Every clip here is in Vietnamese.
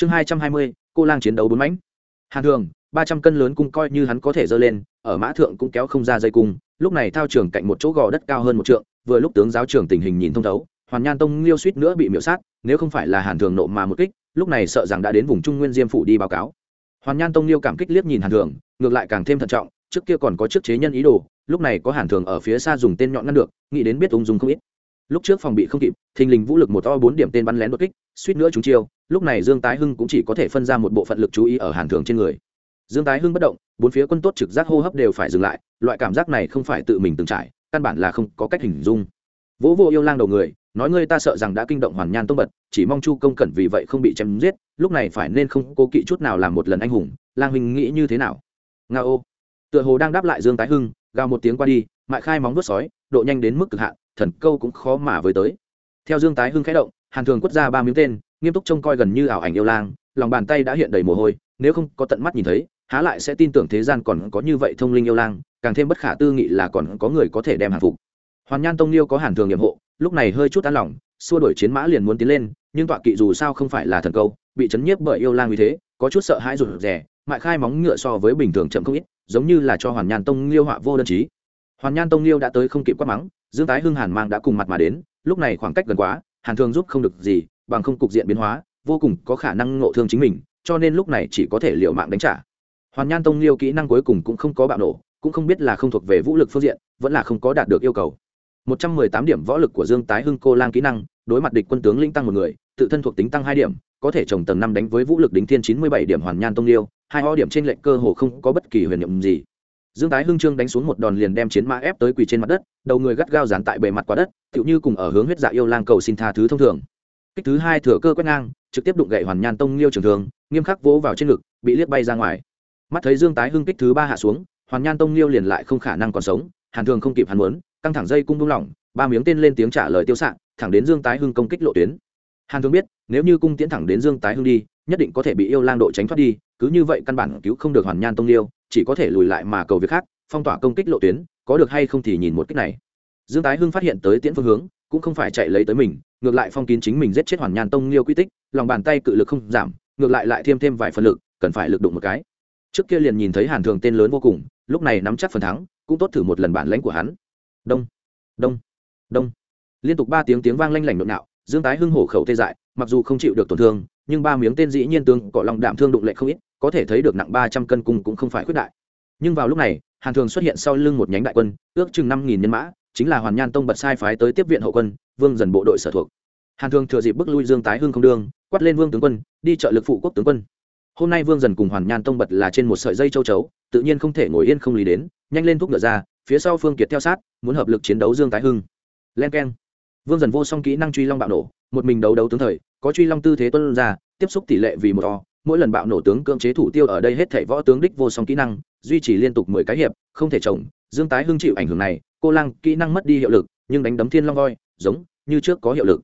chương hai trăm hai mươi, cô lang chiến đấu bốn mãnh. Hàn thường, ba trăm cân lớn cung coi như hắn có thể dơ lên, ở mã thượng cũng kéo không ra dây cung, lúc này thao trường cạnh một chỗ gò đất cao hơn một trượng, vừa lúc tướng giáo trưởng tình hình nhìn thông thấu, hoàn nhan tông liêu suýt nữa bị miễu sát, nếu không phải là hàn thường nộ mà một kích, lúc này sợ rằng đã đến vùng trung nguyên diêm phủ đi báo cáo. Hoàn nhan tông liêu cảm kích liếc nhìn hàn thường, ngược lại càng thêm thận trọng, trước kia còn có chức chế nhân ý đồ, lúc này có hàn thường ở phía xa dùng tên nhọn ngăn được, nghĩ đến biết ung dung không ít. Lúc trước phòng bị không kịp, thình lình vũ lực một to bốn điểm tên bắn lén đột kích, suýt nữa chúng chiêu lúc này dương tái hưng cũng chỉ có thể phân ra một bộ phận lực chú ý ở hàn thường trên người. Dương tái hưng bất động, bốn phía quân tốt trực giác hô hấp đều phải dừng lại, loại cảm giác này không phải tự mình từng trải, căn bản là không có cách hình dung. Vỗ vô yêu lang đầu người, nói ngươi ta sợ rằng đã kinh động hoàn nhan tông bật, chỉ mong chu công cẩn vì vậy không bị chém giết, lúc này phải nên không cố kỵ chút nào làm một lần anh hùng, lang huynh nghĩ như thế nào? Nga ô. Tựa hồ đang đáp lại dương tái hưng, gào một tiếng qua đi, mại khai móng vuốt sói, độ nhanh đến mức cực hạn, thần câu cũng khó mà với tới. Theo dương tái hưng khẽ động, hàn thường quất ra ba miếng tên nghiêm túc trông coi gần như ảo ảnh yêu lang, lòng bàn tay đã hiện đầy mồ hôi, nếu không có tận mắt nhìn thấy, há lại sẽ tin tưởng thế gian còn có như vậy thông linh yêu lang, càng thêm bất khả tư nghị là còn có người có thể đem hàng phục. Hoàn nhan tông liêu có hàn thường nhiệm hộ, lúc này hơi chút an lòng, xua đổi chiến mã liền muốn tiến lên, nhưng tọa kỵ dù sao không phải là thần câu, bị chấn nhiếp bởi yêu lang như thế, có chút sợ hãi rụt rè, mại khai móng ngựa so với bình thường chậm không ít, giống như là cho hoàn nhan tông liêu họa vô đơn chí. Hoàn nhan tông liêu đã tới không kịp quát mắng, dương tái hưng hàn mang đã cùng mặt mà đến, lúc này khoảng cách gần quá, hàn thường giúp không được gì bằng không cục diện biến hóa, vô cùng có khả năng ngộ thương chính mình, cho nên lúc này chỉ có thể liệu mạng đánh trả. Hoàn nhan tông liêu kỹ năng cuối cùng cũng không có bạo nổ, cũng không biết là không thuộc về vũ lực phương diện, vẫn là không có đạt được yêu cầu. Một trăm mười tám điểm võ lực của dương tái hưng cô lang kỹ năng, đối mặt địch quân tướng linh tăng một người, tự thân thuộc tính tăng hai điểm, có thể trồng tầng năm đánh với vũ lực đính thiên chín mươi bảy điểm hoàn nhan tông liêu, hai ho điểm trên lệnh cơ hồ không có bất kỳ huyền nhiệm gì. Dương tái hưng trương đánh xuống một đòn liền đem chiến mã ép tới quỳ trên mặt đất, đầu người gắt gao dán tại bề mặt quả đất, tựu như cùng ở hướng huyết dạ yêu lang cầu xin tha thứ thông thường kích thứ hai thừa cơ quét ngang, trực tiếp đụng gậy hoàn nhan tông liêu trường thường, nghiêm khắc vỗ vào trên ngực, bị liếc bay ra ngoài. Mắt thấy dương tái hưng kích thứ ba hạ xuống, hoàn nhan tông liêu liền lại không khả năng còn sống, hàn thường không kịp hắn muốn, căng thẳng dây cung buông lỏng, ba miếng tên lên tiếng trả lời tiêu sạn thẳng đến dương tái hưng công kích lộ tuyến. Hàn thường biết, nếu như cung tiến thẳng đến dương tái hưng đi, nhất định có thể bị yêu lang độ tránh thoát đi, cứ như vậy căn bản cứu không được hoàn nhan tông liêu, chỉ có thể lùi lại mà cầu việc khác, phong tỏa công kích lộ tuyến, có được hay không thì nhìn một cách này. Dương tái hưng phát hiện tới tiễn phương hướng, cũng không phải chạy lấy tới mình ngược lại phong kín chính mình giết chết hoàn nhan tông liêu quy tích, lòng bàn tay cự lực không giảm, ngược lại lại thêm thêm vài phần lực, cần phải lực đụng một cái. Trước kia liền nhìn thấy hàn thường tên lớn vô cùng, lúc này nắm chắc phần thắng, cũng tốt thử một lần bản lãnh của hắn. Đông đông đông. Liên tục ba tiếng tiếng vang lanh lảnh nhộn nạo, dương tái hưng hổ khẩu tê dại, mặc dù không chịu được tổn thương, nhưng ba miếng tên dĩ nhiên tương cọ lòng đạm thương đụng lệ không ít, có thể thấy được nặng ba trăm cân cung cũng không phải khuyết đại. Nhưng vào lúc này, hàn thường xuất hiện sau lưng một nhánh đại quân, ước chừng năm nghìn nhân mã chính là hoàn nhan tông bật sai phái tới tiếp viện hậu quân, vương dần bộ đội sở thuộc. Hàn thương thừa dịp bức lui dương tái hưng không đương, quát lên vương tướng quân, đi trợ lực phụ quốc tướng quân. Hôm nay vương dần cùng hoàn nhan tông bật là trên một sợi dây châu chấu, tự nhiên không thể ngồi yên không lý đến, nhanh lên thúc ngựa ra, phía sau phương kiệt theo sát, muốn hợp lực chiến đấu dương tái hưng. Len keng. Vương dần vô song kỹ năng truy long bạo nổ, một mình đấu đấu tướng thời, có truy long tư thế tuân ra, tiếp xúc tỷ lệ vì một o mỗi lần bạo nổ tướng cưỡng chế thủ tiêu ở đây hết thảy võ tướng đích vô song kỹ năng, duy trì liên tục mười cái hiệp, không thể trồng dương tái hưng chịu ảnh hưởng này, cô lang kỹ năng mất đi hiệu lực, nhưng đánh đấm thiên long voi, giống như trước có hiệu lực.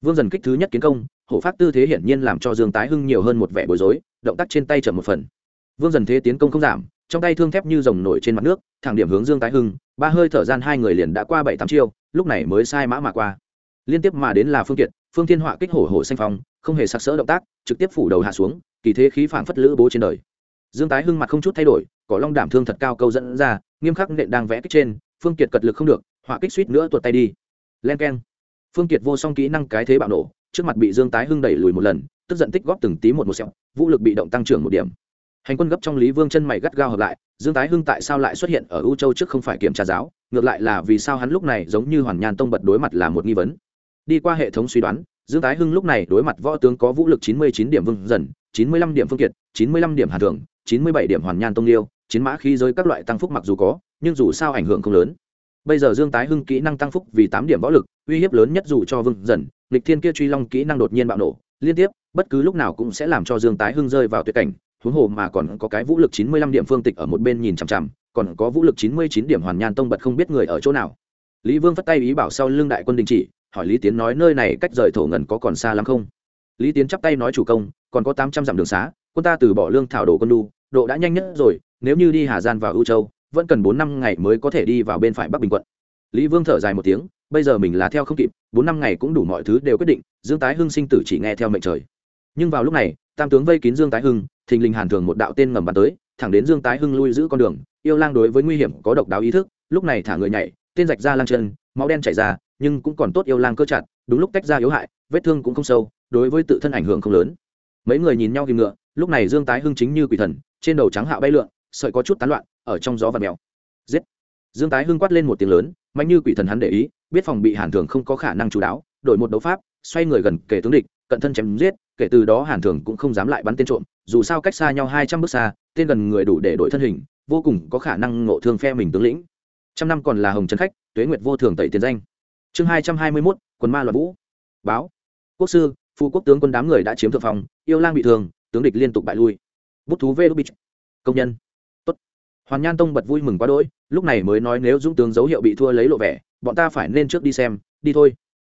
Vương dần kích thứ nhất kiến công, hổ phát tư thế hiển nhiên làm cho dương tái hưng nhiều hơn một vẻ bối rối, động tác trên tay chậm một phần. Vương dần thế tiến công không giảm, trong tay thương thép như rồng nổi trên mặt nước, thẳng điểm hướng dương tái hưng, ba hơi thở gian hai người liền đã qua bảy tám chiêu, lúc này mới sai mã mà qua. Liên tiếp mà đến là phương kiệt, phương thiên họa kích hổ hổ xanh phong, không hề sặc sỡ động tác, trực tiếp phủ đầu hạ xuống kỳ thế khí phảng phất lữ bố trên đời. Dương tái hưng mặt không chút thay đổi, cỏ long đảm thương thật cao câu dẫn ra, nghiêm khắc nện đang vẽ kích trên, phương kiệt cật lực không được, họa kích suýt nữa tuột tay đi. Len keng. Phương kiệt vô song kỹ năng cái thế bạo nổ, trước mặt bị dương tái hưng đẩy lùi một lần, tức giận tích góp từng tí một một sẹo, vũ lực bị động tăng trưởng một điểm. Hành quân gấp trong lý vương chân mày gắt gao hợp lại, dương tái hưng tại sao lại xuất hiện ở u châu trước không phải kiểm tra giáo, ngược lại là vì sao hắn lúc này giống như hoàn nhan tông bật đối mặt là một nghi vấn. Đi qua hệ thống suy đoán, dương tái hưng lúc này đối mặt võ tướng có vũ lực chín mươi chín điểm vương dần chín mươi lăm điểm phương kiệt chín mươi lăm điểm hàn thượng, chín mươi bảy điểm hoàn nhan tông liêu chiến mã khí giới các loại tăng phúc mặc dù có nhưng dù sao ảnh hưởng không lớn. Bây giờ dương tái hưng kỹ năng tăng phúc vì tám điểm võ lực uy hiếp lớn nhất dù cho vương dần lịch thiên kia truy long kỹ năng đột nhiên bạo nổ. Liên tiếp bất cứ lúc nào cũng sẽ làm cho dương tái hưng rơi vào tuyệt cảnh huống hồ mà còn có cái vũ lực chín mươi lăm điểm phương tịch ở một bên nhìn chằm chằm còn có vũ lực chín mươi chín điểm hoàn nhan tông bật không biết người ở chỗ nào. Lý vương phất tay ý bảo sau lưng đại quân đình chỉ hỏi lý tiến nói nơi này cách rời thổ ngần có còn xa lắm không? Lý tiến chắp tay nói chủ công, còn có tám trăm dặm đường xá, quân ta từ bỏ lương thảo đồ quân lu độ đã nhanh nhất rồi, nếu như đi hà gian vào ưu châu, vẫn cần bốn năm ngày mới có thể đi vào bên phải bắc bình quận. Lý vương thở dài một tiếng, bây giờ mình là theo không kịp, bốn năm ngày cũng đủ mọi thứ đều quyết định, dương tái hưng sinh tử chỉ nghe theo mệnh trời. Nhưng vào lúc này, tam tướng vây kín dương tái hưng, thình lình hàn thường một đạo tên ngầm bắn tới, thẳng đến dương tái hưng lui giữ con đường, yêu lang đối với nguy hiểm có độc đáo ý thức, lúc này thả người nhảy, tên rạch ra lang chân, máu đen chảy ra, nhưng cũng còn tốt yêu lang cơ chặt, đúng lúc tách ra yếu hại, vết thương cũng không sâu đối với tự thân ảnh hưởng không lớn. Mấy người nhìn nhau kìm ngựa, lúc này dương tái hưng chính như quỷ thần, trên đầu trắng hạ bay lượn, sợi có chút tán loạn, ở trong gió và mèo. Giết! Dương tái hưng quát lên một tiếng lớn, mạnh như quỷ thần hắn để ý, biết phòng bị hàn thường không có khả năng chú đáo, đổi một đấu pháp, xoay người gần kể tướng địch, cận thân chém giết, kể từ đó hàn thường cũng không dám lại bắn tên trộm, dù sao cách xa nhau hai trăm bước xa, tên gần người đủ để đổi thân hình, vô cùng có khả năng ngộ thương phe mình tướng lĩnh. Trăm năm còn là hồng trấn khách, tuế nguyệt vô thường tẩy tiền danh. Chương hai trăm hai mươi mốt, quần ma loạn vũ. Báo. Quốc sư phụ quốc tướng quân đám người đã chiếm thượng phòng yêu lang bị thương, tướng địch liên tục bại lui. Bút thú vê đúc bích công nhân. Tốt. Hoàn nhan tông bật vui mừng quá đỗi, lúc này mới nói nếu dũng tướng dấu hiệu bị thua lấy lộ vẻ, bọn ta phải nên trước đi xem, đi thôi.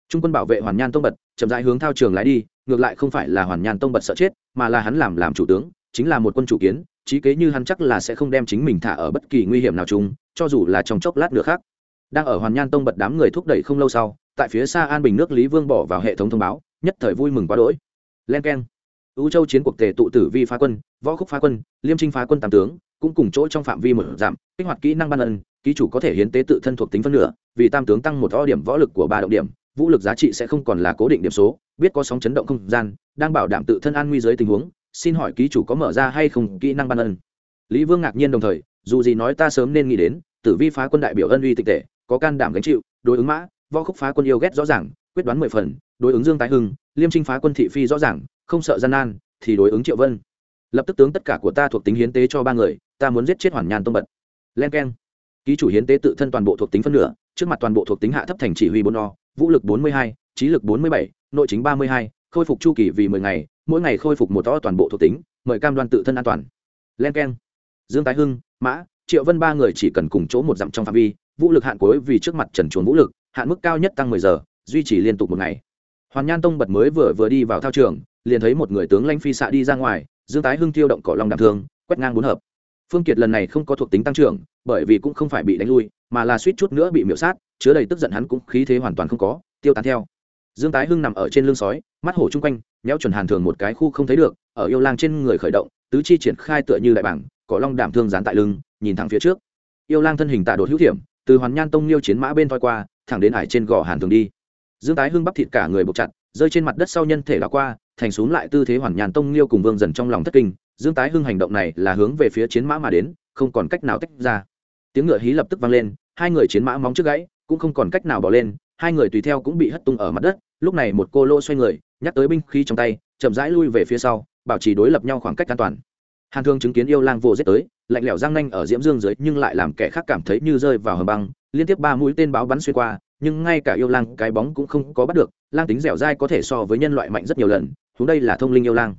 Trung quân bảo vệ hoàn nhan tông bật, chậm rãi hướng thao trường lái đi, ngược lại không phải là hoàn nhan tông bật sợ chết, mà là hắn làm làm chủ tướng, chính là một quân chủ kiến, trí kế như hắn chắc là sẽ không đem chính mình thả ở bất kỳ nguy hiểm nào chung, cho dù là trong chốc lát nữa khác. Đang ở hoàn nhan tông bật đám người thúc đẩy không lâu sau, tại phía xa an bình nước lý vương bỏ vào hệ thống thông báo nhất thời vui mừng quá đỗi. Len k e n ưu châu chiến cuộc tề tụ tử vi phá quân, võ khúc phá quân, liêm trinh phá quân tam tướng, cũng cùng chỗ trong phạm vi một giảm, kích hoạt kỹ năng ban ân, ký chủ có thể hiến tế tự thân thuộc tính phân nửa, vì tam tướng tăng một o điểm võ lực của ba động điểm, vũ lực giá trị sẽ không còn là cố định điểm số, biết có sóng chấn động không gian, đang bảo đảm tự thân an nguy dưới tình huống, xin hỏi ký chủ có mở ra hay không kỹ năng ban ân? Lý vương ngạc nhiên đồng thời, dù gì nói ta sớm nên nghĩ đến, tử vi phá quân đại biểu ân uy tịch tệ, có can đảm gánh chịu, đối ứng mã, võ khúc phá quân yêu ghét rõ ràng quyết đoán mười phần, đối ứng dương tái hưng, liêm trinh phá quân thị phi rõ ràng, không sợ gian nan, thì đối ứng triệu vân. Lập tức tướng tất cả của ta thuộc tính hiến tế cho ba người, ta muốn giết chết hoàn nhàn tông bật. Len k e n ký chủ hiến tế tự thân toàn bộ thuộc tính phân nửa, trước mặt toàn bộ thuộc tính hạ thấp thành chỉ huy bốn o, vũ lực bốn mươi hai, trí lực bốn mươi bảy, nội chính ba mươi hai, khôi phục chu kỳ vì mười ngày, mỗi ngày khôi phục một to toàn bộ thuộc tính, mời cam đoan tự thân an toàn. Len k e n dương tái hưng, mã, triệu vân ba người chỉ cần cùng chỗ một dặm trong phạm vi, vũ lực hạn cuối vì trước mặt trần chuồn vũ lực, hạn mức cao nhất tăng mười giờ duy trì liên tục một ngày. Hoàn nhan tông bật mới vừa vừa đi vào thao trường, liền thấy một người tướng lãnh phi xạ đi ra ngoài, dương tái hưng tiêu động cỏ long đạm thương, quét ngang bốn hợp. Phương kiệt lần này không có thuộc tính tăng trưởng, bởi vì cũng không phải bị đánh lui, mà là suýt chút nữa bị miễu sát, chứa đầy tức giận hắn cũng khí thế hoàn toàn không có, tiêu tán theo. Dương tái hưng nằm ở trên lưng sói, mắt hổ chung quanh, méo chuẩn hàn thường một cái khu không thấy được, ở yêu lang trên người khởi động, tứ chi triển khai tựa như đại bảng, cỏ long đảm thương dán tại lưng, nhìn thẳng phía trước. Yêu lang thân hình tạ đột hữu thiểm từ hoàn nhan tông liêu chiến mã bên thoi qua, thẳng đến hải trên gò hàn thường đi dương tái hưng bắp thịt cả người buộc chặt, rơi trên mặt đất sau nhân thể đã qua, thành xuống lại tư thế hoàn nhàn tông liêu cùng vương dần trong lòng thất kinh. Dương tái hưng hành động này là hướng về phía chiến mã mà đến, không còn cách nào tách ra. Tiếng ngựa hí lập tức vang lên, hai người chiến mã móng trước gãy, cũng không còn cách nào bỏ lên, hai người tùy theo cũng bị hất tung ở mặt đất. Lúc này một cô lô xoay người, nhắc tới binh khí trong tay, chậm rãi lui về phía sau, bảo trì đối lập nhau khoảng cách an toàn. Hàn thương chứng kiến yêu lang vô giết tới, lạnh lẽo răng nanh ở diễm dương dưới, nhưng lại làm kẻ khác cảm thấy như rơi vào hầm băng. Liên tiếp ba mũi tên báo bắn xuyên qua nhưng ngay cả yêu lang cái bóng cũng không có bắt được, lang tính dẻo dai có thể so với nhân loại mạnh rất nhiều lần chúng đây là thông linh yêu lang.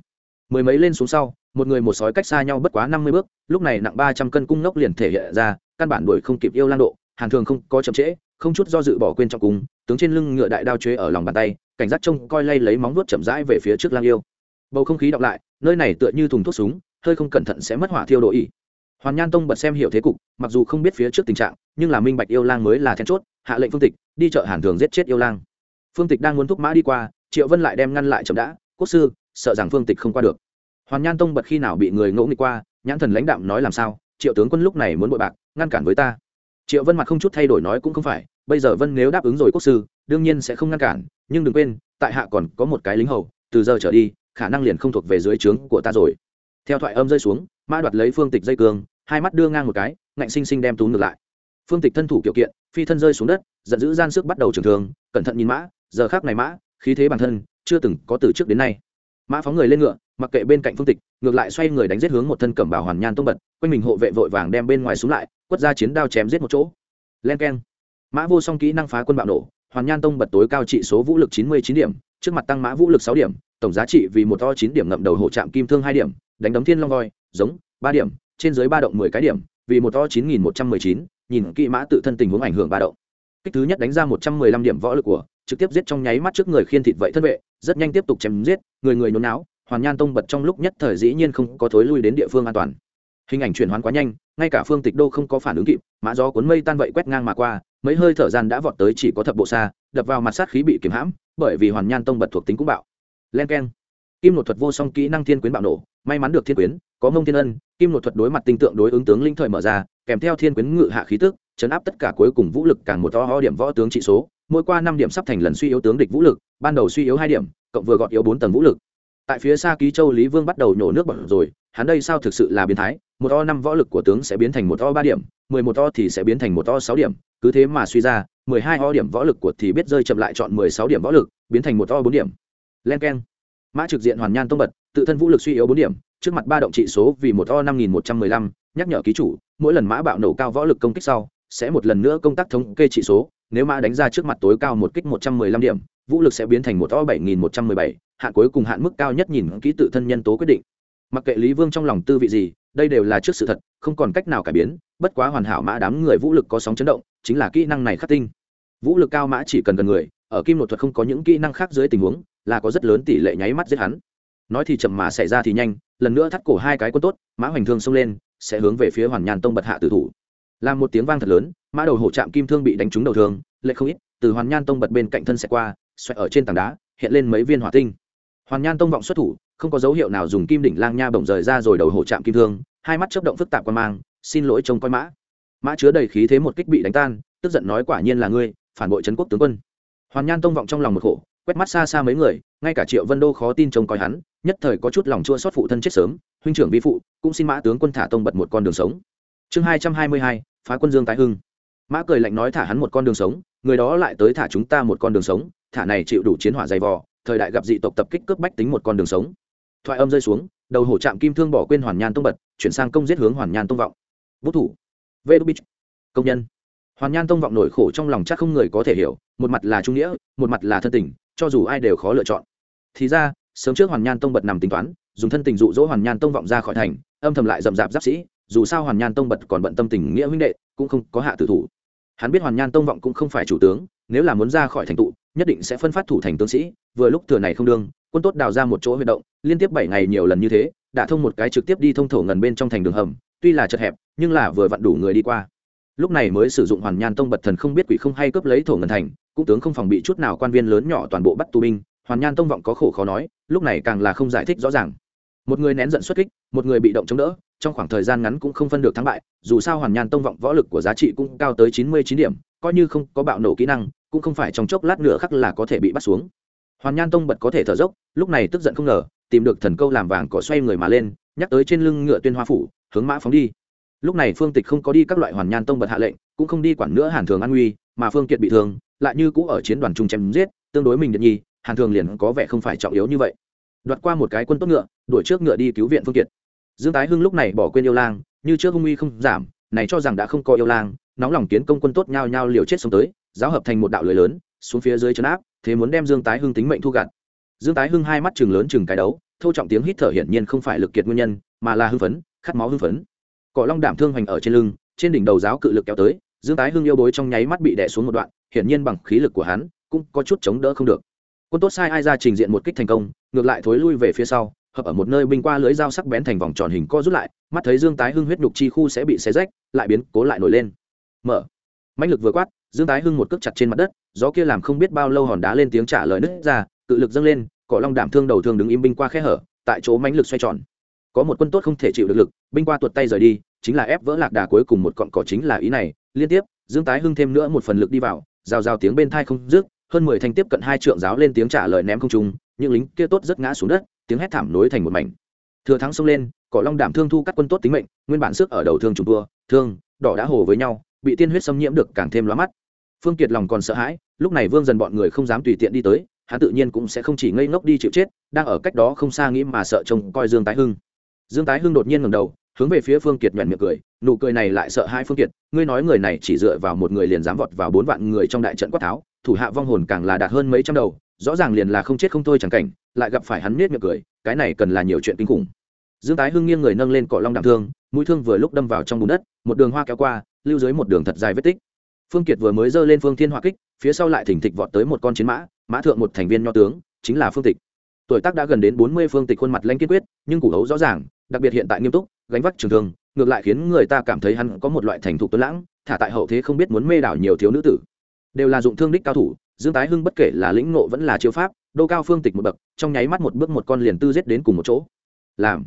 Mười mấy lên xuống sau, một người một sói cách xa nhau bất quá năm mươi bước, lúc này nặng ba trăm cân cung nốc liền thể hiện ra, căn bản đuổi không kịp yêu lang độ, hàn thường không có chậm trễ, không chút do dự bỏ quên trong cung, tướng trên lưng ngựa đại đao chế ở lòng bàn tay, cảnh giác trông coi lay lấy móng vuốt chậm rãi về phía trước lang yêu. Bầu không khí đọc lại, nơi này tựa như thùng thuốc súng, hơi không cẩn thận sẽ mất hỏa thiêu độ ỉ hoàn nhan tông bật xem hiểu thế cục, mặc dù không biết phía trước tình trạng, nhưng là minh bạch yêu lang mới là then chốt, hạ lệnh phương tịch, đi chợ hàn thường giết chết yêu lang. Phương tịch đang muốn thúc mã đi qua, triệu vân lại đem ngăn lại chậm đã, quốc sư, sợ rằng phương tịch không qua được. Hoàn nhan tông bật khi nào bị người ngỗ nghịch qua, nhãn thần lãnh đạm nói làm sao, triệu tướng quân lúc này muốn bội bạc, ngăn cản với ta. Triệu vân mặt không chút thay đổi nói cũng không phải, bây giờ vân nếu đáp ứng rồi quốc sư, đương nhiên sẽ không ngăn cản, nhưng đừng quên, tại hạ còn có một cái lính hầu, từ giờ trở đi, khả năng liền không thuộc về dưới trướng của ta rồi. Theo thoại âm rơi xuống, mã đoạt lấy phương tịch dây cương hai mắt đưa ngang một cái, ngạnh sinh sinh đem tú ngược lại. Phương tịch thân thủ kiểu kiện, phi thân rơi xuống đất, giận dữ gian sức bắt đầu trường thường cẩn thận nhìn mã, giờ khác này mã, khí thế bản thân, chưa từng có từ trước đến nay. Mã phóng người lên ngựa, mặc kệ bên cạnh phương tịch, ngược lại xoay người đánh giết hướng một thân cẩm bảo hoàn nhan tông bật, quanh mình hộ vệ vội vàng đem bên ngoài xuống lại, quất ra chiến đao chém giết một chỗ. Len keng. Mã vô song kỹ năng phá quân bạo nổ, hoàn nhan tông bật tối cao trị số vũ lực chín mươi chín điểm, trước mặt tăng mã vũ lực sáu điểm, tổng giá trị vì một to chín điểm ngậm đầu hổ trạm kim thương hai điểm, đánh đấm thiên long voi, giống, ba điểm trên dưới ba động mười cái điểm, vì một to chín nghìn một trăm mười chín, nhìn kỹ mã tự thân tình huống ảnh hưởng ba động. Kích thứ nhất đánh ra một trăm mười lăm điểm võ lực của, trực tiếp giết trong nháy mắt trước người khiên thịt vậy thân vệ, rất nhanh tiếp tục chém giết, người người nhốn não hoàn nhan tông bật trong lúc nhất thời dĩ nhiên không có thối lui đến địa phương an toàn. Hình ảnh chuyển hoán quá nhanh, ngay cả phương tịch đô không có phản ứng kịp, mã gió cuốn mây tan vậy quét ngang mà qua, mấy hơi thở gian đã vọt tới chỉ có thập bộ xa, đập vào mặt sát khí bị kiếm hãm, bởi vì hoàn nhan tông bật thuộc tính cũng bạo. Len keng kim nội thuật vô song kỹ năng thiên quyến bạo nổ, may mắn được thiên quyến, có mông thiên ân, kim nội thuật đối mặt tinh tượng đối ứng tướng linh thời mở ra, kèm theo thiên quyến ngự hạ khí tức, chấn áp tất cả cuối cùng vũ lực càng một to ho điểm võ tướng trị số, mỗi qua năm điểm sắp thành lần suy yếu tướng địch vũ lực, ban đầu suy yếu hai điểm, cộng vừa gọt yếu bốn tầng vũ lực. Tại phía xa ký châu lý vương bắt đầu nhổ nước bẩn rồi, hắn đây sao thực sự là biến thái, một to năm võ lực của tướng sẽ biến thành một to ba điểm, mười một to thì sẽ biến thành một to sáu điểm, cứ thế mà suy ra, mười hai o điểm võ lực của thì biết rơi chậm lại chọn mười sáu điểm võ lực, biến thành một to bốn điểm. Len keng mã trực diện hoàn nhan tông bật, tự thân vũ lực suy yếu bốn điểm, trước mặt ba động trị số vì một o năm nghìn một trăm mười lăm, nhắc nhở ký chủ, mỗi lần mã bạo nổ cao võ lực công kích sau, sẽ một lần nữa công tác thống kê trị số, nếu mã đánh ra trước mặt tối cao một kích một trăm mười lăm điểm, vũ lực sẽ biến thành một o bảy nghìn một trăm mười bảy, hạn cuối cùng hạn mức cao nhất nhìn kỹ tự thân nhân tố quyết định. Mặc kệ lý vương trong lòng tư vị gì, đây đều là trước sự thật, không còn cách nào cải biến, bất quá hoàn hảo mã đám người vũ lực có sóng chấn động, chính là kỹ năng này khắc tinh. Vũ lực cao mã chỉ cần gần người, ở kim nội thuật không có những kỹ năng khác dưới tình huống là có rất lớn tỷ lệ nháy mắt giết hắn. Nói thì chậm mà xảy ra thì nhanh lần nữa thắt cổ hai cái quân tốt mã hoành thương xông lên sẽ hướng về phía hoàn nhàn tông bật hạ tử thủ. Làm một tiếng vang thật lớn mã đầu hổ trạm kim thương bị đánh trúng đầu thường, lệ không ít từ hoàn nhan tông bật bên cạnh thân sẽ qua xoẹt ở trên tảng đá hiện lên mấy viên hỏa tinh. Hoàn nhan tông vọng xuất thủ không có dấu hiệu nào dùng kim đỉnh lang nha bổng rời ra rồi đầu hổ chạm kim thương hai mắt chớp động phức tạp quan mang xin lỗi trông coi mã. Mã chứa đầy khí thế một kích bị đánh tan tức giận nói quả nhiên là ngươi phản bội trấn quốc tướng quân. Hoàn nhan tông vọng trong lòng một khổ quét mắt xa xa mấy người, ngay cả triệu vân đô khó tin trông coi hắn, nhất thời có chút lòng chua xót phụ thân chết sớm, huynh trưởng vi phụ, cũng xin mã tướng quân thả tông bật một con đường sống. Chương hai trăm hai mươi hai, phá quân dương tái hưng. Mã cười lạnh nói thả hắn một con đường sống, người đó lại tới thả chúng ta một con đường sống, thả này chịu đủ chiến hỏa dày vò, thời đại gặp dị tộc tập kích cướp bách tính một con đường sống. Thoại âm rơi xuống, đầu hổ trạm kim thương bỏ quên hoàn nhan tông bật, chuyển sang công giết hướng hoàn nhan tông vọng. Vũ thủ. Vê đô bích công nhân. Hoàn nhan tông vọng nổi khổ trong lòng chắc không người có thể hiểu, một mặt là trung nghĩa, một mặt là thân tình cho dù ai đều khó lựa chọn. Thì ra, sớm trước hoàn nhan tông bật nằm tính toán, dùng thân tình dụ dỗ hoàn nhan tông vọng ra khỏi thành, âm thầm lại rậm rạp giáp sĩ, dù sao hoàn nhan tông bật còn bận tâm tình nghĩa huynh đệ, cũng không có hạ tử thủ. Hắn biết hoàn nhan tông vọng cũng không phải chủ tướng, nếu là muốn ra khỏi thành tụ, nhất định sẽ phân phát thủ thành tướng sĩ, vừa lúc thừa này không đương, quân tốt đào ra một chỗ huy động, liên tiếp bảy ngày nhiều lần như thế đã thông một cái trực tiếp đi thông thổ ngần bên trong thành đường hầm, tuy là chật hẹp, nhưng là vừa vặn đủ người đi qua. Lúc này mới sử dụng hoàn nhan tông bật thần không biết quỷ không hay cướp lấy thổ ngần thành cũng tướng không phòng bị chút nào quan viên lớn nhỏ toàn bộ bắt tù binh, hoàn nhan tông vọng có khổ khó nói, lúc này càng là không giải thích rõ ràng. Một người nén giận xuất kích, một người bị động chống đỡ, trong khoảng thời gian ngắn cũng không phân được thắng bại, dù sao hoàn nhan tông vọng võ lực của giá trị cũng cao tới chín mươi chín điểm, coi như không có bạo nổ kỹ năng, cũng không phải trong chốc lát nửa khắc là có thể bị bắt xuống. Hoàn nhan tông bật có thể thở dốc, lúc này tức giận không ngờ, tìm được thần câu làm vàng cỏ xoay người mà lên, nhắc tới trên lưng ngựa tuyên hoa phủ, hướng mã phóng đi. Lúc này phương tịch không có đi các loại hoàn nhan tông bật hạ lệnh, cũng không đi quản nữa hàn thường an nguy mà phương kiệt bị thương lại như cũ ở chiến đoàn trung chém giết, tương đối mình điện nhi, hàn thường liền có vẻ không phải trọng yếu như vậy. Đoạt qua một cái quân tốt ngựa, đuổi trước ngựa đi cứu viện phương kiệt. Dương tái hưng lúc này bỏ quên yêu lang, như trước hung uy không giảm, này cho rằng đã không có yêu lang, nóng lòng tiến công quân tốt nhao nhao liều chết sống tới, giáo hợp thành một đạo lưới lớn, xuống phía dưới chấn áp, thế muốn đem dương tái hưng tính mệnh thu gặt. Dương tái hưng hai mắt chừng lớn chừng cái đấu thâu trọng tiếng hít thở hiển nhiên không phải lực kiệt nguyên nhân, mà là hưng phấn, khát máu hưng phấn. Cỏ long đảm thương hoành ở trên lưng, trên đỉnh đầu giáo cự lực kéo tới dương tái hưng yêu bối trong nháy mắt bị đè xuống một đoạn, hiển nhiên bằng khí lực của hắn, cũng có chút chống đỡ không được. Quân tốt sai ai ra trình diện một kích thành công, ngược lại thối lui về phía sau, hợp ở một nơi binh qua lưới dao sắc bén thành vòng tròn hình co rút lại, mắt thấy dương tái hưng huyết nhục chi khu sẽ bị xé rách, lại biến cố lại nổi lên. Mở. Mãnh lực vừa quát, dương tái hưng một cước chặt trên mặt đất, gió kia làm không biết bao lâu hòn đá lên tiếng trả lời nứt ra, cự lực dâng lên, cỏ long đảm thương đầu thương đứng im binh qua khe hở, tại chỗ mãnh lực xoay tròn. Có một quân tốt không thể chịu được lực, binh qua tuột tay rời đi, chính là ép vỡ lạc đà cuối cùng một cọn cỏ chính là ý này liên tiếp, dương tái hưng thêm nữa một phần lực đi vào, rào rào tiếng bên thai không rước hơn mười thanh tiếp cận hai trượng giáo lên tiếng trả lời ném không trung, những lính kia tốt rất ngã xuống đất, tiếng hét thảm nối thành một mảnh. Thừa thắng xông lên, cỏ long đảm thương thu các quân tốt tính mệnh, nguyên bản sức ở đầu thương trùng tua thương, đỏ đã hồ với nhau, bị tiên huyết xâm nhiễm được càng thêm lóa mắt. Phương kiệt lòng còn sợ hãi, lúc này vương dần bọn người không dám tùy tiện đi tới, hắn tự nhiên cũng sẽ không chỉ ngây ngốc đi chịu chết, đang ở cách đó không xa nghĩ mà sợ trông coi dương tái hưng. Dương tái hưng đột nhiên ngẩng đầu hướng về phía phương kiệt nhoẻn miệng cười, nụ cười này lại sợ hai phương kiệt, ngươi nói người này chỉ dựa vào một người liền dám vọt vào bốn vạn người trong đại trận quát tháo, thủ hạ vong hồn càng là đạt hơn mấy trăm đầu, rõ ràng liền là không chết không thôi chẳng cảnh, lại gặp phải hắn nết miệng cười, cái này cần là nhiều chuyện kinh khủng. Dương tái hưng nghiêng người nâng lên cỏ long đạm thương, mũi thương vừa lúc đâm vào trong bùn đất, một đường hoa kéo qua, lưu dưới một đường thật dài vết tích. Phương kiệt vừa mới giơ lên phương thiên hỏa kích, phía sau lại thỉnh thịch vọt tới một con chiến mã mã thượng một thành viên nho tướng, chính là phương tịch. Tuổi tác đã gần đến bốn mươi phương tịch khuôn mặt lanh kiên quyết, nhưng củ hấu rõ ràng, đặc biệt hiện tại nghiêm túc gánh vác trường thương, ngược lại khiến người ta cảm thấy hắn có một loại thành thục tuấn lãng, thả tại hậu thế không biết muốn mê đảo nhiều thiếu nữ tử. Đều là dụng thương đích cao thủ, dương tái hưng bất kể là lĩnh ngộ vẫn là chiêu pháp, đô cao phương tịch một bậc, trong nháy mắt một bước một con liền tư giết đến cùng một chỗ. Làm,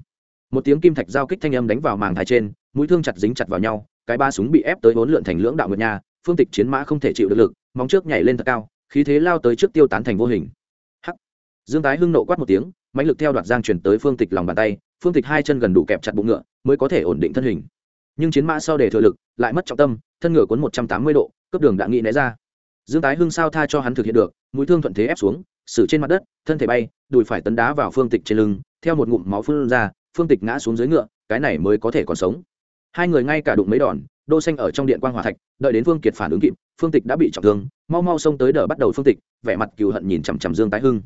một tiếng kim thạch giao kích thanh âm đánh vào màng thái trên, mũi thương chặt dính chặt vào nhau, cái ba súng bị ép tới bốn lượn thành lưỡng đạo ngược nhà phương tịch chiến mã không thể chịu được lực, móng trước nhảy lên thật cao, khí thế lao tới trước tiêu tán thành vô hình. Hắc. Dương tái hưng nộ quát một tiếng, mãnh lực theo đoạt giang chuyển tới phương tịch lòng bàn tay phương tịch hai chân gần đủ kẹp chặt bụng ngựa, mới có thể ổn định thân hình. Nhưng chiến mã sau để thừa lực, lại mất trọng tâm, thân ngựa cuốn một trăm tám mươi độ cấp đường đã nghĩ né ra. Dương tái hưng sao tha cho hắn thực hiện được, mũi thương thuận thế ép xuống, xử trên mặt đất, thân thể bay, đùi phải tấn đá vào phương tịch trên lưng, theo một ngụm máu phun ra, phương tịch ngã xuống dưới ngựa, cái này mới có thể còn sống. Hai người ngay cả đụng mấy đòn, đô xanh ở trong điện quan hòa thạch, đợi đến phương kiệt phản ứng kịp, phương tịch đã bị trọng thương, mau mau xông tới đỡ bắt đầu phương tịch, vẻ mặt cừu hận nhìn chằm chằm dương tái hưng.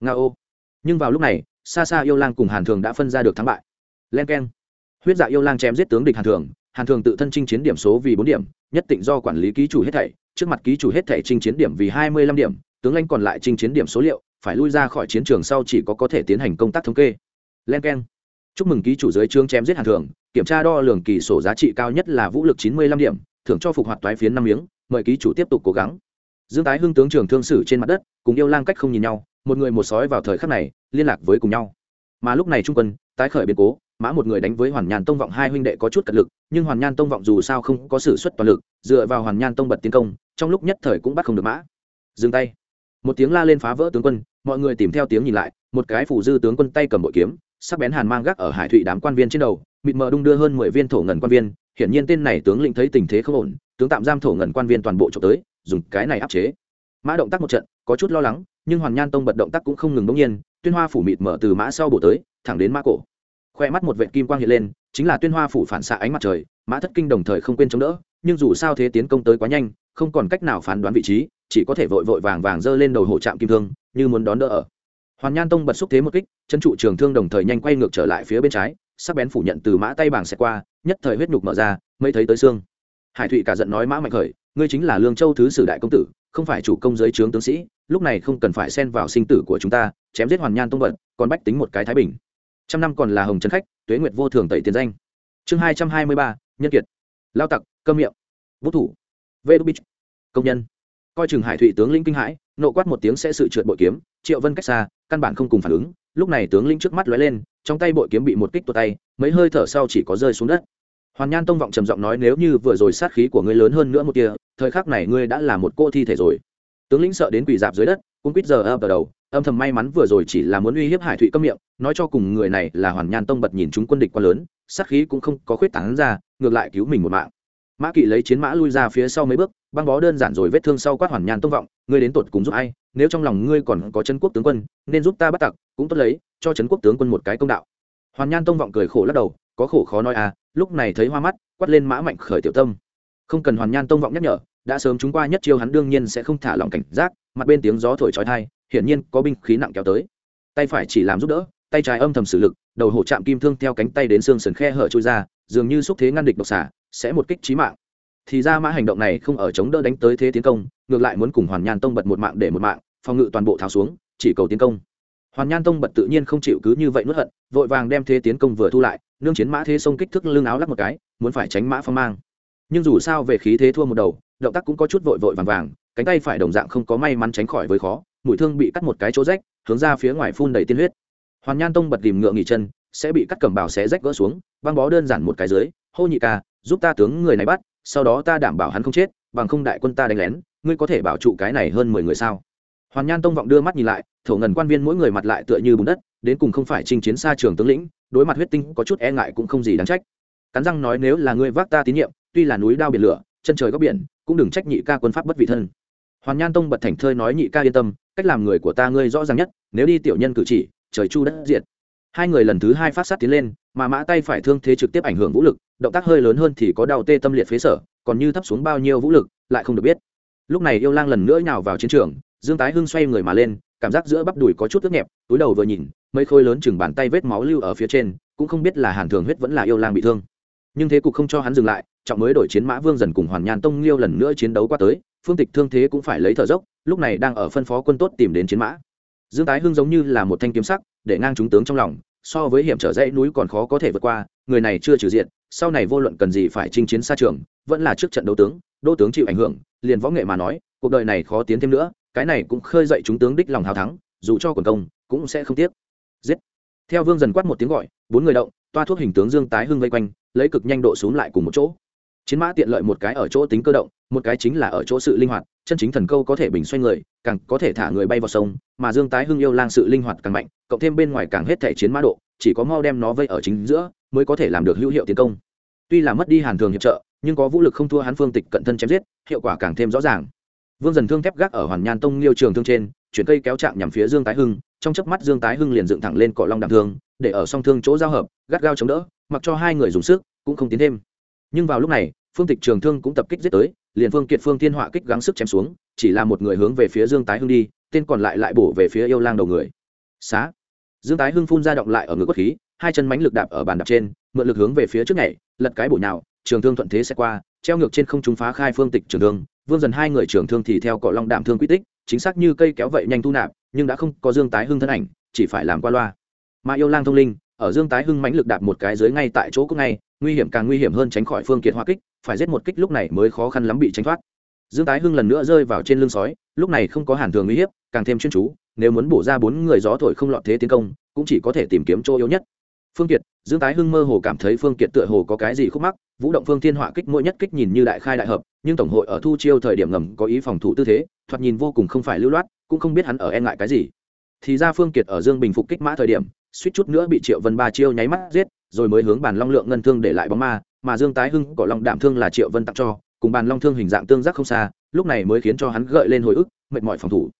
Nga ô nhưng vào lúc này xa xa yêu lang cùng hàn thường đã phân ra được thắng bại. Len k e n huyết dạ yêu lang chém giết tướng địch hàn thường hàn thường tự thân chinh chiến điểm số vì bốn điểm, nhất định do quản lý ký chủ hết thảy, trước mặt ký chủ hết thảy chinh chiến điểm vì hai mươi lăm điểm, tướng lãnh còn lại chinh chiến điểm số liệu, phải lui ra khỏi chiến trường sau chỉ có có thể tiến hành công tác thống kê. Len k e n chúc mừng ký chủ dưới trương chém giết hàn thường, kiểm tra đo lường kỳ sổ giá trị cao nhất là vũ lực chín mươi lăm điểm, thưởng cho phục hoạt toái phiến năm miếng, mời ký chủ tiếp tục cố gắng. Dương tái hưng tướng trường thương sử trên mặt đất, cùng yêu lang cách không nhìn nhau, một người một sói vào thời khắc này liên lạc với cùng nhau. Mà lúc này trung quân, tái khởi biến cố, mã một người đánh với hoàn nhàn tông vọng hai huynh đệ có chút cật lực, nhưng hoàn nhan tông vọng dù sao không có sự xuất toàn lực, dựa vào hoàn nhan tông bật tiến công, trong lúc nhất thời cũng bắt không được mã. Dừng tay. Một tiếng la lên phá vỡ tướng quân, mọi người tìm theo tiếng nhìn lại, một cái phủ dư tướng quân tay cầm bội kiếm, sắc bén hàn mang gác ở hải thụy đám quan viên trên đầu, mịt mờ đung đưa hơn mười viên thổ ngần quan viên, hiển nhiên tên này tướng lĩnh thấy tình thế không ổn, tướng tạm giam thổ ngần quan viên toàn bộ trộm tới, dùng cái này áp chế. Mã động tác một trận, có chút lo lắng nhưng hoàn nhan tông bật động tác cũng không ngừng đống nhiên, tuyên hoa phủ mịt mở từ mã sau bổ tới, thẳng đến mã cổ. Khoe mắt một vệ kim quang hiện lên, chính là tuyên hoa phủ phản xạ ánh mặt trời, mã thất kinh đồng thời không quên chống đỡ, nhưng dù sao thế tiến công tới quá nhanh, không còn cách nào phán đoán vị trí, chỉ có thể vội vội vàng vàng giơ lên đầu hổ trạm kim thương, như muốn đón đỡ ở. Hoàn nhan tông bật xúc thế một kích, chân trụ trường thương đồng thời nhanh quay ngược trở lại phía bên trái, sắc bén phủ nhận từ mã tay bảng xẹt qua, nhất thời huyết nhục mở ra, mới thấy tới xương. Hải thụy cả giận nói mã mạnh khởi, ngươi chính là lương châu thứ sử đại công tử, không phải chủ công giới trướng tướng sĩ lúc này không cần phải xen vào sinh tử của chúng ta, chém giết hoàn nhan tông vận còn bách tính một cái thái bình. Trăm năm còn là hồng trấn khách, tuế nguyệt vô thường tẩy tiền danh. Chương hai trăm hai mươi ba, nhân kiệt. Lao tặc, cơm miệng. Vũ thủ. Vê đu bích công nhân. Coi chừng hải thụy tướng lĩnh kinh hãi, nộ quát một tiếng sẽ sự trượt bội kiếm, triệu vân cách xa, căn bản không cùng phản ứng, lúc này tướng lĩnh trước mắt lóe lên, trong tay bội kiếm bị một kích tuột tay, mấy hơi thở sau chỉ có rơi xuống đất. Hoàn nhan tông vọng trầm giọng nói, nếu như vừa rồi sát khí của ngươi lớn hơn nữa một tia, thời khắc này ngươi đã là một cô thi thể rồi tướng lĩnh sợ đến quỳ dạp dưới đất cũng quýt giờ ập vào đầu, âm thầm may mắn vừa rồi chỉ là muốn uy hiếp hải thụy câm miệng, nói cho cùng người này là hoàn nhan tông bật nhìn chúng quân địch quá lớn, sát khí cũng không có khuyết tán ra, ngược lại cứu mình một mạng. Mã kỵ lấy chiến mã lui ra phía sau mấy bước, băng bó đơn giản rồi vết thương sau quát hoàn nhan tông vọng, ngươi đến tột cùng giúp ai? Nếu trong lòng ngươi còn có chân quốc tướng quân, nên giúp ta bắt tặc, cũng tốt lấy, cho trấn quốc tướng quân một cái công đạo. Hoàn nhan tông vọng cười khổ lắc đầu, có khổ khó nói à lúc này thấy hoa mắt, quát lên mã mạnh khởi tiểu tâm. Không cần hoàn nhan tông vọng nhắc nhở đã sớm chúng qua nhất chiêu hắn đương nhiên sẽ không thả lỏng cảnh giác, mặt bên tiếng gió thổi trói thai, hiển nhiên có binh khí nặng kéo tới. Tay phải chỉ làm giúp đỡ, tay trái âm thầm sử lực, đầu hổ chạm kim thương theo cánh tay đến xương sườn khe hở trôi ra, dường như xúc thế ngăn địch độc xả, sẽ một kích trí mạng. Thì ra mã hành động này không ở chống đỡ đánh tới thế tiến công, ngược lại muốn cùng hoàn nhan tông bật một mạng để một mạng, phòng ngự toàn bộ tháo xuống, chỉ cầu tiến công. Hoàn nhan tông bật tự nhiên không chịu cứ như vậy nuốt hận, vội vàng đem thế tiến công vừa thu lại, nương chiến mã thế sông kích thước lưng áo lắc một cái, muốn phải tránh mã phong mang. Nhưng dù sao về khí thế thua một đầu động tác cũng có chút vội vội vàng vàng, cánh tay phải đồng dạng không có may mắn tránh khỏi với khó, mũi thương bị cắt một cái chỗ rách, hướng ra phía ngoài phun đầy tiên huyết. Hoàn nhan tông bật tìm ngựa nghỉ chân, sẽ bị cắt cầm bào xé rách gỡ xuống, băng bó đơn giản một cái dưới, hô nhị ca, giúp ta tướng người này bắt, sau đó ta đảm bảo hắn không chết, bằng không đại quân ta đánh lén, ngươi có thể bảo trụ cái này hơn mười người sao? Hoàn nhan tông vọng đưa mắt nhìn lại, thổ ngần quan viên mỗi người mặt lại tựa như bùn đất, đến cùng không phải chinh chiến xa trường tướng lĩnh, đối mặt huyết tinh có chút e ngại cũng không gì đáng trách. Cắn răng nói, nếu là ngươi vác ta tín nhiệm, tuy là núi đao biển lửa chân trời góc biển, cũng đừng trách nhị ca quân pháp bất vị thân. Hoàn nhan tông bật thành thơi nói nhị ca yên tâm, cách làm người của ta ngươi rõ ràng nhất, nếu đi tiểu nhân cử chỉ, trời chu đất diệt. Hai người lần thứ hai phát sát tiến lên, mà mã tay phải thương thế trực tiếp ảnh hưởng vũ lực, động tác hơi lớn hơn thì có đau tê tâm liệt phế sở, còn như thấp xuống bao nhiêu vũ lực, lại không được biết. Lúc này yêu lang lần nữa nhào vào chiến trường, dương tái hưng xoay người mà lên, cảm giác giữa bắp đùi có chút ướt nhẹp, túi đầu vừa nhìn, mấy khôi lớn chừng bàn tay vết máu lưu ở phía trên, cũng không biết là hàn thường huyết vẫn là yêu lang bị thương. Nhưng thế cục không cho hắn dừng lại trọng mới đổi chiến mã vương dần cùng hoàn nhàn tông liêu lần nữa chiến đấu qua tới, phương tịch thương thế cũng phải lấy thở dốc, lúc này đang ở phân phó quân tốt tìm đến chiến mã. Dương tái hưng giống như là một thanh kiếm sắc, để ngang chúng tướng trong lòng, so với hiểm trở dãy núi còn khó có thể vượt qua, người này chưa trừ diện, sau này vô luận cần gì phải chinh chiến xa trường, vẫn là trước trận đấu tướng, đô tướng chịu ảnh hưởng, liền võ nghệ mà nói, cuộc đời này khó tiến thêm nữa, cái này cũng khơi dậy chúng tướng đích lòng hào thắng, dù cho quần công, cũng sẽ không tiếc. Giết. Theo vương dần quát một tiếng gọi, bốn người động, toa thuốc hình tướng dương tái hưng vây quanh, lấy cực nhanh độ xuống lại cùng một chỗ chiến mã tiện lợi một cái ở chỗ tính cơ động, một cái chính là ở chỗ sự linh hoạt, chân chính thần câu có thể bình xoay người, càng có thể thả người bay vào sông, mà dương tái hưng yêu lang sự linh hoạt càng mạnh, cộng thêm bên ngoài càng hết thể chiến mã độ, chỉ có mau đem nó vây ở chính giữa, mới có thể làm được hữu hiệu tiến công. Tuy là mất đi hàn thường hiệp trợ, nhưng có vũ lực không thua hắn phương tịch cận thân chém giết, hiệu quả càng thêm rõ ràng. Vương dần thương thép gác ở hoàn nhan tông liêu trường thương trên, chuyển cây kéo chạm nhằm phía dương tái hưng, trong chớp mắt dương tái hưng liền dựng thẳng lên cọ long đạm thương, để ở song thương chỗ giao hợp, gắt gao chống đỡ, mặc cho hai người dùng sức, cũng không tiến thêm nhưng vào lúc này, phương tịch trường thương cũng tập kích giết tới, liền phương kiệt phương thiên họa kích gắng sức chém xuống, chỉ là một người hướng về phía dương tái hưng đi, tên còn lại lại bổ về phía yêu lang đầu người. Xá! Dương tái hưng phun ra động lại ở ngực quất khí, hai chân mánh lực đạp ở bàn đạp trên, mượn lực hướng về phía trước nhảy, lật cái bổ nhào, trường thương thuận thế sẽ qua, treo ngược trên không trung phá khai phương tịch trường thương, vương dần hai người trường thương thì theo cọ long đạm thương quy tích, chính xác như cây kéo vậy nhanh thu nạp, nhưng đã không có dương tái hưng thân ảnh, chỉ phải làm qua loa. Mà yêu lang thông linh, ở dương tái hưng mãnh lực đạp một cái dưới ngay tại chỗ cũng ngay nguy hiểm càng nguy hiểm hơn tránh khỏi phương kiệt hoa kích, phải giết một kích lúc này mới khó khăn lắm bị tránh thoát. Dương tái hưng lần nữa rơi vào trên lưng sói, lúc này không có hàn thường uy hiếp, càng thêm chuyên chú, nếu muốn bổ ra bốn người gió thổi không lọt thế tiến công, cũng chỉ có thể tìm kiếm chỗ yếu nhất. Phương kiệt, dương tái hưng mơ hồ cảm thấy phương kiệt tựa hồ có cái gì khúc mắc, vũ động phương thiên họa kích mỗi nhất kích nhìn như đại khai đại hợp, nhưng tổng hội ở thu chiêu thời điểm ngầm có ý phòng thủ tư thế, thoạt nhìn vô cùng không phải lưu loát, cũng không biết hắn ở e ngại cái gì. Thì ra phương kiệt ở dương bình phục kích mã thời điểm, suýt chút nữa bị triệu vân ba chiêu nháy mắt giết rồi mới hướng bàn long lượng ngân thương để lại bóng ma, mà dương tái hưng, cỏ long đạm thương là triệu vân tặng cho, cùng bàn long thương hình dạng tương giác không xa, lúc này mới khiến cho hắn gợi lên hồi ức, mệt mỏi phòng thủ.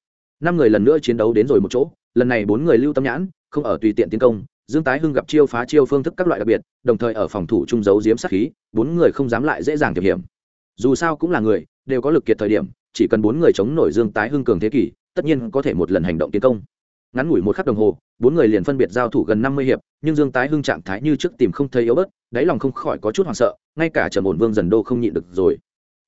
Năm người lần nữa chiến đấu đến rồi một chỗ, lần này bốn người lưu tâm nhãn, không ở tùy tiện tiến công, dương tái hưng gặp chiêu phá chiêu phương thức các loại đặc biệt, đồng thời ở phòng thủ trung giấu diếm sát khí, bốn người không dám lại dễ dàng tiềm hiểm. Dù sao cũng là người, đều có lực kiệt thời điểm, chỉ cần bốn người chống nổi dương tái hưng cường thế kỷ, tất nhiên có thể một lần hành động tiến công ngắn ngủi một khắc đồng hồ, bốn người liền phân biệt giao thủ gần năm mươi hiệp, nhưng dương tái hưng trạng thái như trước tìm không thấy yếu bớt, đáy lòng không khỏi có chút hoảng sợ, ngay cả trầm ổn vương dần đô không nhịn được rồi.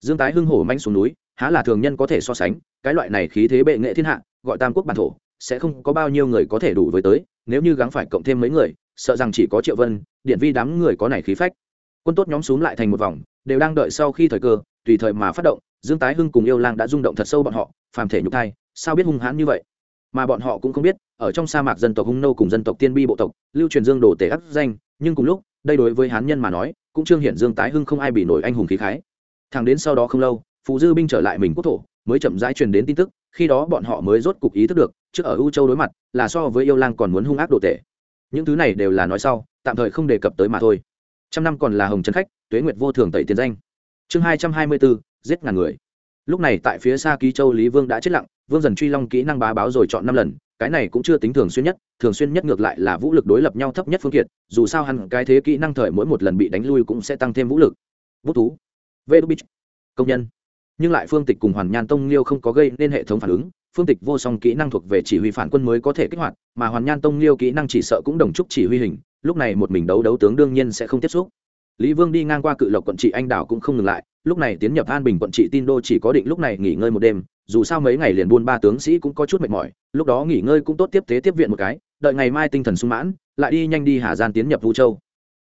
Dương tái hưng hổ manh xuống núi, há là thường nhân có thể so sánh, cái loại này khí thế bệ nghệ thiên hạ, gọi tam quốc bản thổ, sẽ không có bao nhiêu người có thể đủ với tới, nếu như gắng phải cộng thêm mấy người, sợ rằng chỉ có triệu vân, điện vi đám người có này khí phách. Quân tốt nhóm xuống lại thành một vòng, đều đang đợi sau khi thời cơ, tùy thời mà phát động, dương tái hưng cùng yêu lang đã rung động thật sâu bọn họ, phàm thể nhục thai, sao biết hung hãn như vậy? Mà bọn họ cũng không biết, ở trong sa mạc dân tộc hung nô cùng dân tộc tiên bi bộ tộc, lưu truyền dương đồ tể áp danh, nhưng cùng lúc, đây đối với hán nhân mà nói, cũng trương hiện dương tái hưng không ai bị nổi anh hùng khí khái. Thằng đến sau đó không lâu, phù dư binh trở lại mình quốc thổ, mới chậm rãi truyền đến tin tức, khi đó bọn họ mới rốt cục ý thức được, trước ở u châu đối mặt, là so với yêu lang còn muốn hung ác đồ tể. Những thứ này đều là nói sau, tạm thời không đề cập tới mà thôi. Trăm năm còn là hồng trấn khách, tuế nguyệt vô thường tẩy tiền danh. Chương hai trăm hai mươi bốn giết ngàn người lúc này tại phía xa ký châu lý vương đã chết lặng, vương dần truy long kỹ năng bá báo rồi chọn năm lần, cái này cũng chưa tính thường xuyên nhất, thường xuyên nhất ngược lại là vũ lực đối lập nhau thấp nhất phương kiệt, dù sao hẳn cái thế kỹ năng thời mỗi một lần bị đánh lui cũng sẽ tăng thêm vũ lực. Vũ thú. Vê đu bích công nhân. Nhưng lại phương tịch cùng hoàn nhan tông liêu không có gây nên hệ thống phản ứng, phương tịch vô song kỹ năng thuộc về chỉ huy phản quân mới có thể kích hoạt, mà hoàn nhan tông liêu kỹ năng chỉ sợ cũng đồng chúc chỉ huy hình, lúc này một mình đấu đấu tướng đương nhiên sẽ không tiếp xúc lý vương đi ngang qua cự lộc quận trị anh đảo cũng không ngừng lại, lúc này tiến nhập an bình quận trị tin đô chỉ có định lúc này nghỉ ngơi một đêm, dù sao mấy ngày liền buôn ba tướng sĩ cũng có chút mệt mỏi, lúc đó nghỉ ngơi cũng tốt tiếp tế tiếp viện một cái, đợi ngày mai tinh thần sung mãn, lại đi nhanh đi hà gian tiến nhập vũ châu.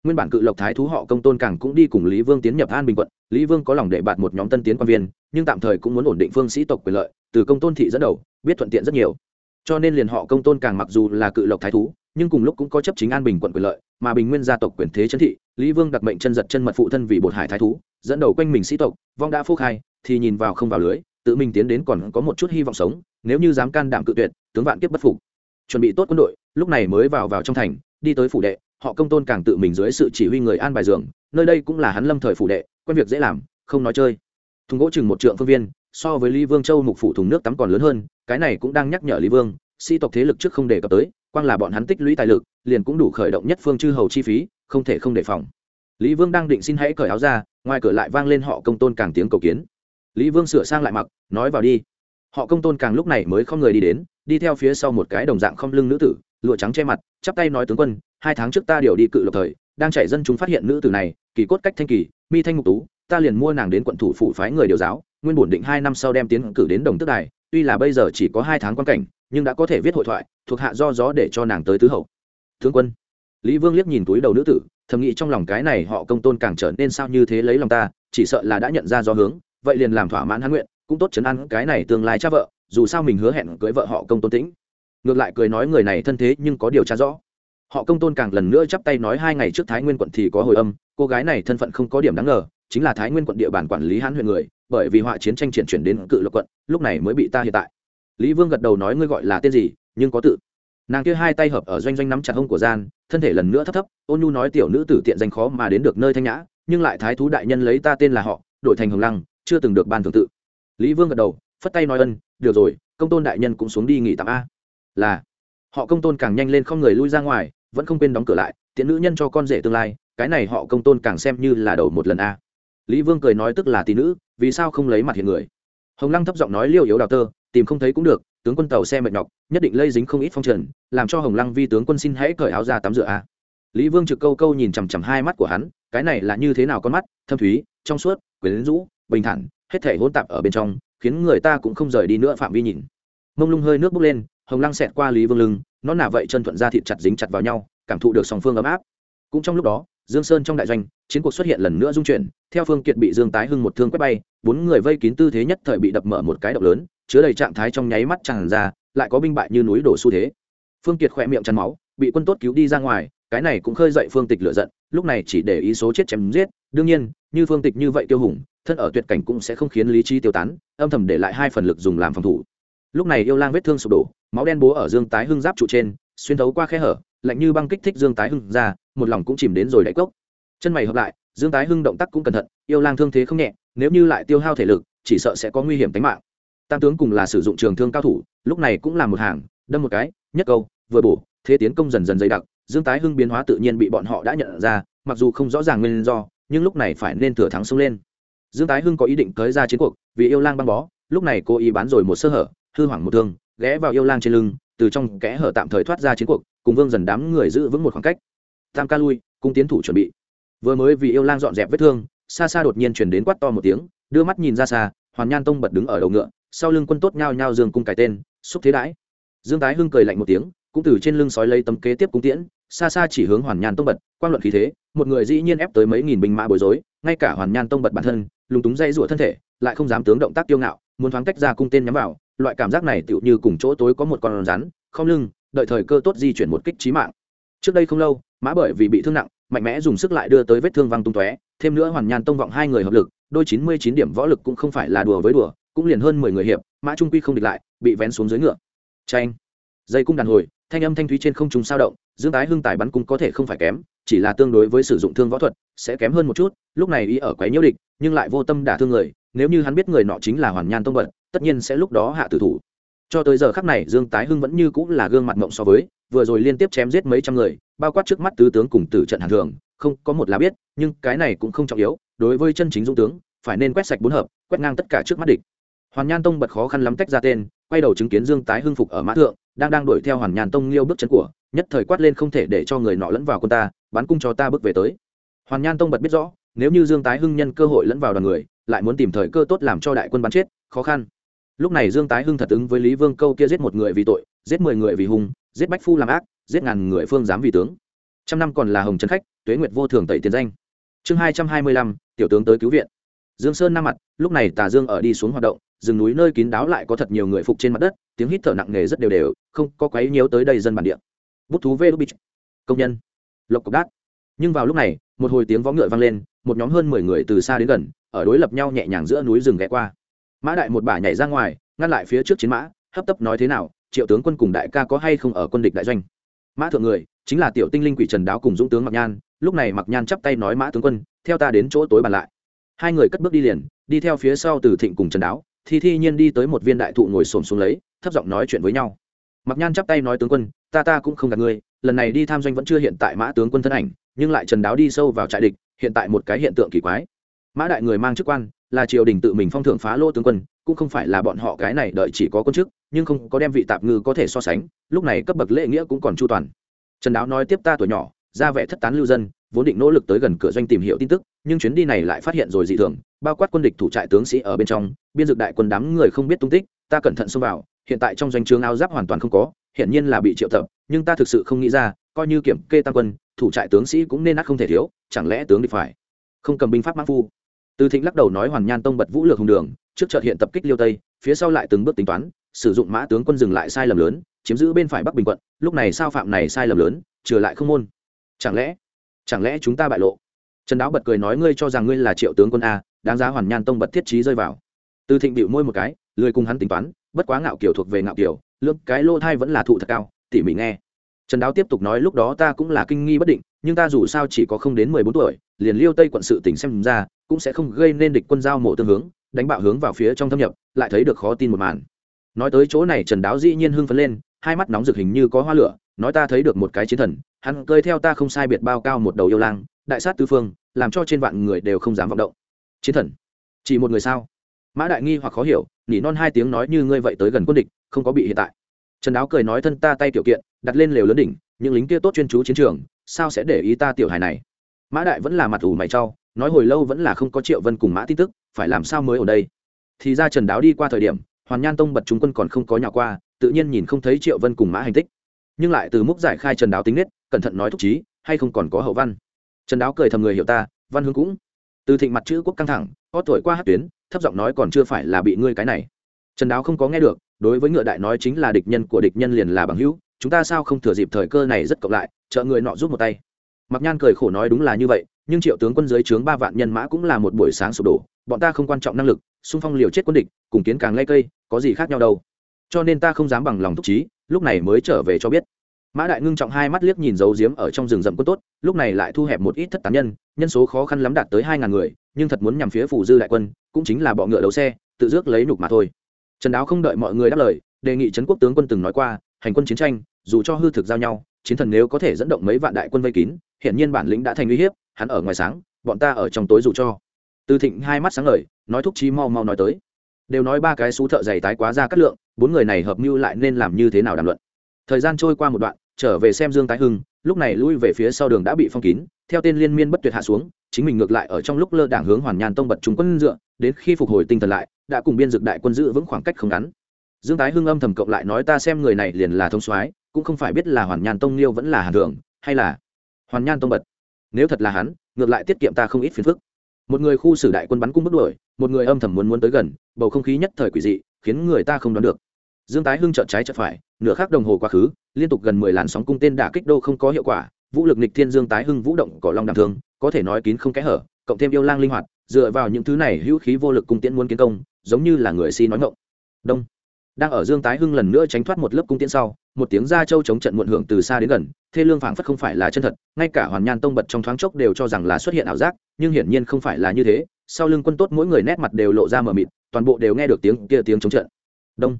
Nguyên bản cự lộc thái thú họ công tôn càng cũng đi cùng lý vương tiến nhập an bình quận, lý vương có lòng để bạt một nhóm tân tiến quan viên, nhưng tạm thời cũng muốn ổn định phương sĩ tộc quyền lợi, từ công tôn thị dẫn đầu, biết thuận tiện rất nhiều. Cho nên liền họ công tôn càng mặc dù là cự lộc thái thú, nhưng cùng lúc cũng có chấp chính an bình quận quyền lợi, mà bình nguyên gia tộc quyền thế trấn thị lý vương đặc mệnh chân giật chân mật phụ thân vì bột hải thái thú, dẫn đầu quanh mình sĩ tộc, vong đã phúc khai, thì nhìn vào không vào lưới, tự mình tiến đến còn có một chút hy vọng sống, nếu như dám can đảm cự tuyệt, tướng vạn kiếp bất phục. Chuẩn bị tốt quân đội, lúc này mới vào vào trong thành, đi tới phủ đệ, họ công tôn càng tự mình dưới sự chỉ huy người an bài giường nơi đây cũng là hắn lâm thời phủ đệ, quen việc dễ làm, không nói chơi. Thùng gỗ chừng một trượng phương viên, so với lý vương châu mục phủ thùng nước tắm còn lớn hơn, cái này cũng đang nhắc nhở lý vương, sĩ tộc thế lực trước không đề cập tới, quang là bọn hắn tích lũy tài lực, liền cũng đủ khởi động nhất phương chư hầu chi phí không thể không đề phòng. Lý vương đang định xin hãy cởi áo ra, ngoài cửa lại vang lên họ công tôn càng tiếng cầu kiến. Lý vương sửa sang lại mặc, nói vào đi. Họ công tôn càng lúc này mới không người đi đến, đi theo phía sau một cái đồng dạng không lưng nữ tử, lụa trắng che mặt, chắp tay nói tướng quân, hai tháng trước ta điều đi cự lộc thời, đang chạy dân chúng phát hiện nữ tử này, kỳ cốt cách thanh kỳ, mi thanh ngục tú, ta liền mua nàng đến quận thủ phụ phái người điều giáo, nguyên bổn định hai năm sau đem tiến cử đến đồng tức đài, tuy là bây giờ chỉ có hai tháng quan cảnh, nhưng đã có thể viết hội thoại, thuộc hạ do gió để cho nàng tới tứ hậu. Tướng quân lý vương liếc nhìn túi đầu nữ tử, thầm nghĩ trong lòng cái này họ công tôn càng trở nên sao như thế lấy lòng ta, chỉ sợ là đã nhận ra do hướng, vậy liền làm thỏa mãn hắn nguyện, cũng tốt chấn ăn cái này tương lai cha vợ, dù sao mình hứa hẹn cưới vợ họ công tôn tĩnh. Ngược lại cười nói người này thân thế nhưng có điều tra rõ. Họ công tôn càng lần nữa chắp tay nói hai ngày trước thái nguyên quận thì có hồi âm, cô gái này thân phận không có điểm đáng ngờ, chính là thái nguyên quận địa bàn quản lý hãn huyện người, bởi vì họa chiến tranh triển chuyển đến cự lộc quận, lúc này mới bị ta hiện tại. Lý vương gật đầu nói ngươi gọi là tên gì, nhưng có tự nàng kia hai tay hợp ở doanh doanh nắm chặt hông của gian, thân thể lần nữa thấp thấp, ôn nhu nói tiểu nữ tử tiện danh khó mà đến được nơi thanh nhã, nhưng lại thái thú đại nhân lấy ta tên là họ, đổi thành hồng lăng, chưa từng được ban thưởng tự. Lý vương gật đầu, phất tay nói ân, được rồi, công tôn đại nhân cũng xuống đi nghỉ tạm a. Là, họ công tôn càng nhanh lên không người lui ra ngoài, vẫn không quên đóng cửa lại, tiện nữ nhân cho con rể tương lai, cái này họ công tôn càng xem như là đầu một lần a. Lý vương cười nói tức là tỷ nữ, vì sao không lấy mặt hiện người? Hồng lăng thấp giọng nói liêu yếu đào tơ, tìm không thấy cũng được tướng quân tàu xe mệt nhọc, nhất định lây dính không ít phong trần, làm cho hồng lăng vi tướng quân xin hãy cởi áo ra tắm rửa a. Lý vương trực câu câu nhìn chằm chằm hai mắt của hắn, cái này là như thế nào con mắt, thâm thúy, trong suốt, quyến rũ, bình thản, hết thể hỗn tạp ở bên trong, khiến người ta cũng không rời đi nữa phạm vi nhìn. Mông lung hơi nước bốc lên, hồng lăng xẹt qua lý vương lưng, nó nả vậy chân thuận ra thịt chặt dính chặt vào nhau, cảm thụ được song phương ấm áp. Cũng trong lúc đó, dương sơn trong đại doanh, chiến cuộc xuất hiện lần nữa dung chuyển, theo phương kiệt bị dương tái hưng một thương quét bay, bốn người vây kín tư thế nhất thời bị đập mở một cái động lớn chứa đầy trạng thái trong nháy mắt tràn ra, lại có binh bại như núi đổ xu thế. Phương kiệt khỏe miệng chắn máu, bị quân tốt cứu đi ra ngoài, cái này cũng khơi dậy phương tịch lựa giận, lúc này chỉ để ý số chết chém giết, đương nhiên, như phương tịch như vậy tiêu hùng, thân ở tuyệt cảnh cũng sẽ không khiến lý trí tiêu tán, âm thầm để lại hai phần lực dùng làm phòng thủ. Lúc này yêu lang vết thương sụp đổ, máu đen bố ở dương tái hưng giáp trụ trên, xuyên thấu qua khe hở, lạnh như băng kích thích dương tái hưng ra, một lòng cũng chìm đến rồi đáy cốc. Chân mày hợp lại, dương tái hưng động tác cũng cẩn thận, yêu lang thương thế không nhẹ, nếu như lại tiêu hao thể lực, chỉ sợ sẽ có nguy hiểm tính mạng tam tướng cùng là sử dụng trường thương cao thủ, lúc này cũng là một hàng, đâm một cái, nhất câu, vừa bổ, thế tiến công dần dần dày đặc, dương tái hưng biến hóa tự nhiên bị bọn họ đã nhận ra, mặc dù không rõ ràng nguyên do, nhưng lúc này phải nên thừa thắng xông lên. Dương tái hưng có ý định tới ra chiến cuộc, vì yêu lang băng bó, lúc này cô ý bán rồi một sơ hở, hư hoảng một thương, ghé vào yêu lang trên lưng, từ trong kẽ hở tạm thời thoát ra chiến cuộc, cùng vương dần đám người giữ vững một khoảng cách. Tam ca lui, cung tiến thủ chuẩn bị. Vừa mới vì yêu lang dọn dẹp vết thương, xa xa đột nhiên chuyển đến quát to một tiếng, đưa mắt nhìn ra xa, hoàn nhan tông bật đứng ở đầu ngựa sau lưng quân tốt nhao nhao dương cung cải tên, xúc thế đãi. Dương tái hưng cười lạnh một tiếng, cũng từ trên lưng sói lấy tấm kế tiếp cung tiễn, xa xa chỉ hướng hoàn nhan tông bật quan luận khí thế, một người dĩ nhiên ép tới mấy nghìn binh mã bối rối, ngay cả hoàn nhan tông bật bản thân, lúng túng dây rủa thân thể, lại không dám tướng động tác tiêu ngạo, muốn thoáng tách ra cung tên nhắm vào, loại cảm giác này tựu như cùng chỗ tối có một con rắn, không lưng, đợi thời cơ tốt di chuyển một kích trí mạng. Trước đây không lâu, mã bởi vì bị thương nặng, mạnh mẽ dùng sức lại đưa tới vết thương văng tung tóe, thêm nữa hoàn nhan tông vọng hai người hợp lực, đôi chín mươi chín điểm võ lực cũng không phải là đùa với đùa cũng liền hơn mười người hiệp, mã trung quy không địch lại, bị vén xuống dưới ngựa. Tranh dây cung đàn hồi, thanh âm thanh thúy trên không trung sao động, dương tái hưng tài bắn cung có thể không phải kém, chỉ là tương đối với sử dụng thương võ thuật, sẽ kém hơn một chút, lúc này ý ở quấy nhiễu địch, nhưng lại vô tâm đả thương người, nếu như hắn biết người nọ chính là hoàn nhan tông bật, tất nhiên sẽ lúc đó hạ tử thủ. Cho tới giờ khắc này, dương tái hưng vẫn như cũng là gương mặt mộng so với, vừa rồi liên tiếp chém giết mấy trăm người, bao quát trước mắt tứ tướng cùng tử trận hàn thường, không có một là biết, nhưng cái này cũng không trọng yếu, đối với chân chính dũng tướng, phải nên quét sạch bốn hợp, quét ngang tất cả trước mắt địch hoàn nhan tông bật khó khăn lắm tách ra tên, quay đầu chứng kiến dương tái hưng phục ở mã thượng, đang đang đuổi theo hoàn nhàn tông liêu bước chân của, nhất thời quát lên không thể để cho người nọ lẫn vào quân ta, bắn cung cho ta bước về tới. Hoàn nhan tông bật biết rõ, nếu như dương tái hưng nhân cơ hội lẫn vào đoàn người, lại muốn tìm thời cơ tốt làm cho đại quân bắn chết, khó khăn. Lúc này dương tái hưng thật ứng với lý vương câu kia giết một người vì tội, giết mười người vì hung, giết bách phu làm ác, giết ngàn người phương dám vì tướng. Trăm năm còn là hồng trấn khách, tuế nguyệt vô thường tẩy tiền danh. Chương hai trăm hai mươi lăm, tiểu tướng tới cứu viện. Dương sơn nam mặt, lúc này tà dương ở đi xuống hoạt động rừng núi nơi kín đáo lại có thật nhiều người phục trên mặt đất, tiếng hít thở nặng nề rất đều đều, không có quấy nhiễu tới đây dân bản địa. Bút thú vê đúc công nhân, lộc cộc đát. Nhưng vào lúc này, một hồi tiếng vó ngựa vang lên, một nhóm hơn mười người từ xa đến gần, ở đối lập nhau nhẹ nhàng giữa núi rừng ghé qua. Mã đại một bả nhảy ra ngoài, ngăn lại phía trước chiến mã, hấp tấp nói thế nào, triệu tướng quân cùng đại ca có hay không ở quân địch đại doanh? Mã thượng người, chính là tiểu tinh linh quỷ trần đáo cùng dũng tướng mặc nhan, lúc này mặc nhan chắp tay nói, mã tướng quân, theo ta đến chỗ tối bàn lại. Hai người cất bước đi liền, đi theo phía sau từ thịnh cùng trần đáo thì thi nhiên đi tới một viên đại thụ ngồi xổm xuống lấy, thấp giọng nói chuyện với nhau. Mặc nhan chắp tay nói, tướng quân, ta ta cũng không gặp ngươi, lần này đi tham doanh vẫn chưa hiện tại mã tướng quân thân ảnh, nhưng lại trần đáo đi sâu vào trại địch, hiện tại một cái hiện tượng kỳ quái. Mã đại người mang chức quan, là triều đình tự mình phong thưởng phá lô tướng quân, cũng không phải là bọn họ cái này đợi chỉ có quân chức, nhưng không có đem vị tạp ngư có thể so sánh, lúc này cấp bậc lễ nghĩa cũng còn chu toàn. Trần đáo nói, tiếp ta tuổi nhỏ, ra vẻ thất tán lưu dân, vốn định nỗ lực tới gần cửa doanh tìm hiểu tin tức, nhưng chuyến đi này lại phát hiện rồi dị thường bao quát quân địch thủ trại tướng sĩ ở bên trong, biên dược đại quân đám người không biết tung tích, ta cẩn thận xông vào, hiện tại trong doanh trường áo giáp hoàn toàn không có hiện nhiên là bị triệu tập, nhưng ta thực sự không nghĩ ra, coi như kiểm kê tăng quân, thủ trại tướng sĩ cũng nên nát không thể thiếu, chẳng lẽ tướng địch phải không cầm binh pháp mã phu? Từ thịnh lắc đầu nói hoàn nhan tông bật vũ lược hùng đường, trước chợt hiện tập kích liêu tây, phía sau lại từng bước tính toán, sử dụng mã tướng quân dừng lại sai lầm lớn, chiếm giữ bên phải bắc bình quận, lúc này sao phạm này sai lầm lớn trừ lại không môn. Chẳng lẽ chẳng lẽ chúng ta bại lộ? Trần đáo bật cười nói ngươi cho rằng ngươi là triệu tướng quân a đáng giá hoàn nhan tông bật thiết trí rơi vào. Từ thịnh bịu môi một cái, lười cùng hắn tính toán, bất quá ngạo kiểu thuộc về ngạo kiểu lương cái lô thai vẫn là thụ thật cao, tỉ mỉ nghe. Trần đáo tiếp tục nói lúc đó ta cũng là kinh nghi bất định, nhưng ta dù sao chỉ có không đến mười bốn tuổi, liền liêu tây quận sự tỉnh xem ra, cũng sẽ không gây nên địch quân giao mộ tương hướng, đánh bạo hướng vào phía trong thâm nhập, lại thấy được khó tin một màn. Nói tới chỗ này trần đáo dĩ nhiên hưng phấn lên, hai mắt nóng rực hình như có hoa lửa, nói ta thấy được một cái chiến thần, hắn cơi theo ta không sai biệt bao cao một đầu yêu lang, đại sát tư phương, làm cho trên vạn người đều không dám vọng động chiến thần. Chỉ một người sao? Mã đại nghi hoặc khó hiểu, nỉ non hai tiếng nói như ngươi vậy tới gần quân địch, không có bị hiện tại. Trần đáo cười nói thân ta tay tiểu kiện, đặt lên lều lớn đỉnh, những lính kia tốt chuyên chú chiến trường, sao sẽ để ý ta tiểu hài này? Mã đại vẫn là mặt ủ mày trau nói hồi lâu vẫn là không có triệu vân cùng mã tin tức, phải làm sao mới ở đây? Thì ra trần đáo đi qua thời điểm, hoàn nhan tông bật chúng quân còn không có nhà qua, tự nhiên nhìn không thấy triệu vân cùng mã hành tích. Nhưng lại từ múc giải khai trần đáo tính nết, cẩn thận nói thúc trí hay không còn có hậu văn? Trần đáo cười thầm người hiểu ta, văn hương cũng từ thịnh mặt chữ quốc căng thẳng, có tuổi qua hát tuyến, thấp giọng nói còn chưa phải là bị ngươi cái này. Trần đáo không có nghe được, đối với ngựa đại nói chính là địch nhân của địch nhân liền là bằng hữu, chúng ta sao không thừa dịp thời cơ này rất cộng lại, trợ người nọ giúp một tay. Mặc nhan cười khổ nói đúng là như vậy, nhưng triệu tướng quân dưới trướng ba vạn nhân mã cũng là một buổi sáng sụp đổ, bọn ta không quan trọng năng lực, xung phong liều chết quân địch, cùng kiến càng lây cây, có gì khác nhau đâu. Cho nên ta không dám bằng lòng thúc trí lúc này mới trở về cho biết mã đại ngưng trọng hai mắt liếc nhìn dấu diếm ở trong rừng rậm quân tốt, lúc này lại thu hẹp một ít thất tán nhân nhân số khó khăn lắm đạt tới hai ngàn người, nhưng thật muốn nhằm phía phủ dư đại quân, cũng chính là bọ ngựa đấu xe, tự dước lấy nhục mà thôi. Trần đáo không đợi mọi người đáp lời, đề nghị trấn quốc tướng quân từng nói qua, hành quân chiến tranh, dù cho hư thực giao nhau, chiến thần nếu có thể dẫn động mấy vạn đại quân vây kín hiện nhiên bản lĩnh đã thành uy hiếp, hắn ở ngoài sáng, bọn ta ở trong tối dù cho. Từ thịnh hai mắt sáng ngời, nói thúc chi mau mau nói tới. Đều nói ba cái xú thợ giày tái quá ra cắt lượng, bốn người này hợp mưu lại nên làm như thế nào đàm luận thời gian trôi qua một đoạn, trở về xem dương tái hưng, lúc này lui về phía sau đường đã bị phong kín, theo tên liên miên bất tuyệt hạ xuống, chính mình ngược lại ở trong lúc lơ đảng hướng hoàn nhàn tông bật trung quân dựa, đến khi phục hồi tinh thần lại, đã cùng biên dực đại quân giữ vững khoảng cách không ngắn. Dương tái hưng âm thầm cộng lại nói ta xem người này liền là thông soái, cũng không phải biết là hoàn nhàn tông liêu vẫn là hàn thường hay là hoàn nhàn tông bật. Nếu thật là hắn, ngược lại tiết kiệm ta không ít phiền phức. Một người khu xử đại quân bắn cung bước đuổi, một người âm thầm muốn muốn tới gần, bầu không khí nhất thời quỷ dị, khiến người ta không đoán được. Dương tái hưng trợn trái trợn phải nửa khắc đồng hồ quá khứ, liên tục gần mười làn sóng cung tên đả kích đô không có hiệu quả, vũ lực nịch thiên dương tái hưng vũ động cỏ long đàm thương, có thể nói kín không kẽ hở, cộng thêm yêu lang linh hoạt, dựa vào những thứ này hữu khí vô lực cung tiễn muốn kiến công, giống như là người si nói ngộng đông. Đang ở dương tái hưng lần nữa tránh thoát một lớp cung tiễn sau, một tiếng gia châu chống trận muộn hưởng từ xa đến gần, thê lương phảng phất không phải là chân thật, ngay cả hoàn nhan tông bật trong thoáng chốc đều cho rằng là xuất hiện ảo giác, nhưng hiển nhiên không phải là như thế, sau lưng quân tốt mỗi người nét mặt đều lộ ra mờ mịt, toàn bộ đều nghe được tiếng kia tiếng chống trận. Đông.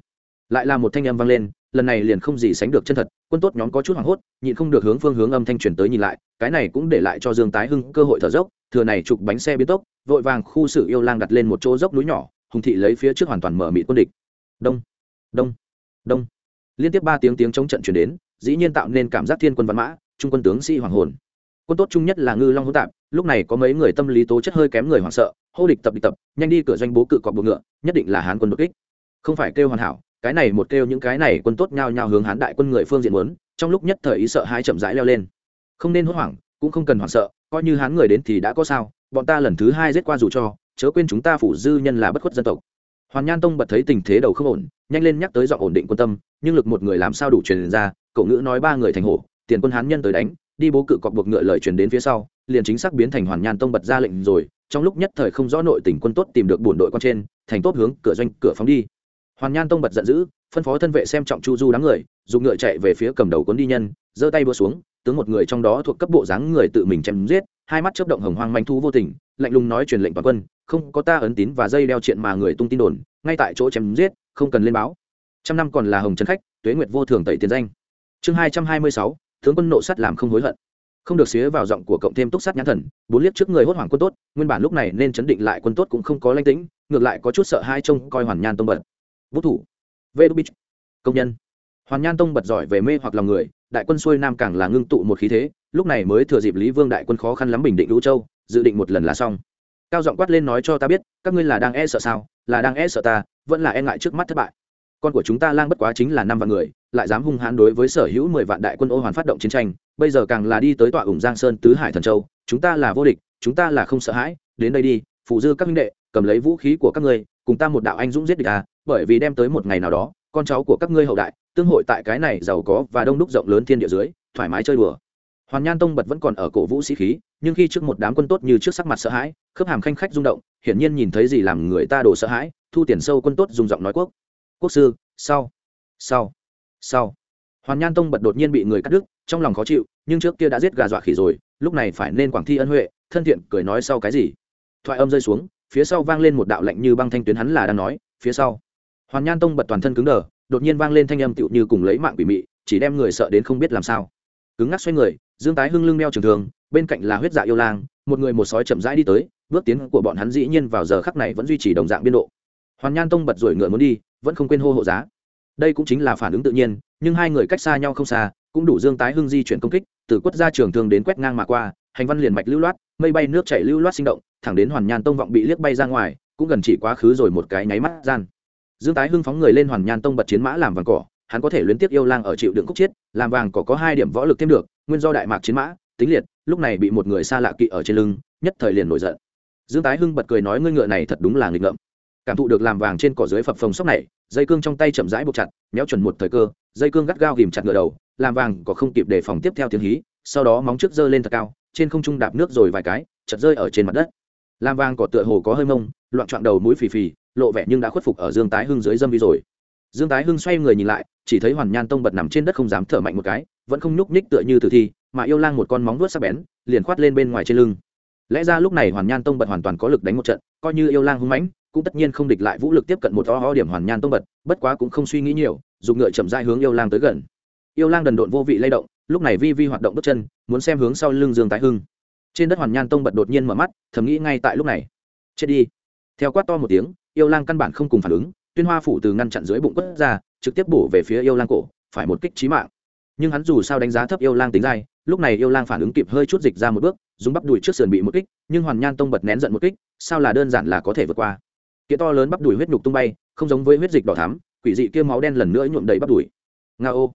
Lại là một thanh âm vang lên lần này liền không gì sánh được chân thật, quân tốt nhóm có chút hoảng hốt, nhịn không được hướng phương hướng âm thanh truyền tới nhìn lại, cái này cũng để lại cho dương tái hưng cơ hội thở dốc, thừa này chụp bánh xe biến tốc, vội vàng khu sự yêu lang đặt lên một chỗ dốc núi nhỏ, hùng thị lấy phía trước hoàn toàn mở mịt quân địch. Đông đông đông. Liên tiếp ba tiếng tiếng chống trận chuyển đến, dĩ nhiên tạo nên cảm giác thiên quân văn mã, trung quân tướng sĩ hoàng hồn. Quân tốt chung nhất là ngư long hỗn tạp, lúc này có mấy người tâm lý tố chất hơi kém người hoảng sợ, hô địch tập địch tập, nhanh đi cửa doanh bố cự cọc bộ ngựa, nhất định là hán quân đột kích. Không phải kêu hoàn hảo cái này một kêu những cái này quân tốt nhao nhao hướng hán đại quân người phương diện muốn, trong lúc nhất thời ý sợ hãi chậm rãi leo lên. Không nên hốt hoảng, cũng không cần hoảng sợ, coi như hán người đến thì đã có sao, bọn ta lần thứ hai giết qua dù cho, chớ quên chúng ta phủ dư nhân là bất khuất dân tộc. Hoàn nhan tông bật thấy tình thế đầu không ổn, nhanh lên nhắc tới giọng ổn định quân tâm, nhưng lực một người làm sao đủ truyền ra, cậu ngữ nói ba người thành hổ, tiền quân hán nhân tới đánh, đi bố cự cọc buộc ngựa lời truyền đến phía sau, liền chính xác biến thành hoàn nhan tông bật ra lệnh rồi, trong lúc nhất thời không rõ nội tình quân tốt tìm được bổn đội con trên, thành tốt hướng cửa doanh cửa phóng đi hoàn nhan tông bật giận dữ, phân phó thân vệ xem trọng chu du đám người, dùng ngựa chạy về phía cầm đầu cuốn đi nhân, giơ tay búa xuống, tướng một người trong đó thuộc cấp bộ dáng người tự mình chém giết, hai mắt chớp động hồng hoang manh thu vô tình, lạnh lùng nói truyền lệnh toàn quân, không có ta ấn tín và dây đeo chuyện mà người tung tin đồn, ngay tại chỗ chém giết, không cần lên báo. Trăm năm còn là hồng trần khách, tuế nguyệt vô thường tẩy tiền danh. Chương hai trăm hai mươi sáu, tướng quân nộ sắt làm không hối hận. Không được xía vào giọng của cộng thêm túc sát nhãn thần, bốn liếc trước người hốt hoảng quân tốt, nguyên bản lúc này nên chấn định lại quân tốt cũng không có lanh tĩnh, ngược lại có chút sợ hai trông coi hoàn nhan tông bật vũ thủ. Vê đu bích công nhân. Hoàn nhan tông bật giỏi về mê hoặc lòng người, đại quân xuôi nam càng là ngưng tụ một khí thế, lúc này mới thừa dịp lý vương đại quân khó khăn lắm bình định lũ châu, dự định một lần là xong. Cao giọng quát lên nói cho ta biết, các ngươi là đang e sợ sao? Là đang e sợ ta, vẫn là e ngại trước mắt thất bại. Con của chúng ta lang bất quá chính là năm vạn người, lại dám hung hãn đối với sở hữu mười vạn đại quân ô hoàn phát động chiến tranh, bây giờ càng là đi tới tọa ủng giang sơn tứ hải thần châu, chúng ta là vô địch, chúng ta là không sợ hãi, đến đây đi, phụ dư các minh đệ, cầm lấy vũ khí của các ngươi, cùng ta một đạo anh dũng giết địch à bởi vì đem tới một ngày nào đó, con cháu của các ngươi hậu đại, tương hội tại cái này giàu có và đông đúc rộng lớn thiên địa dưới, thoải mái chơi đùa. Hoàn nhan tông bật vẫn còn ở cổ vũ sĩ khí, nhưng khi trước một đám quân tốt như trước sắc mặt sợ hãi, khớp hàm khanh khách rung động, hiển nhiên nhìn thấy gì làm người ta đổ sợ hãi, thu tiền sâu quân tốt dùng giọng nói quốc. Quốc sư, sau sau sau. Hoàn nhan tông bật đột nhiên bị người cắt đứt, trong lòng khó chịu, nhưng trước kia đã giết gà dọa khỉ rồi, lúc này phải nên quảng thi ân huệ, thân thiện, cười nói sau cái gì? Thoại âm rơi xuống, phía sau vang lên một đạo lạnh như băng thanh tuyến hắn là đang nói, phía sau hoàn nhan tông bật toàn thân cứng đờ, đột nhiên vang lên thanh âm tựu như cùng lấy mạng quỷ mị, chỉ đem người sợ đến không biết làm sao. Cứng ngắc xoay người, dương tái hưng lưng đeo trường thường bên cạnh là huyết dạ yêu lang, một người một sói chậm rãi đi tới, bước tiến của bọn hắn dĩ nhiên vào giờ khắc này vẫn duy trì đồng dạng biên độ. Hoàn nhan tông bật rồi ngựa muốn đi, vẫn không quên hô hộ giá. Đây cũng chính là phản ứng tự nhiên, nhưng hai người cách xa nhau không xa, cũng đủ dương tái hưng di chuyển công kích, từ quất ra trường thường đến quét ngang mà qua, hành văn liền mạch lưu loát, mây bay nước chảy lưu loát sinh động, thẳng đến hoàn nhan tông vọng bị liếc bay ra ngoài, cũng gần chỉ quá khứ rồi một cái nháy mắt gian dương tái hưng phóng người lên hoàn nhan tông bật chiến mã làm vàng cỏ, hắn có thể luyến tiếp yêu lang ở chịu đựng khúc chiết làm vàng cỏ có hai điểm võ lực thêm được, nguyên do đại mạc chiến mã, tính liệt, lúc này bị một người xa lạ kỵ ở trên lưng, nhất thời liền nổi giận. Dương tái hưng bật cười nói ngươi ngựa này thật đúng là nghịch ngợm. Cảm thụ được làm vàng trên cỏ dưới phập phồng sóc này, dây cương trong tay chậm rãi buộc chặt, méo chuẩn một thời cơ, dây cương gắt gao ghìm chặt ngựa đầu, làm vàng có không kịp đề phòng tiếp theo tiếng hí, sau đó móng trước giơ lên thật cao, trên không trung đạp nước rồi vài cái chật rơi ở trên mặt đất. Làm vàng cỏ tựa hồ có hơi mông, loạn trọn đầu mũi phì phì lộ vẻ nhưng đã khuất phục ở dương tái hưng dưới dâm vi rồi. Dương tái hưng xoay người nhìn lại, chỉ thấy hoàn nhan tông bật nằm trên đất không dám thở mạnh một cái, vẫn không nhúc nhích tựa như tử thi, mà yêu lang một con móng vuốt sắc bén, liền khoát lên bên ngoài trên lưng. Lẽ ra lúc này hoàn nhan tông bật hoàn toàn có lực đánh một trận, coi như yêu lang hung mãnh, cũng tất nhiên không địch lại vũ lực tiếp cận một to ho điểm hoàn nhan tông bật, bất quá cũng không suy nghĩ nhiều, dùng ngựa chậm dai hướng yêu lang tới gần. Yêu lang đần độn vô vị lay động, lúc này vi vi hoạt động bước chân, muốn xem hướng sau lưng dương tái hưng. Trên đất hoàn nhan tông bật đột nhiên mở mắt, thầm nghĩ ngay tại lúc này. Chết đi. Theo quát to một tiếng yêu lang căn bản không cùng phản ứng, tuyên hoa phủ từ ngăn chặn dưới bụng quất ra, trực tiếp bổ về phía yêu lang cổ, phải một kích trí mạng. Nhưng hắn dù sao đánh giá thấp yêu lang tính dai, lúc này yêu lang phản ứng kịp hơi chút dịch ra một bước, dùng bắp đùi trước sườn bị một kích, nhưng hoàn nhan tông bật nén giận một kích, sao là đơn giản là có thể vượt qua? Kia to lớn bắp đùi huyết nhục tung bay, không giống với huyết dịch đỏ thắm, quỷ dị kia máu đen lần nữa nhuộm đầy bắp đùi. Nga ô.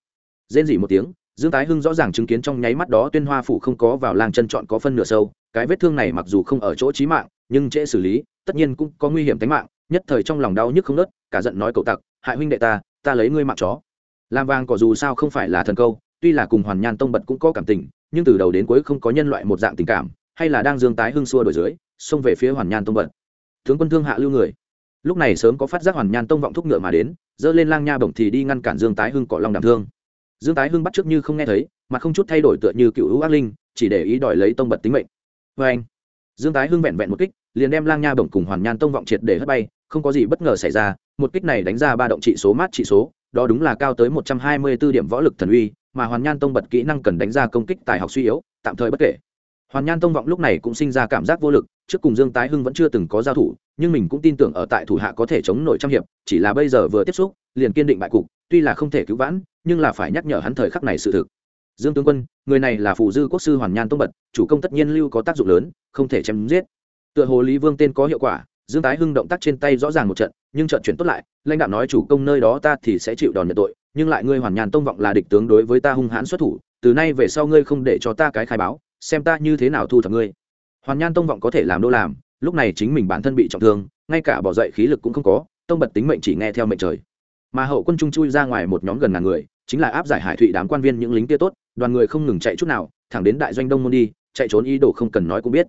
Rên dỉ một tiếng, dương tái hưng rõ ràng chứng kiến trong nháy mắt đó tuyên hoa phủ không có vào lang chân chọn có phân nửa sâu, cái vết thương này mặc dù không ở chỗ trí mạng, nhưng trễ xử lý, tất nhiên cũng có nguy hiểm tính mạng nhất thời trong lòng đau nhức không nớt, cả giận nói cậu tặc, hại huynh đệ ta ta lấy ngươi mạng chó. Làm vàng cỏ dù sao không phải là thần câu, tuy là cùng hoàn nhan tông bật cũng có cảm tình, nhưng từ đầu đến cuối không có nhân loại một dạng tình cảm, hay là đang dương tái hưng xua đổi dưới, xông về phía hoàn nhan tông bật. Tướng quân thương hạ lưu người. Lúc này sớm có phát giác hoàn nhan tông vọng thúc ngựa mà đến, dơ lên lang nha bổng thì đi ngăn cản dương tái hưng cọ lòng đảm thương. Dương tái hưng bắt trước như không nghe thấy mà không chút thay đổi tựa như cựu hữu ác linh, chỉ để ý đòi lấy tông bật tính mệnh. Vê anh dương tái hưng vẹn vẹn một kích liền đem lang nha bổng cùng hoàn nhan tông vọng triệt để hất bay, không có gì bất ngờ xảy ra, một kích này đánh ra ba động trị số mát trị số, đó đúng là cao tới một trăm hai mươi 124 điểm võ lực thần uy, mà hoàn nhan tông bật kỹ năng cần đánh ra công kích tài học suy yếu, tạm thời bất kể. Hoàn nhan tông vọng lúc này cũng sinh ra cảm giác vô lực, trước cùng dương tái hưng vẫn chưa từng có giao thủ, nhưng mình cũng tin tưởng ở tại thủ hạ có thể chống nổi trăm hiệp, chỉ là bây giờ vừa tiếp xúc, liền kiên định bại cục, tuy là không thể cứu vãn, nhưng là phải nhắc nhở hắn thời khắc này sự thực. Dương tướng quân, người này là phù dư quốc sư hoàn nhan tông bật, chủ công tất nhiên lưu có tác dụng lớn, không thể chém giết tựa hồ lý vương tên có hiệu quả, dương tái hưng động tác trên tay rõ ràng một trận, nhưng trận chuyển tốt lại, lãnh đạo nói chủ công nơi đó ta thì sẽ chịu đòn nhận tội, nhưng lại ngươi hoàn nhàn tông vọng là địch tướng đối với ta hung hãn xuất thủ, từ nay về sau ngươi không để cho ta cái khai báo, xem ta như thế nào thu thập ngươi. Hoàn nhan tông vọng có thể làm đô làm, lúc này chính mình bản thân bị trọng thương, ngay cả bỏ dậy khí lực cũng không có, tông bật tính mệnh chỉ nghe theo mệnh trời. Mà hậu quân trung chui ra ngoài một nhóm gần ngàn người, chính là áp giải hải thụy đám quan viên những lính kia tốt, đoàn người không ngừng chạy chút nào, thẳng đến đại doanh đông môn đi, chạy trốn ý đồ không cần nói cũng biết.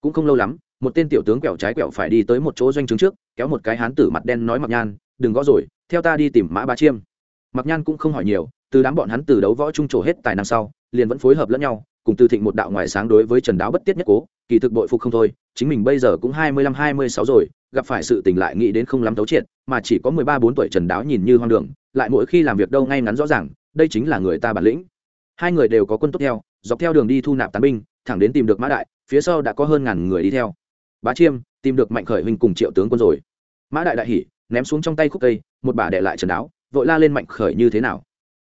Cũng không lâu lắm một tên tiểu tướng quẹo trái quẹo phải đi tới một chỗ doanh trướng trước, kéo một cái hán tử mặt đen nói mặc nhan, đừng gõ rồi, theo ta đi tìm mã ba chiêm. Mặc nhan cũng không hỏi nhiều, từ đám bọn hắn từ đấu võ trung trổ hết tài năng sau, liền vẫn phối hợp lẫn nhau, cùng từ thịnh một đạo ngoại sáng đối với trần đáo bất tiết nhất cố, kỳ thực bội phục không thôi, chính mình bây giờ cũng hai mươi lăm hai mươi sáu rồi, gặp phải sự tình lại nghĩ đến không lắm thấu triệt, mà chỉ có mười ba bốn tuổi trần đáo nhìn như hoang đường, lại mỗi khi làm việc đâu ngay ngắn rõ ràng, đây chính là người ta bản lĩnh. Hai người đều có quân tốt theo, dọc theo đường đi thu nạp tán binh, thẳng đến tìm được mã đại, phía sau đã có hơn ngàn người đi theo bá chiêm tìm được mạnh khởi huynh cùng triệu tướng quân rồi. Mã đại đại hỉ ném xuống trong tay khúc cây, một bà đệ lại trần đáo, vội la lên mạnh khởi như thế nào?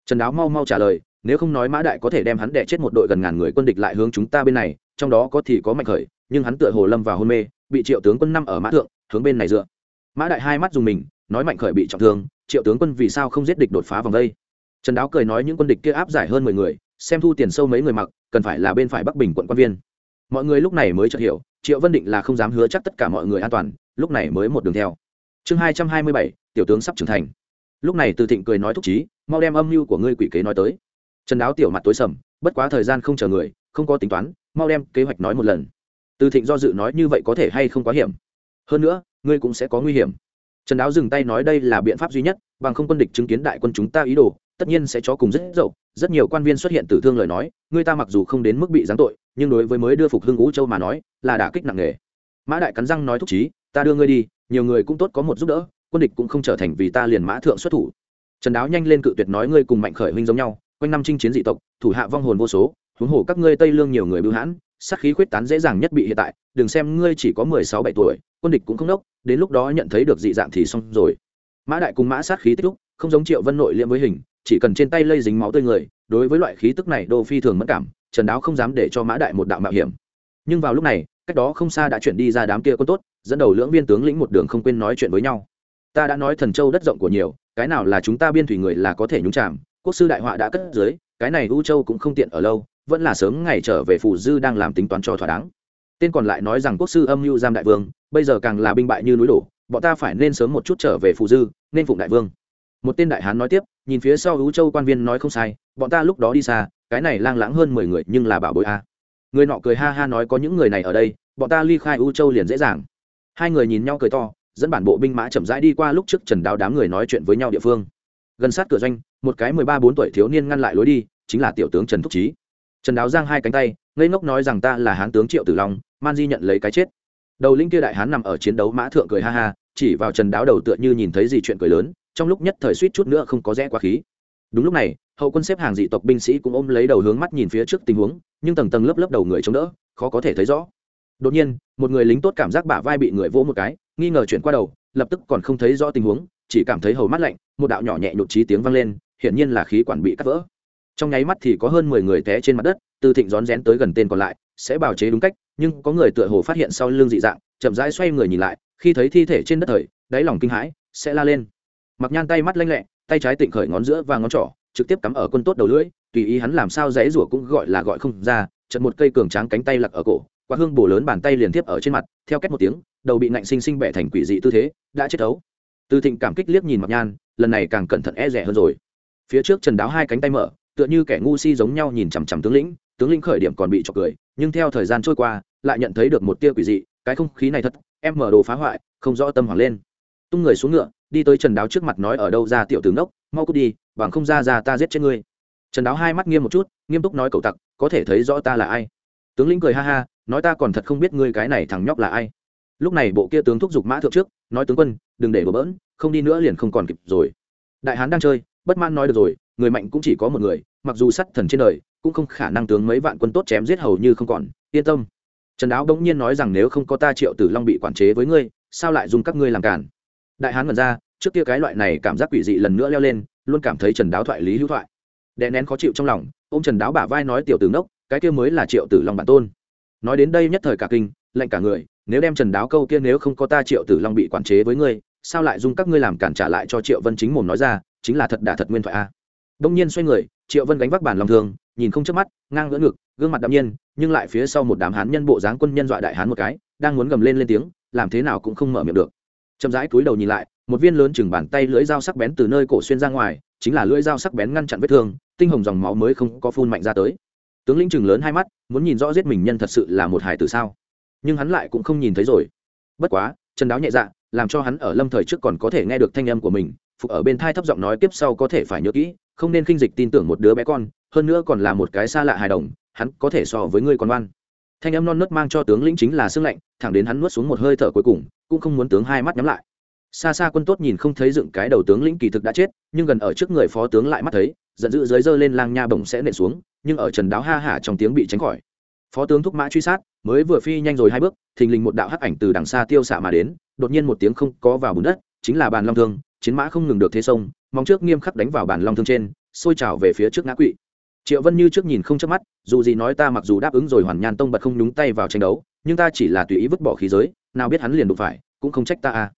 Trần đáo mau mau trả lời, nếu không nói mã đại có thể đem hắn đẻ chết một đội gần ngàn người quân địch lại hướng chúng ta bên này, trong đó có thì có mạnh khởi, nhưng hắn tựa hồ lâm vào hôn mê, bị triệu tướng quân năm ở mã thượng, hướng bên này dựa. Mã đại hai mắt dùng mình, nói mạnh khởi bị trọng thương, triệu tướng quân vì sao không giết địch đột phá vòng đây? Trần đáo cười nói những quân địch kia áp giải hơn mười người, xem thu tiền sâu mấy người mặc, cần phải là bên phải bắc bình quận quan viên mọi người lúc này mới chợt hiểu, triệu vân định là không dám hứa chắc tất cả mọi người an toàn, lúc này mới một đường theo. Chương hai trăm hai mươi bảy, tiểu tướng sắp trưởng thành. Lúc này từ thịnh cười nói thúc trí mau đem âm mưu của ngươi quỷ kế nói tới. Trần đáo tiểu mặt tối sầm, bất quá thời gian không chờ người, không có tính toán, mau đem kế hoạch nói một lần. Từ thịnh do dự nói như vậy có thể hay không quá hiểm? Hơn nữa, ngươi cũng sẽ có nguy hiểm. Trần đáo dừng tay nói đây là biện pháp duy nhất, bằng không quân địch chứng kiến đại quân chúng ta ý đồ, tất nhiên sẽ cho cùng rất dậu. Rất nhiều quan viên xuất hiện tử thương lời nói ngươi ta mặc dù không đến mức bị giáng tội nhưng đối với mới đưa phục hưng ngũ châu mà nói, là đả kích nặng nề. Mã đại cắn răng nói thúc chí, ta đưa ngươi đi, nhiều người cũng tốt có một giúp đỡ, quân địch cũng không trở thành vì ta liền mã thượng xuất thủ. Trần đáo nhanh lên cự tuyệt nói ngươi cùng mạnh khởi huynh giống nhau, quanh năm chinh chiến dị tộc, thủ hạ vong hồn vô số, huống hồ các ngươi tây lương nhiều người bưu hãn, sát khí khuyết tán dễ dàng nhất bị hiện tại, đừng xem ngươi chỉ có mười sáu bảy tuổi, quân địch cũng không đốc, đến lúc đó nhận thấy được dị dạng thì xong rồi. Mã đại cùng mã sát khí tích lúc, không giống triệu vân nội liễm với hình, chỉ cần trên tay lây dính máu tươi người, đối với loại khí tức này đô phi thường mất cảm trần đáo không dám để cho mã đại một đạo mạo hiểm. Nhưng vào lúc này, cách đó không xa đã chuyển đi ra đám kia quân tốt, dẫn đầu lưỡng viên tướng lĩnh một đường không quên nói chuyện với nhau. Ta đã nói thần châu đất rộng của nhiều, cái nào là chúng ta biên thủy người là có thể nhúng chạm quốc sư đại họa đã cất dưới, cái này u châu cũng không tiện ở lâu, vẫn là sớm ngày trở về phủ dư đang làm tính toán cho thỏa đáng. Tên còn lại nói rằng quốc sư âm mưu giam đại vương, bây giờ càng là binh bại như núi đổ, bọn ta phải nên sớm một chút trở về phù dư, nên phụng đại vương. Một tên đại hán nói tiếp, nhìn phía sau U châu quan viên nói không sai, bọn ta lúc đó đi xa cái này lang lãng hơn mười người nhưng là bảo bối a. Người nọ cười ha ha nói có những người này ở đây, bọn ta ly khai u châu liền dễ dàng. Hai người nhìn nhau cười to, dẫn bản bộ binh mã chậm rãi đi qua lúc trước trần đáo đám người nói chuyện với nhau địa phương. Gần sát cửa doanh, một cái mười ba bốn tuổi thiếu niên ngăn lại lối đi, chính là tiểu tướng trần thúc trí trần đáo giang hai cánh tay, ngây ngốc nói rằng ta là hán tướng triệu tử long, man di nhận lấy cái chết. Đầu linh kia đại hán nằm ở chiến đấu mã thượng cười ha ha, chỉ vào trần đáo đầu tựa như nhìn thấy gì chuyện cười lớn, trong lúc nhất thời suýt chút nữa không có rẽ quá khí. Đúng lúc này hậu quân xếp hàng dị tộc binh sĩ cũng ôm lấy đầu hướng mắt nhìn phía trước tình huống, nhưng tầng tầng lớp lớp đầu người chống đỡ, khó có thể thấy rõ. Đột nhiên, một người lính tốt cảm giác bả vai bị người vỗ một cái, nghi ngờ chuyển qua đầu, lập tức còn không thấy rõ tình huống, chỉ cảm thấy hầu mắt lạnh, một đạo nhỏ nhẹ nhụt trí tiếng vang lên, hiển nhiên là khí quản bị cắt vỡ. Trong nháy mắt thì có hơn mười người té trên mặt đất, từ thịnh rón rén tới gần tên còn lại, sẽ bào chế đúng cách, nhưng có người tựa hồ phát hiện sau lưng dị dạng, chậm rãi xoay người nhìn lại, khi thấy thi thể trên đất thời, đáy lòng kinh hãi, sẽ la lên. Mặc nhan tay mắt lanh lẹ, tay trái tịnh khởi ngón giữa và ngón trỏ trực tiếp cắm ở quân tốt đầu lưỡi, tùy ý hắn làm sao dãy rủa cũng gọi là gọi không ra, chật một cây cường tráng cánh tay lặc ở cổ qua hương bổ lớn bàn tay liền tiếp ở trên mặt, theo cách một tiếng, đầu bị nạnh sinh sinh bẻ thành quỷ dị tư thế, đã chết ấu. Từ thịnh cảm kích liếc nhìn mặc nhan, lần này càng cẩn thận e rẻ hơn rồi. Phía trước trần đáo hai cánh tay mở, tựa như kẻ ngu si giống nhau nhìn chằm chằm tướng lĩnh tướng lĩnh khởi điểm còn bị chọc cười, nhưng theo thời gian trôi qua, lại nhận thấy được một tia quỷ dị, cái không khí này thật, em mở đồ phá hoại, không rõ tâm hoảng lên. Tung người xuống ngựa, đi tới trần đáo trước mặt nói ở đâu ra tiểu tướng đốc, mau cút đi bằng không ra ra ta giết chết ngươi. Trần đáo hai mắt nghiêm một chút, nghiêm túc nói cậu tặc, có thể thấy rõ ta là ai. Tướng lĩnh cười ha ha, nói ta còn thật không biết ngươi cái này thằng nhóc là ai. Lúc này bộ kia tướng thúc giục mã thượng trước, nói tướng quân, đừng để bừa bỡn, không đi nữa liền không còn kịp rồi. Đại hán đang chơi, bất man nói được rồi, người mạnh cũng chỉ có một người, mặc dù sắt thần trên đời, cũng không khả năng tướng mấy vạn quân tốt chém giết hầu như không còn, yên tâm. Trần đáo bỗng nhiên nói rằng nếu không có ta triệu tử long bị quản chế với ngươi, sao lại dùng các ngươi làm cản? Đại hán mật ra, trước kia cái loại này cảm giác quỷ dị lần nữa leo lên luôn cảm thấy trần đáo thoại lý hữu thoại. Đè nén khó chịu trong lòng ô m trần đáo bả vai nói tiểu tử nốc cái kia mới là triệu tử long bản tôn. Nói đến đây nhất thời cả kinh, lạnh cả người, nếu đem trần đáo câu kia nếu không có ta triệu tử long bị quản chế với ngươi, sao lại dùng các ngươi làm cản trả lại cho triệu vân chính mồm nói ra, chính là thật đả thật nguyên thoại a. Đông nhiên xoay người, triệu vân gánh vác bản lòng thường nhìn không chớp mắt, ngang ngỡ ngực, gương mặt đạm nhiên, nhưng lại phía sau một đám hán nhân bộ dáng quân nhân dọa đại hán một cái, đang muốn gầm lên lên tiếng, làm thế nào cũng không mở miệng được. Chậm rãi cúi đầu nhìn lại một viên lớn chừng bàn tay lưỡi dao sắc bén từ nơi cổ xuyên ra ngoài, chính là lưỡi dao sắc bén ngăn chặn vết thương, tinh hồng dòng máu mới không có phun mạnh ra tới. Tướng lĩnh chừng lớn hai mắt, muốn nhìn rõ giết mình nhân thật sự là một hài tử sao? Nhưng hắn lại cũng không nhìn thấy rồi. Bất quá, chân đáo nhẹ dạ làm cho hắn ở lâm thời trước còn có thể nghe được thanh âm của mình, phục ở bên thai thấp giọng nói tiếp sau có thể phải nhớ kỹ, không nên khinh dịch tin tưởng một đứa bé con, hơn nữa còn là một cái xa lạ hài đồng, hắn có thể so với ngươi còn ngoan. thanh âm non nớt mang cho tướng lĩnh chính là sương lạnh, thẳng đến hắn nuốt xuống một hơi thở cuối cùng, cũng không muốn tướng hai mắt nhắm lại xa xa quân tốt nhìn không thấy dựng cái đầu tướng lĩnh kỳ thực đã chết, nhưng gần ở trước người phó tướng lại mắt thấy, giận dữ dưới dơ lên lang nha bổng sẽ nện xuống, nhưng ở trần đáo ha hả trong tiếng bị tránh khỏi. Phó tướng thúc mã truy sát, mới vừa phi nhanh rồi hai bước, thình lình một đạo hắc ảnh từ đằng xa tiêu xạ mà đến, đột nhiên một tiếng không có vào bùn đất, chính là bàn long thương, chiến mã không ngừng được thế sông mong trước nghiêm khắc đánh vào bàn long thương trên, xôi trào về phía trước ngã quỵ. Triệu vân như trước nhìn không chớp mắt, dù gì nói ta mặc dù đáp ứng rồi hoàn nhan tông bật không nhúng tay vào tranh đấu, nhưng ta chỉ là tùy ý vứt bỏ khí giới, nào biết hắn liền đụng phải, cũng không trách ta à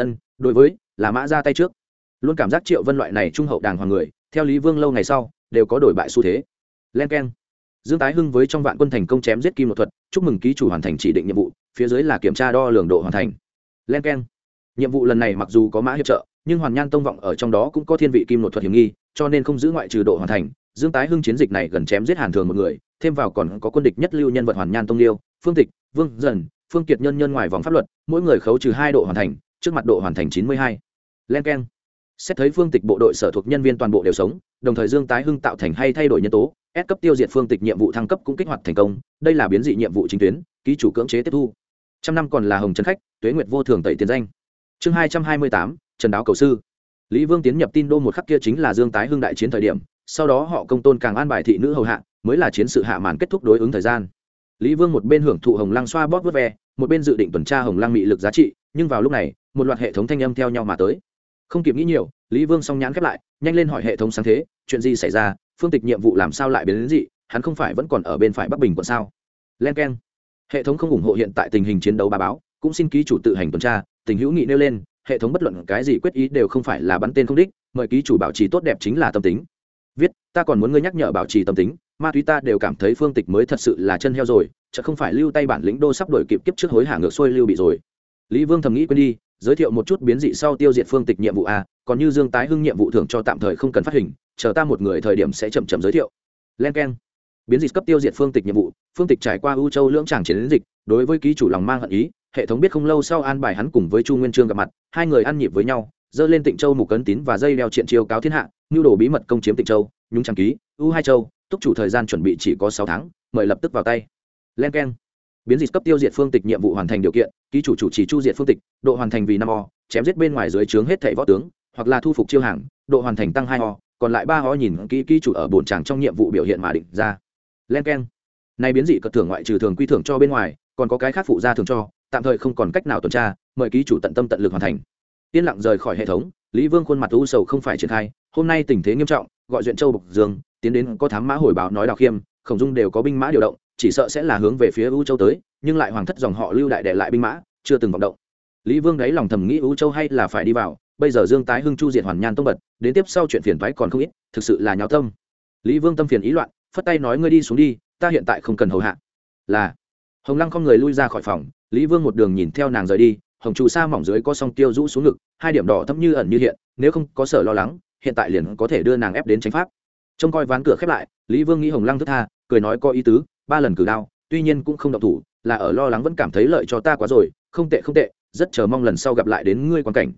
ân, đối với, là mã ra tay trước. Luôn cảm giác triệu vân loại này trung hậu đàng hoàng người, theo lý vương lâu ngày sau, đều có đổi bại xu thế. Len k e n dương tái hưng với trong vạn quân thành công chém giết kim một thuật, chúc mừng ký chủ hoàn thành chỉ định nhiệm vụ, phía dưới là kiểm tra đo lường độ hoàn thành. Len k e n nhiệm vụ lần này mặc dù có mã hiệp trợ, nhưng hoàn nhan tông vọng ở trong đó cũng có thiên vị kim nội thuật hiểm nghi, cho nên không giữ ngoại trừ độ hoàn thành. Dương tái hưng chiến dịch này gần chém giết hàn thường một người, thêm vào còn có quân địch nhất lưu nhân vật hoàn nhan tông liêu, phương tịch, vương dần, phương kiệt nhân nhân ngoài vòng pháp luật, mỗi người khấu trừ hai độ hoàn thành trước mặt độ hoàn thành chín mươi hai. Len k e n xét thấy phương tịch bộ đội sở thuộc nhân viên toàn bộ đều sống, đồng thời dương tái hưng tạo thành hay thay đổi nhân tố, ép cấp tiêu diệt phương tịch nhiệm vụ thăng cấp cũng kích hoạt thành công, đây là biến dị nhiệm vụ chính tuyến, ký chủ cưỡng chế tiếp thu. Trăm năm còn là hồng trần khách, tuế nguyệt vô thường tẩy tiền danh. Chương hai trăm hai mươi tám, trần đáo cầu sư. Lý vương tiến nhập tin đô một khắc kia chính là dương tái hưng đại chiến thời điểm, sau đó họ công tôn càng an bài thị nữ hầu hạ, mới là chiến sự hạ màn kết thúc đối ứng thời gian. Lý vương một bên hưởng thụ hồng lăng xoa bóp vớt ve, một bên dự định tuần tra hồng lăng mị lực giá trị, nhưng vào lúc này một loạt hệ thống thanh âm theo nhau mà tới. Không kịp nghĩ nhiều, lý vương song nhãn khép lại, nhanh lên hỏi hệ thống sáng thế, chuyện gì xảy ra, phương tịch nhiệm vụ làm sao lại biến đến dị, hắn không phải vẫn còn ở bên phải bắc bình quận sao? Len k e n hệ thống không ủng hộ hiện tại tình hình chiến đấu bà báo, cũng xin ký chủ tự hành tuần tra, tình hữu nghị nêu lên, hệ thống bất luận cái gì quyết ý đều không phải là bắn tên không đích, mời ký chủ bảo trì tốt đẹp chính là tâm tính. Viết, ta còn muốn ngươi nhắc nhở bảo trì tâm tính, ma túy ta đều cảm thấy phương tịch mới thật sự là chân heo rồi chợ không phải lưu tay bản lĩnh đô sắp đổi kịp kiếp trước hối hả ngược xuôi lưu bị rồi. Lý vương thầm nghĩ quên đi giới thiệu một chút biến dị sau tiêu diệt phương tịch nhiệm vụ a, còn như dương tái hưng nhiệm vụ thưởng cho tạm thời không cần phát hình, chờ ta một người thời điểm sẽ chậm chậm giới thiệu. Len k e n biến dị cấp tiêu diệt phương tịch nhiệm vụ, phương tịch trải qua ưu châu lưỡng tràng chiến dịch, đối với ký chủ lòng mang hận ý, hệ thống biết không lâu sau an bài hắn cùng với chu nguyên trương gặp mặt, hai người ăn nhịp với nhau, dơ lên tịnh châu mục cấn tín và dây đeo triện chiêu cáo thiên hạ nhu đồ bí mật công chiếm tịnh châu, nhúng trang ký, u hai châu, túc chủ thời gian chuẩn bị chỉ có sáu tháng, mời lập tức vào tay. Len k e n biến dịch cấp tiêu diệt phương tịch nhiệm vụ hoàn thành điều kiện, ký chủ chủ trì chu diệt phương tịch, độ hoàn thành vì năm o, chém giết bên ngoài dưới trướng hết thảy võ tướng, hoặc là thu phục chiêu hàng, độ hoàn thành tăng hai o, còn lại ba o nhìn kỹ ký chủ ở bổn tràng trong nhiệm vụ biểu hiện mà định ra. Len k e n nay biến dị cật thưởng ngoại trừ thường quy thưởng cho bên ngoài, còn có cái khác phụ ra thường cho, tạm thời không còn cách nào tuần tra, mời ký chủ tận tâm tận lực hoàn thành. Yên lặng rời khỏi hệ thống, lý vương khuôn mặt u sầu không phải triển khai, hôm nay tình thế nghiêm trọng, gọi duyện châu bộc dương, tiến đến có thám mã hồi báo nói đào khiêm, khổng dung đều có binh mã điều động chỉ sợ sẽ là hướng về phía u châu tới, nhưng lại hoàng thất dòng họ lưu đại đệ lại binh mã, chưa từng vọng động. Lý vương đáy lòng thầm nghĩ u châu hay là phải đi vào, bây giờ dương tái hưng chu diệt hoàn nhan tông bật, đến tiếp sau chuyện phiền thoái còn không ít, thực sự là nháo tâm. Lý vương tâm phiền ý loạn, phất tay nói ngươi đi xuống đi, ta hiện tại không cần hầu hạ. Là. Hồng lăng không người lui ra khỏi phòng, lý vương một đường nhìn theo nàng rời đi, hồng trụ sa mỏng dưới có song tiêu rũ xuống ngực, hai điểm đỏ thâm như ẩn như hiện, nếu không có sở lo lắng, hiện tại liền có thể đưa nàng ép đến tránh pháp. Trông coi ván cửa khép lại, lý vương nghĩ hồng lăng thức tha, cười nói có ý tứ ba lần cử đao, tuy nhiên cũng không động thủ, là ở lo lắng vẫn cảm thấy lợi cho ta quá rồi, không tệ không tệ, rất chờ mong lần sau gặp lại đến ngươi quan cảnh.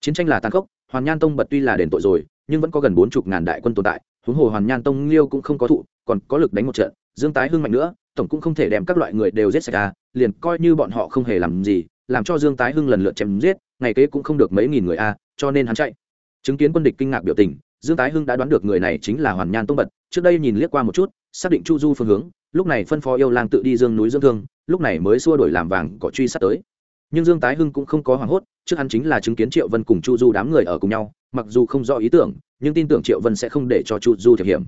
Chiến tranh là tàn khốc, hoàn nhan tông bật tuy là đền tội rồi, nhưng vẫn có gần bốn chục ngàn đại quân tồn tại, huống hồ hoàn nhan tông liêu cũng không có thụ, còn có lực đánh một trận, dương tái hưng mạnh nữa, tổng cũng không thể đem các loại người đều giết sạch ra liền coi như bọn họ không hề làm gì, làm cho dương tái hưng lần lượt chém giết, ngày kế cũng không được mấy nghìn người a cho nên hắn chạy. Chứng kiến quân địch kinh ngạc biểu tình, dương tái hưng đã đoán được người này chính là hoàn nhan tông bật, trước đây nhìn liếc qua một chút xác định chu du phương hướng, lúc này phân phó yêu lang tự đi dương núi dương thương, lúc này mới xua đổi làm vàng có truy sát tới. Nhưng dương tái hưng cũng không có hoảng hốt, trước hắn chính là chứng kiến triệu vân cùng chu du đám người ở cùng nhau, mặc dù không rõ ý tưởng, nhưng tin tưởng triệu vân sẽ không để cho chu du thiệp hiểm.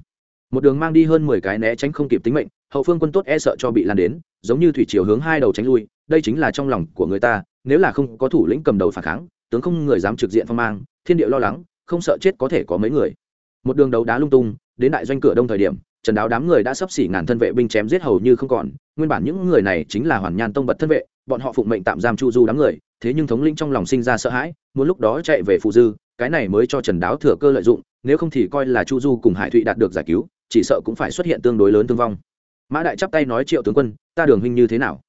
Một đường mang đi hơn mười cái né tránh không kịp tính mệnh, hậu phương quân tốt e sợ cho bị lan đến, giống như thủy chiều hướng hai đầu tránh lui, đây chính là trong lòng của người ta, nếu là không có thủ lĩnh cầm đầu phản kháng, tướng không người dám trực diện phong mang, thiên địa lo lắng, không sợ chết có thể có mấy người. Một đường đấu đá lung tung, đến đại doanh cửa đông thời điểm trần đáo đám người đã sắp xỉ ngàn thân vệ binh chém giết hầu như không còn, nguyên bản những người này chính là hoàn nhan tông bật thân vệ, bọn họ phụng mệnh tạm giam chu du đám người, thế nhưng thống lĩnh trong lòng sinh ra sợ hãi, muốn lúc đó chạy về phụ dư, cái này mới cho trần đáo thừa cơ lợi dụng, nếu không thì coi là chu du cùng hải thụy đạt được giải cứu, chỉ sợ cũng phải xuất hiện tương đối lớn thương vong. Mã đại chắp tay nói, triệu tướng quân, ta đường huynh như thế nào?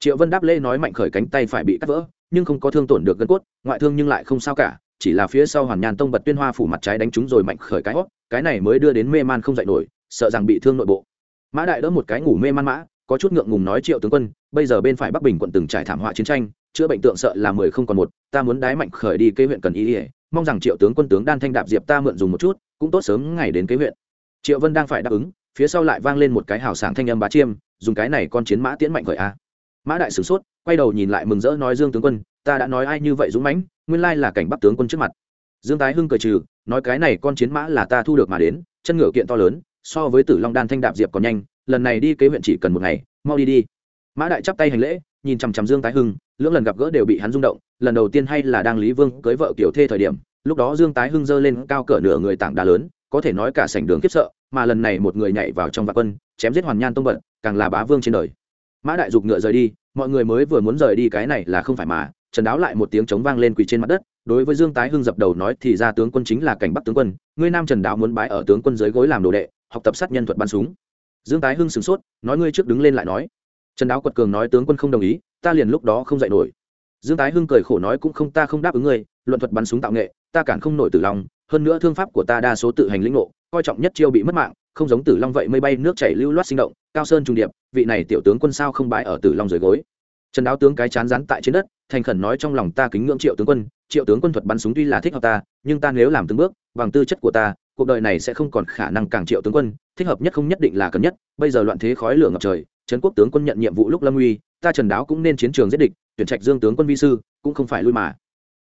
Triệu vân đáp lễ nói, mạnh khởi cánh tay phải bị cắt vỡ, nhưng không có thương tổn được gân cốt, ngoại thương nhưng lại không sao cả, chỉ là phía sau hoàn nhàn tông bật tuyên hoa phủ mặt trái đánh trúng rồi mạnh khởi cái hót cái này mới đưa đến mê man không dậy nổi sợ rằng bị thương nội bộ. Mã đại đỡ một cái ngủ mê man mã, có chút ngượng ngùng nói triệu tướng quân, bây giờ bên phải bắc bình quận từng trải thảm họa chiến tranh, chữa bệnh tượng sợ là mười không còn một, ta muốn đái mạnh khởi đi kế huyện cần ý ỉa mong rằng triệu tướng quân tướng đan thanh đạp diệp ta mượn dùng một chút, cũng tốt sớm ngày đến kế huyện. Triệu vân đang phải đáp ứng, phía sau lại vang lên một cái hào sảng thanh âm bá chiêm, dùng cái này con chiến mã tiễn mạnh khởi a. Mã đại sửng sốt, quay đầu nhìn lại mừng rỡ nói dương tướng quân, ta đã nói ai như vậy dũng mãnh, nguyên lai là cảnh bắc tướng quân trước mặt. Dương tái hưng cười trừ, nói cái này con chiến mã là ta thu được mà đến, chân ngựa kiện to lớn so với tử long đan thanh đạp diệp còn nhanh, lần này đi kế huyện chỉ cần một ngày, mau đi đi. Mã đại chắp tay hành lễ, nhìn chằm chằm dương tái hưng, lưỡng lần gặp gỡ đều bị hắn rung động, lần đầu tiên hay là đang lý vương cưới vợ kiểu thê thời điểm, lúc đó dương tái hưng giơ lên cao cỡ nửa người tảng đá lớn, có thể nói cả sảnh đường khiếp sợ, mà lần này một người nhảy vào trong vạn quân, chém giết hoàn nhan tông bận, càng là bá vương trên đời. Mã đại dục ngựa rời đi, mọi người mới vừa muốn rời đi cái này là không phải mà, trần đáo lại một tiếng chống vang lên quỳ trên mặt đất, đối với dương tái hưng dập đầu nói thì ra tướng quân chính là cảnh bắc tướng quân, ngươi nam trần đáo muốn bái ở tướng quân dưới gối làm đồ đệ học tập sát nhân thuật bắn súng. Dương tái hưng sửng sốt, nói ngươi trước đứng lên lại nói. Trần đáo quật cường nói tướng quân không đồng ý, ta liền lúc đó không dạy nổi. Dương tái hưng cười khổ nói cũng không ta không đáp ứng ngươi, luận thuật bắn súng tạo nghệ, ta cản không nổi tử long, hơn nữa thương pháp của ta đa số tự hành lĩnh ngộ, coi trọng nhất chiêu bị mất mạng, không giống tử long vậy mây bay nước chảy lưu loát sinh động, cao sơn trung điệp, vị này tiểu tướng quân sao không bãi ở tử long dưới gối. Trần đáo tướng cái chán rán tại trên đất, thành khẩn nói trong lòng ta kính ngưỡng triệu tướng quân, triệu tướng quân thuật bắn súng tuy là thích hợp ta, nhưng ta nếu làm từng bước, bằng tư chất của ta cuộc đời này sẽ không còn khả năng càng triệu tướng quân, thích hợp nhất không nhất định là cần nhất, bây giờ loạn thế khói lửa ngập trời, trấn quốc tướng quân nhận nhiệm vụ lúc lâm uy, ta trần đáo cũng nên chiến trường giết địch, tuyển trạch dương tướng quân vi sư, cũng không phải lui mà.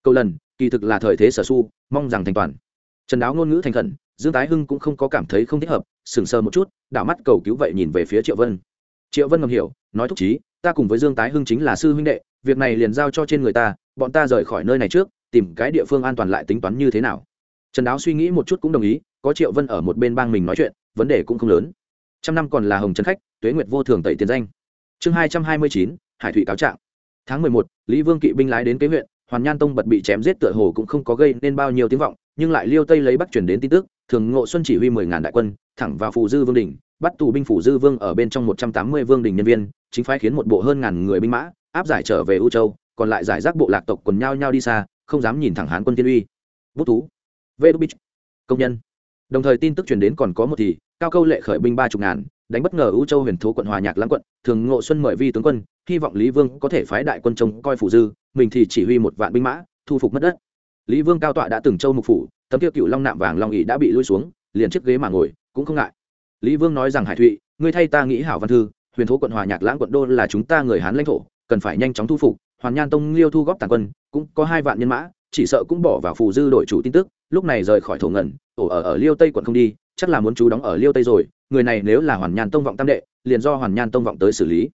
Câu lần, kỳ thực là thời thế sở su, mong rằng thành toàn. Trần đáo ngôn ngữ thành khẩn, dương tái hưng cũng không có cảm thấy không thích hợp, sừng sờ một chút, đảo mắt cầu cứu vậy nhìn về phía triệu vân. Triệu vân ngầm hiểu, nói thúc chí, ta cùng với dương tái hưng chính là sư huynh đệ, việc này liền giao cho trên người ta, bọn ta rời khỏi nơi này trước, tìm cái địa phương an toàn lại tính toán như thế nào trần đáo suy nghĩ một chút cũng đồng ý, có triệu vân ở một bên bang mình nói chuyện, vấn đề cũng không lớn. Trăm năm còn là hồng trấn khách, tuế nguyệt vô thường tẩy tiền danh. Chương hai trăm hai mươi chín, hải thủy cáo trạng. Tháng mười một, lý vương kỵ binh lái đến kế huyện, hoàn nhan tông bật bị chém giết tựa hồ cũng không có gây nên bao nhiêu tiếng vọng, nhưng lại liêu tây lấy bắc chuyển đến tin tức, thường ngộ xuân chỉ huy mười ngàn đại quân, thẳng vào phù dư vương đình bắt tù binh phủ dư vương ở bên trong một trăm tám mươi vương đình nhân viên, chính phái khiến một bộ hơn ngàn người binh mã, áp giải trở về u châu, còn lại giải rác bộ lạc tộc quần nhau nhau đi xa, không dám nhìn thẳng hán quân tiên uy. Bút thú vê đu bích công nhân. Đồng thời tin tức truyền đến còn có một thì, cao câu lệ khởi binh ba chục ngàn, đánh bất ngờ u châu huyền thố quận hòa nhạc lãng quận, thường ngộ xuân mời vi tướng quân, hy vọng lý vương có thể phái đại quân trông coi phủ dư, mình thì chỉ huy một vạn binh mã, thu phục mất đất. Lý vương cao tọa đã từng châu mục phủ, tấm tiêu cựu long nạm vàng long ỉ đã bị lui xuống, liền chiếc ghế mà ngồi, cũng không ngại. Lý vương nói rằng hải thụy, ngươi thay ta nghĩ hảo văn thư, huyền thố quận hòa nhạc lãng quận đô là chúng ta người hán lãnh thổ, cần phải nhanh chóng thu phục, hoàn nhan tông liêu thu góp tàn quân, cũng có hai vạn nhân mã, chỉ sợ cũng bỏ vào phù dư đội chủ tin tức lúc này rời khỏi thổ ngẩn ổ ở ở liêu tây quận không đi, chắc là muốn chú đóng ở liêu tây rồi, người này nếu là hoàn nhan tông vọng tam đệ, liền do hoàn nhan tông vọng tới xử lý.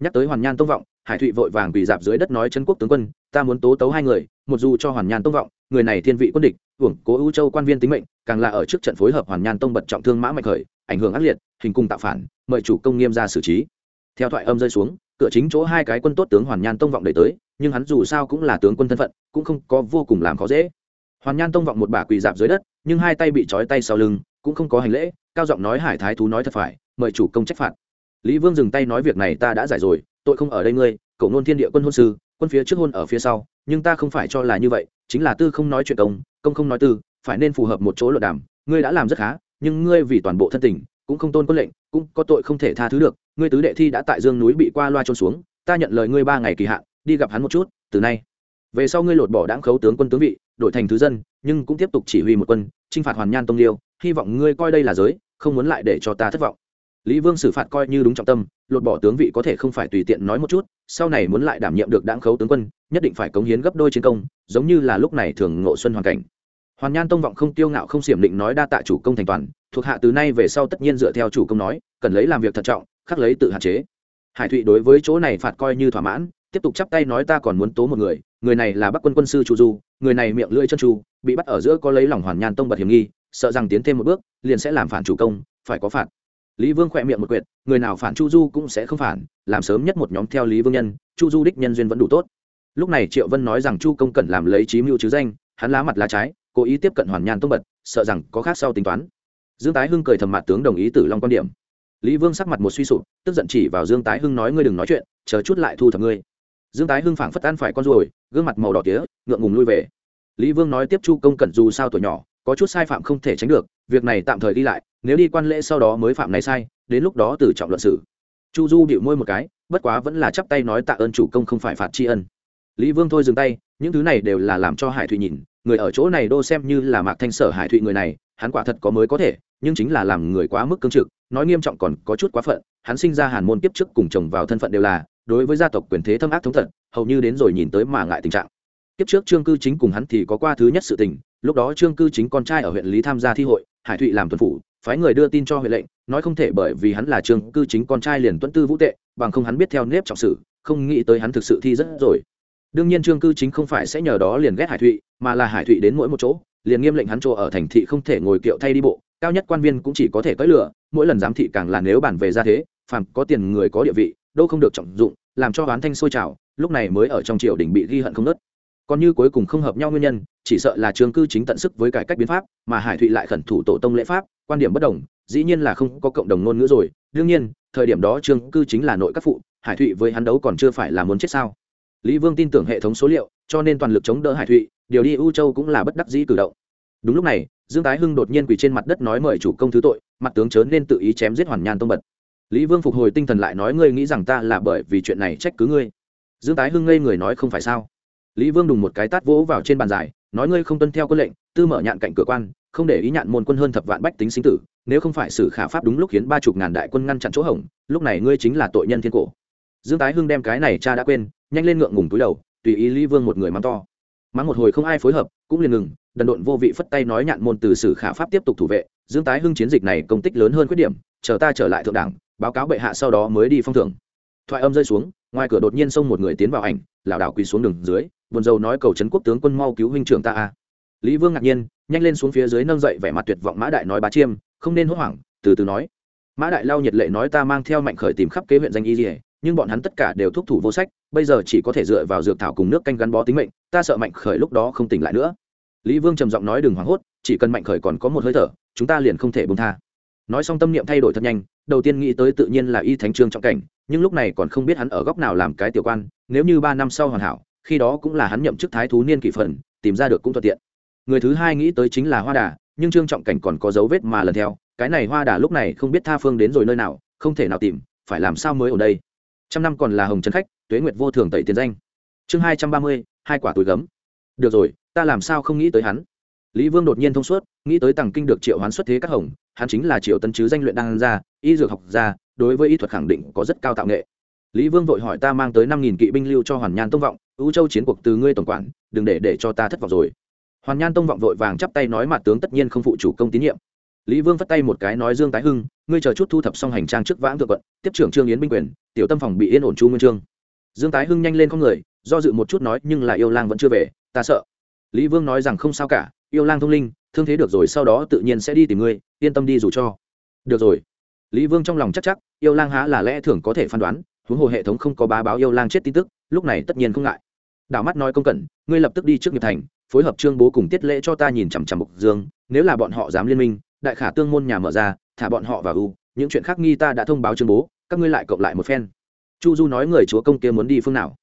Nhắc tới hoàn nhan tông vọng, hải thụy vội vàng quỳ dạp dưới đất nói chân quốc tướng quân, ta muốn tố tấu hai người, một dù cho hoàn nhan tông vọng, người này thiên vị quân địch, hưởng cố ưu châu quan viên tính mệnh, càng là ở trước trận phối hợp hoàn nhan tông bật trọng thương mã mạch khởi, ảnh hưởng ác liệt, hình cung tạo phản, mời chủ công nghiêm ra xử trí. Theo thoại âm rơi xuống, cửa chính chỗ hai cái quân tốt tướng hoàn nhan tông vọng đẩy tới, nhưng hắn dù sao cũng là tướng quân thân phận, cũng không có vô cùng làm khó dễ hoàn nhan tông vọng một bà quỳ dạp dưới đất, nhưng hai tay bị trói tay sau lưng, cũng không có hành lễ, cao giọng nói hải thái thú nói thật phải, mời chủ công trách phạt. Lý vương dừng tay nói việc này ta đã giải rồi, tội không ở đây ngươi cậu nôn thiên địa quân hôn sư, quân phía trước hôn ở phía sau, nhưng ta không phải cho là như vậy, chính là tư không nói chuyện công công không nói tư, phải nên phù hợp một chỗ luận đàm, ngươi đã làm rất khá, nhưng ngươi vì toàn bộ thân tình, cũng không tôn quân lệnh, cũng có tội không thể tha thứ được, ngươi tứ đệ thi đã tại dương núi bị qua loa trôn xuống, ta nhận lời ngươi ba ngày kỳ hạn, đi gặp hắn một chút, từ nay về sau ngươi lột bỏ đáng khấu tướng quân tướng vị, đổi thành thứ dân, nhưng cũng tiếp tục chỉ huy một quân, chinh phạt hoàn nhan tông liêu, hy vọng ngươi coi đây là giới, không muốn lại để cho ta thất vọng. Lý vương xử phạt coi như đúng trọng tâm, lột bỏ tướng vị có thể không phải tùy tiện nói một chút, sau này muốn lại đảm nhiệm được đáng khấu tướng quân, nhất định phải cống hiến gấp đôi chiến công, giống như là lúc này thường ngộ xuân hoàn cảnh. Hoàn nhan tông vọng không tiêu ngạo không xiểm định nói đa tạ chủ công thành toàn, thuộc hạ từ nay về sau tất nhiên dựa theo chủ công nói, cần lấy làm việc thận trọng, khắc lấy tự hạn chế. Hải thụy đối với chỗ này phạt coi như thỏa mãn, tiếp tục chắp tay nói ta còn muốn tố một người người này là bắc quân quân sư chu du, người này miệng lưỡi chân chu, bị bắt ở giữa có lấy lòng hoàn nhan tông bật hiểm nghi, sợ rằng tiến thêm một bước, liền sẽ làm phản chủ công, phải có phạt. Lý vương khỏe miệng một quyệt, người nào phản chu du cũng sẽ không phản, làm sớm nhất một nhóm theo lý vương nhân, chu du đích nhân duyên vẫn đủ tốt. Lúc này triệu vân nói rằng chu công cần làm lấy trí mưu chứ danh, hắn lá mặt lá trái, cố ý tiếp cận hoàn nhan tông bật, sợ rằng có khác sau tính toán. Dương tái hưng cười thầm mặt tướng đồng ý tử long quan điểm. Lý vương sắc mặt một suy sụp, tức giận chỉ vào dương tái hưng nói, ngươi đừng nói chuyện, chờ chút lại thu thập ngươi dương tái hưng phảng phất ăn phải con ruồi, gương mặt màu đỏ tía, ngượng ngùng lui về. Lý vương nói tiếp chu công cẩn dù sao tuổi nhỏ, có chút sai phạm không thể tránh được, việc này tạm thời đi lại, nếu đi quan lễ sau đó mới phạm này sai, đến lúc đó từ trọng luận xử chu du bịu môi một cái, bất quá vẫn là chắp tay nói tạ ơn chủ công không phải phạt tri ân. Lý vương thôi dừng tay, những thứ này đều là làm cho hải thụy nhìn, người ở chỗ này đô xem như là mạc thanh sở hải thụy người này, hắn quả thật có mới có thể, nhưng chính là làm người quá mức cương trực, nói nghiêm trọng còn có chút quá phận, hắn sinh ra hàn môn kiếp trước cùng chồng vào thân phận đều là đối với gia tộc quyền thế thâm ác thống thật, hầu như đến rồi nhìn tới mà ngại tình trạng. Kiếp trước trương cư chính cùng hắn thì có qua thứ nhất sự tình, lúc đó trương cư chính con trai ở huyện lý tham gia thi hội, hải thụy làm tuần phủ, phái người đưa tin cho huyện lệnh, nói không thể bởi vì hắn là trương cư chính con trai liền tuấn tư vũ tệ, bằng không hắn biết theo nếp trọng sử không nghĩ tới hắn thực sự thi rất rồi. Đương nhiên trương cư chính không phải sẽ nhờ đó liền ghét hải thụy, mà là hải thụy đến mỗi một chỗ, liền nghiêm lệnh hắn chỗ ở thành thị không thể ngồi kiệu thay đi bộ, cao nhất quan viên cũng chỉ có thể cưỡi lửa, mỗi lần giám thị càng là nếu bản về ra thế, phàm có tiền người có địa vị đâu không được trọng dụng, làm cho oán thanh sôi trào, lúc này mới ở trong triều đình bị ghi hận không nớt. Còn như cuối cùng không hợp nhau nguyên nhân, chỉ sợ là trường cư chính tận sức với cải cách biến pháp, mà hải thụy lại khẩn thủ tổ tông lễ pháp, quan điểm bất đồng, dĩ nhiên là không có cộng đồng ngôn ngữ rồi. Đương nhiên, thời điểm đó trương cư chính là nội các phụ, hải thụy với hắn đấu còn chưa phải là muốn chết sao? Lý vương tin tưởng hệ thống số liệu, cho nên toàn lực chống đỡ hải thụy, điều đi ưu châu cũng là bất đắc dĩ cử động. Đúng lúc này, dương tái hưng đột nhiên quỳ trên mặt đất nói mời chủ công thứ tội, mặt tướng chớ nên tự ý chém giết hoàn nhan tông bật lý vương phục hồi tinh thần lại nói, ngươi nghĩ rằng ta là bởi vì chuyện này trách cứ ngươi? Dương tái hưng ngây người nói, không phải sao? Lý vương đùng một cái tát vỗ vào trên bàn giải, nói, ngươi không tuân theo quân lệnh, tư mở nhạn cạnh cửa quan, không để ý nhạn môn quân hơn thập vạn bách tính sinh tử, nếu không phải xử khả pháp đúng lúc khiến ba chục ngàn đại quân ngăn chặn chỗ hỏng lúc này ngươi chính là tội nhân thiên cổ. Dương tái hưng đem cái này cha đã quên, nhanh lên ngượng ngùng túi đầu, tùy ý lý vương một người mắng to. Mắng một hồi không ai phối hợp, cũng liền ngừng, đần độn vô vị phất tay nói, nhạn môn từ sử khả pháp tiếp tục thủ vệ. Dương tái hưng chiến dịch này công tích lớn hơn khuyết điểm, chờ ta trở lại thượng đảng báo cáo bệ hạ sau đó mới đi phong thưởng. Thoại âm rơi xuống, ngoài cửa đột nhiên xông một người tiến vào ảnh, lảo đảo quỳ xuống đường dưới, buồn rầu nói cầu trấn quốc tướng quân mau cứu huynh trưởng ta a. Lý vương ngạc nhiên, nhanh lên xuống phía dưới nâng dậy vẻ mặt tuyệt vọng mã đại nói bá chiêm, không nên hốt hoảng, từ từ nói. Mã đại lao nhiệt lệ nói ta mang theo mạnh khởi tìm khắp kế huyện danh y dỉa nhưng bọn hắn tất cả đều thúc thủ vô sách, bây giờ chỉ có thể dựa vào dược thảo cùng nước canh gắn bó tính mệnh, ta sợ mạnh khởi lúc đó không tỉnh lại nữa. Lý vương trầm giọng nói đừng hoảng hốt, chỉ cần mạnh khởi còn có một hơi thở, chúng ta liền không thể bông tha. Nói xong tâm niệm thay đổi thật nhanh đầu tiên nghĩ tới tự nhiên là y thánh trương trọng cảnh, nhưng lúc này còn không biết hắn ở góc nào làm cái tiểu quan, nếu như ba năm sau hoàn hảo, khi đó cũng là hắn nhậm chức thái thú niên kỷ phần, tìm ra được cũng thuận tiện. Người thứ hai nghĩ tới chính là hoa đà, nhưng trương trọng cảnh còn có dấu vết mà lần theo, cái này hoa đà lúc này không biết tha phương đến rồi nơi nào, không thể nào tìm, phải làm sao mới ở đây? Trăm năm còn là hồng trấn khách, tuế nguyệt vô thường tẩy tiền danh. Chương hai trăm ba mươi, hai quả túi gấm. Được rồi, ta làm sao không nghĩ tới hắn? Lý vương đột nhiên thông suốt, nghĩ tới tàng kinh được triệu hoán xuất thế các hồng hắn chính là triệu tân chứ danh luyện đan gia, y dược học gia, đối với y thuật khẳng định có rất cao tạo nghệ. Lý vương vội hỏi ta mang tới năm nghìn kỵ binh lưu cho hoàn nhan tông vọng ưu châu chiến cuộc từ ngươi tổng quản, đừng để để cho ta thất vọng rồi. Hoàn nhan tông vọng vội vàng chắp tay nói mặt tướng tất nhiên không phụ chủ công tín nhiệm. Lý vương vất tay một cái nói dương tái hưng, ngươi chờ chút thu thập xong hành trang trước vãng thượng quận, tiếp trưởng trương yến binh quyền, tiểu tâm phòng bị yên ổn chu nguyên trương. Dương tái hưng nhanh lên con người, do dự một chút nói, nhưng là yêu lang vẫn chưa về, ta sợ. Lý vương nói rằng không sao cả yêu lang thông linh, thương thế được rồi, sau đó tự nhiên sẽ đi tìm ngươi, yên tâm đi dù cho. Được rồi. Lý vương trong lòng chắc chắc, yêu lang há là lẽ thường có thể phán đoán, huống hồ hệ thống không có bá báo yêu lang chết tin tức, lúc này tất nhiên không ngại. Đảo mắt nói công cẩn, ngươi lập tức đi trước nghiệp thành, phối hợp trương bố cùng tiết lễ cho ta nhìn chằm chằm mục dương, nếu là bọn họ dám liên minh, đại khả tương môn nhà mở ra, thả bọn họ vào u, những chuyện khác nghi ta đã thông báo trương bố, các ngươi lại cộng lại một phen. Chu du nói người chúa công kia muốn đi phương nào?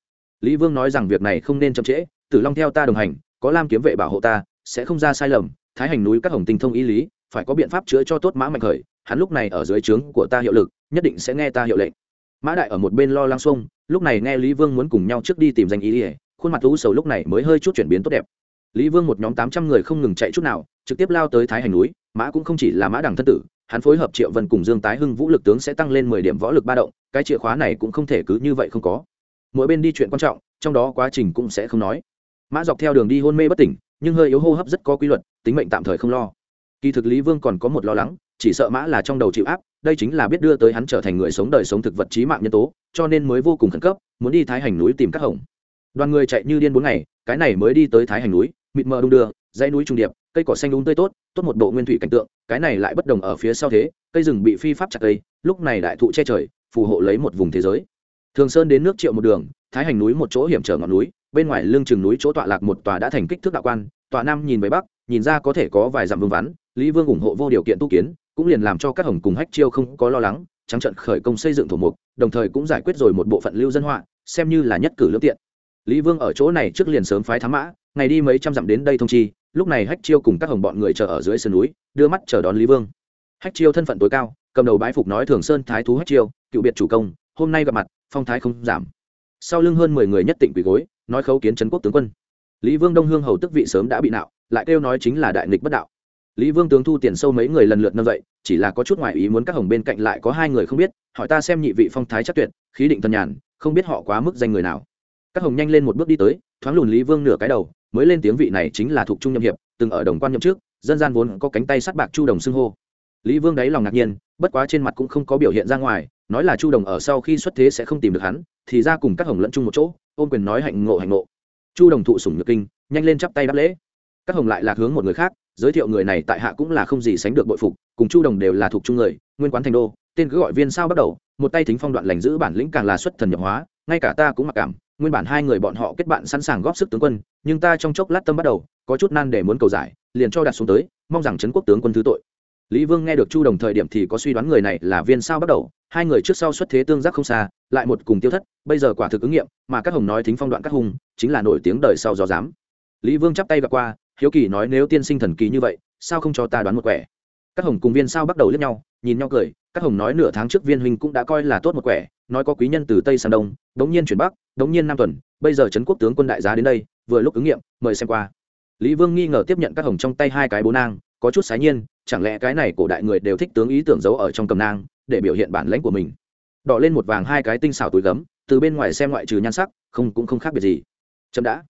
Lý vương nói rằng việc này không nên chậm trễ, tử long theo ta đồng hành, có lam kiếm vệ bảo hộ ta sẽ không ra sai lầm, thái hành núi các hồng tinh thông ý lý, phải có biện pháp chữa cho tốt mã mạnh khởi, hắn lúc này ở dưới trướng của ta hiệu lực, nhất định sẽ nghe ta hiệu lệnh. Mã đại ở một bên lo lăng xuông, lúc này nghe lý vương muốn cùng nhau trước đi tìm danh ý ỉa khuôn mặt lũ sầu lúc này mới hơi chút chuyển biến tốt đẹp. Lý vương một nhóm tám trăm người không ngừng chạy chút nào, trực tiếp lao tới thái hành núi, mã cũng không chỉ là mã đằng thân tử, hắn phối hợp triệu vân cùng dương tái hưng vũ lực tướng sẽ tăng lên mười điểm võ lực ba động, cái chìa khóa này cũng không thể cứ như vậy không có. Mỗi bên đi chuyện quan trọng, trong đó quá trình cũng sẽ không nói. Mã dọc theo đường đi hôn mê bất tỉnh nhưng hơi yếu hô hấp rất có quy luật, tính mệnh tạm thời không lo. Kỳ thực lý vương còn có một lo lắng, chỉ sợ mã là trong đầu chịu áp, đây chính là biết đưa tới hắn trở thành người sống đời sống thực vật trí mạng nhân tố, cho nên mới vô cùng khẩn cấp, muốn đi thái hành núi tìm các hồng. Đoàn người chạy như điên bốn ngày, cái này mới đi tới thái hành núi, mịt mờ đung đưa, dãy núi trung điệp, cây cỏ xanh đúng tươi tốt tốt một bộ nguyên thủy cảnh tượng, cái này lại bất đồng ở phía sau thế, cây rừng bị phi pháp chặt cây, lúc này đại thụ che trời, phù hộ lấy một vùng thế giới. Thường sơn đến nước triệu một đường, thái hành núi một chỗ hiểm trở ngọn núi bên ngoài lưng chừng núi chỗ tọa lạc một tòa đã thành kích thước đạo quan, tòa nam nhìn về bắc, nhìn ra có thể có vài dặm vương vắn, lý vương ủng hộ vô điều kiện tu kiến, cũng liền làm cho các hồng cùng hách chiêu không có lo lắng, trắng trận khởi công xây dựng thổ mục, đồng thời cũng giải quyết rồi một bộ phận lưu dân họa, xem như là nhất cử lương tiện. Lý vương ở chỗ này trước liền sớm phái thám mã, ngày đi mấy trăm dặm đến đây thông chi, lúc này hách chiêu cùng các hồng bọn người chờ ở dưới sườn núi, đưa mắt chờ đón lý vương. Hách chiêu thân phận tối cao, cầm đầu bái phục nói thường sơn thái thú hách chiêu, cựu biệt chủ công, hôm nay gặp mặt, phong thái không giảm. Sau lưng hơn mười người nhất tỉnh quỳ gối nói khấu kiến trấn quốc tướng quân. Lý vương đông hương hầu tức vị sớm đã bị nạo, lại kêu nói chính là đại nghịch bất đạo. Lý vương tướng thu tiền sâu mấy người lần lượt nâng dậy, chỉ là có chút ngoại ý muốn các hồng bên cạnh lại có hai người không biết, hỏi ta xem nhị vị phong thái chắc tuyệt, khí định tân nhàn, không biết họ quá mức danh người nào. Các hồng nhanh lên một bước đi tới, thoáng lùn lý vương nửa cái đầu, mới lên tiếng vị này chính là thuộc trung nhậm hiệp, từng ở đồng quan nhậm trước, dân gian vốn có cánh tay sắt bạc chu đồng xưng hô lý vương đáy lòng ngạc nhiên, bất quá trên mặt cũng không có biểu hiện ra ngoài, nói là chu đồng ở sau khi xuất thế sẽ không tìm được hắn, thì ra cùng các hồng lẫn chung một chỗ, ôm quyền nói hạnh ngộ hạnh ngộ. Chu đồng thụ sủng nhược kinh, nhanh lên chắp tay đáp lễ. Các hồng lại lạc hướng một người khác, giới thiệu người này tại hạ cũng là không gì sánh được bội phục, cùng chu đồng đều là thuộc trung người, nguyên quán thành đô, tên cứ gọi viên sao bắt đầu, một tay thính phong đoạn lành giữ bản lĩnh càng là xuất thần nhập hóa, ngay cả ta cũng mặc cảm, nguyên bản hai người bọn họ kết bạn sẵn sàng góp sức tướng quân, nhưng ta trong chốc lát tâm bắt đầu, có chút nan để muốn cầu giải, liền cho đặt xuống tới, mong rằng trấn quốc tướng quân thứ tội lý vương nghe được chu đồng thời điểm thì có suy đoán người này là viên sao bắt đầu. Hai người trước sau xuất thế tương giác không xa, lại một cùng tiêu thất, bây giờ quả thực ứng nghiệm, mà các hồng nói thính phong đoạn các hùng, chính là nổi tiếng đời sau gió dám lý vương chắp tay gặp qua, hiếu kỳ nói nếu tiên sinh thần kỳ như vậy, sao không cho ta đoán một quẻ? Các hồng cùng viên sao bắt đầu lướt nhau, nhìn nhau cười, các hồng nói nửa tháng trước viên huynh cũng đã coi là tốt một quẻ, nói có quý nhân từ tây sang đông, đống nhiên chuyển bắc, đống nhiên nam tuần, bây giờ trấn quốc tướng quân đại giá đến đây, vừa lúc ứng nghiệm, mời xem qua. Lý vương nghi ngờ tiếp nhận các hồng trong tay hai cái bố nang có chút sái nhiên, chẳng lẽ cái này cổ đại người đều thích tướng ý tưởng giấu ở trong cầm nang, để biểu hiện bản lãnh của mình? Đỏ lên một vàng hai cái tinh xảo túi gấm, từ bên ngoài xem ngoại trừ nhan sắc, không, cũng không khác biệt gì. Chậm đã.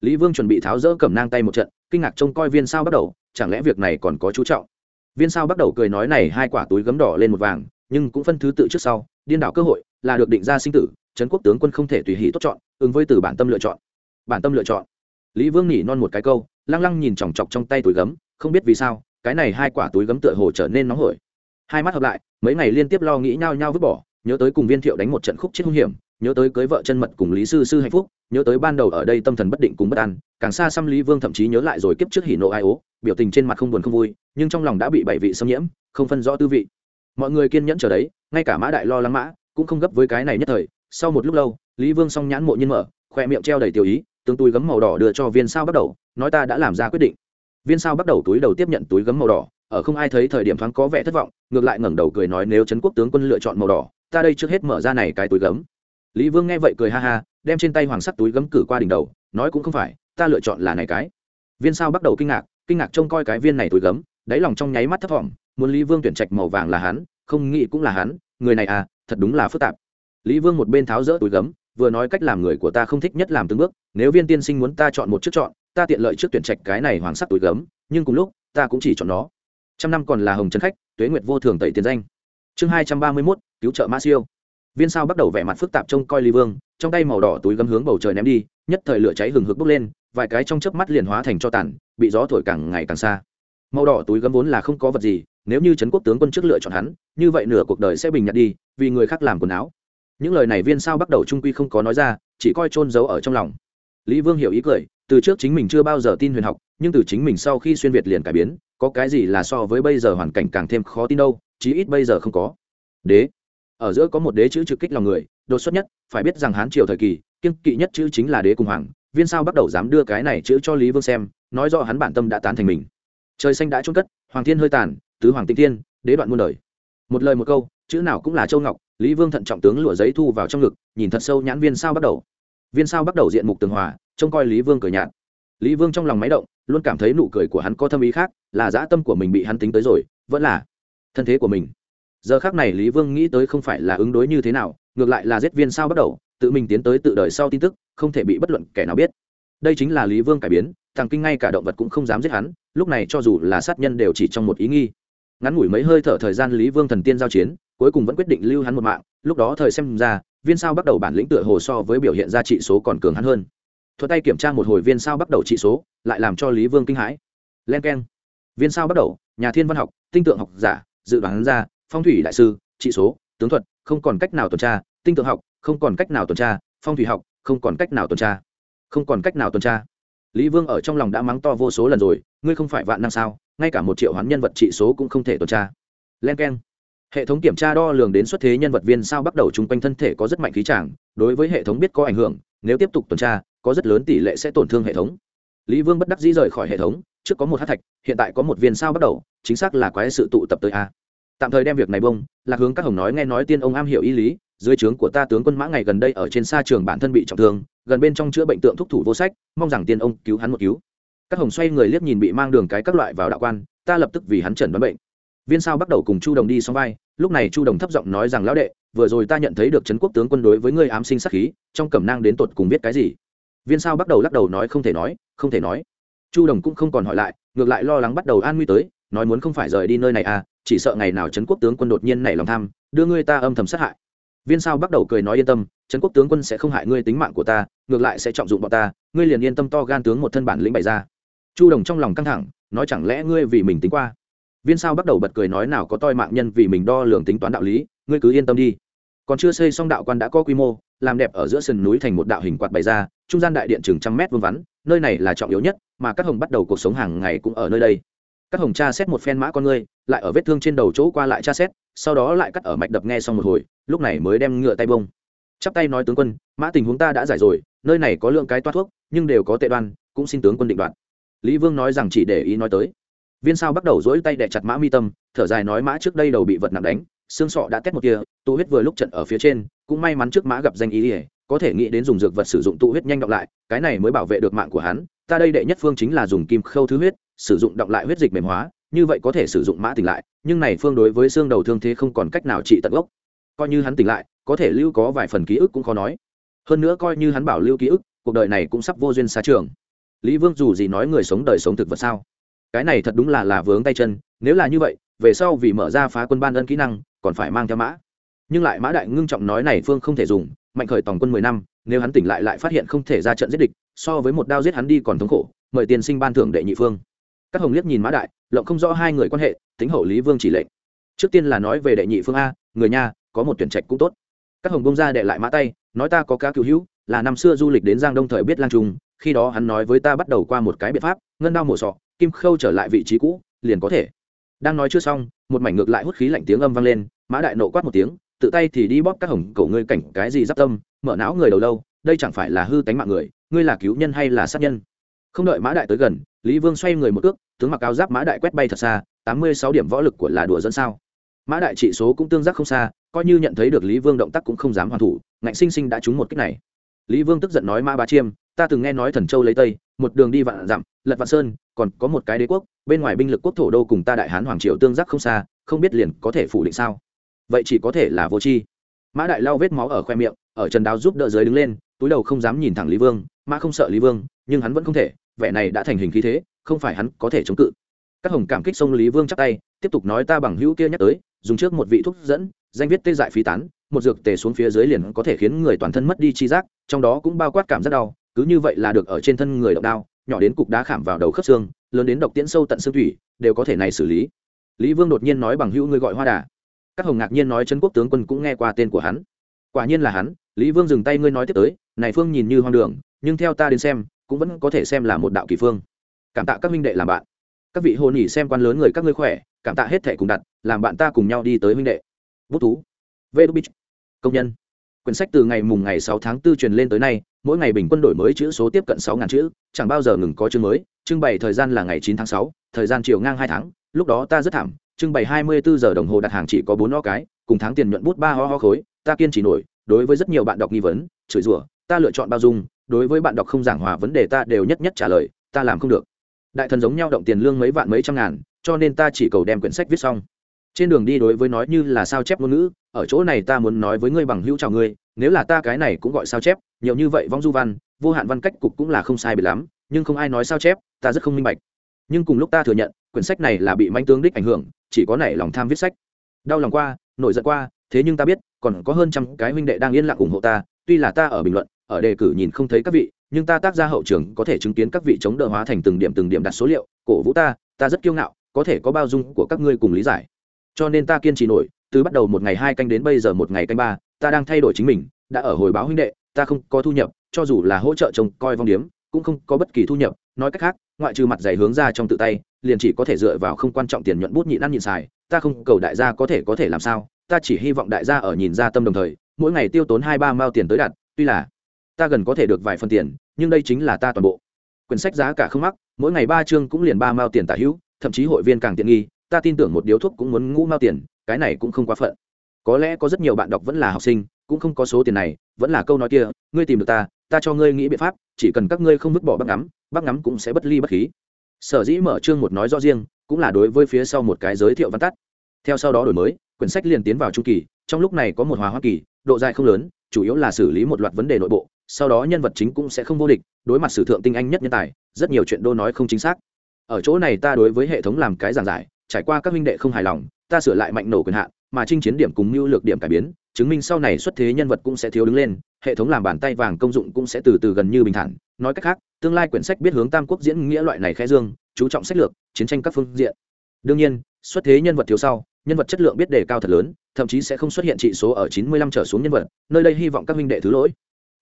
Lý vương chuẩn bị tháo rỡ cầm nang tay một trận, kinh ngạc trông coi viên sao bắt đầu, chẳng lẽ việc này còn có chú trọng? Viên sao bắt đầu cười nói này hai quả túi gấm đỏ lên một vàng, nhưng cũng phân thứ tự trước sau, điên đảo cơ hội, là được định ra sinh tử, trấn quốc tướng quân không thể tùy hỷ tốt chọn, ứng với từ bản tâm lựa chọn. Bản tâm lựa chọn. Lý vương nhỉ non một cái câu, lăng lăng nhìn chòng chọc trong tay túi gấm không biết vì sao, cái này hai quả túi gấm tựa hồ trở nên nóng hổi. Hai mắt hợp lại, mấy ngày liên tiếp lo nghĩ nhau nhau vứt bỏ, nhớ tới cùng viên thiệu đánh một trận khúc chết hung hiểm, nhớ tới cưới vợ chân mật cùng lý sư sư hạnh phúc, nhớ tới ban đầu ở đây tâm thần bất định cùng bất an, càng xa xăm lý vương thậm chí nhớ lại rồi kiếp trước hỉ nộ ai ố, biểu tình trên mặt không buồn không vui, nhưng trong lòng đã bị bảy vị xâm nhiễm, không phân rõ tư vị. Mọi người kiên nhẫn chờ đấy, ngay cả mã đại lo lắng mã cũng không gấp với cái này nhất thời, sau một lúc lâu, lý vương song nhãn mộ nhiên mở, khoe miệng treo đầy tiểu ý, tướng túi gấm màu đỏ đưa cho viên sao bắt đầu, nói ta đã làm ra quyết định viên sao bắt đầu túi đầu tiếp nhận túi gấm màu đỏ, ở không ai thấy thời điểm thoáng có vẻ thất vọng, ngược lại ngẩng đầu cười nói nếu trấn quốc tướng quân lựa chọn màu đỏ, ta đây trước hết mở ra này cái túi gấm. Lý vương nghe vậy cười ha ha, đem trên tay hoàng sắt túi gấm cử qua đỉnh đầu, nói cũng không phải, ta lựa chọn là này cái. Viên sao bắt đầu kinh ngạc kinh ngạc trông coi cái viên này túi gấm, đáy lòng trong nháy mắt thất vọng, muốn lý vương tuyển trạch màu vàng là hắn, không nghĩ cũng là hắn, người này à thật đúng là phức tạp. Lý vương một bên tháo rỡ túi gấm, vừa nói cách làm người của ta không thích nhất làm từng bước, nếu viên tiên sinh muốn ta chọn một chiếc chọn ta tiện lợi trước tuyển trạch cái này hoàng sắc túi gấm, nhưng cùng lúc, ta cũng chỉ chọn nó. Trăm năm còn là hồng trần khách, tuế nguyệt vô thường tẩy tiền danh. Chương hai trăm ba mươi mốt, cứu trợ ma siêu. Viên sao bắt đầu vẻ mặt phức tạp trông coi lý vương, trong tay màu đỏ túi gấm hướng bầu trời ném đi, nhất thời lửa cháy hừng hực bốc lên, vài cái trong chớp mắt liền hóa thành cho tàn, bị gió thổi càng ngày càng xa. Màu đỏ túi gấm vốn là không có vật gì, nếu như trấn quốc tướng quân trước lựa chọn hắn, như vậy nửa cuộc đời sẽ bình nhặt đi, vì người khác làm quần áo. Những lời này viên sao bắt đầu trung quy không có nói ra, chỉ coi trôn giấu ở trong lòng. Lý vương hiểu ý cười từ trước chính mình chưa bao giờ tin huyền học, nhưng từ chính mình sau khi xuyên việt liền cải biến, có cái gì là so với bây giờ hoàn cảnh càng thêm khó tin đâu, chí ít bây giờ không có. Đế. Ở giữa có một đế chữ trực kích lòng người, đột xuất nhất, phải biết rằng hán triều thời kỳ kiên kỵ nhất chữ chính là đế cùng hoàng, viên sao bắt đầu dám đưa cái này chữ cho lý vương xem, nói rõ hắn bản tâm đã tán thành mình. Trời xanh đã trôn cất, hoàng thiên hơi tàn, tứ hoàng tinh thiên, đế đoạn muôn đời. Một lời một câu, chữ nào cũng là châu ngọc, lý vương thận trọng tướng lụa giấy thu vào trong ngực, nhìn thật sâu nhãn viên sao bắt đầu. Viên sao bắt đầu diện mục tường hòa trông coi lý vương cười nhạt. Lý vương trong lòng máy động, luôn cảm thấy nụ cười của hắn có thâm ý khác, là dã tâm của mình bị hắn tính tới rồi, vẫn là thân thế của mình. Giờ khác này lý vương nghĩ tới không phải là ứng đối như thế nào, ngược lại là giết viên sao bắt đầu, tự mình tiến tới tự đời sau tin tức, không thể bị bất luận kẻ nào biết. Đây chính là lý vương cải biến, thằng kinh ngay cả động vật cũng không dám giết hắn, lúc này cho dù là sát nhân đều chỉ trong một ý nghi. Ngắn ngủi mấy hơi thở thời gian lý vương thần tiên giao chiến, cuối cùng vẫn quyết định lưu hắn một mạng, lúc đó thời xem ra, viên sao bắt đầu bản lĩnh tựa hồ so với biểu hiện ra trị số còn cường hắn hơn thuật tay kiểm tra một hồi viên sao bắt đầu trị số, lại làm cho lý vương kinh hãi. Len k e n viên sao bắt đầu, nhà thiên văn học, tinh tượng học giả, dự đoán ra, phong thủy đại sư, trị số, tướng thuật, không còn cách nào tuần tra, tinh tượng học, không còn cách nào tuần tra, phong thủy học, không còn cách nào tuần tra. Không còn cách nào tuần tra. Lý vương ở trong lòng đã mắng to vô số lần rồi, ngươi không phải vạn năng sao, ngay cả một triệu hoán nhân vật trị số cũng không thể tuần tra. Len k e n hệ thống kiểm tra đo lường đến xuất thế nhân vật viên sao bắt đầu chung quanh thân thể có rất mạnh khí tràng, đối với hệ thống biết có ảnh hưởng, nếu tiếp tục tuần tra có rất lớn tỷ lệ sẽ tổn thương hệ thống. Lý vương bất đắc dĩ rời khỏi hệ thống, trước có một hát thạch, hiện tại có một viên sao bắt đầu, chính xác là quái sự tụ tập tới a. Tạm thời đem việc này bông, lạc hướng các hồng nói nghe nói tiên ông am hiểu y lý, dưới trướng của ta tướng quân mã ngày gần đây ở trên xa trường bản thân bị trọng thương, gần bên trong chữa bệnh tượng thúc thủ vô sách, mong rằng tiên ông cứu hắn một cứu. Các hồng xoay người liếc nhìn bị mang đường cái các loại vào đạo quan, ta lập tức vì hắn chẩn đoán bệnh. Viên sao bắt đầu cùng chu đồng đi xong vai, lúc này chu đồng thấp giọng nói rằng, lão đệ, vừa rồi ta nhận thấy được trấn quốc tướng quân đối với ngươi ám sinh sắc khí, trong cẩm nang đến tột cùng biết cái gì? Viên sao bắt đầu lắc đầu nói không thể nói, không thể nói. Chu đồng cũng không còn hỏi lại, ngược lại lo lắng bắt đầu an nguy tới, nói muốn không phải rời đi nơi này à chỉ sợ ngày nào trấn quốc tướng quân đột nhiên nảy lòng tham, đưa ngươi ta âm thầm sát hại. Viên sao bắt đầu cười nói yên tâm, trấn quốc tướng quân sẽ không hại ngươi tính mạng của ta, ngược lại sẽ trọng dụng bọn ta, ngươi liền yên tâm to gan tướng một thân bản lĩnh bày ra. Chu đồng trong lòng căng thẳng, nói chẳng lẽ ngươi vì mình tính qua? Viên sao bắt đầu bật cười nói nào có toi mạng nhân vì mình đo lường tính toán đạo lý, ngươi cứ yên tâm đi. Còn chưa xây xong đạo quan đã có quy mô làm đẹp ở giữa sườn núi thành một đạo hình quạt bày ra, trung gian đại điện chừng trăm mét vuông vắn, nơi này là trọng yếu nhất, mà các hồng bắt đầu cuộc sống hàng ngày cũng ở nơi đây. Các hồng tra xét một phen mã con ngươi, lại ở vết thương trên đầu chỗ qua lại tra xét, sau đó lại cắt ở mạch đập nghe xong một hồi, lúc này mới đem ngựa tay bông. Chắp tay nói tướng quân, mã tình huống ta đã giải rồi, nơi này có lượng cái toát thuốc, nhưng đều có tệ đoan, cũng xin tướng quân định đoạt. Lý vương nói rằng chỉ để ý nói tới. Viên sao bắt đầu dỗi tay đẻ chặt mã mi tâm, thở dài nói mã trước đây đầu bị vật nặng đánh xương sọ đã tét một kia, tụ huyết vừa lúc trận ở phía trên, cũng may mắn trước mã gặp danh ý ỉa có thể nghĩ đến dùng dược vật sử dụng tụ huyết nhanh động lại, cái này mới bảo vệ được mạng của hắn, ta đây đệ nhất phương chính là dùng kim khâu thứ huyết, sử dụng động lại huyết dịch mềm hóa, như vậy có thể sử dụng mã tỉnh lại, nhưng này phương đối với xương đầu thương thế không còn cách nào trị tận gốc. Coi như hắn tỉnh lại, có thể lưu có vài phần ký ức cũng khó nói. Hơn nữa coi như hắn bảo lưu ký ức, cuộc đời này cũng sắp vô duyên xa trường. Lý vương dù gì nói người sống đời sống thực vật sao? Cái này thật đúng là là vướng tay chân, nếu là như vậy, về sau vì mở ra phá quân ban ân kỹ năng còn phải mang theo mã. Nhưng lại mã đại ngưng trọng nói này phương không thể dùng, mạnh khởi tổng quân mười năm, nếu hắn tỉnh lại lại phát hiện không thể ra trận giết địch, so với một đao giết hắn đi còn thống khổ, mời tiền sinh ban thưởng đệ nhị phương. Các hồng liếc nhìn mã đại, lộng không rõ hai người quan hệ, tính hậu lý vương chỉ lệnh. Trước tiên là nói về đệ nhị phương a, người nha có một tuyển trạch cũng tốt. Các hồng bông ra đệ lại mã tay, nói ta có cá cứu hữu, là năm xưa du lịch đến giang đông thời biết lang trung khi đó hắn nói với ta bắt đầu qua một cái biện pháp, ngân đao mổ sọ, kim khâu trở lại vị trí cũ, liền có thể đang nói chưa xong, một mảnh ngược lại hút khí lạnh tiếng âm vang lên, mã đại nộ quát một tiếng, tự tay thì đi bóp các hồng cầu ngươi cảnh cái gì giáp tâm, mở não người đầu lâu, đây chẳng phải là hư tánh mạng người, ngươi là cứu nhân hay là sát nhân? Không đợi mã đại tới gần, lý vương xoay người một ước tướng mặc áo giáp mã đại quét bay thật xa, tám mươi sáu điểm võ lực của là đùa dẫn sao? Mã đại trị số cũng tương giác không xa, coi như nhận thấy được lý vương động tác cũng không dám hoàn thủ, ngạnh sinh sinh đã trúng một cách này. Lý vương tức giận nói, mã bá chiêm, ta từng nghe nói thần châu lấy tây, một đường đi vạn dặm lật vạn sơn, còn có một cái đế quốc, bên ngoài binh lực quốc thổ đô cùng ta đại hán hoàng triều tương giác không xa, không biết liền có thể phủ định sao? Vậy chỉ có thể là vô tri. Mã đại lau vết máu ở khoe miệng, ở trần đáo giúp đỡ giới đứng lên, túi đầu không dám nhìn thẳng lý vương mã không sợ lý vương, nhưng hắn vẫn không thể, vẻ này đã thành hình khí thế, không phải hắn có thể chống cự. Các hồng cảm kích sông lý vương chắc tay, tiếp tục nói ta bằng hữu kia nhắc tới, dùng trước một vị thuốc dẫn, danh viết tê dại phí tán, một dược tề xuống phía dưới liền có thể khiến người toàn thân mất đi chi giác, trong đó cũng bao quát cảm giác đau, cứ như vậy là được ở trên thân người động đau nhỏ đến cục đá khảm vào đầu khớp xương, lớn đến độc tiễn sâu tận xương thủy, đều có thể này xử lý. Lý vương đột nhiên nói bằng hữu ngươi gọi hoa đà. Các hồng ngạc nhiên nói trấn quốc tướng quân cũng nghe qua tên của hắn. Quả nhiên là hắn, lý vương dừng tay ngươi nói tiếp tới, này phương nhìn như hoang đường, nhưng theo ta đến xem, cũng vẫn có thể xem là một đạo kỳ phương. Cảm tạ các minh đệ làm bạn. Các vị hồn nhỉ xem quan lớn người các ngươi khỏe, cảm tạ hết thể cùng đặt, làm bạn ta cùng nhau đi tới minh đệ. Bút thú. Vê đu bích. Công nhân. Quyển sách từ ngày mùng ngày sáu tháng 4 truyền lên tới nay mỗi ngày bình quân đổi mới chữ số tiếp cận sáu ngàn chữ, chẳng bao giờ ngừng có chương mới trưng bày thời gian là ngày chín tháng sáu, thời gian chiều ngang hai tháng, lúc đó ta rất thảm trưng bày hai mươi bốn giờ đồng hồ đặt hàng chỉ có bốn ho cái, cùng tháng tiền nhuận bút ba ho ho khối, ta kiên trì nổi, đối với rất nhiều bạn đọc nghi vấn, chửi rủa, ta lựa chọn bao dung, đối với bạn đọc không giảng hòa vấn đề ta đều nhất nhất trả lời, ta làm không được. Đại thần giống nhau động tiền lương mấy vạn mấy trăm ngàn, cho nên ta chỉ cầu đem quyển sách viết xong. Trên đường đi đối với nói như là sao chép ngôn ngữ ở chỗ này ta muốn nói với ngươi bằng hữu chào ngươi, nếu là ta cái này cũng gọi sao chép, nhiều như vậy vong du văn, vô hạn văn cách cục cũng là không sai bị lắm, nhưng không ai nói sao chép, ta rất không minh bạch. Nhưng cùng lúc ta thừa nhận, quyển sách này là bị manh tướng đích ảnh hưởng, chỉ có nảy lòng tham viết sách. Đau lòng qua, nổi giận qua, thế nhưng ta biết, còn có hơn trăm cái huynh đệ đang yên lặng ủng hộ ta, tuy là ta ở bình luận, ở đề cử nhìn không thấy các vị, nhưng ta tác ra hậu trường có thể chứng kiến các vị chống đỡ hóa thành từng điểm từng điểm đặt số liệu, cổ vũ ta ta rất kiêu ngạo, có thể có bao dung của các ngươi cùng lý giải. Cho nên ta kiên trì nổi từ bắt đầu một ngày hai canh đến bây giờ một ngày canh ba, ta đang thay đổi chính mình, đã ở hồi báo huynh đệ, ta không có thu nhập, cho dù là hỗ trợ chồng coi vong điếm, cũng không có bất kỳ thu nhập. Nói cách khác, ngoại trừ mặt giày hướng ra trong tự tay, liền chỉ có thể dựa vào không quan trọng tiền nhuận bút nhịn ăn nhịn xài, ta không cầu đại gia có thể có thể làm sao, ta chỉ hy vọng đại gia ở nhìn ra tâm đồng thời, mỗi ngày tiêu tốn hai ba mao tiền tới đặt, tuy là ta gần có thể được vài phần tiền, nhưng đây chính là ta toàn bộ. Quyển sách giá cả không mắc, mỗi ngày ba chương cũng liền ba mao tiền tả hữu, thậm chí hội viên càng tiện nghi, ta tin tưởng một điếu thuốc cũng muốn ngũ mao tiền cái này cũng không quá phận. Có lẽ có rất nhiều bạn đọc vẫn là học sinh, cũng không có số tiền này, vẫn là câu nói kia, ngươi tìm được ta ta cho ngươi nghĩ biện pháp, chỉ cần các ngươi không vứt bỏ bác ngắm bác ngắm cũng sẽ bất ly bất khí. Sở dĩ mở chương một nói rõ riêng, cũng là đối với phía sau một cái giới thiệu văn tắt. Theo sau đó đổi mới, quyển sách liền tiến vào chu kỳ, trong lúc này có một hòa hoa kỳ, độ dài không lớn, chủ yếu là xử lý một loạt vấn đề nội bộ, sau đó nhân vật chính cũng sẽ không vô địch, đối mặt sử thượng tinh anh nhất nhân tài, rất nhiều chuyện đô nói không chính xác. Ở chỗ này ta đối với hệ thống làm cái giảng giải, trải qua các minh đệ không hài lòng ta sửa lại mạnh nổ quyền hạn, mà chinh chiến điểm cùng mưu lược điểm cải biến, chứng minh sau này xuất thế nhân vật cũng sẽ thiếu đứng lên, hệ thống làm bàn tay vàng công dụng cũng sẽ từ từ gần như bình thản. Nói cách khác, tương lai quyển sách biết hướng tam quốc diễn nghĩa loại này khẽ dương, chú trọng sách lược, chiến tranh các phương diện. Đương nhiên, xuất thế nhân vật thiếu sau, nhân vật chất lượng biết đề cao thật lớn, thậm chí sẽ không xuất hiện trị số ở chín mươi lăm trở xuống nhân vật, nơi đây hy vọng các minh đệ thứ lỗi.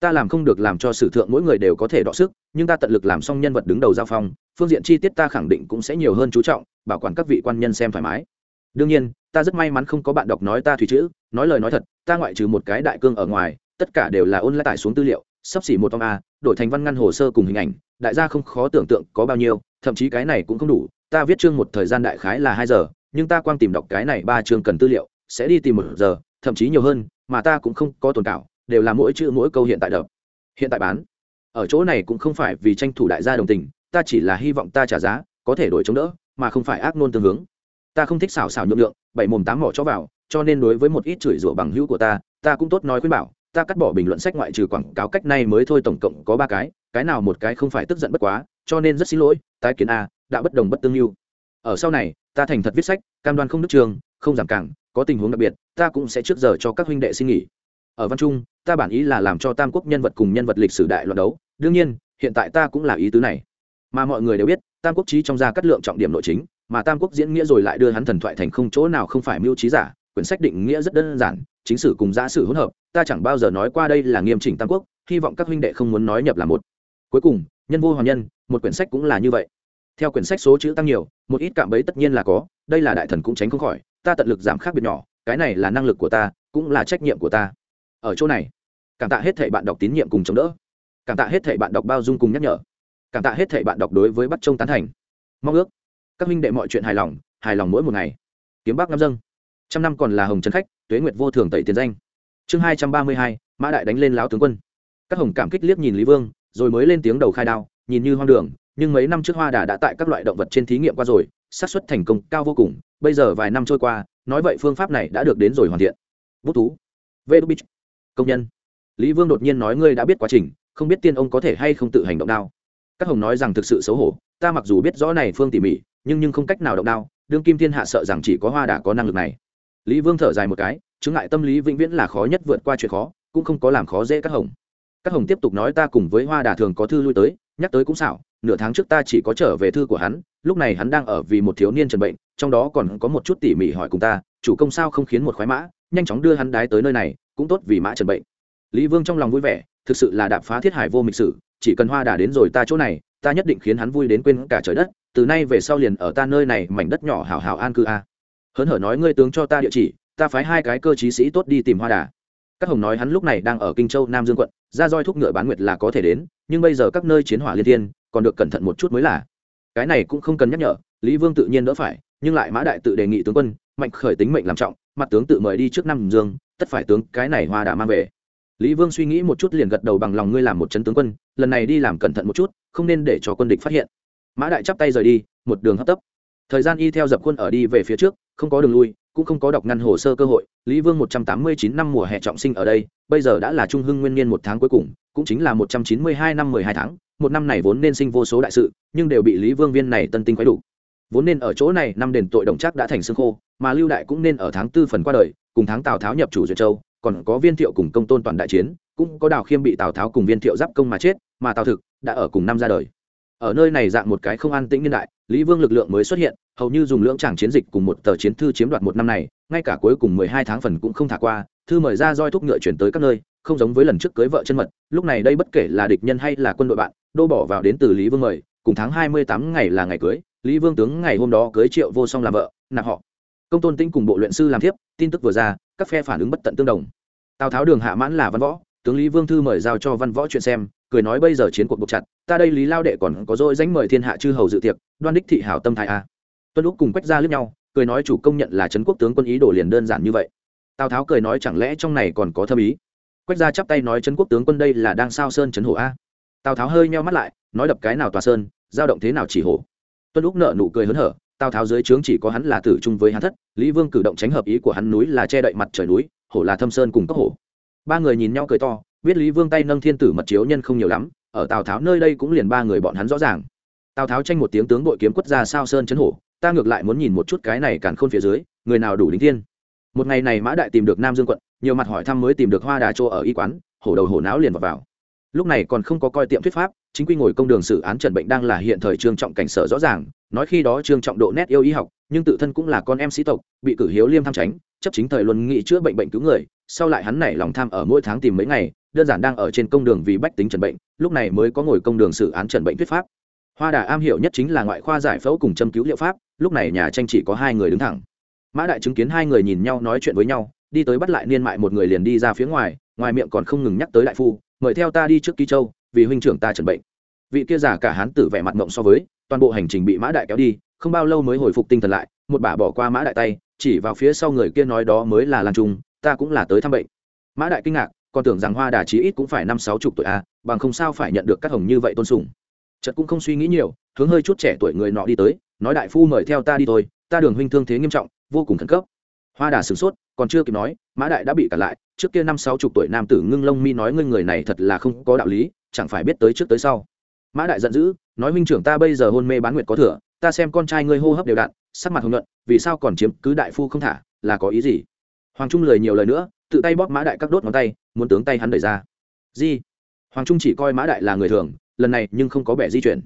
Ta làm không được làm cho sử thượng mỗi người đều có thể đọ sức, nhưng ta tận lực làm xong nhân vật đứng đầu giao phong, phương diện chi tiết ta khẳng định cũng sẽ nhiều hơn chú trọng, bảo quản các vị quan nhân xem thoải mái đương nhiên, ta rất may mắn không có bạn đọc nói ta thủy chữ, nói lời nói thật, ta ngoại trừ một cái đại cương ở ngoài, tất cả đều là ôn lại tải xuống tư liệu, sắp xỉ một ông a, đổi thành văn ngăn hồ sơ cùng hình ảnh, đại gia không khó tưởng tượng có bao nhiêu, thậm chí cái này cũng không đủ, ta viết chương một thời gian đại khái là hai giờ, nhưng ta quang tìm đọc cái này ba chương cần tư liệu, sẽ đi tìm một giờ, thậm chí nhiều hơn, mà ta cũng không có tồn cảo, đều là mỗi chữ mỗi câu hiện tại đập hiện tại bán. Ở chỗ này cũng không phải vì tranh thủ đại gia đồng tình, ta chỉ là hy vọng ta trả giá, có thể đổi chống đỡ, mà không phải ác nôn tương hướng ta không thích xảo xảo nhượng lượng, bảy mồm tám mỏ cho vào, cho nên đối với một ít chửi rủa bằng hữu của ta ta cũng tốt nói khuyên bảo, ta cắt bỏ bình luận sách ngoại trừ quảng cáo cách này mới thôi tổng cộng có ba cái cái nào một cái không phải tức giận bất quá, cho nên rất xin lỗi, tái kiến a, đã bất đồng bất tương lưu. Ở sau này, ta thành thật viết sách, cam đoan không đức trường, không giảm cảng, có tình huống đặc biệt, ta cũng sẽ trước giờ cho các huynh đệ xin nghỉ. Ở văn trung, ta bản ý là làm cho tam quốc nhân vật cùng nhân vật lịch sử đại loạn đấu, đương nhiên, hiện tại ta cũng là ý tứ này. Mà mọi người đều biết, tam quốc trí trong gia cắt lượng trọng điểm nội chính mà tam quốc diễn nghĩa rồi lại đưa hắn thần thoại thành không chỗ nào không phải mưu trí giả, quyển sách định nghĩa rất đơn giản, chính sử cùng giả sử hỗn hợp, ta chẳng bao giờ nói qua đây là nghiêm chỉnh tam quốc, hy vọng các huynh đệ không muốn nói nhập là một. Cuối cùng, nhân vô hoàng nhân, một quyển sách cũng là như vậy. Theo quyển sách số chữ tăng nhiều, một ít cạm bẫy tất nhiên là có, đây là đại thần cũng tránh không khỏi, ta tận lực giảm khác biệt nhỏ, cái này là năng lực của ta, cũng là trách nhiệm của ta. Ở chỗ này, cảm tạ hết thảy bạn đọc tín nhiệm cùng chống đỡ. Cảm tạ hết thảy bạn đọc bao dung cùng nhắc nhở. Cảm tạ hết thảy bạn đọc đối với bắt trông tán thành. Mong ước các minh đệ mọi chuyện hài lòng hài lòng mỗi một ngày. Kiếm bác ngâm dâng. Trăm năm còn là hồng trấn khách, tuế nguyệt vô thường tẩy tiền danh. Chương hai trăm ba mươi hai, mã đại đánh lên lão tướng quân. Các hồng cảm kích liếc nhìn lý vương, rồi mới lên tiếng đầu khai đao, nhìn như hoang đường, nhưng mấy năm trước hoa đà đã tại các loại động vật trên thí nghiệm qua rồi, xác suất thành công cao vô cùng, bây giờ vài năm trôi qua, nói vậy phương pháp này đã được đến rồi hoàn thiện. Bút thú. Vê đu bích. Công nhân. Lý vương đột nhiên nói ngươi đã biết quá trình, không biết tiên ông có thể hay không tự hành động đao các hồng nói rằng thực sự xấu hổ, ta mặc dù biết rõ này phương tỉ mỉ, nhưng nhưng không cách nào động đao, đương kim thiên hạ sợ rằng chỉ có hoa đã có năng lực này. Lý vương thở dài một cái, chứng ngại tâm lý vĩnh viễn là khó nhất vượt qua chuyện khó, cũng không có làm khó dễ các hồng. Các hồng tiếp tục nói ta cùng với hoa đà thường có thư lui tới, nhắc tới cũng xảo, nửa tháng trước ta chỉ có trở về thư của hắn, lúc này hắn đang ở vì một thiếu niên trần bệnh, trong đó còn có một chút tỉ mỉ hỏi cùng ta, chủ công sao không khiến một khoái mã, nhanh chóng đưa hắn đái tới nơi này, cũng tốt vì mã trần bệnh. Lý vương trong lòng vui vẻ thực sự là đạp phá thiết hải vô mịch sử, chỉ cần hoa đà đến rồi ta chỗ này, ta nhất định khiến hắn vui đến quên cả trời đất, từ nay về sau liền ở ta nơi này mảnh đất nhỏ hảo hảo an cư a. Hớn hở nói ngươi tướng cho ta địa chỉ, ta phái hai cái cơ chí sĩ tốt đi tìm hoa đà. Các hồng nói hắn lúc này đang ở kinh châu, nam dương quận, ra roi thúc ngựa bán nguyệt là có thể đến, nhưng bây giờ các nơi chiến hỏa liên thiên, còn được cẩn thận một chút mới là. Cái này cũng không cần nhắc nhở, lý vương tự nhiên đỡ phải, nhưng lại mã đại tự đề nghị tướng quân, mạnh khởi tính mệnh làm trọng, mặt tướng tự mời đi trước nam dương, tất phải tướng cái này hoa đà mang về lý vương suy nghĩ một chút liền gật đầu bằng lòng ngươi làm một chân tướng quân, lần này đi làm cẩn thận một chút, không nên để cho quân địch phát hiện. Mã đại chắp tay rời đi, một đường hấp tấp. Thời gian y theo dập quân ở đi về phía trước, không có đường lui, cũng không có đọc ngăn hồ sơ cơ hội. Lý vương một trăm tám mươi chín năm mùa hè trọng sinh ở đây, bây giờ đã là trung hưng nguyên niên một tháng cuối cùng, cũng chính là một trăm chín mươi hai năm mười hai tháng. Một năm này vốn nên sinh vô số đại sự, nhưng đều bị lý vương viên này tân tinh quấy đủ. Vốn nên ở chỗ này, năm đền tội đồng chắc đã thành xương khô, mà lưu đại cũng nên ở tháng tư phần qua đời, cùng tháng tào tháo nhập chủ duyệt châu còn có viên thiệu cùng công tôn toàn đại chiến, cũng có đào khiêm bị tào tháo cùng viên thiệu giáp công mà chết, mà tào thực đã ở cùng năm ra đời. Ở nơi này dạng một cái không an tĩnh niên đại, lý vương lực lượng mới xuất hiện, hầu như dùng lưỡng tràng chiến dịch cùng một tờ chiến thư chiếm đoạt một năm này, ngay cả cuối cùng mười hai tháng phần cũng không thả qua, thư mời ra roi thúc ngựa chuyển tới các nơi, không giống với lần trước cưới vợ chân mật, lúc này đây bất kể là địch nhân hay là quân đội bạn, đô bỏ vào đến từ lý vương mời, cùng tháng hai mươi tám ngày là ngày cưới, lý vương tướng ngày hôm đó cưới triệu vô song làm vợ, nạp họ. Công tôn tinh cùng bộ luyện sư làm thiếp, tin tức vừa ra các phe phản ứng bất tận tương đồng. Tào tháo đường hạ mãn là văn võ, tướng lý vương thư mời giao cho văn võ chuyện xem, cười nói bây giờ chiến cuộc buộc chặt, ta đây lý lao đệ còn có dỗi danh mời thiên hạ chư hầu dự tiệc, đoan đích thị hảo tâm thái a. Tuân lúc cùng quách ra lướt nhau, cười nói chủ công nhận là trấn quốc tướng quân ý đồ liền đơn giản như vậy. Tào tháo cười nói chẳng lẽ trong này còn có thâm ý? Quách ra chắp tay nói trấn quốc tướng quân đây là đang sao sơn trấn hổ a. Tào tháo hơi meo mắt lại, nói đập cái nào tòa sơn, giao động thế nào chỉ hổ. Tuân lúc nợ nụ cười hớn hở tào tháo dưới trướng chỉ có hắn là tử chung với hắn thất lý vương cử động tránh hợp ý của hắn núi là che đậy mặt trời núi hổ là thâm sơn cùng các hổ. Ba người nhìn nhau cười to biết lý vương tay nâng thiên tử mật chiếu nhân không nhiều lắm ở tào tháo nơi đây cũng liền ba người bọn hắn rõ ràng. Tào tháo tranh một tiếng tướng đội kiếm quất ra sao sơn chấn hổ ta ngược lại muốn nhìn một chút cái này càn khôn phía dưới người nào đủ lính thiên. Một ngày này mã đại tìm được nam dương quận nhiều mặt hỏi thăm mới tìm được hoa đà chỗ ở y quán hổ đầu hổ não liền vào, vào. Lúc này còn không có coi tiệm thuyết pháp chính quy ngồi công đường xử án trần bệnh đang là hiện thời trương trọng cảnh sở rõ ràng, nói khi đó trương trọng độ nét yêu y học, nhưng tự thân cũng là con em sĩ tộc, bị cử hiếu liêm tham tránh chấp chính thời luân nghị chữa bệnh bệnh cứu người, sau lại hắn nảy lòng tham ở mỗi tháng tìm mấy ngày, đơn giản đang ở trên công đường vì bách tính trần bệnh, lúc này mới có ngồi công đường xử án trần bệnh thuyết pháp. Hoa đà am hiểu nhất chính là ngoại khoa giải phẫu cùng châm cứu liệu pháp, lúc này nhà tranh chỉ có hai người đứng thẳng. Mã đại chứng kiến hai người nhìn nhau nói chuyện với nhau, đi tới bắt lại niên mại một người liền đi ra phía ngoài ngoài miệng còn không ngừng nhắc tới đại phu, mời theo ta đi trước ký châu vì huynh trưởng ta trần bệnh. Vị kia giả cả hán tử vẻ mặt mộng so với, toàn bộ hành trình bị mã đại kéo đi, không bao lâu mới hồi phục tinh thần lại, một bà bỏ qua mã đại tay, chỉ vào phía sau người kia nói đó mới là lan trung, ta cũng là tới thăm bệnh. Mã đại kinh ngạc, còn tưởng rằng hoa đà chí ít cũng phải năm sáu chục tuổi a bằng không sao phải nhận được các hồng như vậy tôn sùng. Chợt cũng không suy nghĩ nhiều, hướng hơi chút trẻ tuổi người nọ đi tới, nói đại phu mời theo ta đi thôi, ta đường huynh thương thế nghiêm trọng, vô cùng khẩn cấp. Hoa đà sửng sốt, còn chưa kịp nói, mã đại đã bị cản lại, trước kia năm sáu chục tuổi nam tử ngưng lông mi nói ngươi người này thật là không có đạo lý chẳng phải biết tới trước tới sau. Mã đại giận dữ, nói huynh trưởng ta bây giờ hôn mê bán nguyệt có thừa, ta xem con trai ngươi hô hấp đều đặn, sắc mặt hồng nhuận, vì sao còn chiếm cứ đại phu không thả, là có ý gì? Hoàng trung lời nhiều lời nữa, tự tay bóp mã đại các đốt ngón tay, muốn tướng tay hắn đẩy ra. Di. Hoàng trung chỉ coi mã đại là người thường, lần này nhưng không có vẻ di chuyển.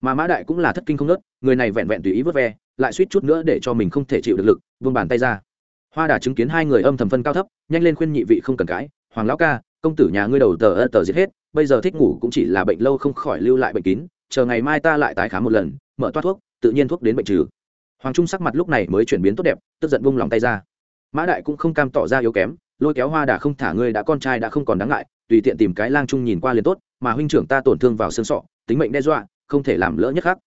Mà mã đại cũng là thất kinh không nớt, người này vẹn vẹn tùy ý vớt ve, lại suýt chút nữa để cho mình không thể chịu được lực, vung bàn tay ra. Hoa đà chứng kiến hai người âm thầm phân cao thấp, nhanh lên khuyên nhị vị không cần cãi, hoàng lão ca, công tử nhà ngươi đầu tờ ơ tờ giết hết bây giờ thích ngủ cũng chỉ là bệnh lâu không khỏi lưu lại bệnh kín, chờ ngày mai ta lại tái khám một lần, mở toát thuốc, tự nhiên thuốc đến bệnh trừ. Hoàng trung sắc mặt lúc này mới chuyển biến tốt đẹp, tức giận vung lòng tay ra. Mã đại cũng không cam tỏ ra yếu kém, lôi kéo hoa đà không thả ngươi đã con trai đã không còn đáng ngại, tùy tiện tìm cái lang trung nhìn qua liền tốt, mà huynh trưởng ta tổn thương vào xương sọ, tính mệnh đe dọa, không thể làm lỡ nhất khác.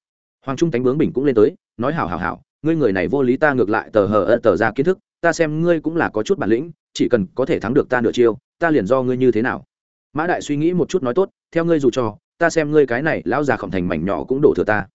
Hoàng trung tánh bướng bình cũng lên tới, nói hảo hảo hảo, ngươi người này vô lý ta ngược lại tờ hờ ơ tờ ra kiến thức, ta xem ngươi cũng là có chút bản lĩnh, chỉ cần có thể thắng được ta nửa chiêu, ta liền do ngươi như thế nào mã đại suy nghĩ một chút nói tốt, theo ngươi dù cho, ta xem ngươi cái này lão già khổng thành mảnh nhỏ cũng đổ thừa ta.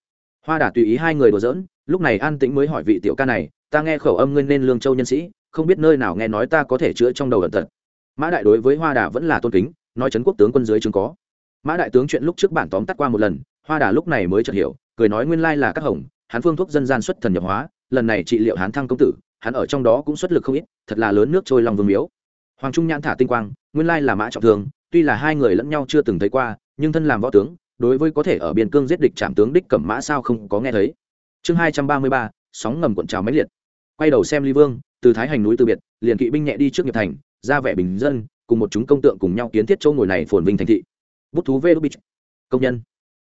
Hoa đà tùy ý hai người đùa giỡn, lúc này an tĩnh mới hỏi vị tiểu ca này, ta nghe khẩu âm ngươi nên lương châu nhân sĩ, không biết nơi nào nghe nói ta có thể chữa trong đầu ẩn tật. Mã đại đối với hoa đà vẫn là tôn kính, nói trấn quốc tướng quân dưới chứng có. Mã đại tướng chuyện lúc trước bản tóm tắt qua một lần, hoa đà lúc này mới chợt hiểu, cười nói nguyên lai là các hồng hán phương thuốc dân gian xuất thần nhập hóa, lần này trị liệu hán thăng công tử, hắn ở trong đó cũng xuất lực không ít, thật là lớn nước trôi lòng vương miếu. Hoàng trung nhãn thả tinh quang, nguyên lai là mã trọng thương tuy là hai người lẫn nhau chưa từng thấy qua, nhưng thân làm võ tướng, đối với có thể ở biên cương giết địch trạm tướng đích cẩm mã sao không có nghe thấy. Chương hai trăm ba mươi ba, sóng ngầm cuộn trào máy liệt. Quay đầu xem ly vương, từ thái hành núi từ biệt, liền kỵ binh nhẹ đi trước nghiệp thành, ra vẻ bình dân, cùng một chúng công tượng cùng nhau kiến thiết châu ngồi này phồn vinh thành thị. Bút thú vê đô bích công nhân.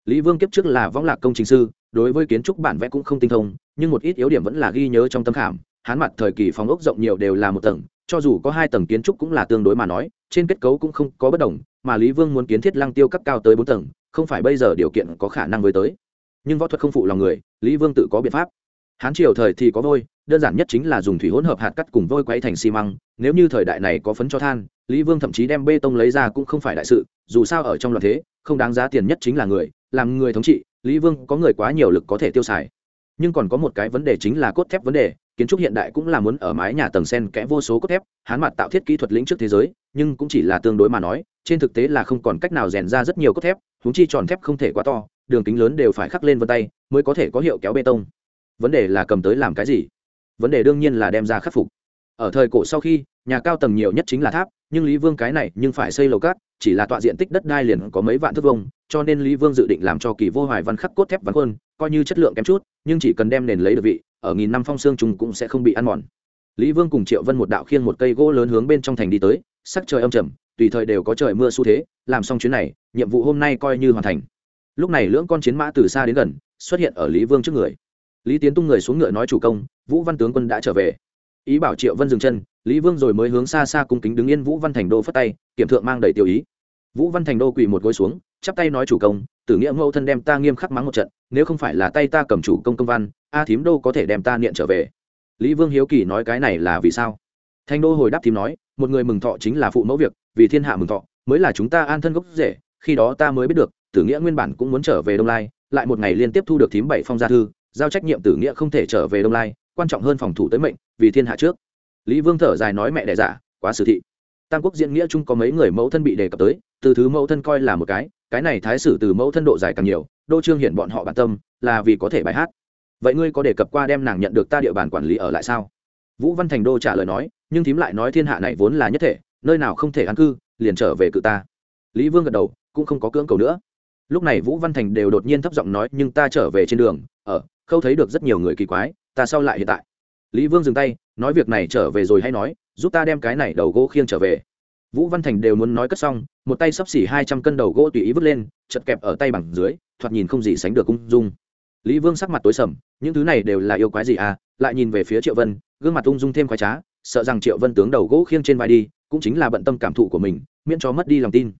Lý vương kiếp trước là võng lạc công trình sư, đối với kiến trúc bản vẽ cũng không tinh thông, nhưng một ít yếu điểm vẫn là ghi nhớ trong tâm khảm. Hán mặt thời kỳ phòng ốc rộng nhiều đều là một tầng cho dù có hai tầng kiến trúc cũng là tương đối mà nói, trên kết cấu cũng không có bất đồng, mà lý vương muốn kiến thiết lăng tiêu cấp cao tới bốn tầng, không phải bây giờ điều kiện có khả năng với tới. Nhưng võ thuật không phụ lòng người, lý vương tự có biện pháp. Hán triều thời thì có vôi, đơn giản nhất chính là dùng thủy hỗn hợp hạt cắt cùng vôi quay thành xi măng, nếu như thời đại này có phấn cho than, lý vương thậm chí đem bê tông lấy ra cũng không phải đại sự, dù sao ở trong loạt thế, không đáng giá tiền nhất chính là người, làm người thống trị, lý vương có người quá nhiều lực có thể tiêu xài. Nhưng còn có một cái vấn đề chính là cốt thép vấn đề kiến trúc hiện đại cũng là muốn ở mái nhà tầng sen kẽ vô số cốt thép, hán mặt tạo thiết kỹ thuật lĩnh trước thế giới, nhưng cũng chỉ là tương đối mà nói, trên thực tế là không còn cách nào rèn ra rất nhiều cốt thép húng chi tròn thép không thể quá to, đường kính lớn đều phải khắc lên vân tay, mới có thể có hiệu kéo bê tông. Vấn đề là cầm tới làm cái gì? Vấn đề đương nhiên là đem ra khắc phục. Ở thời cổ sau khi, nhà cao tầng nhiều nhất chính là tháp, nhưng lý vương cái này nhưng phải xây lầu cát, chỉ là tọa diện tích đất đai liền có mấy vạn thước vông cho nên lý vương dự định làm cho kỳ vô hoài văn khắc cốt thép văn khuôn, coi như chất lượng kém chút, nhưng chỉ cần đem nền lấy được vị ở nghìn năm phong xương trùng cũng sẽ không bị ăn mòn. Lý vương cùng triệu vân một đạo khiên một cây gỗ lớn hướng bên trong thành đi tới, sắc trời âm trầm, tùy thời đều có trời mưa xu thế, làm xong chuyến này, nhiệm vụ hôm nay coi như hoàn thành. Lúc này lưỡng con chiến mã từ xa đến gần, xuất hiện ở lý vương trước người. Lý tiến tung người xuống ngựa nói chủ công, vũ văn tướng quân đã trở về. Ý bảo triệu vân dừng chân, lý vương rồi mới hướng xa xa cung kính đứng yên vũ văn thành đô phất tay, kiểm thượng mang đầy tiêu ý. Vũ văn thành đô quỳ một gối xuống, chắp tay nói chủ công, tử nghĩa mẫu thân đem ta nghiêm khắc mắng một trận, nếu không phải là tay ta cầm chủ công công văn a thím đô có thể đem ta niệm trở về? Lý vương hiếu kỳ nói cái này là vì sao? Thanh đô hồi đáp thím nói, một người mừng thọ chính là phụ mẫu việc, vì thiên hạ mừng thọ, mới là chúng ta an thân gốc rễ, khi đó ta mới biết được, tử nghĩa nguyên bản cũng muốn trở về đông lai, lại một ngày liên tiếp thu được thím bảy phong gia thư, giao trách nhiệm tử nghĩa không thể trở về đông lai, quan trọng hơn phòng thủ tới mệnh, vì thiên hạ trước. Lý vương thở dài nói mẹ đẻ giả quá sử thị. Tam quốc diễn nghĩa chung có mấy người mẫu thân bị đề cập tới, từ thứ mẫu thân coi là một cái cái này thái sử từ mẫu thân độ dài càng nhiều, đô trương hiện bọn họ bản tâm, là vì có thể bài hát vậy ngươi có đề cập qua đem nàng nhận được ta địa bàn quản lý ở lại sao? Vũ văn thành đô trả lời nói, nhưng thím lại nói thiên hạ này vốn là nhất thể, nơi nào không thể an cư, liền trở về cự ta. Lý vương gật đầu, cũng không có cưỡng cầu nữa. Lúc này vũ văn thành đều đột nhiên thấp giọng nói, nhưng ta trở về trên đường, ở, khâu thấy được rất nhiều người kỳ quái, ta sau lại hiện tại. Lý vương dừng tay, nói việc này trở về rồi hay nói, giúp ta đem cái này đầu gỗ khiêng trở về. Vũ văn thành đều muốn nói cất xong, một tay sắp xỉ hai trăm cân đầu gỗ tùy ý vứt lên, chật kẹp ở tay bằng dưới, thoạt nhìn không gì sánh được cung dung lý vương sắc mặt tối sầm, những thứ này đều là yêu quái gì à? Lại nhìn về phía triệu vân, gương mặt ung dung thêm khoái trá, sợ rằng triệu vân tướng đầu gỗ khiêng trên vai đi, cũng chính là bận tâm cảm thụ của mình, miễn cho mất đi lòng tin.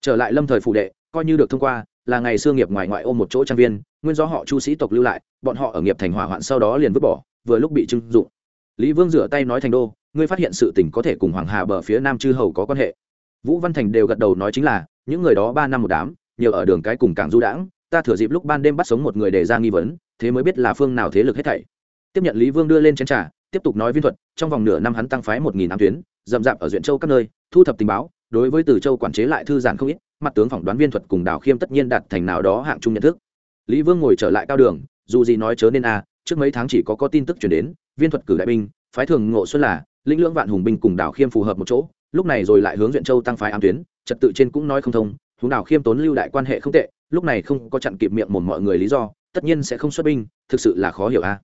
Trở lại lâm thời Phụ đệ, coi như được thông qua, là ngày xưa nghiệp ngoài ngoại ôm một chỗ trang viên, nguyên do họ chu sĩ tộc lưu lại, bọn họ ở nghiệp thành hỏa hoạn sau đó liền vứt bỏ, vừa lúc bị trưng dụng. Lý vương rửa tay nói thành đô, ngươi phát hiện sự tình có thể cùng hoàng hà bờ phía nam chư hầu có quan hệ. Vũ văn thành đều gật đầu nói chính là, những người đó ba năm một đám, nhiều ở đường cái cùng cảng du đãng ta thừa dịp lúc ban đêm bắt sống một người để ra nghi vấn, thế mới biết là phương nào thế lực hết thảy. Tiếp nhận lý vương đưa lên chén trà, tiếp tục nói viên thuật, trong vòng nửa năm hắn tăng phái một nghìn năm tuyến rậm rạp ở duyện châu các nơi, thu thập tình báo, đối với từ châu quản chế lại thư giản không ít, mặt tướng phỏng đoán viên thuật cùng đào khiêm tất nhiên đạt thành nào đó hạng chung nhận thức. Lý vương ngồi trở lại cao đường, dù gì nói chớ nên a trước mấy tháng chỉ có có tin tức chuyển đến, viên thuật cử đại binh, phái thường ngộ xuân là, lĩnh lưỡng vạn hùng binh cùng đào khiêm phù hợp một chỗ, lúc này rồi lại hướng duyện châu tăng phái ám tuyến, trật tự trên cũng nói không thông thú nào khiêm tốn lưu đại quan hệ không tệ, lúc này không có chặn kịp miệng một mọi người lý do, tất nhiên sẽ không xuất binh, thực sự là khó hiểu a.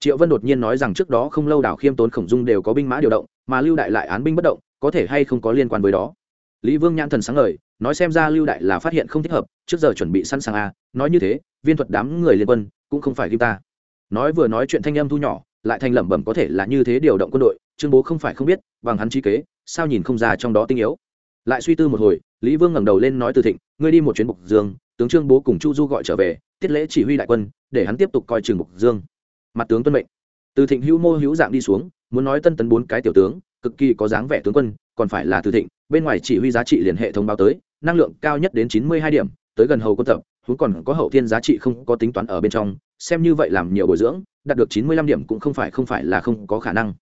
Triệu vân đột nhiên nói rằng trước đó không lâu đào khiêm tốn khổng dung đều có binh mã điều động, mà lưu đại lại án binh bất động, có thể hay không có liên quan với đó. Lý vương nhãn thần sáng lời nói xem ra lưu đại là phát hiện không thích hợp, trước giờ chuẩn bị sẵn sàng a, nói như thế, viên thuật đám người liên quân cũng không phải kim ta. Nói vừa nói chuyện thanh âm thu nhỏ, lại thành lẩm bẩm có thể là như thế điều động quân đội, trương bố không phải không biết, bằng hắn trí kế, sao nhìn không ra trong đó tinh yếu. Lại suy tư một hồi lý vương ngẩng đầu lên nói từ thịnh, ngươi đi một chuyến mục dương, tướng trương bố cùng chu du gọi trở về, tiết lễ chỉ huy đại quân, để hắn tiếp tục coi trường mục dương. Mặt tướng tuân mệnh. Từ thịnh hữu mô hữu dạng đi xuống, muốn nói tân tấn bốn cái tiểu tướng, cực kỳ có dáng vẻ tướng quân, còn phải là từ thịnh, bên ngoài chỉ huy giá trị liền hệ thống báo tới, năng lượng cao nhất đến chín mươi hai điểm, tới gần hầu quân tập, huống còn có hậu thiên giá trị không có tính toán ở bên trong, xem như vậy làm nhiều bồi dưỡng, đạt được chín mươi lăm điểm cũng không phải không phải là không có khả năng.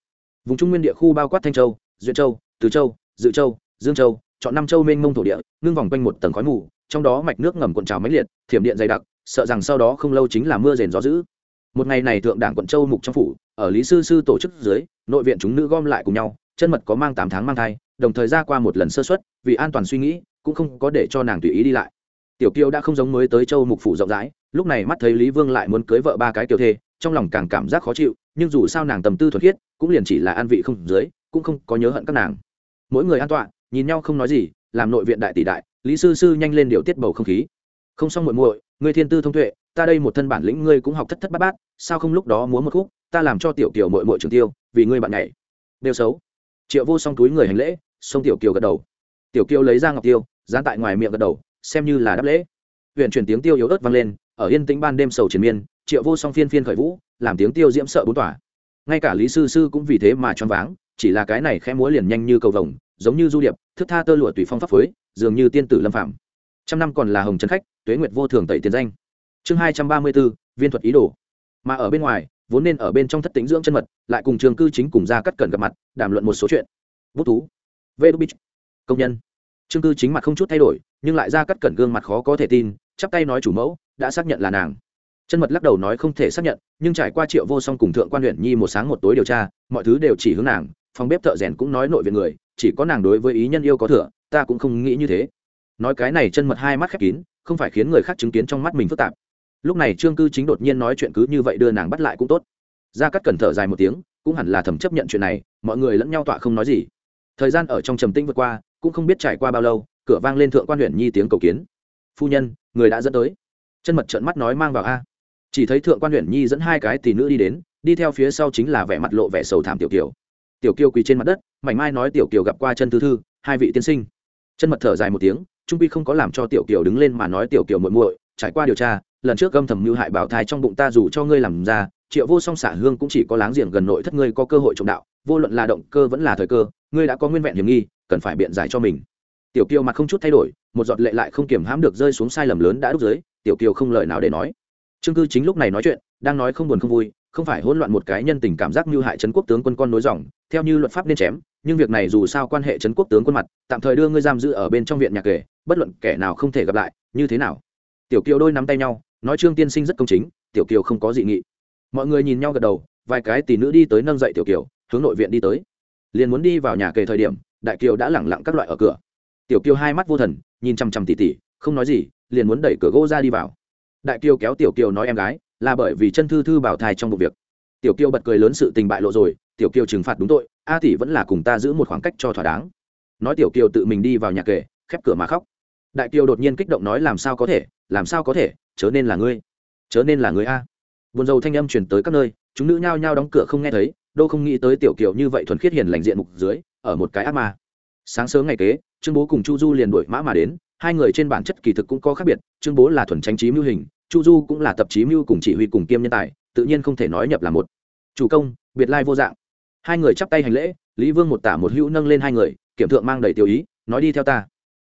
Vùng trung nguyên địa khu bao quát thanh châu, duyện châu, từ châu, dự châu, dương châu chọn năm châu mênh mông thổ địa, ngưng vòng quanh một tầng khói mù, trong đó mạch nước ngầm cuộn trào máy liệt, thiểm điện dày đặc, sợ rằng sau đó không lâu chính là mưa rền gió dữ. Một ngày này thượng đảng quận châu mục trong phủ, ở lý sư sư tổ chức dưới, nội viện chúng nữ gom lại cùng nhau, chân mật có mang tám tháng mang thai, đồng thời ra qua một lần sơ xuất vì an toàn suy nghĩ, cũng không có để cho nàng tùy ý đi lại. Tiểu kiều đã không giống mới tới châu mục phủ rộng rãi, lúc này mắt thấy lý vương lại muốn cưới vợ ba cái tiểu thê, trong lòng càng cảm giác khó chịu, nhưng dù sao nàng tầm tư thuật khiết, cũng liền chỉ là an vị không dưới, cũng không có nhớ hận các nàng. Mỗi người an tọa nhìn nhau không nói gì, làm nội viện đại tỷ đại, lý sư sư nhanh lên điều tiết bầu không khí. Không xong muội muội, ngươi thiên tư thông tuệ, ta đây một thân bản lĩnh ngươi cũng học thất thất bát bát, sao không lúc đó múa một khúc, ta làm cho tiểu kiều muội muội trường tiêu, vì ngươi bạn nhảy. Đều xấu. Triệu vô song túi người hành lễ xông tiểu kiều gật đầu. Tiểu kiều lấy ra ngọc tiêu, dán tại ngoài miệng gật đầu, xem như là đáp lễ. Huyện chuyển tiếng tiêu yếu ớt vang lên, ở yên tĩnh ban đêm sầu triền miên, triệu vô song phiên phiên khởi vũ, làm tiếng tiêu diễm sợ bốn tỏa. Ngay cả lý sư sư cũng vì thế mà choáng váng, chỉ là cái này khẽ múa liền nhanh như cầu vồng giống như du điệp thức tha tơ lụa tùy phong pháp phối, dường như tiên tử lâm phạm trăm năm còn là hồng trấn khách, tuế nguyệt vô thường tẩy tiền danh. Chương hai trăm ba mươi b ố viên thuật ý đồ. Mà ở bên ngoài, vốn nên ở bên trong thất tính dưỡng chân mật, lại cùng trường cư chính cùng ra cắt cẩn gặp mặt, đàm luận một số chuyện. Bút thú. Vê đô bích công nhân. Trương cư chính mặt không chút thay đổi, nhưng lại ra cắt cẩn gương mặt khó có thể tin, chắp tay nói chủ mẫu, đã xác nhận là nàng. Chân mật lắc đầu nói không thể xác nhận, nhưng trải qua triệu vô song cùng thượng quan huyện nhi một sáng một tối điều tra, mọi thứ đều chỉ hướng nàng, phòng bếp thợ rèn cũng nói nội viện người chỉ có nàng đối với ý nhân yêu có thừa, ta cũng không nghĩ như thế. Nói cái này chân mật hai mắt khép kín, không phải khiến người khác chứng kiến trong mắt mình phức tạp. Lúc này trương cư chính đột nhiên nói chuyện cứ như vậy đưa nàng bắt lại cũng tốt. Ra cắt cẩn thở dài một tiếng, cũng hẳn là thầm chấp nhận chuyện này, mọi người lẫn nhau tọa không nói gì. Thời gian ở trong trầm tĩnh vượt qua, cũng không biết trải qua bao lâu, cửa vang lên thượng quan huyện nhi tiếng cầu kiến. Phu nhân, người đã dẫn tới. Chân mật trợn mắt nói mang vào a. Chỉ thấy thượng quan huyện nhi dẫn hai cái tỷ nữ đi đến, đi theo phía sau chính là vẻ mặt lộ vẻ sầu thảm tiểu kiều. Tiểu kiều quỳ trên mặt đất mảnh mai nói tiểu kiều gặp qua chân thứ thư, hai vị tiên sinh. Chân mật thở dài một tiếng, trung pi không có làm cho tiểu kiều đứng lên mà nói tiểu kiều muội muội, trải qua điều tra, lần trước âm thầm mưu hại bảo thai trong bụng ta dù cho ngươi làm ra, triệu vô song xả hương cũng chỉ có láng giềng gần nội thất ngươi có cơ hội trọng đạo, vô luận là động cơ vẫn là thời cơ, ngươi đã có nguyên vẹn hiểm nghi, cần phải biện giải cho mình. Tiểu kiều mặt không chút thay đổi, một giọt lệ lại không kiềm hãm được rơi xuống sai lầm lớn đã đúc dưới, tiểu kiều không lời nào để nói. Trương cư chính lúc này nói chuyện, đang nói không buồn không vui không phải hỗn loạn một cái nhân tình cảm giác như hại trấn quốc tướng quân con nối dòng, theo như luật pháp nên chém, nhưng việc này dù sao quan hệ trấn quốc tướng quân mặt, tạm thời đưa ngươi giam giữ ở bên trong viện nhạc kể, bất luận kẻ nào không thể gặp lại, như thế nào? Tiểu kiều đôi nắm tay nhau, nói trương tiên sinh rất công chính, tiểu kiều không có dị nghị. Mọi người nhìn nhau gật đầu, vài cái tỷ nữ đi tới nâng dậy tiểu kiều, hướng nội viện đi tới. Liền muốn đi vào nhà kề thời điểm, đại kiều đã lẳng lặng các loại ở cửa. Tiểu kiều hai mắt vô thần, nhìn chằm chằm tỉ tỉ, không nói gì, liền muốn đẩy cửa gỗ ra đi vào. Đại kiều kéo tiểu kiều nói em gái là bởi vì chân thư thư bảo thai trong vụ việc. Tiểu kiều bật cười lớn sự tình bại lộ rồi, tiểu kiều trừng phạt đúng tội, a tỷ vẫn là cùng ta giữ một khoảng cách cho thỏa đáng. Nói tiểu kiều tự mình đi vào nhà kể, khép cửa mà khóc. Đại kiều đột nhiên kích động nói, làm sao có thể, làm sao có thể, chớ nên là ngươi, chớ nên là ngươi a. Buồn dầu thanh âm truyền tới các nơi, chúng nữ nhao nhao đóng cửa không nghe thấy đô không nghĩ tới tiểu kiều như vậy thuần khiết hiền lành diện mục dưới, ở một cái ác ma. Sáng sớm ngày kế, trương bố cùng chu du liền đuổi mã mà đến, hai người trên bản chất kỳ thực cũng có khác biệt, trương bố là thuần tránh trí mưu hình chu du cũng là tập chí mưu cùng chỉ huy cùng kiêm nhân tài, tự nhiên không thể nói nhập là một. Chủ công, biệt lai vô dạng. Hai người chắp tay hành lễ, lý vương một tả một hữu nâng lên hai người, kiểm thượng mang đầy tiêu ý, nói đi theo ta.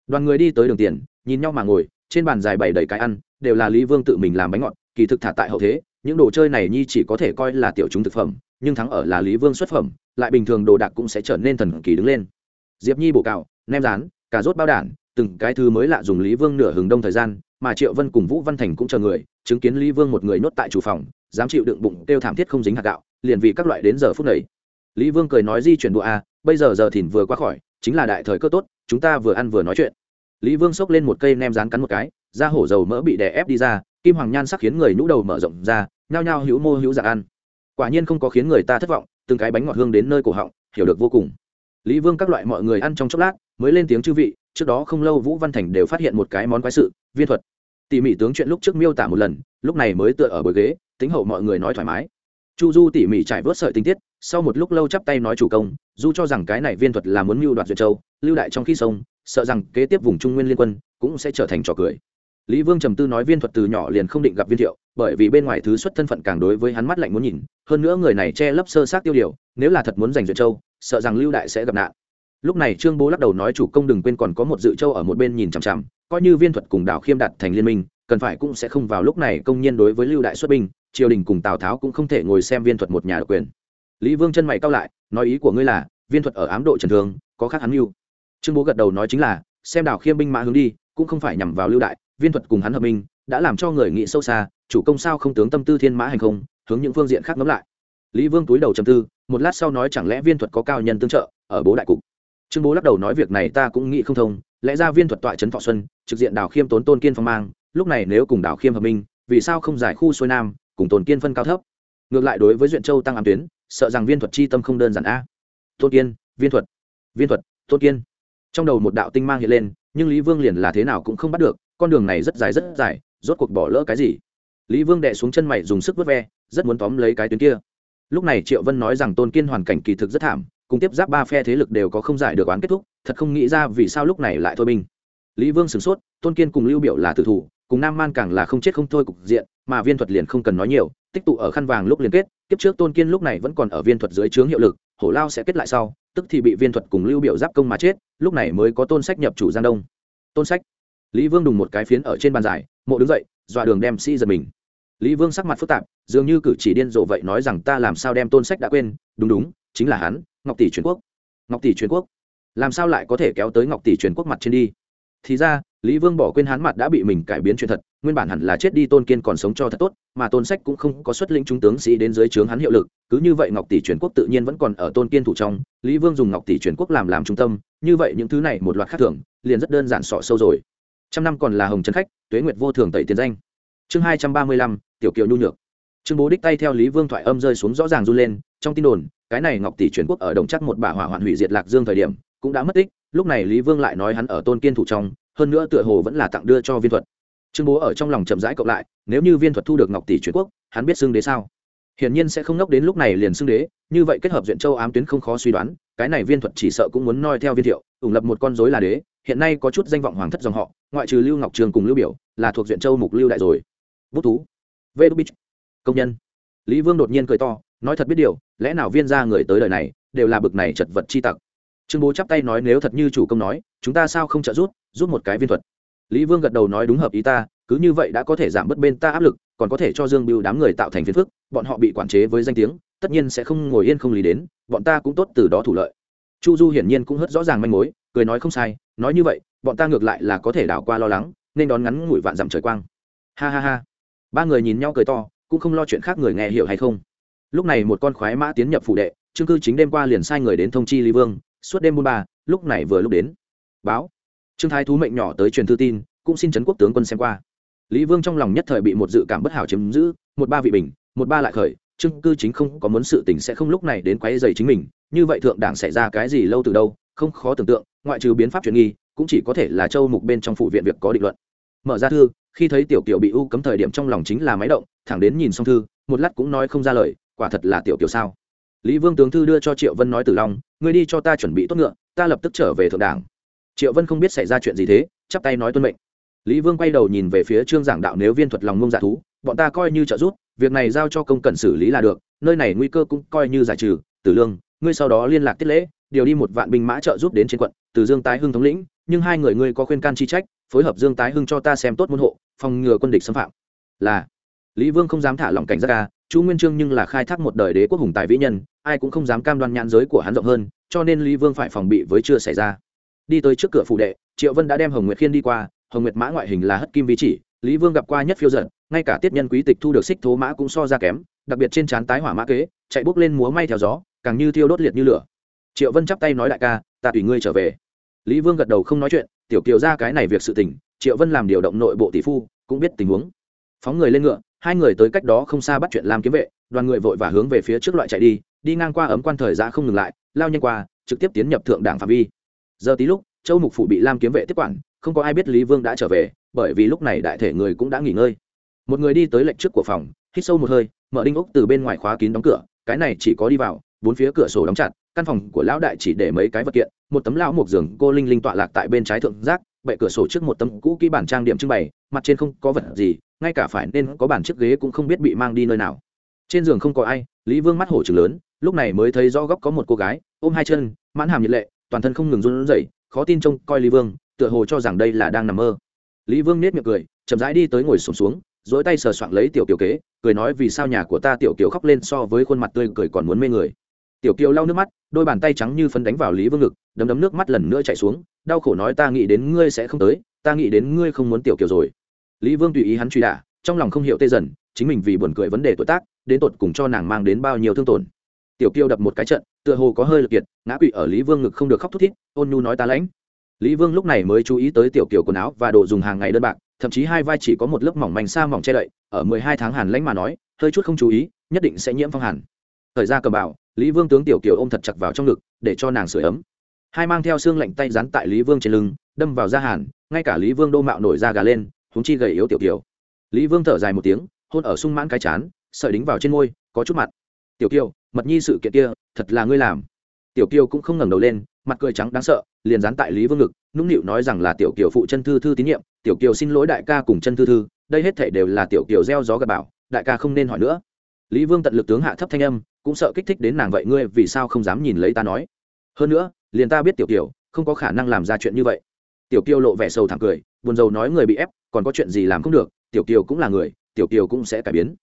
Đoàn người đi tới đường tiền, nhìn nhau mà ngồi, trên bàn dài bày đầy cái ăn, đều là lý vương tự mình làm bánh ngọt, kỳ thực thả tại hậu thế, những đồ chơi này nhi chỉ có thể coi là tiểu chúng thực phẩm, nhưng thắng ở là lý vương xuất phẩm, lại bình thường đồ đạc cũng sẽ trở nên thần kỳ đứng lên. Diệp nhi bổ cạo nem rán, cà rốt bao đản từng cái thứ mới lạ dùng lý vương nửa hừng đông thời gian, mà triệu vân cùng vũ văn thành cũng chờ người, chứng kiến lý vương một người nhốt tại chủ phòng, dám chịu đựng bụng kêu thảm thiết không dính hạt gạo, liền vì các loại đến giờ phút này. Lý vương cười nói di chuyển đũa a, bây giờ giờ thìn vừa qua khỏi, chính là đại thời cơ tốt, chúng ta vừa ăn vừa nói chuyện. Lý vương xốc lên một cây nem rán cắn một cái, da hổ dầu mỡ bị đè ép đi ra, kim hoàng nhan sắc khiến người nhũ đầu mở rộng ra, nhao nhao hữu mô hữu dạng ăn. Quả nhiên không có khiến người ta thất vọng, từng cái bánh ngọt hương đến nơi cổ họng, hiểu được vô cùng. Lý vương các loại mọi người ăn trong chốc lát, mới lên tiếng chư vị trước đó không lâu vũ văn thành đều phát hiện một cái món quái sự, viên thuật. Tỉ mỉ tướng chuyện lúc trước miêu tả một lần, lúc này mới tựa ở bờ ghế, tính hậu mọi người nói thoải mái. Chu du tỉ mỉ trải vớt sợi tinh tiết, sau một lúc lâu chắp tay nói chủ công du cho rằng cái này viên thuật là muốn mưu đoạt duyệt châu, lưu đại trong khi sông, sợ rằng kế tiếp vùng trung nguyên liên quân cũng sẽ trở thành trò cười. Lý vương trầm tư nói viên thuật từ nhỏ liền không định gặp viên thiệu, bởi vì bên ngoài thứ xuất thân phận càng đối với hắn mắt lạnh muốn nhìn, hơn nữa người này che lấp sơ sát tiêu điều, nếu là thật muốn giành duyệt châu, sợ rằng lưu đại sẽ gặp nạn lúc này trương bố lắc đầu nói chủ công đừng quên còn có một dự châu ở một bên nhìn chằm chằm, coi như viên thuật cùng đảo khiêm đặt thành liên minh, cần phải cũng sẽ không vào lúc này công nhiên đối với lưu đại xuất binh, triều đình cùng tào tháo cũng không thể ngồi xem viên thuật một nhà độc quyền. Lý vương chân mày cao lại, nói ý của ngươi là, viên thuật ở ám độ trần thương có khác hắn mưu. Trương bố gật đầu nói chính là, xem đảo khiêm binh mã hướng đi, cũng không phải nhằm vào lưu đại, viên thuật cùng hắn hợp minh, đã làm cho người nghĩ sâu xa, chủ công sao không tướng tâm tư thiên mã hành không, hướng những phương diện khác ngẫm lại. Lý vương túi đầu trầm tư, một lát sau nói chẳng lẽ viên thuật có cao nhân tương trợ, ở bố đại cục trương bố lắc đầu nói việc này ta cũng nghĩ không thông, lẽ ra viên thuật tọa trấn thọ xuân, trực diện đào khiêm tốn tôn kiên phong mang, lúc này nếu cùng đào khiêm hợp minh, vì sao không giải khu xuôi nam, cùng tôn kiên phân cao thấp? Ngược lại đối với duyện châu tăng ám tuyến, sợ rằng viên thuật chi tâm không đơn giản a. Tôn kiên, viên thuật viên thuật, tôn kiên. Trong đầu một đạo tinh mang hiện lên, nhưng lý vương liền là thế nào cũng không bắt được, con đường này rất dài rất dài, rốt cuộc bỏ lỡ cái gì? Lý vương đệ xuống chân mày dùng sức vớt ve, rất muốn tóm lấy cái tuyến kia. Lúc này triệu vân nói rằng tôn kiên hoàn cảnh kỳ thực rất thảm cùng tiếp giáp ba phe thế lực đều có không giải được oán kết thúc, thật không nghĩ ra vì sao lúc này lại thôi binh. Lý vương sửng sốt, tôn kiên cùng lưu biểu là tử thủ, cùng nam man càng là không chết không thôi cục diện, mà viên thuật liền không cần nói nhiều, tích tụ ở khăn vàng lúc liên kết, kiếp trước tôn kiên lúc này vẫn còn ở viên thuật dưới trướng hiệu lực, hổ lao sẽ kết lại sau, tức thì bị viên thuật cùng lưu biểu giáp công mà chết, lúc này mới có tôn sách nhập chủ giang đông. Tôn sách. Lý vương đùng một cái phiến ở trên bàn giải, mộ đứng dậy, dọa đường đem sĩ giật mình. Lý vương sắc mặt phức tạp, dường như cử chỉ điên rồ vậy nói rằng ta làm sao đem tôn sách đã quên, đúng đúng, chính là hắn ngọc tỷ truyền quốc. Ngọc tỷ truyền quốc? Làm sao lại có thể kéo tới ngọc tỷ truyền quốc mặt trên đi? Thì ra, lý vương bỏ quên hắn mặt đã bị mình cải biến chuyện thật, nguyên bản hẳn là chết đi tôn kiên còn sống cho thật tốt, mà tôn sách cũng không có xuất lĩnh trung tướng sĩ đến dưới trướng hắn hiệu lực, cứ như vậy ngọc tỷ truyền quốc tự nhiên vẫn còn ở tôn kiên thủ trong, lý vương dùng ngọc tỷ truyền quốc làm làm trung tâm, như vậy những thứ này một loạt khác thường, liền rất đơn giản sọ sâu rồi. Trăm năm còn là hồng trấn khách, tuế nguyệt vô thường tẩy tiền danh. Chương hai trăm ba mươi lăm, tiểu kiều nhu nhược. Trương bố đích tay theo lý vương thoại âm rơi xuống rõ ràng run lên, trong tin đồn cái này ngọc tỷ truyền quốc ở đồng chắc một bà hỏa hoạn hủy diệt lạc dương thời điểm, cũng đã mất tích, lúc này lý vương lại nói hắn ở tôn kiên thủ trong, hơn nữa tựa hồ vẫn là tặng đưa cho viên thuật. Trương bố ở trong lòng chậm rãi cộng lại, nếu như viên thuật thu được ngọc tỷ truyền quốc, hắn biết xưng đế sao? Hiển nhiên sẽ không ngốc đến lúc này liền xưng đế, như vậy kết hợp duyện châu ám tuyến không khó suy đoán, cái này viên thuật chỉ sợ cũng muốn noi theo viên thiệu, ủng lập một con dối là đế, hiện nay có chút danh vọng hoàng thất dòng họ, ngoại trừ lưu ngọc trường cùng lưu biểu, là thuộc duyện châu mục lưu đại rồi. Bút thú. Vê đu bích. Công nhân. Lý vương đột nhiên cười to nói thật biết điều, lẽ nào viên ra người tới đời này, đều là bực này chật vật chi tặc? Trương bố chắp tay nói nếu thật như chủ công nói, chúng ta sao không trợ giúp giúp một cái viên thuật? Lý vương gật đầu nói đúng hợp ý ta, cứ như vậy đã có thể giảm bớt bên ta áp lực, còn có thể cho dương bưu đám người tạo thành phiền phức, bọn họ bị quản chế với danh tiếng, tất nhiên sẽ không ngồi yên không lý đến, bọn ta cũng tốt từ đó thủ lợi. Chu du hiển nhiên cũng hớt rõ ràng manh mối, cười nói không sai, nói như vậy, bọn ta ngược lại là có thể đảo qua lo lắng, nên đón ngắn ngủi vạn dặm trời quang. Ha ha ha. Ba người nhìn nhau cười to, cũng không lo chuyện khác người nghe hiểu hay không lúc này một con khoái mã tiến nhập phủ đệ trương cư chính đêm qua liền sai người đến thông chi lý vương, suốt đêm buôn ba, lúc này vừa lúc đến. Báo. Trương thái thú mệnh nhỏ tới truyền thư tin, cũng xin trấn quốc tướng quân xem qua. Lý vương trong lòng nhất thời bị một dự cảm bất hảo chiếm giữ, một ba vị bình, một ba lại khởi trương cư chính không có muốn sự tình sẽ không lúc này đến quấy dày chính mình, như vậy thượng đảng xảy ra cái gì lâu từ đâu, không khó tưởng tượng, ngoại trừ biến pháp truyền nghi, cũng chỉ có thể là châu mục bên trong phụ viện việc có định luận. Mở ra thư, khi thấy tiểu kiều bị u cấm thời điểm trong lòng chính là máy động, thẳng đến nhìn xong thư, một lát cũng nói không ra lời quả thật là tiểu kiểu sao. Lý vương tướng thư đưa cho triệu vân nói tử long, ngươi đi cho ta chuẩn bị tốt ngựa, ta lập tức trở về thượng đảng. Triệu vân không biết xảy ra chuyện gì thế, chắp tay nói tuân mệnh. Lý vương quay đầu nhìn về phía trương giảng đạo nếu viên thuật lòng ngông dạ thú, bọn ta coi như trợ giúp, việc này giao cho công cần xử lý là được, nơi này nguy cơ cũng coi như giải trừ. Tử lương, ngươi sau đó liên lạc tiết lễ, điều đi một vạn binh mã trợ giúp đến trên quận, từ dương tái hưng thống lĩnh, nhưng hai người ngươi có khuyên can chi trách, phối hợp dương tái hưng cho ta xem tốt môn hộ, phòng ngừa quân địch xâm phạm. Là. Lý vương không dám thả lòng cảnh giác ca chu nguyên trương nhưng là khai thác một đời đế quốc hùng tài vĩ nhân, ai cũng không dám cam đoan nhãn giới của hắn rộng hơn, cho nên lý vương phải phòng bị với chưa xảy ra. Đi tới trước cửa phủ đệ, triệu vân đã đem hồng nguyệt khiên đi qua, hồng nguyệt mã ngoại hình là hất kim vi chỉ, lý vương gặp qua nhất phiêu giận ngay cả tiết nhân quý tịch thu được xích thố mã cũng so ra kém, đặc biệt trên trán tái hỏa mã kế, chạy bốc lên múa may theo gió, càng như thiêu đốt liệt như lửa. Triệu vân chắp tay nói đại ca, ta tùy ngươi trở về. Lý vương gật đầu không nói chuyện, tiểu kiều ra cái này việc sự tình, triệu vân làm điều động nội bộ tỷ phu, cũng biết tình huống. Phóng người lên ngựa hai người tới cách đó không xa bắt chuyện Lam kiếm vệ, đoàn người vội và hướng về phía trước loại chạy đi đi ngang qua ấm quan thời giã không ngừng lại, lao nhanh qua, trực tiếp tiến nhập thượng đảng phạm vi. Giờ tí lúc, châu mục phủ bị lam kiếm vệ tiếp quản, không có ai biết lý vương đã trở về, bởi vì lúc này đại thể người cũng đã nghỉ ngơi. Một người đi tới lệnh trước của phòng, hít sâu một hơi, mở đinh ốc từ bên ngoài khóa kín đóng cửa, cái này chỉ có đi vào, bốn phía cửa sổ đóng chặt, căn phòng của lão đại chỉ để mấy cái vật kiện, một tấm lão một giường cô linh linh tọa lạc tại bên trái thượng giác bệ cửa sổ trước một tấm cũ kỹ bản trang điểm trưng bày mặt trên không có vật gì ngay cả phải nên có bản chiếc ghế cũng không biết bị mang đi nơi nào. Trên giường không có ai lý vương mắt hổ trừng lớn lúc này mới thấy rõ góc có một cô gái ôm hai chân mãn hàm nhiệt lệ toàn thân không ngừng run rẩy khó tin trông coi lý vương tựa hồ cho rằng đây là đang nằm mơ. Lý vương nết miệng cười chậm rãi đi tới ngồi sùng xuống, xuống dỗi tay sờ soạng lấy tiểu kiều kế cười nói vì sao nhà của ta tiểu kiều khóc lên so với khuôn mặt tươi cười còn muốn mê người tiểu kiều lau nước mắt, đôi bàn tay trắng như phấn đánh vào lý vương ngực, đấm đấm nước mắt lần nữa chạy xuống, đau khổ nói ta nghĩ đến ngươi sẽ không tới, ta nghĩ đến ngươi không muốn tiểu kiều rồi. Lý vương tùy ý hắn truy đả, trong lòng không hiểu tê dần, chính mình vì buồn cười vấn đề tuổi tác, đến tột cùng cho nàng mang đến bao nhiêu thương tổn. Tiểu kiều đập một cái trận, tựa hồ có hơi lực kiệt, ngã quỵ ở lý vương ngực không được khóc thút thít, ôn nhu nói ta lãnh. Lý vương lúc này mới chú ý tới tiểu kiều quần áo và đồ dùng hàng ngày đơn bạc, thậm chí hai vai chỉ có một lớp mỏng manh xa mỏng che đậy, ở mười hai tháng hàn lãnh mà nói, hơi chút không chú ý, nhất định sẽ nhiễm phong hàn. Thời gian cầm bảo lý vương tướng tiểu kiều ôm thật chặt vào trong ngực, để cho nàng sửa ấm. Hai mang theo xương lạnh tay dán tại lý vương trên lưng, đâm vào da hàn, ngay cả lý vương đô mạo nổi da gà lên húng chi gầy yếu tiểu kiều. Lý vương thở dài một tiếng, hôn ở sung mãn cái chán, sợi đính vào trên môi, có chút mặt. Tiểu kiều, mật nhi sự kiện kia, thật là ngươi làm. Tiểu kiều cũng không ngẩng đầu lên, mặt cười trắng đáng sợ, liền dán tại lý vương ngực, nũng nịu nói rằng là tiểu kiều phụ chân thư thư tín nhiệm, tiểu kiều xin lỗi đại ca cùng chân thư thư, đây hết thể đều là tiểu kiều gieo gió gặp bảo đại ca không nên hỏi nữa. Lý vương tận lực tướng hạ thấp thanh âm cũng sợ kích thích đến nàng vậy, ngươi vì sao không dám nhìn lấy ta nói? Hơn nữa, liền ta biết tiểu kiều không có khả năng làm ra chuyện như vậy. Tiểu kiều lộ vẻ sầu thẳng cười, buồn rầu nói người bị ép, còn có chuyện gì làm không được, tiểu kiều cũng là người, tiểu kiều cũng sẽ cải biến.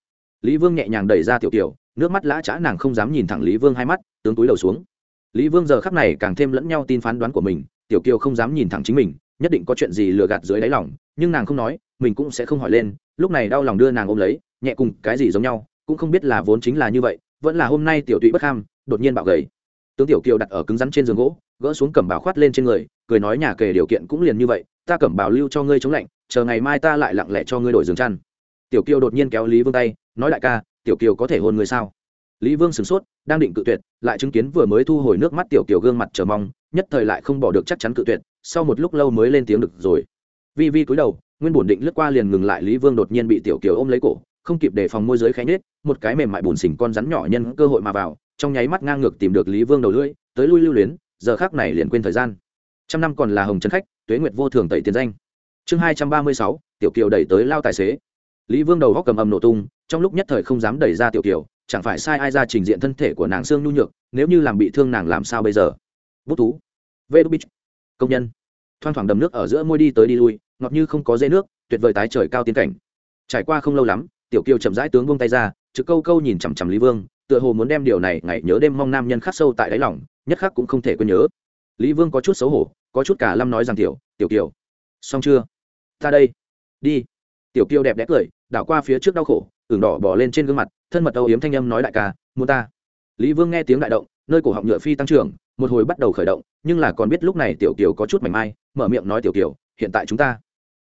Lý vương nhẹ nhàng đẩy ra tiểu kiều, nước mắt lã chã nàng không dám nhìn thẳng lý vương hai mắt, tướng túi đầu xuống. Lý vương giờ khắc này càng thêm lẫn nhau tin phán đoán của mình, tiểu kiều không dám nhìn thẳng chính mình, nhất định có chuyện gì lừa gạt dưới đáy lòng, nhưng nàng không nói, mình cũng sẽ không hỏi lên, lúc này đau lòng đưa nàng ôm lấy, nhẹ cùng cái gì giống nhau, cũng không biết là vốn chính là như vậy vẫn là hôm nay tiểu tụy bất ham đột nhiên bạo gầy. Tướng tiểu kiều đặt ở cứng rắn trên giường gỗ, gỡ xuống cẩm bào khoát lên trên người, cười nói nhà kề điều kiện cũng liền như vậy, ta cẩm bào lưu cho ngươi chống lạnh, chờ ngày mai ta lại lặng lẽ cho ngươi đổi giường chăn. Tiểu kiều đột nhiên kéo lý vương tay, nói đại ca, tiểu kiều có thể hôn ngươi sao? Lý vương sửng sốt, đang định cự tuyệt, lại chứng kiến vừa mới thu hồi nước mắt tiểu kiều gương mặt chờ mong, nhất thời lại không bỏ được chắc chắn cự tuyệt, sau một lúc lâu mới lên tiếng được rồi. Vi vi cúi đầu, nguyên bổn định lướt qua liền ngừng lại, lý vương đột nhiên bị tiểu kiều ôm lấy cổ không kịp đề phòng môi giới khẽ nết một cái mềm mại bùn xỉn con rắn nhỏ nhân cơ hội mà vào, trong nháy mắt ngang ngược tìm được lý vương đầu lưỡi, tới lui lưu luyến, giờ khác này liền quên thời gian. Trăm năm còn là hồng trấn khách, tuế nguyệt vô thường tẩy tiền danh. Chương hai trăm ba mươi sáu, tiểu kiều đẩy tới lao tài xế. Lý vương đầu góc cầm âm nổ tung, trong lúc nhất thời không dám đẩy ra tiểu kiều, chẳng phải sai ai ra trình diện thân thể của nàng xương nhu nhược, nếu như làm bị thương nàng làm sao bây giờ? Bút thú. Vê đu bích công nhân. Thoang thoảng đầm nước ở giữa môi đi tới đi lui, ngọt như không có dây nước, tuyệt vời tái trời cao tiến cảnh. Trải qua không lâu lắm tiểu kiều chậm rãi tướng buông tay ra, trực câu câu nhìn chằm chằm lý vương, tựa hồ muốn đem điều này ngày nhớ đêm mong nam nhân khắc sâu tại đáy lòng, nhất khắc cũng không thể quên nhớ. Lý vương có chút xấu hổ, có chút cả lâm nói rằng, tiểu tiểu kiều, xong chưa? Ta đây, đi. Tiểu kiều đẹp đẽ cười, đảo qua phía trước đau khổ, ửng đỏ bỏ lên trên gương mặt, thân mật âu yếm thanh âm nói, đại ca, muốn ta? Lý vương nghe tiếng đại động, nơi cổ họng nhựa phi tăng trưởng, một hồi bắt đầu khởi động, nhưng là còn biết lúc này tiểu kiều có chút mảnh mai, mở miệng nói, tiểu kiều, hiện tại chúng ta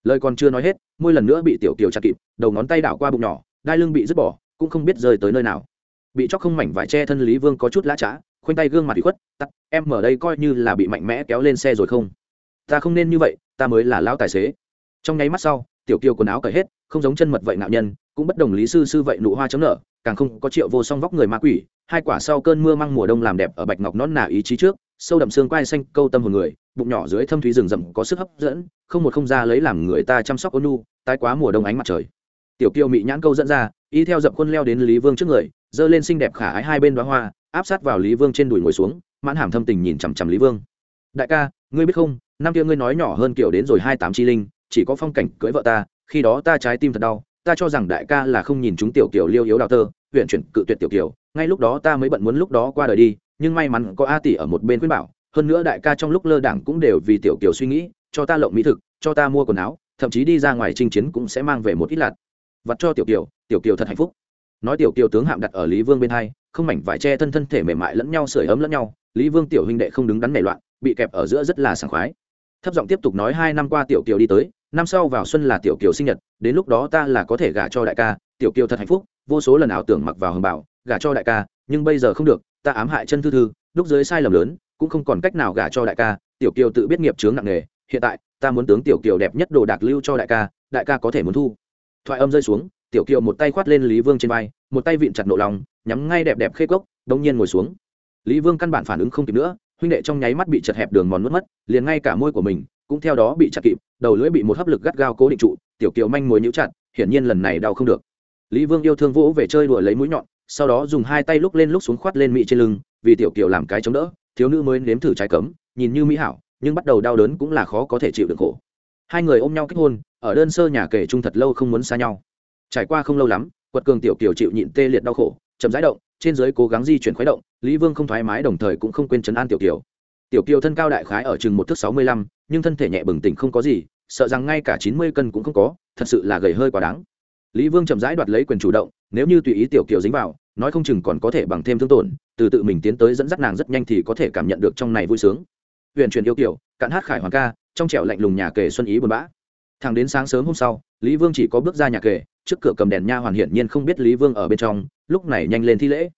lời còn chưa nói hết, môi lần nữa bị tiểu kiều chặt kịp, đầu ngón tay đảo qua bụng nhỏ, đai lưng bị dứt bỏ, cũng không biết rơi tới nơi nào. Bị chóc không mảnh vải che thân lý vương có chút lã trá, khoanh tay gương mặt bị khuất, tắt, em ở đây coi như là bị mạnh mẽ kéo lên xe rồi không? Ta không nên như vậy, ta mới là lão tài xế. Trong nháy mắt sau, tiểu kiều quần áo cởi hết, không giống chân mật vậy nạo nhân, cũng bất đồng lý sư sư vậy nụ hoa chấm nở, càng không có triệu vô song vóc người ma quỷ, hai quả sau cơn mưa măng mùa đông làm đẹp ở bạch ngọc nón nà ý chí trước sâu đậm xương quai xanh, câu tâm hồn người, bụng nhỏ dưới thâm thúy rừng rậm có sức hấp dẫn, không một không ra lấy làm người ta chăm sóc ôn nu tái quá mùa đông ánh mặt trời. Tiểu kiều mị nhãn câu dẫn ra, y theo dậm khuôn leo đến lý vương trước người, giơ lên xinh đẹp khả ái hai bên đoá hoa, áp sát vào lý vương trên đùi ngồi xuống, mãn hàm thâm tình nhìn chằm chằm lý vương. Đại ca, ngươi biết không, năm kia ngươi nói nhỏ hơn kiểu đến rồi hai tám chi linh, chỉ có phong cảnh cưỡi vợ ta, khi đó ta trái tim thật đau, ta cho rằng đại ca là không nhìn chúng tiểu kiều liêu yếu đào tơ, huyện chuyển cự tuyệt tiểu kiều ngay lúc đó ta mới bận muốn lúc đó qua đời đi nhưng may mắn có a tỷ ở một bên khuyên bảo, hơn nữa đại ca trong lúc lơ đảng cũng đều vì tiểu kiều suy nghĩ, cho ta lộng mỹ thực, cho ta mua quần áo, thậm chí đi ra ngoài chinh chiến cũng sẽ mang về một ít lạt. Vặt cho tiểu kiều tiểu kiều thật hạnh phúc. Nói tiểu kiều tướng hạm đặt ở lý vương bên hai, không mảnh vải che thân thân thể mềm mại lẫn nhau, sưởi ấm lẫn nhau, lý vương tiểu huynh đệ không đứng đắn nảy loạn, bị kẹp ở giữa rất là sảng khoái. Thấp giọng tiếp tục nói hai năm qua tiểu kiều đi tới, năm sau vào xuân là tiểu kiều sinh nhật, đến lúc đó ta là có thể gả cho đại ca, tiểu kiều thật hạnh phúc, vô số lần ảo tưởng mặc vào hầm bảo gả cho đại ca, nhưng bây giờ không được ta ám hại chân thư thư lúc dưới sai lầm lớn, cũng không còn cách nào gả cho đại ca, tiểu kiều tự biết nghiệp chướng nặng nề, hiện tại, ta muốn tướng tiểu kiều đẹp nhất đồ đạc lưu cho đại ca đại ca có thể muốn thu. Thoại âm rơi xuống, tiểu kiều một tay khoát lên lý vương trên vai, một tay vịn chặt nộ lòng, nhắm ngay đẹp đẹp khê cốc đông nhiên ngồi xuống. Lý vương căn bản phản ứng không kịp nữa, huynh đệ trong nháy mắt bị chật hẹp đường mòn mất mất, liền ngay cả môi của mình, cũng theo đó bị chặt kịp, đầu lưỡi bị một hấp lực gắt gao cố định trụ, tiểu kiều manh mối nhũ chặt, hiển nhiên lần này đau không được. Lý vương yêu thương vỗ về chơi đùa lấy mũi nhọn sau đó dùng hai tay lúc lên lúc xuống khoát lên mỹ trên lưng, vì tiểu kiều làm cái chống đỡ, thiếu nữ mới nếm thử trái cấm, nhìn như mỹ hảo, nhưng bắt đầu đau đớn cũng là khó có thể chịu được khổ. Hai người ôm nhau kết hôn, ở đơn sơ nhà kể chung thật lâu không muốn xa nhau. Trải qua không lâu lắm, quật cường tiểu kiều chịu nhịn tê liệt đau khổ, chậm rãi động, trên dưới cố gắng di chuyển khuấy động, lý vương không thoải mái đồng thời cũng không quên chấn an tiểu kiều. Tiểu kiều thân cao đại khái ở chừng một thước sáu mươi lăm, nhưng thân thể nhẹ bừng tỉnh không có gì, sợ rằng ngay cả chín mươi cân cũng không có, thật sự là gầy hơi quá đáng. Lý vương chậm rãi đoạt lấy quyền chủ động, nếu như tùy ý tiểu kiều dính vào nói không chừng còn có thể bằng thêm thương tổn, từ tự mình tiến tới dẫn dắt nàng rất nhanh thì có thể cảm nhận được trong này vui sướng. Huyền truyền yêu kiểu, cạn hát khải hoàng ca, trong trẻo lạnh lùng nhà kề xuân ý buồn bã. Thẳng đến sáng sớm hôm sau, lý vương chỉ có bước ra nhà kề trước cửa cầm đèn nha hoàn hiển nhiên không biết lý vương ở bên trong, lúc này nhanh lên thi lễ.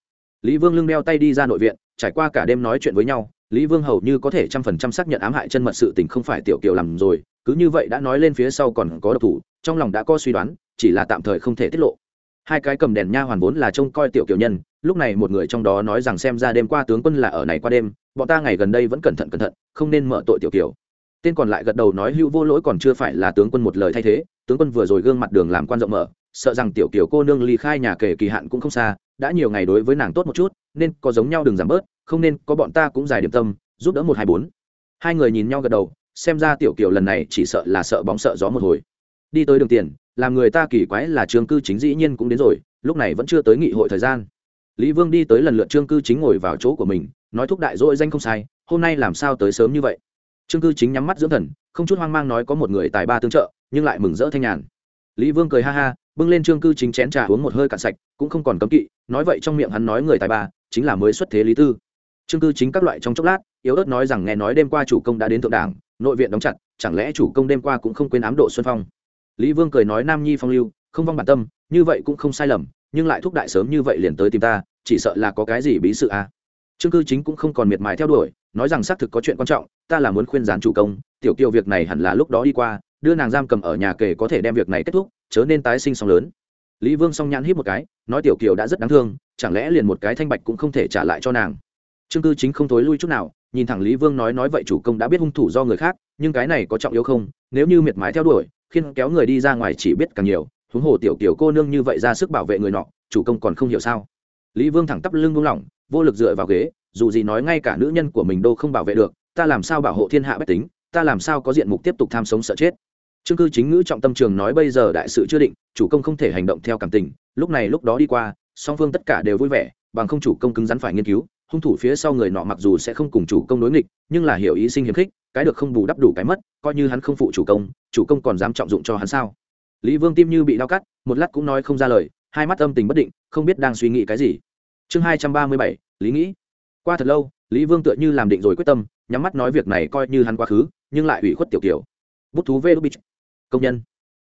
Lý vương lưng đeo tay đi ra nội viện, trải qua cả đêm nói chuyện với nhau, lý vương hầu như có thể trăm phần trăm xác nhận ám hại chân mật sự tình không phải tiểu kiều làm rồi, cứ như vậy đã nói lên phía sau còn có độc thủ, trong lòng đã có suy đoán, chỉ là tạm thời không thể tiết lộ hai cái cầm đèn nha hoàn vốn là trông coi tiểu kiểu nhân, lúc này một người trong đó nói rằng xem ra đêm qua tướng quân là ở này qua đêm, bọn ta ngày gần đây vẫn cẩn thận cẩn thận, không nên mở tội tiểu kiểu. Tên còn lại gật đầu nói hữu vô lỗi còn chưa phải là tướng quân một lời thay thế, tướng quân vừa rồi gương mặt đường làm quan rộng mở, sợ rằng tiểu kiểu cô nương ly khai nhà kể kỳ hạn cũng không xa, đã nhiều ngày đối với nàng tốt một chút, nên có giống nhau đừng giảm bớt, không nên có bọn ta cũng giải điểm tâm, giúp đỡ một hai bốn. Hai người nhìn nhau gật đầu, xem ra tiểu kiểu lần này chỉ sợ là sợ bóng sợ gió một hồi. Đi tới đường tiền làm người ta kỳ quái là trương cư chính dĩ nhiên cũng đến rồi, lúc này vẫn chưa tới nghị hội thời gian. Lý vương đi tới lần lượt trương cư chính ngồi vào chỗ của mình, nói thúc đại dỗi danh không sai, hôm nay làm sao tới sớm như vậy? Trương cư chính nhắm mắt dưỡng thần, không chút hoang mang nói có một người tài ba tương trợ, nhưng lại mừng rỡ thanh nhàn. Lý vương cười ha ha, bưng lên trương cư chính chén trà uống một hơi cạn sạch, cũng không còn cấm kỵ, nói vậy trong miệng hắn nói người tài ba, chính là mới xuất thế lý tư. Trương cư chính các loại trong chốc lát, yếu ớt nói rằng nghe nói đêm qua chủ công đã đến thượng đảng, nội viện đóng chặt, chẳng lẽ chủ công đêm qua cũng không quên ám độ xuân phong? Lý vương cười nói nam nhi phong lưu, không vong bản tâm, như vậy cũng không sai lầm, nhưng lại thúc đại sớm như vậy liền tới tìm ta, chỉ sợ là có cái gì bí sự à. trương cư chính cũng không còn miệt mài theo đuổi, nói rằng xác thực có chuyện quan trọng, ta là muốn khuyên gián chủ công, tiểu kiều việc này hẳn là lúc đó đi qua, đưa nàng giam cầm ở nhà kề có thể đem việc này kết thúc, chớ nên tái sinh song lớn lý vương song nhãn hít một cái, nói tiểu kiều đã rất đáng thương, chẳng lẽ liền một cái thanh bạch cũng không thể trả lại cho nàng trương cư chính không thối lui chút nào, nhìn thẳng lý vương nói nói vậy chủ công đã biết hung thủ do người khác nhưng cái này có trọng yếu không? Nếu như miệt mái theo đuổi, khiên kéo người đi ra ngoài chỉ biết càng nhiều, huống hồ tiểu kiểu cô nương như vậy ra sức bảo vệ người nọ, chủ công còn không hiểu sao? Lý vương thẳng tắp lưng buông lỏng, vô lực dựa vào ghế, dù gì nói ngay cả nữ nhân của mình đô không bảo vệ được, ta làm sao bảo hộ thiên hạ bách tính, ta làm sao có diện mục tiếp tục tham sống sợ chết? Chương cư chính ngữ trọng tâm trường nói bây giờ đại sự chưa định, chủ công không thể hành động theo cảm tình, lúc này lúc đó đi qua, song phương tất cả đều vui vẻ, bằng không chủ công cứng rắn phải nghiên cứu, hung thủ phía sau người nọ mặc dù sẽ không cùng chủ công đối nghịch, nhưng là hiểu ý sinh hiếm khích cái được không bù đắp đủ cái mất, coi như hắn không phụ chủ công chủ công còn dám trọng dụng cho hắn sao? Lý vương tim như bị đau cắt, một lát cũng nói không ra lời, hai mắt âm tình bất định, không biết đang suy nghĩ cái gì. Chương hai trăm ba mươi bảy, lý nghĩ. Qua thật lâu, lý vương tựa như làm định rồi quyết tâm, nhắm mắt nói việc này coi như hắn quá khứ, nhưng lại ủy khuất tiểu kiểu. Bút thú vê đúc bích công nhân.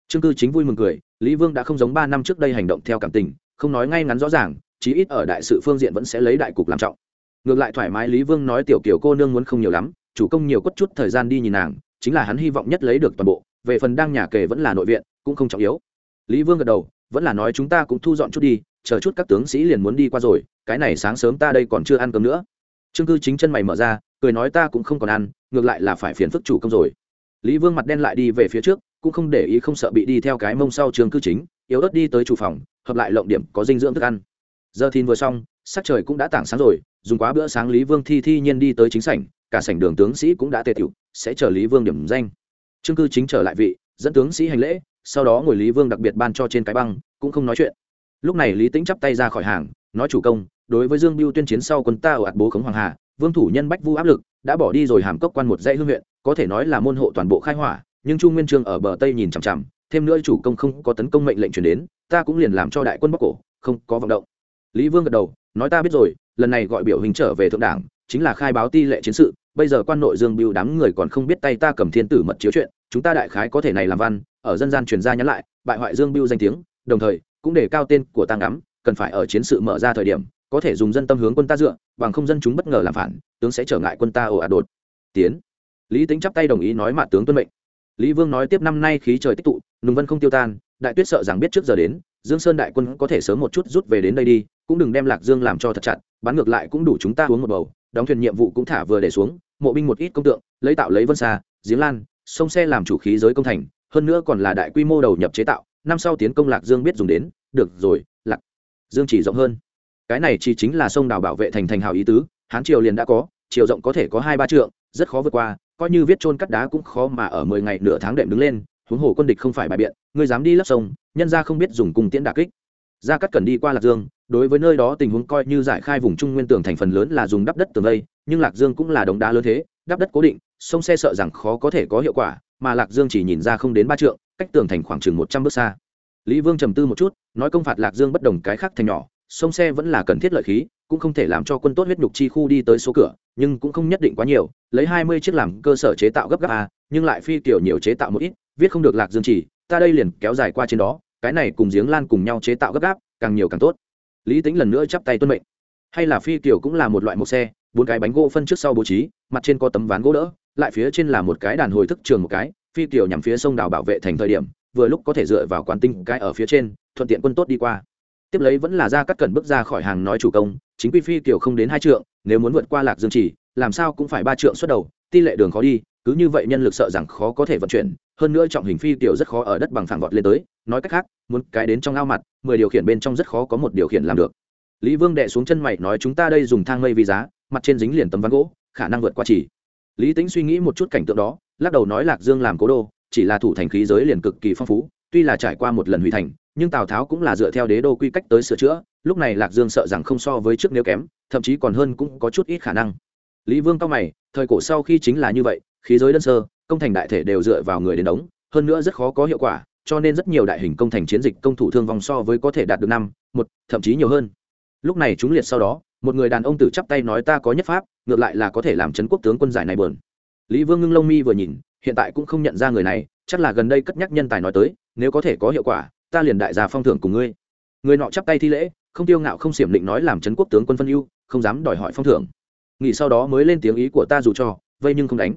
Trương cư chính vui mừng cười, lý vương đã không giống ba năm trước đây hành động theo cảm tình, không nói ngay ngắn rõ ràng, chí ít ở đại sự phương diện vẫn sẽ lấy đại cục làm trọng. Ngược lại thoải mái lý vương nói tiểu kiểu cô nương muốn không nhiều lắm chủ công nhiều quất chút thời gian đi nhìn nàng, chính là hắn hy vọng nhất lấy được toàn bộ, về phần đang nhà kể vẫn là nội viện, cũng không trọng yếu. Lý vương gật đầu, vẫn là nói chúng ta cũng thu dọn chút đi, chờ chút các tướng sĩ liền muốn đi qua rồi, cái này sáng sớm ta đây còn chưa ăn cơm nữa. Trương cư chính chân mày mở ra, cười nói ta cũng không còn ăn, ngược lại là phải phiền phức chủ công rồi. Lý vương mặt đen lại đi về phía trước, cũng không để ý không sợ bị đi theo cái mông sau trương cư chính, yếu ớt đi tới chủ phòng, hợp lại lộng điểm có dinh dưỡng thức ăn. Giờ thìn vừa xong, sắc trời cũng đã tảng sáng rồi, dùng quá bữa sáng lý vương thi thi nhiên đi tới chính sảnh cả sảnh đường tướng sĩ cũng đã tề tiểu sẽ chờ lý vương điểm danh. Trương cư chính trở lại vị, dẫn tướng sĩ hành lễ, sau đó ngồi lý vương đặc biệt ban cho trên cái băng, cũng không nói chuyện. Lúc này lý tĩnh chắp tay ra khỏi hàng, nói chủ công, đối với dương biêu tuyên chiến sau quân ta ở ạt bố khống hoàng hà, vương thủ nhân bách vu áp lực, đã bỏ đi rồi hàm cốc quan một dãy hương huyện, có thể nói là môn hộ toàn bộ khai hỏa, nhưng chu nguyên trương ở bờ tây nhìn chằm chằm, thêm nữa chủ công không có tấn công mệnh lệnh chuyển đến, ta cũng liền làm cho đại quân bắc cổ, không có vận động. Lý vương gật đầu, nói ta biết rồi, lần này gọi biểu hình trở về thượng đảng, chính là khai báo ti lệ chiến sự bây giờ quan nội dương biêu đám người còn không biết tay ta cầm thiên tử mật chiếu chuyện, chúng ta đại khái có thể này làm văn, ở dân gian truyền ra nhắn lại, bại hoại dương biêu danh tiếng, đồng thời, cũng để cao tên của ta ngắm, cần phải ở chiến sự mở ra thời điểm, có thể dùng dân tâm hướng quân ta dựa, bằng không dân chúng bất ngờ làm phản, tướng sẽ trở ngại quân ta ồ ạt đột. Tiến. Lý tính chắp tay đồng ý nói mà tướng tuân mệnh. Lý vương nói tiếp năm nay khí trời tích tụ, nùng vân không tiêu tan, đại tuyết sợ rằng biết trước giờ đến, dương sơn đại quân có thể sớm một chút rút về đến đây đi, cũng đừng đem lạc dương làm cho thật chặt, bắn ngược lại cũng đủ chúng ta uống một bầu đóng thuyền nhiệm vụ cũng thả vừa để xuống, mộ binh một ít công tượng, lấy tạo lấy vân xa, giếng lan, sông xe làm chủ khí giới công thành, hơn nữa còn là đại quy mô đầu nhập chế tạo, năm sau tiến công lạc dương biết dùng đến, được rồi, lạc dương chỉ rộng hơn. Cái này chỉ chính là sông đào bảo vệ thành thành hào ý tứ, hán triều liền đã có chiều rộng có thể có hai ba trượng, rất khó vượt qua, coi như viết trôn cắt đá cũng khó mà ở mười ngày nửa tháng đệm đứng lên, huống hồ quân địch không phải bài biện, ngươi dám đi lấp sông, nhân ra không biết dùng cung tiễn đà kích ra cắt cần đi qua lạc dương đối với nơi đó tình huống coi như giải khai vùng trung nguyên tường thành phần lớn là dùng đắp đất tường đây, nhưng lạc dương cũng là đống đá lớn thế đắp đất cố định sông xe sợ rằng khó có thể có hiệu quả mà lạc dương chỉ nhìn ra không đến ba trượng cách tường thành khoảng chừng một trăm bước xa. Lý vương trầm tư một chút nói công phạt lạc dương bất đồng cái khác thành nhỏ sông xe vẫn là cần thiết lợi khí cũng không thể làm cho quân tốt huyết nhục chi khu đi tới số cửa nhưng cũng không nhất định quá nhiều lấy hai mươi chiếc làm cơ sở chế tạo gấp gáp a nhưng lại phi kiểu nhiều chế tạo một ít viết không được lạc dương chỉ ta đây liền kéo dài qua trên đó cái này cùng giếng lan cùng nhau chế tạo gấp gáp, càng nhiều càng tốt. Lý tính lần nữa chắp tay tuân mệnh. Hay là phi kiểu cũng là một loại một xe, bốn cái bánh gỗ phân trước sau bố trí, mặt trên có tấm ván gỗ đỡ, lại phía trên là một cái đàn hồi thức trường một cái, phi kiểu nhằm phía sông đào bảo vệ thành thời điểm, vừa lúc có thể dựa vào quán tinh cái ở phía trên, thuận tiện quân tốt đi qua. Tiếp lấy vẫn là ra cắt cẩn bước ra khỏi hàng nói chủ công, chính quy phi kiểu không đến hai trượng, nếu muốn vượt qua lạc dương chỉ, làm sao cũng phải ba trượng xuất đầu, ti lệ đường khó đi cứ như vậy nhân lực sợ rằng khó có thể vận chuyển, hơn nữa trọng hình phi tiểu rất khó ở đất bằng phẳng vọt lên tới, nói cách khác, muốn cái đến trong ao mặt, mười điều khiển bên trong rất khó có một điều khiển làm được. Lý vương đệ xuống chân mày nói chúng ta đây dùng thang mây vì giá, mặt trên dính liền tấm ván gỗ, khả năng vượt qua chỉ. Lý tính suy nghĩ một chút cảnh tượng đó, lắc đầu nói lạc dương làm cố đô, chỉ là thủ thành khí giới liền cực kỳ phong phú, tuy là trải qua một lần hủy thành, nhưng tào tháo cũng là dựa theo đế đô quy cách tới sửa chữa, lúc này lạc dương sợ rằng không so với trước nếu kém, thậm chí còn hơn cũng có chút ít khả năng. Lý vương cao mày, thời cổ sau khi chính là như vậy khí giới đơn sơ, công thành đại thể đều dựa vào người đến đóng, hơn nữa rất khó có hiệu quả, cho nên rất nhiều đại hình công thành chiến dịch công thủ thương vong so với có thể đạt được năm, một, thậm chí nhiều hơn. Lúc này chúng liệt sau đó, một người đàn ông tử chắp tay nói ta có nhất pháp, ngược lại là có thể làm chấn quốc tướng quân giải này bờn lý vương ngưng lông mi vừa nhìn, hiện tại cũng không nhận ra người này, chắc là gần đây cất nhắc nhân tài nói tới, nếu có thể có hiệu quả, ta liền đại gia phong thưởng cùng ngươi. Người nọ chắp tay thi lễ, không tiêu ngạo không xiểm định nói làm chấn quốc tướng quân phân ưu, không dám đòi hỏi phong thưởng. Nghỉ sau đó mới lên tiếng ý của ta dù cho, vây nhưng không đánh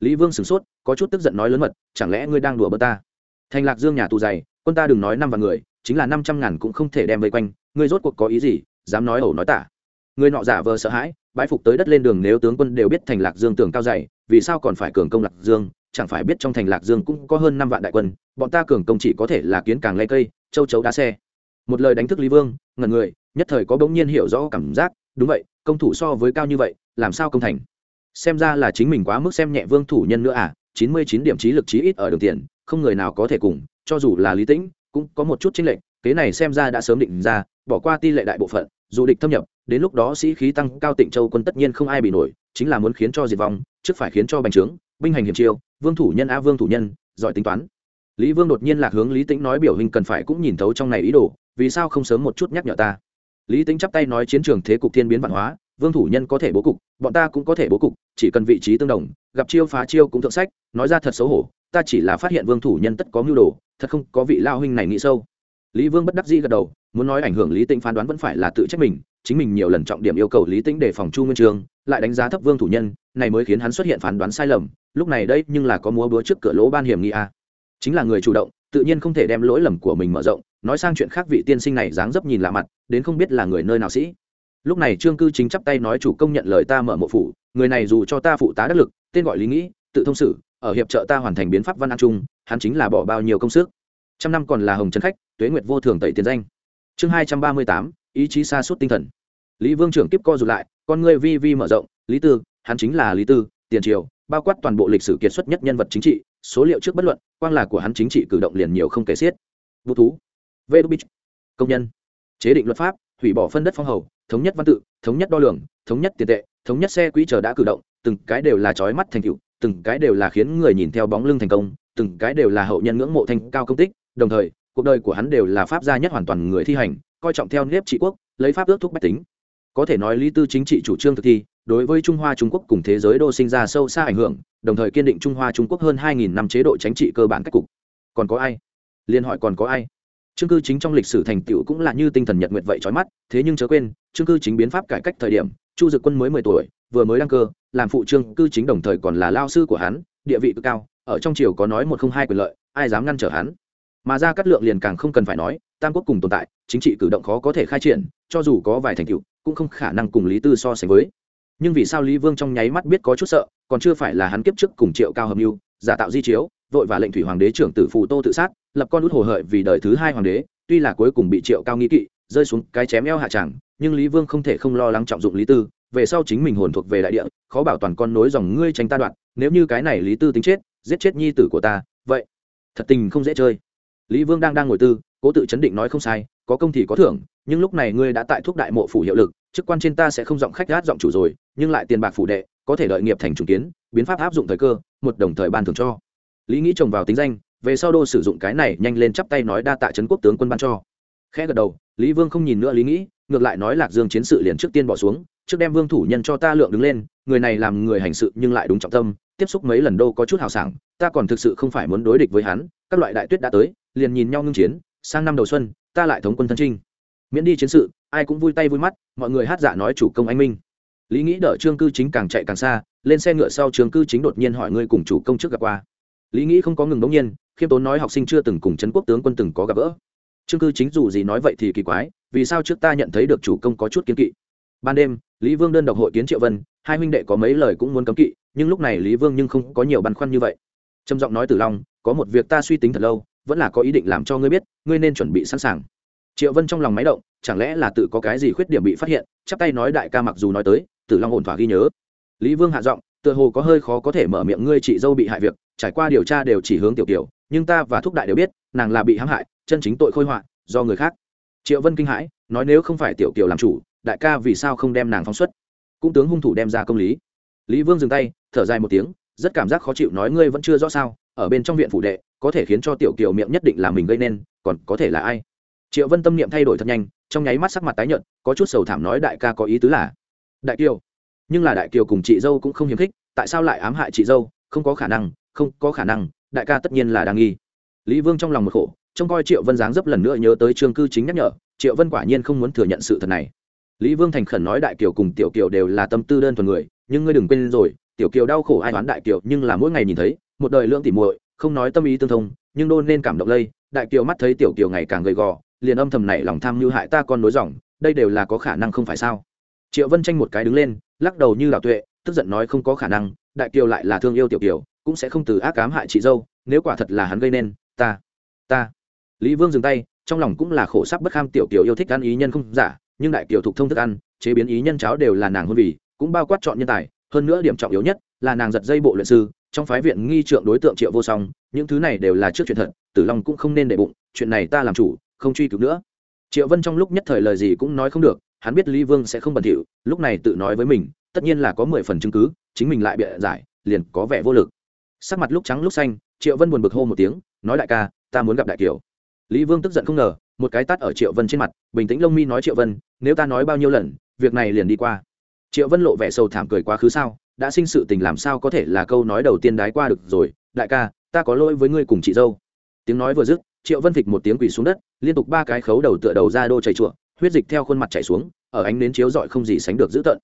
lý vương sửng sốt, có chút tức giận nói lớn mật, chẳng lẽ ngươi đang đùa bơ ta? Thành lạc dương nhà tù dày, quân ta đừng nói năm vạn người, chính là năm trăm ngàn cũng không thể đem vây quanh, ngươi rốt cuộc có ý gì, dám nói ẩu nói tả. Người nọ giả vờ sợ hãi bãi phục tới đất lên đường nếu tướng quân đều biết thành lạc dương tường cao dày, vì sao còn phải cường công lạc dương? Chẳng phải biết trong thành lạc dương cũng có hơn năm vạn đại quân, bọn ta cường công chỉ có thể là kiến càng lay cây, châu chấu đá xe. Một lời đánh thức lý vương ngần người, nhất thời có bỗng nhiên hiểu rõ cảm giác, đúng vậy, công thủ so với cao như vậy, làm sao công thành? Xem ra là chính mình quá mức xem nhẹ vương thủ nhân nữa à chín mươi chín điểm trí lực trí ít ở đường tiền, không người nào có thể cùng, cho dù là lý tĩnh, cũng có một chút chênh lệch kế này xem ra đã sớm định ra, bỏ qua ti lệ đại bộ phận, dù địch thâm nhập, đến lúc đó sĩ khí tăng cao tịnh châu quân tất nhiên không ai bị nổi, chính là muốn khiến cho diệt vong, trước phải khiến cho bành trướng, binh hành hiểm chiêu, vương thủ nhân a vương thủ nhân, giỏi tính toán. Lý vương đột nhiên lạc hướng lý tĩnh nói biểu hình cần phải cũng nhìn thấu trong này ý đồ, vì sao không sớm một chút nhắc nhở ta. Lý tĩnh chắp tay nói chiến trường thế cục thiên biến văn hóa vương thủ nhân có thể bố cục, bọn ta cũng có thể bố cục, chỉ cần vị trí tương đồng, gặp chiêu phá chiêu cũng thượng sách, nói ra thật xấu hổ, ta chỉ là phát hiện vương thủ nhân tất có mưu đồ, thật không có vị lao huynh này nghĩ sâu. Lý vương bất đắc dĩ gật đầu, muốn nói ảnh hưởng lý tĩnh phán đoán vẫn phải là tự trách mình, chính mình nhiều lần trọng điểm yêu cầu lý tĩnh để phòng chu nguyên trường, lại đánh giá thấp vương thủ nhân, này mới khiến hắn xuất hiện phán đoán sai lầm, lúc này đây nhưng là có múa búa trước cửa lỗ ban hiểm nghi a. Chính là người chủ động, tự nhiên không thể đem lỗi lầm của mình mở rộng, nói sang chuyện khác vị tiên sinh này dáng dấp nhìn lạ mặt, đến không biết là người nơi nào sĩ lúc này trương cư chính chắp tay nói chủ công nhận lời ta mở mộ phủ người này dù cho ta phụ tá đắc lực tên gọi lý nghĩ tự thông sử ở hiệp trợ ta hoàn thành biến pháp văn an trung hắn chính là bỏ bao nhiêu công sức trăm năm còn là hồng trấn khách tuế nguyệt vô thường tẩy tiền danh chương hai trăm ba mươi tám ý chí xa suốt tinh thần lý vương trưởng tiếp co rụt lại con người vi vi mở rộng lý tư hắn chính là lý tư tiền triều bao quát toàn bộ lịch sử kiệt xuất nhất nhân vật chính trị số liệu trước bất luận quang là của hắn chính trị cử động liền nhiều không kể xiết vũ thú vê đô bích công nhân chế định luật pháp hủy bỏ phân đất phong hầu thống nhất văn tự, thống nhất đo lường, thống nhất tiền tệ, thống nhất xe quỹ chờ đã cử động, từng cái đều là trói mắt thành tựu, từng cái đều là khiến người nhìn theo bóng lưng thành công, từng cái đều là hậu nhân ngưỡng mộ thành cao công tích, đồng thời, cuộc đời của hắn đều là pháp gia nhất hoàn toàn người thi hành, coi trọng theo nếp trị quốc, lấy pháp ước thúc bách tính. Có thể nói lý tư chính trị chủ trương thực thi, đối với trung hoa trung quốc cùng thế giới đô sinh ra sâu xa ảnh hưởng, đồng thời kiên định trung hoa trung quốc hơn 2.000 năm chế độ chính trị cơ bản cách cục. Còn có ai? Liên hỏi còn có ai? Chương cư chính trong lịch sử thành tựu cũng là như tinh thần nhật nguyện vậy trói mắt, thế nhưng chớ quên chương cư chính biến pháp cải cách thời điểm, chu dực quân mới mười tuổi, vừa mới đăng cơ, làm phụ trương cư chính đồng thời còn là lao sư của hắn, địa vị cực cao, ở trong triều có nói một không hai quyền lợi, ai dám ngăn trở hắn? Mà ra cắt lượng liền càng không cần phải nói, tam quốc cùng tồn tại, chính trị cử động khó có thể khai triển, cho dù có vài thành tựu, cũng không khả năng cùng lý tư so sánh với. Nhưng vì sao lý vương trong nháy mắt biết có chút sợ, còn chưa phải là hắn kiếp trước cùng triệu cao hợp mưu giả tạo di chiếu, vội và lệnh thủy hoàng đế trưởng tử phù tô tự sát lập con út hồ hợi vì đời thứ hai hoàng đế, tuy là cuối cùng bị triệu cao nghi kỵ, rơi xuống cái chém eo hạ tràng nhưng lý vương không thể không lo lắng trọng dụng lý tư, về sau chính mình hồn thuộc về đại địa, khó bảo toàn con nối dòng ngươi tranh ta đoạn, nếu như cái này lý tư tính chết, giết chết nhi tử của ta, vậy thật tình không dễ chơi. Lý vương đang đang ngồi tư, cố tự chấn định nói không sai, có công thì có thưởng, nhưng lúc này ngươi đã tại thuốc đại mộ phủ hiệu lực, chức quan trên ta sẽ không giọng khách gát giọng chủ rồi, nhưng lại tiền bạc phủ đệ, có thể đợi nghiệp thành trùng kiến, biến pháp áp dụng thời cơ, một đồng thời ban thưởng cho. Lý nghĩ trồng vào tính danh về sau đô sử dụng cái này nhanh lên chắp tay nói đa tạ trấn quốc tướng quân ban cho. Khẽ gật đầu, lý vương không nhìn nữa lý nghĩ, ngược lại nói lạc dương chiến sự liền trước tiên bỏ xuống, trước đem vương thủ nhân cho ta lượng đứng lên, người này làm người hành sự nhưng lại đúng trọng tâm, tiếp xúc mấy lần đô có chút hào sảng, ta còn thực sự không phải muốn đối địch với hắn, các loại đại tuyết đã tới, liền nhìn nhau ngưng chiến, sang năm đầu xuân, ta lại thống quân thân trinh miễn đi chiến sự, ai cũng vui tay vui mắt, mọi người hát dạ nói chủ công anh minh. Lý nghĩ đỡ trương cư chính càng chạy càng xa, lên xe ngựa sau trương cư chính đột nhiên hỏi ngươi cùng chủ công trước gặp qua. Lý nghĩ không có ngừng đống nhiên khiêm tốn nói học sinh chưa từng cùng trấn quốc tướng quân từng có gặp gỡ. Trương cư chính dù gì nói vậy thì kỳ quái, vì sao trước ta nhận thấy được chủ công có chút kiên kỵ? Ban đêm, lý vương đơn độc hội kiến triệu vân, hai huynh đệ có mấy lời cũng muốn cấm kỵ, nhưng lúc này lý vương nhưng không có nhiều băn khoăn như vậy. Trầm giọng nói tử long, có một việc ta suy tính thật lâu, vẫn là có ý định làm cho ngươi biết, ngươi nên chuẩn bị sẵn sàng. Triệu vân trong lòng máy động, chẳng lẽ là tự có cái gì khuyết điểm bị phát hiện, chắp tay nói đại ca mặc dù nói tới, tử long ổn thỏa ghi nhớ. Lý vương hạ giọng, tựa hồ có hơi khó có thể mở miệng ngươi chị dâu bị hại việc, trải qua điều tra đều chỉ hướng tiểu tiểu nhưng ta và thúc đại đều biết, nàng là bị hãm hại, chân chính tội khôi họa, do người khác. Triệu vân kinh hãi, nói nếu không phải tiểu kiều làm chủ, đại ca vì sao không đem nàng phóng xuất? Cũng tướng hung thủ đem ra công lý. Lý vương dừng tay, thở dài một tiếng, rất cảm giác khó chịu nói ngươi vẫn chưa rõ sao, ở bên trong viện phủ đệ, có thể khiến cho tiểu kiều miệng nhất định là mình gây nên, còn có thể là ai? Triệu vân tâm niệm thay đổi thật nhanh, trong nháy mắt sắc mặt tái nhợt, có chút sầu thảm nói đại ca có ý tứ là, đại kiều, nhưng là đại kiều cùng chị dâu cũng không hiếm khích, tại sao lại ám hại chị dâu? Không có khả năng, không có khả năng đại ca tất nhiên là đang nghi. Lý vương trong lòng một khổ, trông coi triệu vân dáng dấp lần nữa nhớ tới trương cư chính nhắc nhở, triệu vân quả nhiên không muốn thừa nhận sự thật này. Lý vương thành khẩn nói đại kiều cùng tiểu kiều đều là tâm tư đơn thuần người, nhưng ngươi đừng quên rồi, tiểu kiều đau khổ ai đoán đại kiều, nhưng là mỗi ngày nhìn thấy, một đời lưỡng tỉ muội, không nói tâm ý tương thông, nhưng đôn nên cảm động lây, đại kiều mắt thấy tiểu kiều ngày càng gầy gò, liền âm thầm này lòng tham như hại ta con nối dòng, đây đều là có khả năng không phải sao? Triệu vân tranh một cái đứng lên, lắc đầu như đạo tuệ, tức giận nói không có khả năng, đại kiều lại là thương yêu tiểu kiều cũng sẽ không từ ác cám hại chị dâu, nếu quả thật là hắn gây nên, ta ta. Lý vương dừng tay, trong lòng cũng là khổ sắc bất kham tiểu kiều yêu thích ăn ý nhân không giả, nhưng đại kiều thục thông thức ăn, chế biến ý nhân cháo đều là nàng hôn vì cũng bao quát chọn nhân tài. Hơn nữa điểm trọng yếu nhất là nàng giật dây bộ luyện sư, trong phái viện nghi trượng đối tượng triệu vô song, những thứ này đều là trước chuyện thật, tử long cũng không nên để bụng, chuyện này ta làm chủ, không truy cứu nữa. Triệu vân trong lúc nhất thời lời gì cũng nói không được, hắn biết lý vương sẽ không bẩn thỉu, lúc này tự nói với mình, tất nhiên là có mười phần chứng cứ, chính mình lại bịa giải, liền có vẻ vô lực sắc mặt lúc trắng lúc xanh, triệu vân buồn bực hô một tiếng, nói đại ca, ta muốn gặp đại kiều. Lý vương tức giận không ngờ, một cái tắt ở triệu vân trên mặt, bình tĩnh lông mi nói triệu vân, nếu ta nói bao nhiêu lần, việc này liền đi qua. Triệu vân lộ vẻ sầu thảm cười quá khứ sao, đã sinh sự tình làm sao có thể là câu nói đầu tiên đái qua được rồi, đại ca, ta có lỗi với ngươi cùng chị dâu. Tiếng nói vừa dứt, triệu vân thịch một tiếng quỳ xuống đất, liên tục ba cái khấu đầu tựa đầu ra đô chảy chuộng huyết dịch theo khuôn mặt chảy xuống, ở ánh nến chiếu rọi không gì sánh được dữ tợn.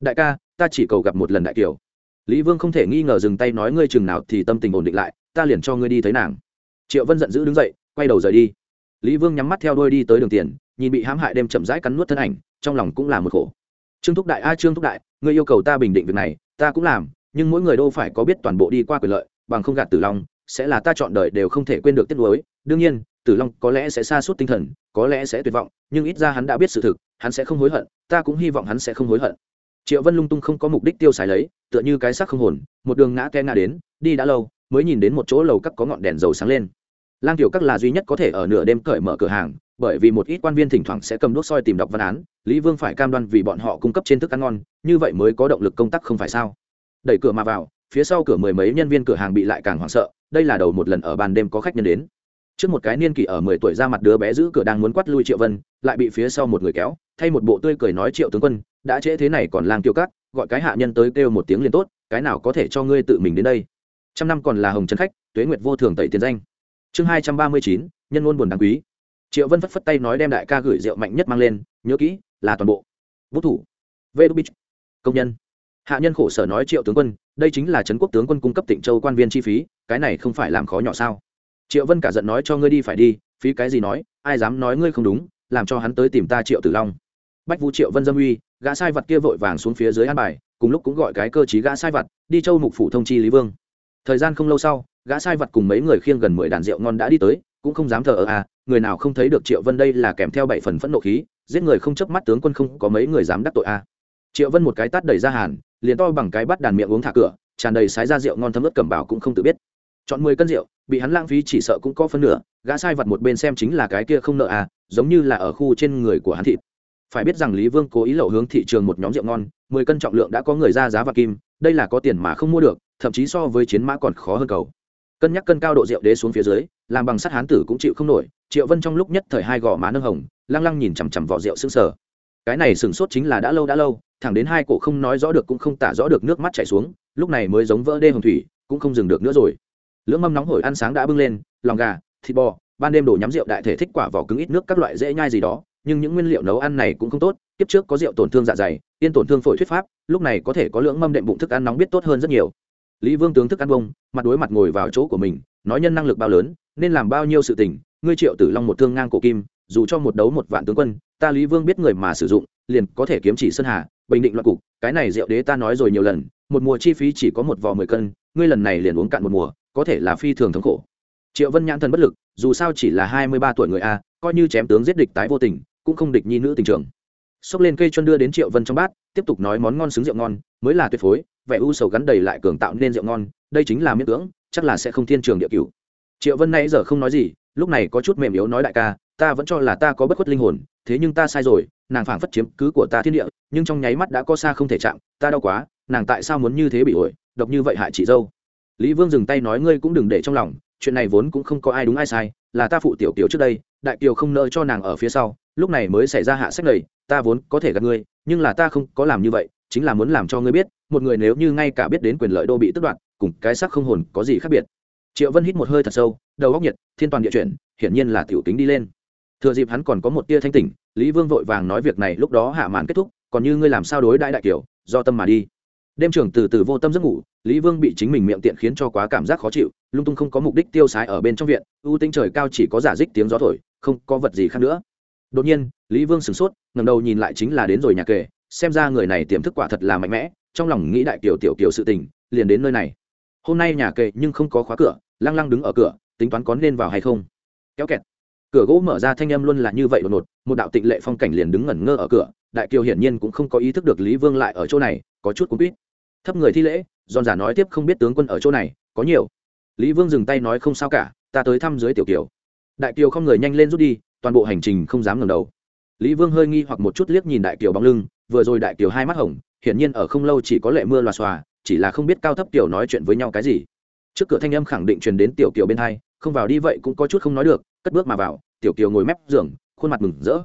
Đại ca, ta chỉ cầu gặp một lần đại kiều lý vương không thể nghi ngờ dừng tay nói ngươi chừng nào thì tâm tình ổn định lại, ta liền cho ngươi đi thấy nàng. Triệu vân giận dữ đứng dậy, quay đầu rời đi. Lý vương nhắm mắt theo đôi đi tới đường tiền, nhìn bị hãm hại đêm chậm rãi cắn nuốt thân ảnh, trong lòng cũng là một khổ. Trương thúc đại, a, trương thúc đại, ngươi yêu cầu ta bình định việc này, ta cũng làm, nhưng mỗi người đâu phải có biết toàn bộ đi qua quyền lợi, bằng không gạt tử long, sẽ là ta chọn đời đều không thể quên được tiết nuối. Đương nhiên, tử long có lẽ sẽ xa suốt tinh thần, có lẽ sẽ tuyệt vọng, nhưng ít ra hắn đã biết sự thực, hắn sẽ không hối hận, ta cũng hy vọng hắn sẽ không hối hận triệu vân lung tung không có mục đích tiêu xài lấy, tựa như cái xác không hồn, một đường ngã ke ngã đến, đi đã lâu, mới nhìn đến một chỗ lầu cắt có ngọn đèn dầu sáng lên. Lang tiểu các là duy nhất có thể ở nửa đêm cởi mở cửa hàng, bởi vì một ít quan viên thỉnh thoảng sẽ cầm đuốc soi tìm đọc văn án, lý vương phải cam đoan vì bọn họ cung cấp trên thức ăn ngon, như vậy mới có động lực công tác không phải sao? Đẩy cửa mà vào, phía sau cửa mười mấy nhân viên cửa hàng bị lại càng hoảng sợ, đây là đầu một lần ở ban đêm có khách nhân đến. Trước một cái niên kỷ ở mười tuổi ra mặt đứa bé giữ cửa đang muốn quát lui triệu vân, lại bị phía sau một người kéo, thay một bộ tươi cười nói triệu tướng quân đã trễ thế này còn lang tiêu cắt gọi cái hạ nhân tới kêu một tiếng liền tốt, cái nào có thể cho ngươi tự mình đến đây. Trăm năm còn là hồng trần khách, tuế nguyệt vô thường tẩy tiền danh. Chương hai trăm ba mươi chín, nhân ngôn buồn đáng quý. Triệu vân phất phất tay nói đem đại ca gửi rượu mạnh nhất mang lên, nhớ kỹ, là toàn bộ. Vũ thủ. Vê đô bích công nhân. Hạ nhân khổ sở nói triệu tướng quân, đây chính là trấn quốc tướng quân cung cấp tỉnh châu quan viên chi phí, cái này không phải làm khó nhỏ sao? Triệu vân cả giận nói cho ngươi đi phải đi, phí cái gì nói, ai dám nói ngươi không đúng, làm cho hắn tới tìm ta triệu tử long. Bách vũ triệu vân dâm uy gã sai vật kia vội vàng xuống phía dưới an bài, cùng lúc cũng gọi cái cơ chí gã sai vật, đi châu mục phủ thông chi lý vương. Thời gian không lâu sau, gã sai vật cùng mấy người khiêng gần mười đàn rượu ngon đã đi tới, cũng không dám thờ ở à người nào không thấy được triệu vân đây là kèm theo bảy phần phẫn nộ khí, giết người không chớp mắt tướng quân không có mấy người dám đắc tội à. Triệu vân một cái tát đẩy ra hàn, liền to bằng cái bắt đàn miệng uống thả cửa, tràn đầy sái ra rượu ngon thấm ướt cẩm bảo cũng không tự biết. Chọn mười cân rượu, bị hắn lãng phí chỉ sợ cũng có phân nửa, gã sai vật một bên xem chính là cái kia không nợ à giống như là ở khu trên người của hắn thịt phải biết rằng lý vương cố ý lậu hướng thị trường một nhóm rượu ngon, mười cân trọng lượng đã có người ra giá và kim, đây là có tiền mà không mua được, thậm chí so với chiến mã còn khó hơn cầu. Cân nhắc cân cao độ rượu đế xuống phía dưới, làm bằng sắt hán tử cũng chịu không nổi, triệu vân trong lúc nhất thời hai gò má nâng hồng, lăng lăng nhìn chằm chằm vỏ rượu sững sờ. Cái này sửng sốt chính là đã lâu đã lâu, thẳng đến hai cổ không nói rõ được cũng không tả rõ được nước mắt chảy xuống, lúc này mới giống vỡ đê hồng thủy, cũng không dừng được nữa rồi. Lưỡng mâm nóng hổi ăn sáng đã bưng lên, lòng gà, thịt bò, ban đêm đổ nhắm rượu đại thể thích quả vỏ cứng ít nước các loại dễ nhai gì đó nhưng những nguyên liệu nấu ăn này cũng không tốt tiếp trước có rượu tổn thương dạ dày, tiên tổn thương phổi thuyết pháp, lúc này có thể có lưỡng mâm đệm bụng thức ăn nóng biết tốt hơn rất nhiều. Lý vương tướng thức ăn bông, mặt đối mặt ngồi vào chỗ của mình, nói nhân năng lực bao lớn, nên làm bao nhiêu sự tình, ngươi triệu tử long một thương ngang cổ kim, dù cho một đấu một vạn tướng quân, ta lý vương biết người mà sử dụng, liền có thể kiếm chỉ sơn hà, bình định loạn cục, cái này rượu đế ta nói rồi nhiều lần, một mùa chi phí chỉ có một vò mười cân, ngươi lần này liền uống cạn một mùa, có thể là phi thường thống khổ. Triệu vân nhãn thần bất lực, dù sao chỉ là hai mươi ba tuổi người a, coi như chém tướng giết địch tái vô tình cũng không địch nhi nữ tình trường. Xốc lên cây chuân đưa đến triệu vân trong bát, tiếp tục nói món ngon xứng rượu ngon, mới là tuyệt phối, vẻ u sầu gắn đầy lại cường tạo nên rượu ngon, đây chính là miễn cưỡng, chắc là sẽ không thiên trường địa cửu. Triệu vân nay giờ không nói gì, lúc này có chút mềm yếu nói đại ca, ta vẫn cho là ta có bất khuất linh hồn, thế nhưng ta sai rồi, nàng phảng phất chiếm cứ của ta thiên địa, nhưng trong nháy mắt đã có xa không thể chạm, ta đau quá, nàng tại sao muốn như thế bị ổi, độc như vậy hại chị dâu. Lý vương dừng tay nói ngươi cũng đừng để trong lòng, chuyện này vốn cũng không có ai đúng ai sai, là ta phụ tiểu kiều trước đây, đại kiều không nợ cho nàng ở phía sau lúc này mới xảy ra hạ sách này, ta vốn có thể gặp ngươi, nhưng là ta không có làm như vậy, chính là muốn làm cho ngươi biết, một người nếu như ngay cả biết đến quyền lợi đô bị tức đoạt, cùng cái xác không hồn có gì khác biệt. Triệu vân hít một hơi thật sâu, đầu góc nhiệt, thiên toàn địa chuyển, hiển nhiên là tiểu tính đi lên. Thừa dịp hắn còn có một tia thanh tỉnh, lý vương vội vàng nói việc này lúc đó hạ màn kết thúc, còn như ngươi làm sao đối đãi đại kiều do tâm mà đi. Đêm trưởng từ từ vô tâm giấc ngủ, lý vương bị chính mình miệng tiện khiến cho quá cảm giác khó chịu, lung tung không có mục đích tiêu sái ở bên trong viện, ưu tinh trời cao chỉ có giả dích tiếng gió thổi, không có vật gì khác nữa đột nhiên, lý vương sửng sốt ngầm đầu nhìn lại chính là đến rồi nhà kề xem ra người này tiềm thức quả thật là mạnh mẽ, trong lòng nghĩ đại kiều tiểu kiều sự tình, liền đến nơi này. Hôm nay nhà kề nhưng không có khóa cửa, lăng lăng đứng ở cửa, tính toán có nên vào hay không. Kéo kẹt. Cửa gỗ mở ra thanh âm luôn là như vậy đột ngột, một đạo tịnh lệ phong cảnh liền đứng ngẩn ngơ ở cửa, đại kiều hiển nhiên cũng không có ý thức được lý vương lại ở chỗ này, có chút cũng biết thấp người thi lễ, giòn giả nói tiếp không biết tướng quân ở chỗ này, có nhiều. Lý vương dừng tay nói không sao cả, ta tới thăm dưới tiểu kiều. Đại kiều không người nhanh lên rút đi toàn bộ hành trình không dám ngẩng đầu. Lý vương hơi nghi hoặc một chút liếc nhìn đại kiều bóng lưng, vừa rồi đại kiều hai mắt hồng, hiển nhiên ở không lâu chỉ có lệ mưa loà xòa, chỉ là không biết cao thấp kiều nói chuyện với nhau cái gì. Trước cửa thanh âm khẳng định truyền đến tiểu kiều bên hai, không vào đi vậy cũng có chút không nói được, cất bước mà vào, tiểu kiều ngồi mép giường, khuôn mặt mừng rỡ.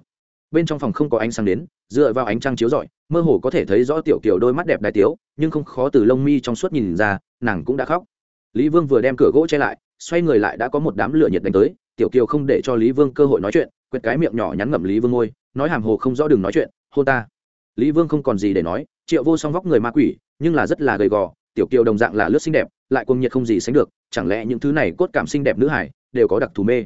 Bên trong phòng không có ánh sáng đến, dựa vào ánh trăng chiếu rọi, mơ hồ có thể thấy rõ tiểu kiều đôi mắt đẹp đai tiếu, nhưng không khó từ lông mi trong suốt nhìn ra, nàng cũng đã khóc. Lý vương vừa đem cửa gỗ che lại, xoay người lại đã có một đám lửa nhiệt đánh tới tiểu kiều không để cho lý vương cơ hội nói chuyện, quẹt cái miệng nhỏ nhắn ngậm lý vương ngôi nói hàm hồ không rõ đừng nói chuyện, hôn ta. Lý vương không còn gì để nói, triệu vô song vóc người ma quỷ, nhưng là rất là gầy gò, tiểu kiều đồng dạng là lướt xinh đẹp, lại cuồng nhiệt không gì sánh được, chẳng lẽ những thứ này cốt cảm xinh đẹp nữ hải đều có đặc thù mê?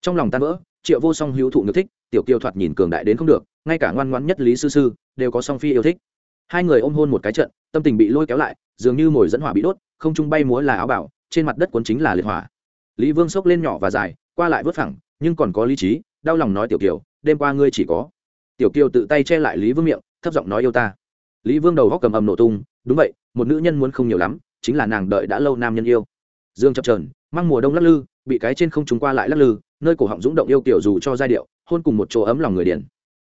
Trong lòng tan vỡ, triệu vô song hữu thụ ngược thích, tiểu kiều thoạt nhìn cường đại đến không được, ngay cả ngoan ngoãn nhất lý sư sư đều có song phi yêu thích. Hai người ôm hôn một cái trận, tâm tình bị lôi kéo lại, dường như mồi dẫn hỏa bị đốt, không trung bay múa là áo bảo, trên mặt đất cuốn chính là liệt hỏa. Lý vương xốc lên nhỏ và dài qua lại vớt phẳng, nhưng còn có lý trí, đau lòng nói tiểu kiều, đêm qua ngươi chỉ có tiểu kiều tự tay che lại lý vương miệng, thấp giọng nói yêu ta. Lý vương đầu góc cầm ầm nổ tung, đúng vậy, một nữ nhân muốn không nhiều lắm, chính là nàng đợi đã lâu nam nhân yêu. Dương chập trờn mang mùa đông lắc lư, bị cái trên không trúng qua lại lắc lư, nơi cổ họng dũng động yêu kiểu dù cho giai điệu, hôn cùng một chỗ ấm lòng người điển.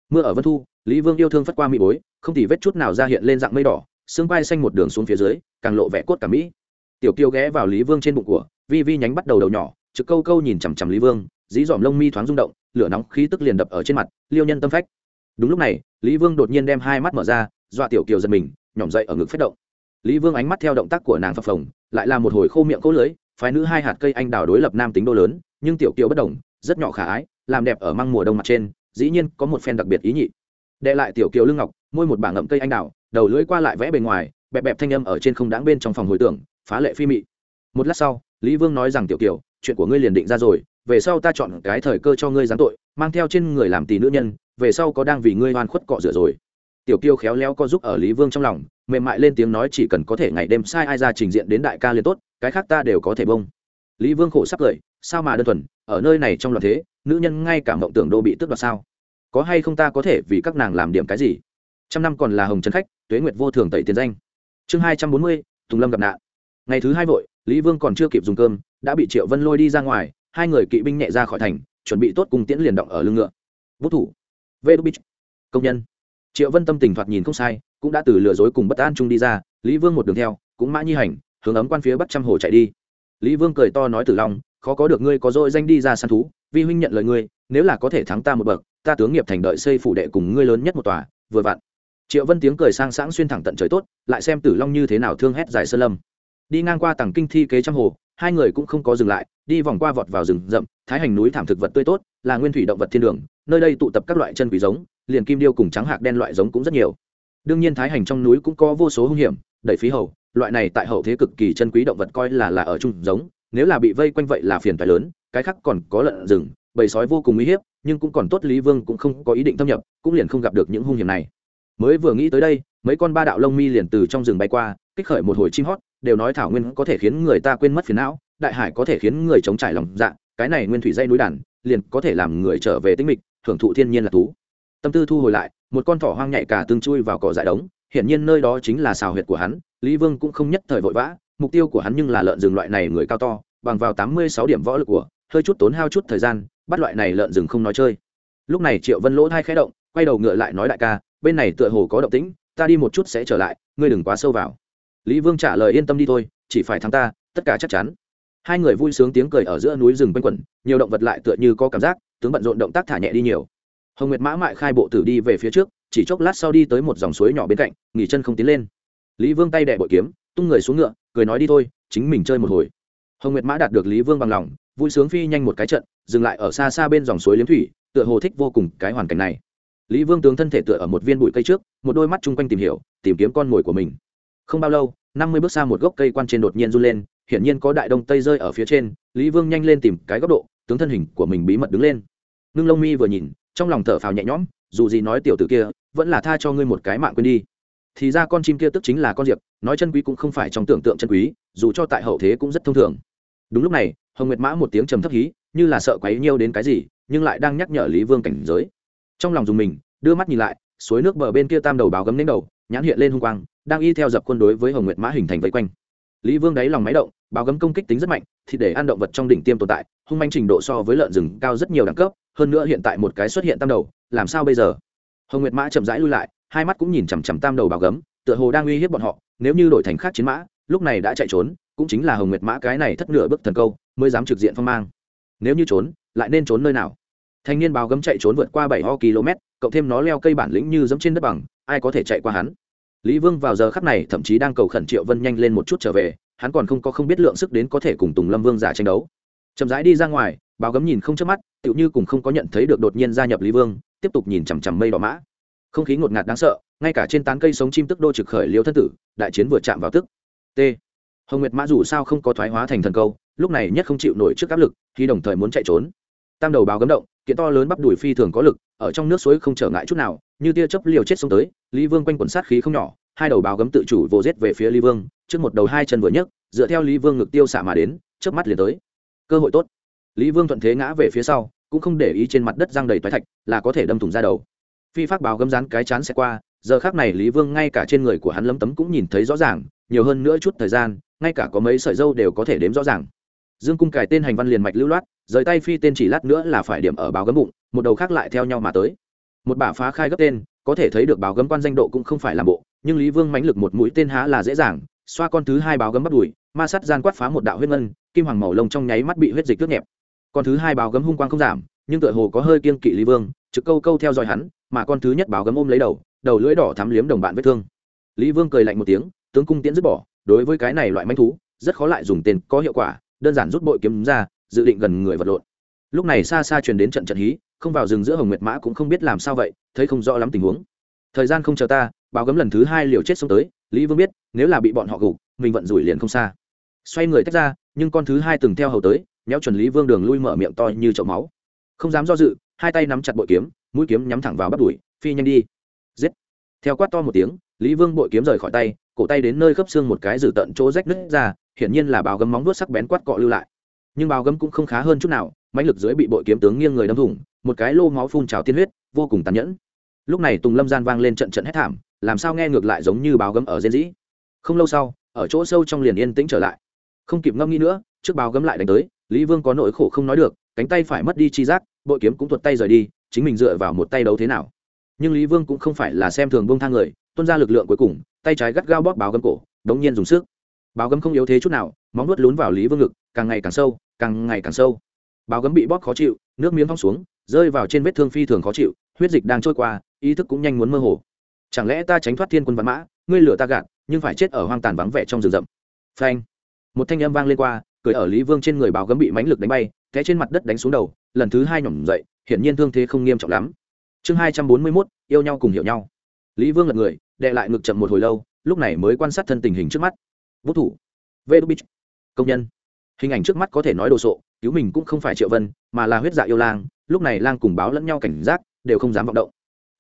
Mưa ở vân thu, lý vương yêu thương phất qua mỹ bối, không thì vết chút nào ra hiện lên dạng mây đỏ, xương vai xanh một đường xuống phía dưới, càng lộ vẻ cốt cả mỹ. Tiểu kiều ghé vào lý vương trên bụng của, vi vi nhánh bắt đầu đầu nhỏ trực câu câu nhìn chằm chằm lý vương, dí dỏm lông mi thoáng rung động, lửa nóng khí tức liền đập ở trên mặt, liêu nhân tâm phách. Đúng lúc này, lý vương đột nhiên đem hai mắt mở ra, dọa tiểu kiều giật mình, nhỏm dậy ở ngực phách động. Lý vương ánh mắt theo động tác của nàng phập phồng, lại là một hồi khô miệng cố lưới phái nữ hai hạt cây anh đào đối lập nam tính đô lớn, nhưng tiểu kiều bất đồng, rất nhỏ khả ái, làm đẹp ở măng mùa đông mặt trên, dĩ nhiên có một phen đặc biệt ý nhị. Đệ lại tiểu kiều lưng ngọc, môi một bảng ngậm cây anh đào, đầu lưỡi qua lại vẽ bề ngoài, bẹp bẹp thanh âm ở trên không đáng bên trong phòng hồi tưởng, phá lệ phi mị. Một lát sau, lý vương nói rằng tiểu kiều chuyện của ngươi liền định ra rồi, về sau ta chọn cái thời cơ cho ngươi giáng tội, mang theo trên người làm tỷ nữ nhân, về sau có đang vì ngươi oan khuất cọ rửa rồi. Tiểu kiêu khéo léo có giúp ở lý vương trong lòng, mềm mại lên tiếng nói chỉ cần có thể ngày đêm sai ai ra trình diện đến đại ca liền tốt, cái khác ta đều có thể bông. Lý vương khổ sắp cười, sao mà đơn thuần, ở nơi này trong loạn thế, nữ nhân ngay cả mộng tưởng đô bị tước đoạt sao? Có hay không ta có thể vì các nàng làm điểm cái gì? Trăm năm còn là hồng trấn khách, tuế nguyệt vô thường tẩy tiền danh. Chương hai trăm bốn mươi, tùng lâm gặp nạn. Ngày thứ hai vội lý vương còn chưa kịp dùng cơm, đã bị triệu vân lôi đi ra ngoài, hai người kỵ binh nhẹ ra khỏi thành, chuẩn bị tốt cùng tiễn liền động ở lưng ngựa. Bố thủ. Vê đô bích công nhân. Triệu vân tâm tình thoạt nhìn không sai, cũng đã từ lừa dối cùng bất an chung đi ra, lý vương một đường theo, cũng mã nhi hành, hướng ấm quan phía bắc trăm hồ chạy đi. Lý vương cười to nói tử long, khó có được ngươi có dội danh đi ra săn thú, vi huynh nhận lời ngươi, nếu là có thể thắng ta một bậc, ta tướng nghiệp thành đợi xây phủ đệ cùng ngươi lớn nhất một tòa, vừa vặn. Triệu vân tiếng cười sang sáng xuyên thẳng tận trời tốt, lại xem tử long như thế nào thương hét dài sơn lâm đi ngang qua tầng kinh thi kế trăm hồ, hai người cũng không có dừng lại, đi vòng qua vọt vào rừng rậm, thái hành núi thảm thực vật tươi tốt, là nguyên thủy động vật thiên đường, nơi đây tụ tập các loại chân quý giống, liền kim điêu cùng trắng hạc đen loại giống cũng rất nhiều. Đương nhiên thái hành trong núi cũng có vô số hung hiểm, đẩy phí hầu, loại này tại hậu thế cực kỳ chân quý động vật coi là là ở chung giống, nếu là bị vây quanh vậy là phiền toái lớn, cái khác còn có lợn rừng, bầy sói vô cùng uy hiếp, nhưng cũng còn tốt lý vương cũng không có ý định thâm nhập, cũng liền không gặp được những hung hiểm này. Mới vừa nghĩ tới đây, mấy con ba đạo lông mi liền từ trong rừng bay qua, kích khởi một hồi chim hót đều nói thảo nguyên có thể khiến người ta quên mất phiền não, đại hải có thể khiến người chống trải lòng dạ cái này nguyên thủy dây núi đàn, liền có thể làm người trở về tinh mịch hưởng thụ thiên nhiên là thú. Tâm tư thu hồi lại, một con thỏ hoang nhạy cả tương chui vào cỏ dại đống, hiển nhiên nơi đó chính là xào huyệt của hắn, lý vương cũng không nhất thời vội vã, mục tiêu của hắn nhưng là lợn rừng loại này người cao to, bằng vào tám mươi sáu điểm võ lực của, hơi chút tốn hao chút thời gian, bắt loại này lợn rừng không nói chơi. Lúc này triệu vân lỗ thai khẽ động, quay đầu ngựa lại nói đại ca, bên này tựa hồ có động tĩnh, ta đi một chút sẽ trở lại, ngươi đừng quá sâu vào lý vương trả lời yên tâm đi thôi, chỉ phải thắng ta, tất cả chắc chắn. Hai người vui sướng tiếng cười ở giữa núi rừng quanh quẩn, nhiều động vật lại tựa như có cảm giác, tướng bận rộn động tác thả nhẹ đi nhiều. Hồng nguyệt mã mại khai bộ tử đi về phía trước, chỉ chốc lát sau đi tới một dòng suối nhỏ bên cạnh, nghỉ chân không tiến lên. Lý vương tay đẻ bội kiếm, tung người xuống ngựa, cười nói đi thôi, chính mình chơi một hồi. Hồng nguyệt mã đạt được lý vương bằng lòng, vui sướng phi nhanh một cái trận, dừng lại ở xa xa bên dòng suối liếm thủy, tựa hồ thích vô cùng cái hoàn cảnh này. Lý vương tướng thân thể tựa ở một viên bụi cây trước, một đôi mắt chung quanh tìm hiểu, tìm kiếm con mồi của mình không bao lâu, năm mươi bước xa một gốc cây quan trên đột nhiên run lên, hiển nhiên có đại đông tây rơi ở phía trên, lý vương nhanh lên tìm cái góc độ, tướng thân hình của mình bí mật đứng lên. Ngưng lông mi vừa nhìn, trong lòng thở phào nhẹ nhõm, dù gì nói tiểu tử kia, vẫn là tha cho ngươi một cái mạng quên đi. Thì ra con chim kia tức chính là con diệp, nói chân quý cũng không phải trong tưởng tượng chân quý, dù cho tại hậu thế cũng rất thông thường. Đúng lúc này, hồng nguyệt mã một tiếng trầm thấp hí, như là sợ quấy nhiêu đến cái gì, nhưng lại đang nhắc nhở lý vương cảnh giới. Trong lòng dùng mình, đưa mắt nhìn lại, suối nước bờ bên kia tam đầu báo gấm đến đầu, nhãn hiện lên hung quang đang y theo dập quân đối với hồng nguyệt mã hình thành vây quanh. Lý vương đáy lòng máy động, báo gấm công kích tính rất mạnh, thì để ăn động vật trong đỉnh tiêm tồn tại, hung manh trình độ so với lợn rừng cao rất nhiều đẳng cấp, hơn nữa hiện tại một cái xuất hiện tam đầu, làm sao bây giờ? Hồng nguyệt mã chậm rãi lui lại, hai mắt cũng nhìn chằm chằm tam đầu báo gấm, tựa hồ đang uy hiếp bọn họ, nếu như đổi thành khác chiến mã, lúc này đã chạy trốn, cũng chính là hồng nguyệt mã cái này thất nửa bước thần câu, mới dám trực diện phong mang. Nếu như trốn, lại nên trốn nơi nào? Thanh niên báo gấm chạy trốn vượt qua bảy ho km cộng thêm nó leo cây bản lĩnh như dẫm trên đất bằng, ai có thể chạy qua hắn? Lý vương vào giờ khắc này thậm chí đang cầu khẩn triệu vân nhanh lên một chút trở về, hắn còn không có không biết lượng sức đến có thể cùng tùng lâm vương giả tranh đấu. Chậm rãi đi ra ngoài, báo gấm nhìn không chớp mắt, tựu như cùng không có nhận thấy được đột nhiên gia nhập lý vương, tiếp tục nhìn chằm chằm mây đỏ mã. Không khí ngột ngạt đáng sợ, ngay cả trên tán cây sống chim tức đô trực khởi liêu thân tử, đại chiến vừa chạm vào tức. T. Hồng nguyệt mã dù sao không có thoái hóa thành thần câu, lúc này nhất không chịu nổi trước áp lực, khi đồng thời muốn chạy trốn tam đầu báo gấm động, kiện to lớn bắp đùi phi thường có lực, ở trong nước suối không trở ngại chút nào, như tia chớp liều chết xông tới, lý vương quanh quần sát khí không nhỏ, hai đầu báo gấm tự chủ vồ giết về phía lý vương, trước một đầu hai chân vừa nhấc, dựa theo lý vương ngực tiêu xả mà đến trước mắt liền tới. Cơ hội tốt. Lý vương thuận thế ngã về phía sau, cũng không để ý trên mặt đất răng đầy toái thạch, là có thể đâm thủng ra đầu. Phi phát báo gấm rán cái chán sẽ qua, giờ khác này lý vương ngay cả trên người của hắn lấm tấm cũng nhìn thấy rõ ràng, nhiều hơn nữa chút thời gian, ngay cả có mấy sợi dâu đều có thể đếm rõ ràng. Dương cung cài tên hành văn liền mạch lưu loát rời tay phi tên chỉ lát nữa là phải điểm ở báo gấm bụng, một đầu khác lại theo nhau mà tới. Một bả phá khai gấp tên, có thể thấy được báo gấm quan danh độ cũng không phải là bộ, nhưng lý vương mãnh lực một mũi tên há là dễ dàng, xoa con thứ hai báo gấm bắt đùi, ma sắt gian quát phá một đạo huyết ngân, kim hoàng màu lông trong nháy mắt bị huyết dịch tước nhẹp. Con thứ hai báo gấm hung quang không giảm, nhưng tựa hồ có hơi kiên kỵ lý vương, trực câu câu theo dõi hắn, mà con thứ nhất báo gấm ôm lấy đầu đầu lưỡi đỏ thắm liếm đồng bạn vết thương. Lý vương cười lạnh một tiếng, tướng cung tiễn dứt bỏ, đối với cái này loại manh thú, rất khó lại dùng tên có hiệu quả, đơn giản rút bội kiếm ra dự định gần người vật lộn. Lúc này xa xa truyền đến trận trận hí, không vào rừng giữa hồng nguyệt mã cũng không biết làm sao vậy, thấy không rõ lắm tình huống. Thời gian không chờ ta, báo gấm lần thứ hai liều chết xông tới, lý vương biết, nếu là bị bọn họ gục, mình vận rủi liền không xa. Xoay người tách ra, nhưng con thứ hai từng theo hầu tới, méo chuẩn lý vương đường lui mở miệng to như chậu máu. Không dám do dự, hai tay nắm chặt bội kiếm, mũi kiếm nhắm thẳng vào bắt đuổi phi nhanh đi. Giết. Theo quát to một tiếng, lý vương bội kiếm rời khỏi tay, cổ tay đến nơi khớp xương một cái dự tận chỗ rách nứt ra, hiển nhiên là báo gấm móng vuốt sắc bén quát cọ lưu lại nhưng bao gấm cũng không khá hơn chút nào, mãnh lực dưới bị bội kiếm tướng nghiêng người đâm thủng, một cái lô máu phun trào tiên huyết, vô cùng tàn nhẫn. Lúc này tùng lâm gian vang lên trận trận hét thảm, làm sao nghe ngược lại giống như báo gấm ở rên dĩ. Không lâu sau, ở chỗ sâu trong liền yên tĩnh trở lại. Không kịp ngâm nghĩ nữa, trước báo gấm lại đánh tới, lý vương có nỗi khổ không nói được, cánh tay phải mất đi chi giác, bội kiếm cũng tuột tay rời đi, chính mình dựa vào một tay đấu thế nào. Nhưng lý vương cũng không phải là xem thường bông thang người tuân ra lực lượng cuối cùng, tay trái gắt gao bóp báo gấm cổ, đống nhiên dùng sức. Báo gấm không yếu thế chút nào móng nuốt lún vào lý vương ngực, càng ngày càng sâu càng ngày càng sâu. Báo gấm bị bóp khó chịu, nước miếng phong xuống, rơi vào trên vết thương phi thường khó chịu, huyết dịch đang trôi qua, ý thức cũng nhanh muốn mơ hồ. Chẳng lẽ ta tránh thoát thiên quân văn mã, ngươi lửa ta gạt, nhưng phải chết ở hoang tàn vắng vẻ trong rừng rậm. Phanh. Một thanh âm vang lên qua, cười ở lý vương trên người báo gấm bị mánh lực đánh bay, té trên mặt đất đánh xuống đầu, lần thứ hai nhỏm dậy, hiển nhiên thương thế không nghiêm trọng lắm. Chương hai trăm bốn mươi mốt, yêu nhau cùng hiểu nhau. Lý vương lật người đệ lại ngực chậm một hồi lâu, lúc này mới quan sát thân tình hình trước mắt. Vũ thủ. Vê đô bích công nhân hình ảnh trước mắt có thể nói đồ sộ, cứu mình cũng không phải triệu vân, mà là huyết dạ yêu lang. Lúc này lang cùng báo lẫn nhau cảnh giác, đều không dám vọng động.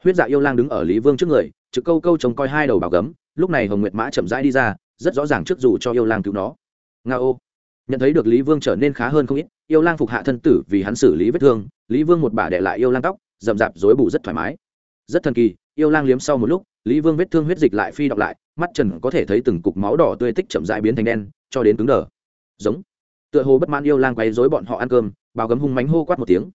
Huyết dạ yêu lang đứng ở lý vương trước người, trực câu câu trông coi hai đầu bảo gấm. Lúc này hồng nguyệt mã chậm rãi đi ra, rất rõ ràng trước dù cho yêu lang cứu nó. Nga ô. Nhận thấy được lý vương trở nên khá hơn không ít, yêu lang phục hạ thân tử vì hắn xử lý vết thương. Lý vương một bà để lại yêu lang tóc, rậm rạp dối bù rất thoải mái. Rất thần kỳ, yêu lang liếm sau một lúc, lý vương vết thương huyết dịch lại phi đọc lại, mắt trần có thể thấy từng cục máu đỏ tươi tích chậm dại biến thành đen, cho đến cứng đờ. Giống tựa hồ bất mãn yêu lang quay dối bọn họ ăn cơm, báo gấm hung mánh hô quát một tiếng.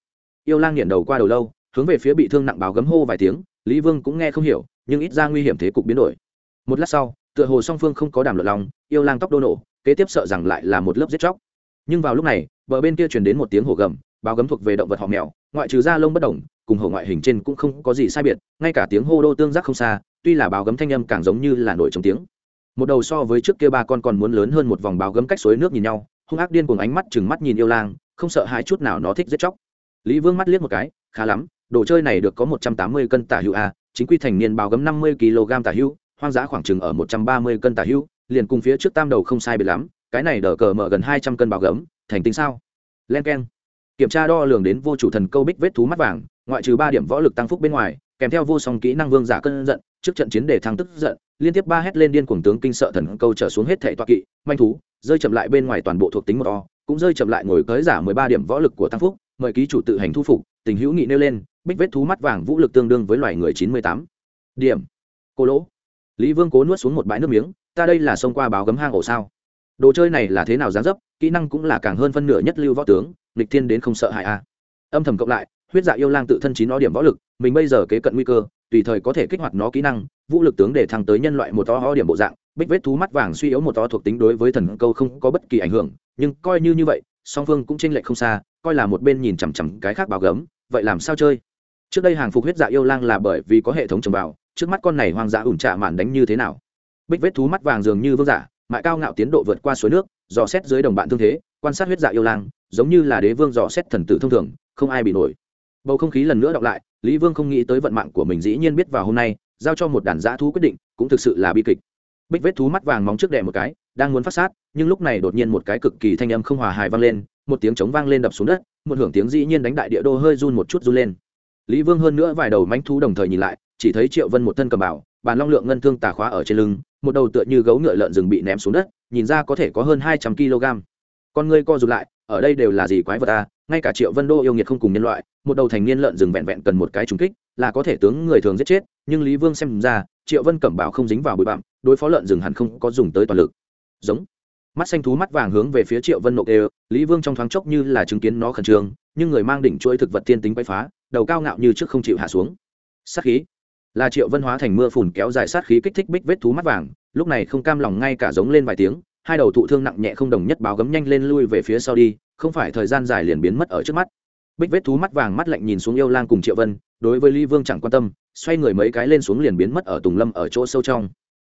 Yêu lang nghiện đầu qua đầu lâu, hướng về phía bị thương nặng báo gấm hô vài tiếng, lý vương cũng nghe không hiểu, nhưng ít ra nguy hiểm thế cục biến đổi. Một lát sau, tựa hồ song phương không có đàm luận lòng, yêu lang tóc đô nổ, kế tiếp sợ rằng lại là một lớp giết chóc. Nhưng vào lúc này, bờ bên kia truyền đến một tiếng hổ gầm, báo gấm thuộc về động vật họ mèo, ngoại trừ da lông bất đồng, cùng hổ ngoại hình trên cũng không có gì sai biệt, ngay cả tiếng hô đô tương giác không xa, tuy là báo gấm thanh âm càng giống như là nổi trong tiếng. Một đầu so với trước kia ba con còn muốn lớn hơn một vòng báo gấm cách suối nước nhìn nhau hung ác điên cuồng ánh mắt chừng mắt nhìn yêu lang, không sợ hai chút nào nó thích giết chóc. Lý vương mắt liếc một cái, khá lắm, đồ chơi này được có một trăm tám mươi cân tả hữu a, chính quy thành niên bao gấm năm mươi kg tả hữu, hoang dã khoảng chừng ở một trăm ba mươi cân tả hữu, liền cùng phía trước tam đầu không sai biệt lắm, cái này đỡ cờ mở gần hai trăm cân bao gấm, thành tính sao? Len k kiểm tra đo lường đến vô chủ thần câu bích vết thú mắt vàng, ngoại trừ ba điểm võ lực tăng phúc bên ngoài, kèm theo vô song kỹ năng vương giả cân giận, trước trận chiến để thăng tức giận liên tiếp ba hét lên điên cuồng tướng kinh sợ thần câu trở xuống hết thể toa kỵ, manh thú, rơi chậm lại bên ngoài toàn bộ thuộc tính một o, cũng rơi chậm lại ngồi tới giả mười ba điểm võ lực của tăng phúc, mời ký chủ tự hành thu phục, tình hữu nghị nêu lên, bích vết thú mắt vàng vũ lực tương đương với loài người chín mươi tám. Điểm. Cô lỗ. Lý vương cố nuốt xuống một bãi nước miếng, ta đây là xông qua báo gấm hang ổ sao? Đồ chơi này là thế nào dán dấp, kỹ năng cũng là càng hơn phân nửa nhất lưu võ tướng lịch thiên đến không sợ hại a âm thầm cộng lại, huyết dạ yêu lang tự thân chín nó điểm võ lực, mình bây giờ kế cận nguy cơ, tùy thời có thể kích hoạt nó kỹ năng vũ lực tướng để thăng tới nhân loại một to ho điểm bộ dạng, bích vết thú mắt vàng suy yếu một to thuộc tính đối với thần câu không có bất kỳ ảnh hưởng, nhưng coi như như vậy, song phương cũng tranh lệch không xa, coi là một bên nhìn chằm chằm cái khác báo gấm, vậy làm sao chơi? Trước đây hàng phục huyết dạ yêu lang là bởi vì có hệ thống trồng vào trước mắt con này hoang dã ủn trạ mạn đánh như thế nào? Bích vết thú mắt vàng dường như vương giả, mại cao ngạo tiến độ vượt qua suối nước, dò xét dưới đồng bạn thương thế, quan sát huyết dạ yêu lang, giống như là đế vương dò xét thần tử thông thường, không ai bị nổi. Bầu không khí lần nữa đọc lại, lý vương không nghĩ tới vận mạng của mình dĩ nhiên biết vào hôm nay giao cho một đàn dã thú quyết định, cũng thực sự là bi kịch. Bích vết thú mắt vàng móng trước đè một cái, đang muốn phát sát, nhưng lúc này đột nhiên một cái cực kỳ thanh âm không hòa hài vang lên, một tiếng trống vang lên đập xuống đất, một hưởng tiếng dĩ nhiên đánh đại địa đô hơi run một chút run lên. Lý vương hơn nữa vài đầu mánh thú đồng thời nhìn lại, chỉ thấy triệu vân một thân cầm bảo, bàn long lượng ngân thương tà khóa ở trên lưng, một đầu tựa như gấu ngựa lợn rừng bị ném xuống đất, nhìn ra có thể có hơn hai trăm kg con ngươi co rụt lại, ở đây đều là gì quái vật ta ngay cả triệu vân đô yêu nghiệt không cùng nhân loại, một đầu thành niên lợn rừng vẹn vẹn cần một cái trúng kích là có thể tướng người thường giết chết, nhưng lý vương xem ra, triệu vân cẩm bảo không dính vào bụi bặm, đối phó lợn rừng hẳn không có dùng tới toàn lực. Giống. Mắt xanh thú mắt vàng hướng về phía triệu vân nộp đều lý vương trong thoáng chốc như là chứng kiến nó khẩn trương, nhưng người mang đỉnh chuỗi thực vật tiên tính quay phá, đầu cao ngạo như trước không chịu hạ xuống. Sát khí. Là triệu vân hóa thành mưa phùn kéo dài sát khí kích thích bích vết thú mắt vàng, lúc này không cam lòng ngay cả giống lên vài tiếng, hai đầu thụ thương nặng nhẹ không đồng nhất báo gấm nhanh lên lui về phía sau đi, không phải thời gian dài liền biến mất ở trước mắt. Bích vết thú mắt vàng mắt lạnh nhìn xuống yêu lang cùng triệu vân đối với lý vương chẳng quan tâm, xoay người mấy cái lên xuống liền biến mất ở tùng lâm ở chỗ sâu trong.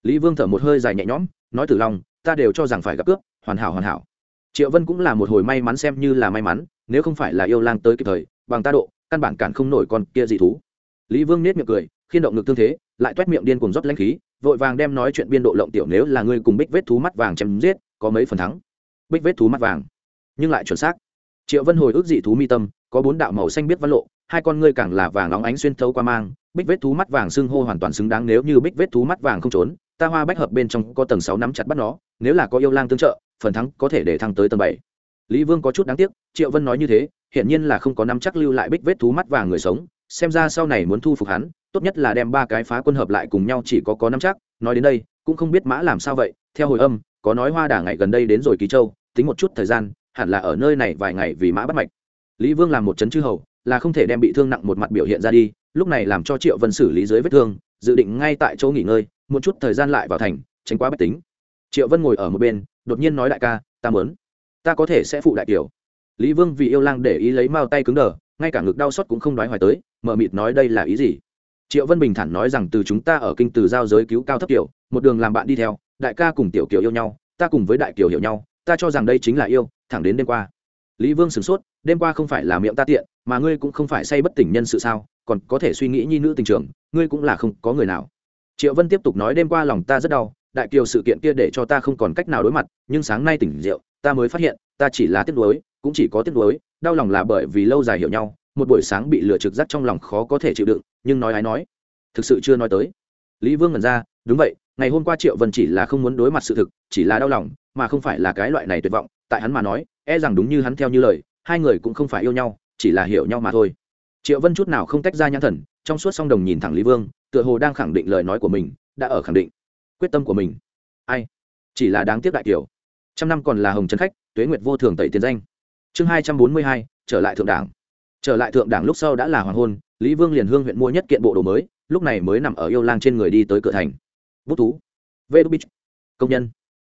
Lý vương thở một hơi dài nhẹ nhõm, nói tử long, ta đều cho rằng phải gặp cướp, hoàn hảo hoàn hảo. Triệu vân cũng là một hồi may mắn xem như là may mắn, nếu không phải là yêu lang tới kịp thời, bằng ta độ, căn bản cản không nổi con kia dị thú. Lý vương nết miệng cười, khiên động ngực tương thế, lại toét miệng điên cùng rót lãnh khí, vội vàng đem nói chuyện biên độ lộng tiểu nếu là ngươi cùng bích vết thú mắt vàng chém giết, có mấy phần thắng. Bích vết thú mắt vàng, nhưng lại chuẩn xác. Triệu vân hồi ức dị thú mi tâm, có bốn đạo màu xanh biết văn lộ hai con ngươi càng là vàng óng ánh xuyên thấu qua mang, bích vết thú mắt vàng xưng hô hoàn toàn xứng đáng nếu như bích vết thú mắt vàng không trốn, ta hoa bách hợp bên trong có tầng sáu nắm chặt bắt nó, nếu là có yêu lang tương trợ, phần thắng có thể để thăng tới tầng bảy. Lý vương có chút đáng tiếc, triệu vân nói như thế, hiển nhiên là không có nắm chắc lưu lại bích vết thú mắt vàng người sống, xem ra sau này muốn thu phục hắn, tốt nhất là đem ba cái phá quân hợp lại cùng nhau chỉ có có nắm chắc, nói đến đây, cũng không biết mã làm sao vậy, theo hồi âm, có nói hoa đà ngày gần đây đến rồi kỳ châu, tính một chút thời gian, hẳn là ở nơi này vài ngày vì mã bắt mạch. Lý vương làm một chấn chư hầu là không thể đem bị thương nặng một mặt biểu hiện ra đi, lúc này làm cho triệu vân xử lý dưới vết thương, dự định ngay tại chỗ nghỉ ngơi, một chút thời gian lại vào thành, tránh quá bất tính. Triệu vân ngồi ở một bên, đột nhiên nói đại ca, ta mớn ta có thể sẽ phụ đại kiều. Lý vương vì yêu lang để ý lấy mao tay cứng đờ, ngay cả ngực đau xót cũng không nói hoài tới mờ mịt nói đây là ý gì? Triệu vân bình thản nói rằng từ chúng ta ở kinh từ giao giới cứu cao thấp kiểu một đường làm bạn đi theo, đại ca cùng tiểu kiều yêu nhau, ta cùng với đại kiều hiểu nhau, ta cho rằng đây chính là yêu, thẳng đến đêm qua lý vương sửng sốt, đêm qua không phải là miệng ta tiện, mà ngươi cũng không phải say bất tỉnh nhân sự sao, còn có thể suy nghĩ nhi nữ tình trường, ngươi cũng là không có người nào. Triệu vân tiếp tục nói đêm qua lòng ta rất đau, đại kiều sự kiện kia để cho ta không còn cách nào đối mặt, nhưng sáng nay tỉnh rượu, ta mới phát hiện, ta chỉ là tiếc nuối, cũng chỉ có tiếc nuối, đau lòng là bởi vì lâu dài hiểu nhau, một buổi sáng bị lừa trực giác trong lòng khó có thể chịu đựng, nhưng nói ai nói, thực sự chưa nói tới. Lý vương ngẩn ra, đúng vậy, ngày hôm qua triệu vân chỉ là không muốn đối mặt sự thực, chỉ là đau lòng, mà không phải là cái loại này tuyệt vọng, tại hắn mà nói e rằng đúng như hắn theo như lời, hai người cũng không phải yêu nhau, chỉ là hiểu nhau mà thôi. Triệu vân chút nào không tách ra nhãn thần, trong suốt song đồng nhìn thẳng lý vương, tựa hồ đang khẳng định lời nói của mình, đã ở khẳng định quyết tâm của mình. Ai? Chỉ là đáng tiếc đại kiểu trăm năm còn là hồng trấn khách, tuế nguyệt vô thường tẩy tiền danh. Chương hai trăm bốn mươi hai, trở lại thượng đảng. Trở lại thượng đảng lúc sau đã là hoàng hôn, lý vương liền hương huyện mua nhất kiện bộ đồ mới, lúc này mới nằm ở yêu lang trên người đi tới cửa thành. Bút thú. Vê đúc bích. Công nhân.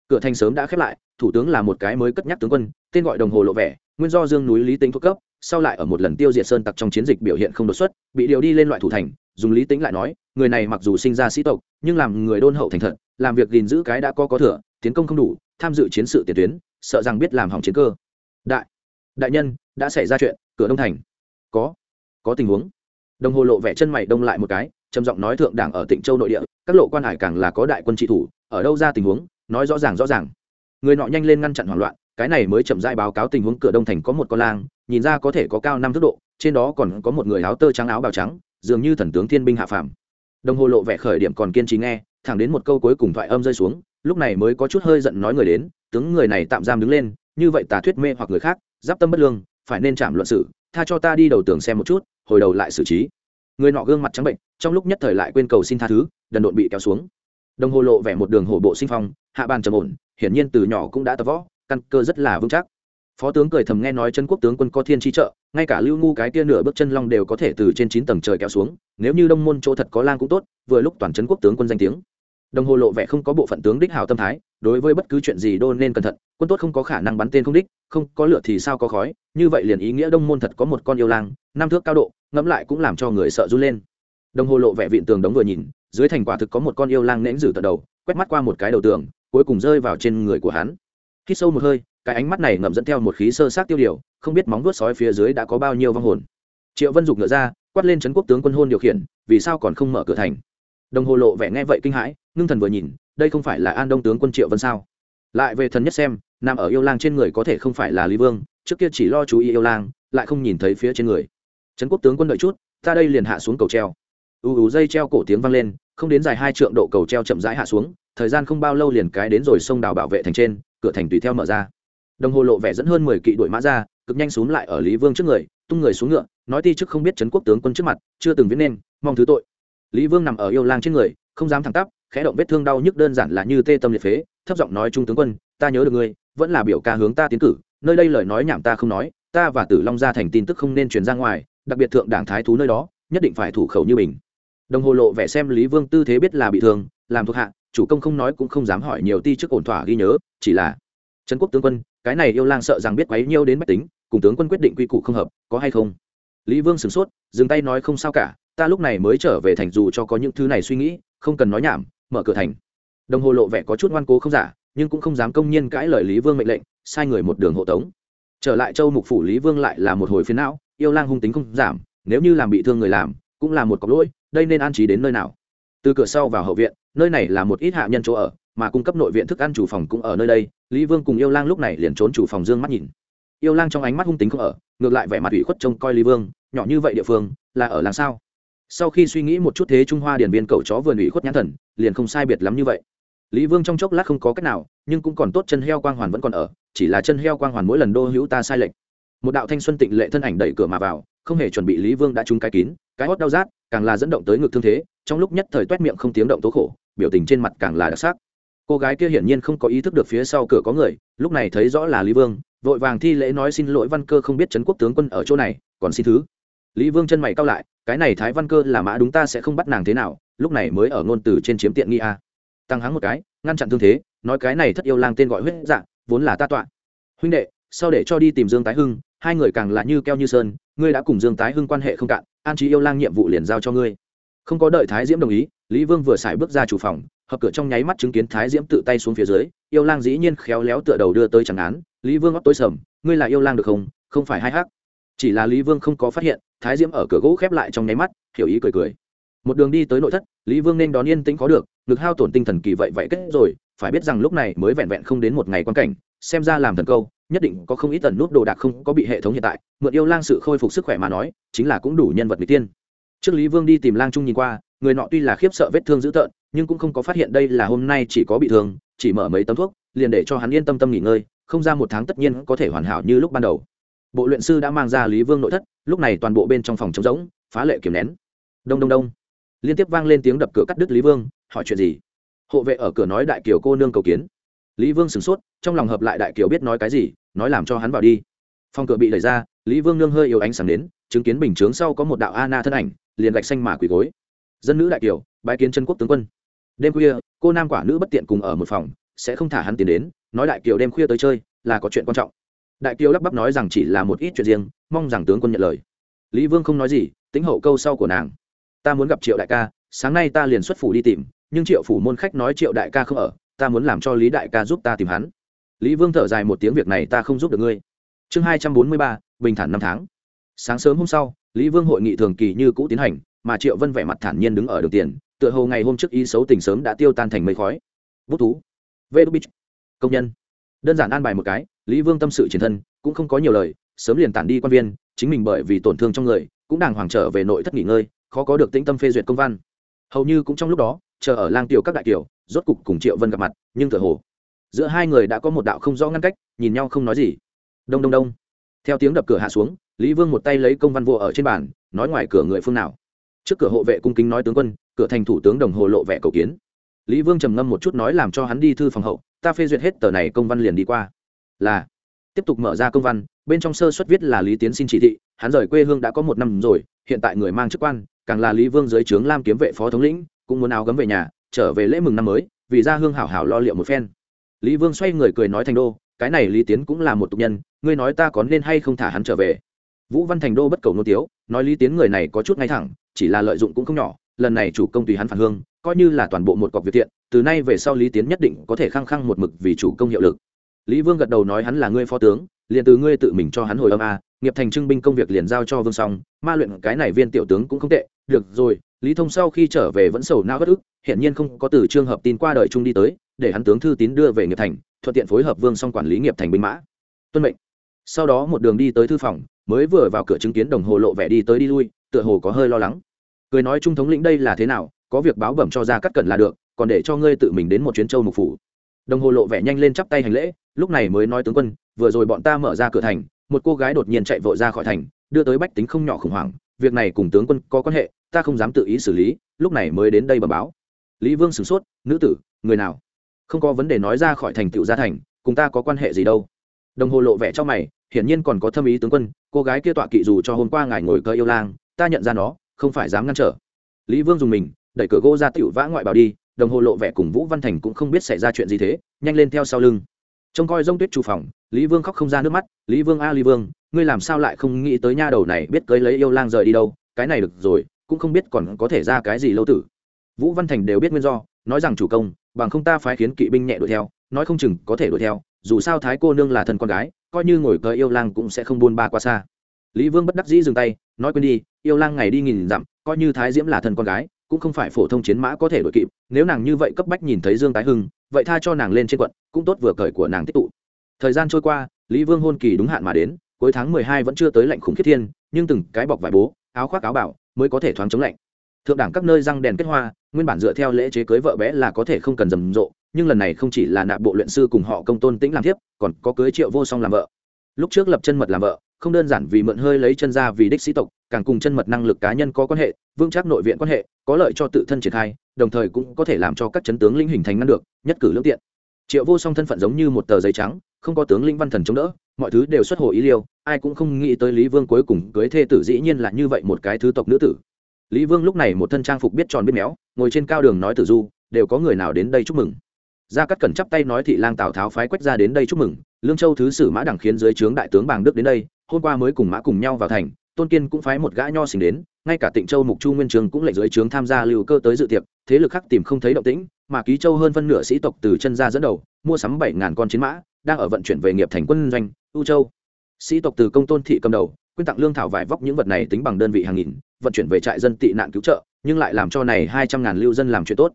Cửa thành sớm đã khép lại, thủ tướng là một cái mới cất nhắc tướng quân tên gọi đồng hồ lộ vẻ, nguyên do dương núi lý tính thuộc cấp, sau lại ở một lần tiêu diệt sơn tặc trong chiến dịch biểu hiện không đột xuất, bị điều đi lên loại thủ thành, dùng lý tính lại nói, người này mặc dù sinh ra sĩ tộc, nhưng làm người đôn hậu thành thật, làm việc gìn giữ cái đã có có thừa, tiến công không đủ, tham dự chiến sự tiền tuyến, sợ rằng biết làm hỏng chiến cơ. Đại đại nhân, đã xảy ra chuyện, cửa đông thành. Có có tình huống. Đồng hồ lộ vẻ chân mày đông lại một cái, trầm giọng nói thượng đảng ở tịnh châu nội địa, các lộ quan hải càng là có đại quân trị thủ, ở đâu ra tình huống, nói rõ ràng rõ ràng. Người nọ nhanh lên ngăn chặn hoảng loạn cái này mới chậm rãi báo cáo tình huống cửa đông thành có một con lang, nhìn ra có thể có cao năm thước độ, trên đó còn có một người áo tơ trắng áo bào trắng, dường như thần tướng thiên binh hạ phàm. Đồng hồ lộ vẻ khởi điểm còn kiên trì nghe, thẳng đến một câu cuối cùng thoại âm rơi xuống, lúc này mới có chút hơi giận nói người đến, tướng người này tạm giam đứng lên, như vậy tà thuyết mê hoặc người khác, giáp tâm bất lương, phải nên chạm luận sự, tha cho ta đi đầu tường xem một chút, hồi đầu lại xử trí. Người nọ gương mặt trắng bệnh, trong lúc nhất thời lại quên cầu xin tha thứ, đần độn bị kéo xuống. Đồng hồ lộ vẻ một đường hổ bộ sinh phong, hạ bàn trầm ổn, hiển nhiên từ nhỏ cũng đã tập võ căn cơ rất là vững chắc. Phó tướng cười thầm nghe nói chân quốc tướng quân có thiên chi trợ, ngay cả lưu ngu cái tia nửa bước chân long đều có thể từ trên chín tầng trời kéo xuống, nếu như đông môn chỗ thật có lang cũng tốt, vừa lúc toàn chân quốc tướng quân danh tiếng. Đồng hồ lộ vẻ không có bộ phận tướng đích hào tâm thái, đối với bất cứ chuyện gì đô nên cẩn thận, quân tốt không có khả năng bắn tên không đích, không có lửa thì sao có khói, như vậy liền ý nghĩa đông môn thật có một con yêu lang, năm thước cao độ, ngẫm lại cũng làm cho người sợ run lên. Đồng hồ lộ vẻ vịn tường đống vừa nhìn, dưới thành quả thực có một con yêu lang nễnh rử tận đầu, quét mắt qua một cái đầu tường, cuối cùng rơi vào trên người của hắn hít sâu một hơi, cái ánh mắt này ngậm dẫn theo một khí sơ sát tiêu điều, không biết móng vuốt sói phía dưới đã có bao nhiêu vong hồn. Triệu vân dục ngựa ra, quát lên trấn quốc tướng quân hôn điều khiển, vì sao còn không mở cửa thành? Đồng hồ lộ vẻ nghe vậy kinh hãi, ngưng thần vừa nhìn, đây không phải là an đông tướng quân triệu vân sao? Lại về thần nhất xem, nằm ở yêu lang trên người có thể không phải là lý vương, trước kia chỉ lo chú ý yêu lang, lại không nhìn thấy phía trên người. Trấn quốc tướng quân đợi chút, ta đây liền hạ xuống cầu treo. Ù ù dây treo cổ tiếng vang lên, không đến dài hai trượng độ cầu treo chậm rãi hạ xuống, thời gian không bao lâu liền cái đến rồi sông đào bảo vệ thành trên cửa thành tùy theo mở ra. Đồng hồ lộ vẻ dẫn hơn mười kỵ đội mã ra, cực nhanh xuống lại ở lý vương trước người, tung người xuống ngựa, nói ti chức không biết trấn quốc tướng quân trước mặt, chưa từng viết nên, mong thứ tội. Lý vương nằm ở yêu lang trên người, không dám thẳng tắp, khẽ động vết thương đau nhức đơn giản là như tê tâm liệt phế, thấp giọng nói trung tướng quân, ta nhớ được ngươi, vẫn là biểu ca hướng ta tiến cử, nơi đây lời nói nhảm ta không nói, ta và tử long gia thành tin tức không nên truyền ra ngoài, đặc biệt thượng đảng thái thú nơi đó, nhất định phải thủ khẩu như mình. Đồng hồ lộ vẻ xem lý vương tư thế biết là bị thương, làm thuộc hạ chủ công không nói cũng không dám hỏi nhiều ti chức ổn thỏa ghi nhớ, chỉ là, trấn quốc tướng quân, cái này yêu lang sợ rằng biết quấy nhiêu đến bách tính, cùng tướng quân quyết định quy củ không hợp, có hay không? Lý vương sửng sốt, dừng tay nói, không sao cả, ta lúc này mới trở về thành dù cho có những thứ này suy nghĩ, không cần nói nhảm, mở cửa thành. Đồng hồ lộ vẻ có chút ngoan cố không giả, nhưng cũng không dám công nhiên cãi lời lý vương mệnh lệnh, sai người một đường hộ tống. Trở lại châu mục phủ lý vương lại là một hồi phiến não, yêu lang hung tính không giảm, nếu như làm bị thương người làm, cũng là một cọc lỗi, đây nên an trí đến nơi nào? Từ cửa sau vào hậu viện nơi này là một ít hạ nhân chỗ ở, mà cung cấp nội viện thức ăn chủ phòng cũng ở nơi đây. Lý vương cùng yêu lang lúc này liền trốn chủ phòng dương mắt nhìn. Yêu lang trong ánh mắt hung tính không ở, ngược lại vẻ mặt ủy khuất trông coi lý vương, nhỏ như vậy địa phương, là ở làng sao? Sau khi suy nghĩ một chút thế trung hoa điển viên cậu chó vườn ủy khuất nhãn thần, liền không sai biệt lắm như vậy. Lý vương trong chốc lát không có cách nào, nhưng cũng còn tốt chân heo quang hoàn vẫn còn ở, chỉ là chân heo quang hoàn mỗi lần đô hữu ta sai lệch. Một đạo thanh xuân tịnh lệ thân ảnh đẩy cửa mà vào, không hề chuẩn bị lý vương đã trúng cái kín, cái hót đau rát, càng là dẫn động tới ngực thương thế, trong lúc nhất thời toét miệng không tiếng động tố khổ biểu tình trên mặt càng là đặc sắc. Cô gái kia hiển nhiên không có ý thức được phía sau cửa có người, lúc này thấy rõ là lý vương, vội vàng thi lễ nói xin lỗi văn cơ không biết trấn quốc tướng quân ở chỗ này, còn xin thứ. Lý vương chân mày cao lại, cái này thái văn cơ là mã đúng ta sẽ không bắt nàng thế nào, lúc này mới ở ngôn từ trên chiếm tiện nghi a. Tăng hắng một cái, ngăn chặn thương thế, nói cái này thất yêu lang tên gọi huyết dạng vốn là ta tọa. Huynh đệ, sau để cho đi tìm dương tái hưng, hai người càng là như keo như sơn, ngươi đã cùng dương tái hưng quan hệ không cạn, an trí yêu lang nhiệm vụ liền giao cho ngươi. Không có đợi thái diễm đồng ý lý vương vừa xài bước ra chủ phòng, hợp cửa trong nháy mắt chứng kiến thái diễm tự tay xuống phía dưới, yêu lang dĩ nhiên khéo léo tựa đầu đưa tới chẳng án. Lý vương óc tối sầm, ngươi là yêu lang được không? Không phải hai hắc. Chỉ là lý vương không có phát hiện, thái diễm ở cửa gỗ khép lại trong nháy mắt, hiểu ý cười cười. Một đường đi tới nội thất, lý vương nên đón yên tĩnh có được, ngực hao tổn tinh thần kỳ vậy vậy kết rồi, phải biết rằng lúc này mới vẹn vẹn không đến một ngày quan cảnh, xem ra làm thần câu, nhất định có không ít tần nút đồ đạc không có bị hệ thống hiện tại, mượn yêu lang sự khôi phục sức khỏe mà nói, chính là cũng đủ nhân vật n tiên. Trước lý vương đi tìm lang trung nhìn qua người nọ tuy là khiếp sợ vết thương dữ tợn, nhưng cũng không có phát hiện đây là hôm nay chỉ có bị thương, chỉ mở mấy tấm thuốc, liền để cho hắn yên tâm tâm nghỉ ngơi, không ra một tháng tất nhiên có thể hoàn hảo như lúc ban đầu. Bộ luyện sư đã mang ra lý vương nội thất, lúc này toàn bộ bên trong phòng trống rỗng, phá lệ kiểm nén. Đông đông đông. Liên tiếp vang lên tiếng đập cửa cắt đứt lý vương, hỏi chuyện gì? Hộ vệ ở cửa nói đại kiều cô nương cầu kiến. Lý vương sửng sốt, trong lòng hợp lại đại kiều biết nói cái gì, nói làm cho hắn vào đi. Phòng cửa bị đẩy ra, lý vương nương hơi yếu ánh sáng đến, chứng kiến bình chướng sau có một đạo a na thân ảnh, liền gạch xanh mà quỳ gối dân nữ đại kiều, bái kiến chân quốc tướng quân. Đêm khuya, cô nam quả nữ bất tiện cùng ở một phòng, sẽ không thả hắn tiền đến, nói đại kiều đêm khuya tới chơi, là có chuyện quan trọng. Đại kiều lắp bắp nói rằng chỉ là một ít chuyện riêng, mong rằng tướng quân nhận lời. Lý vương không nói gì, tính hậu câu sau của nàng. Ta muốn gặp triệu đại ca, sáng nay ta liền xuất phủ đi tìm, nhưng triệu phủ môn khách nói triệu đại ca không ở, ta muốn làm cho lý đại ca giúp ta tìm hắn. Lý vương thở dài một tiếng việc này ta không giúp được ngươi. Chương hai trăm bốn mươi ba, bình thản năm tháng. Sáng sớm hôm sau, lý vương hội nghị thường kỳ như cũ tiến hành mà triệu vân vẻ mặt thản nhiên đứng ở đường tiền tựa hồ ngày hôm trước ý xấu tình sớm đã tiêu tan thành mây khói. Bút thú. Vê đu bích công nhân. Đơn giản an bài một cái lý vương tâm sự chiến thân cũng không có nhiều lời sớm liền tản đi quan viên chính mình bởi vì tổn thương trong người cũng đàng hoàng trở về nội thất nghỉ ngơi khó có được tĩnh tâm phê duyệt công văn. Hầu như cũng trong lúc đó chờ ở lang tiểu các đại tiểu, rốt cục cùng triệu vân gặp mặt nhưng tựa hồ giữa hai người đã có một đạo không rõ ngăn cách nhìn nhau không nói gì. Đông đông đông. Theo tiếng đập cửa hạ xuống lý vương một tay lấy công văn vô ở trên bàn nói ngoài cửa người phương nào trước cửa hộ vệ cung kính nói tướng quân, cửa thành thủ tướng đồng hồ lộ vẻ cầu kiến. Lý vương trầm ngâm một chút nói làm cho hắn đi thư phòng hậu, ta phê duyệt hết tờ này công văn liền đi qua. Là. Tiếp tục mở ra công văn, bên trong sơ xuất viết là lý tiến xin chỉ thị, hắn rời quê hương đã có một năm rồi, hiện tại người mang chức quan, càng là lý vương dưới trướng lam kiếm vệ phó thống lĩnh, cũng muốn áo gấm về nhà, trở về lễ mừng năm mới, vì ra hương hảo hảo lo liệu một phen. Lý vương xoay người cười nói thành đô, cái này lý tiến cũng là một tục nhân, ngươi nói ta có nên hay không thả hắn trở về. Vũ văn thành đô bất cầu nô tiếu, nói lý tiến người này có chút ngay thẳng chỉ là lợi dụng cũng không nhỏ, lần này chủ công tùy hắn phản hương, coi như là toàn bộ một cọc việc thiện, từ nay về sau lý tiến nhất định có thể khăng khăng một mực vì chủ công hiệu lực. Lý vương gật đầu nói hắn là ngươi phó tướng, liền từ ngươi tự mình cho hắn hồi âm a, nghiệp thành trưng binh công việc liền giao cho vương song, ma luyện cái này viên tiểu tướng cũng không tệ, được rồi, lý thông sau khi trở về vẫn sầu nao bất ức hiện nhiên không có từ trường hợp tin qua đời trung đi tới, để hắn tướng thư tín đưa về nghiệp thành, thuận tiện phối hợp vương song quản lý nghiệp thành binh mã. Tuân mệnh. Sau đó một đường đi tới thư phòng, mới vừa vào cửa chứng kiến đồng hồ lộ vẻ đi tới đi lui tựa hồ có hơi lo lắng. Cười nói trung thống lĩnh đây là thế nào, có việc báo bẩm cho ra cắt cẩn là được, còn để cho ngươi tự mình đến một chuyến châu mục phủ. Đồng hồ lộ vẻ nhanh lên chắp tay hành lễ, lúc này mới nói tướng quân, vừa rồi bọn ta mở ra cửa thành, một cô gái đột nhiên chạy vội ra khỏi thành, đưa tới bách tính không nhỏ khủng hoảng, việc này cùng tướng quân có quan hệ, ta không dám tự ý xử lý, lúc này mới đến đây bẩm báo. Lý vương sửng sốt, nữ tử, người nào? Không có vấn đề nói ra khỏi thành tựu gia thành, cùng ta có quan hệ gì đâu. Đồng hồ lộ vẻ cho mày, hiển nhiên còn có thâm ý tướng quân, cô gái kia tọa kỵ dù cho hôm qua ngài ngồi cơ yêu lang ta nhận ra nó, không phải dám ngăn trở. Lý vương dùng mình, đẩy cửa gỗ ra tựu vã ngoại bảo đi, đồng hồ lộ vẻ cùng vũ văn thành cũng không biết xảy ra chuyện gì thế, nhanh lên theo sau lưng. Trông coi rông tuyết chủ phòng, lý vương khóc không ra nước mắt, lý vương a, lý vương, ngươi làm sao lại không nghĩ tới nha đầu này biết cưới lấy yêu lang rời đi đâu, cái này được rồi, cũng không biết còn có thể ra cái gì lâu tử. Vũ văn thành đều biết nguyên do, nói rằng, chủ công, bằng không ta phái khiến kỵ binh nhẹ đuổi theo, nói không chừng có thể đuổi theo, dù sao thái cô nương là thân con gái, coi như ngồi cờ yêu lang cũng sẽ không buôn ba qua xa. Lý vương bất đắc dĩ dừng tay nói quên đi, yêu lang ngày đi nghìn dặm, coi như thái diễm là thân con gái, cũng không phải phổ thông chiến mã có thể đội kịp, nếu nàng như vậy cấp bách nhìn thấy dương tái hưng, vậy tha cho nàng lên trên quận, cũng tốt vừa cởi của nàng tích tụ. Thời gian trôi qua, lý vương hôn kỳ đúng hạn mà đến, cuối tháng mười hai vẫn chưa tới lạnh khủng khiết thiên, nhưng từng cái bọc vải bố, áo khoác áo bảo mới có thể thoáng chống lạnh. Thượng đẳng các nơi răng đèn kết hoa, nguyên bản dựa theo lễ chế cưới vợ bé là có thể không cần rầm rộ, nhưng lần này không chỉ là nạp bộ luyện sư cùng họ công tôn tĩnh làm thiếp, còn có cưới triệu vô song làm vợ. Lúc trước lập chân mật làm vợ không đơn giản vì mượn hơi lấy chân ra vì đích sĩ tộc, càng cùng chân mật năng lực cá nhân có quan hệ, vững chắc nội viện quan hệ, có lợi cho tự thân triển khai, đồng thời cũng có thể làm cho các chấn tướng linh hình thành ngăn được, nhất cử lương tiện. Triệu vô song thân phận giống như một tờ giấy trắng, không có tướng linh văn thần chống đỡ, mọi thứ đều xuất hồ ý liêu, ai cũng không nghĩ tới lý vương cuối cùng cưới thê tử dĩ nhiên là như vậy một cái thứ tộc nữ tử. Lý vương lúc này một thân trang phục biết tròn biết méo, ngồi trên cao đường nói tử du, đều có người nào đến đây chúc mừng. Gia cắt cẩn chắp tay nói thị lang tào tháo phái quách ra đến đây chúc mừng, lương châu thứ sử mã đẳng khiến dưới trướng đại tướng bàng đức đến đây hôm qua mới cùng mã cùng nhau vào thành, tôn kiên cũng phái một gã nho xình đến, ngay cả tịnh châu mục chu nguyên trường cũng lệnh dưới trướng tham gia lưu cơ tới dự tiệc, thế lực khác tìm không thấy động tĩnh, mà ký châu hơn phân nửa sĩ tộc từ chân ra dẫn đầu, mua sắm bảy ngàn con chiến mã, đang ở vận chuyển về nghiệp thành quân doanh, ưu châu. Sĩ tộc từ công tôn thị cầm đầu, quyên tặng lương thảo vải vóc những vật này tính bằng đơn vị hàng nghìn, vận chuyển về trại dân tị nạn cứu trợ, nhưng lại làm cho này hai trăm ngàn lưu dân làm chuyện tốt.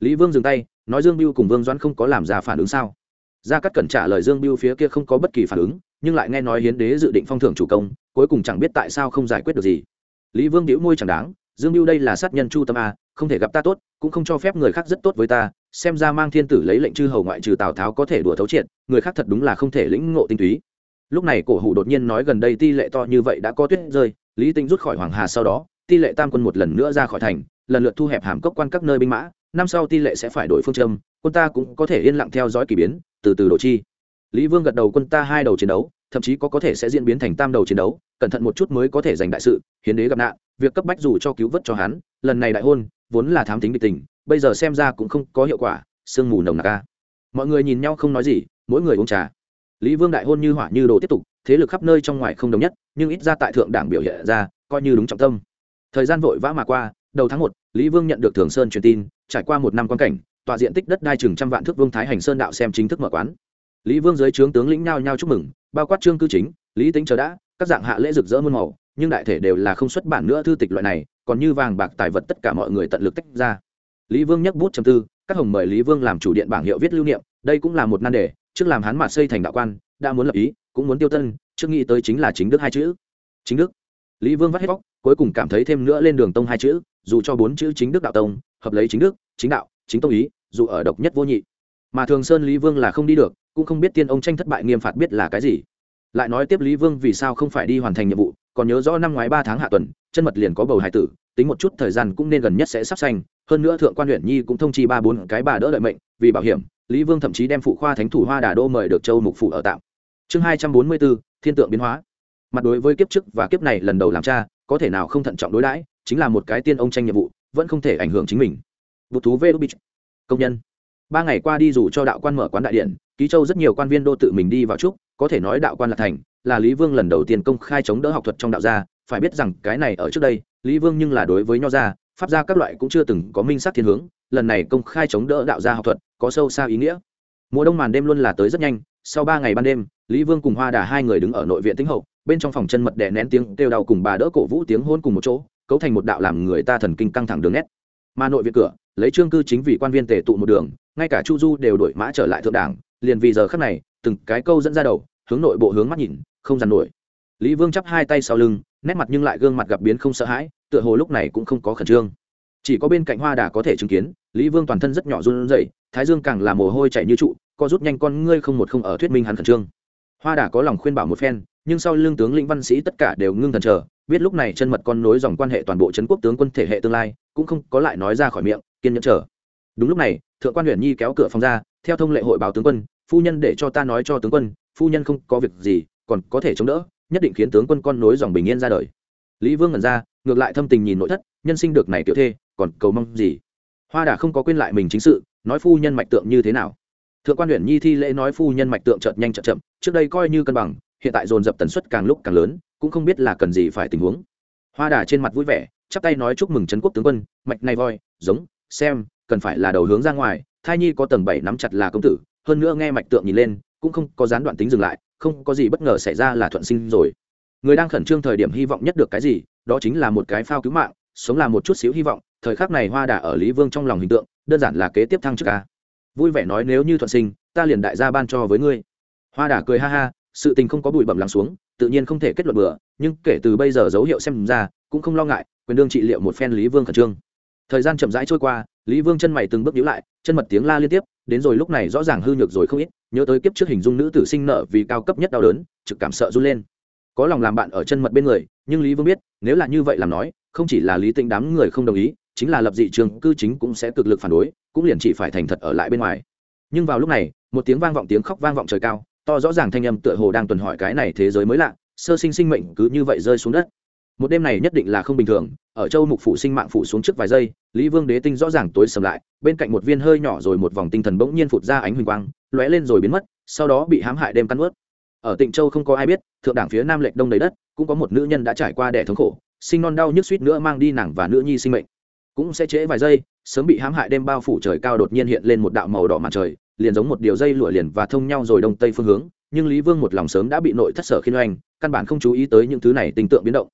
Lý vương dừng tay, nói dương biêu cùng vương doãn không có làm ra phản ứng sao? Gia cắt cẩn trả lời dương biêu phía kia không có bất kỳ phản ứng nhưng lại nghe nói hiến đế dự định phong thưởng chủ công, cuối cùng chẳng biết tại sao không giải quyết được gì. Lý vương đĩu môi chẳng đáng, dương mưu đây là sát nhân chu tâm a, không thể gặp ta tốt, cũng không cho phép người khác rất tốt với ta, xem ra mang thiên tử lấy lệnh chư hầu ngoại trừ tào tháo có thể đùa thấu triệt, người khác thật đúng là không thể lĩnh ngộ tinh túy. Lúc này cổ hủ đột nhiên nói gần đây ti lệ to như vậy đã có tuyết rơi, lý tinh rút khỏi hoàng hà sau đó, ti lệ tam quân một lần nữa ra khỏi thành, lần lượt thu hẹp hàm cốc quan các nơi binh mã, năm sau ti lệ sẽ phải đổi phương châm, quân ta cũng có thể yên lặng theo dõi k ỳ biến, từ từ đổ chi lý vương gật đầu quân ta hai đầu chiến đấu, thậm chí có có thể sẽ diễn biến thành tam đầu chiến đấu, cẩn thận một chút mới có thể giành đại sự, hiến đế gặp nạn, việc cấp bách dù cho cứu vớt cho hắn, lần này đại hôn, vốn là thám tính địch tình, bây giờ xem ra cũng không có hiệu quả, sương mù nồng nặc ca mọi người nhìn nhau không nói gì, mỗi người uống trà. Lý vương đại hôn như hỏa như đồ tiếp tục, thế lực khắp nơi trong ngoài không đồng nhất, nhưng ít ra tại thượng đảng biểu hiện ra, coi như đúng trọng tâm. Thời gian vội vã mà qua, đầu tháng một, lý vương nhận được thường sơn truyền tin, trải qua một năm quan cảnh tọa diện tích đất đai chừng trăm vạn thước vương thái hành sơn đạo xem chính thức mở quán lý vương dưới trướng tướng lĩnh nhao nhao chúc mừng, bao quát trương cư chính, lý tính chờ đã, các dạng hạ lễ rực rỡ muôn màu, nhưng đại thể đều là không xuất bản nữa thư tịch loại này, còn như vàng bạc tài vật tất cả mọi người tận lực tách ra. Lý vương nhắc bút chầm tư, các hồng mời lý vương làm chủ điện bảng hiệu viết lưu niệm, đây cũng là một nan đề, trước làm hắn mà xây thành đạo quan, đã muốn lập ý, cũng muốn tiêu tân, trước nghĩ tới chính là chính đức hai chữ. Chính đức. Lý vương vắt hết bóc, cuối cùng cảm thấy thêm nữa lên đường tông hai chữ, dù cho bốn chữ chính đức đạo tông, hợp lấy chính đức, chính đạo, chính tông ý, dù ở độc nhất vô nhị. Mà thường sơn lý vương là không đi được cũng không biết tiên ông tranh thất bại nghiêm phạt biết là cái gì. Lại nói tiếp lý vương vì sao không phải đi hoàn thành nhiệm vụ, còn nhớ rõ năm ngoái ba tháng hạ tuần, chân mật liền có bầu hải tử, tính một chút thời gian cũng nên gần nhất sẽ sắp xanh, hơn nữa thượng quan huyện nhi cũng thông chi ba bốn cái bà đỡ đợi mệnh, vì bảo hiểm, lý vương thậm chí đem phụ khoa thánh thủ hoa đà đô mời được châu mục phủ ở tạm. Chương hai trăm bốn mươi bốn, thiên tượng biến hóa. Mặt đối với kiếp trước và kiếp này lần đầu làm cha, có thể nào không thận trọng đối đãi, chính là một cái tiên ông tranh nhiệm vụ, vẫn không thể ảnh hưởng chính mình. Vụ thú vê đô công nhân. Ba ngày qua đi dù cho đạo quan mở quán đại điện ký châu rất nhiều quan viên đô tự mình đi vào trúc có thể nói đạo quan là thành, là lý vương lần đầu tiên công khai chống đỡ học thuật trong đạo gia. Phải biết rằng cái này ở trước đây, lý vương nhưng là đối với nho gia, pháp gia các loại cũng chưa từng có minh sát thiên hướng, lần này công khai chống đỡ đạo gia học thuật, có sâu xa ý nghĩa. Mùa đông màn đêm luôn là tới rất nhanh, sau ba ngày ban đêm, lý vương cùng hoa đà hai người đứng ở nội viện tính hậu, bên trong phòng chân mật đè nén tiếng kêu đau cùng bà đỡ cổ vũ tiếng hôn cùng một chỗ, cấu thành một đạo làm người ta thần kinh căng thẳng đường nét. Mà nội viện cửa, lấy trương cư chính vì quan viên tề tụ một đường, ngay cả chu du đều đổi mã trở lại thượng đảng liền vì giờ khắc này, từng cái câu dẫn ra đầu, hướng nội bộ hướng mắt nhìn, không dằn nổi. Lý vương chắp hai tay sau lưng, nét mặt nhưng lại gương mặt gặp biến không sợ hãi, tựa hồ lúc này cũng không có khẩn trương. Chỉ có bên cạnh hoa đà có thể chứng kiến, lý vương toàn thân rất nhỏ run rẩy, thái dương càng là mồ hôi chảy như trụ, co rút nhanh con ngươi không một không ở thuyết minh hắn khẩn trương. Hoa đà có lòng khuyên bảo một phen, nhưng sau lương tướng lĩnh văn sĩ tất cả đều ngưng thần chờ, biết lúc này chân mật con nối dòng quan hệ toàn bộ trấn quốc tướng quân thể hệ tương lai, cũng không có lại nói ra khỏi miệng, kiên nhẫn chờ. Đúng lúc này, thượng quan huyện nhi kéo cửa phòng ra theo thông lệ hội báo tướng quân, phu nhân để cho ta nói cho tướng quân, phu nhân không có việc gì, còn có thể chống đỡ, nhất định khiến tướng quân con nối dòng bình yên ra đời. Lý vương ngẩn ra, ngược lại thâm tình nhìn nội thất, nhân sinh được này tiểu thê, còn cầu mong gì? Hoa đà không có quên lại mình chính sự, nói phu nhân mạch tượng như thế nào? Thượng quan huyện nhi thi lễ nói phu nhân mạch tượng chợt nhanh chợt chậm, trước đây coi như cân bằng, hiện tại dồn dập tần suất càng lúc càng lớn, cũng không biết là cần gì phải tình huống. Hoa đà trên mặt vui vẻ, chắp tay nói chúc mừng trấn quốc tướng quân, mạch này voi, giống, xem, cần phải là đầu hướng ra ngoài thai nhi có tầng bảy nắm chặt là công tử, hơn nữa nghe mạch tượng nhìn lên, cũng không có gián đoạn tính dừng lại, không có gì bất ngờ xảy ra là thuận sinh rồi. Người đang khẩn trương thời điểm hy vọng nhất được cái gì, đó chính là một cái phao cứu mạng, sống là một chút xíu hy vọng, thời khắc này hoa đà ở lý vương trong lòng hình tượng, đơn giản là kế tiếp thăng chức ca vui vẻ nói nếu như thuận sinh, ta liền đại gia ban cho với ngươi. Hoa đà cười ha ha, sự tình không có bụi bẩm lắng xuống, tự nhiên không thể kết luận bừa, nhưng kể từ bây giờ dấu hiệu xem ra, cũng không lo ngại, quyền đương trị liệu một phen lý vương khẩn trương. Thời gian chậm rãi trôi qua lý vương chân mày từng bước nhíu lại, chân mật tiếng la liên tiếp, đến rồi lúc này rõ ràng hư nhược rồi không ít, nhớ tới kiếp trước hình dung nữ tử sinh nợ vì cao cấp nhất đau đớn, trực cảm sợ run lên. Có lòng làm bạn ở chân mật bên người, nhưng lý vương biết, nếu là như vậy làm nói, không chỉ là lý tĩnh đám người không đồng ý, chính là lập dị trường, cư chính cũng sẽ cực lực phản đối, cũng liền chỉ phải thành thật ở lại bên ngoài. Nhưng vào lúc này, một tiếng vang vọng tiếng khóc vang vọng trời cao, to rõ ràng thanh âm tựa hồ đang tuần hỏi cái này thế giới mới lạ, sơ sinh sinh mệnh cứ như vậy rơi xuống đất một đêm này nhất định là không bình thường, ở châu mục phủ sinh mạng phủ xuống trước vài giây, lý vương đế tinh rõ ràng tối sầm lại, bên cạnh một viên hơi nhỏ rồi một vòng tinh thần bỗng nhiên phụt ra ánh huỳnh quang, lóe lên rồi biến mất, sau đó bị hãm hại đêm căn ướt ở tịnh châu không có ai biết, thượng đảng phía nam lệch đông đầy đất, cũng có một nữ nhân đã trải qua đẻ thống khổ, sinh non đau nhức suýt nữa mang đi nàng và nữ nhi sinh mệnh. Cũng sẽ trễ vài giây, sớm bị hãm hại đêm bao phủ trời cao đột nhiên hiện lên một đạo màu đỏ mặt trời, liền giống một điều dây lụa liền và thông nhau rồi đông tây phương hướng, nhưng lý vương một lòng sớm đã bị nội thất sở khiên oanh căn bản không chú ý tới những thứ này tình tượng biến động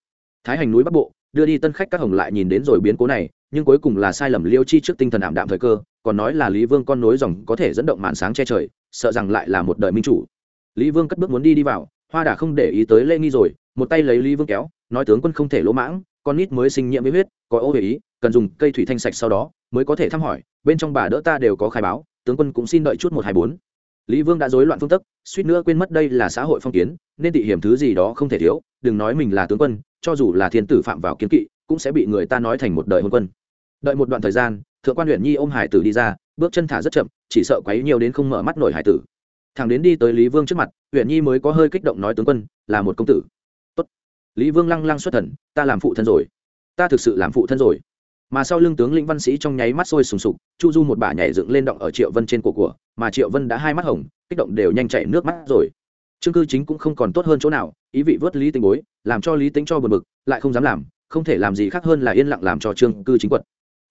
thái hành núi bắc bộ, đưa đi tân khách các hồng lại nhìn đến rồi biến cố này, nhưng cuối cùng là sai lầm liêu chi trước tinh thần ảm đạm thời cơ, còn nói là lý vương con nối dòng có thể dẫn động màn sáng che trời, sợ rằng lại là một đời minh chủ. Lý vương cất bước muốn đi đi vào, hoa đà không để ý tới lễ nghi rồi, một tay lấy lý vương kéo, nói tướng quân không thể lỗ mãng, con nít mới sinh nhiễm với huyết, có ô về ý, cần dùng cây thủy thanh sạch sau đó, mới có thể thăm hỏi, bên trong bà đỡ ta đều có khai báo, tướng quân cũng xin đợi chút một hai bốn. Lý vương đã rối loạn phương tức suýt nữa quên mất đây là xã hội phong kiến, nên tị hiểm thứ gì đó không thể thiếu, đừng nói mình là tướng quân cho dù là thiên tử phạm vào kiến kỵ, cũng sẽ bị người ta nói thành một đời hôn quân. Đợi một đoạn thời gian, thượng quan huyện nhi ôm hải tử đi ra, bước chân thả rất chậm, chỉ sợ quấy nhiều đến không mở mắt nổi hải tử. Thằng đến đi tới lý vương trước mặt, huyện nhi mới có hơi kích động nói tướng quân, là một công tử. Tốt. lý vương lăng lăng xuất thần, ta làm phụ thân rồi. Ta thực sự làm phụ thân rồi. Mà sau lưng tướng lĩnh văn sĩ trong nháy mắt sôi sùng sục, chu du một bà nhảy dựng lên động ở triệu vân trên cổ của, mà triệu vân đã hai mắt hồng, kích động đều nhanh chảy nước mắt rồi trương cư chính cũng không còn tốt hơn chỗ nào, ý vị vớt lý tính bối, làm cho lý tính cho bật bực, lại không dám làm, không thể làm gì khác hơn là yên lặng làm cho trương cư chính quật.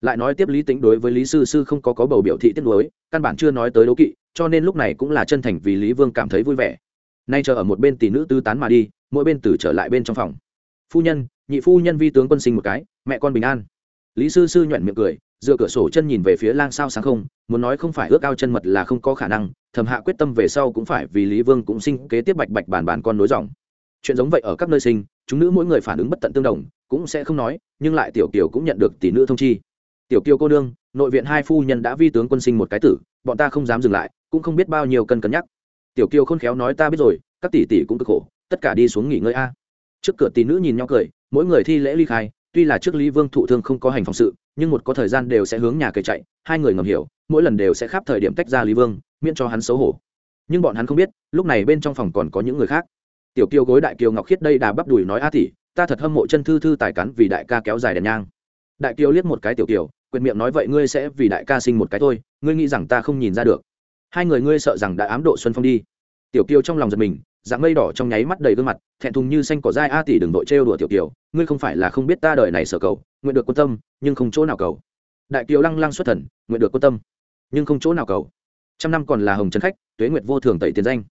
Lại nói tiếp lý tính đối với lý sư sư không có có bầu biểu thị tiết đối căn bản chưa nói tới đấu kỵ, cho nên lúc này cũng là chân thành vì lý vương cảm thấy vui vẻ. Nay chờ ở một bên tỷ nữ tư tán mà đi, mỗi bên tử trở lại bên trong phòng. Phu nhân, nhị phu nhân vi tướng quân sinh một cái, mẹ con bình an. Lý sư sư nhuận miệng cười dựa cửa sổ chân nhìn về phía lang sao sáng không, muốn nói không phải ước ao chân mật là không có khả năng, thầm hạ quyết tâm về sau cũng phải vì lý vương cũng sinh kế tiếp bạch bạch bản bản con nối dòng. Chuyện giống vậy ở các nơi sinh, chúng nữ mỗi người phản ứng bất tận tương đồng, cũng sẽ không nói, nhưng lại tiểu kiều cũng nhận được tỷ nữ thông chi. Tiểu kiều cô đương nội viện hai phu nhân đã vi tướng quân sinh một cái tử, bọn ta không dám dừng lại, cũng không biết bao nhiêu cân cân nhắc. Tiểu kiều khôn khéo nói ta biết rồi, các tỷ tỷ cũng cực khổ, tất cả đi xuống nghỉ ngơi a. Trước cửa tỷ nữ nhìn nhau cười, mỗi người thi lễ ly khai tuy là trước lý vương thụ thương không có hành phòng sự, nhưng một có thời gian đều sẽ hướng nhà kề chạy, hai người ngầm hiểu, mỗi lần đều sẽ khắp thời điểm tách ra lý vương, miễn cho hắn xấu hổ. Nhưng bọn hắn không biết, lúc này bên trong phòng còn có những người khác. Tiểu kiều gối đại kiều ngọc khiết đây đà bắp đùi nói, a tỷ, ta thật hâm mộ chân thư thư tài cắn vì đại ca kéo dài đèn nhang. Đại kiều liếc một cái tiểu kiều quyền miệng nói, vậy ngươi sẽ vì đại ca sinh một cái thôi, ngươi nghĩ rằng ta không nhìn ra được. Hai người ngươi sợ rằng đã ám độ xuân phong đi. Tiểu kiều trong lòng giật mình dạng mây đỏ trong nháy mắt đầy gương mặt, thẹn thùng như xanh cỏ dai, a tỷ đừng đội trêu đùa tiểu kiều, ngươi không phải là không biết ta đời này sở cầu, nguyện được quan tâm, nhưng không chỗ nào cầu. Đại kiều lăng lăng xuất thần, nguyện được quan tâm, nhưng không chỗ nào cầu. Trăm năm còn là hồng trấn khách, tuế nguyệt vô thường tẩy tiền danh.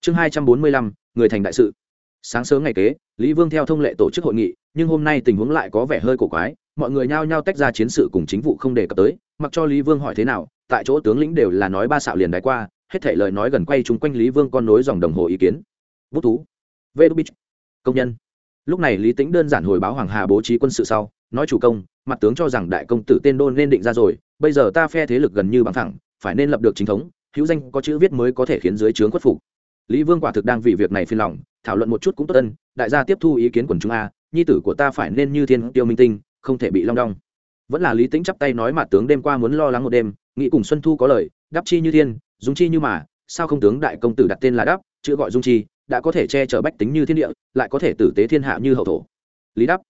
Chương hai trăm bốn mươi lăm, người thành đại sự. Sáng sớm ngày kế, lý vương theo thông lệ tổ chức hội nghị, nhưng hôm nay tình huống lại có vẻ hơi cổ quái, mọi người nhao nhao tách ra chiến sự cùng chính vụ không đề cập tới, mặc cho lý vương hỏi thế nào, tại chỗ tướng lĩnh đều là nói ba xạo liền đái qua, hết thể lời nói gần quay chúng quanh lý vương con nối dòng đồng hồ ý kiến bút thú. Vê đô bích công nhân. Lúc này lý tính đơn giản hồi báo hoàng hà bố trí quân sự sau, nói chủ công, mặt tướng cho rằng đại công tử tên đôn nên định ra rồi, bây giờ ta phe thế lực gần như bằng thẳng phải nên lập được chính thống, hữu danh có chữ viết mới có thể khiến dưới trướng khuất phục. Lý vương quả thực đang vì việc này phiền lòng, thảo luận một chút cũng tốt tân đại gia tiếp thu ý kiến quần chúng a, nhi tử của ta phải nên như thiên tiêu minh tinh, không thể bị long đong. Vẫn là lý tính chắp tay nói mặt tướng đêm qua muốn lo lắng một đêm, nghĩ cùng xuân thu có lời, đắp chi như thiên, dung chi như mà, sao không tướng đại công tử đặt tên là đắp, chữ gọi dung chi đã có thể che chở bách tính như thiên địa, lại có thể tử tế thiên hạ như hậu thổ. Lý đắp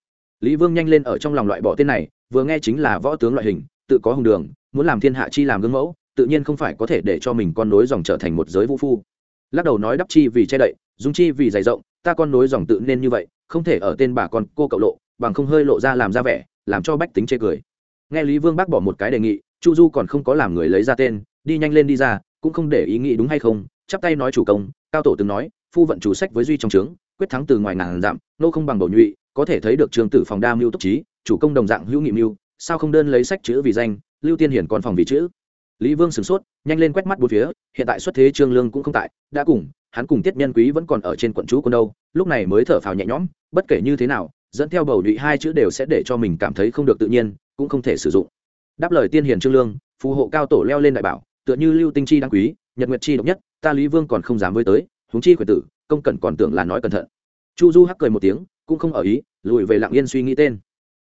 lý vương nhanh lên ở trong lòng loại bỏ tên này, vừa nghe chính là võ tướng loại hình, tự có hùng đường, muốn làm thiên hạ chi làm gương mẫu, tự nhiên không phải có thể để cho mình con nối dòng trở thành một giới vũ phu. Lắc đầu nói đắp chi vì che đậy dung chi vì dày rộng, ta con nối dòng tự nên như vậy, không thể ở tên bà con cô cậu lộ, bằng không hơi lộ ra làm ra vẻ, làm cho bách tính chê cười. Nghe lý vương bác bỏ một cái đề nghị, chu du còn không có làm người lấy ra tên, đi nhanh lên đi ra, cũng không để ý nghĩ đúng hay không, chắp tay nói chủ công, cao tổ từng nói phu vận chủ sách với duy trong trướng, quyết thắng từ ngoài ngàn dặm, nô không bằng bầu nhụy, có thể thấy được trường tử phòng đa mưu túc trí, chủ công đồng dạng hữu nghị mưu, sao không đơn lấy sách chữ vì danh, lưu tiên hiển còn phòng vì chữ. Lý vương sửng sốt, nhanh lên quét mắt bốn phía, hiện tại xuất thế trương lương cũng không tại, đã cùng, hắn cùng tiết nhân quý vẫn còn ở trên quận chú quân đâu, lúc này mới thở phào nhẹ nhõm, bất kể như thế nào, dẫn theo bầu nhụy hai chữ đều sẽ để cho mình cảm thấy không được tự nhiên, cũng không thể sử dụng. Đáp lời tiên hiền trương lương, phù hộ cao tổ leo lên đại bảo, tựa như lưu tinh chi đáng quý, nhật nguyệt chi độc nhất, ta lý vương còn không dám với tới huống chi khuyển tử, công cẩn còn tưởng là nói cẩn thận. Chu du hắc cười một tiếng, cũng không ở ý, lùi về lặng yên suy nghĩ tên.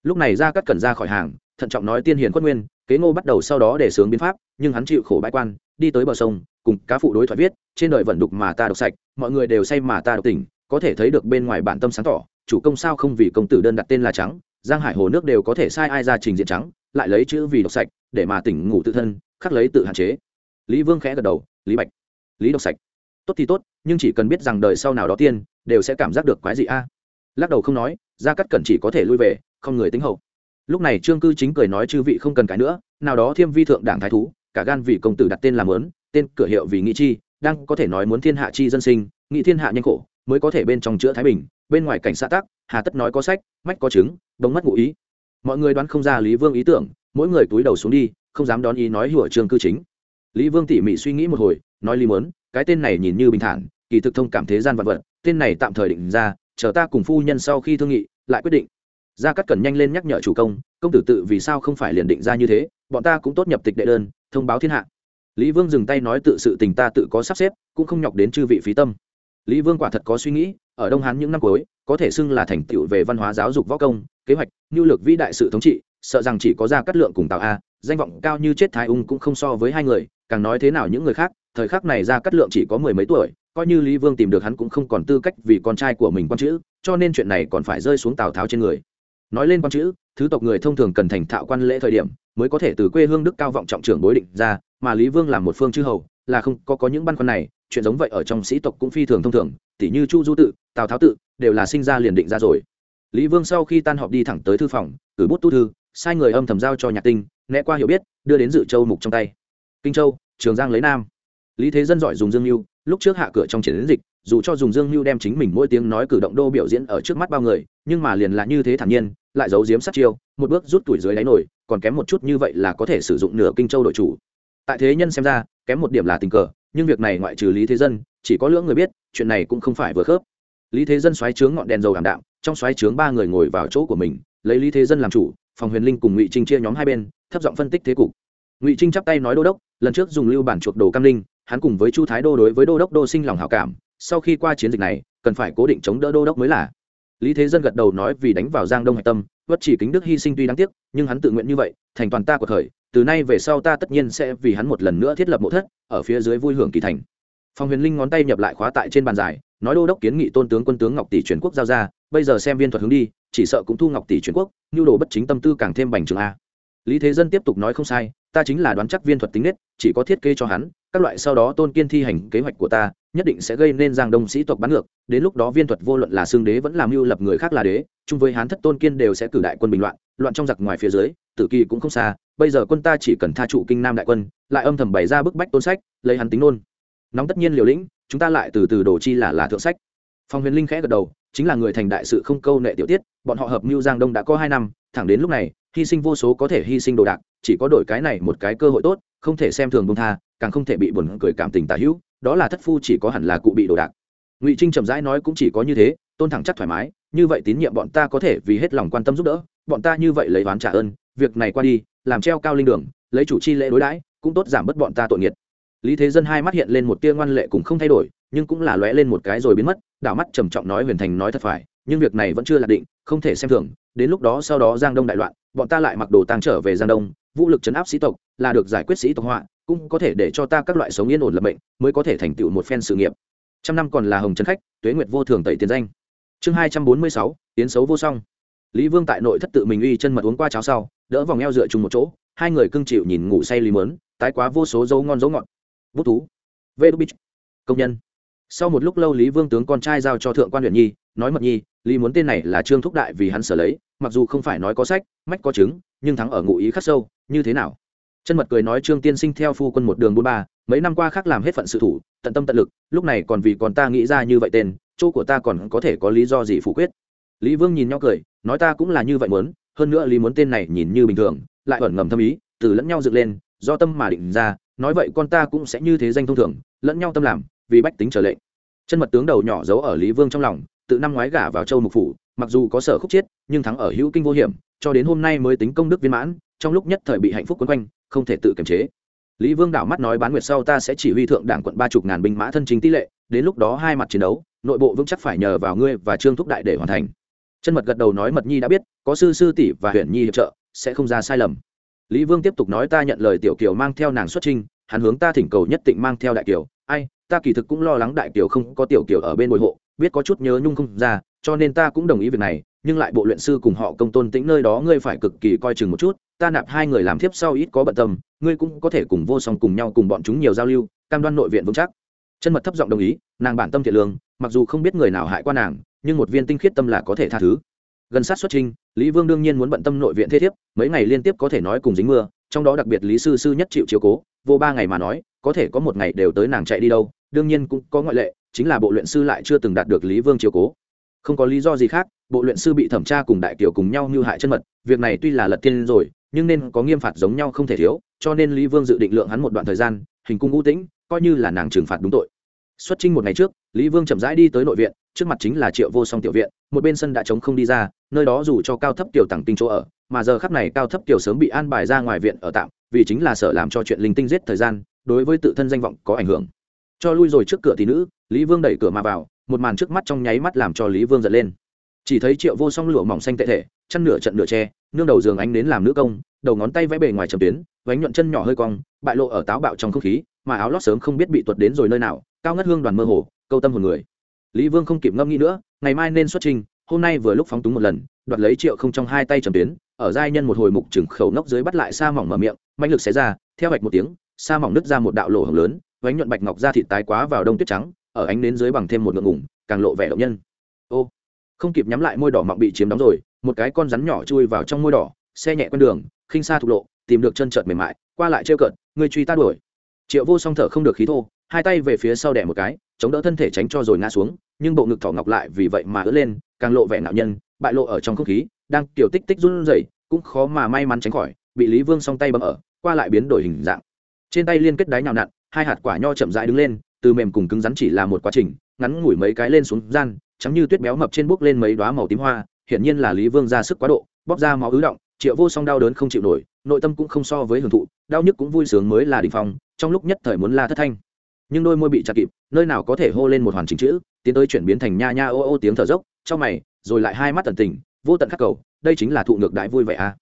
Lúc này ra cắt cẩn ra khỏi hàng, thận trọng nói tiên hiền quất nguyên, kế ngô bắt đầu sau đó để sướng biến pháp, nhưng hắn chịu khổ bãi quan, đi tới bờ sông, cùng cá phụ đối thoại viết, trên đời vận đục mà ta độc sạch, mọi người đều say mà ta độc tỉnh, có thể thấy được bên ngoài bản tâm sáng tỏ, chủ công sao không vì công tử đơn đặt tên là trắng, giang hải hồ nước đều có thể sai ai ra trình diện trắng, lại lấy chữ vì độc sạch, để mà tỉnh ngủ tự thân, khắc lấy tự hạn chế. Lý vương khẽ gật đầu, lý bạch, lý độc sạch tốt thì tốt, nhưng chỉ cần biết rằng đời sau nào đó tiên, đều sẽ cảm giác được quái gì a. Lắc đầu không nói, gia cắt cẩn chỉ có thể lui về, không người tính hậu. Lúc này trương cư chính cười nói chư vị không cần cái nữa, nào đó thiêm vi thượng đảng thái thú, cả gan vì công tử đặt tên làm lớn tên cửa hiệu vì nghị chi, đang có thể nói muốn thiên hạ chi dân sinh, nghị thiên hạ nhanh khổ, mới có thể bên trong chữa thái bình, bên ngoài cảnh xã tắc, hà tất nói có sách, mách có chứng bỗng mất ngụ ý. Mọi người đoán không ra lý vương ý tưởng, mỗi người túi đầu xuống đi, không dám đón ý nói hùa trương cư chính. Lý vương tỉ mỉ suy nghĩ một hồi, nói lý mớn cái tên này nhìn như bình thản, kỳ thực thông cảm thế gian vật vật, tên này tạm thời định ra, chờ ta cùng phu nhân sau khi thương nghị, lại quyết định. Gia cắt cần nhanh lên nhắc nhở chủ công công tử tự vì sao không phải liền định ra như thế, bọn ta cũng tốt nhập tịch đệ đơn, thông báo thiên hạ. Lý vương dừng tay nói tự sự tình ta tự có sắp xếp, cũng không nhọc đến chư vị phí tâm. Lý vương quả thật có suy nghĩ, ở đông hán những năm cuối, có thể xưng là thành tựu về văn hóa giáo dục võ công, kế hoạch, nhu lược vĩ đại sự thống trị, sợ rằng chỉ có gia cắt lượng cùng tào a, danh vọng cao như chết thái ung cũng không so với hai người, càng nói thế nào những người khác thời khắc này ra cắt lượng chỉ có mười mấy tuổi, coi như lý vương tìm được hắn cũng không còn tư cách vì con trai của mình quan chữ, cho nên chuyện này còn phải rơi xuống tào tháo trên người. Nói lên quan chữ, thứ tộc người thông thường cần thành thạo quan lễ thời điểm mới có thể từ quê hương đức cao vọng trọng trưởng bối định ra, mà lý vương làm một phương chư hầu, là không có có những băn khoăn này, chuyện giống vậy ở trong sĩ tộc cũng phi thường thông thường tỷ như chu du tự, tào tháo tự, đều là sinh ra liền định ra rồi. Lý vương sau khi tan họp đi thẳng tới thư phòng, cử bút tu thư, sai người âm thầm giao cho nhạc tinh, né qua hiểu biết, đưa đến dự châu mục trong tay. Kinh châu, trường giang lấy nam lý thế dân giỏi dùng dương mưu lúc trước hạ cửa trong chiến dịch, dù cho dùng dương mưu đem chính mình mỗi tiếng nói cử động đô biểu diễn ở trước mắt bao người, nhưng mà liền là như thế thản nhiên, lại giấu giếm sát chiêu, một bước rút tuổi dưới đáy nổi, còn kém một chút như vậy là có thể sử dụng nửa kinh châu đội chủ. Tại thế nhân xem ra, kém một điểm là tình cờ, nhưng việc này ngoại trừ lý thế dân, chỉ có lưỡng người biết, chuyện này cũng không phải vừa khớp. Lý thế dân xoáy trướng ngọn đèn dầu đảm đạm, trong xoáy trướng ba người ngồi vào chỗ của mình, lấy lý thế dân làm chủ, phòng huyền linh cùng ngụy trinh chia nhóm hai bên, thấp giọng phân tích thế cục. Ngụy trinh chắp tay nói đô đốc, lần trước dùng lưu bản chuộc đồ cam linh hắn cùng với chu thái đô đối với đô đốc đô sinh lòng hảo cảm, sau khi qua chiến dịch này, cần phải cố định chống đỡ đô đốc mới là. Lý thế dân gật đầu nói vì đánh vào giang đông hạch tâm, vất chỉ kính đức hy sinh tuy đáng tiếc, nhưng hắn tự nguyện như vậy, thành toàn ta của thời, từ nay về sau ta tất nhiên sẽ vì hắn một lần nữa thiết lập mộ thất, ở phía dưới vui hưởng kỳ thành. Phòng huyền linh ngón tay nhập lại khóa tại trên bàn giải, nói đô đốc kiến nghị tôn tướng quân tướng ngọc tỷ truyền quốc giao ra, bây giờ xem viên thuật hướng đi, chỉ sợ cũng thu ngọc tỷ truyền quốc, nhu đồ bất chính tâm tư càng thêm bành trường a. Lý thế dân tiếp tục nói không sai, ta chính là đoán chắc viên thuật tính nết, chỉ có thiết kế cho hắn các loại sau đó tôn kiên thi hành kế hoạch của ta, nhất định sẽ gây nên giang đông sĩ tộc bắn ngược, đến lúc đó viên thuật vô luận là xương đế vẫn làm mưu lập người khác là đế, chung với hán thất tôn kiên đều sẽ cử đại quân bình loạn loạn trong giặc ngoài phía dưới, tử kỳ cũng không xa, bây giờ quân ta chỉ cần tha trụ kinh nam đại quân, lại âm thầm bày ra bức bách tôn sách, lấy hắn tính nôn. Nóng tất nhiên liều lĩnh, chúng ta lại từ từ đổ chi là là thượng sách. Phong huyền linh khẽ gật đầu, chính là người thành đại sự không câu nệ tiểu tiết, bọn họ hợp mưu giang đông đã có hai năm, thẳng đến lúc này, hy sinh vô số có thể hy sinh đồ đạc, chỉ có đổi cái này một cái cơ hội tốt không thể xem thường bông tha, càng không thể bị buồn cười cảm tình tả hữu, đó là thất phu chỉ có hẳn là cụ bị đồ đạc. Ngụy trinh chậm rãi nói cũng chỉ có như thế, tôn thẳng chắc thoải mái, như vậy tín nhiệm bọn ta có thể vì hết lòng quan tâm giúp đỡ, bọn ta như vậy lấy oán trả ơn, việc này qua đi, làm treo cao linh đường, lấy chủ chi lễ đối đãi, cũng tốt giảm bớt bọn ta tội nghiệt. Lý thế dân hai mắt hiện lên một tia ngoan lệ cũng không thay đổi, nhưng cũng là lóe lên một cái rồi biến mất, đảo mắt trầm trọng nói huyền thành nói thật phải, nhưng việc này vẫn chưa là định, không thể xem thường, đến lúc đó sau đó giang đông đại loạn, bọn ta lại mặc đồ tang trở về giang đông vũ lực chấn áp sĩ tộc là được giải quyết sĩ tộc họa, cũng có thể để cho ta các loại sống yên ổn lập bệnh mới có thể thành tựu một phen sự nghiệp. Trăm năm còn là hồng trấn khách, tuế nguyệt vô thường tẩy tiền danh. Chương hai trăm bốn mươi sáu, tiến xấu vô song. Lý vương tại nội thất tự mình uy chân mật uống qua cháo sau, đỡ vòng eo dựa chung một chỗ, hai người cưng chịu nhìn ngủ say lý mớn, tái quá vô số dấu ngon dấu ngọt. Bút thú. Vê đu bích. Công nhân. Sau một lúc lâu lý vương tướng con trai giao cho thượng quan huyện nhi nói mật nhi, lý muốn tên này là trương thúc đại vì hắn sở lấy, mặc dù không phải nói có sách, mách có chứng, nhưng thắng ở ngụ ý khắc sâu, như thế nào? Chân mật cười nói trương tiên sinh theo phu quân một đường bốn ba, mấy năm qua khác làm hết phận sự thủ, tận tâm tận lực, lúc này còn vì còn ta nghĩ ra như vậy tên, chỗ của ta còn có thể có lý do gì phủ quyết. Lý vương nhìn nhau cười, nói ta cũng là như vậy muốn, hơn nữa lý muốn tên này nhìn như bình thường, lại ẩn ngầm thâm ý, từ lẫn nhau dựng lên, do tâm mà định ra, nói vậy con ta cũng sẽ như thế danh thông thường, lẫn nhau tâm làm, vì bách tính trở lệnh. Chân mật tướng đầu nhỏ giấu ở lý vương trong lòng tự năm ngoái gả vào châu mục phủ, mặc dù có sở khúc chiết nhưng thắng ở hữu kinh vô hiểm, cho đến hôm nay mới tính công đức viên mãn, trong lúc nhất thời bị hạnh phúc quấn quanh, không thể tự kiềm chế. Lý vương đảo mắt nói bán nguyệt sau ta sẽ chỉ huy thượng đảng quận ba chục ngàn binh mã thân chính tỷ lệ, đến lúc đó hai mặt chiến đấu, nội bộ vững chắc phải nhờ vào ngươi và trương thúc đại để hoàn thành. Chân mật gật đầu nói mật nhi đã biết, có sư sư tỷ và huyện nhi hiệp trợ, sẽ không ra sai lầm. Lý vương tiếp tục nói ta nhận lời tiểu kiều mang theo nàng xuất trinh hắn hướng ta thỉnh cầu nhất tịnh mang theo đại kiều. Ai, ta kỳ thực cũng lo lắng đại kiều không có tiểu kiều ở bên bồi hộ biết có chút nhớ nhung không ra, cho nên ta cũng đồng ý việc này, nhưng lại bộ luyện sư cùng họ công tôn tĩnh nơi đó ngươi phải cực kỳ coi chừng một chút, ta nạp hai người làm thiếp sau ít có bận tâm, ngươi cũng có thể cùng vô song cùng nhau cùng bọn chúng nhiều giao lưu, cam đoan nội viện vững chắc. Chân mật thấp giọng đồng ý, nàng bản tâm thiện lương, mặc dù không biết người nào hại qua nàng, nhưng một viên tinh khiết tâm là có thể tha thứ. Gần sát xuất trình, lý vương đương nhiên muốn bận tâm nội viện thế thiếp, mấy ngày liên tiếp có thể nói cùng dính mưa, trong đó đặc biệt lý sư sư nhất chịu chiếu cố, vô ba ngày mà nói, có thể có một ngày đều tới nàng chạy đi đâu, đương nhiên cũng có ngoại lệ chính là bộ luyện sư lại chưa từng đạt được lý vương chiếu cố. Không có lý do gì khác, bộ luyện sư bị thẩm tra cùng đại kiều cùng nhau như hại chân mật, việc này tuy là lật tiên rồi, nhưng nên có nghiêm phạt giống nhau không thể thiếu, cho nên lý vương dự định lượng hắn một đoạn thời gian, hình cung ngũ tĩnh, coi như là nàng trừng phạt đúng tội. Xuất trinh một ngày trước, lý vương chậm rãi đi tới nội viện, trước mặt chính là triệu vô song tiểu viện, một bên sân đã trống không đi ra, nơi đó dù cho cao thấp tiểu tặng tinh chỗ ở, mà giờ khắp này cao thấp tiểu sớm bị an bài ra ngoài viện ở tạm, vì chính là sợ làm cho chuyện linh tinh giết thời gian, đối với tự thân danh vọng có ảnh hưởng cho lui rồi trước cửa tỷ nữ, lý vương đẩy cửa mà vào, một màn trước mắt trong nháy mắt làm cho lý vương giật lên. Chỉ thấy triệu vô song lụa mỏng xanh tệ thể, chăn nửa trận nửa tre nương đầu giường ánh đến làm nữ công, đầu ngón tay vẽ bề ngoài trầm tuyến, vánh nhuận chân nhỏ hơi cong, bại lộ ở táo bạo trong không khí, mà áo lót sớm không biết bị tuột đến rồi nơi nào, cao ngất hương đoàn mơ hồ, câu tâm hồn người. Lý vương không kịp ngâm nghĩ nữa, ngày mai nên xuất trình, hôm nay vừa lúc phóng túng một lần, đoạt lấy triệu không trong hai tay trầm tuyến, ở giai nhân một hồi mục trừng khẩu nóc dưới bắt lại sa mỏng mở miệng mạnh lực xé ra, theo vạch một tiếng, sa mỏng nứt ra một đạo lỗ hồng lớn vánh nhuận bạch ngọc ra thịt tái quá vào đông tuyết trắng, ở ánh nến dưới bằng thêm một ngượng ngủng càng lộ vẻ động nhân. Ô, không kịp nhắm lại môi đỏ mọng bị chiếm đóng rồi, một cái con rắn nhỏ chui vào trong môi đỏ, xe nhẹ con đường, khinh xa thục lộ, tìm được chân trợt mềm mại, qua lại trêu cợt người truy ta đuổi. Triệu vô song thở không được khí thô, hai tay về phía sau đẻ một cái, chống đỡ thân thể tránh cho rồi ngã xuống, nhưng bộ ngực thỏ ngọc lại vì vậy mà ứa lên, càng lộ vẻ nạo nhân, bại lộ ở trong không khí, đang tiểu tích tích run rẩy, cũng khó mà may mắn tránh khỏi, bị lý vương song tay bấm ở, qua lại biến đổi hình dạng. Trên tay liên kết đáy nhào nặn hai hạt quả nho chậm rãi đứng lên, từ mềm cùng cứng rắn chỉ là một quá trình, ngắn ngủi mấy cái lên xuống gian chắm như tuyết béo mập trên bốc lên mấy đoá màu tím hoa, hiển nhiên là lý vương ra sức quá độ, bóp ra máu ứ động, triệu vô song đau đớn không chịu nổi, nội tâm cũng không so với hưởng thụ, đau nhức cũng vui sướng mới là đình phong, trong lúc nhất thời muốn la thất thanh. Nhưng đôi môi bị chặt kịp, nơi nào có thể hô lên một hoàn chỉnh chữ, tiến tới chuyển biến thành nha nha ô ô tiếng thở dốc trong mày, rồi lại hai mắt tận tình, vô tận khắc cầu, đây chính là thụ ngược đại vui vẻ à.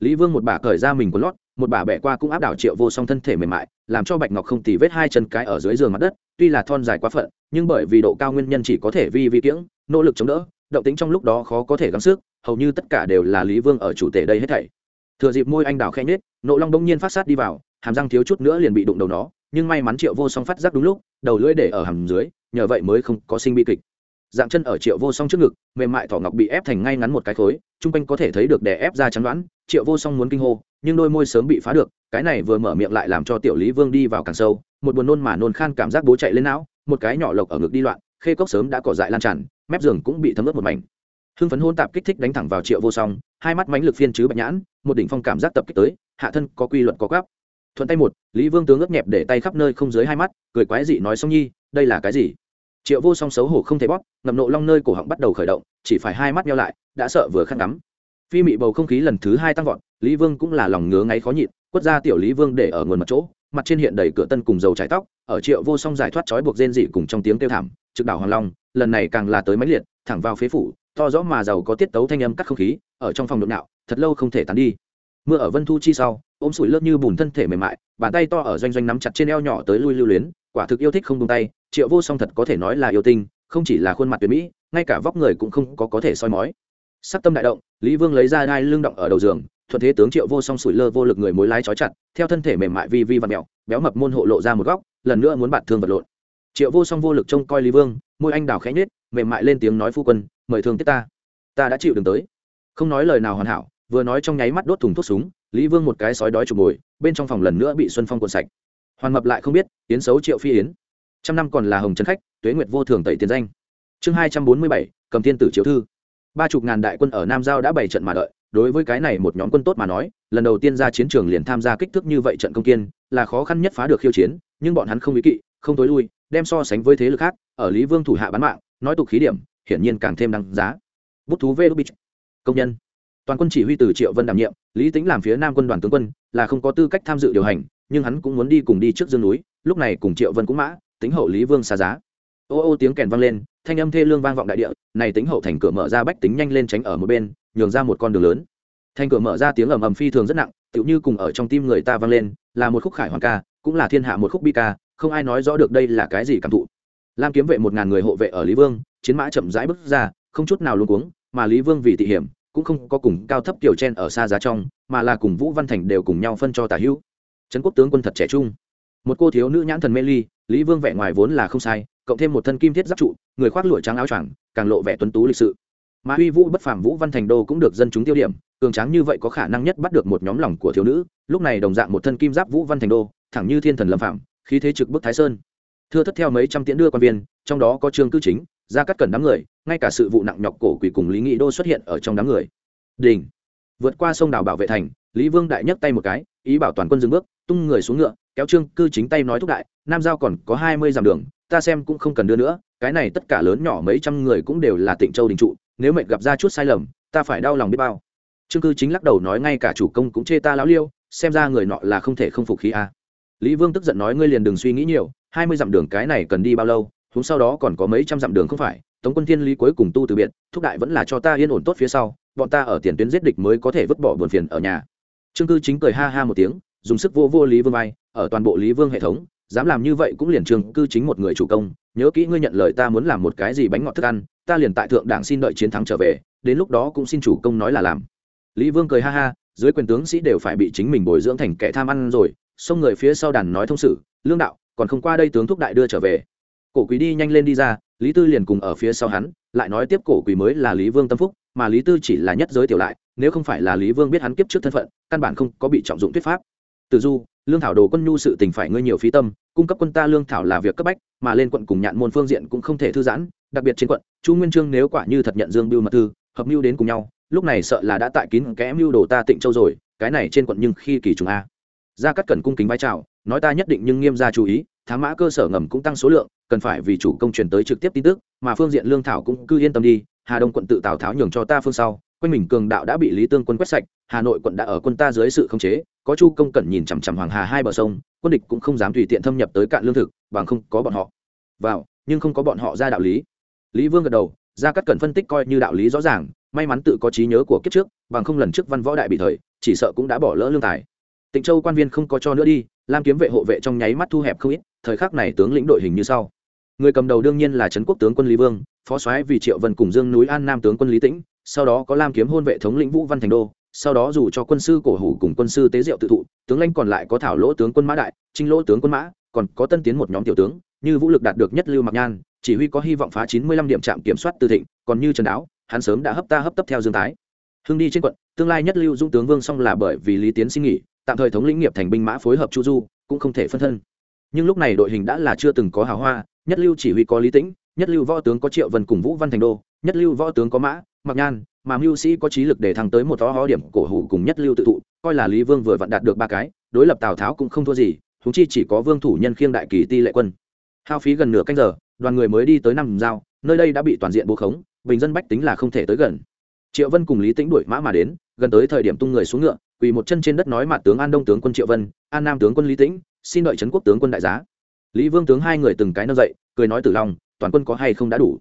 Lý vương một bà cởi ra mình quần lót một bà bẻ qua cũng áp đảo triệu vô song thân thể mềm mại, làm cho bạch ngọc không tì vết hai chân cái ở dưới giường mặt đất, tuy là thon dài quá phận, nhưng bởi vì độ cao nguyên nhân chỉ có thể vi vi kiễng, nỗ lực chống đỡ, động tính trong lúc đó khó có thể gắng sức, hầu như tất cả đều là lý vương ở chủ tể đây hết thảy. Thừa dịp môi anh đào khen nhết nộ long đông nhiên phát sát đi vào, hàm răng thiếu chút nữa liền bị đụng đầu nó, nhưng may mắn triệu vô song phát giác đúng lúc, đầu lưỡi để ở hàm dưới, nhờ vậy mới không có sinh bi kịch dạng chân ở triệu vô song trước ngực, mềm mại thỏ ngọc bị ép thành ngay ngắn một cái khối, chung quanh có thể thấy được đè ép ra chắn đoán, triệu vô song muốn kinh hô, nhưng đôi môi sớm bị phá được, cái này vừa mở miệng lại làm cho tiểu lý vương đi vào càng sâu, một buồn nôn mà nôn khan cảm giác bố chạy lên não, một cái nhỏ lộc ở ngực đi loạn, khê cốc sớm đã cỏ dại lan tràn, mép giường cũng bị thấm ướt một mảnh. Hưng phấn hôn tạp kích thích đánh thẳng vào triệu vô song, hai mắt mánh lực phiên chứ bạch nhãn, một đỉnh phong cảm giác tập kích tới, hạ thân có quy luật có gáp thuận tay một, lý vương tướng ướt nhẹp để tay khắp nơi không dưới hai mắt, cười quái dị nói song nhi, đây là cái gì? Triệu vô song xấu hổ không thể bóp ngầm nộ long nơi cổ họng bắt đầu khởi động, chỉ phải hai mắt nhau lại, đã sợ vừa khăn ngắm. Phi mị bầu không khí lần thứ hai tăng vọt, lý vương cũng là lòng ngứa ngáy khó nhịn, quất ra tiểu lý vương để ở nguồn mặt chỗ, mặt trên hiện đầy cửa tân cùng dầu trái tóc, ở triệu vô song giải thoát trói buộc rên dị cùng trong tiếng kêu thảm, trực đảo hoàng long, lần này càng là tới máy liệt, thẳng vào phế phủ, to rõ mà giàu có tiết tấu thanh âm cắt không khí, ở trong phòng đột nạo, thật lâu không thể tán đi. Mưa ở vân thu chi sau, ôm sủi lớp như bùn thân thể mềm mại, bàn tay to ở doanh doanh nắm chặt trên eo nhỏ tới lui lưu luyến quả thực yêu thích không tung tay, triệu vô song thật có thể nói là yêu tinh, không chỉ là khuôn mặt tuyệt mỹ, ngay cả vóc người cũng không có có thể soi mói. Sắc tâm đại động, lý vương lấy ra đai lưng động ở đầu giường, thuận thế tướng triệu vô song sủi lơ vô lực người mối lái trói chặt, theo thân thể mềm mại vi vi và mẹo béo mập môn hộ lộ ra một góc, lần nữa muốn bạn thương vật lộn. Triệu vô song vô lực trông coi lý vương, môi anh đào khẽ nhết mềm mại lên tiếng nói phu quân, mời thương tiếp ta ta đã chịu đường tới. Không nói lời nào hoàn hảo, vừa nói trong nháy mắt đốt thùng thuốc súng, lý vương một cái sói đói chụp ngồi bên trong phòng lần nữa bị xuân phong cuộn sạch hoàn mập lại không biết, yến xấu triệu phi yến. Trăm năm còn là hồng trấn khách, tuế nguyệt vô thường tẩy tiền danh. Chương hai trăm bốn mươi bảy, cầm thiên tử chiếu thư. Ba chục ngàn đại quân ở nam giao đã bày trận mà đợi, đối với cái này một nhóm quân tốt mà nói, lần đầu tiên ra chiến trường liền tham gia kích thước như vậy trận công kiên, là khó khăn nhất phá được khiêu chiến, nhưng bọn hắn không ý kỵ, không tối lui, đem so sánh với thế lực khác, ở lý vương thủ hạ bán mạng, nói tục khí điểm, hiển nhiên càng thêm đăng giá. Bút thú vê công nhân. Toàn quân chỉ huy từ triệu vân đảm nhiệm, lý tính làm phía nam quân đoàn tướng quân, là không có tư cách tham dự điều hành nhưng hắn cũng muốn đi cùng đi trước dương núi, lúc này cùng triệu vân cũng mã, tính hậu lý vương xa giá. Ô ô tiếng kèn vang lên, thanh âm thê lương vang vọng đại địa, này tính hậu thành cửa mở ra bách tính nhanh lên tránh ở một bên, nhường ra một con đường lớn. Thành cửa mở ra tiếng ầm ầm phi thường rất nặng, tựu như cùng ở trong tim người ta vang lên, là một khúc khải hoàng ca, cũng là thiên hạ một khúc bi ca, không ai nói rõ được đây là cái gì cảm thụ. Lam kiếm vệ một ngàn người hộ vệ ở lý vương, chiến mã chậm rãi bước ra, không chút nào luôn cuống, mà lý vương vì tị hiểm, cũng không có cùng cao thấp kiểu chen ở xa giá trong, mà là cùng vũ văn thành đều cùng nhau phân cho tả hữu trấn quốc tướng quân thật trẻ trung. Một cô thiếu nữ nhãn thần mê ly, lý vương vẻ ngoài vốn là không sai, cộng thêm một thân kim thiết giáp trụ, người khoác lụa trắng áo choàng, càng lộ vẻ tuấn tú lịch sự. Mà uy vũ bất phàm vũ văn thành đô cũng được dân chúng tiêu điểm, cường tráng như vậy có khả năng nhất bắt được một nhóm lòng của thiếu nữ. Lúc này đồng dạng một thân kim giáp vũ văn thành đô, thẳng như thiên thần lâm phạm, khí thế trực bức thái sơn. Thưa thất theo mấy trăm tiễn đưa quan viên, trong đó có trương cư chính ra cắt cẩn đám người, ngay cả sự vụ nặng nhọc cổ quỷ cùng lý nghị đô xuất hiện ở trong đám người. Đình. Vượt qua sông đảo bảo vệ thành, lý vương đại nhấc tay một cái ý bảo toàn quân dừng bước, tung người xuống ngựa, kéo trương cư chính tay nói thúc đại, nam giao còn có hai mươi dặm đường, ta xem cũng không cần đưa nữa, cái này tất cả lớn nhỏ mấy trăm người cũng đều là tịnh châu đình trụ, nếu mệnh gặp ra chút sai lầm, ta phải đau lòng biết bao. Trương cư chính lắc đầu nói ngay cả chủ công cũng chê ta lão liêu, xem ra người nọ là không thể không phục khí a. Lý vương tức giận nói ngươi liền đừng suy nghĩ nhiều, hai mươi dặm đường cái này cần đi bao lâu chúng sau đó còn có mấy trăm dặm đường không phải, tống quân thiên lý cuối cùng tu từ biệt, thúc đại vẫn là cho ta yên ổn tốt phía sau, bọn ta ở tiền tuyến giết địch mới có thể vứt bỏ buồn phiền ở nhà trương cư chính cười ha ha một tiếng, dùng sức vô vô lý vương vai, ở toàn bộ lý vương hệ thống, dám làm như vậy cũng liền trương cư chính một người chủ công, nhớ kỹ ngươi nhận lời ta muốn làm một cái gì bánh ngọt thức ăn, ta liền tại thượng đảng xin đợi chiến thắng trở về, đến lúc đó cũng xin chủ công nói là làm. Lý vương cười ha ha, dưới quyền tướng sĩ đều phải bị chính mình bồi dưỡng thành kẻ tham ăn rồi, xông người phía sau đàn nói thông sự, lương đạo, còn không qua đây tướng thúc đại đưa trở về. Cổ quý đi nhanh lên đi ra, lý tư liền cùng ở phía sau hắn, lại nói tiếp cổ quý mới là lý vương tâm phúc mà lý tư chỉ là nhất giới tiểu lại, nếu không phải là lý vương biết hắn kiếp trước thân phận, căn bản không có bị trọng dụng thuyết pháp. Từ du, lương thảo đồ quân nhu sự tình phải ngươi nhiều phí tâm, cung cấp quân ta lương thảo là việc cấp bách, mà lên quận cùng nhạn môn phương diện cũng không thể thư giãn, đặc biệt trên quận, chu nguyên trương nếu quả như thật nhận dương biêu mật thư, hợp mưu đến cùng nhau, lúc này sợ là đã tại kín kẽ mưu đồ ta tịnh châu rồi, cái này trên quận nhưng khi kỳ trùng a. Ra cắt cần cung kính vai trào nói ta nhất định nhưng nghiêm ra chú ý thám mã cơ sở ngầm cũng tăng số lượng, cần phải vì chủ công truyền tới trực tiếp tin tức, mà phương diện lương thảo cũng cứ yên tâm đi hà đông quận tự tào tháo nhường cho ta phương sau, quanh mình cường đạo đã bị lý tương quân quét sạch, hà nội quận đã ở quân ta dưới sự khống chế, có chu công cẩn nhìn chằm chằm hoàng hà hai bờ sông, quân địch cũng không dám tùy tiện thâm nhập tới cạn lương thực, bằng không có bọn họ. Vào, nhưng không có bọn họ ra đạo lý. Lý vương gật đầu, ra cắt cẩn phân tích coi như đạo lý rõ ràng, may mắn tự có trí nhớ của kiếp trước, bằng không lần trước văn võ đại bị thời, chỉ sợ cũng đã bỏ lỡ lương tài. Tịnh châu quan viên không có cho nữa đi, lam kiếm vệ hộ vệ trong nháy mắt thu hẹp không ít, thời khắc này tướng lĩnh đội hình như sau. Người cầm đầu đương nhiên là trấn quốc tướng quân lý vương phó soái vì triệu vân cùng dương núi an nam tướng quân lý tĩnh, sau đó có lam kiếm hôn vệ thống lĩnh vũ văn thành đô, sau đó dù cho quân sư cổ hủ cùng quân sư tế diệu tự thụ, tướng lãnh còn lại có thảo lỗ tướng quân mã đại, trinh lỗ tướng quân mã, còn có tân tiến một nhóm tiểu tướng, như vũ lực đạt được nhất lưu mặc nhan, chỉ huy có hy vọng phá chín mươi lăm điểm trạm kiểm soát từ thịnh, còn như trần đáo, hắn sớm đã hấp ta hấp tấp theo dương tái hưng đi trên quận, tương lai nhất lưu dũng tướng vương song là bởi vì lý tiến xin nghỉ, tạm thời thống lĩnh nghiệp thành binh mã phối hợp chu du, cũng không thể phân thân. Nhưng lúc này đội hình đã là chưa từng có hào hoa, nhất lưu chỉ huy có lý tĩnh nhất lưu võ tướng có triệu vân cùng vũ văn thành đô, nhất lưu võ tướng có mã, mặc nhan, mà mưu sĩ có trí lực để thăng tới một to ho điểm cổ hủ cùng nhất lưu tự thụ, coi là lý vương vừa vặn đạt được ba cái, đối lập tào tháo cũng không thua gì thúng chi chỉ có vương thủ nhân khiêng đại kỳ ti lệ quân. Hao phí gần nửa canh giờ, đoàn người mới đi tới năm giao, nơi đây đã bị toàn diện bố khống, bình dân bách tính là không thể tới gần. Triệu vân cùng lý tĩnh đuổi mã mà đến, gần tới thời điểm tung người xuống ngựa, quỳ một chân trên đất nói mặt tướng an đông tướng quân triệu vân, an nam tướng quân lý tĩnh, xin đợi trấn quốc tướng quân đại giá. Lý vương tướng hai người từng cái nâng dậy, cười nói tử long toàn quân có hay không đã đủ?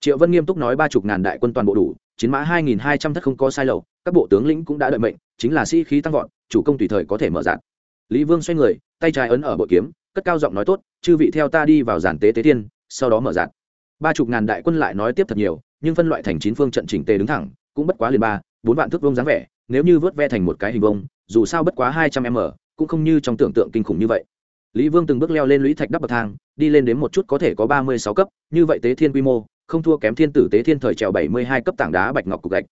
Triệu vân nghiêm túc nói ba chục ngàn đại quân toàn bộ đủ, chiến mã hai nghìn hai trăm thất không có sai lầu, các bộ tướng lĩnh cũng đã đợi mệnh, chính là sĩ、si、khí tăng vọt, chủ công tùy thời có thể mở dạn lý vương xoay người, tay trái ấn ở bội kiếm, cất cao giọng nói tốt, chư vị theo ta đi vào giản tế tế thiên sau đó mở dạn ba chục ngàn đại quân lại nói tiếp thật nhiều, nhưng phân loại thành chín phương trận chỉnh tề đứng thẳng, cũng bất quá liền ba, bốn vạn thước vông dáng vẻ, nếu như vớt ve thành một cái hình vông dù sao bất quá hai trăm m, cũng không như trong tưởng tượng kinh khủng như vậy lý vương từng bước leo lên lũy thạch đắp bậc thang, đi lên đến một chút có thể có ba mươi sáu cấp, như vậy tế thiên quy mô, không thua kém thiên tử tế thiên thời trèo bảy mươi hai cấp tảng đá bạch ngọc cục gạch.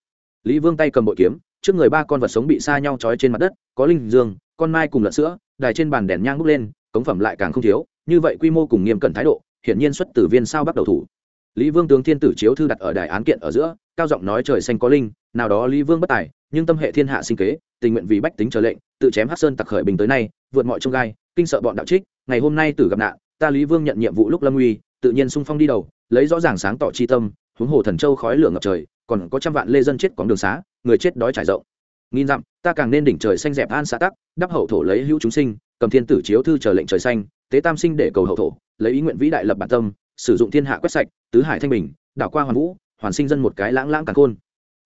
Lý vương tay cầm bội kiếm, trước người ba con vật sống bị xa nhau trói trên mặt đất, có linh dương, con mai cùng lợn sữa, đài trên bàn đèn nhang bốc lên, cống phẩm lại càng không thiếu, như vậy quy mô cùng nghiêm cẩn thái độ, hiển nhiên xuất tử viên sao bắt đầu thủ. Lý vương tướng thiên tử chiếu thư đặt ở đài án kiện ở giữa, cao giọng nói trời xanh có linh, nào đó lý vương bất tài, nhưng tâm hệ thiên hạ sinh kế, tình nguyện vì bách tính trở lệnh, tự chém hát sơn tặc khởi bình tới nay, vượt mọi trông gai kinh sợ bọn đạo trích, ngày hôm nay tử gặp nạn, ta lý vương nhận nhiệm vụ lúc lâm uy, tự nhiên sung phong đi đầu, lấy rõ ràng sáng tỏ chi tâm, huống hồ thần châu khói lửa ngập trời, còn có trăm vạn lê dân chết quãng đường xá, người chết đói trải rộng. Nghìn dặm, ta càng nên đỉnh trời xanh dẹp an xã tắc, đắp hậu thổ lấy hữu chúng sinh, cầm thiên tử chiếu thư chờ lệnh trời xanh, tế tam sinh để cầu hậu thổ, lấy ý nguyện vĩ đại lập bản tâm, sử dụng thiên hạ quét sạch, tứ hải thanh bình, đảo qua hoàn vũ, hoàn sinh dân một cái lãng lãng càng khôn.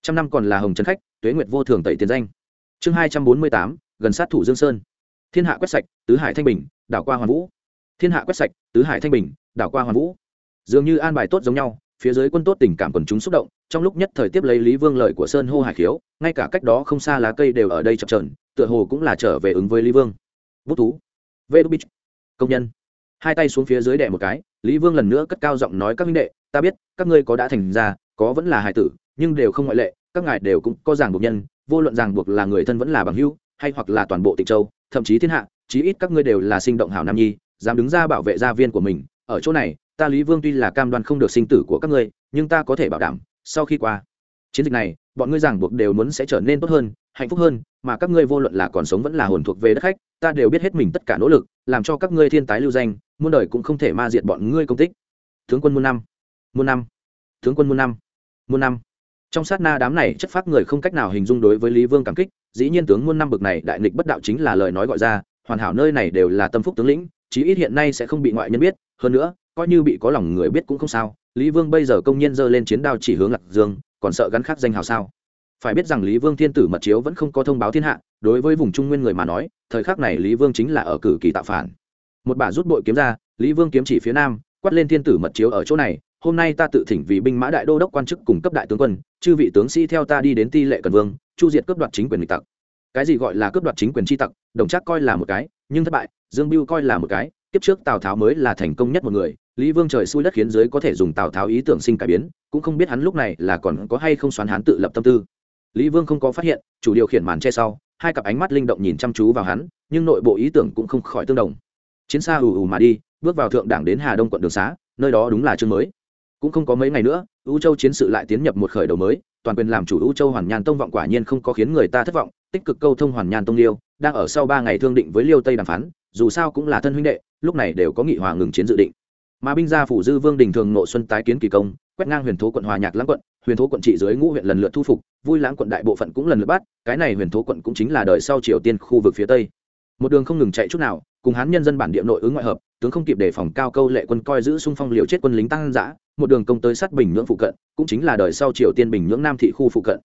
Trăm năm còn là hồng trấn khách, tuế nguyệt vô thường tẩy tiền danh. Chương hai trăm bốn mươi tám, gần sát thủ dương sơn thiên hạ quét sạch, tứ hải thanh bình, đảo qua hoàn vũ. Thiên hạ quét sạch, tứ hải thanh bình, đảo qua hoàn vũ. Dường như an bài tốt giống nhau, phía dưới quân tốt tình cảm quần chúng xúc động, trong lúc nhất thời tiếp lấy lý vương lợi của sơn hô hải khiếu, ngay cả cách đó không xa lá cây đều ở đây chập trờn tựa hồ cũng là trở về ứng với lý vương. Bút thú. Vê đúc bích công nhân. Hai tay xuống phía dưới đẻ một cái, lý vương lần nữa cất cao giọng nói các minh đệ, ta biết, các ngươi có đã thành ra, có vẫn là hải tử, nhưng đều không ngoại lệ, các ngài đều cũng có ràng buộc nhân, vô luận ràng buộc là người thân vẫn là bằng hữu, hay hoặc là toàn bộ tịnh châu thậm chí thiên hạ, chí ít các ngươi đều là sinh động hảo nam nhi, dám đứng ra bảo vệ gia viên của mình. Ở chỗ này, ta lý vương tuy là cam đoan không được sinh tử của các ngươi, nhưng ta có thể bảo đảm, sau khi qua chiến dịch này, bọn ngươi ràng buộc đều muốn sẽ trở nên tốt hơn, hạnh phúc hơn, mà các ngươi vô luận là còn sống vẫn là hồn thuộc về đất khách, ta đều biết hết mình tất cả nỗ lực, làm cho các ngươi thiên tái lưu danh, muôn đời cũng không thể ma diệt bọn ngươi công tích. Tướng quân muôn năm muôn năm, tướng quân muôn năm muôn năm. Trong sát na đám này, chất phác người không cách nào hình dung đối với lý vương cảm kích dĩ nhiên tướng muôn năm bực này đại nghịch bất đạo chính là lời nói gọi ra, hoàn hảo nơi này đều là tâm phúc tướng lĩnh, chí ít hiện nay sẽ không bị ngoại nhân biết, hơn nữa, coi như bị có lòng người biết cũng không sao, lý vương bây giờ công nhân dơ lên chiến đao chỉ hướng lạc dương, còn sợ gắn khắc danh hào sao? Phải biết rằng lý vương thiên tử mật chiếu vẫn không có thông báo thiên hạ, đối với vùng trung nguyên người mà nói, thời khắc này lý vương chính là ở cử kỳ tạo phản. Một bà rút bội kiếm ra, lý vương kiếm chỉ phía nam, quát lên thiên tử mật chiếu ở chỗ này hôm nay ta tự thỉnh vì binh mã đại đô đốc quan chức cùng cấp đại tướng quân, chư vị tướng sĩ theo ta đi đến ti lệ cần vương, chu diệt cướp đoạt chính quyền lịch tặc. Cái gì gọi là cướp đoạt chính quyền tri tặc, đồng chắc coi là một cái, nhưng thất bại, dương biêu coi là một cái, kiếp trước tào tháo mới là thành công nhất một người, lý vương trời xui đất khiến giới có thể dùng tào tháo ý tưởng sinh cải biến, cũng không biết hắn lúc này là còn có hay không xoắn hắn tự lập tâm tư. Lý vương không có phát hiện, chủ điều khiển màn che sau, hai cặp ánh mắt linh động nhìn chăm chú vào hắn, nhưng nội bộ ý tưởng cũng không khỏi tương đồng. Chiến xa ù ù mà đi, bước vào thượng đảng đến hà đông quận đường xá, nơi đó đúng là chương mới cũng không có mấy ngày nữa, u châu chiến sự lại tiến nhập một khởi đầu mới, toàn quyền làm chủ u châu hoàn nhan tông vọng quả nhiên không có khiến người ta thất vọng, tích cực câu thông hoàn nhan tông liêu, đang ở sau ba ngày thương định với liêu tây đàm phán, dù sao cũng là thân huynh đệ, lúc này đều có nghị hòa ngừng chiến dự định. Mà binh gia phủ dư vương đình thường nội xuân tái kiến kỳ công, quét ngang huyền thố quận hòa nhạc lãng quận, huyền thố quận trị dưới ngũ huyện lần lượt thu phục, vui lãng quận đại bộ phận cũng lần lượt bắt, cái này huyền thố quận cũng chính là đời sau triều tiên khu vực phía tây. Một đường không ngừng chạy chút nào, cùng hán nhân dân bản địa nội ứng ngoại hợp, tướng không kịp đề phòng cao câu lệ quân coi giữ xung phong liều chết quân lính tăng giã một đường công tới sát bình nhưỡng phụ cận, cũng chính là đời sau triều tiên bình nhưỡng nam thị khu phụ cận.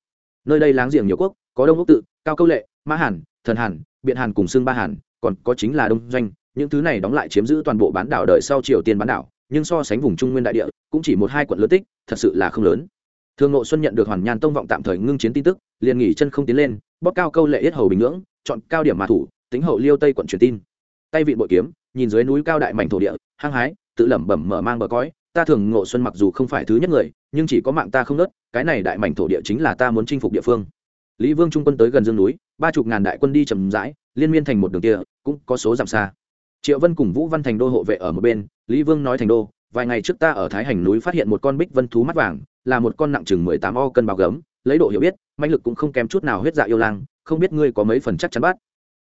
Nơi đây láng giềng nhiều quốc, có đông ốc tự, cao câu lệ mã hàn, thần hàn, biện hàn cùng xương ba hàn, còn có chính là đông doanh. Những thứ này đóng lại chiếm giữ toàn bộ bán đảo đời sau triều tiên bán đảo, nhưng so sánh vùng trung nguyên đại địa, cũng chỉ một hai quận lớn tích, thật sự là không lớn. Thương ngộ xuân nhận được hoàn nhan tông vọng tạm thời ngưng chiến tin tức, liền nghỉ chân không tiến lên, bóp cao câu lệ yết hầu bình nhưỡng, chọn cao điểm mà thủ, tính hậu liêu tây quận truyền tin. Tay vị bội kiếm, nhìn dưới núi cao đại mảnh thổ địa, hăng hái, tự lẩm bẩm mở mang bờ cõi ta thường ngộ xuân mặc dù không phải thứ nhất người, nhưng chỉ có mạng ta không nớt, cái này đại mảnh thổ địa chính là ta muốn chinh phục địa phương. Lý vương trung quân tới gần dương núi, ba chục ngàn đại quân đi chầm rãi, liên miên thành một đường kia, cũng có số giảm xa. Triệu vân cùng vũ văn thành đô hộ vệ ở một bên, lý vương nói thành đô, vài ngày trước ta ở thái hành núi phát hiện một con bích vân thú mắt vàng, là một con nặng chừng mười tám o cân bao gấm, lấy độ hiểu biết manh lực cũng không kém chút nào huyết dạ yêu lang, không biết ngươi có mấy phần chắc chắn bắt.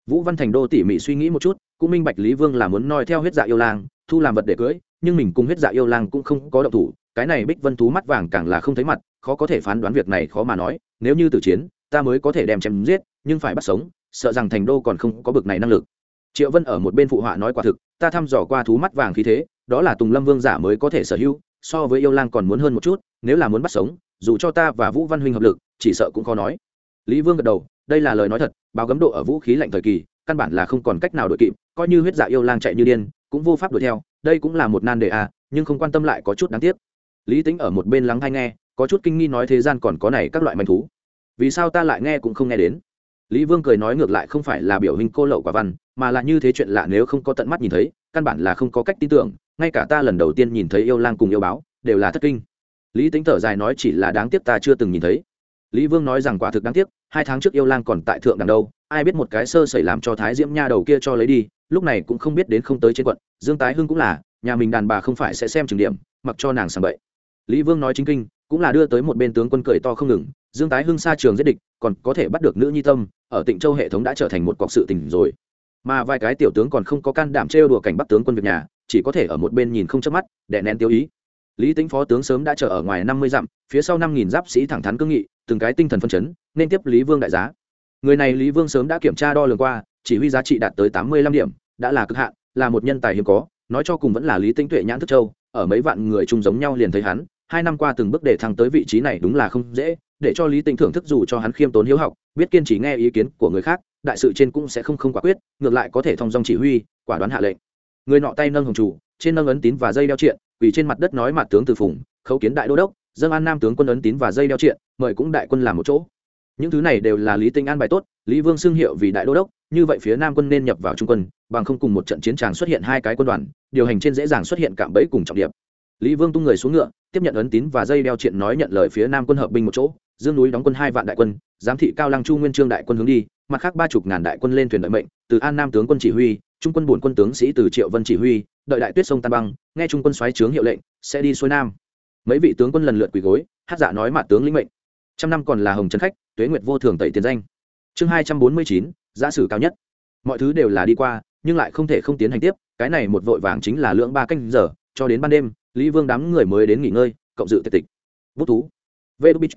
Vũ văn thành đô tỉ mỉ suy nghĩ một chút, cũng minh bạch lý vương là muốn noi theo huyết dạ yêu lang, thu làm vật để cưới nhưng mình cùng huyết dạ yêu lang cũng không có động thủ, cái này bích vân thú mắt vàng càng là không thấy mặt, khó có thể phán đoán việc này khó mà nói, nếu như từ chiến, ta mới có thể đem chém giết, nhưng phải bắt sống, sợ rằng thành đô còn không có bực này năng lực. Triệu vân ở một bên phụ họa nói quả thực, ta thăm dò qua thú mắt vàng khí thế, đó là tùng lâm vương giả mới có thể sở hữu, so với yêu lang còn muốn hơn một chút, nếu là muốn bắt sống, dù cho ta và vũ văn huynh hợp lực, chỉ sợ cũng khó nói. Lý vương gật đầu, đây là lời nói thật, báo gấm độ ở vũ khí lạnh thời kỳ, căn bản là không còn cách nào đội kịp, coi như huyết dạ yêu lang chạy như điên, cũng vô pháp đuổi theo đây cũng là một nan đề à nhưng không quan tâm lại có chút đáng tiếc. Lý tính ở một bên lắng hay nghe, có chút kinh nghi nói thế gian còn có này các loại manh thú. Vì sao ta lại nghe cũng không nghe đến? Lý vương cười nói ngược lại không phải là biểu hình cô lậu quả văn, mà là như thế chuyện lạ nếu không có tận mắt nhìn thấy, căn bản là không có cách tin tưởng, ngay cả ta lần đầu tiên nhìn thấy yêu lang cùng yêu báo, đều là thất kinh. Lý tính thở dài nói chỉ là đáng tiếc ta chưa từng nhìn thấy lý vương nói rằng quả thực đáng tiếc, hai tháng trước yêu lang còn tại thượng đằng đâu, ai biết một cái sơ sẩy làm cho thái diễm nha đầu kia cho lấy đi, lúc này cũng không biết đến không tới trên quận, dương tái hưng cũng là, nhà mình đàn bà không phải sẽ xem trường điểm, mặc cho nàng sàng bậy. Lý vương nói chính kinh, cũng là đưa tới một bên tướng quân cười to không ngừng, dương tái hưng xa trường giết địch, còn có thể bắt được nữ nhi tâm, ở tịnh châu hệ thống đã trở thành một cọc sự tình rồi. Mà vài cái tiểu tướng còn không có can đảm trêu đùa cảnh bắt tướng quân việc nhà, chỉ có thể ở một bên nhìn không chớp mắt để nén tiêu ý lý tính phó tướng sớm đã chờ ở ngoài năm mươi dặm, phía sau năm nghìn giáp sĩ thẳng thắn cương nghị, từng cái tinh thần phân chấn, nên tiếp lý vương đại giá. Người này lý vương sớm đã kiểm tra đo lường qua, chỉ huy giá trị đạt tới tám mươi lăm điểm, đã là cực hạn, là một nhân tài hiếm có, nói cho cùng vẫn là lý tính tuệ nhãn thức châu, ở mấy vạn người chung giống nhau liền thấy hắn, hai năm qua từng bước để thăng tới vị trí này đúng là không dễ, để cho lý tính thưởng thức dù cho hắn khiêm tốn hiếu học, biết kiên trì nghe ý kiến của người khác, đại sự trên cũng sẽ không không quả quyết, ngược lại có thể thông dong chỉ huy, quả đoán hạ lệnh. Người nọ tay nâng hồng chủ, trên nâng ấn tín và dây đeo triện quỳ trên mặt đất nói mặt tướng từ phùng, khấu kiến đại đô đốc, dâng an nam tướng quân ấn tín và dây đeo triện, mời cũng đại quân làm một chỗ. Những thứ này đều là lý tinh an bài tốt, lý vương xưng hiệu vì đại đô đốc, như vậy phía nam quân nên nhập vào trung quân, bằng không cùng một trận chiến tràng xuất hiện hai cái quân đoàn, điều hành trên dễ dàng xuất hiện cạm bẫy cùng trọng điểm lý vương tung người xuống ngựa, tiếp nhận ấn tín và dây đeo triện nói nhận lời phía nam quân hợp binh một chỗ, dương núi đóng quân hai vạn đại quân, giám thị cao lăng chu nguyên trương đại quân hướng đi, mặt khác ba chục ngàn đại quân lên thuyền đợi mệnh, từ an nam tướng quân chỉ huy, trung quân bổn quân tướng sĩ từ triệu vân chỉ huy đợi đại tuyết sông tan băng, nghe trung quân xoáy trướng hiệu lệnh, sẽ đi xuôi nam. Mấy vị tướng quân lần lượt quỳ gối, hát dạ nói mạt tướng lĩnh mệnh. Trăm năm còn là hồng trấn khách, tuế nguyệt vô thường tẩy tiền danh. Chương hai trăm bốn mươi chín giả sử cao nhất. Mọi thứ đều là đi qua, nhưng lại không thể không tiến hành tiếp, cái này một vội vàng chính là lưỡng ba canh giờ, cho đến ban đêm, lý vương đám người mới đến nghỉ ngơi, cộng dự tiệc tịch. Bút thú. Vê đu bích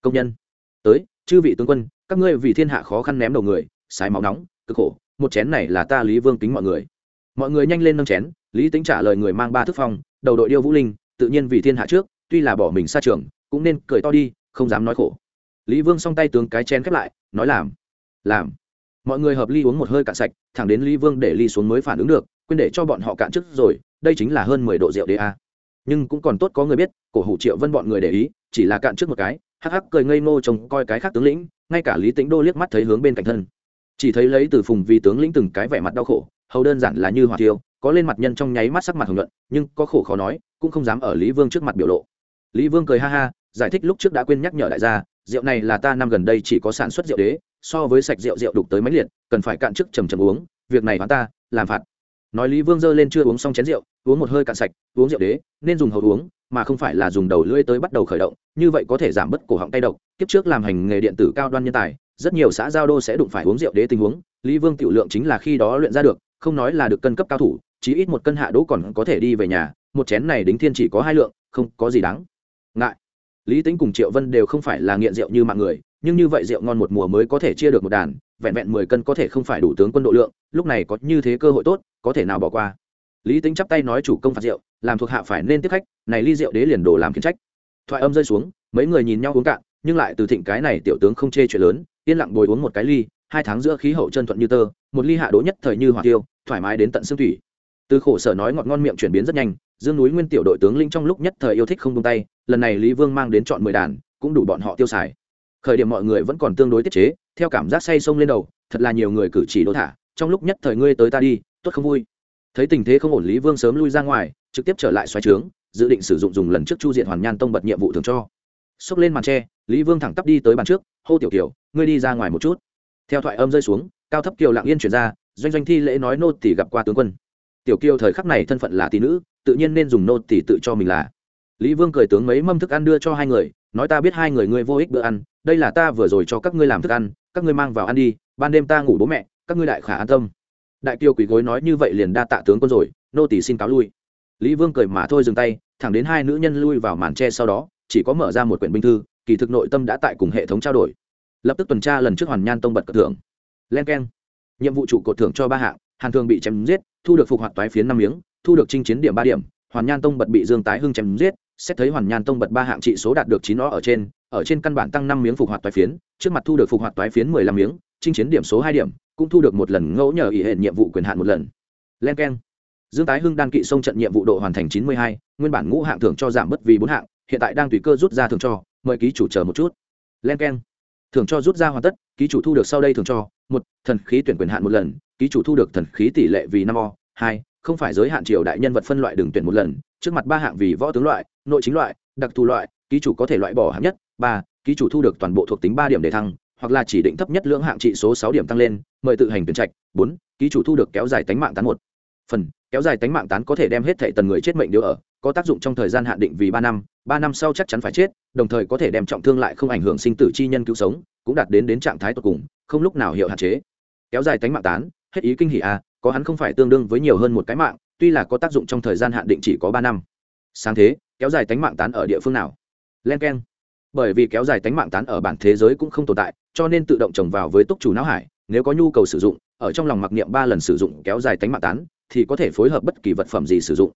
công nhân. Tới, chư vị tướng quân, các ngươi vì thiên hạ khó khăn ném đầu người, sái máu nóng, cực khổ, một chén này là ta lý vương kính mọi người. Mọi người nhanh lên nâng chén lý tính trả lời người mang ba thức phong, đầu đội điêu vũ linh, tự nhiên vì thiên hạ trước, tuy là bỏ mình xa trường, cũng nên cười to đi, không dám nói khổ. Lý vương song tay tướng cái chén khép lại, nói làm làm. Mọi người hợp ly uống một hơi cạn sạch, thẳng đến lý vương để ly xuống mới phản ứng được, quên để cho bọn họ cạn trước rồi, đây chính là hơn mười độ rượu đê a. Nhưng cũng còn tốt có người biết, cổ hủ triệu vân bọn người để ý, chỉ là cạn trước một cái, hắc hắc cười ngây ngô trông coi cái khác tướng lĩnh, ngay cả lý tĩnh đô liếc mắt thấy hướng bên cạnh thân. Chỉ thấy lấy từ phùng vì tướng lĩnh từng cái vẻ mặt đau khổ, hầu đơn giản là như hỏa tiêu có lên mặt nhân trong nháy mắt sắc mặt hồng luận nhưng có khổ khó nói, cũng không dám ở lý vương trước mặt biểu lộ. Lý vương cười ha ha, giải thích lúc trước đã quên nhắc nhở đại gia, rượu này là ta năm gần đây chỉ có sản xuất rượu đế, so với sạch rượu rượu đục tới máy liệt, cần phải cạn trước chầm chầm uống, việc này hắn ta, làm phạt. Nói lý vương giơ lên chưa uống xong chén rượu, uống một hơi cạn sạch, uống rượu đế, nên dùng hầu uống, mà không phải là dùng đầu lưỡi tới bắt đầu khởi động, như vậy có thể giảm bớt cổ họng tay độc, kiếp trước làm hành nghề điện tử cao đoan nhân tài, rất nhiều xã giao đô sẽ đụng phải uống rượu đế tình huống, lý vương tiểu lượng chính là khi đó luyện ra được, không nói là được cân cấp cao thủ chí ít một cân hạ đỗ còn có thể đi về nhà, một chén này đính thiên chỉ có hai lượng, không có gì đáng. Ngại. Lý tính cùng triệu vân đều không phải là nghiện rượu như mạng người, nhưng như vậy rượu ngon một mùa mới có thể chia được một đàn, vẹn vẹn mười cân có thể không phải đủ tướng quân độ lượng, lúc này có như thế cơ hội tốt, có thể nào bỏ qua. Lý tính chắp tay nói chủ công phạt rượu, làm thuộc hạ phải nên tiếp khách, này ly rượu đế liền đồ làm kiến trách. Thoại âm rơi xuống, mấy người nhìn nhau uống cạn, nhưng lại từ thịnh cái này tiểu tướng không chê chuyện lớn, yên lặng bồi uống một cái ly, hai tháng giữa khí hậu chân thuận như tơ, một ly hạ đỗ nhất thời như hỏa tiêu, thoải mái đến tận xương thủy từ khổ sở nói ngọt ngon miệng chuyển biến rất nhanh, dương núi nguyên tiểu đội tướng linh trong lúc nhất thời yêu thích không tung tay, lần này lý vương mang đến chọn mười đàn, cũng đủ bọn họ tiêu xài. Khởi điểm mọi người vẫn còn tương đối tiết chế, theo cảm giác say sông lên đầu, thật là nhiều người cử chỉ đỗ thả, trong lúc nhất thời ngươi tới ta đi, tốt không vui. Thấy tình thế không ổn lý vương sớm lui ra ngoài, trực tiếp trở lại xoáy trướng, dự định sử dụng dùng lần trước chu diện hoàn nhan tông bật nhiệm vụ thường cho. Xốc lên màn tre, lý vương thẳng tắp đi tới bàn trước, hô tiểu kiều, ngươi đi ra ngoài một chút. Theo thoại âm rơi xuống, cao thấp kiều lặng yên chuyển ra, doanh doanh thi lễ nói nô tỷ gặp qua tướng quân tiểu kiều thời khắc này thân phận là tỷ nữ, tự nhiên nên dùng nô tỷ tự cho mình là. Lý vương cười tướng mấy mâm thức ăn đưa cho hai người, nói ta biết hai người ngươi vô ích bữa ăn, đây là ta vừa rồi cho các ngươi làm thức ăn, các ngươi mang vào ăn đi, ban đêm ta ngủ bố mẹ, các ngươi đại khả an tâm. Đại kiều quỳ gối nói như vậy liền đa tạ tướng quân rồi, nô tỷ xin cáo lui. Lý vương cười mà thôi dừng tay, thẳng đến hai nữ nhân lui vào màn tre sau đó, chỉ có mở ra một quyển binh thư, kỳ thực nội tâm đã tại cùng hệ thống trao đổi. Lập tức tuần tra lần trước hoàn nhan tông bật cờ thưởng. Len k e n nhiệm vụ trụ cột thưởng cho ba hạng, hàn thường bị chém giết thu được phục hoạt toái phiến năm miếng, thu được chinh chiến điểm ba điểm, hoàn nhan tông bật bị dương tái hưng chém giết, xét thấy hoàn nhan tông bật ba hạng trị số đạt được chín nó ở trên ở trên căn bản tăng năm miếng phục hoạt toái phiến, trước mặt thu được phục hoạt toái phiến mười lăm miếng, chinh chiến điểm số hai điểm, cũng thu được một lần ngẫu nhờ ỷ hệ nhiệm vụ quyền hạn một lần. Len k e n dương tái hưng đan kỵ sông trận nhiệm vụ độ hoàn thành chín mươi hai, nguyên bản ngũ hạng thưởng cho giảm bất vì bốn hạng, hiện tại đang tùy cơ rút ra thưởng cho, mời ký chủ chờ một chút. Len k e n thường cho rút ra hoàn tất, ký chủ thu được sau đây thường cho, một, thần khí tuyển quyền hạn một lần, ký chủ thu được thần khí tỷ lệ vì năm o, hai, không phải giới hạn triều đại nhân vật phân loại đường tuyển một lần, trước mặt ba hạng vì võ tướng loại, nội chính loại, đặc thù loại, ký chủ có thể loại bỏ hạng nhất, ba, ký chủ thu được toàn bộ thuộc tính ba điểm để thăng, hoặc là chỉ định thấp nhất lưỡng hạng trị số sáu điểm tăng lên, mời tự hành tuyển trạch, bốn, ký chủ thu được kéo dài tánh mạng tán một. Phần, kéo dài tánh mạng tán có thể đem hết thệ tần người chết mệnh đều ở, có tác dụng trong thời gian hạn định vì ba năm ba năm sau chắc chắn phải chết đồng thời có thể đem trọng thương lại không ảnh hưởng sinh tử chi nhân cứu sống cũng đạt đến đến trạng thái tột cùng không lúc nào hiệu hạn chế. Kéo dài tánh mạng tán hết ý kinh hỉ a à, có hắn không phải tương đương với nhiều hơn một cái mạng tuy là có tác dụng trong thời gian hạn định chỉ có ba năm. Sáng thế kéo dài tánh mạng tán ở địa phương nào? Len k e n bởi vì kéo dài tánh mạng tán ở bản thế giới cũng không tồn tại cho nên tự động trồng vào với túc chủ não hải nếu có nhu cầu sử dụng ở trong lòng mặc niệm ba lần sử dụng kéo dài tánh mạng tán thì có thể phối hợp bất kỳ vật phẩm gì sử dụng.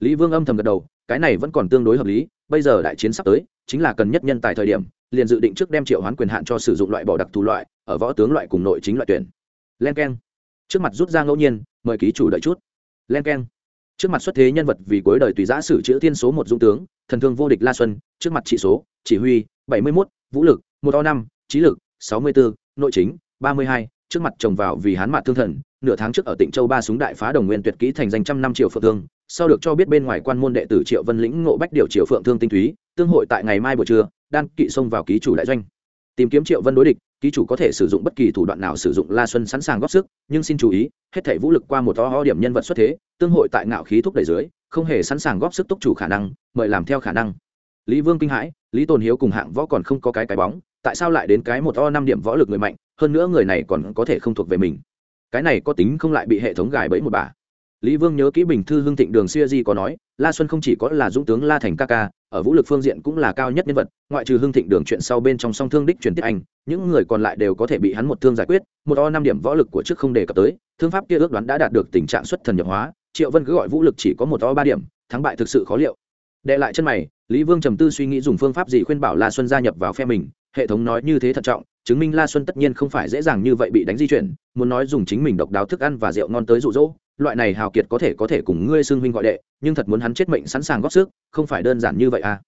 Lý vương âm thầm gật đầu cái này vẫn còn tương đối hợp lý bây giờ đại chiến sắp tới, chính là cần nhất nhân tài thời điểm, liền dự định trước đem triệu hoán quyền hạn cho sử dụng loại bỏ đặc thù loại, ở võ tướng loại cùng nội chính loại tuyển. Len k e n trước mặt rút ra ngẫu nhiên, mời ký chủ đợi chút. Len k e n trước mặt xuất thế nhân vật vì cuối đời tùy giã sử chữ thiên số một dung tướng, thần thương vô địch la xuân, trước mặt trị số, chỉ huy, bảy mươi một vũ lực, một o năm, trí lực, sáu mươi bốn nội chính, ba mươi hai, trước mặt chồng vào vì hán mặt thương thần, nửa tháng trước ở tỉnh châu ba súng đại phá đồng nguyên tuyệt kỹ thành danh trăm năm triệu phượng thương sau được cho biết bên ngoài quan môn đệ tử triệu vân lĩnh ngộ bách điều triệu phượng thương tinh túy, tương hội tại ngày mai buổi trưa, đan kỵ xông vào ký chủ đại doanh. Tìm kiếm triệu vân đối địch, ký chủ có thể sử dụng bất kỳ thủ đoạn nào sử dụng la xuân sẵn sàng góp sức, nhưng xin chú ý, hết thể vũ lực qua một to ho điểm nhân vật xuất thế, tương hội tại ngạo khí thúc đẩy dưới, không hề sẵn sàng góp sức túc chủ khả năng, mời làm theo khả năng. Lý vương kinh hãi, lý tồn hiếu cùng hạng võ còn không có cái cái bóng, tại sao lại đến cái một o năm điểm võ lực người mạnh, hơn nữa người này còn có thể không thuộc về mình. Cái này có tính không lại bị hệ thống gài bẫy một bà lý vương nhớ kỹ bình thư hưng thịnh đường xuya di có nói, la xuân không chỉ có là dũng tướng la thành ca ca, ở vũ lực phương diện cũng là cao nhất nhân vật, ngoại trừ hưng thịnh đường chuyện sau bên trong song thương đích truyền tiết anh, những người còn lại đều có thể bị hắn một thương giải quyết, một o năm điểm võ lực của trước không đề cập tới, thương pháp kia ước đoán đã đạt được tình trạng xuất thần nhập hóa, triệu vân cứ gọi vũ lực chỉ có một o ba điểm, thắng bại thực sự khó liệu. Đệ lại chân mày, lý vương trầm tư suy nghĩ dùng phương pháp gì khuyên bảo la xuân gia nhập vào phe mình, hệ thống nói như thế thận trọng, chứng minh la xuân tất nhiên không phải dễ dàng như vậy bị đánh di chuyển, muốn nói dùng chính mình độc đáo thức ăn và rượu ngon tới rụ rỗ loại này hào kiệt có thể có thể cùng ngươi xưng huynh gọi đệ, nhưng thật muốn hắn chết mệnh sẵn sàng góp sức, không phải đơn giản như vậy à.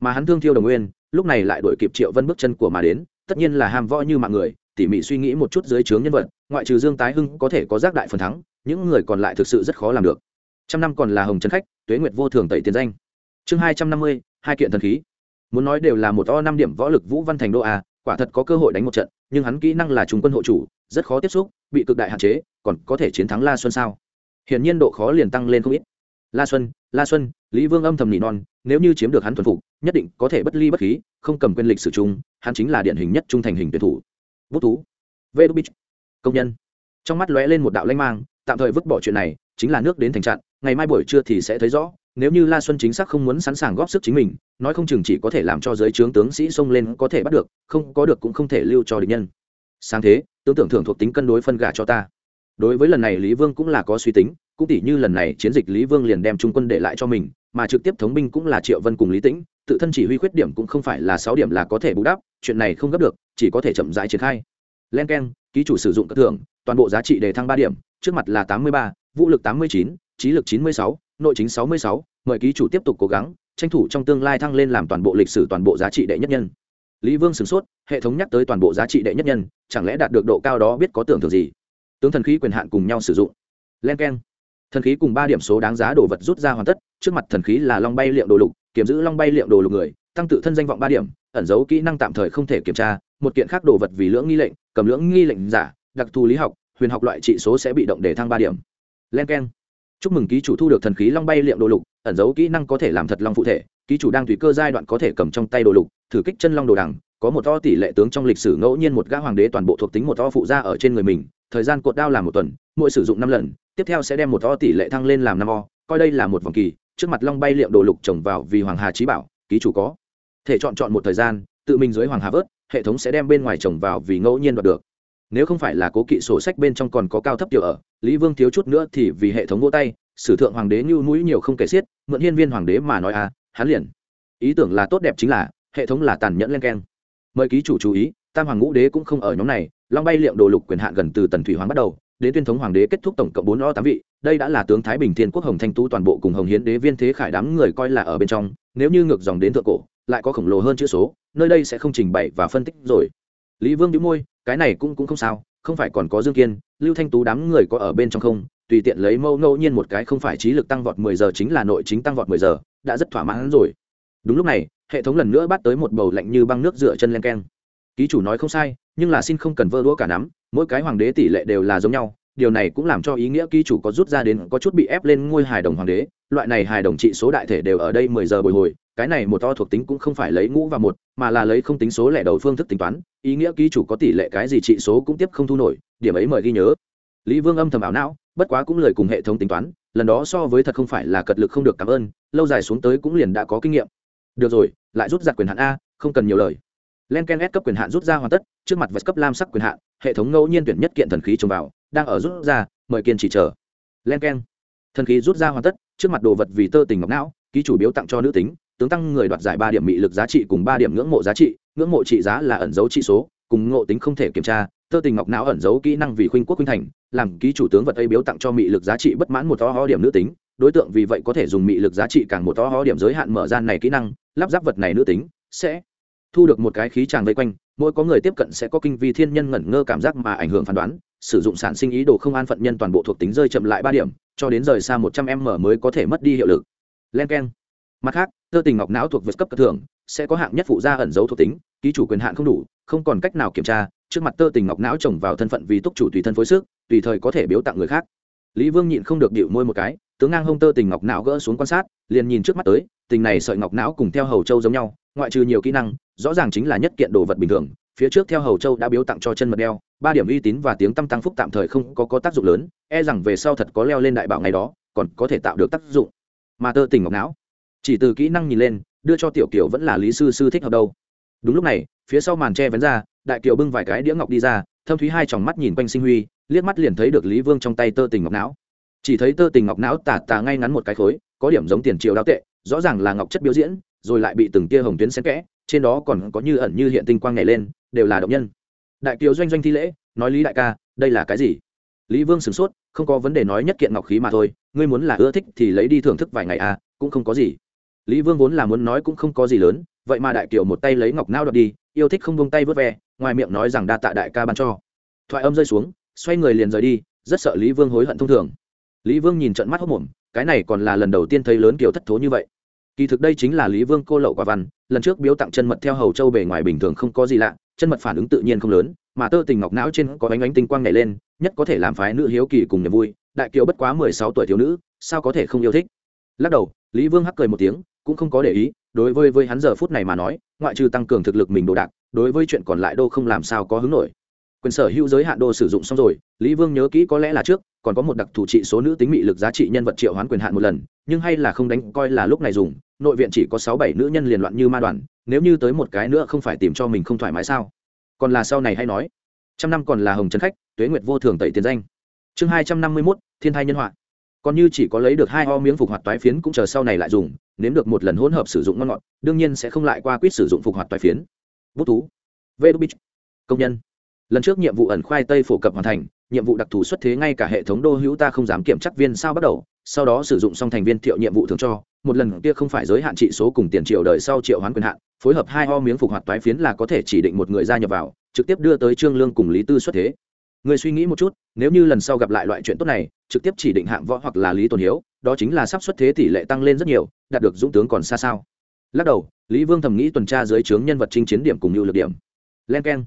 Mà hắn thương thiêu đồng nguyên, lúc này lại đổi kịp triệu vân bước chân của mà đến, tất nhiên là ham võ như mạng người, tỉ mỉ suy nghĩ một chút dưới trướng nhân vật, ngoại trừ dương tái hưng có thể có giác đại phần thắng, những người còn lại thực sự rất khó làm được. Trăm năm còn là hồng trấn khách, tuế nguyệt vô thường tẩy tiền danh. Chương hai trăm năm mươi, hai kiện thần khí. Muốn nói đều là một o năm điểm võ lực vũ văn thành đô a quả thật có cơ hội đánh một trận, nhưng hắn kỹ năng là trung quân hộ chủ, rất khó tiếp xúc, bị cực đại hạn chế, còn có thể chiến thắng la xuân sao? Hiển nhiên độ khó liền tăng lên không ít. La xuân la xuân, lý vương âm thầm nỉ non, nếu như chiếm được hắn thuần phục, nhất định có thể bất ly bất khí, không cầm quyền lịch sử chung, hắn chính là điển hình nhất trung thành hình tuyển thủ. Bút thú vê đô bích công nhân. Trong mắt lóe lên một đạo lanh mang, tạm thời vứt bỏ chuyện này, chính là nước đến thành trạng ngày mai buổi trưa thì sẽ thấy rõ, nếu như la xuân chính xác không muốn sẵn sàng góp sức chính mình, nói không chừng chỉ có thể làm cho giới trướng tướng sĩ xông lên có thể bắt được, không có được cũng không thể lưu cho địch nhân. Sáng thế, tướng tưởng thưởng thuộc tính cân đối phân gà cho ta đối với lần này lý vương cũng là có suy tính, cũng tỷ như lần này chiến dịch lý vương liền đem trung quân để lại cho mình, mà trực tiếp thống binh cũng là triệu vân cùng lý tĩnh, tự thân chỉ huy khuyết điểm cũng không phải là sáu điểm là có thể bù đắp, chuyện này không gấp được, chỉ có thể chậm rãi triển khai. Len k e n ký chủ sử dụng các thưởng, toàn bộ giá trị đề thăng ba điểm, trước mặt là tám mươi ba, vũ lực tám mươi chín, trí lực chín mươi sáu, nội chính sáu mươi sáu, mời ký chủ tiếp tục cố gắng, tranh thủ trong tương lai thăng lên làm toàn bộ lịch sử toàn bộ giá trị đệ nhất nhân. Lý vương sửng sốt, hệ thống nhắc tới toàn bộ giá trị đệ nhất nhân, chẳng lẽ đạt được độ cao đó biết có tưởng tượng gì? Tướng thần khí quyền hạn cùng nhau sử dụng. Len k e n thần khí cùng ba điểm số đáng giá đồ vật rút ra hoàn tất, trước mặt thần khí là long bay liệm đồ lục kiểm giữ long bay liệm đồ lục người, tăng tự thân danh vọng ba điểm, ẩn giấu kỹ năng tạm thời không thể kiểm tra, một kiện khác đồ vật vì lưỡng nghi lệnh, cầm lưỡng nghi lệnh giả, đặc thù lý học, huyền học loại trị số sẽ bị động để thăng ba điểm. Len k e n chúc mừng ký chủ thu được thần khí long bay liệm đồ lục, ẩn giấu kỹ năng có thể làm thật long phụ thể, ký chủ đang tùy cơ giai đoạn có thể cầm trong tay đồ lục, thử kích chân long đồ đằng, có một to tỷ lệ tướng trong lịch sử ngẫu nhiên một gã hoàng đế toàn bộ thuộc tính một to phụ ra ở trên người mình thời gian cột đao là một tuần, mỗi sử dụng năm lần, tiếp theo sẽ đem một to tỷ lệ thăng lên làm năm o, coi đây là một vòng kỳ, trước mặt long bay liệu đồ lục trồng vào vì hoàng hà trí bảo, ký chủ có. Thể chọn chọn một thời gian, tự mình dưới hoàng hà vớt, hệ thống sẽ đem bên ngoài trồng vào vì ngẫu nhiên đoạt được. Nếu không phải là cố kỵ sổ sách bên trong còn có cao thấp tiểu ở, lý vương thiếu chút nữa thì vì hệ thống vỗ tay, sử thượng hoàng đế như mũi nhiều không kể xiết, mượn hiên viên hoàng đế mà nói à hắn liền. Ý tưởng là tốt đẹp chính là, hệ thống là tàn nhẫn len keng. Mời ký chủ chú ý, tam hoàng ngũ đế cũng không ở nhóm này long bay liệm đồ lục quyền hạn gần từ tần thủy hoàng bắt đầu, đến tuyên thống hoàng đế kết thúc tổng cộng bốn o tám vị, đây đã là tướng thái bình thiên quốc hồng thanh tú toàn bộ cùng hồng hiến đế viên thế khải đám người coi là ở bên trong, nếu như ngược dòng đến thượng cổ, lại có khổng lồ hơn chữ số, nơi đây sẽ không trình bày và phân tích rồi. Lý vương đĩu môi, cái này cũng cũng không sao, không phải còn có dương kiên, lưu thanh tú đám người có ở bên trong không? Tùy tiện lấy mâu ngẫu nhiên một cái không phải trí lực tăng vọt mười giờ chính là nội chính tăng vọt mười giờ, đã rất thỏa mãn rồi. Đúng lúc này, hệ thống lần nữa bắt tới một bầu lạnh như băng nước dựa chân len keng. Ký chủ nói không sai nhưng là xin không cần vơ đũa cả nắm, mỗi cái hoàng đế tỷ lệ đều là giống nhau, điều này cũng làm cho ý nghĩa ký chủ có rút ra đến có chút bị ép lên ngôi hài đồng hoàng đế, loại này hài đồng trị số đại thể đều ở đây mười giờ bồi hồi, cái này một to thuộc tính cũng không phải lấy ngũ và một, mà là lấy không tính số lẻ đầu phương thức tính toán, ý nghĩa ký chủ có tỷ lệ cái gì trị số cũng tiếp không thu nổi, điểm ấy mời ghi nhớ. Lý vương âm thầm ảo não, bất quá cũng lời cùng hệ thống tính toán, lần đó so với thật không phải là cật lực không được cảm ơn, lâu dài xuống tới cũng liền đã có kinh nghiệm. Được rồi, lại rút giặt quyền hạn a, không cần nhiều lời len ken s cấp quyền hạn rút ra hoàn tất, trước mặt vật cấp lam sắc quyền hạn, hệ thống ngẫu nhiên tuyển nhất kiện thần khí trồng vào, đang ở rút ra, mời kiên chỉ chờ. Len ken, thần khí rút ra hoàn tất, trước mặt đồ vật vì tơ tình ngọc não, ký chủ biếu tặng cho nữ tính, tướng tăng người đoạt giải ba điểm mị lực giá trị cùng ba điểm ngưỡng mộ giá trị, ngưỡng mộ trị giá là ẩn dấu trị số, cùng ngộ tính không thể kiểm tra, tơ tình ngọc não ẩn dấu kỹ năng vì khuynh quốc khuynh thành, làm ký chủ tướng vật ấy biếu tặng cho mị lực giá trị bất mãn một to ho điểm nữ tính, đối tượng vì vậy có thể dùng mị lực giá trị càng một to ho điểm giới hạn mở gian này kỹ năng, lắp ráp vật này nữ tính sẽ thu được một cái khí tràng vây quanh, mỗi có người tiếp cận sẽ có kinh vi thiên nhân ngẩn ngơ cảm giác mà ảnh hưởng phán đoán, sử dụng sản sinh ý đồ không an phận nhân toàn bộ thuộc tính rơi chậm lại ba điểm, cho đến rời xa một trăm m mới có thể mất đi hiệu lực. Len k e n mặt khác, tơ tình ngọc não thuộc vượt cấp cất thưởng, sẽ có hạng nhất phụ gia ẩn dấu thuộc tính, ký chủ quyền hạn không đủ, không còn cách nào kiểm tra, trước mặt tơ tình ngọc não trồng vào thân phận vì túc chủ tùy thân phối sức, tùy thời có thể biếu tặng người khác. Lý vương nhịn không được điệu môi một cái, tướng ngang hông tơ tình ngọc não gỡ xuống quan sát, liền nhìn trước mắt tới, tình này sợi ngọc não cùng theo hầu châu giống nhau ngoại trừ nhiều kỹ năng rõ ràng chính là nhất kiện đồ vật bình thường phía trước theo hầu châu đã biếu tặng cho chân mật đeo ba điểm uy tín và tiếng tăm tăng phúc tạm thời không có, có tác dụng lớn e rằng về sau thật có leo lên đại bảo ngày đó còn có thể tạo được tác dụng. Mà tơ tình ngọc não chỉ từ kỹ năng nhìn lên đưa cho tiểu kiều vẫn là lý sư sư thích hợp đâu. Đúng lúc này phía sau màn tre vén ra đại kiều bưng vài cái đĩa ngọc đi ra thâm thúy hai tròng mắt nhìn quanh sinh huy liếc mắt liền thấy được lý vương trong tay tơ tình ngọc não. Chỉ thấy tơ tình ngọc não tả tà ngay ngắn một cái khối có điểm giống tiền triệu đao tệ rõ ràng là ngọc chất biểu diễn rồi lại bị từng tia hồng tuyến xen kẽ, trên đó còn có như ẩn như hiện tinh quang nhảy lên, đều là động nhân. Đại kiều doanh doanh thi lễ, nói lý đại ca, đây là cái gì? Lý vương sửng sốt, không có vấn đề nói nhất kiện ngọc khí mà thôi, ngươi muốn là ưa thích thì lấy đi thưởng thức vài ngày à cũng không có gì. Lý vương vốn là muốn nói cũng không có gì lớn, vậy mà đại kiều một tay lấy ngọc nao đập đi, yêu thích không buông tay vớt ve, ngoài miệng nói rằng đa tạ đại ca ban cho. Thoại âm rơi xuống, xoay người liền rời đi, rất sợ lý vương hối hận thông thường. Lý vương nhìn trận mắt hốc mồm, cái này còn là lần đầu tiên thấy lớn kiều thất thố như vậy kỳ thực đây chính là lý vương cô lậu quả văn, lần trước biếu tặng chân mật theo hầu châu bề ngoài bình thường không có gì lạ, chân mật phản ứng tự nhiên không lớn, mà tơ tình ngọc não trên có bánh ánh tinh quang nhảy lên, nhất có thể làm phái nữ hiếu kỳ cùng niềm vui, đại kiều bất quá mười sáu tuổi thiếu nữ, sao có thể không yêu thích? Lắc đầu, lý vương hắc cười một tiếng, cũng không có để ý, đối với với hắn giờ phút này mà nói, ngoại trừ tăng cường thực lực mình đồ đạc, đối với chuyện còn lại đô không làm sao có hứng nổi. Quyền sở hữu giới hạn đô sử dụng xong rồi, lý vương nhớ kỹ có lẽ là trước, còn có một đặc thù trị số nữ tính mị lực giá trị nhân vật triệu hoán quyền hạn một lần, nhưng hay là không đánh, coi là lúc này dùng nội viện chỉ có sáu bảy nữ nhân liền loạn như ma đoàn, nếu như tới một cái nữa không phải tìm cho mình không thoải mái sao? Còn là sau này hay nói. Trăm năm còn là hồng trần khách, tuế nguyệt vô thường tẩy tiền danh. Chương hai trăm năm mươi mốt, thiên thai nhân họa. Còn như chỉ có lấy được hai ho miếng phục hoạt toái phiến cũng chờ sau này lại dùng, nếm được một lần hỗn hợp sử dụng ngon ngọt, đương nhiên sẽ không lại qua quýt sử dụng phục hoạt toái phiến. Bút thú. Vê đô bích công nhân. Lần trước nhiệm vụ ẩn khoai tây phổ cập hoàn thành, nhiệm vụ đặc thù xuất thế ngay cả hệ thống đô hữu ta không dám kiểm chắc viên sao bắt đầu, sau đó sử dụng xong thành viên thiệu nhiệm vụ thường cho một lần kia không phải giới hạn trị số cùng tiền triệu đời sau triệu hoán quyền hạn, phối hợp hai ho miếng phục hoạt toái phiến là có thể chỉ định một người gia nhập vào, trực tiếp đưa tới trương lương cùng lý tư xuất thế. Người suy nghĩ một chút, nếu như lần sau gặp lại loại chuyện tốt này, trực tiếp chỉ định hạng võ hoặc là lý tồn hiếu, đó chính là sắp xuất thế tỷ lệ tăng lên rất nhiều, đạt được dũng tướng còn xa sao. Lắc đầu, lý vương thầm nghĩ tuần tra dưới trướng nhân vật chinh chiến điểm cùng lưu lực điểm. Len k e n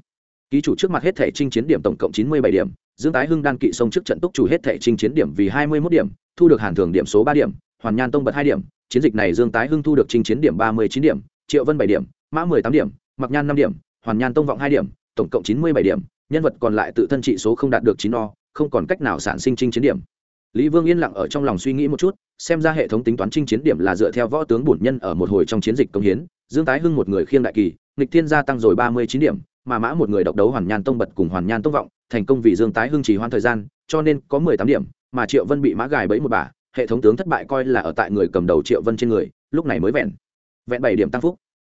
ký chủ trước mặt hết thẻ chinh chiến điểm tổng cộng chín mươi bảy điểm, dương tái hưng đan kỵ sông trước trận túc chủ hết thẻ chinh chiến điểm vì hai mươi mốt điểm, thu được hàn thường điểm số ba điểm, hoàn nhan tông bật hai điểm chiến dịch này dương tái hưng thu được trinh chiến điểm ba mươi chín điểm, triệu vân bảy điểm, mã mười tám điểm mặc nhan năm điểm, hoàn nhan tông vọng hai điểm, tổng cộng chín mươi bảy điểm, nhân vật còn lại tự thân trị số không đạt được chín o, không còn cách nào sản sinh trinh chiến điểm. Lý vương yên lặng ở trong lòng suy nghĩ một chút, xem ra hệ thống tính toán trinh chiến điểm là dựa theo võ tướng bổn nhân ở một hồi trong chiến dịch công hiến, dương tái hưng một người khiêng đại kỳ, nghịch thiên gia tăng rồi ba mươi chín điểm, mà mã một người độc đấu hoàn nhan tông bật cùng hoàn nhan tông vọng, thành công vì dương tái hưng chỉ hoãn thời gian, cho nên có mười tám điểm, mà triệu vân bị mã gài bẫy một bả hệ thống tướng thất bại coi là ở tại người cầm đầu triệu vân trên người, lúc này mới vẹn. Vẹn bảy điểm tăng phúc.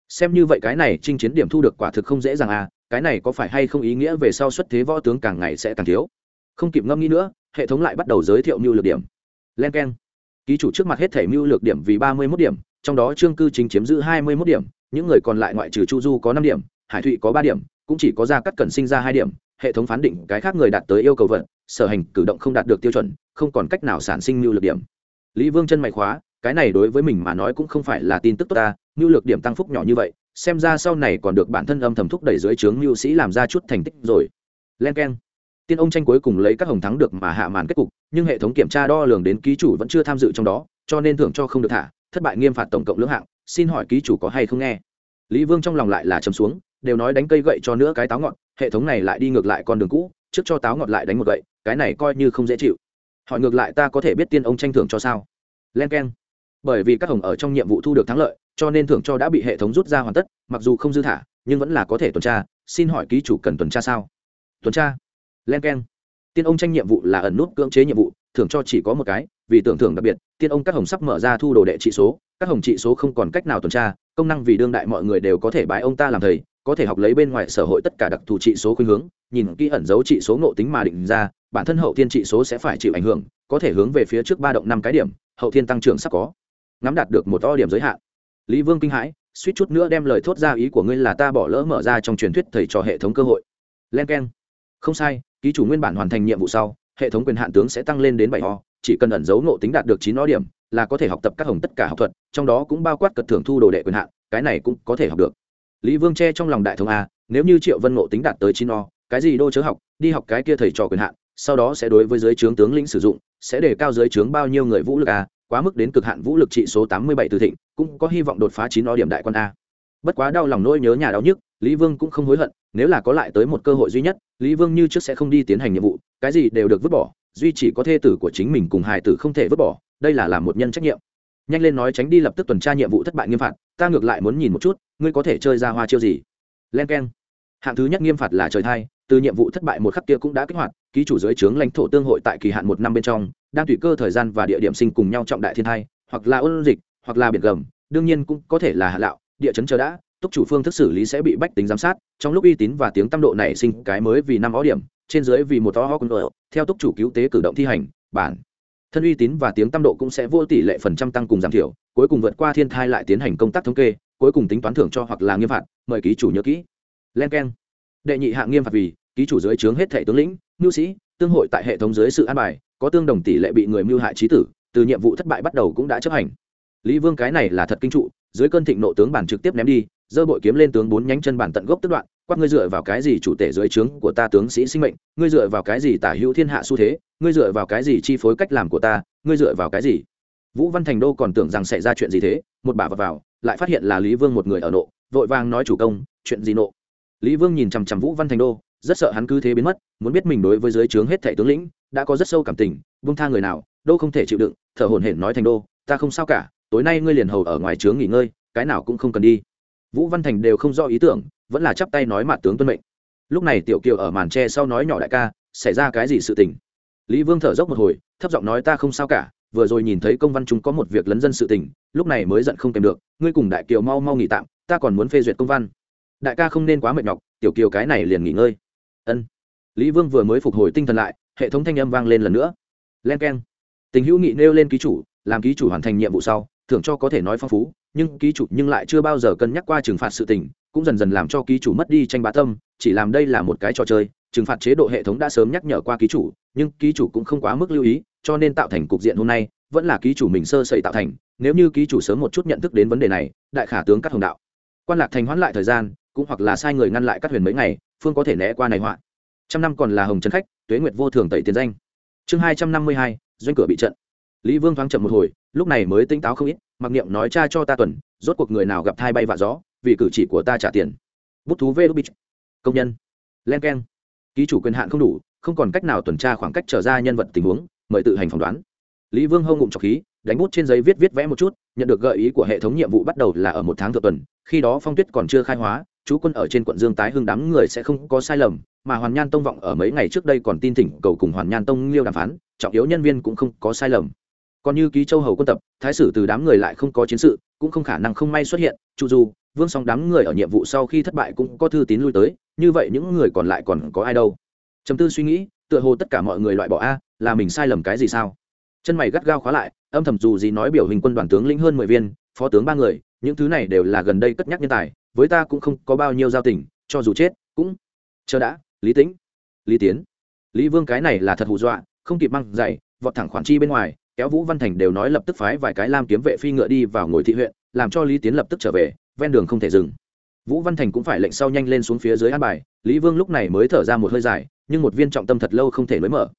Xem như vậy cái này chinh chiến điểm thu được quả thực không dễ dàng à cái này có phải hay không ý nghĩa về sau xuất thế võ tướng càng ngày sẽ càng thiếu? Không kịp ngâm nghĩ nữa, hệ thống lại bắt đầu giới thiệu mưu lược điểm. Len k e n ký chủ trước mặt hết thể mưu lược điểm vì ba mươi mốt điểm, trong đó trương cư chính chiếm giữ hai mươi mốt điểm, những người còn lại ngoại trừ chu du có năm điểm, hải thụy có ba điểm, cũng chỉ có gia cắt cần sinh ra hai điểm, hệ thống phán định cái khác người đạt tới yêu cầu vận sở hành cử động không đạt được tiêu chuẩn không còn cách nào sản sinh mưu lược điểm. Lý vương chân mày khóa cái này đối với mình mà nói cũng không phải là tin tức tốt ta mưu lược điểm tăng phúc nhỏ như vậy xem ra sau này còn được bản thân âm thầm thúc đẩy dưới trướng mưu sĩ làm ra chút thành tích rồi. Len k e n tiên ông tranh cuối cùng lấy các hồng thắng được mà hạ màn kết cục nhưng hệ thống kiểm tra đo lường đến ký chủ vẫn chưa tham dự trong đó cho nên thưởng cho không được thả thất bại nghiêm phạt tổng cộng lưỡng hạng xin hỏi ký chủ có hay không nghe? Lý vương trong lòng lại là chấm xuống đều nói đánh cây gậy cho nữa cái táo ngọn, hệ thống này lại đi ngược lại con đường cũ trước cho táo ngọt lại đánh một gậy, cái này coi như không dễ chịu. Hỏi ngược lại ta có thể biết tiên ông tranh thưởng cho sao? Len k e n bởi vì các hồng ở trong nhiệm vụ thu được thắng lợi, cho nên thưởng cho đã bị hệ thống rút ra hoàn tất, mặc dù không dư thả, nhưng vẫn là có thể tuần tra. Xin hỏi ký chủ cần tuần tra sao? Tuần tra. Len k e n tiên ông tranh nhiệm vụ là ẩn nút cưỡng chế nhiệm vụ, thưởng cho chỉ có một cái, vì tưởng thưởng đặc biệt, tiên ông các hồng sắp mở ra thu đồ đệ trị số, các hồng trị số không còn cách nào tuần tra, công năng vì đương đại mọi người đều có thể bái ông ta làm thầy có thể học lấy bên ngoài sở hội tất cả đặc thù trị số khuynh hướng, nhìn kỹ ẩn dấu trị số nộ tính mà định ra, bản thân hậu thiên trị số sẽ phải chịu ảnh hưởng, có thể hướng về phía trước ba động năm cái điểm, hậu thiên tăng trưởng sắp có. Ngắm đạt được một to điểm giới hạn. Lý vương kinh hãi, suýt chút nữa đem lời thốt ra ý của ngươi là ta bỏ lỡ mở ra trong truyền thuyết thầy trò hệ thống cơ hội. Len k e n không sai, ký chủ nguyên bản hoàn thành nhiệm vụ sau, hệ thống quyền hạn tướng sẽ tăng lên đến bảy o, chỉ cần ẩn dấu nộ tính đạt được chín o điểm, là có thể học tập các hồng tất cả học thuật, trong đó cũng bao quát cật thưởng thu đồ đệ quyền hạn, cái này cũng có thể học được lý vương che trong lòng đại thống a, nếu như triệu vân ngộ tính đạt tới chín o, cái gì đô chớ học, đi học cái kia thầy trò quyền hạn, sau đó sẽ đối với giới trướng tướng lĩnh sử dụng, sẽ để cao giới trướng bao nhiêu người vũ lực a, quá mức đến cực hạn vũ lực trị số tám mươi bảy từ thịnh, cũng có hy vọng đột phá chín o điểm đại quan a. Bất quá đau lòng nỗi nhớ nhà đau nhức, lý vương cũng không hối hận, nếu là có lại tới một cơ hội duy nhất, lý vương như trước sẽ không đi tiến hành nhiệm vụ, cái gì đều được vứt bỏ, duy chỉ có thê tử của chính mình cùng hài tử không thể vứt bỏ, đây là làm một nhân trách nhiệm. Nhanh lên nói tránh đi lập tức tuần tra nhiệm vụ thất bại nghiêm phạt ta ngược lại muốn nhìn một chút, ngươi có thể chơi ra hoa chiêu gì? Len k e n hạng thứ nhất nghiêm phạt là trời thai từ nhiệm vụ thất bại một khắc kia cũng đã kích hoạt, ký chủ dưới trướng lãnh thổ tương hội tại kỳ hạn một năm bên trong, đang tùy cơ thời gian và địa điểm sinh cùng nhau trọng đại thiên thai hoặc là ôn dịch, hoặc là biển gầm, đương nhiên cũng có thể là hạ lạo, địa chấn chờ đã, túc chủ phương thức xử lý sẽ bị bách tính giám sát, trong lúc uy tín và tiếng tam độ này sinh cái mới vì năm ó điểm, trên dưới vì một ó con theo túc chủ cứu tế cử động thi hành, bản thân uy tín và tiếng tam độ cũng sẽ vô tỷ lệ phần trăm tăng cùng giảm thiểu, cuối cùng vượt qua thiên thai lại tiến hành công tác thống kê, cuối cùng tính toán thưởng cho hoặc là nghiêm phạt, mời ký chủ nhớ kỹ. Len k e n đệ nhị hạng nghiêm phạt vì, ký chủ dưới trướng hết thẻ tướng lĩnh ngưu sĩ, tương hội tại hệ thống dưới sự an bài, có tương đồng tỷ lệ bị người mưu hại trí tử, từ nhiệm vụ thất bại bắt đầu cũng đã chấp hành. Lý vương cái này là thật kinh trụ, dưới cơn thịnh nộ tướng bản trực tiếp ném đi, giơ bội kiếm lên tướng bốn nhánh chân bản tận gốc tức đoạn quát ngươi dựa vào cái gì chủ tể dưới trướng của ta tướng sĩ sinh mệnh ngươi dựa vào cái gì tả hữu thiên hạ xu thế ngươi dựa vào cái gì chi phối cách làm của ta ngươi dựa vào cái gì? Vũ văn thành đô còn tưởng rằng xảy ra chuyện gì thế một bà vào, vào lại phát hiện là lý vương một người ở nộ vội vàng nói chủ công chuyện gì nộ? Lý vương nhìn chằm chằm vũ văn thành đô rất sợ hắn cứ thế biến mất muốn biết mình đối với dưới trướng hết thẻ tướng lĩnh đã có rất sâu cảm tình vương tha người nào đô không thể chịu đựng thở hổn hển nói thành đô ta không sao cả tối nay ngươi liền hầu ở ngoài trướng nghỉ ngơi cái nào cũng không cần đi. Vũ văn thành đều không do ý tưởng vẫn là chắp tay nói mặt tướng tuân mệnh. Lúc này tiểu kiều ở màn tre sau nói nhỏ đại ca, xảy ra cái gì sự tình? Lý vương thở dốc một hồi, thấp giọng nói ta không sao cả, vừa rồi nhìn thấy công văn chúng có một việc lấn dân sự tình, lúc này mới giận không kèm được, ngươi cùng đại kiều mau mau nghỉ tạm, ta còn muốn phê duyệt công văn. Đại ca không nên quá mệt nhọc, tiểu kiều cái này liền nghỉ ngơi. Ân. Lý vương vừa mới phục hồi tinh thần lại, hệ thống thanh âm vang lên lần nữa. Len k e n tình hữu nghị nêu lên ký chủ, làm ký chủ hoàn thành nhiệm vụ sau, thưởng cho có thể nói phong phú, nhưng ký chủ nhưng lại chưa bao giờ cân nhắc qua trừng phạt sự tình cũng dần dần làm cho ký chủ mất đi tranh bá tâm, chỉ làm đây là một cái trò chơi, trừng phạt chế độ hệ thống đã sớm nhắc nhở qua ký chủ, nhưng ký chủ cũng không quá mức lưu ý, cho nên tạo thành cục diện hôm nay, vẫn là ký chủ mình sơ sẩy tạo thành, nếu như ký chủ sớm một chút nhận thức đến vấn đề này, đại khả tướng cắt hồng đạo. Quan lạc thành hoãn lại thời gian, cũng hoặc là sai người ngăn lại cắt huyền mấy ngày, phương có thể né qua này họa. Trăm năm còn là hồng trấn khách, tuế nguyệt vô thường tẩy tiền danh. Chương hai trăm năm mươi hai, doanh cửa bị trận. Lý vương thoáng chậm một hồi, lúc này mới tinh táo không ít, mặc niệm nói cha cho ta tuần, rốt cuộc người nào gặp thai bay vạ gió vì cử chỉ của ta trả tiền. Bút thú vê công nhân. Len k e n ký chủ quyền hạn không đủ, không còn cách nào tuần tra khoảng cách trở ra nhân vật tình huống, mời tự hành phỏng đoán. Lý vương hông ngụm trọc khí, đánh bút trên giấy viết viết vẽ một chút, nhận được gợi ý của hệ thống nhiệm vụ bắt đầu là ở một tháng thượng tuần, khi đó phong tuyết còn chưa khai hóa, chú quân ở trên quận dương tái hưng đám người sẽ không có sai lầm, mà hoàn nhan tông vọng ở mấy ngày trước đây còn tin thỉnh cầu cùng hoàn nhan tông liêu đàm phán, trọng yếu nhân viên cũng không có sai lầm. Còn như ký châu hầu quân tập, thái sử từ đám người lại không có chiến sự, cũng không khả năng không may xuất hiện, chu du vương song đám người ở nhiệm vụ sau khi thất bại cũng có thư tín lui tới, như vậy những người còn lại còn có ai đâu? Chấm tư suy nghĩ, tựa hồ tất cả mọi người loại bỏ a, là mình sai lầm cái gì sao? Chân mày gắt gao khóa lại, âm thầm dù gì nói biểu hình quân đoàn tướng lĩnh hơn mười viên, phó tướng ba người, những thứ này đều là gần đây cất nhắc nhân tài, với ta cũng không có bao nhiêu giao tình, cho dù chết cũng chờ đã, lý tĩnh, lý tiến. Lý vương cái này là thật hù dọa, không kịp mang giày, vọt thẳng khoản chi bên ngoài, kéo vũ văn thành đều nói lập tức phái vài cái lam kiếm vệ phi ngựa đi vào ngồi thị huyện, làm cho lý tiến lập tức trở về ven đường không thể dừng. Vũ văn thành cũng phải lệnh sau nhanh lên xuống phía dưới an bài, lý vương lúc này mới thở ra một hơi dài, nhưng một viên trọng tâm thật lâu không thể nới mở.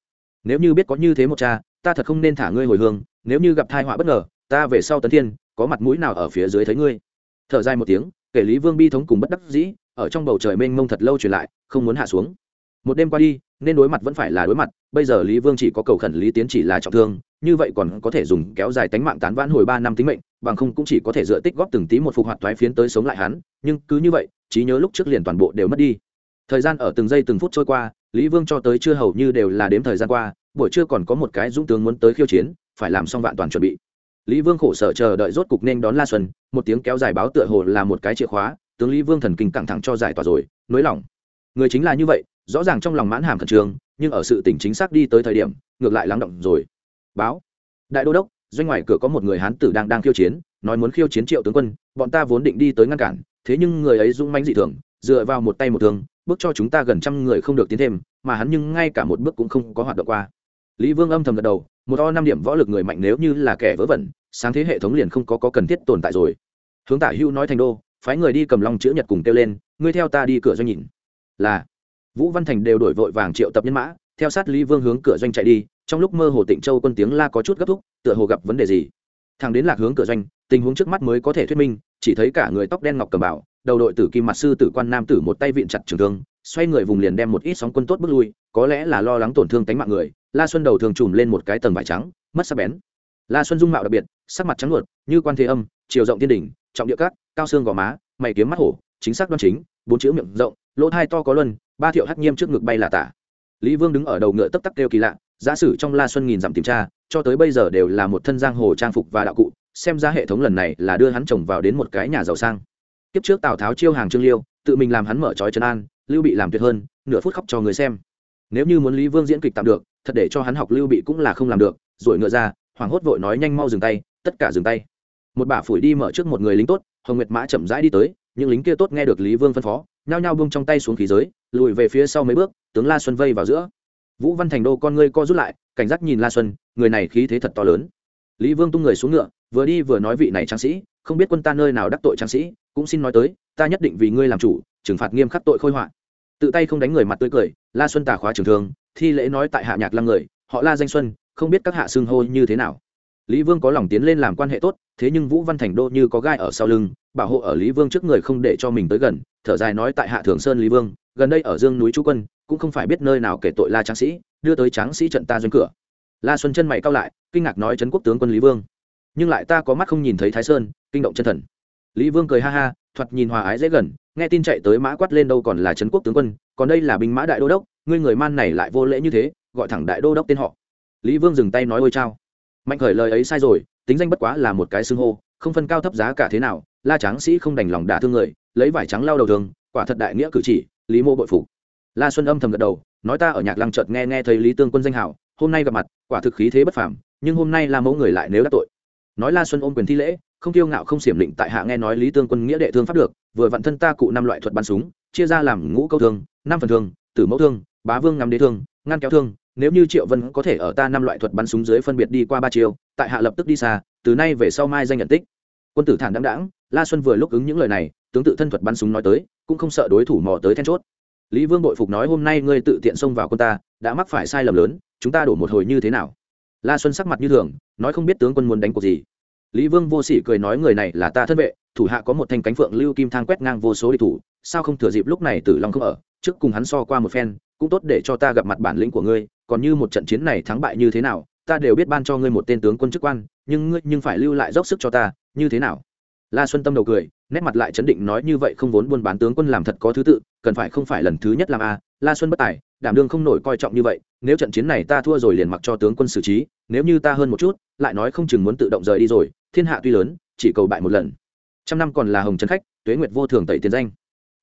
Nếu như biết có như thế một cha, ta thật không nên thả ngươi hồi hương, nếu như gặp thai họa bất ngờ, ta về sau tấn thiên, có mặt mũi nào ở phía dưới thấy ngươi? Thở dài một tiếng, kể lý vương bi thống cùng bất đắc dĩ, ở trong bầu trời mênh mông thật lâu truyền lại, không muốn hạ xuống. Một đêm qua đi nên đối mặt vẫn phải là đối mặt, bây giờ lý vương chỉ có cầu khẩn lý tiến chỉ là trọng thương, như vậy còn có thể dùng kéo dài tánh mạng tán vãn hồi ba năm tính mệnh, bằng không cũng chỉ có thể dựa tích góp từng tí một phục hoạt thoái phiến tới sống lại hắn, nhưng cứ như vậy, trí nhớ lúc trước liền toàn bộ đều mất đi. Thời gian ở từng giây từng phút trôi qua, lý vương cho tới chưa hầu như đều là đếm thời gian qua, buổi trưa còn có một cái dũng tướng muốn tới khiêu chiến, phải làm xong vạn toàn chuẩn bị. Lý vương khổ sở chờ đợi rốt cục nên đón la xuân, một tiếng kéo dài báo tựa hồ là một cái chìa khóa, tướng lý vương thần kinh căng thẳng cho giải tỏa rồi, nới lỏng. Người chính là như vậy rõ ràng trong lòng mãn hàm khẩn trương nhưng ở sự tỉnh chính xác đi tới thời điểm ngược lại lắng động rồi. Báo đại đô đốc doanh ngoài cửa có một người hán tử đang đang khiêu chiến nói muốn khiêu chiến triệu tướng quân bọn ta vốn định đi tới ngăn cản thế nhưng người ấy dũng mãnh dị thường dựa vào một tay một thương bước cho chúng ta gần trăm người không được tiến thêm mà hắn nhưng ngay cả một bước cũng không có hoạt động qua. Lý vương âm thầm gật đầu một o năm điểm võ lực người mạnh nếu như là kẻ vớ vẩn sáng thế hệ thống liền không có, có cần thiết tồn tại rồi. Hướng tả hưu nói thành đô phái người đi cầm long chữ nhật cùng kêu lên ngươi theo ta đi cửa doanh nhìn. Là vũ văn thành đều đổi vội vàng triệu tập nhân mã, theo sát lý vương hướng cửa doanh chạy đi, trong lúc mơ hồ tịnh châu quân tiếng la có chút gấp thúc, tựa hồ gặp vấn đề gì. Thằng đến lạc hướng cửa doanh, tình huống trước mắt mới có thể thuyết minh, chỉ thấy cả người tóc đen ngọc cầm bảo, đầu đội tử kim mặt sư tử quan nam tử một tay vịn chặt trường thương, xoay người vùng liền đem một ít sóng quân tốt bước lui, có lẽ là lo lắng tổn thương tánh mạng người, la xuân đầu thường trùm lên một cái tầng vải trắng, mất sắc bén. La xuân dung mạo đặc biệt, sắc mặt trắng luột như quan thế âm, chiều rộng thiên đỉnh, trọng địa cát, cao xương gò má, mày kiếm mắt hổ, chính xác đoan chính, bốn chữ miệng rộng, lỗ thai to có luân ba thiệu hắc nghiêm trước ngực bay là tả. Lý vương đứng ở đầu ngựa tấp tắc kêu kỳ lạ, giả sử trong la xuân nghìn dặm tìm tra, cho tới bây giờ đều là một thân giang hồ trang phục và đạo cụ, xem ra hệ thống lần này là đưa hắn chồng vào đến một cái nhà giàu sang. Kiếp trước tào tháo chiêu hàng trương liêu, tự mình làm hắn mở trói trấn an, lưu bị làm tuyệt hơn, nửa phút khóc cho người xem. Nếu như muốn lý vương diễn kịch tạm được, thật để cho hắn học lưu bị cũng là không làm được, rồi ngựa ra, hoảng hốt vội nói nhanh mau dừng tay, tất cả dừng tay. Một bả phủi đi mở trước một người lính tốt, hồng nguyệt mã chậm rãi đi tới, những lính kia tốt nghe được lý vương phân phó, nhao nhao bông trong tay xuống khí giới lùi về phía sau mấy bước, tướng la xuân vây vào giữa. Vũ văn thành đô con ngươi co rút lại, cảnh giác nhìn la xuân, người này khí thế thật to lớn. Lý vương tung người xuống ngựa, vừa đi vừa nói vị này tráng sĩ, không biết quân ta nơi nào đắc tội tráng sĩ, cũng xin nói tới, ta nhất định vì ngươi làm chủ, trừng phạt nghiêm khắc tội khôi họa. Tự tay không đánh người mặt tươi cười, la xuân tà khóa trường thương, thi lễ nói tại hạ nhạc lăng người, họ la danh xuân, không biết các hạ xưng hô như thế nào. Lý vương có lòng tiến lên làm quan hệ tốt, thế nhưng vũ văn thành đô như có gai ở sau lưng bảo hộ ở lý vương trước người không để cho mình tới gần, thở dài nói tại hạ thường sơn lý vương, gần đây ở dương núi chú quân, cũng không phải biết nơi nào kể tội la tráng sĩ, đưa tới tráng sĩ trận ta doanh cửa. La xuân chân mày cao lại, kinh ngạc nói trấn quốc tướng quân lý vương. Nhưng lại ta có mắt không nhìn thấy thái sơn, kinh động chân thần. Lý vương cười ha ha, thoạt nhìn hòa ái dễ gần, nghe tin chạy tới mã quát lên đâu còn là trấn quốc tướng quân, còn đây là binh mã đại đô đốc, ngươi người man này lại vô lễ như thế, gọi thẳng đại đô đốc tên họ. Lý vương dừng tay nói ôi chao. Mạnh khởi lời ấy sai rồi, tính danh bất quá là một cái xưng hô, không phân cao thấp giá cả thế nào la tráng sĩ không đành lòng đả thương người, lấy vải trắng lau đầu thường, quả thật đại nghĩa cử chỉ, lý mô bội phục. La xuân âm thầm gật đầu, nói ta ở nhạc lăng chợt nghe nghe thấy lý tương quân danh hảo hôm nay gặp mặt, quả thực khí thế bất phàm, nhưng hôm nay là mẫu người lại nếu đã tội. Nói la xuân ôm quyền thi lễ, không kiêu ngạo không xiểm định tại hạ nghe nói lý tương quân nghĩa đệ thương pháp được, vừa vặn thân ta cụ năm loại thuật bắn súng, chia ra làm ngũ câu thương, năm phần thương, tử mẫu thương, bá vương ngắm đế thương, ngăn kéo thương, nếu như triệu vân có thể ở ta năm loại thuật bắn súng dưới phân biệt đi qua ba chiều tại hạ lập tức đi xa, từ nay về sau mai danh nhận tích quân tử thản đăng đãng, la xuân vừa lúc ứng những lời này, tướng tự thân thuật bắn súng nói tới, cũng không sợ đối thủ mò tới then chốt. Lý vương bội phục nói hôm nay ngươi tự tiện xông vào quân ta, đã mắc phải sai lầm lớn, chúng ta đổ một hồi như thế nào? La xuân sắc mặt như thường, nói không biết tướng quân muốn đánh cuộc gì. Lý vương vô sỉ cười nói người này là ta thân vệ, thủ hạ có một thanh cánh phượng lưu kim thang quét ngang vô số địch thủ, sao không thừa dịp lúc này tử long không ở, trước cùng hắn so qua một phen, cũng tốt để cho ta gặp mặt bản lĩnh của ngươi, còn như một trận chiến này thắng bại như thế nào, ta đều biết ban cho ngươi một tên tướng quân chức quan, nhưng ngươi nhưng phải lưu lại dốc sức cho ta như thế nào? La xuân tâm đầu cười, nét mặt lại chấn định nói như vậy không vốn buôn bán tướng quân làm thật có thứ tự, cần phải không phải lần thứ nhất làm a, la xuân bất tài, đảm đương không nổi coi trọng như vậy, nếu trận chiến này ta thua rồi liền mặc cho tướng quân xử trí, nếu như ta hơn một chút, lại nói không chừng muốn tự động rời đi rồi, thiên hạ tuy lớn, chỉ cầu bại một lần. Trăm năm còn là hồng trấn khách, tuế nguyệt vô thường tẩy tiền danh.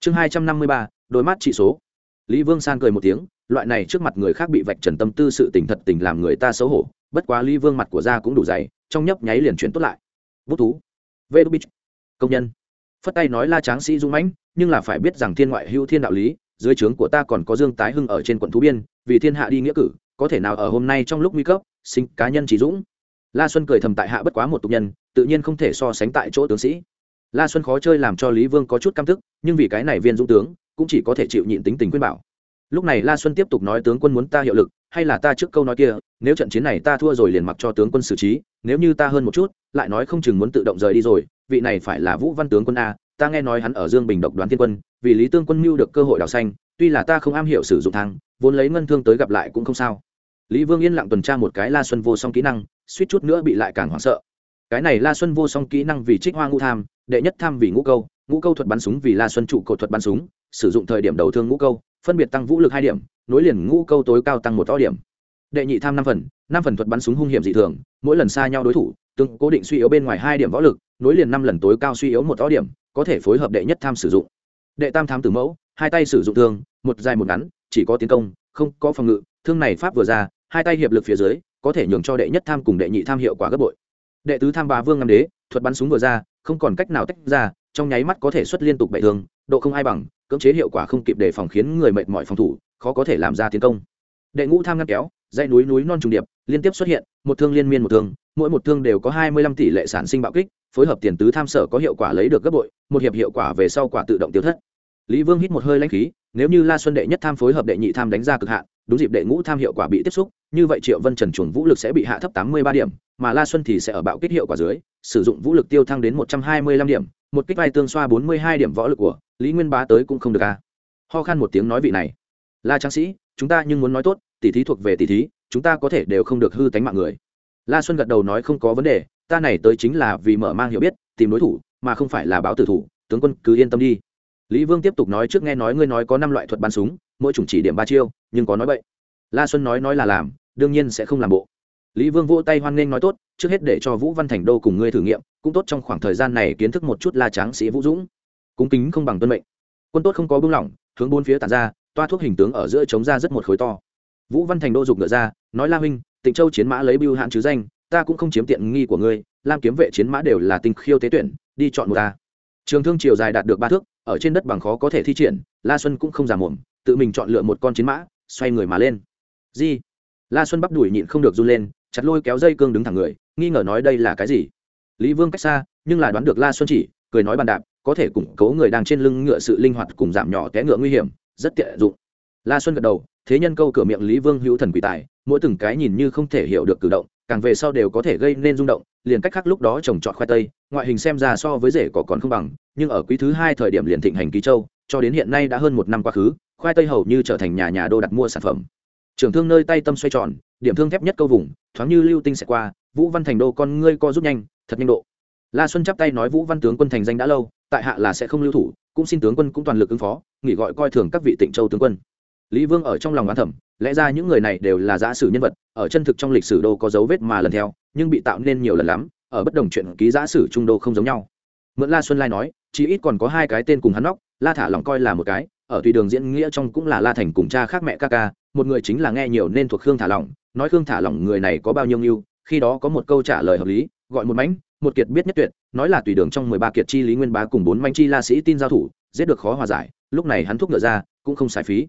Chương hai trăm năm mươi ba đôi mắt trị số. Lý vương san cười một tiếng, loại này trước mặt người khác bị vạch trần tâm tư sự tình thật tình làm người ta xấu hổ, bất quá lý vương mặt của da cũng đủ dày, trong nhấp nháy liền chuyển tốt lại bút thú. Vê đu bích công nhân. Phất tay nói la tráng sĩ dung mãnh, nhưng là phải biết rằng thiên ngoại hữu thiên đạo lý, dưới trướng của ta còn có dương tái hưng ở trên quận thú biên, vì thiên hạ đi nghĩa cử, có thể nào ở hôm nay trong lúc nguy cấp, sinh cá nhân chỉ dũng. La xuân cười thầm tại hạ bất quá một tục nhân, tự nhiên không thể so sánh tại chỗ tướng sĩ. La xuân khó chơi làm cho lý vương có chút căm thức nhưng vì cái này viên dũng tướng, cũng chỉ có thể chịu nhịn tính tình khuyên bảo. Lúc này la xuân tiếp tục nói tướng quân muốn ta hiệu lực, hay là ta trước câu nói kia, nếu trận chiến này ta thua rồi liền mặc cho tướng quân xử trí nếu như ta hơn một chút, lại nói không chừng muốn tự động rời đi rồi, vị này phải là vũ văn tướng quân a, ta nghe nói hắn ở dương bình độc đoán thiên quân, vì lý tương quân mưu được cơ hội đào xanh, tuy là ta không am hiểu sử dụng thang, vốn lấy ngân thương tới gặp lại cũng không sao. Lý vương yên lặng tuần tra một cái la xuân vô song kỹ năng, suýt chút nữa bị lại càng hoảng sợ. Cái này la xuân vô song kỹ năng vì trích hoa ngũ tham, đệ nhất tham vì ngũ câu ngũ câu thuật bắn súng vì la xuân trụ cột thuật bắn súng, sử dụng thời điểm đầu thương ngũ câu, phân biệt tăng vũ lực hai điểm, nối liền ngũ câu tối cao tăng một to điểm đệ nhị tham năm phần năm phần thuật bắn súng hung hiểm dị thường, mỗi lần xa nhau đối thủ tương cố định suy yếu bên ngoài hai điểm võ lực, nối liền năm lần tối cao suy yếu một to điểm, có thể phối hợp đệ nhất tham sử dụng. Đệ tam tham tử mẫu, hai tay sử dụng thương, một dài một ngắn, chỉ có tiến công, không có phòng ngự, thương này pháp vừa ra, hai tay hiệp lực phía dưới, có thể nhường cho đệ nhất tham cùng đệ nhị tham hiệu quả gấp bội. Đệ tứ tham bà vương ngâm đế, thuật bắn súng vừa ra, không còn cách nào tách ra, trong nháy mắt có thể xuất liên tục bệ thương, độ không ai bằng, cưỡng chế hiệu quả không kịp đề phòng khiến người mệt mỏi phòng thủ, khó có thể làm ra tiến công. Đệ ngũ tham ngăn kéo dãy núi núi non trùng điệp, liên tiếp xuất hiện, một thương liên miên một thương, mỗi một thương đều có hai mươi lăm tỷ lệ sản sinh bạo kích, phối hợp tiền tứ tham sở có hiệu quả lấy được gấp bội, một hiệp hiệu quả về sau quả tự động tiêu thất lý vương hít một hơi lãnh khí, nếu như la xuân đệ nhất tham phối hợp đệ nhị tham đánh ra cực hạn, đúng dịp đệ ngũ tham hiệu quả bị tiếp xúc, như vậy triệu vân trần chuồng vũ lực sẽ bị hạ thấp tám mươi ba điểm, mà la xuân thì sẽ ở bạo kích hiệu quả dưới, sử dụng vũ lực tiêu thăng đến một trăm hai mươi lăm điểm, một kích vai tương xoa bốn mươi hai điểm võ lực của lý nguyên bá tới cũng không được a à. ho khan một tiếng nói vị này la tráng sĩ, chúng ta nhưng muốn nói tốt tỷ thí thuộc về tỷ thí, chúng ta có thể đều không được hư tánh mạng người. La xuân gật đầu nói không có vấn đề, ta này tới chính là vì mở mang hiểu biết, tìm đối thủ, mà không phải là báo tử thủ, tướng quân cứ yên tâm đi. Lý vương tiếp tục nói trước nghe nói ngươi nói có năm loại thuật bắn súng, mỗi chủng chỉ điểm ba chiêu, nhưng có nói vậy la xuân nói nói là làm, đương nhiên sẽ không làm bộ. Lý vương vỗ tay hoan nghênh nói tốt, trước hết để cho vũ văn thành đô cùng ngươi thử nghiệm, cũng tốt trong khoảng thời gian này kiến thức một chút la tráng sĩ vũ dũng. Cúng kính không bằng tuân mệnh. Quân tốt không có buông lỏng, hướng bốn phía tàn ra, toa thuốc hình tướng ở giữa chống ra rất một khối to vũ văn thành đô dục ngựa ra, nói la huynh, tịnh châu chiến mã lấy bưu hạn chứ danh, ta cũng không chiếm tiện nghi của ngươi, lam kiếm vệ chiến mã đều là tinh khiêu tế tuyển, đi chọn một ta. Trường thương chiều dài đạt được ba thước, ở trên đất bằng khó có thể thi triển, la xuân cũng không giả mồm tự mình chọn lựa một con chiến mã, xoay người mà lên. Di. La xuân bắp đùi nhịn không được run lên, chặt lôi kéo dây cương đứng thẳng người, nghi ngờ nói đây là cái gì? Lý vương cách xa, nhưng là đoán được la xuân chỉ, cười nói bàn đạp, có thể củng cố người đang trên lưng ngựa sự linh hoạt cùng giảm nhỏ té ngựa nguy hiểm, rất tiện dụng. La xuân gật đầu thế nhân câu cửa miệng lý vương hữu thần quỷ tài, mỗi từng cái nhìn như không thể hiểu được cử động, càng về sau đều có thể gây nên rung động, liền cách khác lúc đó trồng trọt khoai tây, ngoại hình xem ra so với rể cỏ còn không bằng, nhưng ở quý thứ hai thời điểm liền thịnh hành ký châu, cho đến hiện nay đã hơn một năm quá khứ, khoai tây hầu như trở thành nhà nhà đô đặt mua sản phẩm. Trưởng thương nơi tay tâm xoay tròn, điểm thương thép nhất câu vùng, thoáng như lưu tinh sẽ qua, vũ văn thành đô con ngươi co rút nhanh, thật nhanh độ. La xuân chắp tay nói vũ văn tướng quân thành danh đã lâu, tại hạ là sẽ không lưu thủ, cũng xin tướng quân cũng toàn lực ứng phó, nghỉ gọi coi thường các vị tịnh châu tướng quân lý vương ở trong lòng oán thẩm lẽ ra những người này đều là giả sử nhân vật, ở chân thực trong lịch sử đô có dấu vết mà lần theo, nhưng bị tạo nên nhiều lần lắm, ở bất đồng chuyện ký giả sử trung đô không giống nhau. Mượn la xuân lai nói chỉ ít còn có hai cái tên cùng hắn nóc, la thả lòng coi là một cái, ở tùy đường diễn nghĩa trong cũng là la thành cùng cha khác mẹ ca ca, một người chính là nghe nhiều nên thuộc khương thả lỏng, nói khương thả lỏng người này có bao nhiêu nhiêu khi đó có một câu trả lời hợp lý, gọi một mánh, một kiệt biết nhất tuyệt, nói là tùy đường trong mười ba kiệt chi lý nguyên bá cùng bốn manh chi la sĩ tin giao thủ, giết được khó hòa giải, lúc này hắn thúc ngựa ra, cũng không xài phí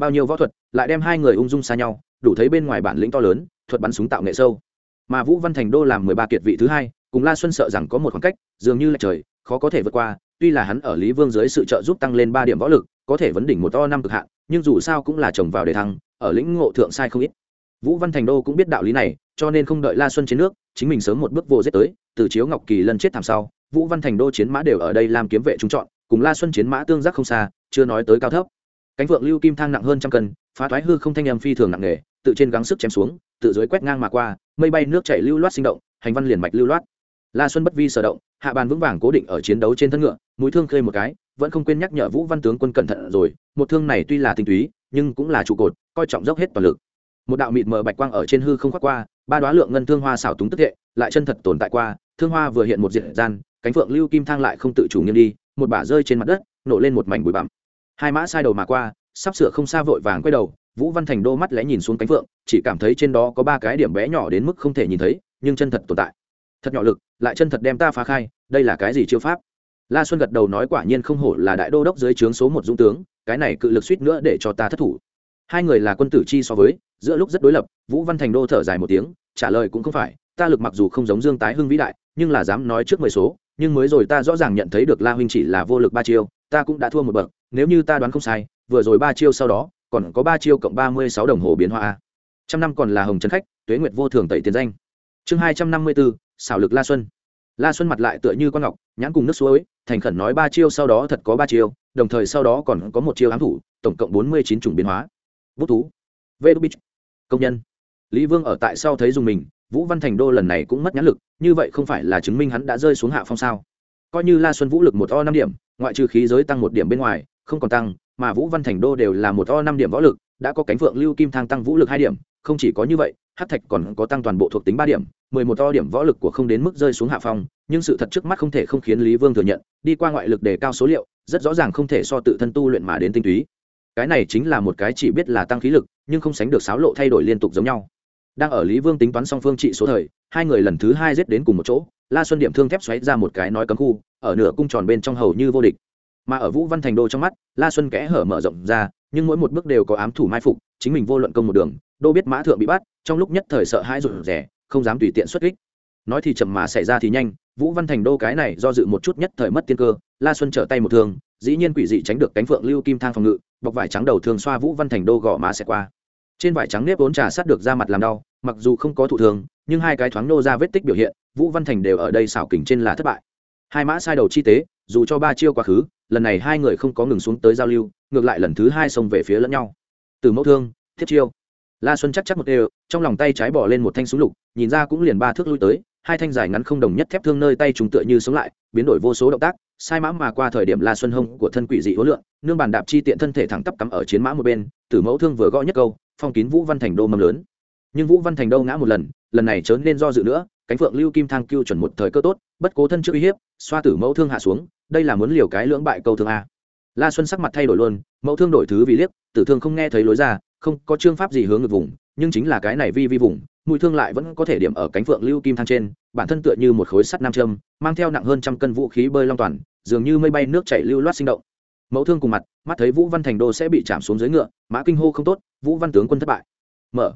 bao nhiêu võ thuật, lại đem hai người ung dung xa nhau, đủ thấy bên ngoài bản lĩnh to lớn, thuật bắn súng tạo nghệ sâu. Mà vũ văn thành đô làm mười ba kiệt vị thứ hai, cùng la xuân sợ rằng có một khoảng cách, dường như là trời, khó có thể vượt qua, tuy là hắn ở lý vương dưới sự trợ giúp tăng lên ba điểm võ lực, có thể vấn đỉnh một to năm cực hạn, nhưng dù sao cũng là chồng vào để thăng, ở lĩnh ngộ thượng sai không ít. Vũ văn thành đô cũng biết đạo lý này, cho nên không đợi la xuân chiến nước, chính mình sớm một bước vô giết tới, từ chiếu ngọc kỳ lần chết thảm sau, vũ văn thành đô chiến mã đều ở đây làm kiếm vệ trung chọn, cùng la xuân chiến mã tương giác không xa, chưa nói tới cao thấp cánh vượng lưu kim thang nặng hơn trăm cân, phá thoái hư không thanh âm phi thường nặng nề, tự trên gắng sức chém xuống, tự dưới quét ngang mà qua, mây bay nước chảy lưu loát sinh động, hành văn liền mạch lưu loát. La xuân bất vi sở động, hạ bàn vững vàng cố định ở chiến đấu trên thân ngựa, mũi thương khơi một cái, vẫn không quên nhắc nhở vũ văn tướng quân cẩn thận rồi, một thương này tuy là tinh túy, nhưng cũng là trụ cột, coi trọng dốc hết toàn lực. Một đạo mịt mờ bạch quang ở trên hư không khoác qua, ba đoá lượng ngân thương hoa xảo túng tức hệ, lại chân thật tồn tại qua, thương hoa vừa hiện một diện gian, cánh phượng lưu kim thang lại không tự chủ nghiêm đi, một bả rơi trên mặt đất, nổ lên một mảnh bụi bặm hai mã sai đầu mà qua, sắp sửa không xa vội vàng quay đầu, vũ văn thành đô mắt lẽ nhìn xuống cánh phượng, chỉ cảm thấy trên đó có ba cái điểm bé nhỏ đến mức không thể nhìn thấy, nhưng chân thật tồn tại. Thật nhỏ lực, lại chân thật đem ta phá khai, đây là cái gì chiêu pháp? La xuân gật đầu nói quả nhiên không hổ là đại đô đốc dưới trướng số một dũng tướng, cái này cự lực suýt nữa để cho ta thất thủ. Hai người là quân tử chi so với, giữa lúc rất đối lập, vũ văn thành đô thở dài một tiếng, trả lời cũng không phải, ta lực mặc dù không giống dương tái hưng vĩ đại, nhưng là dám nói trước mười số, nhưng mới rồi ta rõ ràng nhận thấy được la huynh chỉ là vô lực ba chiêu ta cũng đã thua một bậc, nếu như ta đoán không sai, vừa rồi ba chiêu sau đó, còn có ba chiêu cộng ba mươi sáu đồng hồ biến hóa trăm năm còn là hồng trấn khách, tuế nguyệt vô thường tẩy tiền danh. Chương hai trăm năm mươi bốn xảo lực la xuân. La xuân mặt lại tựa như con ngọc, nhãn cùng nước suối, thành khẩn nói ba chiêu sau đó thật có ba chiêu, đồng thời sau đó còn có một chiêu ám thủ, tổng cộng bốn mươi chín chủng biến hóa. Bút thú. Vê đu bích công nhân. Lý vương ở tại sau thấy dùng mình, vũ văn thành đô lần này cũng mất nhãn lực, như vậy không phải là chứng minh hắn đã rơi xuống hạ phong sao? Coi như la xuân vũ lực một o năm điểm ngoại trừ khí giới tăng một điểm bên ngoài, không còn tăng, mà vũ văn thành đô đều là một o năm điểm võ lực, đã có cánh phượng lưu kim thang tăng vũ lực hai điểm, không chỉ có như vậy hát thạch còn có tăng toàn bộ thuộc tính ba điểm, mười một to điểm võ lực của không đến mức rơi xuống hạ phong, nhưng sự thật trước mắt không thể không khiến lý vương thừa nhận, đi qua ngoại lực đề cao số liệu, rất rõ ràng không thể so tự thân tu luyện mà đến tinh túy. Cái này chính là một cái chỉ biết là tăng khí lực, nhưng không sánh được sáo lộ thay đổi liên tục giống nhau. Đang ở lý vương tính toán song phương trị số thời, hai người lần thứ hai giết đến cùng một chỗ la xuân điểm thương thép xoáy ra một cái nói cấm khu, ở nửa cung tròn bên trong hầu như vô địch. Mà ở vũ văn thành đô trong mắt, la xuân kẽ hở mở rộng ra, nhưng mỗi một bước đều có ám thủ mai phục, chính mình vô luận công một đường, đô biết mã thượng bị bắt, trong lúc nhất thời sợ hãi rụt rẻ không dám tùy tiện xuất kích. Nói thì chậm mà xảy ra thì nhanh, vũ văn thành đô cái này do dự một chút nhất thời mất tiên cơ, la xuân trở tay một thương, dĩ nhiên quỷ dị tránh được cánh phượng lưu kim thang phòng ngự, bọc vải trắng đầu thường xoa vũ văn thành đô gõ má xẻ qua. Trên vải trắng nếp vốn trà sát được ra mặt làm đau, mặc dù không có thụ thường nhưng hai cái thoáng nô ra vết tích biểu hiện vũ văn thành đều ở đây xảo kình trên là thất bại. Hai mã sai đầu chi tế, dù cho ba chiêu quá khứ, lần này hai người không có ngừng xuống tới giao lưu, ngược lại lần thứ hai xông về phía lẫn nhau. Từ mẫu thương, thiết chiêu. La xuân chắc chắc một đều, trong lòng tay trái bỏ lên một thanh súng lục, nhìn ra cũng liền ba thước lui tới, hai thanh dài ngắn không đồng nhất thép thương nơi tay chúng tựa như sống lại, biến đổi vô số động tác, sai mã mà qua thời điểm la xuân hông của thân quỷ dị hối lượng nương bàn đạp chi tiện thân thể thẳng tắp cắm ở chiến mã một bên tử mẫu thương vừa gõ nhất câu, phong kín vũ văn thành đô mâm lớn. Nhưng vũ văn thành đô ngã một lần lần này chớ nên do dự nữa cánh phượng lưu kim thang cưu chuẩn một thời cơ tốt, bất cố thân trước uy hiếp, xoa tử mẫu thương hạ xuống, đây là muốn liều cái lưỡng bại câu thương a. La xuân sắc mặt thay đổi luôn, mẫu thương đổi thứ vì liếc, tử thương không nghe thấy lối ra, không có chương pháp gì hướng ngược vùng, nhưng chính là cái này vi vi vùng mũi thương lại vẫn có thể điểm ở cánh phượng lưu kim thang trên, bản thân tựa như một khối sắt nam châm, mang theo nặng hơn trăm cân vũ khí bơi long toàn, dường như mây bay nước chảy lưu loát sinh động. Mẫu thương cùng mặt, mắt thấy vũ văn thành đô sẽ bị chạm xuống dưới ngựa, mã kinh hô không tốt, vũ văn tướng quân thất bại. Mở.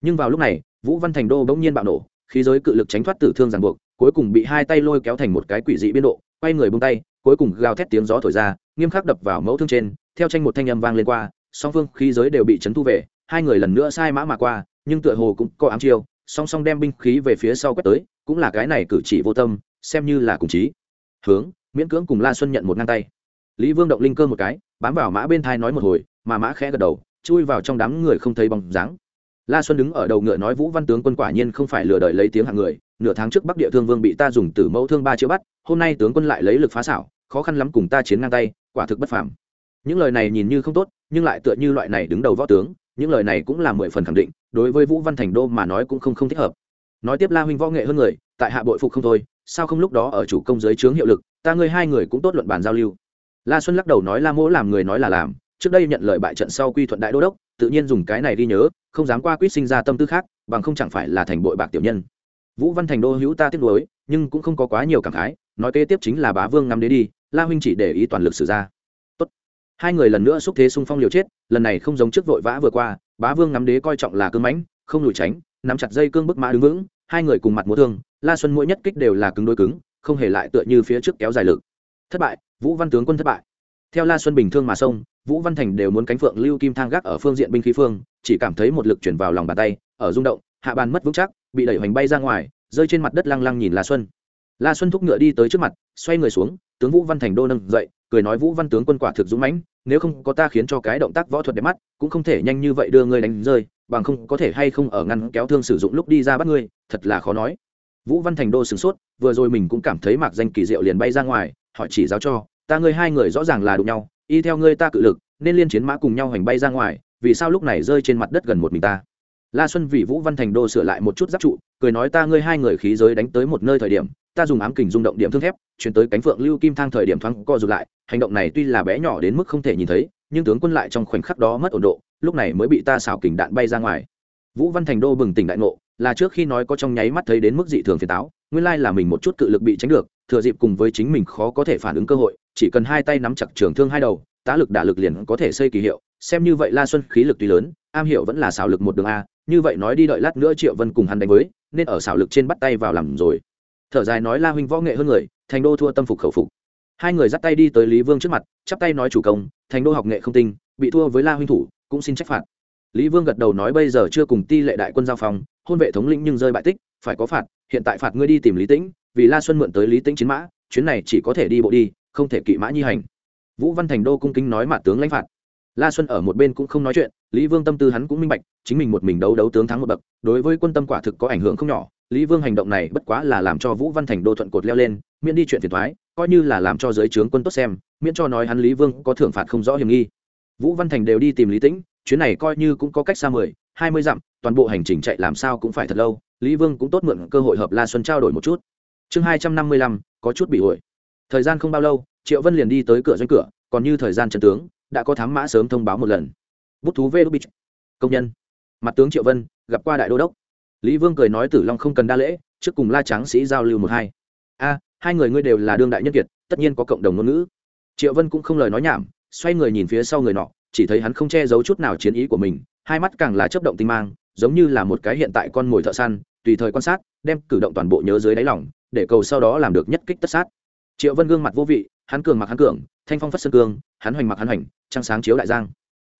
Nhưng vào lúc này, vũ văn thành đô bỗng nhiên bạo nổ khí giới cự lực tránh thoát tử thương ràng buộc, cuối cùng bị hai tay lôi kéo thành một cái quỷ dị biên độ, quay người bông tay, cuối cùng gào thét tiếng gió thổi ra, nghiêm khắc đập vào mẫu thương trên, theo tranh một thanh âm vang lên qua, song phương khí giới đều bị chấn thu về, hai người lần nữa sai mã mà qua, nhưng tựa hồ cũng có ám chiêu, song song đem binh khí về phía sau quét tới, cũng là cái này cử chỉ vô tâm, xem như là cùng chí. Hướng, miễn cưỡng cùng la xuân nhận một ngang tay. Lý vương động linh cơ một cái, bám vào mã bên thai nói một hồi, mà mã khẽ gật đầu, chui vào trong đám người không thấy bóng dáng la xuân đứng ở đầu ngựa nói, vũ văn tướng quân quả nhiên không phải lừa đợi lấy tiếng hạng người, nửa tháng trước bắc địa thương vương bị ta dùng tử mẫu thương ba chữa bắt, hôm nay tướng quân lại lấy lực phá xảo, khó khăn lắm cùng ta chiến ngang tay, quả thực bất phàm. Những lời này nhìn như không tốt, nhưng lại tựa như loại này đứng đầu võ tướng, những lời này cũng là mười phần khẳng định, đối với vũ văn thành đô mà nói cũng không không thích hợp. Nói tiếp la huynh võ nghệ hơn người, tại hạ bội phục không thôi, sao không lúc đó ở chủ công giới chướng hiệu lực, ta ngươi hai người cũng tốt luận bàn giao lưu. La xuân lắc đầu nói, la mỗ làm người nói là làm, trước đây nhận lời bại trận sau quy thuận đại đô đốc tự nhiên dùng cái này đi nhớ, không dám qua quyết sinh ra tâm tư khác, bằng không chẳng phải là thành bội bạc tiểu nhân. Vũ văn thành đô hữu ta tiếc nuối, nhưng cũng không có quá nhiều cảm khái, nói kế tiếp chính là bá vương ngắm đế đi, la huynh chỉ để ý toàn lực sử ra. Tốt. hai người lần nữa xúc thế xung phong liều chết, lần này không giống trước vội vã vừa qua, bá vương ngắm đế coi trọng là cương mãnh, không lùi tránh, nắm chặt dây cương bức mã đứng vững, hai người cùng mặt múa thương, la xuân mỗi nhất kích đều là cứng đối cứng, không hề lại tựa như phía trước kéo dài lực. Thất bại, vũ văn tướng quân thất bại theo la xuân bình thương mà xông vũ văn thành đều muốn cánh phượng lưu kim thang gác ở phương diện binh khí phương, chỉ cảm thấy một lực chuyển vào lòng bàn tay, ở rung động, hạ bàn mất vững chắc, bị đẩy hoành bay ra ngoài, rơi trên mặt đất lăng lăng nhìn la xuân. La xuân thúc ngựa đi tới trước mặt, xoay người xuống, tướng vũ văn thành đô nâng dậy, cười nói, vũ văn tướng quân quả thực dũng mãnh, nếu không có ta khiến cho cái động tác võ thuật đẹp mắt, cũng không thể nhanh như vậy đưa ngươi đánh rơi, bằng không có thể hay không ở ngăn kéo thương sử dụng lúc đi ra bắt ngươi, thật là khó nói. Vũ văn thành đô sửng sốt, vừa rồi mình cũng cảm thấy mạc danh kỳ diệu liền bay ra ngoài, họ chỉ giáo cho ta ngươi hai người rõ ràng là đụng nhau, y theo ngươi ta cự lực, nên liên chiến mã cùng nhau hành bay ra ngoài, vì sao lúc này rơi trên mặt đất gần một mình ta? La xuân vì vũ văn thành đô sửa lại một chút giáp trụ, cười nói ta ngươi hai người khí giới đánh tới một nơi thời điểm, ta dùng ám kình rung động điểm thương thép, chuyển tới cánh phượng lưu kim thang thời điểm thoáng co rụt lại, hành động này tuy là bé nhỏ đến mức không thể nhìn thấy, nhưng tướng quân lại trong khoảnh khắc đó mất ổn độ, lúc này mới bị ta xảo kình đạn bay ra ngoài. Vũ văn thành đô bừng tỉnh đại ngộ, là trước khi nói có trong nháy mắt thấy đến mức dị thường phiền táo, nguyên lai là mình một chút cự lực bị tránh được thừa dịp cùng với chính mình khó có thể phản ứng cơ hội, chỉ cần hai tay nắm chặt trường thương hai đầu, tá lực đả lực liền có thể xây kỳ hiệu. Xem như vậy la xuân khí lực tuy lớn, am hiểu vẫn là xảo lực một đường a, như vậy nói đi đợi lát nữa triệu vân cùng hắn đánh với, nên ở xảo lực trên bắt tay vào làm rồi. Thở dài nói la huynh võ nghệ hơn người, thành đô thua tâm phục khẩu phục. Hai người dắt tay đi tới lý vương trước mặt, chắp tay nói chủ công, thành đô học nghệ không tinh, bị thua với la huynh thủ, cũng xin trách phạt. Lý vương gật đầu nói bây giờ chưa cùng ti lệ đại quân giao phòng hôn vệ thống lĩnh nhưng rơi bại tích, phải có phạt, hiện tại phạt ngươi đi tìm lý tĩnh vì la xuân mượn tới lý tĩnh chiến mã, chuyến này chỉ có thể đi bộ đi, không thể kỵ mã nhi hành. Vũ văn thành đô cung kính nói mặt tướng lãnh phạt. La xuân ở một bên cũng không nói chuyện, lý vương tâm tư hắn cũng minh bạch, chính mình một mình đấu đấu tướng thắng một bậc, đối với quân tâm quả thực có ảnh hưởng không nhỏ. Lý vương hành động này bất quá là làm cho vũ văn thành đô thuận cột leo lên, miễn đi chuyện phiền thoái coi như là làm cho giới trướng quân tốt xem, miễn cho nói hắn lý vương có thưởng phạt không rõ hiểm nghi. Vũ văn thành đều đi tìm lý tĩnh, chuyến này coi như cũng có cách xa mười, hai mươi dặm, toàn bộ hành trình chạy làm sao cũng phải thật lâu. Lý vương cũng tốt mượn cơ hội hợp la xuân trao đổi một chút chương hai trăm năm mươi lăm, có chút bị ổi. Thời gian không bao lâu, triệu vân liền đi tới cửa doanh cửa, còn như thời gian trần tướng, đã có thám mã sớm thông báo một lần. Bút thú vê đô bích công nhân. Mặt tướng triệu vân, gặp qua đại đô đốc. Lý vương cười nói tử long không cần đa lễ, trước cùng la tráng sĩ giao lưu một hai. A, hai người ngươi đều là đương đại nhân kiệt, tất nhiên có cộng đồng ngôn ngữ. Triệu vân cũng không lời nói nhảm, xoay người nhìn phía sau người nọ, chỉ thấy hắn không che giấu chút nào chiến ý của mình, hai mắt càng là chấp động tinh mang, giống như là một cái hiện tại con mồi thợ săn, tùy thời quan sát, đem cử động toàn bộ nhớ dưới đáy lòng để cầu sau đó làm được nhất kích tất sát. Triệu vân gương mặt vô vị, hắn cường mặc hắn cường, thanh phong phất sơn cương, hắn hoành mặc hắn hoành, trăng sáng chiếu đại giang.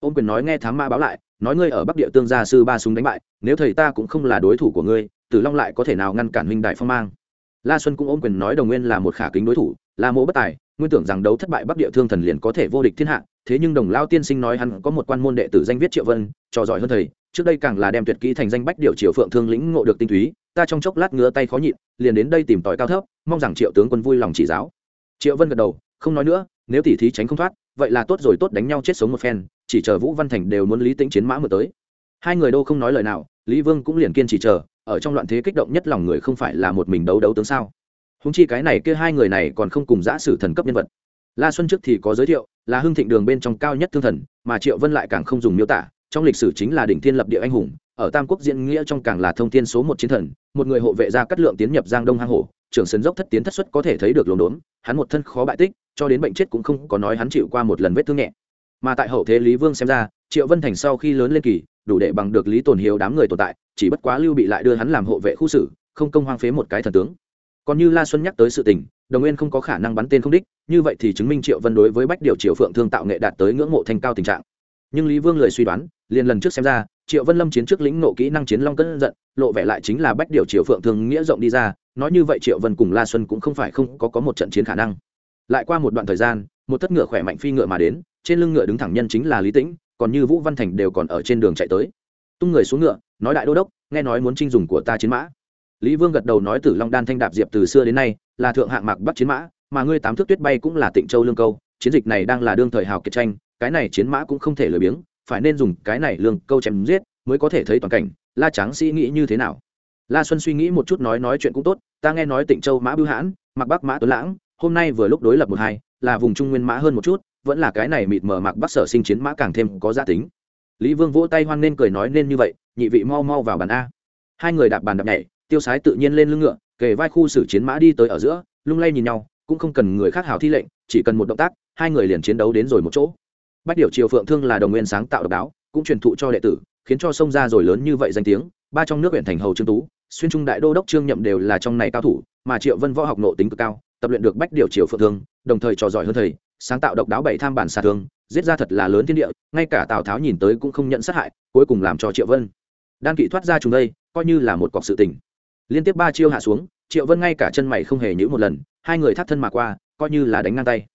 Ôn quyền nói nghe thám ma báo lại, nói ngươi ở bắc địa tương gia sư ba súng đánh bại, nếu thầy ta cũng không là đối thủ của ngươi, tử long lại có thể nào ngăn cản huynh đại phong mang? La xuân cũng Ôn quyền nói đồng nguyên là một khả kính đối thủ, là mộ bất tài, nguyên tưởng rằng đấu thất bại bắc địa thương thần liền có thể vô địch thiên hạ, thế nhưng đồng lao tiên sinh nói hắn có một quan môn đệ tử danh viết triệu vân, trò giỏi hơn thầy, trước đây càng là đem tuyệt kỹ thành danh bách điệu triệu phượng thương lĩnh ngộ được tinh túy ta trong chốc lát ngứa tay khó nhịn, liền đến đây tìm tòi cao thấp, mong rằng triệu tướng quân vui lòng chỉ giáo. Triệu vân gật đầu, không nói nữa, nếu tỉ thí tránh không thoát, vậy là tốt rồi, tốt đánh nhau chết sống một phen, chỉ chờ vũ văn thành đều muốn lý tĩnh chiến mã mở tới. Hai người đâu không nói lời nào, lý vương cũng liền kiên chỉ chờ, ở trong loạn thế kích động nhất lòng người không phải là một mình đấu đấu tướng sao. Húng chi cái này kia hai người này còn không cùng giã sử thần cấp nhân vật. La xuân trước thì có giới thiệu, là hưng thịnh đường bên trong cao nhất thương thần, mà triệu vân lại càng không dùng miêu tả, trong lịch sử chính là đỉnh thiên lập địa anh hùng ở tam quốc diễn nghĩa trong càng là thông tin số một chiến thần, một người hộ vệ ra cắt lượng tiến nhập giang đông hang hổ, trưởng sân dốc thất tiến thất xuất có thể thấy được lồn đốn, hắn một thân khó bại tích, cho đến bệnh chết cũng không có nói hắn chịu qua một lần vết thương nhẹ. Mà tại hậu thế lý vương xem ra, triệu vân thành sau khi lớn lên kỳ, đủ để bằng được lý tồn hiếu đám người tồn tại, chỉ bất quá lưu bị lại đưa hắn làm hộ vệ khu xử, không công hoang phế một cái thần tướng. Còn như la xuân nhắc tới sự tình, đồng nguyên không có khả năng bắn tên không đích, như vậy thì chứng minh triệu vân đối với bách điều triều phượng thương tạo nghệ đạt tới ngưỡng mộ thanh cao tình trạng. Nhưng lý vương lời suy đoán, liền lần trước xem ra triệu vân lâm chiến trước lĩnh nộ kỹ năng chiến long cân giận, lộ vẻ lại chính là bách điều triệu phượng thường nghĩa rộng đi ra, nói như vậy triệu vân cùng la xuân cũng không phải không có có một trận chiến khả năng. Lại qua một đoạn thời gian, một thất ngựa khỏe mạnh phi ngựa mà đến, trên lưng ngựa đứng thẳng nhân chính là lý tĩnh, còn như vũ văn thành đều còn ở trên đường chạy tới. Tung người xuống ngựa, nói đại đô đốc, nghe nói muốn chinh dùng của ta chiến mã. Lý vương gật đầu nói tử long đan thanh đạp diệp từ xưa đến nay, là thượng hạng mạc bắc chiến mã, mà ngươi tám thước tuyết bay cũng là tịnh châu lương câu, chiến dịch này đang là đương thời hào kiệt tranh, cái này chiến mã cũng không thể lười biếng phải nên dùng cái này lương câu chém giết mới có thể thấy toàn cảnh. La tráng sĩ nghĩ như thế nào? La xuân suy nghĩ một chút nói nói chuyện cũng tốt, ta nghe nói tịnh châu mã bưu hãn mặc bắc mã tuấn lãng, hôm nay vừa lúc đối lập một hai, là vùng trung nguyên mã hơn một chút, vẫn là cái này mịt mờ mặc bắc sở sinh chiến mã càng thêm có giá tính. Lý vương vỗ tay hoan nên cười nói nên như vậy, nhị vị mau mau vào bàn a. Hai người đạp bàn đạp nhảy, tiêu sái tự nhiên lên lưng ngựa, kề vai khu xử chiến mã đi tới ở giữa, lung lay nhìn nhau, cũng không cần người khác hào thi lệnh, chỉ cần một động tác, hai người liền chiến đấu đến rồi một chỗ bách điều triều phượng thương là đồng nguyên sáng tạo độc đáo, cũng truyền thụ cho đệ tử, khiến cho sông ra rồi lớn như vậy danh tiếng, ba trong nước huyện thành hầu trương tú, xuyên trung đại đô đốc trương nhậm đều là trong này cao thủ, mà triệu vân võ học nộ tính cực cao, tập luyện được bách điều triều phượng thương, đồng thời trò giỏi hơn thầy, sáng tạo độc đáo bảy tham bản xà thương, giết ra thật là lớn thiên địa, ngay cả tào tháo nhìn tới cũng không nhận sát hại, cuối cùng làm cho triệu vân. Đan kỵ thoát ra chúng đây, coi như là một cọc sự tình. Liên tiếp ba chiêu hạ xuống, triệu vân ngay cả chân mày không hề nhữ một lần, hai người thắt thân mà qua, coi như là đánh ngang tay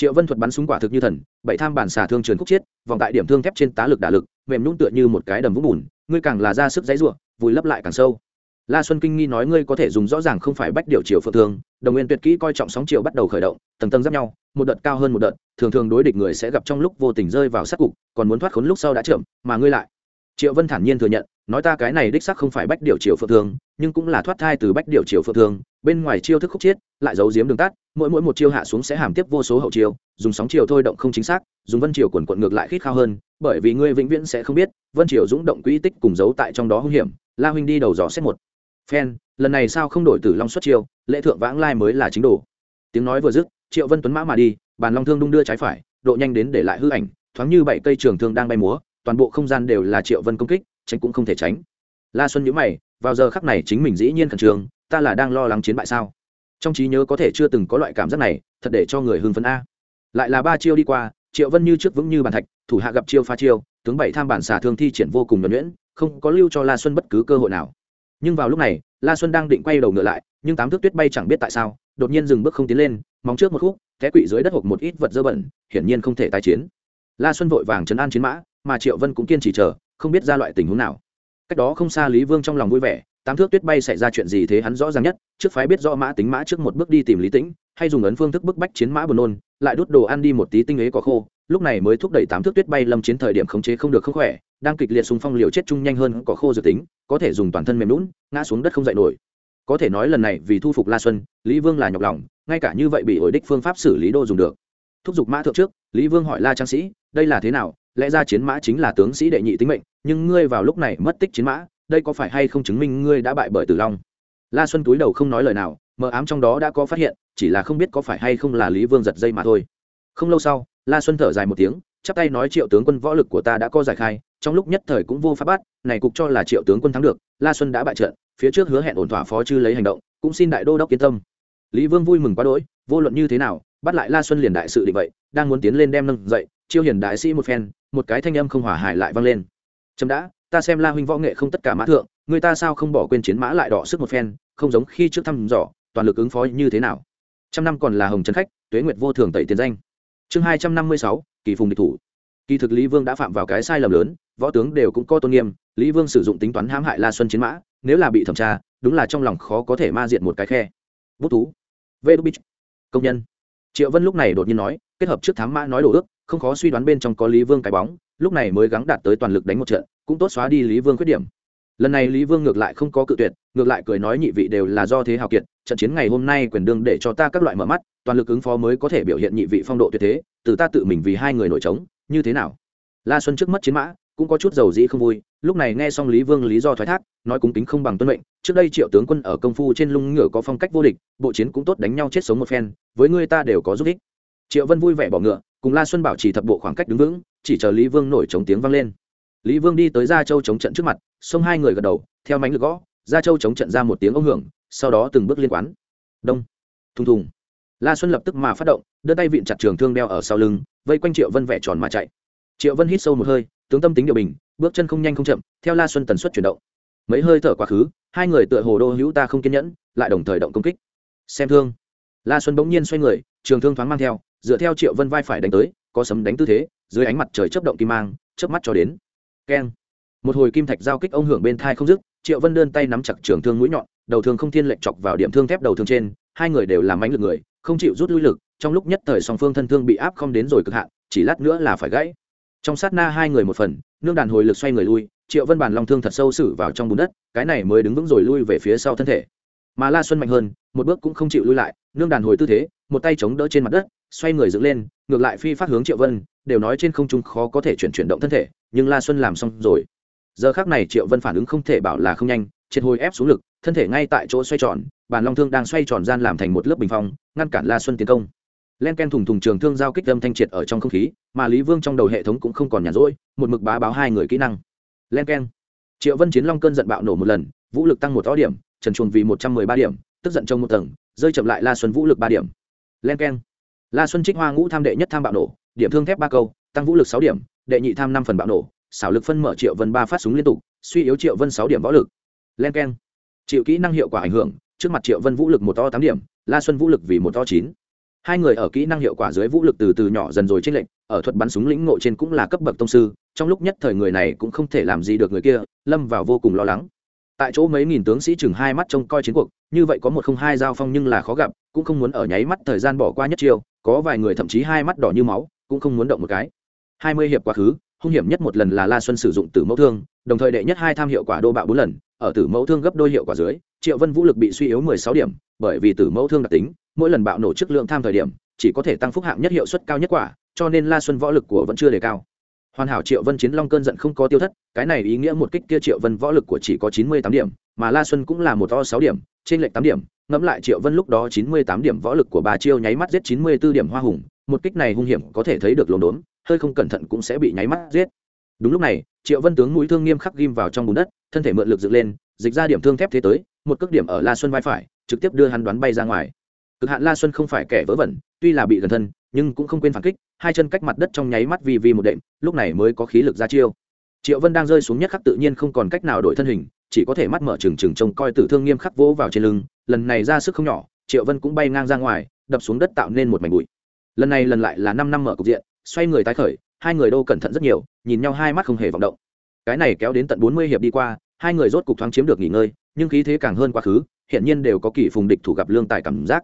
triệu vân thuật bắn súng quả thực như thần, bảy tham bản xà thương trường khúc chiết, vòng tại điểm thương thép trên tá lực đả lực, mềm nhũng tựa như một cái đầm vũng bùn, ngươi càng là ra sức dãy ruộng vùi lấp lại càng sâu. La xuân kinh nghi nói ngươi có thể dùng rõ ràng không phải bách điều chiều phượng thương, đồng nguyên tuyệt kỹ coi trọng sóng chiều bắt đầu khởi động, tầng tầng giáp nhau, một đợt cao hơn một đợt, thường thường đối địch người sẽ gặp trong lúc vô tình rơi vào sát cục, còn muốn thoát khốn lúc sau đã chậm, mà ngươi lại. Triệu vân thản nhiên thừa nhận, nói ta cái này đích sắc không phải bách điều chiều phượng thương, nhưng cũng là thoát thai từ bách điều chiều phượng thương, bên ngoài chiêu thức khúc chiết, lại giấu giếm đường tắt mỗi mỗi một chiêu hạ xuống sẽ hàm tiếp vô số hậu chiêu, dùng sóng chiều thôi động không chính xác, dùng vân chiều quần quận ngược lại khít khao hơn, bởi vì ngươi vĩnh viễn sẽ không biết, vân chiều dũng động quỹ tích cùng giấu tại trong đó hung hiểm, la huynh đi đầu dò xét một. Phen, lần này sao không đổi tử long xuất chiêu, lễ thượng vãng lai mới là chính đồ. Tiếng nói vừa dứt, triệu vân tuấn mã mà đi, bàn long thương đung đưa trái phải, độ nhanh đến để lại hư ảnh, thoáng như bảy cây trường thương đang bay múa, toàn bộ không gian đều là triệu vân công kích, tránh cũng không thể tránh. La xuân nhữ mày, vào giờ khắc này chính mình dĩ nhiên khẩn trương, ta là đang lo lắng chiến bại sao? Trong trí nhớ có thể chưa từng có loại cảm giác này, thật để cho người hưng phấn a. Lại là ba chiêu đi qua, triệu vân như trước vững như bàn thạch, thủ hạ gặp chiêu pha chiêu, tướng bảy tham bản xả thương thi triển vô cùng nhuẩn nhuyễn, không có lưu cho la xuân bất cứ cơ hội nào. Nhưng vào lúc này, la xuân đang định quay đầu ngựa lại, nhưng tám thước tuyết bay chẳng biết tại sao, đột nhiên dừng bước không tiến lên, móng trước một khúc, té quỵ dưới đất hộp một ít vật dơ bẩn, hiển nhiên không thể tái chiến. La xuân vội vàng chấn an chiến mã, mà triệu vân cũng kiên trì chờ, không biết ra loại tình huống nào. Cách đó không xa lý vương trong lòng vui vẻ tám thước tuyết bay xảy ra chuyện gì thế hắn rõ ràng nhất, trước phái biết rõ mã tính mã trước một bước đi tìm lý tĩnh, hay dùng ấn phương thức bức bách chiến mã buồn nôn, lại đút đồ ăn đi một tí tinh ế có khô, lúc này mới thúc đẩy tám thước tuyết bay lâm chiến thời điểm khống chế không được không khỏe, đang kịch liệt xung phong liều chết chung nhanh hơn có khô dự tính, có thể dùng toàn thân mềm lún ngã xuống đất không dậy nổi. Có thể nói lần này vì thu phục la xuân, lý vương là nhọc lòng, ngay cả như vậy bị ổi đích phương pháp xử lý đô dùng được. Thúc giục mã thượng trước, lý vương hỏi la trang sĩ, đây là thế nào? Lẽ ra chiến mã chính là tướng sĩ đệ nhị tính mệnh, nhưng ngươi vào lúc này mất tích chiến mã đây có phải hay không chứng minh ngươi đã bại bởi tử long? La xuân túi đầu không nói lời nào, mờ ám trong đó đã có phát hiện, chỉ là không biết có phải hay không là lý vương giật dây mà thôi. Không lâu sau, la xuân thở dài một tiếng, chắp tay nói triệu tướng quân võ lực của ta đã có giải khai, trong lúc nhất thời cũng vô pháp bắt, này cục cho là triệu tướng quân thắng được, la xuân đã bại trận, phía trước hứa hẹn ổn thỏa phó chư lấy hành động, cũng xin đại đô đốc yên tâm. Lý vương vui mừng quá đỗi, vô luận như thế nào, bắt lại la xuân liền đại sự định vậy, đang muốn tiến lên đem nâng dậy, chiêu hiền đại sĩ một phen, một cái thanh âm không hòa hài lại vang lên. Chấm đã ta xem la huynh võ nghệ không tất cả mã thượng, người ta sao không bỏ quên chiến mã lại đỏ sức một phen, không giống khi trước thăm dò, toàn lực ứng phó như thế nào. Trăm năm còn là hồng trấn khách, tuế nguyệt vô thường tẩy tiền danh. Chương hai trăm năm mươi sáu, kỳ phùng địch thủ. Kỳ thực lý vương đã phạm vào cái sai lầm lớn, võ tướng đều cũng có tôn nghiêm, lý vương sử dụng tính toán hãm hại la xuân chiến mã, nếu là bị thẩm tra, đúng là trong lòng khó có thể ma diện một cái khe. Bút thú. Vê đúc bích công nhân. Triệu vân lúc này đột nhiên nói, kết hợp trước thám mã nói đồ ước, không khó suy đoán bên trong có lý vương cái bóng, lúc này mới gắng đạt tới toàn lực đánh một trận cũng tốt xóa đi lý vương khuyết điểm. Lần này lý vương ngược lại không có cự tuyệt, ngược lại cười nói nhị vị đều là do thế hào kiệt, trận chiến ngày hôm nay quyền đương để cho ta các loại mở mắt, toàn lực ứng phó mới có thể biểu hiện nhị vị phong độ tuyệt thế, từ ta tự mình vì hai người nổi trống, như thế nào? La xuân trước mất chiến mã, cũng có chút dầu dĩ không vui, lúc này nghe xong lý vương lý do thoái thác, nói cung kính không bằng tuân mệnh, trước đây triệu tướng quân ở công phu trên lung ngựa có phong cách vô địch, bộ chiến cũng tốt đánh nhau chết sống một phen, với người ta đều có giúp ích. Triệu vân vui vẻ bỏ ngựa, cùng la xuân bảo trì thập bộ khoảng cách đứng vững, chỉ chờ lý vương nổi chống tiếng vang lên lý vương đi tới gia châu chống trận trước mặt, xông hai người gật đầu, theo mánh lực gõ, gia châu chống trận ra một tiếng ông hưởng, sau đó từng bước liên quán. Đông. Thùng thùng. La xuân lập tức mà phát động, đưa tay vịn chặt trường thương đeo ở sau lưng, vây quanh triệu vân vẽ tròn mà chạy. Triệu vân hít sâu một hơi, tướng tâm tính điều bình, bước chân không nhanh không chậm, theo la xuân tần suất chuyển động. Mấy hơi thở quá khứ, hai người tựa hồ đô hữu ta không kiên nhẫn, lại đồng thời động công kích. Xem thương. La xuân bỗng nhiên xoay người, trường thương thoáng mang theo, dựa theo triệu vân vai phải đánh tới, có sấm đánh tư thế, dưới ánh mặt trời chấp động kim mang, chớp mắt cho đến keng. Một hồi kim thạch giao kích ông hưởng bên thai không dứt, triệu vân đơn tay nắm chặt trường thương mũi nhọn, đầu thương không thiên lệnh chọc vào điểm thương thép đầu thương trên, hai người đều làm mánh lực người, không chịu rút lui lực, trong lúc nhất thời song phương thân thương bị áp không đến rồi cực hạn, chỉ lát nữa là phải gãy. Trong sát na hai người một phần, nương đàn hồi lực xoay người lui, triệu vân bàn long thương thật sâu xử vào trong bùn đất, cái này mới đứng vững rồi lui về phía sau thân thể. Mà la xuân mạnh hơn, một bước cũng không chịu lui lại, nương đàn hồi tư thế, một tay chống đỡ trên mặt đất xoay người dựng lên, ngược lại phi phát hướng triệu vân, đều nói trên không trung khó có thể chuyển chuyển động thân thể, nhưng la xuân làm xong rồi. Giờ khác này triệu vân phản ứng không thể bảo là không nhanh, triệt hồi ép xuống lực, thân thể ngay tại chỗ xoay tròn, bàn long thương đang xoay tròn gian làm thành một lớp bình phong, ngăn cản la xuân tiến công. Len ken thùng thùng trường thương giao kích âm thanh triệt ở trong không khí, mà lý vương trong đầu hệ thống cũng không còn nhàn rỗi, một mực bá báo hai người kỹ năng. Len ken. Triệu vân chiến long cơn giận bạo nổ một lần, vũ lực tăng một to điểm, trần chuồng vì một trăm mười ba điểm, tức giận trong một tầng, rơi chậm lại la xuân vũ lực ba điểm. Len ken la xuân trích hoa ngũ tham đệ nhất tham bạo nổ, điểm thương thép ba câu, tăng vũ lực sáu điểm, đệ nhị tham năm phần bạo nổ, xảo lực phân mở triệu vân ba phát súng liên tục, suy yếu triệu vân sáu điểm võ lực. Len k e n chịu kỹ năng hiệu quả ảnh hưởng, trước mặt triệu vân vũ lực một to tám điểm, la xuân vũ lực vì một to chín. Hai người ở kỹ năng hiệu quả dưới vũ lực từ từ nhỏ dần rồi trên lệnh ở thuật bắn súng lĩnh ngộ trên cũng là cấp bậc tông sư, trong lúc nhất thời người này cũng không thể làm gì được người kia, lâm vào vô cùng lo lắng. Tại chỗ mấy nghìn tướng sĩ chừng hai mắt trông coi chiến cuộc, như vậy có một không hai giao phong nhưng là khó gặp, cũng không muốn ở nháy mắt thời gian bỏ qua nhất chiêu có vài người thậm chí hai mắt đỏ như máu, cũng không muốn động một cái. Hai mươi hiệp quá khứ, hung hiểm nhất một lần là la xuân sử dụng tử mẫu thương, đồng thời đệ nhất hai tham hiệu quả đô bạo bốn lần, ở tử mẫu thương gấp đôi hiệu quả dưới, triệu vân vũ lực bị suy yếu mười sáu điểm, bởi vì tử mẫu thương đặc tính, mỗi lần bạo nổ chức lượng tham thời điểm, chỉ có thể tăng phúc hạng nhất hiệu suất cao nhất quả, cho nên la xuân võ lực của vẫn chưa đề cao. Hoàn hảo triệu vân chiến long cơn giận không có tiêu thất, cái này ý nghĩa một kích kia triệu vân võ lực của chỉ có chín mươi tám điểm, mà la xuân cũng là một to sáu điểm, trên lệnh tám điểm ngẫm lại triệu vân lúc đó chín mươi tám điểm võ lực của bà chiêu nháy mắt giết chín mươi b ố điểm hoa hùng, một kích này hung hiểm có thể thấy được lồn đốn hơi không cẩn thận cũng sẽ bị nháy mắt giết. Đúng lúc này, triệu vân tướng mũi thương nghiêm khắc ghim vào trong bùn đất, thân thể mượn lực dựng lên, dịch ra điểm thương thép thế tới, một cước điểm ở la xuân vai phải, trực tiếp đưa hắn đoán bay ra ngoài. Cực hạn la xuân không phải kẻ vớ vẩn, tuy là bị gần thân, nhưng cũng không quên phản kích, hai chân cách mặt đất trong nháy mắt vì vì một đệm, lúc này mới có khí lực ra chiêu. Triệu vân đang rơi xuống nhất khắc tự nhiên không còn cách nào đổi thân hình, chỉ có thể mắt mở trừng trừng trông coi tử thương nghiêm khắc vỗ vào trên lưng lần này ra sức không nhỏ, triệu vân cũng bay ngang ra ngoài, đập xuống đất tạo nên một mảnh bụi. Lần này lần lại là năm năm mở cục diện, xoay người tái khởi, hai người đô cẩn thận rất nhiều, nhìn nhau hai mắt không hề vọng động. Cái này kéo đến tận bốn mươi hiệp đi qua, hai người rốt cục thoáng chiếm được nghỉ ngơi, nhưng khí thế càng hơn quá khứ hiện nhiên đều có kỳ phùng địch thủ gặp lương tài cảm giác.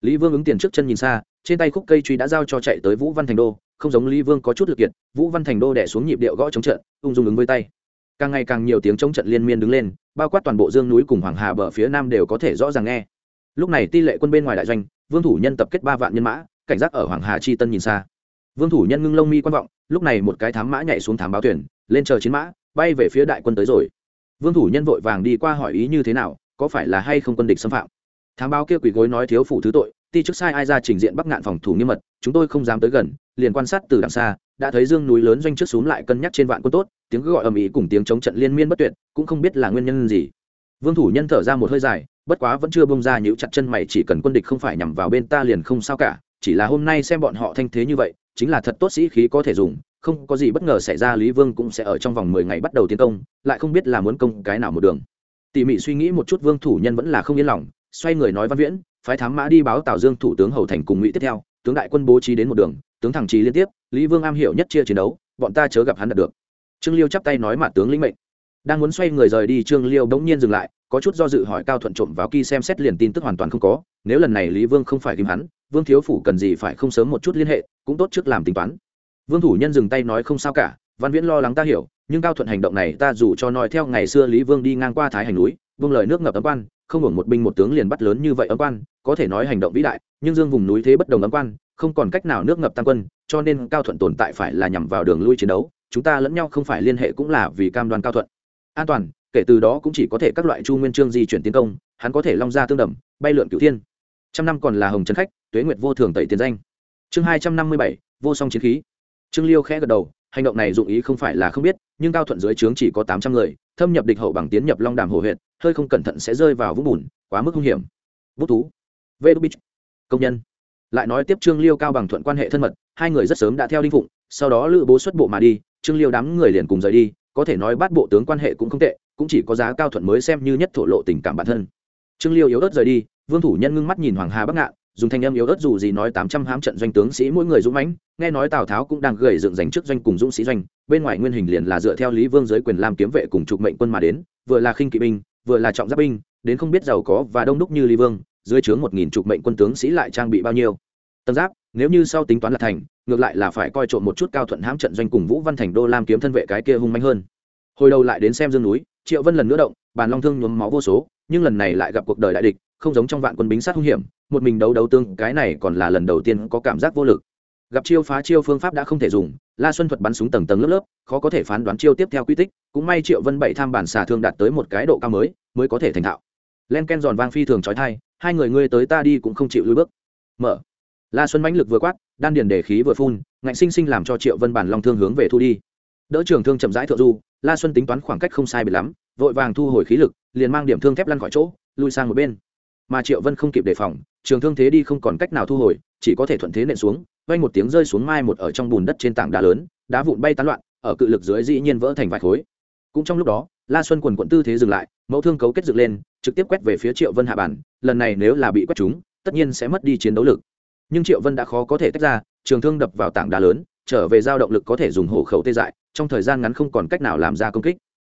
Lý vương ứng tiền trước chân nhìn xa, trên tay khúc cây truy đã giao cho chạy tới vũ văn thành đô, không giống lý vương có chút lực kiệt, vũ văn thành đô đẻ xuống nhịp điệu gõ chống trận, ung dung ứng với tay càng ngày càng nhiều tiếng chống trận liên miên đứng lên, bao quát toàn bộ dương núi cùng hoàng hà bờ phía nam đều có thể rõ ràng nghe. Lúc này ti lệ quân bên ngoài đại doanh, vương thủ nhân tập kết ba vạn nhân mã, cảnh giác ở hoàng hà chi tân nhìn xa. Vương thủ nhân ngưng lông mi quan vọng, lúc này một cái thám mã nhảy xuống thám báo tuyển, lên chờ chiến mã, bay về phía đại quân tới rồi. Vương thủ nhân vội vàng đi qua hỏi ý như thế nào, có phải là hay không quân địch xâm phạm? Thám báo kia quỳ gối nói thiếu phủ thứ tội ti chức sai ai ra trình diện bắc ngạn phòng thủ nghiêm mật, chúng tôi không dám tới gần, liền quan sát từ đằng xa, đã thấy dương núi lớn doanh trước xuống lại cân nhắc trên vạn quân tốt, tiếng gọi ầm ĩ cùng tiếng chống trận liên miên bất tuyệt, cũng không biết là nguyên nhân gì. Vương thủ nhân thở ra một hơi dài, bất quá vẫn chưa bông ra nhíu chặt chân mày chỉ cần quân địch không phải nhằm vào bên ta liền không sao cả, chỉ là hôm nay xem bọn họ thanh thế như vậy, chính là thật tốt sĩ khí có thể dùng, không có gì bất ngờ xảy ra lý vương cũng sẽ ở trong vòng mười ngày bắt đầu tiến công, lại không biết là muốn công cái nào một đường. Tỉ mỉ suy nghĩ một chút, vương thủ nhân vẫn là không yên lòng xoay người nói văn viễn, phái thám mã đi báo tào dương thủ tướng hầu thành cùng ngụy tiếp theo, tướng đại quân bố trí đến một đường, tướng thẳng trí liên tiếp, lý vương am hiểu nhất chia chiến đấu, bọn ta chớ gặp hắn đạt được. Trương liêu chắp tay nói mà tướng lĩnh mệnh. Đang muốn xoay người rời đi, trương liêu bỗng nhiên dừng lại, có chút do dự hỏi cao thuận trộm vào kỳ xem xét liền tin tức hoàn toàn không có, nếu lần này lý vương không phải tìm hắn, vương thiếu phủ cần gì phải không sớm một chút liên hệ, cũng tốt trước làm tính toán. Vương thủ nhân dừng tay nói không sao cả, văn viễn lo lắng ta hiểu, nhưng cao thuận hành động này ta dù cho nói theo ngày xưa lý vương đi ngang qua thái hành núi vương lời nước ngập tấm quan không hưởng một binh một tướng liền bắt lớn như vậy ấm quan, có thể nói hành động vĩ đại, nhưng dương vùng núi thế bất đồng ấm quan, không còn cách nào nước ngập tăng quân, cho nên cao thuận tồn tại phải là nhằm vào đường lui chiến đấu, chúng ta lẫn nhau không phải liên hệ cũng là vì cam đoan cao thuận. An toàn, kể từ đó cũng chỉ có thể các loại chu nguyên trương di chuyển tiến công, hắn có thể long ra tương đầm, bay lượn cửu thiên. Trăm năm còn là hồng trấn khách, tuế nguyệt vô thường tẩy tiền danh. Chương hai trăm năm mươi bảy, vô song chiến khí. Trương liêu khẽ gật đầu, hành động này dụng ý không phải là không biết, nhưng cao thuận dưới trướng chỉ có tám trăm người thâm nhập địch hậu bằng tiến nhập long đàm hồ huyện hơi không cẩn thận sẽ rơi vào vũng bùn, quá mức hung hiểm. Bút thú. Vê đu bích công nhân. Lại nói tiếp trương liêu cao bằng thuận quan hệ thân mật, hai người rất sớm đã theo đinh phụng, sau đó lữ bố xuất bộ mà đi, trương liêu đám người liền cùng rời đi, có thể nói bắt bộ tướng quan hệ cũng không tệ, cũng chỉ có giá cao thuận mới xem như nhất thổ lộ tình cảm bản thân. Trương liêu yếu ớt rời đi, vương thủ nhân ngưng mắt nhìn hoàng hà bắc ngạn dùng thanh âm yếu ớt dù gì nói tám trăm hám trận doanh tướng sĩ mỗi người dũng mãnh, nghe nói tào tháo cũng đang gầy dựng giành trước doanh cùng dũng sĩ doanh, bên ngoài nguyên hình liền là dựa theo lý vương giới quyền làm kiếm vệ cùng trục mệnh quân mà đến, vừa là khinh kỵ binh, vừa là trọng giáp binh, đến không biết giàu có và đông đúc như lý vương, dưới chướng một nghìn trục mệnh quân tướng sĩ lại trang bị bao nhiêu. Tân giáp, nếu như sau tính toán là thành, ngược lại là phải coi trộm một chút cao thuận hám trận doanh cùng vũ văn thành đô lam kiếm thân vệ cái kia hung mãnh hơn. Hồi đầu lại đến xem dương núi, triệu vân lần nữa động, bàn long thương nhuốm máu vô số, nhưng lần này lại gặp cuộc đời đại địch không giống trong vạn quân bính sát hung hiểm, một mình đấu đấu tương, cái này còn là lần đầu tiên có cảm giác vô lực. Gặp chiêu phá chiêu phương pháp đã không thể dùng, la xuân thuật bắn súng tầng tầng lớp lớp, khó có thể phán đoán chiêu tiếp theo quy tích, cũng may triệu vân bảy tham bản xà thương đạt tới một cái độ cao mới mới có thể thành thạo. Len ken giòn vang phi thường trói thai, hai người ngươi tới ta đi cũng không chịu lùi bước. Mở. La xuân mãnh lực vừa quát, đan điền để khí vừa phun, ngạnh sinh sinh làm cho triệu vân bản long thương hướng về thu đi. Đỡ trường thương chậm rãi thượng du, la xuân tính toán khoảng cách không sai bị lắm, vội vàng thu hồi khí lực, liền mang điểm thương thép lăn khỏi chỗ, lui sang một bên mà triệu vân không kịp đề phòng trường thương thế đi không còn cách nào thu hồi chỉ có thể thuận thế nện xuống vay một tiếng rơi xuống mai một ở trong bùn đất trên tảng đá lớn đá vụn bay tán loạn ở cự lực dưới dĩ nhiên vỡ thành vài khối cũng trong lúc đó la xuân quần quận tư thế dừng lại mẫu thương cấu kết dựng lên trực tiếp quét về phía triệu vân hạ bản lần này nếu là bị quét trúng tất nhiên sẽ mất đi chiến đấu lực nhưng triệu vân đã khó có thể tách ra trường thương đập vào tảng đá lớn trở về giao động lực có thể dùng hổ khẩu tê dại trong thời gian ngắn không còn cách nào làm ra công kích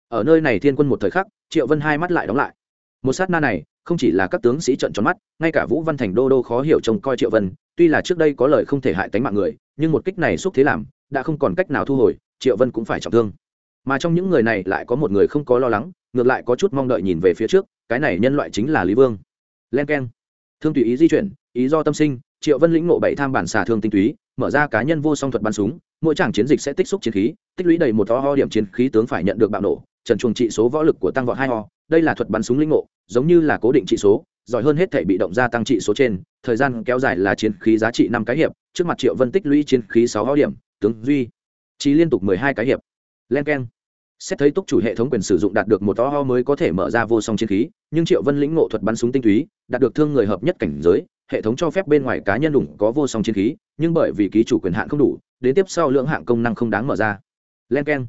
ở nơi này thiên quân một thời khắc triệu vân hai mắt lại đóng lại một sát na này không chỉ là các tướng sĩ trận tròn mắt, ngay cả vũ văn thành đô đô khó hiểu trông coi triệu vân, tuy là trước đây có lời không thể hại tánh mạng người, nhưng một kích này xúc thế làm, đã không còn cách nào thu hồi, triệu vân cũng phải trọng thương. Mà trong những người này lại có một người không có lo lắng, ngược lại có chút mong đợi nhìn về phía trước, cái này nhân loại chính là lý vương. Len k e n thương tùy ý di chuyển, ý do tâm sinh, triệu vân lĩnh ngộ bảy tham bản xà thương tinh túy, mở ra cá nhân vô song thuật bắn súng, mỗi tràng chiến dịch sẽ tích xúc chiến khí, tích lũy đầy một ho ho điểm chiến khí tướng phải nhận được bạo nổ, trần chuồng trị số võ lực của tăng vọt hai ho đây là thuật bắn súng linh ngộ, giống như là cố định trị số, giỏi hơn hết thể bị động gia tăng trị số trên, thời gian kéo dài là chiến khí giá trị năm cái hiệp, trước mặt triệu vân tích lũy chiến khí sáu hao điểm, tướng duy trí liên tục mười hai cái hiệp. Len k e n xét thấy túc chủ hệ thống quyền sử dụng đạt được một to ho mới có thể mở ra vô song chiến khí, nhưng triệu vân lĩnh ngộ thuật bắn súng tinh túy, đạt được thương người hợp nhất cảnh giới, hệ thống cho phép bên ngoài cá nhân đủng có vô song chiến khí, nhưng bởi vì ký chủ quyền hạn không đủ, đến tiếp sau lượng hạng công năng không đáng mở ra. Len k e n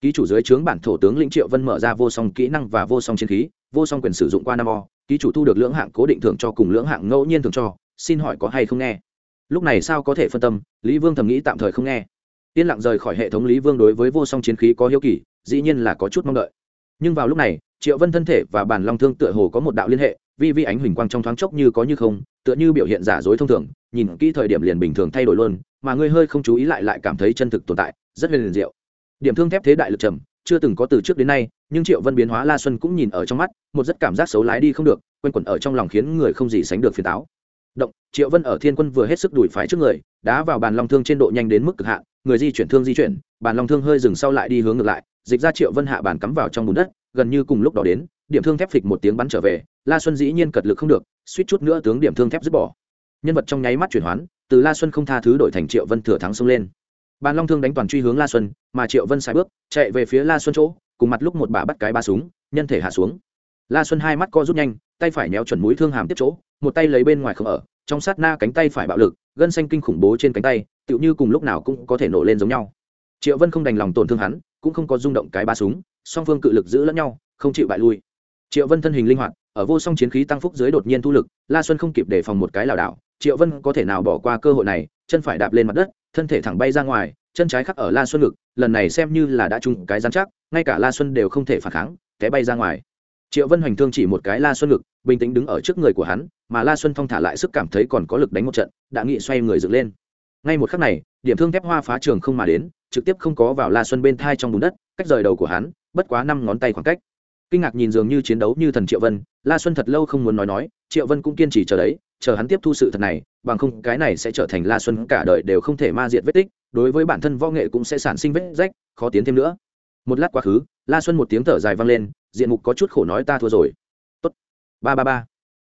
ký chủ dưới trướng bản thổ tướng lĩnh triệu vân mở ra vô song kỹ năng và vô song chiến khí, vô song quyền sử dụng qua Nam o, ký chủ thu được lưỡng hạng cố định thưởng cho cùng lưỡng hạng ngẫu nhiên thưởng cho, xin hỏi có hay không nghe? Lúc này sao có thể phân tâm, lý vương thầm nghĩ tạm thời không nghe. Yên lặng rời khỏi hệ thống lý vương đối với vô song chiến khí có hiếu kỳ, dĩ nhiên là có chút mong đợi. Nhưng vào lúc này, triệu vân thân thể và bản long thương tựa hồ có một đạo liên hệ, vi vi ánh huỳnh quang trong thoáng chốc như có như không, tựa như biểu hiện giả dối thông thường, nhìn kỹ thời điểm liền bình thường thay đổi luôn, mà ngươi hơi không chú ý lại lại cảm thấy chân thực tồn tại, rất huyền diệu điểm thương thép thế đại lực trầm, chưa từng có từ trước đến nay, nhưng triệu vân biến hóa la xuân cũng nhìn ở trong mắt, một rất cảm giác xấu lái đi không được q u a n quẩn ở trong lòng khiến người không gì sánh được phiền táo. Động, triệu vân ở thiên quân vừa hết sức đuổi phải trước người, đá vào bàn long thương trên độ nhanh đến mức cực hạn, người di chuyển thương di chuyển, bàn long thương hơi dừng sau lại đi hướng ngược lại, dịch ra triệu vân hạ bàn cắm vào trong bùn đất, gần như cùng lúc đó đến, điểm thương thép phịch một tiếng bắn trở về, la xuân dĩ nhiên cật lực không được, suýt chút nữa tướng điểm thương thép dứt bỏ. Nhân vật trong nháy mắt chuyển hoán, từ la xuân không tha thứ đổi thành triệu vân thừa thắng xông lên bàn long thương đánh toàn truy hướng la xuân mà triệu vân sai bước chạy về phía la xuân chỗ cùng mặt lúc một bà bắt cái ba súng nhân thể hạ xuống la xuân hai mắt co rút nhanh tay phải néo chuẩn mũi thương hàm tiếp chỗ một tay lấy bên ngoài không ở trong sát na cánh tay phải bạo lực gân xanh kinh khủng bố trên cánh tay tựu như cùng lúc nào cũng có thể nổ lên giống nhau triệu vân không đành lòng tổn thương hắn cũng không có rung động cái ba súng song phương cự lực giữ lẫn nhau không chịu bại lui triệu vân thân hình linh hoạt ở vô song chiến khí tăng phúc dưới đột nhiên thu lực la xuân không kịp đề phòng một cái lảo đảo triệu vân có thể nào bỏ qua cơ hội này chân phải đạp lên mặt đất thân thể thẳng bay ra ngoài, chân trái khắc ở la xuân ngực, lần này xem như là đã trúng cái dán chắc, ngay cả la xuân đều không thể phản kháng, té bay ra ngoài. Triệu vân hoành thương chỉ một cái la xuân ngực, bình tĩnh đứng ở trước người của hắn, mà la xuân thong thả lại sức cảm thấy còn có lực đánh một trận, đã nghị xoay người dựng lên. Ngay một khắc này, điểm thương thép hoa phá trường không mà đến, trực tiếp không có vào la xuân bên thai trong bùn đất, cách rời đầu của hắn, bất quá năm ngón tay khoảng cách. Kinh ngạc nhìn dường như chiến đấu như thần triệu vân, la xuân thật lâu không muốn nói nói, triệu vân cũng kiên trì chờ đấy chờ hắn tiếp thu sự thật này, bằng không cái này sẽ trở thành la xuân cả đời đều không thể ma diệt vết tích, đối với bản thân võ nghệ cũng sẽ sản sinh vết rách, khó tiến thêm nữa. Một lát quá khứ, la xuân một tiếng thở dài vang lên, diện mục có chút khổ nói ta thua rồi. Tốt. Ba ba ba.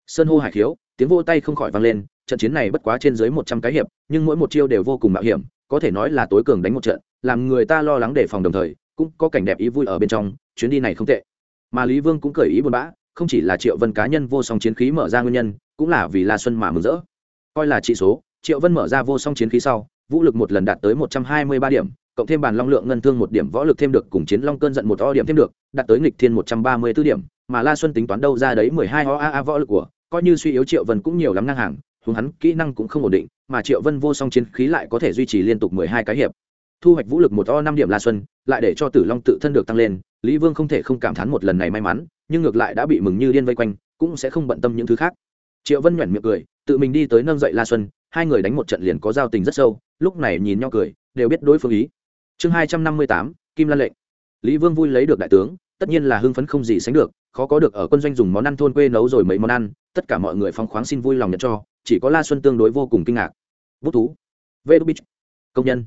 Sơn hô hải khiếu, tiếng vô tay không khỏi vang lên, trận chiến này bất quá trên dưới một trăm cái hiệp, nhưng mỗi một chiêu đều vô cùng mạo hiểm, có thể nói là tối cường đánh một trận, làm người ta lo lắng đề phòng đồng thời, cũng có cảnh đẹp ý vui ở bên trong, chuyến đi này không tệ. Mà lý vương cũng cởi ý buồn bã, không chỉ là triệu vân cá nhân vô song chiến khí mở ra nguyên nhân cũng là vì la xuân mà mừng rỡ. Coi là trị số, triệu vân mở ra vô song chiến khí sau, vũ lực một lần đạt tới một trăm hai mươi ba điểm, cộng thêm bàn long lượng ngân thương một điểm, võ lực thêm được cùng chiến long cơn giận một o điểm thêm được, đạt tới nghịch thiên một trăm ba mươi b ố điểm, mà la xuân tính toán đâu ra đấy mười hai o a a võ lực của, coi như suy yếu triệu vân cũng nhiều lắm ngang hàng hướng hắn kỹ năng cũng không ổn định, mà triệu vân vô song chiến khí lại có thể duy trì liên tục mười hai cái hiệp. Thu hoạch vũ lực một o năm điểm la xuân, lại để cho tử long tự thân được tăng lên, lý vương không thể không cảm thán một lần này may mắn, nhưng ngược lại đã bị mừng như điên vây quanh, cũng sẽ không bận tâm những thứ khác triệu vân nhoẻn miệng cười, tự mình đi tới nâng dậy la xuân, hai người đánh một trận liền có giao tình rất sâu, lúc này nhìn nhau cười, đều biết đối phương ý. Chương hai trăm năm mươi tám, kim lan lệnh. Lý vương vui lấy được đại tướng, tất nhiên là hưng phấn không gì sánh được, khó có được ở quân doanh dùng món ăn thôn quê nấu rồi mấy món ăn, tất cả mọi người phong khoáng xin vui lòng nhận cho, chỉ có la xuân tương đối vô cùng kinh ngạc. Bút thú. Vê đu bích công nhân.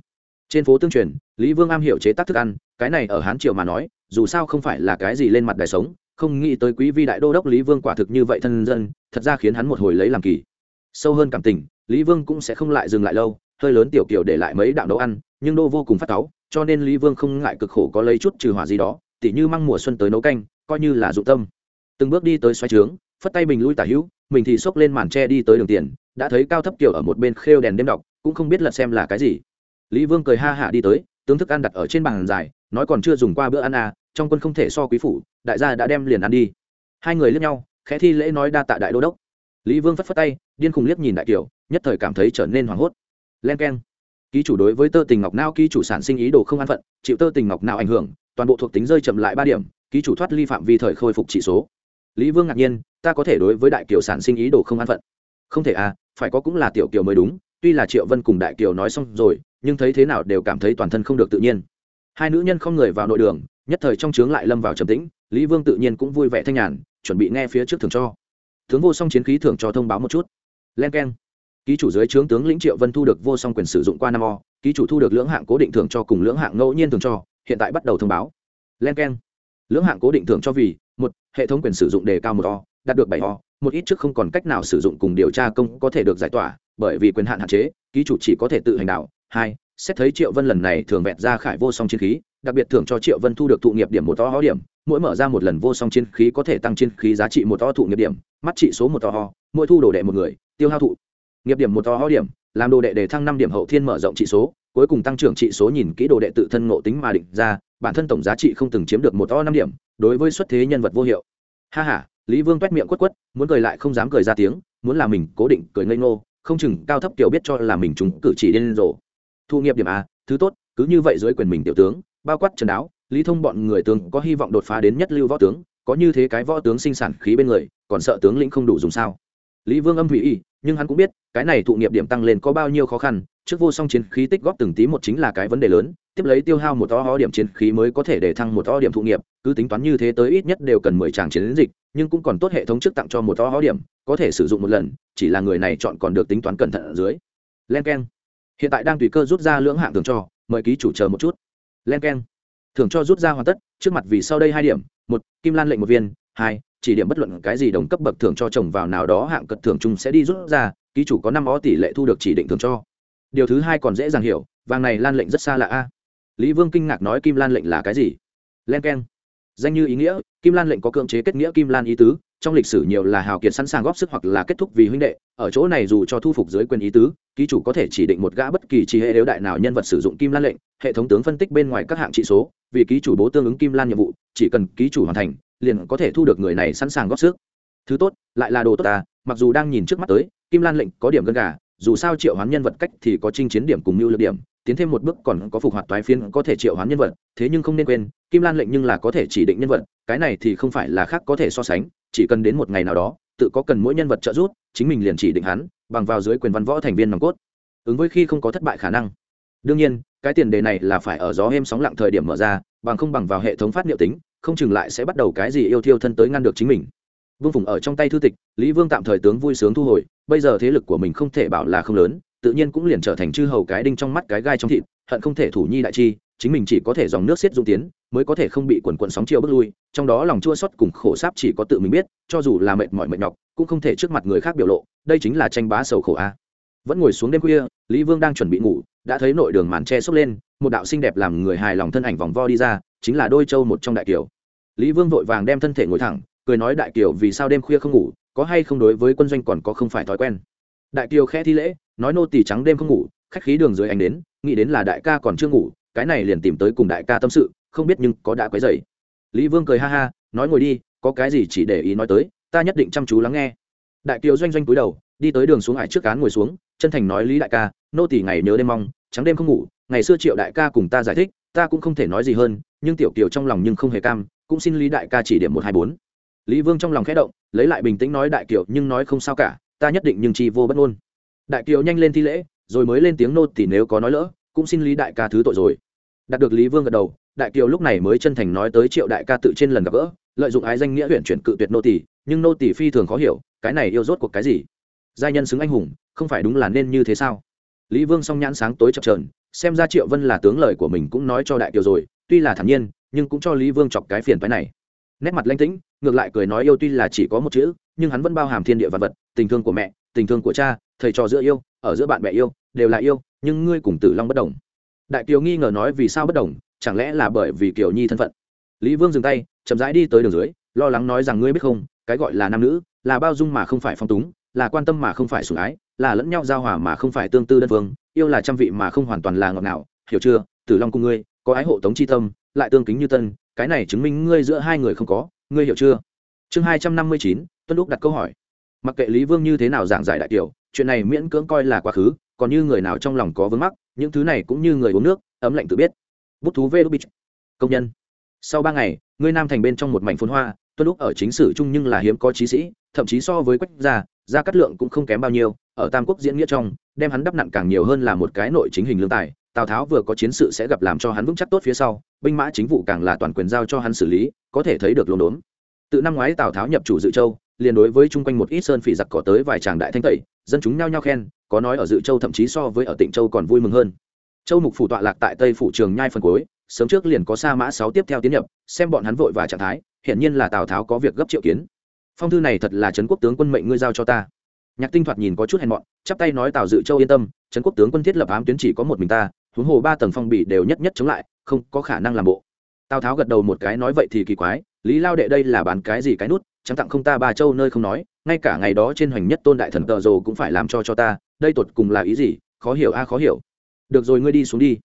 Trên phố tương truyền, lý vương am hiểu chế tác thức ăn, cái này ở hán triều mà nói, dù sao không phải là cái gì lên mặt đời sống không nghĩ tới quý vi đại đô đốc lý vương quả thực như vậy thân dân, thật ra khiến hắn một hồi lấy làm kỳ. Sâu hơn cảm tình, lý vương cũng sẽ không lại dừng lại lâu, hơi lớn tiểu kiểu để lại mấy đạo nấu ăn, nhưng đô vô cùng phát táo cho nên lý vương không ngại cực khổ có lấy chút trừ hỏa gì đó, tỉ như măng mùa xuân tới nấu canh, coi như là dụng tâm. Từng bước đi tới xoáy trướng, phất tay mình lui tả hữu, mình thì xốc lên màn tre đi tới đường tiền, đã thấy cao thấp kiểu ở một bên khêu đèn đêm đọc, cũng không biết lật xem là cái gì. Lý vương cười ha hả đi tới, tướng thức ăn đặt ở trên bàn dài nói còn chưa dùng qua bữa ăn à trong quân không thể so quý phủ, đại gia đã đem liền ăn đi. Hai người liếc nhau, khẽ thi lễ nói đa tạ đại đô đốc. Lý vương phất phất tay, điên khùng liếc nhìn đại kiều, nhất thời cảm thấy trở nên hoảng hốt. Len k e n ký chủ đối với tơ tình ngọc nao ký chủ sản sinh ý đồ không an phận, chịu tơ tình ngọc nào ảnh hưởng, toàn bộ thuộc tính rơi chậm lại ba điểm, ký chủ thoát ly phạm vi thời khôi phục chỉ số. Lý vương ngạc nhiên, ta có thể đối với đại kiều sản sinh ý đồ không an phận. Không thể à phải có cũng là tiểu kiều mới đúng, tuy là triệu vân cùng đại kiều nói xong rồi, nhưng thấy thế nào đều cảm thấy toàn thân không được tự nhiên hai nữ nhân không người vào nội đường, nhất thời trong trướng lại lâm vào trầm tĩnh, lý vương tự nhiên cũng vui vẻ thanh nhàn, chuẩn bị nghe phía trước thường cho. Tướng vô song chiến khí thường cho thông báo một chút. Len k e n ký chủ dưới trướng tướng lĩnh triệu vân thu được vô song quyền sử dụng qua năm o, ký chủ thu được lưỡng hạng cố định thưởng cho cùng lưỡng hạng ngẫu nhiên thường cho, hiện tại bắt đầu thông báo. Len k e n lưỡng hạng cố định thưởng cho vì, một, hệ thống quyền sử dụng đề cao một o, đạt được bảy o, một ít trước không còn cách nào sử dụng cùng điều tra công có thể được giải tỏa, bởi vì quyền hạn hạn chế, ký chủ chỉ có thể tự hành đạo. Hai xét thấy triệu vân lần này thường vẹn ra khải vô song chiến khí, đặc biệt thưởng cho triệu vân thu được thụ nghiệp điểm một to ho điểm, mỗi mở ra một lần vô song chiến khí có thể tăng chiến khí giá trị một to thụ nghiệp điểm, mắt trị số một to ho, mỗi thu đồ đệ một người, tiêu hao thụ. Nghiệp điểm một to ho điểm, làm đồ đệ để thăng năm điểm hậu thiên mở rộng trị số, cuối cùng tăng trưởng trị số nhìn kỹ đồ đệ tự thân ngộ tính mà định ra, bản thân tổng giá trị không từng chiếm được một to năm điểm, đối với xuất thế nhân vật vô hiệu. Ha ha, lý vương quét miệng quất quất, muốn cười lại không dám cười ra tiếng, muốn là mình cố định cười ngây ngô, không chừng cao thấp kiểu biết cho là mình chúng cử chỉ điên rồ thu nghiệp điểm a, thứ tốt, cứ như vậy dưới quyền mình tiểu tướng, bao quát trần đáo, lý thông bọn người tướng có hy vọng đột phá đến nhất lưu võ tướng, có như thế cái võ tướng sinh sản khí bên người, còn sợ tướng lĩnh không đủ dùng sao? Lý vương âm thủy y, nhưng hắn cũng biết, cái này thụ nghiệp điểm tăng lên có bao nhiêu khó khăn, trước vô song chiến khí tích góp từng tí một chính là cái vấn đề lớn, tiếp lấy tiêu hao một to ho điểm chiến khí mới có thể để thăng một to điểm thụ nghiệp, cứ tính toán như thế tới ít nhất đều cần mười tràng chiến dịch, nhưng cũng còn tốt hệ thống trước tặng cho một to ho điểm, có thể sử dụng một lần, chỉ là người này chọn còn được tính toán cẩn thận ở dưới. Len k e n hiện tại đang tùy cơ rút ra lưỡng hạng thưởng cho, mời ký chủ chờ một chút. Len k e n thưởng cho rút ra hoàn tất, trước mặt vì sau đây hai điểm, một, kim lan lệnh một viên, hai, chỉ điểm bất luận cái gì đồng cấp bậc thưởng cho chồng vào nào đó hạng cật thưởng chung sẽ đi rút ra, ký chủ có năm ó tỷ lệ thu được chỉ định thưởng cho. Điều thứ hai còn dễ dàng hiểu, vàng này lan lệnh rất xa là a. Lý vương kinh ngạc nói kim lan lệnh là cái gì? Len k e n danh như ý nghĩa, kim lan lệnh có cưỡng chế kết nghĩa kim lan ý tứ, trong lịch sử nhiều là hào kiệt sẵn sàng góp sức hoặc là kết thúc vì huynh đệ, ở chỗ này dù cho thu phục dưới quyền ý tứ, ký chủ có thể chỉ định một gã bất kỳ chỉ hệ nếu đại nào nhân vật sử dụng kim lan lệnh, hệ thống tướng phân tích bên ngoài các hạng trị số, vì ký chủ bố tương ứng kim lan nhiệm vụ, chỉ cần ký chủ hoàn thành, liền có thể thu được người này sẵn sàng góp sức. Thứ tốt, lại là đồ tốt ta, mặc dù đang nhìn trước mắt tới, kim lan lệnh có điểm gần gà, dù sao triệu hoán nhân vật cách thì có chinh chiến điểm cùng mưu lược điểm tiến thêm một bước còn có phục hoạt toái phiến có thể triệu hoán nhân vật, thế nhưng không nên quên, kim lan lệnh nhưng là có thể chỉ định nhân vật, cái này thì không phải là khác có thể so sánh, chỉ cần đến một ngày nào đó, tự có cần mỗi nhân vật trợ giúp, chính mình liền chỉ định hắn, bằng vào dưới quyền văn võ thành viên nòng cốt. Ứng với khi không có thất bại khả năng. Đương nhiên, cái tiền đề này là phải ở gió êm sóng lặng thời điểm mở ra, bằng không bằng vào hệ thống phát liệu tính, không chừng lại sẽ bắt đầu cái gì yêu thiêu thân tới ngăn được chính mình. Vương phùng ở trong tay thư tịch, lý vương tạm thời tướng vui sướng thu hồi, bây giờ thế lực của mình không thể bảo là không lớn tự nhiên cũng liền trở thành chư hầu cái đinh trong mắt cái gai trong thịt, hận không thể thủ nhi đại chi, chính mình chỉ có thể dòng nước xiết dung tiến, mới có thể không bị quần quần sóng chiều bước lui, trong đó lòng chua xót cùng khổ sáp chỉ có tự mình biết, cho dù là mệt mỏi mệt nhọc, cũng không thể trước mặt người khác biểu lộ, đây chính là tranh bá sầu khổ a. Vẫn ngồi xuống đêm khuya, lý vương đang chuẩn bị ngủ, đã thấy nội đường màn che xốc lên, một đạo xinh đẹp làm người hài lòng thân ảnh vòng vo đi ra, chính là đôi châu một trong đại kiều. Lý vương vội vàng đem thân thể ngồi thẳng, cười nói đại kiều vì sao đêm khuya không ngủ, có hay không đối với quân doanh còn có không phải thói quen. Đại kiều khẽ thi lễ nói nô tỳ trắng đêm không ngủ, khách khí đường dưới anh đến, nghĩ đến là đại ca còn chưa ngủ, cái này liền tìm tới cùng đại ca tâm sự, không biết nhưng có đã quấy dày lý vương cười ha ha, nói ngồi đi, có cái gì chỉ để ý nói tới, ta nhất định chăm chú lắng nghe. Đại kiều doanh doanh cúi đầu, đi tới đường xuống hải trước cán ngồi xuống, chân thành nói lý đại ca, nô tỳ ngày nhớ đêm mong, trắng đêm không ngủ, ngày xưa triệu đại ca cùng ta giải thích, ta cũng không thể nói gì hơn, nhưng tiểu kiều trong lòng nhưng không hề cam, cũng xin lý đại ca chỉ điểm một hai bốn. Lý vương trong lòng khẽ động, lấy lại bình tĩnh nói đại kiều, nhưng nói không sao cả, ta nhất định nhưng chi vô bất ngôn đại kiều nhanh lên thi lễ, rồi mới lên tiếng nô thì nếu có nói lỡ, cũng xin lý đại ca thứ tội rồi. Đạt được lý vương gật đầu, đại kiều lúc này mới chân thành nói tới triệu đại ca tự trên lần gặp gỡ, lợi dụng ái danh nghĩa huyện chuyển cự tuyệt nô tỷ nhưng nô tỷ phi thường khó hiểu, cái này yêu rốt cuộc cái gì? Giai nhân xứng anh hùng, không phải đúng là nên như thế sao? Lý vương song nhãn sáng tối chập trờn xem ra triệu vân là tướng lời của mình cũng nói cho đại kiều rồi, tuy là thản nhiên, nhưng cũng cho lý vương chọc cái phiền phái này. Nét mặt lanh tĩnh, ngược lại cười nói yêu tuy là chỉ có một chữ, nhưng hắn vẫn bao hàm thiên địa vật vật, tình thương của mẹ, tình thương của cha thầy trò giữa yêu, ở giữa bạn bè yêu, đều là yêu, nhưng ngươi cùng tử long bất đồng. Đại kiều nghi ngờ nói vì sao bất đồng, chẳng lẽ là bởi vì kiều nhi thân phận? Lý vương dừng tay, chậm rãi đi tới đường dưới, lo lắng nói rằng ngươi biết không, cái gọi là nam nữ, là bao dung mà không phải phong túng, là quan tâm mà không phải sủng ái, là lẫn nhau giao hòa mà không phải tương tư đơn phương, yêu là trăm vị mà không hoàn toàn là ngọt ngào. Hiểu chưa? Tử long cùng ngươi, có ái hộ tống chi tâm, lại tương kính như tân, cái này chứng minh ngươi giữa hai người không có, ngươi hiểu chưa? Chương hai trăm năm mươi chín, tuân lúc đặt câu hỏi. Mặc kệ lý vương như thế nào giảng giải đại Kiều chuyện này miễn cưỡng coi là quá khứ, còn như người nào trong lòng có vướng mắc, những thứ này cũng như người uống nước, ấm lạnh tự biết. Bút thú vê đúc bích công nhân. Sau ba ngày ngươi nam thành bên trong một mảnh phun hoa, tuân lúc ở chính sử chung nhưng là hiếm có trí sĩ, thậm chí so với quách gia gia cát lượng cũng không kém bao nhiêu, ở tam quốc diễn nghĩa trong, đem hắn đắp nặn càng nhiều hơn là một cái nội chính hình lương tài, tào tháo vừa có chiến sự sẽ gặp làm cho hắn vững chắc tốt phía sau, binh mã chính vụ càng là toàn quyền giao cho hắn xử lý, có thể thấy được lồn đốn từ năm ngoái tào tháo nhập chủ dự châu, liền đối với chung quanh một ít sơn phỉ giặc cỏ tới vài tràng đại thanh tẩy, dân chúng nhao nhao khen, có nói ở dự châu thậm chí so với ở Tịnh châu còn vui mừng hơn. Châu mục phủ tọa lạc tại tây phủ trường nhai phần cuối, sớm trước liền có sa mã sáu tiếp theo tiến nhập, xem bọn hắn vội và trạng thái, hiển nhiên là tào tháo có việc gấp triệu kiến. Phong thư này thật là trấn quốc tướng quân mệnh ngươi giao cho ta. Nhạc tinh thoạt nhìn có chút hèn mọn, chắp tay nói tào dự châu yên tâm, trấn quốc tướng quân thiết lập ám tuyến chỉ có một mình ta, huống hồ ba tầng phong bị đều nhất nhất chống lại, không có khả năng làm bộ. Tào tháo gật đầu một cái nói vậy thì kỳ quái lý lao đệ đây là bán cái gì cái nút chẳng tặng không ta ba châu nơi không nói, ngay cả ngày đó trên hoành nhất tôn đại thần tờ rồ cũng phải làm cho cho ta, đây tột cùng là ý gì, khó hiểu a, khó hiểu. Được rồi, ngươi đi xuống đi.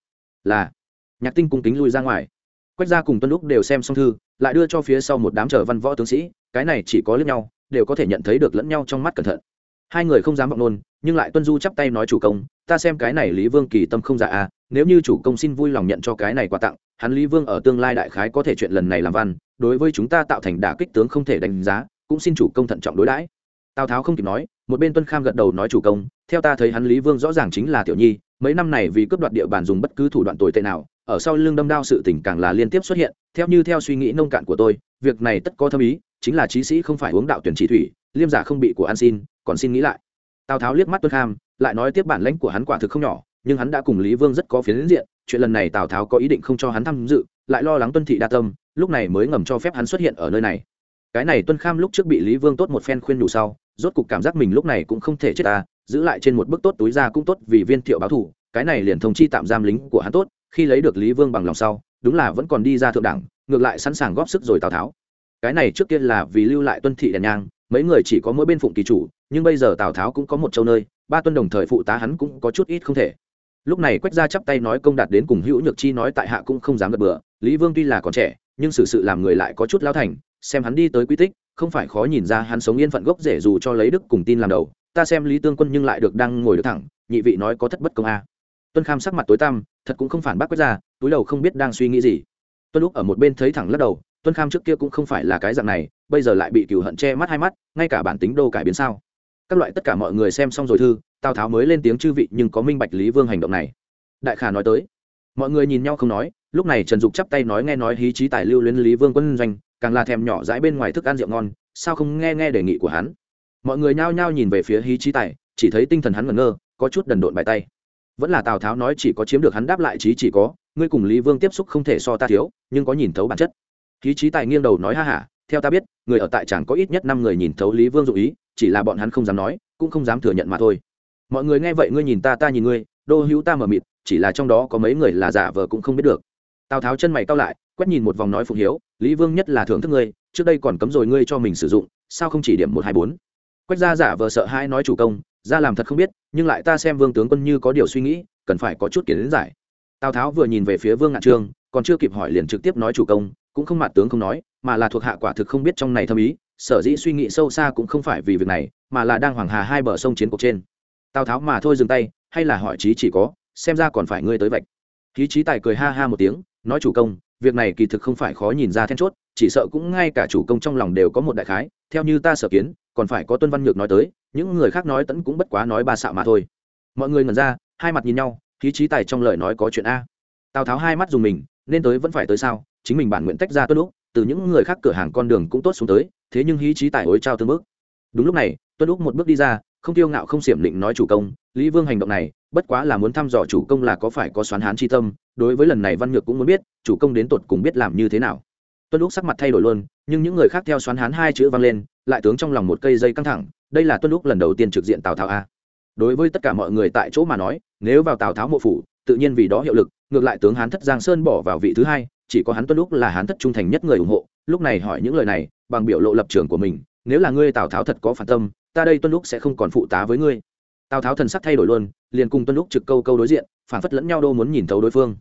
Là. Nhạc tinh cung kính lui ra ngoài. Quách gia cùng tuân lúc đều xem xong thư, lại đưa cho phía sau một đám chờ văn võ tướng sĩ, cái này chỉ có lẫn nhau, đều có thể nhận thấy được lẫn nhau trong mắt cẩn thận hai người không dám vọng nôn, nhưng lại tuân du chắp tay nói chủ công, ta xem cái này lý vương kỳ tâm không dạ à nếu như chủ công xin vui lòng nhận cho cái này quà tặng, hắn lý vương ở tương lai đại khái có thể chuyện lần này làm văn, đối với chúng ta tạo thành đả kích tướng không thể đánh giá, cũng xin chủ công thận trọng đối đãi. Tào tháo không kịp nói, một bên tuân kham gật đầu nói chủ công, theo ta thấy hắn lý vương rõ ràng chính là tiểu nhi, mấy năm này vì cướp đoạt địa bàn dùng bất cứ thủ đoạn tồi tệ nào, ở sau lưng đâm đao sự tình càng là liên tiếp xuất hiện, theo như theo suy nghĩ nông cạn của tôi, việc này tất có thâm ý, chính là trí sĩ không phải uống đạo tuyển chỉ thủy liêm giả không bị của an xin, còn xin nghĩ lại. Tào tháo liếc mắt tuân kham, lại nói tiếp bản lãnh của hắn quả thực không nhỏ, nhưng hắn đã cùng lý vương rất có phiến diện, chuyện lần này tào tháo có ý định không cho hắn tham dự, lại lo lắng tuân thị đa tâm, lúc này mới ngầm cho phép hắn xuất hiện ở nơi này. Cái này tuân kham lúc trước bị lý vương tốt một phen khuyên đủ sau, rốt cục cảm giác mình lúc này cũng không thể chết ta, giữ lại trên một bức tốt túi ra cũng tốt vì viên thiệu báo thủ, cái này liền thông chi tạm giam lính của hắn tốt, khi lấy được lý vương bằng lòng sau, đúng là vẫn còn đi ra thượng đẳng, ngược lại sẵn sàng góp sức rồi tào tháo. Cái này trước kia là vì lưu lại tuân thị đèn nhang mấy người chỉ có mỗi bên phụng kỳ chủ, nhưng bây giờ tào tháo cũng có một châu nơi, ba tuân đồng thời phụ tá hắn cũng có chút ít không thể. Lúc này quách gia chắp tay nói công đạt đến cùng hữu nhược chi nói tại hạ cũng không dám gật bừa, lý vương tuy là còn trẻ, nhưng sự sự làm người lại có chút lao thành, xem hắn đi tới quy tích, không phải khó nhìn ra hắn sống yên phận gốc rể dù cho lấy đức cùng tin làm đầu, ta xem lý tương quân nhưng lại được đang ngồi được thẳng, nhị vị nói có thất bất công a. Tuân kham sắc mặt tối tăm, thật cũng không phản bác quách gia, túi đầu không biết đang suy nghĩ gì. Tuân lúc ở một bên thấy thẳng lắc đầu, tuân kham trước kia cũng không phải là cái dạng này bây giờ lại bị cừu hận che mắt hai mắt, ngay cả bản tính đô cải biến sao? Các loại tất cả mọi người xem xong rồi thư, tào tháo mới lên tiếng chư vị nhưng có minh bạch lý vương hành động này. Đại khả nói tới, mọi người nhìn nhau không nói, lúc này trần dục chắp tay nói nghe nói hí trí tài lưu luyến lý vương quân doanh, càng là thèm nhỏ dãi bên ngoài thức ăn rượu ngon, sao không nghe nghe đề nghị của hắn? Mọi người nhao nhao nhìn về phía hí trí tài, chỉ thấy tinh thần hắn ngẩn ngơ, có chút đần độn bài tay. Vẫn là tào tháo nói chỉ có chiếm được hắn đáp lại trí chỉ có, ngươi cùng lý vương tiếp xúc không thể so ta thiếu, nhưng có nhìn thấu bản chất. Hí trí tài nghiêng đầu nói ha hả theo ta biết, người ở tại chẳng có ít nhất năm người nhìn thấu lý vương dụ ý, chỉ là bọn hắn không dám nói, cũng không dám thừa nhận mà thôi. Mọi người nghe vậy ngươi nhìn ta ta nhìn ngươi, đô hữu ta mờ mịt, chỉ là trong đó có mấy người là giả vờ cũng không biết được. Tào tháo chân mày cao lại, quét nhìn một vòng nói phụng hiếu, lý vương nhất là thưởng thức ngươi, trước đây còn cấm rồi ngươi cho mình sử dụng, sao không chỉ điểm một hai bốn? Quách gia giả vờ sợ hai nói chủ công, ra làm thật không biết, nhưng lại ta xem vương tướng quân như có điều suy nghĩ, cần phải có chút kiến giải. Tào tháo vừa nhìn về phía vương ngạn trương còn chưa kịp hỏi liền trực tiếp nói chủ công, cũng không mặt tướng không nói, mà là thuộc hạ quả thực không biết trong này thâm ý, sở dĩ suy nghĩ sâu xa cũng không phải vì việc này, mà là đang hoàng hà hai bờ sông chiến cuộc trên. Tào tháo mà thôi dừng tay, hay là hỏi trí chỉ có, xem ra còn phải ngươi tới vạch. Khí trí tài cười ha ha một tiếng, nói chủ công, việc này kỳ thực không phải khó nhìn ra then chốt, chỉ sợ cũng ngay cả chủ công trong lòng đều có một đại khái, theo như ta sở kiến, còn phải có tuân văn nhược nói tới, những người khác nói tẫn cũng bất quá nói ba xạo mà thôi. Mọi người ngẩn ra, hai mặt nhìn nhau khí trí tài trong lời nói có chuyện a. Tào tháo hai mắt dùng mình nên tới vẫn phải tới sao? Chính mình bản nguyện tách ra tuân lúc từ những người khác cửa hàng con đường cũng tốt xuống tới, thế nhưng hí trí tài ối trao tương bước. Đúng lúc này, tuân lúc một bước đi ra, không tiêu ngạo không xiểm định nói chủ công, lý vương hành động này, bất quá là muốn thăm dò chủ công là có phải có xoán hán chi tâm, đối với lần này văn nhược cũng muốn biết, chủ công đến tột cùng biết làm như thế nào. Tuân lúc sắc mặt thay đổi luôn, nhưng những người khác theo xoán hán hai chữ vang lên, lại tướng trong lòng một cây dây căng thẳng, đây là tuân lúc lần đầu tiên trực diện tào tháo a. Đối với tất cả mọi người tại chỗ mà nói, nếu vào tào tháo mộ phủ, tự nhiên vì đó hiệu lực ngược lại tướng hán thất giang sơn bỏ vào vị thứ hai, chỉ có hắn tuân lúc là hán thất trung thành nhất người ủng hộ, lúc này hỏi những lời này, bằng biểu lộ lập trường của mình, nếu là ngươi tào tháo thật có phản tâm, ta đây tuân lúc sẽ không còn phụ tá với ngươi. Tào tháo thần sắc thay đổi luôn, liền cùng tuân lúc trực câu câu đối diện, phản phất lẫn nhau đô muốn nhìn thấu đối phương.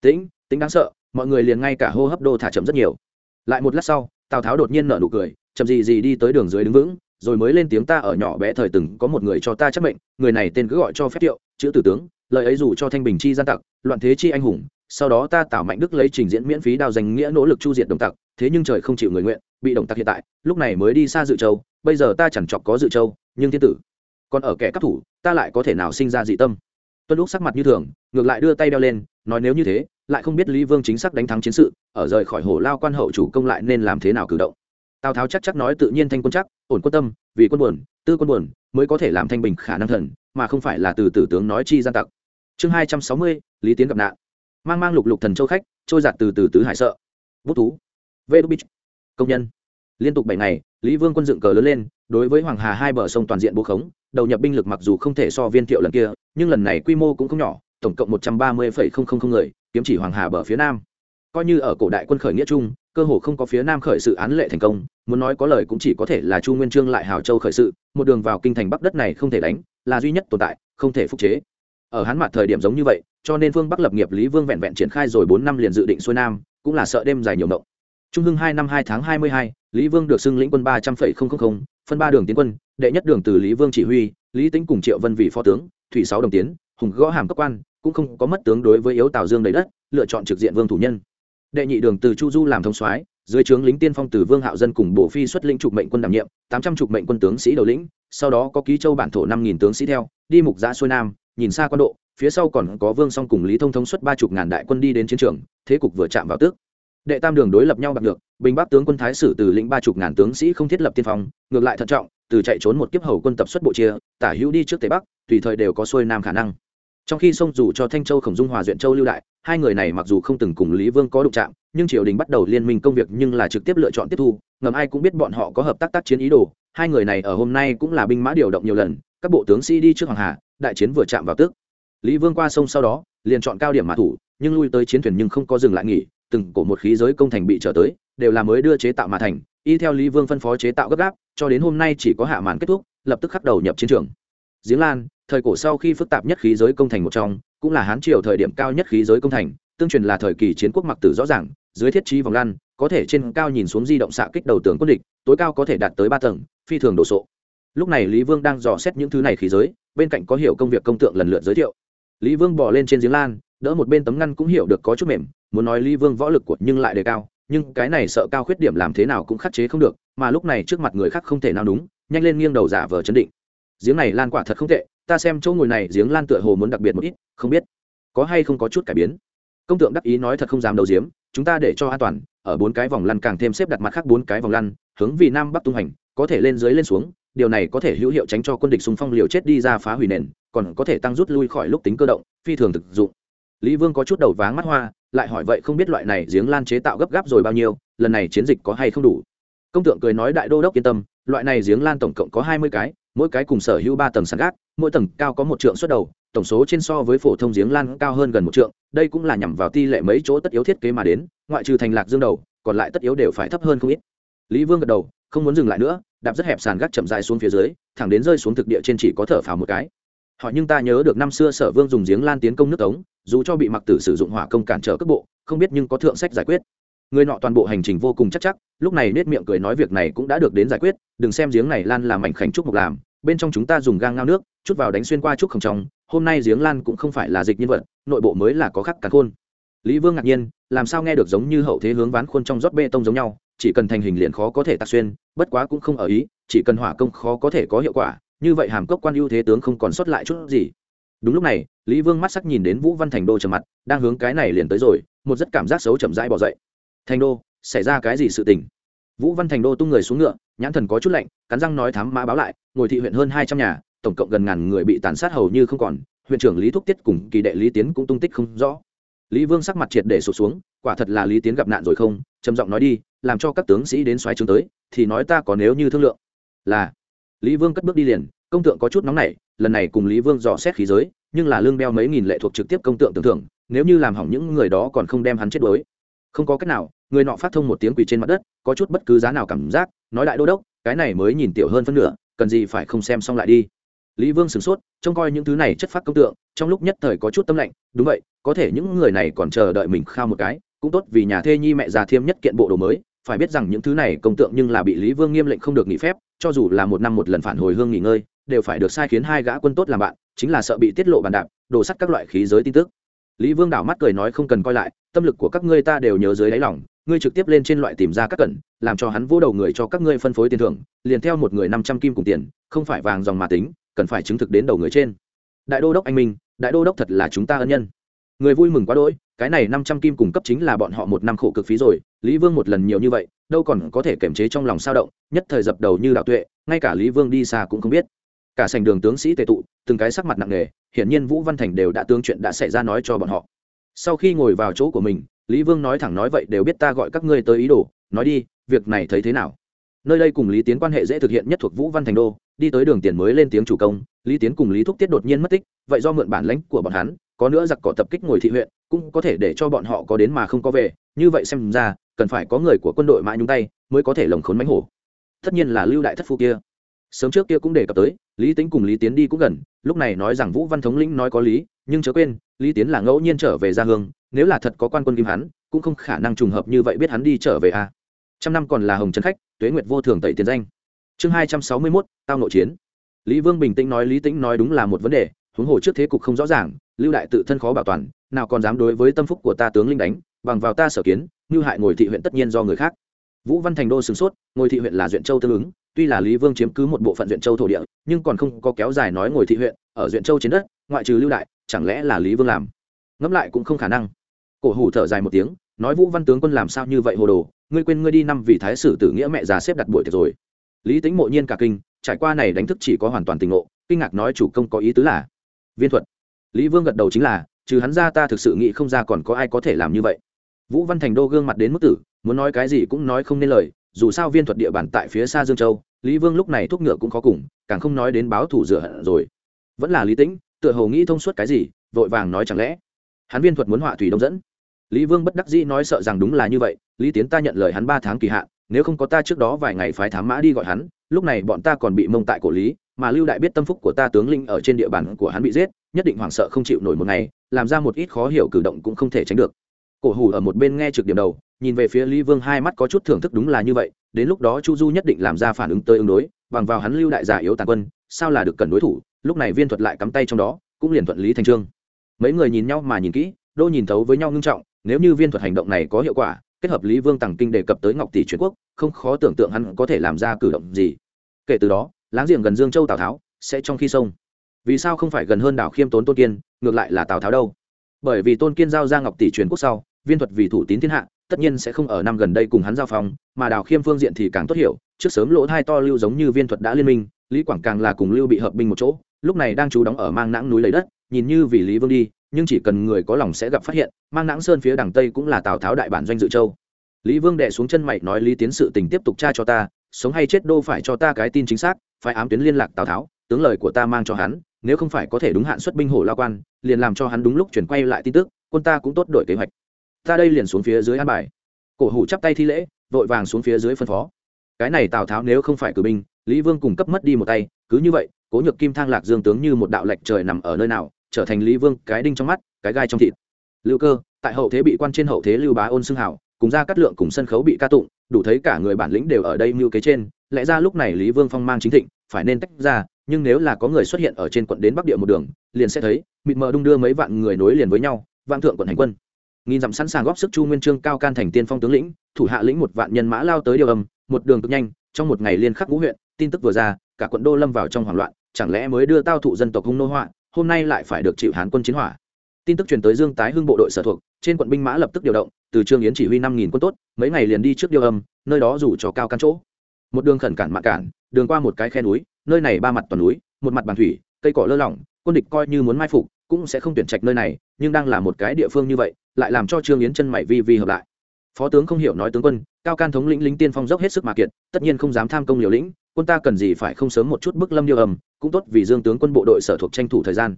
Tĩnh tính đáng sợ, mọi người liền ngay cả hô hấp đô thả chậm rất nhiều. Lại một lát sau, tào tháo đột nhiên nở nụ cười, chậm gì gì đi tới đường dưới đứng vững, rồi mới lên tiếng ta ở nhỏ bé thời từng có một người cho ta chấp mệnh, người này tên cứ gọi cho phép tiệu chữ tử tướng lời ấy dù cho thanh bình chi gian tặc, loạn thế chi anh hùng, sau đó ta tảo mạnh đức lấy trình diễn miễn phí đào danh nghĩa nỗ lực chu diệt đồng tặc, thế nhưng trời không chịu người nguyện, bị đồng tặc hiện tại, lúc này mới đi xa dự châu, bây giờ ta chẳng chọc có dự châu, nhưng thiên tử, còn ở kẻ cấp thủ, ta lại có thể nào sinh ra dị tâm? Tuân lúc sắc mặt như thường, ngược lại đưa tay đeo lên, nói nếu như thế, lại không biết lý vương chính xác đánh thắng chiến sự, ở rời khỏi hồ lao quan hậu chủ công lại nên làm thế nào cử động? Tào tháo chắc chắc nói tự nhiên thanh quân chắc, ổn quân tâm, vì quân buồn, tư quân buồn, mới có thể làm thanh bình khả năng thần, mà không phải là từ tử tướng nói chi gian tặc chương hai trăm sáu mươi, lý tiến gặp nạn. Mang mang lục lục thần châu khách, trôi giạt từ từ tứ hải sợ. Bút thú. Vê đu bích công nhân. Liên tục bảy ngày, lý vương quân dựng cờ lớn lên, đối với hoàng hà hai bờ sông toàn diện bố khống, đầu nhập binh lực mặc dù không thể so viên thiệu lần kia, nhưng lần này quy mô cũng không nhỏ, tổng cộng một trăm ba mươi người, kiếm chỉ hoàng hà bờ phía nam. Coi như ở cổ đại quân khởi nghĩa chung, cơ hồ không có phía nam khởi sự án lệ thành công, muốn nói có lời cũng chỉ có thể là chu nguyên trương lại hào châu khởi sự, một đường vào kinh thành bắc đất này không thể đánh, là duy nhất tồn tại, không thể phục chế ở hắn mặt thời điểm giống như vậy, cho nên phương bắc lập nghiệp lý vương vẹn vẹn triển khai rồi bốn năm liền dự định xuôi nam, cũng là sợ đêm dài nhiều mộng. Trung hưng hai năm hai tháng hai mươi hai, lý vương được xưng lĩnh quân ba trăm linh phân ba đường tiến quân, đệ nhất đường từ lý vương chỉ huy, lý tính cùng triệu vân vị phó tướng, thủy sáu đồng tiến, hùng gõ hàm cấp quan, cũng không có mất tướng đối với yếu tào dương đầy đất, lựa chọn trực diện vương thủ nhân. Đệ nhị đường từ chu du làm thông soái, dưới trướng lính tiên phong từ vương hạo dân cùng bộ phi xuất lĩnh trục mệnh quân đảm nhiệm, tám trăm trục mệnh quân tướng sĩ đầu lĩnh, sau đó có ký châu bản thổ năm nghìn tướng sĩ theo, đi mục giã xuôi nam nhìn xa quan độ, phía sau còn có vương song cùng lý thông thống xuất ba chục ngàn đại quân đi đến chiến trường, thế cục vừa chạm vào tước. Đệ tam đường đối lập nhau bằng được, bình bắc tướng quân thái sử từ lĩnh ba chục ngàn tướng sĩ không thiết lập tiên phong, ngược lại thận trọng, từ chạy trốn một kiếp hầu quân tập xuất bộ chia, tả hữu đi trước tây bắc, tùy thời đều có xuôi nam khả năng. Trong khi sông dù cho thanh châu khổng dung hòa duyện châu lưu đại, hai người này mặc dù không từng cùng lý vương có đụng chạm, nhưng triều đình bắt đầu liên minh công việc nhưng là trực tiếp lựa chọn tiếp thu, ngầm ai cũng biết bọn họ có hợp tác tác chiến ý đồ, hai người này ở hôm nay cũng là binh mã điều động nhiều lần các bộ tướng sĩ đi trước hoàng hà đại chiến vừa chạm vào tước lý vương qua sông sau đó liền chọn cao điểm mã thủ nhưng lui tới chiến thuyền nhưng không có dừng lại nghỉ từng cổ một khí giới công thành bị trở tới đều là mới đưa chế tạo mà thành y theo lý vương phân phó chế tạo gấp gáp cho đến hôm nay chỉ có hạ màn kết thúc lập tức khắc đầu nhập chiến trường. Giếng lan thời cổ sau khi phức tạp nhất khí giới công thành một trong cũng là hán triều thời điểm cao nhất khí giới công thành tương truyền là thời kỳ chiến quốc mặc tử rõ ràng dưới thiết trí vòng lan, có thể trên cao nhìn xuống di động xạ kích đầu tường quân địch tối cao có thể đạt tới ba tầng phi thường đồ sộ lúc này lý vương đang dò xét những thứ này khí giới, bên cạnh có hiểu công việc công tượng lần lượt giới thiệu. Lý vương bỏ lên trên giếng lan, đỡ một bên tấm ngăn cũng hiểu được có chút mềm, muốn nói lý vương võ lực của nhưng lại đề cao, nhưng cái này sợ cao khuyết điểm làm thế nào cũng khắc chế không được, mà lúc này trước mặt người khác không thể nào đúng, nhanh lên nghiêng đầu giả vờ chấn định. Giếng này lan quả thật không tệ, ta xem chỗ ngồi này giếng lan tựa hồ muốn đặc biệt một ít, không biết có hay không có chút cải biến. Công tượng đắc ý nói thật không dám đầu giếm, chúng ta để cho an toàn, ở bốn cái vòng lăn càng thêm xếp đặt mặt khác bốn cái vòng lăn, hướng vì nam bắc tung hành, có thể lên dưới lên xuống điều này có thể hữu hiệu tránh cho quân địch xung phong liều chết đi ra phá hủy nền, còn có thể tăng rút lui khỏi lúc tính cơ động, phi thường thực dụng. Lý vương có chút đầu váng mắt hoa, lại hỏi vậy không biết loại này giếng lan chế tạo gấp gáp rồi bao nhiêu, lần này chiến dịch có hay không đủ? Công tượng cười nói đại đô đốc yên tâm, loại này giếng lan tổng cộng có hai mươi cái, mỗi cái cùng sở hữu ba tầng sàn gác, mỗi tầng cao có một trượng xuất đầu, tổng số trên so với phổ thông giếng lan cao hơn gần một trượng, đây cũng là nhằm vào ti lệ mấy chỗ tất yếu thiết kế mà đến, ngoại trừ thành lạc dương đầu, còn lại tất yếu đều phải thấp hơn không ít. Lý vương gật đầu không muốn dừng lại nữa, đạp rất hẹp sàn gác chậm dài xuống phía dưới, thẳng đến rơi xuống thực địa trên chỉ có thở phào một cái. Họ nhưng ta nhớ được năm xưa sở vương dùng giếng lan tiến công nước tống, dù cho bị mặc tử sử dụng hỏa công cản trở cấp bộ, không biết nhưng có thượng sách giải quyết. Người nọ toàn bộ hành trình vô cùng chắc chắc, lúc này nết miệng cười nói việc này cũng đã được đến giải quyết, đừng xem giếng này lan làm mảnh khảnh trúc mộc làm, bên trong chúng ta dùng gang ngao nước, chút vào đánh xuyên qua trúc không trong hôm nay giếng lan cũng không phải là dịch nhân vật, nội bộ mới là có khắc cắn khôn. Lý vương ngạc nhiên, làm sao nghe được giống như hậu thế hướng ván khuôn trong rót bê tông giống nhau chỉ cần thành hình liền khó có thể tạc xuyên, bất quá cũng không ở ý, chỉ cần hỏa công khó có thể có hiệu quả, như vậy hàm cốc quan ưu thế tướng không còn sót lại chút gì. Đúng lúc này, lý vương mắt sắc nhìn đến vũ văn thành đô trầm mặt, đang hướng cái này liền tới rồi, một rất cảm giác xấu chậm rãi bỏ dậy. Thành đô, xảy ra cái gì sự tình? Vũ văn thành đô tung người xuống ngựa, nhãn thần có chút lạnh, cắn răng nói thám mã báo lại, ngồi thị huyện hơn hai trăm nhà, tổng cộng gần ngàn người bị tàn sát hầu như không còn, huyện trưởng lý thúc tiết cùng kỳ đệ lý tiến cũng tung tích không rõ. Lý vương sắc mặt triệt để sụt xuống, quả thật là lý tiến gặp nạn rồi không? Trầm giọng nói đi, làm cho các tướng sĩ đến xoáy trướng tới, thì nói ta có nếu như thương lượng. Là. Lý vương cất bước đi liền, công tượng có chút nóng nảy, lần này cùng lý vương dò xét khí giới, nhưng là lương beo mấy nghìn lệ thuộc trực tiếp công tượng tưởng thưởng, nếu như làm hỏng những người đó còn không đem hắn chết đuối. Không có cách nào, người nọ phát thông một tiếng quỳ trên mặt đất, có chút bất cứ giá nào cảm giác, nói đại đô đốc, cái này mới nhìn tiểu hơn phân nửa, cần gì phải không xem xong lại đi. Lý vương sửng sốt, trông coi những thứ này chất phát công tượng, trong lúc nhất thời có chút tâm lạnh đúng vậy, có thể những người này còn chờ đợi mình khao một cái cũng tốt vì nhà thê nhi mẹ già thiêm nhất kiện bộ đồ mới, phải biết rằng những thứ này công tượng nhưng là bị lý vương nghiêm lệnh không được nghỉ phép, cho dù là một năm một lần phản hồi hương nghỉ ngơi, đều phải được sai khiến hai gã quân tốt làm bạn, chính là sợ bị tiết lộ bàn đạp đổ sắt các loại khí giới tin tức. Lý vương đảo mắt cười nói không cần coi lại, tâm lực của các ngươi ta đều nhớ dưới đáy lòng, ngươi trực tiếp lên trên loại tìm ra các cẩn làm cho hắn vỗ đầu người cho các ngươi phân phối tiền thưởng, liền theo một người năm trăm kim cùng tiền, không phải vàng dòng mà tính, cần phải chứng thực đến đầu người trên. Đại đô đốc anh minh, đại đô đốc thật là chúng ta ân nhân người vui mừng quá đỗi, cái này năm trăm kim cung cấp chính là bọn họ một năm khổ cực phí rồi, lý vương một lần nhiều như vậy, đâu còn có thể kiềm chế trong lòng sao động, nhất thời dập đầu như đạo tuệ, ngay cả lý vương đi xa cũng không biết. Cả sành đường tướng sĩ tề tụ, từng cái sắc mặt nặng nề, hiển nhiên vũ văn thành đều đã tương chuyện đã xảy ra nói cho bọn họ. Sau khi ngồi vào chỗ của mình, lý vương nói thẳng nói vậy đều biết ta gọi các ngươi tới ý đồ, nói đi, việc này thấy thế nào? Nơi đây cùng lý tiến quan hệ dễ thực hiện nhất thuộc vũ văn thành đô, đi tới đường tiền mới lên tiếng chủ công, lý tiến cùng lý thúc tiết đột nhiên mất tích, vậy do mượn bản lãnh của bọn hắn có nữa giặc cỏ tập kích ngồi thị huyện, cũng có thể để cho bọn họ có đến mà không có về, như vậy xem ra, cần phải có người của quân đội mãi nhung tay mới có thể lồng khốn mánh hổ. Tất nhiên là lưu đại thất phu kia. Sớm trước kia cũng đề cập tới, lý tính cùng lý tiến đi cũng gần, lúc này nói rằng vũ văn thống lĩnh nói có lý, nhưng chớ quên, lý tiến là ngẫu nhiên trở về gia hương, nếu là thật có quan quân kim hắn, cũng không khả năng trùng hợp như vậy biết hắn đi trở về a à. trăm năm còn là hồng trấn khách, tuế nguyệt vô thường tẩy tiền danh. Chương hai trăm sáu mươi mốt, tao nội chiến. Lý vương bình tĩnh nói, lý tĩnh nói đúng là một vấn đề huống hồ trước thế cục không rõ ràng, lưu đại tự thân khó bảo toàn, nào còn dám đối với tâm phúc của ta tướng linh đánh, bằng vào ta sở kiến, như hại ngồi thị huyện tất nhiên do người khác. Vũ văn thành đô sửng sốt, ngồi thị huyện là duyện châu tương ứng, tuy là lý vương chiếm cứ một bộ phận duyện châu thổ địa, nhưng còn không có kéo dài nói ngồi thị huyện, ở duyện châu trên đất, ngoại trừ lưu đại, chẳng lẽ là lý vương làm? Ngẫm lại cũng không khả năng. Cổ hủ thở dài một tiếng, nói vũ văn tướng quân làm sao như vậy hồ đồ, ngươi quên ngươi đi năm vì thái sử tử nghĩa mẹ già xếp đặt buổi tiệc rồi. Lý tính mộ nhiên cả kinh, trải qua này đánh thức chỉ có hoàn toàn tình ngộ, kinh ngạc nói chủ công có ý tứ là viên thuật. Lý vương gật đầu chính là, trừ hắn ra ta thực sự nghĩ không ra còn có ai có thể làm như vậy. Vũ văn thành đô gương mặt đến mức tử, muốn nói cái gì cũng nói không nên lời, dù sao viên thuật địa bàn tại phía xa dương châu, lý vương lúc này thuốc ngựa cũng khó cùng, càng không nói đến báo thủ rửa hận rồi. Vẫn là lý tĩnh, tựa hồ nghĩ thông suốt cái gì, vội vàng nói chẳng lẽ, hắn viên thuật muốn họa thủy đông dẫn. Lý vương bất đắc dĩ nói sợ rằng đúng là như vậy, lý tiến ta nhận lời hắn ba tháng kỳ hạn, nếu không có ta trước đó vài ngày phái thám mã đi gọi hắn, lúc này bọn ta còn bị mông tại cổ lý mà lưu đại biết tâm phúc của ta tướng linh ở trên địa bàn của hắn bị giết, nhất định hoảng sợ không chịu nổi một ngày, làm ra một ít khó hiểu cử động cũng không thể tránh được. Cổ hủ ở một bên nghe trực điểm đầu, nhìn về phía lý vương hai mắt có chút thưởng thức đúng là như vậy, đến lúc đó chu du nhất định làm ra phản ứng tới ứng đối, bằng vào hắn lưu đại giả yếu tàn quân, sao là được cần đối thủ, lúc này viên thuật lại cắm tay trong đó, cũng liền thuận lý thành trương. Mấy người nhìn nhau mà nhìn kỹ, đô nhìn thấu với nhau ngưng trọng, nếu như viên thuật hành động này có hiệu quả, kết hợp lý vương tàng kinh đề cập tới ngọc tỷ truyền quốc, không khó tưởng tượng hắn có thể làm ra cử động gì. Kể từ đó láng giềng gần dương châu tào tháo, sẽ trong khi sông. Vì sao không phải gần hơn đảo khiêm tốn tôn kiên, ngược lại là tào tháo đâu? Bởi vì tôn kiên giao ra ngọc tỷ truyền quốc sau, viên thuật vì thủ tín thiên hạ, tất nhiên sẽ không ở năm gần đây cùng hắn giao phòng mà đào khiêm phương diện thì càng tốt hiểu, trước sớm lỗ hai to lưu giống như viên thuật đã liên minh, lý quảng càng là cùng lưu bị hợp binh một chỗ, lúc này đang trú đóng ở mang nãng núi lấy đất, nhìn như vì lý vương đi, nhưng chỉ cần người có lòng sẽ gặp phát hiện, mang nãng sơn phía đằng tây cũng là tào tháo đại bản doanh dự châu. Lý vương đệ xuống chân mày nói lý tiến sự tình tiếp tục tra cho ta, sống hay chết đô phải cho ta cái tin chính xác phải ám tuyến liên lạc tào tháo, tướng lời của ta mang cho hắn, nếu không phải có thể đúng hạn xuất binh hổ lao quan, liền làm cho hắn đúng lúc chuyển quay lại tin tức, quân ta cũng tốt đổi kế hoạch. Ta đây liền xuống phía dưới an bài. Cổ hủ chắp tay thi lễ, vội vàng xuống phía dưới phân phó. Cái này tào tháo nếu không phải cử binh, lý vương cung cấp mất đi một tay, cứ như vậy, cố nhược kim thang lạc dương tướng như một đạo lệch trời nằm ở nơi nào, trở thành lý vương cái đinh trong mắt, cái gai trong thịt. Lưu cơ, tại hậu thế bị quan trên hậu thế lưu bá ôn xưng hảo cùng ra cắt lượng cùng sân khấu bị ca tụng, đủ thấy cả người bản lĩnh đều ở đây mưu kế trên lẽ ra lúc này lý vương phong mang chính thịnh, phải nên tách ra, nhưng nếu là có người xuất hiện ở trên quận đến bắc địa một đường, liền sẽ thấy, mịt mờ đung đưa mấy vạn người nối liền với nhau, vạn thượng quận hành quân. Nghìn dặm sẵn sàng góp sức chu nguyên trương, cao can thành tiên phong tướng lĩnh, thủ hạ lĩnh một vạn nhân mã lao tới điều âm, một đường cực nhanh, trong một ngày liên khắc ngũ huyện, tin tức vừa ra, cả quận đô lâm vào trong hoảng loạn, chẳng lẽ mới đưa tao thụ dân tộc hung nô họa, hôm nay lại phải được chịu hán quân chiến hỏa. Tin tức truyền tới dương tái hưng bộ đội sở thuộc, trên quận binh mã lập tức điều động, từ trương yến chỉ huy năm nghìn quân tốt, mấy ngày liền đi trước điều âm, nơi đó rủ cho cao căn chỗ một đường khẩn cản mạn cản, đường qua một cái khe núi, nơi này ba mặt toàn núi, một mặt bàn thủy, cây cỏ lơ lỏng, quân địch coi như muốn mai phục, cũng sẽ không tuyển trạch nơi này, nhưng đang là một cái địa phương như vậy, lại làm cho trương yến chân mày vi vi hợp lại. Phó tướng không hiểu nói tướng quân, cao can thống lĩnh lính tiên phong dốc hết sức mà kiệt, tất nhiên không dám tham công liều lĩnh, quân ta cần gì phải không sớm một chút bức lâm điêu ầm, cũng tốt vì dương tướng quân bộ đội sở thuộc tranh thủ thời gian.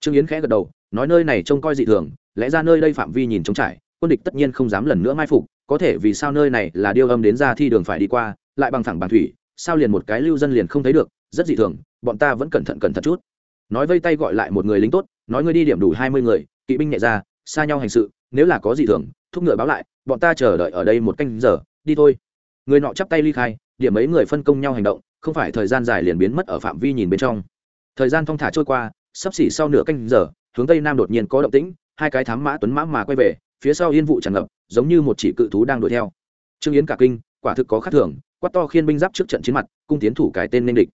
Trương yến khẽ gật đầu, nói nơi này trông coi dị thường, lẽ ra nơi đây phạm vi nhìn trống trải, quân địch tất nhiên không dám lần nữa mai phục, có thể vì sao nơi này là điêu âm đến ra thi đường phải đi qua lại bằng thẳng bằng thủy, sao liền một cái lưu dân liền không thấy được, rất dị thường, bọn ta vẫn cẩn thận cẩn thận chút. Nói vây tay gọi lại một người lính tốt, nói ngươi đi điểm đủ hai mươi người, kỵ binh nhẹ ra, xa nhau hành sự, nếu là có gì thường, thúc ngựa báo lại, bọn ta chờ đợi ở đây một canh giờ, đi thôi. Người nọ chắp tay ly khai, điểm mấy người phân công nhau hành động, không phải thời gian dài liền biến mất ở phạm vi nhìn bên trong. Thời gian thong thả trôi qua, sắp xỉ sau nửa canh giờ, hướng tây nam đột nhiên có động tĩnh, hai cái thám mã tuấn mã mà quay về, phía sau yên vụ tràn ngập, giống như một chỉ cự thú đang đuổi theo. Trương yến cả kinh, quả thực có khác thường quát to khiên binh giáp trước trận chiến mặt, cung tiến thủ cái tên nên địch.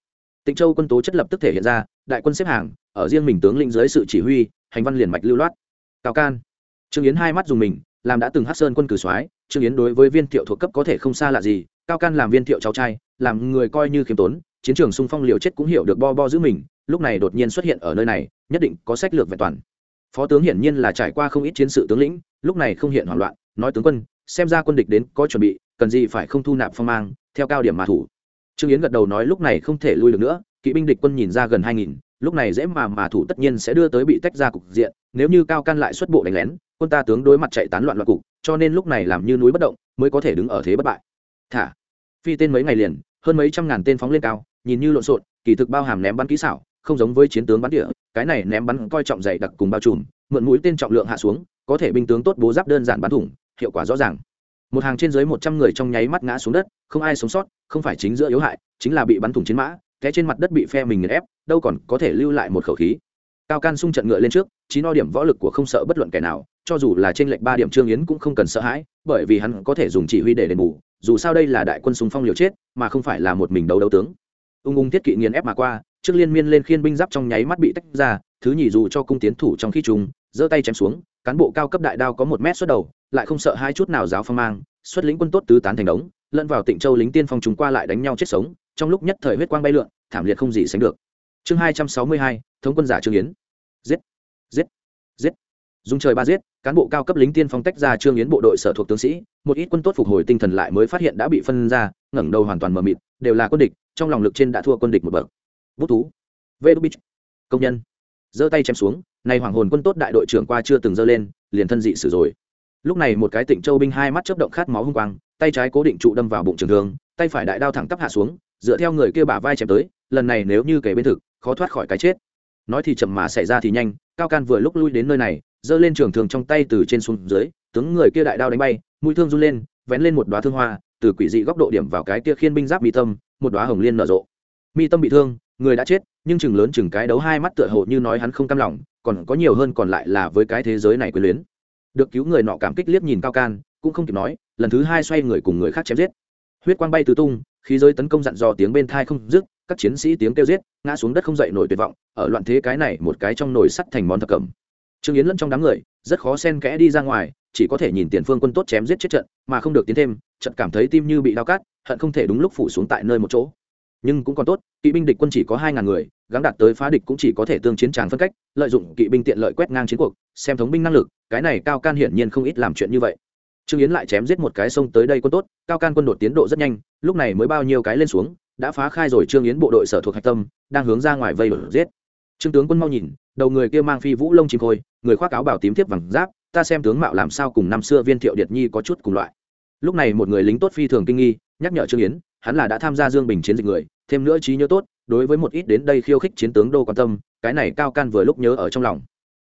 Tịnh châu quân tố chất lập tức thể hiện ra, đại quân xếp hàng, ở riêng mình tướng lĩnh dưới sự chỉ huy, hành văn liền mạch lưu loát. Cao can, trương yến hai mắt dùng mình, làm đã từng hát sơn quân cử soái, trương yến đối với viên thiệu thuộc cấp có thể không xa lạ gì, cao can làm viên thiệu cháu trai, làm người coi như khiêm tốn, chiến trường xung phong liều chết cũng hiểu được bo bo giữ mình, lúc này đột nhiên xuất hiện ở nơi này, nhất định có sách lược vẹn toàn. Phó tướng hiển nhiên là trải qua không ít chiến sự tướng lĩnh, lúc này không hiện hoảng loạn, nói tướng quân, xem ra quân địch đến có chuẩn bị, cần gì phải không thu nạp phong mang theo cao điểm mà thủ. Trương yến gật đầu nói lúc này không thể lui được nữa, kỵ binh địch quân nhìn ra gần hai nghìn, lúc này dễ mà mà thủ tất nhiên sẽ đưa tới bị tách ra cục diện, nếu như cao can lại xuất bộ đánh lén, quân ta tướng đối mặt chạy tán loạn loạn cục, cho nên lúc này làm như núi bất động, mới có thể đứng ở thế bất bại. Thả, phi tên mấy ngày liền, hơn mấy trăm ngàn tên phóng lên cao, nhìn như lộn xộn, kỳ thực bao hàm ném bắn kỹ xảo, không giống với chiến tướng bắn địa, cái này ném bắn coi trọng dày đặc cùng bao trùm, mượn mũi tên trọng lượng hạ xuống, có thể binh tướng tốt bố giáp đơn giản bắn thủng, hiệu quả rõ ràng một hàng trên dưới một trăm người trong nháy mắt ngã xuống đất, không ai sống sót, không phải chính giữa yếu hại, chính là bị bắn thủng chiến mã, té trên mặt đất bị phe mình nghiền ép, đâu còn có thể lưu lại một khẩu khí. Cao can sung trận ngựa lên trước chín o điểm võ lực của không sợ bất luận kẻ nào, cho dù là trên lệnh ba điểm trương yến cũng không cần sợ hãi, bởi vì hắn có thể dùng chỉ huy để đền bù, dù sao đây là đại quân sung phong liều chết, mà không phải là một mình đấu đấu tướng. Ung ung thiết kỵ nghiền ép mà qua, trước liên miên lên khiên binh giáp trong nháy mắt bị tách ra, thứ nhì dù cho cung tiến thủ trong khi trùng, giơ tay chém xuống cán bộ cao cấp đại đao có một mét xuất đầu, lại không sợ hai chút nào giáo phong mang, xuất lĩnh quân tốt tứ tán thành đống, lẫn vào tịnh châu lính tiên phong chúng qua lại đánh nhau chết sống, trong lúc nhất thời huyết quang bay lượn, thảm liệt không gì sánh được. Chương hai trăm sáu mươi hai, thống quân giả trương yến. Giết giết giết. Dùng trời ba giết, cán bộ cao cấp lính tiên phong tách ra trương yến bộ đội sở thuộc tướng sĩ, một ít quân tốt phục hồi tinh thần lại mới phát hiện đã bị phân ra, ngẩng đầu hoàn toàn mờ mịt, đều là quân địch, trong lòng lực trên đã thua quân địch một bậc. Bút thú. Vê đu bích. Công nhân. Giơ tay chém xuống nay hoàng hồn quân tốt đại đội trưởng qua chưa từng dơ lên, liền thân dị sử rồi. Lúc này một cái tịnh châu binh hai mắt chớp động khát máu hung quang, tay trái cố định trụ đâm vào bụng trường thương, tay phải đại đao thẳng tắp hạ xuống, dựa theo người kia bả vai chém tới, lần này nếu như kể bên thực, khó thoát khỏi cái chết. Nói thì chậm mà xảy ra thì nhanh, cao can vừa lúc lui đến nơi này, giơ lên trường thường trong tay từ trên xuống dưới, tướng người kia đại đao đánh bay, mũi thương run lên, vén lên một đoá thương hoa, từ quỷ dị góc độ điểm vào cái kia khiên binh giáp mi tâm, một đoá hồng liên nở rộ. Mi tâm bị thương người đã chết, nhưng chừng lớn chừng cái đấu hai mắt tựa hồ như nói hắn không cam lòng, còn có nhiều hơn còn lại là với cái thế giới này quyền luyến. Được cứu người nọ cảm kích liếc nhìn cao can, cũng không kịp nói, lần thứ hai xoay người cùng người khác chém giết. Huyết quang bay tứ tung, khí giới tấn công dặn dò tiếng bên thai không dứt, các chiến sĩ tiếng kêu giết, ngã xuống đất không dậy nổi tuyệt vọng, ở loạn thế cái này một cái trong nồi sắt thành món thập cẩm. Trương yến lẫn trong đám người, rất khó xen kẽ đi ra ngoài, chỉ có thể nhìn tiền phương quân tốt chém giết chết trận, mà không được tiến thêm, trận cảm thấy tim như bị đau cát hận không thể đúng lúc phủ xuống tại nơi một chỗ nhưng cũng còn tốt, kỵ binh địch quân chỉ có hai ngàn người, gắng đạt tới phá địch cũng chỉ có thể tương chiến tràng phân cách, lợi dụng kỵ binh tiện lợi quét ngang chiến cuộc, xem thống binh năng lực, cái này cao can hiển nhiên không ít làm chuyện như vậy. Trương yến lại chém giết một cái sông tới đây quân tốt, cao can quân đột tiến độ rất nhanh, lúc này mới bao nhiêu cái lên xuống, đã phá khai rồi trương yến bộ đội sở thuộc hạch tâm, đang hướng ra ngoài vây đổ giết. Trương tướng quân mau nhìn, đầu người kia mang phi vũ lông chim khôi, người khoác áo bảo tím tiếp vàng giáp, ta xem tướng mạo làm sao cùng năm xưa viên thiệu điệt nhi có chút cùng loại. Lúc này một người lính tốt phi thường kinh nghi, nhắc nhở trương yến hắn là đã tham gia dương bình chiến dịch người, thêm nữa trí nhớ tốt, đối với một ít đến đây khiêu khích chiến tướng đô quan tâm, cái này cao can vừa lúc nhớ ở trong lòng.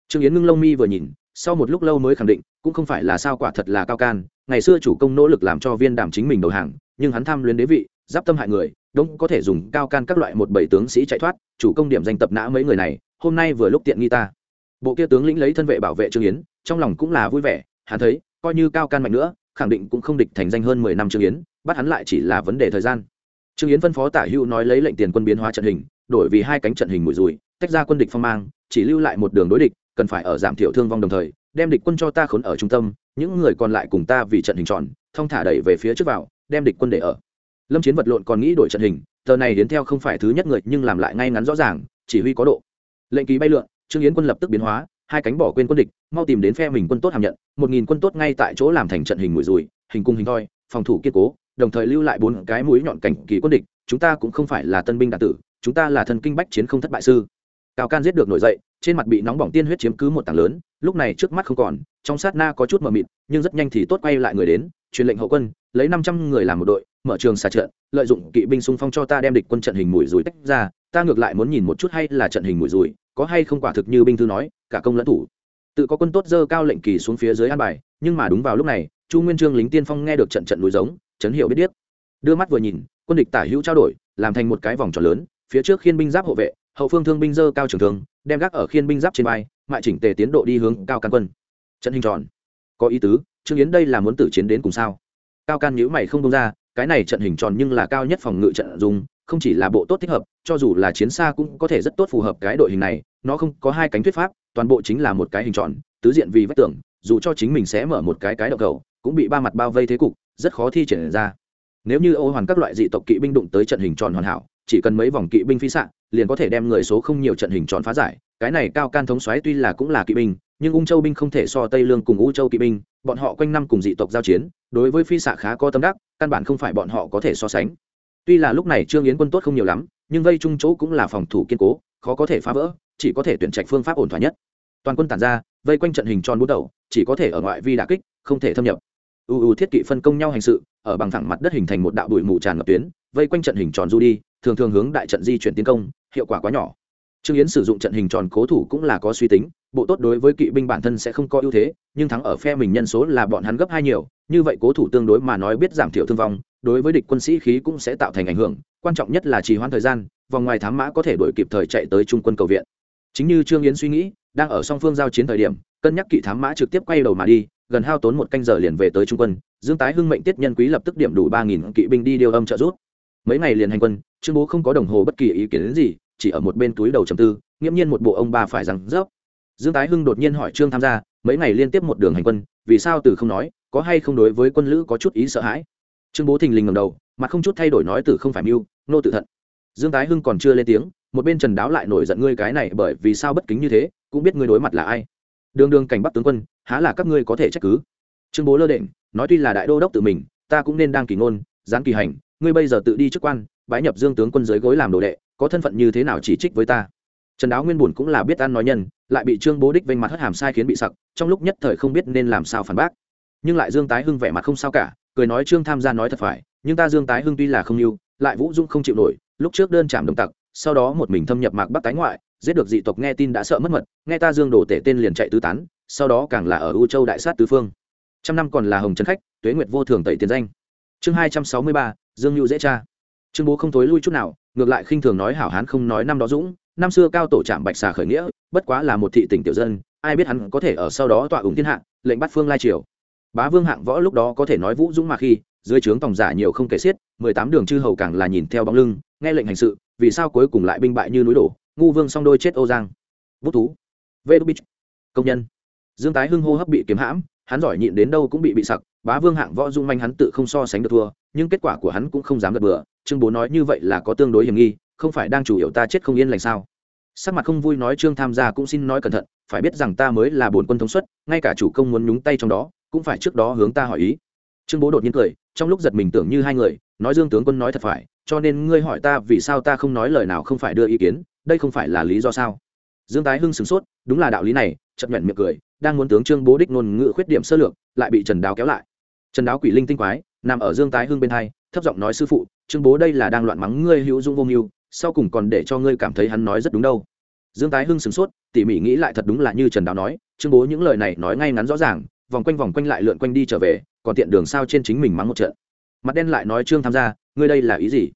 Trương yến ngưng lông mi vừa nhìn, sau một lúc lâu mới khẳng định, cũng không phải là sao quả thật là cao can, ngày xưa chủ công nỗ lực làm cho viên đàm chính mình đầu hàng, nhưng hắn tham luyến đế vị, giáp tâm hại người đông có thể dùng cao can các loại một bảy tướng sĩ chạy thoát, chủ công điểm danh tập nã mấy người này, hôm nay vừa lúc tiện nghi ta. Bộ kia tướng lĩnh lấy thân vệ bảo vệ trương yến, trong lòng cũng là vui vẻ, hắn thấy, coi như cao can mạnh nữa, khẳng định cũng không địch thành danh hơn mười năm trương yến bắt hắn lại chỉ là vấn đề thời gian. Trương yến phân phó tả hữu nói lấy lệnh tiền quân biến hóa trận hình, đổi vì hai cánh trận hình mũi rùi, tách ra quân địch phong mang, chỉ lưu lại một đường đối địch, cần phải ở giảm thiểu thương vong đồng thời, đem địch quân cho ta khốn ở trung tâm, những người còn lại cùng ta vì trận hình tròn thông thả đẩy về phía trước vào, đem địch quân để ở. Lâm chiến vật lộn còn nghĩ đổi trận hình, tờ này đến theo không phải thứ nhất người, nhưng làm lại ngay ngắn rõ ràng, chỉ huy có độ. Lệnh ký bay lượn, trương yến quân lập tức biến hóa, hai cánh bỏ quên quân địch, mau tìm đến phe mình quân tốt hàm nhận, một nghìn quân tốt ngay tại chỗ làm thành trận hình mũi rùi, hình cung hình thoi, phòng thủ kiên cố đồng thời lưu lại bốn cái mũi nhọn cảnh kỳ quân địch, chúng ta cũng không phải là tân binh đạn tử, chúng ta là thần kinh bách chiến không thất bại sư. Cao can giết được nổi dậy, trên mặt bị nóng bỏng tiên huyết chiếm cứ một tảng lớn, lúc này trước mắt không còn, trong sát na có chút mờ mịt, nhưng rất nhanh thì tốt quay lại người đến, truyền lệnh hậu quân, lấy năm trăm người làm một đội, mở trường xà trận, lợi dụng kỵ binh xung phong cho ta đem địch quân trận hình mùi rùi tách ra, ta ngược lại muốn nhìn một chút hay là trận hình mùi rùi, có hay không quả thực như binh thư nói, cả công lẫn thủ. Tự có quân tốt dơ cao lệnh kỳ xuống phía dưới an bài, nhưng mà đúng vào lúc này, chu nguyên trương lính tiên phong nghe được trận trận núi giống chấn hiệu biết điếc. Đưa mắt vừa nhìn, quân địch tả hữu trao đổi, làm thành một cái vòng tròn lớn, phía trước khiên binh giáp hộ vệ, hậu phương thương binh dơ cao trường thương, đem gác ở khiên binh giáp trên vai, mại chỉnh tề tiến độ đi hướng cao căn quân. Trận hình tròn. Có ý tứ, trương yến đây là muốn tử chiến đến cùng sao? Cao can nhữ mày không đông ra, cái này trận hình tròn nhưng là cao nhất phòng ngự trận dùng, không chỉ là bộ tốt thích hợp, cho dù là chiến xa cũng có thể rất tốt phù hợp cái đội hình này, nó không có hai cánh thuyết pháp, toàn bộ chính là một cái hình tròn, tứ diện vì vách tường, dù cho chính mình sẽ mở một cái cái đậu cầu, cũng bị ba mặt bao vây thế cục rất khó thi triển ra. Nếu như ô hoàn các loại dị tộc kỵ binh đụng tới trận hình tròn hoàn hảo, chỉ cần mấy vòng kỵ binh phi sạn liền có thể đem người số không nhiều trận hình tròn phá giải. Cái này cao can thống xoáy tuy là cũng là kỵ binh, nhưng ung châu binh không thể so tây lương cùng u châu kỵ binh, bọn họ quanh năm cùng dị tộc giao chiến, đối với phi xạ khá có tâm đắc, căn bản không phải bọn họ có thể so sánh. Tuy là lúc này trương yến quân tốt không nhiều lắm, nhưng vây trung chỗ cũng là phòng thủ kiên cố, khó có thể phá vỡ, chỉ có thể tuyển trạch phương pháp ổn thỏa nhất. Toàn quân tản ra, vây quanh trận hình tròn bút đầu, chỉ có thể ở ngoại vi đà kích, không thể thâm nhập u u thiết kỵ phân công nhau hành sự, ở bằng thẳng mặt đất hình thành một đạo bụi mù tràn ngập tuyến, vây quanh trận hình tròn du đi, thường thường hướng đại trận di chuyển tiến công, hiệu quả quá nhỏ. Trương yến sử dụng trận hình tròn cố thủ cũng là có suy tính, bộ tốt đối với kỵ binh bản thân sẽ không có ưu thế, nhưng thắng ở phe mình nhân số là bọn hắn gấp hai nhiều, như vậy cố thủ tương đối mà nói biết giảm thiểu thương vong, đối với địch quân sĩ khí cũng sẽ tạo thành ảnh hưởng, quan trọng nhất là trì hoãn thời gian, vòng ngoài thám mã có thể đổi kịp thời chạy tới trung quân cầu viện. Chính như trương yến suy nghĩ, đang ở song phương giao chiến thời điểm, cân nhắc kỵ thám mã trực tiếp quay đầu mà đi gần hao tốn một canh giờ liền về tới trung quân, dương tái hưng mệnh tiết nhân quý lập tức điểm đủ ba nghìn kỵ binh đi điều âm trợ giúp. Mấy ngày liền hành quân, trương bố không có đồng hồ bất kỳ ý kiến đến gì, chỉ ở một bên túi đầu trầm tư, nghiễm nhiên một bộ ông ba phải rằng, dốc. Dương tái hưng đột nhiên hỏi trương tham gia, mấy ngày liên tiếp một đường hành quân, vì sao từ không nói, có hay không đối với quân lữ có chút ý sợ hãi? Trương bố thình lình ngầm đầu, mặt không chút thay đổi nói từ không phải mưu, nô tự thận. Dương tái hưng còn chưa lên tiếng, một bên trần đáo lại nổi giận, ngươi cái này bởi vì sao bất kính như thế, cũng biết ngươi đối mặt là ai? Đường đường cảnh bắc tướng quân há là các ngươi có thể trách cứ? Trương bố lơ định nói tuy là đại đô đốc tự mình, ta cũng nên đang kỳ ngôn, gián kỳ hành, ngươi bây giờ tự đi chức quan, bái nhập dương tướng quân dưới gối làm đồ đệ, có thân phận như thế nào chỉ trích với ta? Trần đáo nguyên bùn cũng là biết ăn nói nhân, lại bị trương bố đích vênh mặt hất hàm sai khiến bị sặc, trong lúc nhất thời không biết nên làm sao phản bác. Nhưng lại dương tái hưng vẻ mặt không sao cả, cười nói trương tham gia nói thật phải, nhưng ta dương tái hưng tuy là không yêu, lại vũ dung không chịu nổi, lúc trước đơn chạm đồng tặc, sau đó một mình thâm nhập mạc bắc tái ngoại, giết được dị tộc nghe tin đã sợ mất mật, nghe ta dương đổ tể tên liền chạy tứ tán sau đó càng là ở u châu đại sát tứ phương. Trăm năm còn là hồng trần khách, tuế nguyệt vô thường tẩy tiền danh. Chương hai trăm sáu mươi ba, dương nhu dễ cha trương bố không thối lui chút nào, ngược lại khinh thường nói hảo hán không nói năm đó dũng, năm xưa cao tổ trạm bạch xà khởi nghĩa, bất quá là một thị tỉnh tiểu dân, ai biết hắn có thể ở sau đó tọa ứng thiên hạ, lệnh bắt phương lai triều. Bá vương hạng võ lúc đó có thể nói vũ dũng mà khi, dưới trướng tòng giả nhiều không kể xiết, mười tám đường chư hầu càng là nhìn theo bóng lưng, nghe lệnh hành sự, vì sao cuối cùng lại binh bại như núi đổ, ngu vương song đôi chết ô giang. Bút thú. Vê đúc bích. Công nhân dương tái hưng hô hấp bị kiếm hãm, hắn giỏi nhịn đến đâu cũng bị bị sặc, bá vương hạng võ dung manh hắn tự không so sánh được thua, nhưng kết quả của hắn cũng không dám gật bừa, trương bố nói như vậy là có tương đối hiểm nghi, không phải đang chủ yếu ta chết không yên lành sao? Sắc mặt không vui nói trương tham gia cũng xin nói cẩn thận, phải biết rằng ta mới là bổn quân thống suất, ngay cả chủ công muốn nhúng tay trong đó, cũng phải trước đó hướng ta hỏi ý. Trương bố đột nhiên cười, trong lúc giật mình tưởng như hai người, nói dương tướng quân nói thật phải, cho nên ngươi hỏi ta vì sao ta không nói lời nào không phải đưa ý kiến, đây không phải là lý do sao? Dương tái hưng sửng sốt, đúng là đạo lý này chậm nhuận miệng cười, đang muốn tướng trương bố đích ngôn ngữ khuyết điểm sơ lược, lại bị trần đáo kéo lại. Trần đáo quỷ linh tinh quái, nằm ở dương tái hưng bên hai, thấp giọng nói sư phụ, trương bố đây là đang loạn mắng ngươi hữu dung vô mưu, sau cùng còn để cho ngươi cảm thấy hắn nói rất đúng đâu. Dương tái hưng sửng sốt, tỉ mỉ nghĩ lại thật đúng là như trần đáo nói, trương bố những lời này nói ngay ngắn rõ ràng, vòng quanh vòng quanh lại lượn quanh đi trở về, còn tiện đường sao trên chính mình mắng một trận. Mặt đen lại nói, trương tham gia, ngươi đây là ý gì?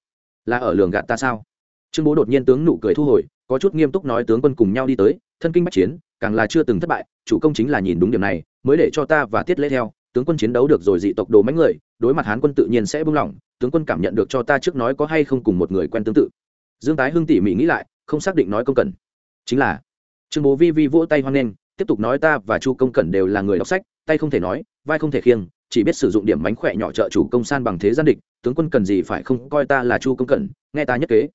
Là ở lường gạt ta sao? Trương bố đột nhiên tướng nụ cười thu hồi, có chút nghiêm túc nói, tướng quân cùng nhau đi tới, thân kinh bắc chiến càng là chưa từng thất bại, chủ công chính là nhìn đúng điểm này, mới để cho ta và tiết lễ theo, tướng quân chiến đấu được rồi dị tộc đồ mánh người, đối mặt hán quân tự nhiên sẽ buông lỏng, tướng quân cảm nhận được cho ta trước nói có hay không cùng một người quen tương tự. Dương tái hưng tỉ mỉ nghĩ lại, không xác định nói công cần. Chính là, trương bố vi vi vỗ tay hoan nghênh, tiếp tục nói ta và chu công cẩn đều là người đọc sách, tay không thể nói, vai không thể khiêng, chỉ biết sử dụng điểm mánh khỏe nhỏ trợ chủ công san bằng thế gian địch, tướng quân cần gì phải không, coi ta là chu công cẩn, nghe ta nhất kế.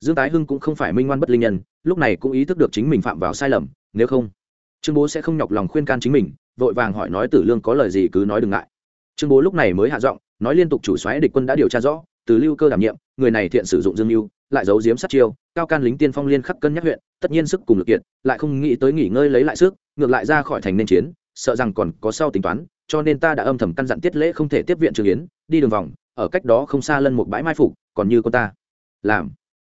Dương tái hưng cũng không phải minh ngoan bất linh nhân, lúc này cũng ý thức được chính mình phạm vào sai lầm nếu không, trương bố sẽ không nhọc lòng khuyên can chính mình, vội vàng hỏi nói tử lương có lời gì cứ nói đừng ngại. Trương bố lúc này mới hạ giọng, nói liên tục chủ xoáy địch quân đã điều tra rõ, từ lưu cơ đảm nhiệm, người này thiện sử dụng dương mưu lại giấu giếm sát chiêu, cao can lính tiên phong liên khắc cân nhắc huyện, tất nhiên sức cùng lực kiện lại không nghĩ tới nghỉ ngơi lấy lại sức, ngược lại ra khỏi thành nên chiến, sợ rằng còn có sau tính toán, cho nên ta đã âm thầm căn dặn tiết lễ không thể tiếp viện trường yến, đi đường vòng, ở cách đó không xa lân một bãi mai phục, còn như con ta. Làm.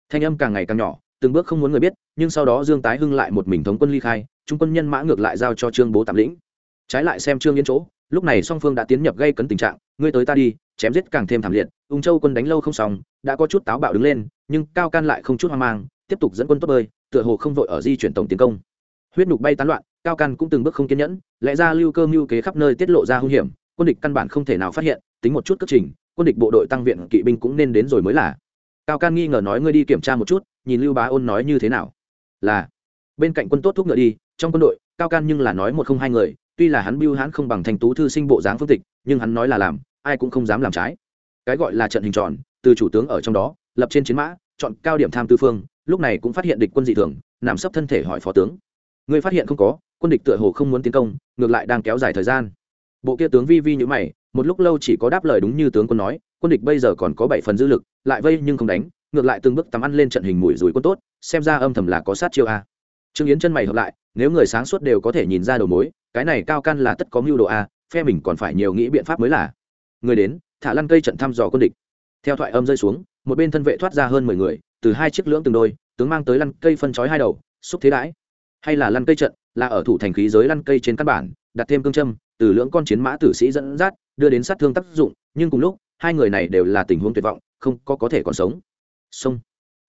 Thanh âm càng ngày càng nhỏ, từng bước không muốn người biết nhưng sau đó dương tái hưng lại một mình thống quân ly khai, trung quân nhân mã ngược lại giao cho trương bố tạm lĩnh. Trái lại xem trương yên chỗ, lúc này song phương đã tiến nhập gây cấn tình trạng, ngươi tới ta đi, chém giết càng thêm thảm liệt, ung châu quân đánh lâu không xong, đã có chút táo bạo đứng lên, nhưng cao can lại không chút hoang mang, tiếp tục dẫn quân tốt bơi, tựa hồ không vội ở di chuyển tổng tiến công. Huyết nhục bay tán loạn, cao can cũng từng bước không kiên nhẫn, lẽ ra lưu cơ mưu kế khắp nơi tiết lộ ra hung hiểm, quân địch căn bản không thể nào phát hiện, tính một chút cất trình, quân địch bộ đội tăng viện kỵ binh cũng nên đến rồi mới là. Cao can nghi ngờ nói ngươi đi kiểm tra một chút, nhìn lưu bá ôn nói như thế nào là bên cạnh quân tốt thúc ngựa đi, trong quân đội, cao can nhưng là nói một không hai người, tuy là hắn biêu hắn không bằng thành tú thư sinh bộ dáng phương tịch, nhưng hắn nói là làm, ai cũng không dám làm trái. Cái gọi là trận hình tròn, từ chủ tướng ở trong đó, lập trên chiến mã, chọn cao điểm tham tư phương, lúc này cũng phát hiện địch quân dị thường, nằm sấp thân thể hỏi phó tướng. Người phát hiện không có, quân địch tựa hồ không muốn tiến công, ngược lại đang kéo dài thời gian. Bộ kia tướng vi vi như mày, một lúc lâu chỉ có đáp lời đúng như tướng quân nói, quân địch bây giờ còn có bảy phần dư lực, lại vây nhưng không đánh ngược lại từng bước tắm ăn lên trận hình mùi rùi quân tốt, xem ra âm thầm là có sát chiêu a. Trương yến chân mày hợp lại, nếu người sáng suốt đều có thể nhìn ra đầu mối, cái này cao căn là tất có mưu đồ a, phe mình còn phải nhiều nghĩ biện pháp mới là. Người đến, thả lăn cây trận thăm dò quân địch. Theo thoại âm rơi xuống, một bên thân vệ thoát ra hơn mười người, từ hai chiếc lưỡng từng đôi, tướng mang tới lăn cây phân chói hai đầu, xúc thế đãi. Hay là lăn cây trận, là ở thủ thành khí giới lăn cây trên căn bản, đặt thêm cương châm, từ lưỡng con chiến mã tử sĩ dẫn dắt, đưa đến sát thương tác dụng, nhưng cùng lúc, hai người này đều là tình huống tuyệt vọng, không có có thể còn sống xông.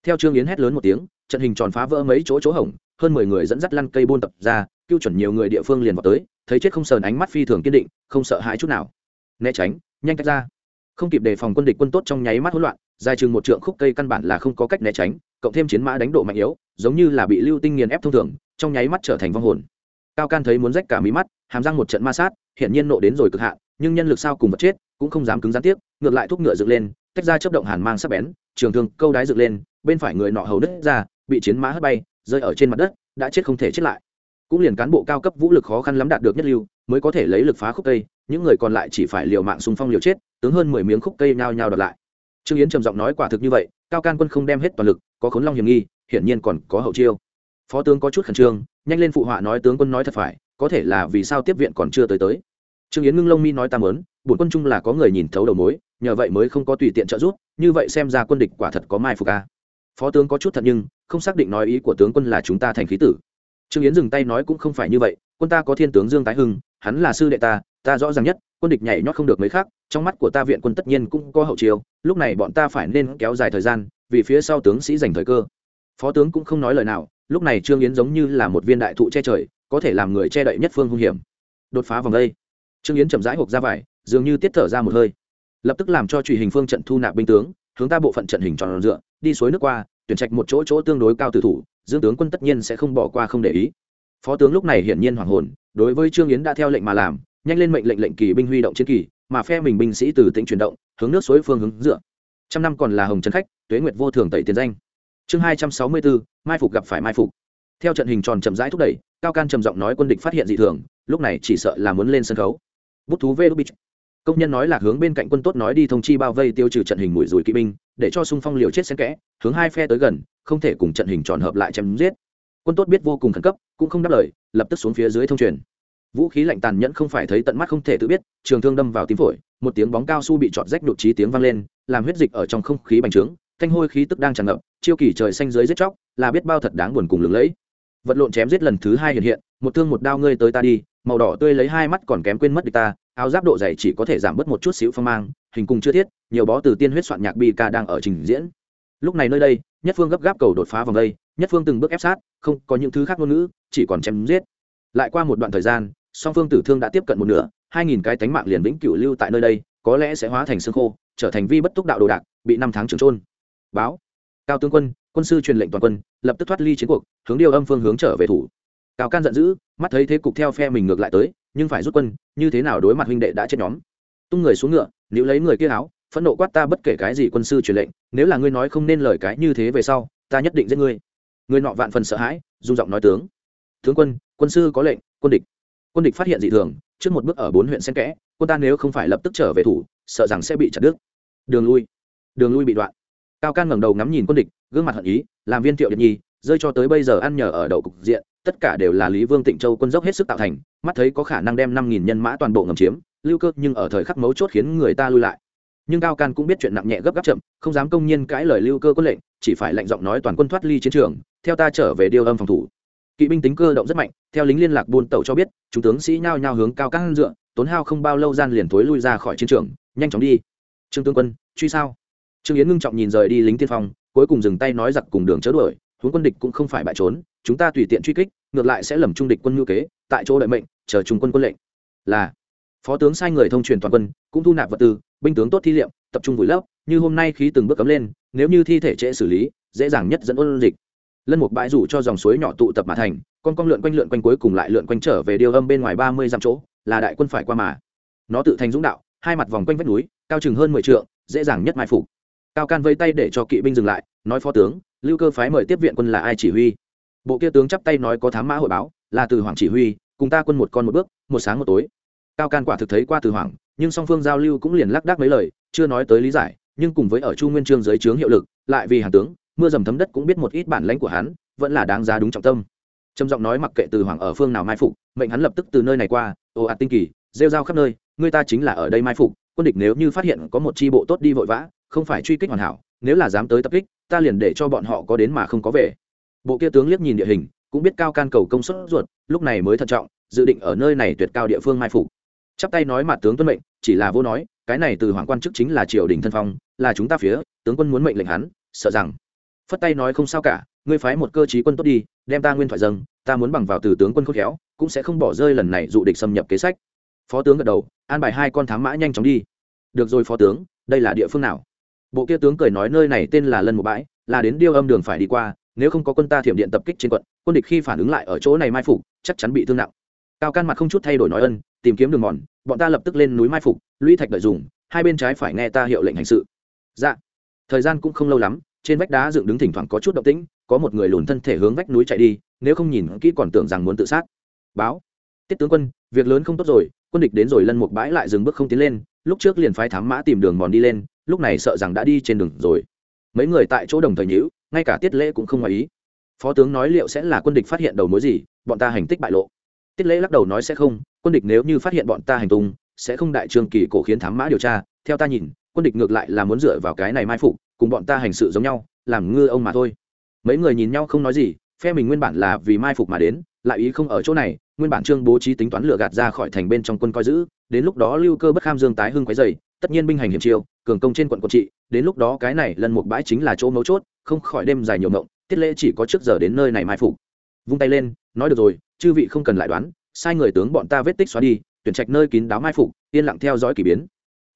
Theo trương yến hét lớn một tiếng, trận hình tròn phá vỡ mấy chỗ chỗ hổng, hơn mười người dẫn dắt lăn cây buôn tập ra cứu chuẩn nhiều người địa phương liền vào tới, thấy chết không sờn ánh mắt phi thường kiên định, không sợ hãi chút nào. Né tránh, nhanh cách ra. Không kịp đề phòng quân địch quân tốt trong nháy mắt hỗn loạn, dài chừng một trượng khúc cây căn bản là không có cách né tránh, cộng thêm chiến mã đánh độ mạnh yếu, giống như là bị lưu tinh nghiền ép thông thường, trong nháy mắt trở thành vong hồn. Cao can thấy muốn rách cả mí mắt, hàm răng một trận ma sát, hiển nhiên nộ đến rồi cực hạn, nhưng nhân lực sao cùng vật chết, cũng không dám cứng gián tiếp ngược lại thúc ngựa dựng lên tách ra chớp động hàn mang sắc bén, trường thương câu đái dựng lên, bên phải người nọ hầu đứt ra, bị chiến mã hất bay, rơi ở trên mặt đất, đã chết không thể chết lại. Cũng liền cán bộ cao cấp vũ lực khó khăn lắm đạt được nhất lưu, mới có thể lấy lực phá khúc cây, những người còn lại chỉ phải liều mạng xung phong liều chết, tướng hơn mười miếng khúc cây nhao nhao đọt lại. Trương yến trầm giọng nói quả thực như vậy, cao can quân không đem hết toàn lực, có khốn long hiểm nghi, hiển nhiên còn có hậu chiêu. Phó tướng có chút khẩn trương, nhanh lên phụ họa nói tướng quân nói thật phải, có thể là vì sao tiếp viện còn chưa tới tới. Trương yến ngưng lông mi nói ta mớn bổn quân chung là có người nhìn thấu đầu mối nhờ vậy mới không có tùy tiện trợ giúp, như vậy xem ra quân địch quả thật có mai phục a. Phó tướng có chút thật nhưng, không xác định nói ý của tướng quân là chúng ta thành khí tử. Trương yến dừng tay nói cũng không phải như vậy, quân ta có thiên tướng dương tái hưng, hắn là sư đệ ta ta rõ ràng nhất, quân địch nhảy nhót không được mấy khác, trong mắt của ta viện quân tất nhiên cũng có hậu chiêu, lúc này bọn ta phải nên kéo dài thời gian, vì phía sau tướng sĩ giành thời cơ. Phó tướng cũng không nói lời nào, lúc này trương yến giống như là một viên đại thụ che trời, có thể làm người che đậy nhất phương hung hiểm. Đột phá vòng đây. Trương yến chậm rãi hộp ra vải, dường như tiết thở ra một hơi lập tức làm cho truy hình phương trận thu nạp binh tướng, hướng ta bộ phận trận hình tròn dựa, đi suối nước qua, tuyển trạch một chỗ chỗ tương đối cao tử thủ, dương tướng quân tất nhiên sẽ không bỏ qua không để ý. Phó tướng lúc này hiển nhiên hoàng hồn, đối với trương yến đã theo lệnh mà làm, nhanh lên mệnh lệnh lệnh kỳ binh huy động chiến kỳ, mà phe mình binh sĩ từ tỉnh chuyển động, hướng nước suối phương hướng dựa. Trăm năm còn là hồng trấn khách, tuế nguyệt vô thường tẩy tiền danh. Chương hai trăm sáu mươi bốn mai phục gặp phải mai phục. Theo trận hình tròn chậm rãi thúc đẩy, cao can trầm giọng nói quân địch phát hiện dị thường, lúc này chỉ sợ là muốn lên sân khấu. Bút thú vê đúc bích công nhân nói là hướng bên cạnh quân tốt nói đi thông chi bao vây tiêu trừ trận hình mũi rùi kỵ binh, để cho xung phong liều chết xen kẽ, hướng hai phe tới gần, không thể cùng trận hình tròn hợp lại chém giết. Quân tốt biết vô cùng khẩn cấp, cũng không đáp lời, lập tức xuống phía dưới thông truyền. Vũ khí lạnh tàn nhẫn không phải thấy tận mắt không thể tự biết, trường thương đâm vào tím phổi, một tiếng bóng cao su bị trọt rách đột trí tiếng vang lên, làm huyết dịch ở trong không khí bành trướng, thanh hôi khí tức đang tràn ngập, chiêu kỳ trời xanh dưới giết chóc, là biết bao thật đáng buồn cùng lừng lẫy. Vật lộn chém giết lần thứ hai hiện hiện, một thương một đao ngươi tới ta đi, màu đỏ tươi lấy hai mắt còn kém quên mất địch ta áo giáp độ dày chỉ có thể giảm bớt một chút xíu phong mang, hình cùng chưa thiết, nhiều bó từ tiên huyết soạn nhạc bi ca đang ở trình diễn. Lúc này nơi đây, nhất phương gấp gáp cầu đột phá vòng đây, nhất phương từng bước ép sát, không có những thứ khác ngôn ngữ, chỉ còn chém giết. Lại qua một đoạn thời gian, song phương tử thương đã tiếp cận một nửa, hai nghìn cái tánh mạng liền vĩnh cửu lưu tại nơi đây, có lẽ sẽ hóa thành xương khô, trở thành vi bất túc đạo đồ đạc, bị năm tháng trường trôn báo. Cao tướng quân quân sư truyền lệnh toàn quân, lập tức thoát ly chiến cuộc, hướng điều âm phương hướng trở về thủ. Cao can giận dữ, mắt thấy thế cục theo phe mình ngược lại tới nhưng phải rút quân, như thế nào đối mặt huynh đệ đã chết nhóm? Tung người xuống ngựa nếu lấy người kia áo, phẫn nộ quát ta bất kể cái gì quân sư truyền lệnh, nếu là ngươi nói không nên lời cái như thế về sau, ta nhất định giết ngươi. Người nọ vạn phần sợ hãi dung giọng nói tướng. Tướng quân quân sư có lệnh, quân địch. Quân địch phát hiện dị thường, trước một bước ở bốn huyện xen kẽ, quân ta nếu không phải lập tức trở về thủ, sợ rằng sẽ bị chặt đứt. Đường lui. Đường lui bị đoạn. Cao can ngẩng đầu ngắm nhìn quân địch, gương mặt hận ý, làm viên thiệu điện nhi rơi cho tới bây giờ ăn nhờ ở đậu cục diện, tất cả đều là lý vương tịnh châu quân dốc hết sức tạo thành, mắt thấy có khả năng đem năm nghìn nhân mã toàn bộ ngầm chiếm, lưu cơ nhưng ở thời khắc mấu chốt khiến người ta lui lại. Nhưng cao can cũng biết chuyện nặng nhẹ gấp gáp chậm, không dám công nhiên cãi lời lưu cơ quân lệnh, chỉ phải lệnh giọng nói toàn quân thoát ly chiến trường, theo ta trở về điều âm phòng thủ. Kỵ binh tính cơ động rất mạnh, theo lính liên lạc buôn tàu cho biết, chúng tướng sĩ nhao nhao hướng cao can dựa, tốn hao không bao lâu gian liền thối lui ra khỏi chiến trường, nhanh chóng đi. Trương tướng quân, truy sao? Trương yến ngưng trọng nhìn rời đi lính tiên phong, cuối cùng dừng tay nói giặc cùng đường chớ đuổi huống quân địch cũng không phải bại trốn, chúng ta tùy tiện truy kích, ngược lại sẽ lầm trung địch quân ngữ kế, tại chỗ đợi mệnh, chờ trung quân quân lệnh. Là, phó tướng sai người thông truyền toàn quân, cũng thu nạp vật tư, binh tướng tốt thi liệm, tập trung vùi lấp, như hôm nay khí từng bước cấm lên, nếu như thi thể trễ xử lý, dễ dàng nhất dẫn ôn dịch. Lân một bãi rủ cho dòng suối nhỏ tụ tập mà thành, con con lượn quanh lượn quanh cuối cùng lại lượn quanh trở về điêu âm bên ngoài ba mươi dặm chỗ, là đại quân phải qua mà. Nó tự thành dũng đạo, hai mặt vòng quanh vách núi, cao chừng hơn mười trượng, dễ dàng nhất mai phục. Cao can vây tay để cho kỵ binh dừng lại, nói phó tướng lưu cơ phái mời tiếp viện quân là ai chỉ huy? Bộ kia tướng chắp tay nói có thám mã hội báo, là từ hoàng chỉ huy, cùng ta quân một con một bước, một sáng một tối. Cao can quả thực thấy qua từ hoàng nhưng song phương giao lưu cũng liền lác đác mấy lời, chưa nói tới lý giải, nhưng cùng với ở chu nguyên trương dưới trướng hiệu lực, lại vì hàng tướng, mưa dầm thấm đất cũng biết một ít bản lãnh của hắn, vẫn là đáng giá đúng trọng tâm. Trầm giọng nói mặc kệ từ hoàng ở phương nào mai phục, mệnh hắn lập tức từ nơi này qua ồ ạt tinh kỳ, rêu rao khắp nơi người ta chính là ở đây mai phục, quân địch nếu như phát hiện có một chi bộ tốt đi vội vã, không phải truy kích hoàn hảo, nếu là dám tới tập kích ta liền để cho bọn họ có đến mà không có về. Bộ kia tướng liếc nhìn địa hình, cũng biết cao can cầu công suất ruột, lúc này mới thận trọng, dự định ở nơi này tuyệt cao địa phương mai phục. Chắp tay nói mặt tướng tuân mệnh, chỉ là vô nói, cái này từ hoàng quan chức chính là triều đình thân phong, là chúng ta phía, tướng quân muốn mệnh lệnh hắn, sợ rằng. Phất tay nói không sao cả, ngươi phái một cơ chí quân tốt đi, đem ta nguyên thoại dâng, ta muốn bằng vào từ tướng quân khôn khéo, cũng sẽ không bỏ rơi lần này dụ địch xâm nhập kế sách. Phó tướng gật đầu, an bài hai con thám mã nhanh chóng đi. Được rồi phó tướng, đây là địa phương nào? Bộ kia tướng cười nói nơi này tên là lân một bãi, là đến điêu âm đường phải đi qua, nếu không có quân ta thiểm điện tập kích trên quận, quân địch khi phản ứng lại ở chỗ này mai phục, chắc chắn bị thương nặng. Cao can mặt không chút thay đổi nói ân, tìm kiếm đường mòn, bọn ta lập tức lên núi mai phục, lũy thạch đợi dùng, hai bên trái phải nghe ta hiệu lệnh hành sự. Dạ. Thời gian cũng không lâu lắm, trên vách đá dựng đứng thỉnh thoảng có chút động tĩnh, có một người lùn thân thể hướng vách núi chạy đi, nếu không nhìn kỹ còn tưởng rằng muốn tự sát. Báo. Tiết tướng quân, việc lớn không tốt rồi, quân địch đến rồi lân một bãi lại dừng bước không tiến lên, lúc trước liền phái thám mã tìm đường mòn đi lên lúc này sợ rằng đã đi trên đường rồi. Mấy người tại chỗ đồng thời nhữ ngay cả tiết lễ cũng không ngoài ý. Phó tướng nói liệu sẽ là quân địch phát hiện đầu mối gì, bọn ta hành tích bại lộ. Tiết lễ lắc đầu nói sẽ không, quân địch nếu như phát hiện bọn ta hành tung, sẽ không đại trương kỳ cổ khiến thám mã điều tra. Theo ta nhìn, quân địch ngược lại là muốn dựa vào cái này mai phục, cùng bọn ta hành sự giống nhau, làm ngư ông mà thôi. Mấy người nhìn nhau không nói gì, phe mình nguyên bản là vì mai phục mà đến, lại ý không ở chỗ này, nguyên bản trương bố trí tính toán lừa gạt ra khỏi thành bên trong quân coi giữ, đến lúc đó lưu cơ bất kham dương tái hưng quấy dày tất nhiên binh hành hiểm chiêu, cường công trên quận quận trị, đến lúc đó cái này lần một bãi chính là chỗ mấu chốt, không khỏi đêm dài nhiều mộng tiết lễ chỉ có trước giờ đến nơi này mai phục. Vung tay lên, nói được rồi, chư vị không cần lại đoán, sai người tướng bọn ta vết tích xóa đi, tuyển trạch nơi kín đáo mai phục, yên lặng theo dõi k ỳ biến.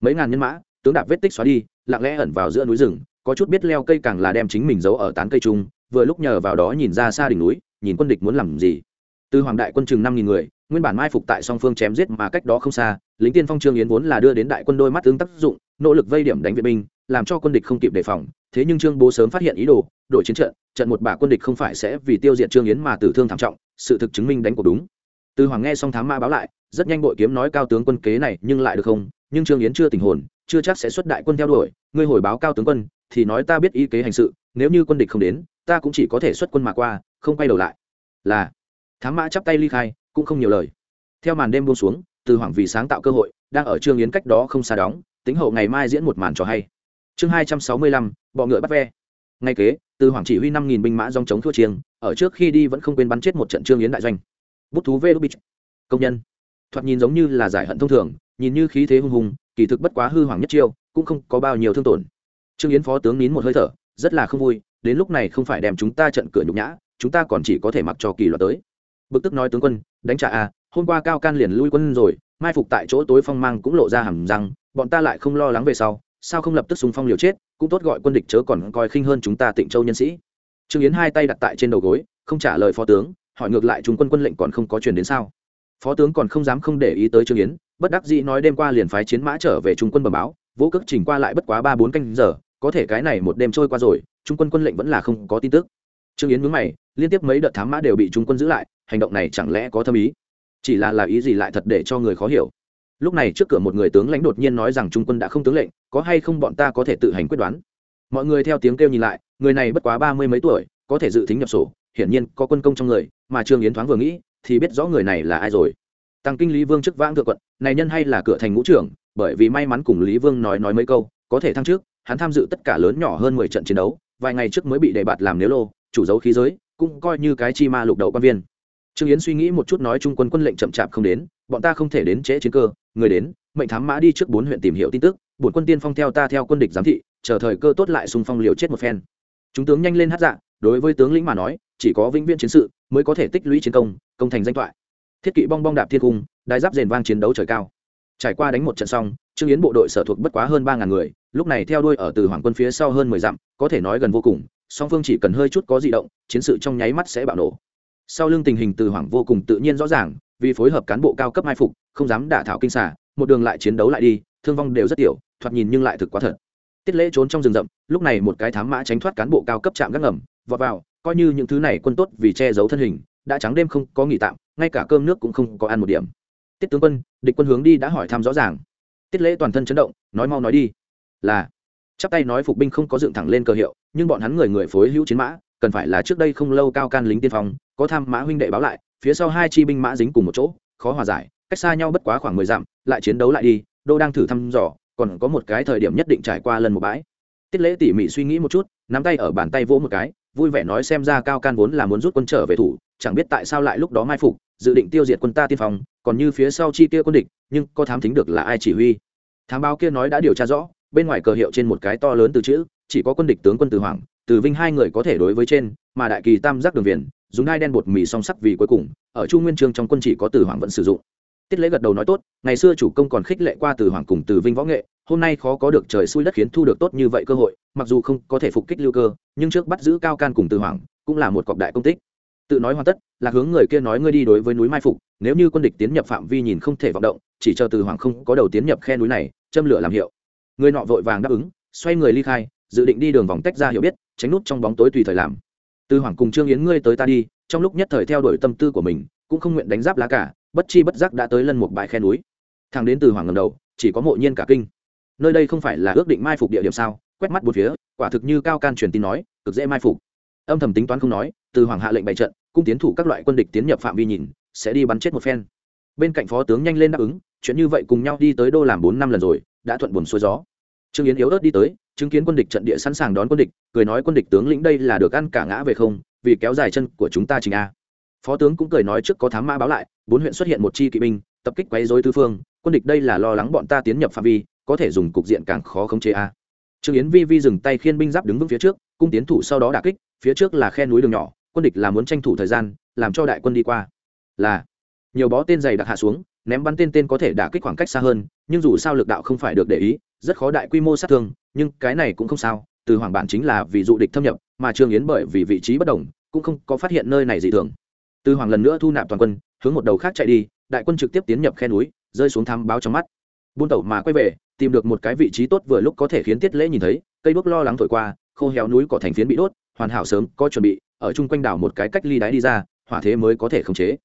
Mấy ngàn nhân mã, tướng đạp vết tích xóa đi, lặng lẽ ẩn vào giữa núi rừng, có chút biết leo cây càng là đem chính mình giấu ở tán cây trung vừa lúc nhờ vào đó nhìn ra xa đỉnh núi, nhìn quân địch muốn làm gì. Từ hoàng đại quân chừng năm nghìn người, nguyên bản mai phục tại song phương chém giết mà cách đó không xa lính tiên phong trương yến vốn là đưa đến đại quân đôi mắt tướng tác dụng, nỗ lực vây điểm đánh viện binh, làm cho quân địch không kịp đề phòng. Thế nhưng trương bố sớm phát hiện ý đồ, đổi chiến trận trận một bả quân địch không phải sẽ vì tiêu diệt trương yến mà tử thương thảm trọng, sự thực chứng minh đánh cuộc đúng. Từ hoàng nghe xong thám ma báo lại, rất nhanh bội kiếm nói cao tướng quân kế này nhưng lại được không? Nhưng trương yến chưa tình hồn, chưa chắc sẽ xuất đại quân theo đuổi. Ngươi hồi báo cao tướng quân, thì nói ta biết ý kế hành sự, nếu như quân địch không đến, ta cũng chỉ có thể xuất quân mà qua, không quay đầu lại. Là, thám mã chắp tay ly khai, cũng không nhiều lời. Theo màn đêm buông xuống từ hoàng vì sáng tạo cơ hội đang ở trương yến cách đó không xa đóng tính hậu ngày mai diễn một màn trò hay. Chương hai trăm sáu mươi lăm bọ ngựa bắt ve. Ngay kế từ hoàng chỉ huy năm nghìn binh mã dòng chống thua chiêng ở trước khi đi vẫn không quên bắn chết một trận trương yến đại doanh. Bút thú vê đô bích công nhân. Thoạt nhìn giống như là giải hận thông thường nhìn như khí thế hung hùng kỳ thực bất quá hư hoàng nhất chiêu cũng không có bao nhiêu thương tổn. Trương yến phó tướng nín một hơi thở rất là không vui đến lúc này không phải đem chúng ta trận cửa nhục nhã chúng ta còn chỉ có thể mặc cho kỳ luật tới. Bực tức nói tướng quân đánh trả a à, hôm qua cao can liền lui quân rồi, mai phục tại chỗ tối phong mang cũng lộ ra hẳn răng, bọn ta lại không lo lắng về sau, sao không lập tức xung phong liều chết, cũng tốt gọi quân địch chớ còn coi khinh hơn chúng ta tịnh châu nhân sĩ. Trương yến hai tay đặt tại trên đầu gối, không trả lời phó tướng, hỏi ngược lại chúng quân quân lệnh còn không có truyền đến sao? Phó tướng còn không dám không để ý tới trương yến, bất đắc dĩ nói đêm qua liền phái chiến mã trở về trung quân bờ báo vũ cước trình qua lại bất quá ba bốn canh giờ, có thể cái này một đêm trôi qua rồi, trung quân quân lệnh vẫn là không có tin tức. Trương yến mướn mày, liên tiếp mấy đợt thám mã đều bị trung quân giữ lại, hành động này chẳng lẽ có thâm ý? Chỉ là là ý gì lại thật để cho người khó hiểu. Lúc này trước cửa một người tướng lãnh đột nhiên nói rằng trung quân đã không tướng lệnh, có hay không bọn ta có thể tự hành quyết đoán? Mọi người theo tiếng kêu nhìn lại, người này bất quá ba mươi mấy tuổi, có thể dự tính nhập sổ, hiển nhiên có quân công trong người, mà trương yến thoáng vừa nghĩ, thì biết rõ người này là ai rồi. Tăng kinh lý vương chức vãng thượng quận, này nhân hay là cửa thành ngũ trưởng, bởi vì may mắn cùng lý vương nói nói mấy câu, có thể thăng trước hắn tham dự tất cả lớn nhỏ hơn mười trận chiến đấu, vài ngày trước mới bị đề bạt làm nếu lô, chủ dấu khí giới, cũng coi như cái chi ma lục đầu quan viên trương yến suy nghĩ một chút nói trung quân quân lệnh chậm chạp không đến, bọn ta không thể đến trễ chiến cơ, người đến, mệnh thám mã đi trước bốn huyện tìm hiểu tin tức, bổn quân tiên phong theo ta theo quân địch giám thị, chờ thời cơ tốt lại xung phong liều chết một phen. Chúng tướng nhanh lên hát dạ đối với tướng lĩnh mà nói, chỉ có vĩnh viễn chiến sự mới có thể tích lũy chiến công công thành danh toại. thiết kỵ bong bong đạp thiên cung đai giáp rền vang chiến đấu trời cao. Trải qua đánh một trận xong, trương yến bộ đội sở thuộc bất quá hơn ba ngàn người, lúc này theo đuôi ở từ hoàng quân phía sau hơn mười dặm, có thể nói gần vô cùng, song phương chỉ cần hơi chút có di động, chiến sự trong nháy mắt sẽ bạo nổ sau lưng tình hình từ hoàng vô cùng tự nhiên rõ ràng, vì phối hợp cán bộ cao cấp mai phục, không dám đả thảo kinh xả một đường lại chiến đấu lại đi, thương vong đều rất tiểu, thoạt nhìn nhưng lại thực quá thật. Tiết lễ trốn trong rừng rậm, lúc này một cái thám mã tránh thoát cán bộ cao cấp chạm gác ngầm, vọt vào, coi như những thứ này quân tốt vì che giấu thân hình, đã trắng đêm không có nghỉ tạm, ngay cả cơm nước cũng không có ăn một điểm. Tiết tướng quân, địch quân hướng đi đã hỏi thăm rõ ràng. Tiết lễ toàn thân chấn động, nói mau nói đi. Là, chắp tay nói phục binh không có dựng thẳng lên cờ hiệu, nhưng bọn hắn người người phối hữu chiến mã, cần phải là trước đây không lâu cao can lính tiên phong có tham mã huynh đệ báo lại, phía sau hai chi binh mã dính cùng một chỗ, khó hòa giải, cách xa nhau bất quá khoảng mười dặm, lại chiến đấu lại đi, đô đang thử thăm dò, còn có một cái thời điểm nhất định trải qua lần một bãi. Tiết lễ tỉ mỉ suy nghĩ một chút, nắm tay ở bàn tay vỗ một cái, vui vẻ nói xem ra cao can vốn là muốn rút quân trở về thủ, chẳng biết tại sao lại lúc đó mai phục, dự định tiêu diệt quân ta tiên phong, còn như phía sau chi kia quân địch, nhưng có thám thính được là ai chỉ huy. Thám báo kia nói đã điều tra rõ, bên ngoài cờ hiệu trên một cái to lớn từ chữ, chỉ có quân địch tướng quân từ hoàng từ vinh hai người có thể đối với trên, mà đại kỳ tam giác đường viền dùng hai đen bột mì song sắc vì cuối cùng, ở chu nguyên trương trong quân chỉ có từ hoàng vẫn sử dụng. Tiết lễ gật đầu nói tốt, ngày xưa chủ công còn khích lệ qua từ hoàng cùng từ vinh võ nghệ, hôm nay khó có được trời xui đất khiến thu được tốt như vậy cơ hội, mặc dù không có thể phục kích lưu cơ, nhưng trước bắt giữ cao can cùng từ hoàng cũng là một cọc đại công tích. Tự nói hoàn tất là hướng người kia nói ngươi đi đối với núi mai phục, nếu như quân địch tiến nhập phạm vi nhìn không thể vọng động, chỉ chờ từ hoàng không có đầu tiến nhập khe núi này, châm lửa làm hiệu. Người nọ vội vàng đáp ứng, xoay người ly khai, dự định đi đường vòng tách ra hiểu biết, tránh nút trong bóng tối tùy thời làm từ hoàng cùng trương yến ngươi tới ta đi, trong lúc nhất thời theo đuổi tâm tư của mình, cũng không nguyện đánh giáp lá cả bất chi bất giác đã tới lân một bãi khe núi. Thằng đến từ hoàng ngầm đầu, chỉ có mộ nhiên cả kinh. Nơi đây không phải là ước định mai phục địa điểm sao? Quét mắt bốn phía, quả thực như cao can truyền tin nói, cực dễ mai phục. Âm thầm tính toán không nói, từ hoàng hạ lệnh bày trận, cung tiến thủ các loại quân địch tiến nhập phạm vi nhìn, sẽ đi bắn chết một phen. Bên cạnh phó tướng nhanh lên đáp ứng, chuyện như vậy cùng nhau đi tới đô làm bốn năm lần rồi, đã thuận buồn xuôi gió trương yến yếu ớt đi tới, chứng kiến quân địch trận địa sẵn sàng đón quân địch, cười nói quân địch tướng lĩnh đây là được ăn cả ngã về không, vì kéo dài chân của chúng ta trình a. Phó tướng cũng cười nói trước có thám mã báo lại, bốn huyện xuất hiện một chi kỵ binh, tập kích quấy dối tư phương, quân địch đây là lo lắng bọn ta tiến nhập phạm vi, có thể dùng cục diện càng khó khống chế a. Trương yến vi vi dừng tay khiên binh giáp đứng vững phía trước, cung tiến thủ sau đó đả kích, phía trước là khe núi đường nhỏ, quân địch là muốn tranh thủ thời gian, làm cho đại quân đi qua. Là, nhiều bó tên dày đặc hạ xuống, ném bắn tên tên có thể đả kích khoảng cách xa hơn, nhưng dù sao lực đạo không phải được để ý rất khó đại quy mô sát thương, nhưng cái này cũng không sao, từ hoàng bản chính là vì dụ địch thâm nhập, mà trương yến bởi vì vị trí bất đồng, cũng không có phát hiện nơi này dị thường. Từ hoàng lần nữa thu nạp toàn quân, hướng một đầu khác chạy đi, đại quân trực tiếp tiến nhập khe núi, rơi xuống thăm báo trong mắt. Buôn tẩu mà quay về, tìm được một cái vị trí tốt vừa lúc có thể khiến tiết lễ nhìn thấy, cây đuốc lo lắng thổi qua, khô héo núi cỏ thành phiến bị đốt, hoàn hảo sớm, có chuẩn bị, ở chung quanh đảo một cái cách ly đáy đi ra, hỏa thế mới có thể khống chế.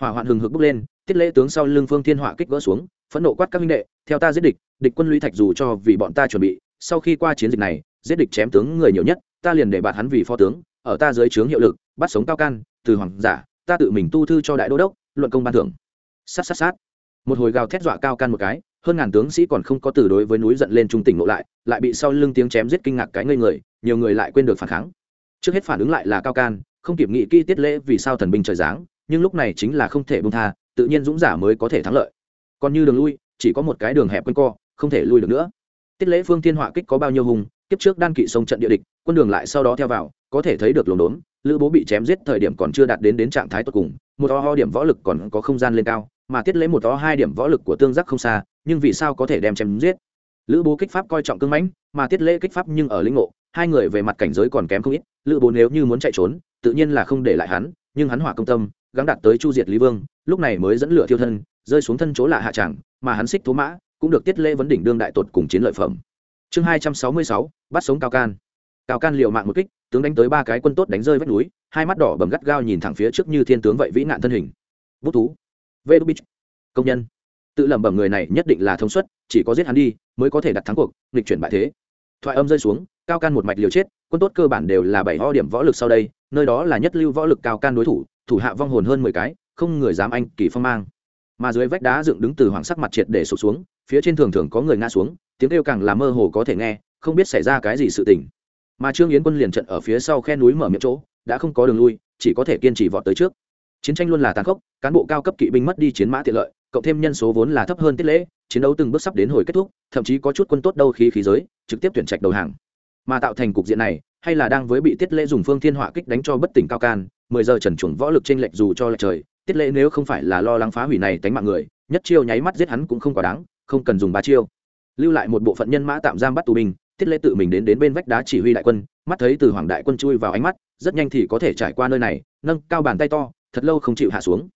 Hỏa hoạn hừng hực bốc lên, tiết lễ tướng sau lưng phương thiên hỏa kích gỡ xuống, phẫn nộ quát các minh đệ, theo ta giết địch địch quân lũy thạch dù cho vì bọn ta chuẩn bị, sau khi qua chiến dịch này, giết địch chém tướng người nhiều nhất, ta liền để bạt hắn vì phó tướng, ở ta dưới trướng hiệu lực, bắt sống cao can, từ hoàng giả, ta tự mình tu thư cho đại đô đốc, luận công ban thưởng. Sát sát sát. Một hồi gào thét dọa cao can một cái, hơn ngàn tướng sĩ còn không có từ đối với núi giận lên trung tỉnh ngộ lại lại bị sau lưng tiếng chém giết kinh ngạc cái ngây người, nhiều người lại quên được phản kháng. Trước hết phản ứng lại là cao can, không kịp nghị kỹ tiết lễ vì sao thần binh trời giáng, nhưng lúc này chính là không thể bông tha, tự nhiên dũng giả mới có thể thắng lợi. Còn như đường lui, chỉ có một cái đường hẹp quanh co không thể lui được nữa. Tiết lễ phương thiên họa kích có bao nhiêu hùng kiếp trước đan kỵ sông trận địa địch, quân đường lại sau đó theo vào, có thể thấy được lồn đốn, lữ bố bị chém giết thời điểm còn chưa đạt đến đến trạng thái tột cùng, một o ho điểm võ lực còn có không gian lên cao, mà tiết lễ một o hai điểm võ lực của tương giác không xa, nhưng vì sao có thể đem chém giết? Lữ bố kích pháp coi trọng cưng mãnh, mà tiết lễ kích pháp nhưng ở lĩnh ngộ, hai người về mặt cảnh giới còn kém không ít, lữ bố nếu như muốn chạy trốn, tự nhiên là không để lại hắn, nhưng hắn hỏa công tâm, gắng đạt tới chu diệt lý vương, lúc này mới dẫn lửa thiêu thân, rơi xuống thân chỗ lạ hạ tràng mà hắn xích thố mã cũng được tiết lễ vấn đỉnh đương đại tột cùng chiến lợi phẩm. Chương hai trăm sáu mươi sáu, bắt sống cao can. Cao can liều mạng một kích, tướng đánh tới ba cái quân tốt đánh rơi vách núi, hai mắt đỏ bầm gắt gao nhìn thẳng phía trước như thiên tướng vậy vĩ nạn thân hình. Bút thú. Vê đúc bích công nhân. Tự lẩm bẩm người này nhất định là thông suất, chỉ có giết hắn đi, mới có thể đặt thắng cuộc, nghịch chuyển bại thế. Thoại âm rơi xuống, cao can một mạch liều chết, quân tốt cơ bản đều là bảy ho điểm võ lực sau đây, nơi đó là nhất lưu võ lực cao can đối thủ thủ hạ vong hồn hơn mười cái, không người dám anh kỳ phong mang. Mà dưới vách đá dựng đứng từ hoàng sắc mặt triệt để sụp xuống phía trên thường thường có người ngã xuống, tiếng kêu càng là mơ hồ có thể nghe, không biết xảy ra cái gì sự tình. Mà trương yến quân liền trận ở phía sau khe núi mở miệng chỗ, đã không có đường lui, chỉ có thể kiên trì vọt tới trước. Chiến tranh luôn là tàn khốc, cán bộ cao cấp kỵ binh mất đi chiến mã tiện lợi, cộng thêm nhân số vốn là thấp hơn tiết lễ, chiến đấu từng bước sắp đến hồi kết thúc, thậm chí có chút quân tốt đâu khí khí giới, trực tiếp tuyển trạch đầu hàng. Mà tạo thành cục diện này, hay là đang với bị tiết lễ dùng phương thiên họa kích đánh cho bất tỉnh cao can, mười giờ trần chuẩn võ lực trên lệch dù cho lệch trời, tiết lễ nếu không phải là lo lắng phá hủy này tánh mạng người, nhất chiêu nháy mắt giết hắn cũng không quá đáng không cần dùng ba chiêu. Lưu lại một bộ phận nhân mã tạm giam bắt tù binh tiết lễ tự mình đến đến bên vách đá chỉ huy đại quân, mắt thấy từ hoàng đại quân chui vào ánh mắt, rất nhanh thì có thể trải qua nơi này, nâng cao bàn tay to, thật lâu không chịu hạ xuống.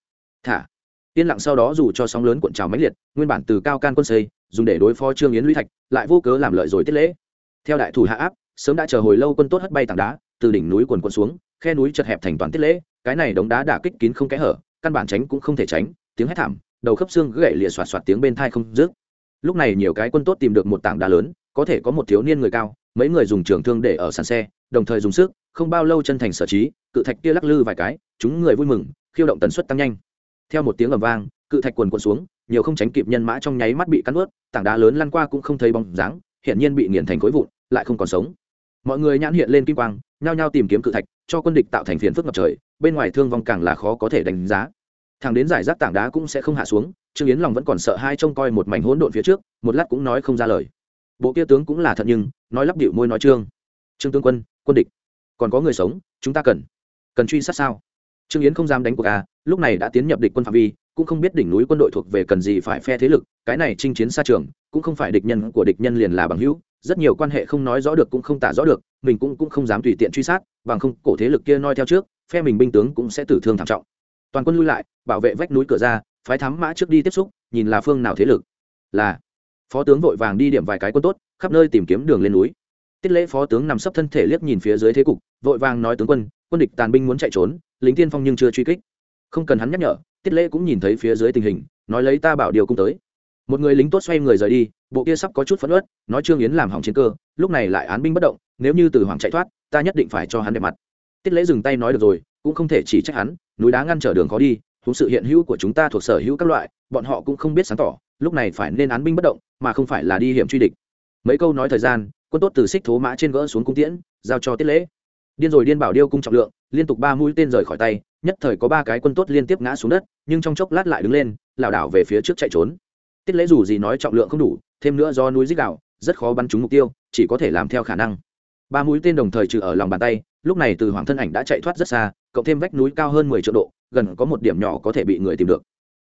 Thả. Yên lặng sau đó dù cho sóng lớn cuộn trào mãnh liệt, nguyên bản từ cao can quân xây, dùng để đối phó trương yến lũy thạch, lại vô cớ làm lợi rồi tiết lễ. Theo đại thủ hạ áp, sớm đã chờ hồi lâu quân tốt hất bay tảng đá, từ đỉnh núi quần quần xuống, khe núi chật hẹp thành toàn tiết lễ, cái này đống đá đả kích kín không kẽ hở, căn bản tránh cũng không thể tránh, tiếng hét thảm, đầu khớp xương gãy lìa xoạt xoạt tiếng bên thai không dứt lúc này nhiều cái quân tốt tìm được một tảng đá lớn, có thể có một thiếu niên người cao, mấy người dùng trường thương để ở sàn xe, đồng thời dùng sức, không bao lâu chân thành sở trí, cự thạch kia lắc lư vài cái, chúng người vui mừng, khiêu động tần suất tăng nhanh. Theo một tiếng ầm vang, cự thạch quần quần xuống, nhiều không tránh kịp nhân mã trong nháy mắt bị cắn ướt, tảng đá lớn lăn qua cũng không thấy bóng dáng, hiển nhiên bị nghiền thành khối vụn, lại không còn sống. Mọi người nhãn hiện lên kim quang, nhao nhao tìm kiếm cự thạch, cho quân địch tạo thành phiền phức ngập trời, bên ngoài thương vong càng là khó có thể đánh giá. Thằng đến giải rác tảng đá cũng sẽ không hạ xuống trương yến lòng vẫn còn sợ hai trông coi một mảnh hỗn độn phía trước, một lát cũng nói không ra lời. Bộ kia tướng cũng là thật nhưng, nói lắp điệu môi nói trương. Trương tướng quân quân địch. Còn có người sống, chúng ta cần. Cần truy sát sao? Trương yến không dám đánh cuộc à lúc này đã tiến nhập địch quân phạm vi, cũng không biết đỉnh núi quân đội thuộc về cần gì phải phe thế lực, cái này chinh chiến xa trường, cũng không phải địch nhân của địch nhân liền là bằng hữu, rất nhiều quan hệ không nói rõ được cũng không tả rõ được, mình cũng cũng không dám tùy tiện truy sát, bằng không cổ thế lực kia noi theo trước, phe mình binh tướng cũng sẽ tử thương thảm trọng toàn quân lui lại, bảo vệ vách núi cửa ra, phái thám mã trước đi tiếp xúc, nhìn là phương nào thế lực. Là, phó tướng vội vàng đi điểm vài cái quân tốt, khắp nơi tìm kiếm đường lên núi. Tiết lễ phó tướng nằm sấp thân thể liếc nhìn phía dưới thế cục, vội vàng nói tướng quân quân địch tàn binh muốn chạy trốn, lính tiên phong nhưng chưa truy kích. Không cần hắn nhắc nhở, tiết lễ cũng nhìn thấy phía dưới tình hình, nói lấy ta bảo điều cung tới. Một người lính tốt xoay người rời đi, bộ kia sắp có chút phẫn ớt nói trương yến làm hỏng chiến cơ, lúc này lại án binh bất động, nếu như từ hoàng chạy thoát, ta nhất định phải cho hắn đẹp mặt. Tiết lễ dừng tay nói được rồi, cũng không thể chỉ trách hắn núi đá ngăn trở đường khó đi thú sự hiện hữu của chúng ta thuộc sở hữu các loại, bọn họ cũng không biết sáng tỏ, lúc này phải nên án binh bất động, mà không phải là đi hiểm truy địch. Mấy câu nói thời gian, quân tốt từ xích thố mã trên gỡ xuống cung tiễn, giao cho tiết lễ. Điên rồi điên bảo điêu cung trọng lượng, liên tục ba mũi tên rời khỏi tay, nhất thời có ba cái quân tốt liên tiếp ngã xuống đất, nhưng trong chốc lát lại đứng lên, lảo đảo về phía trước chạy trốn. Tiết lễ dù gì nói trọng lượng không đủ, thêm nữa do núi dích đạo, rất khó bắn trúng mục tiêu, chỉ có thể làm theo khả năng. Ba mũi tên đồng thời trừ ở lòng bàn tay lúc này từ hoàng thân ảnh đã chạy thoát rất xa, cộng thêm vách núi cao hơn mười triệu độ, gần có một điểm nhỏ có thể bị người tìm được.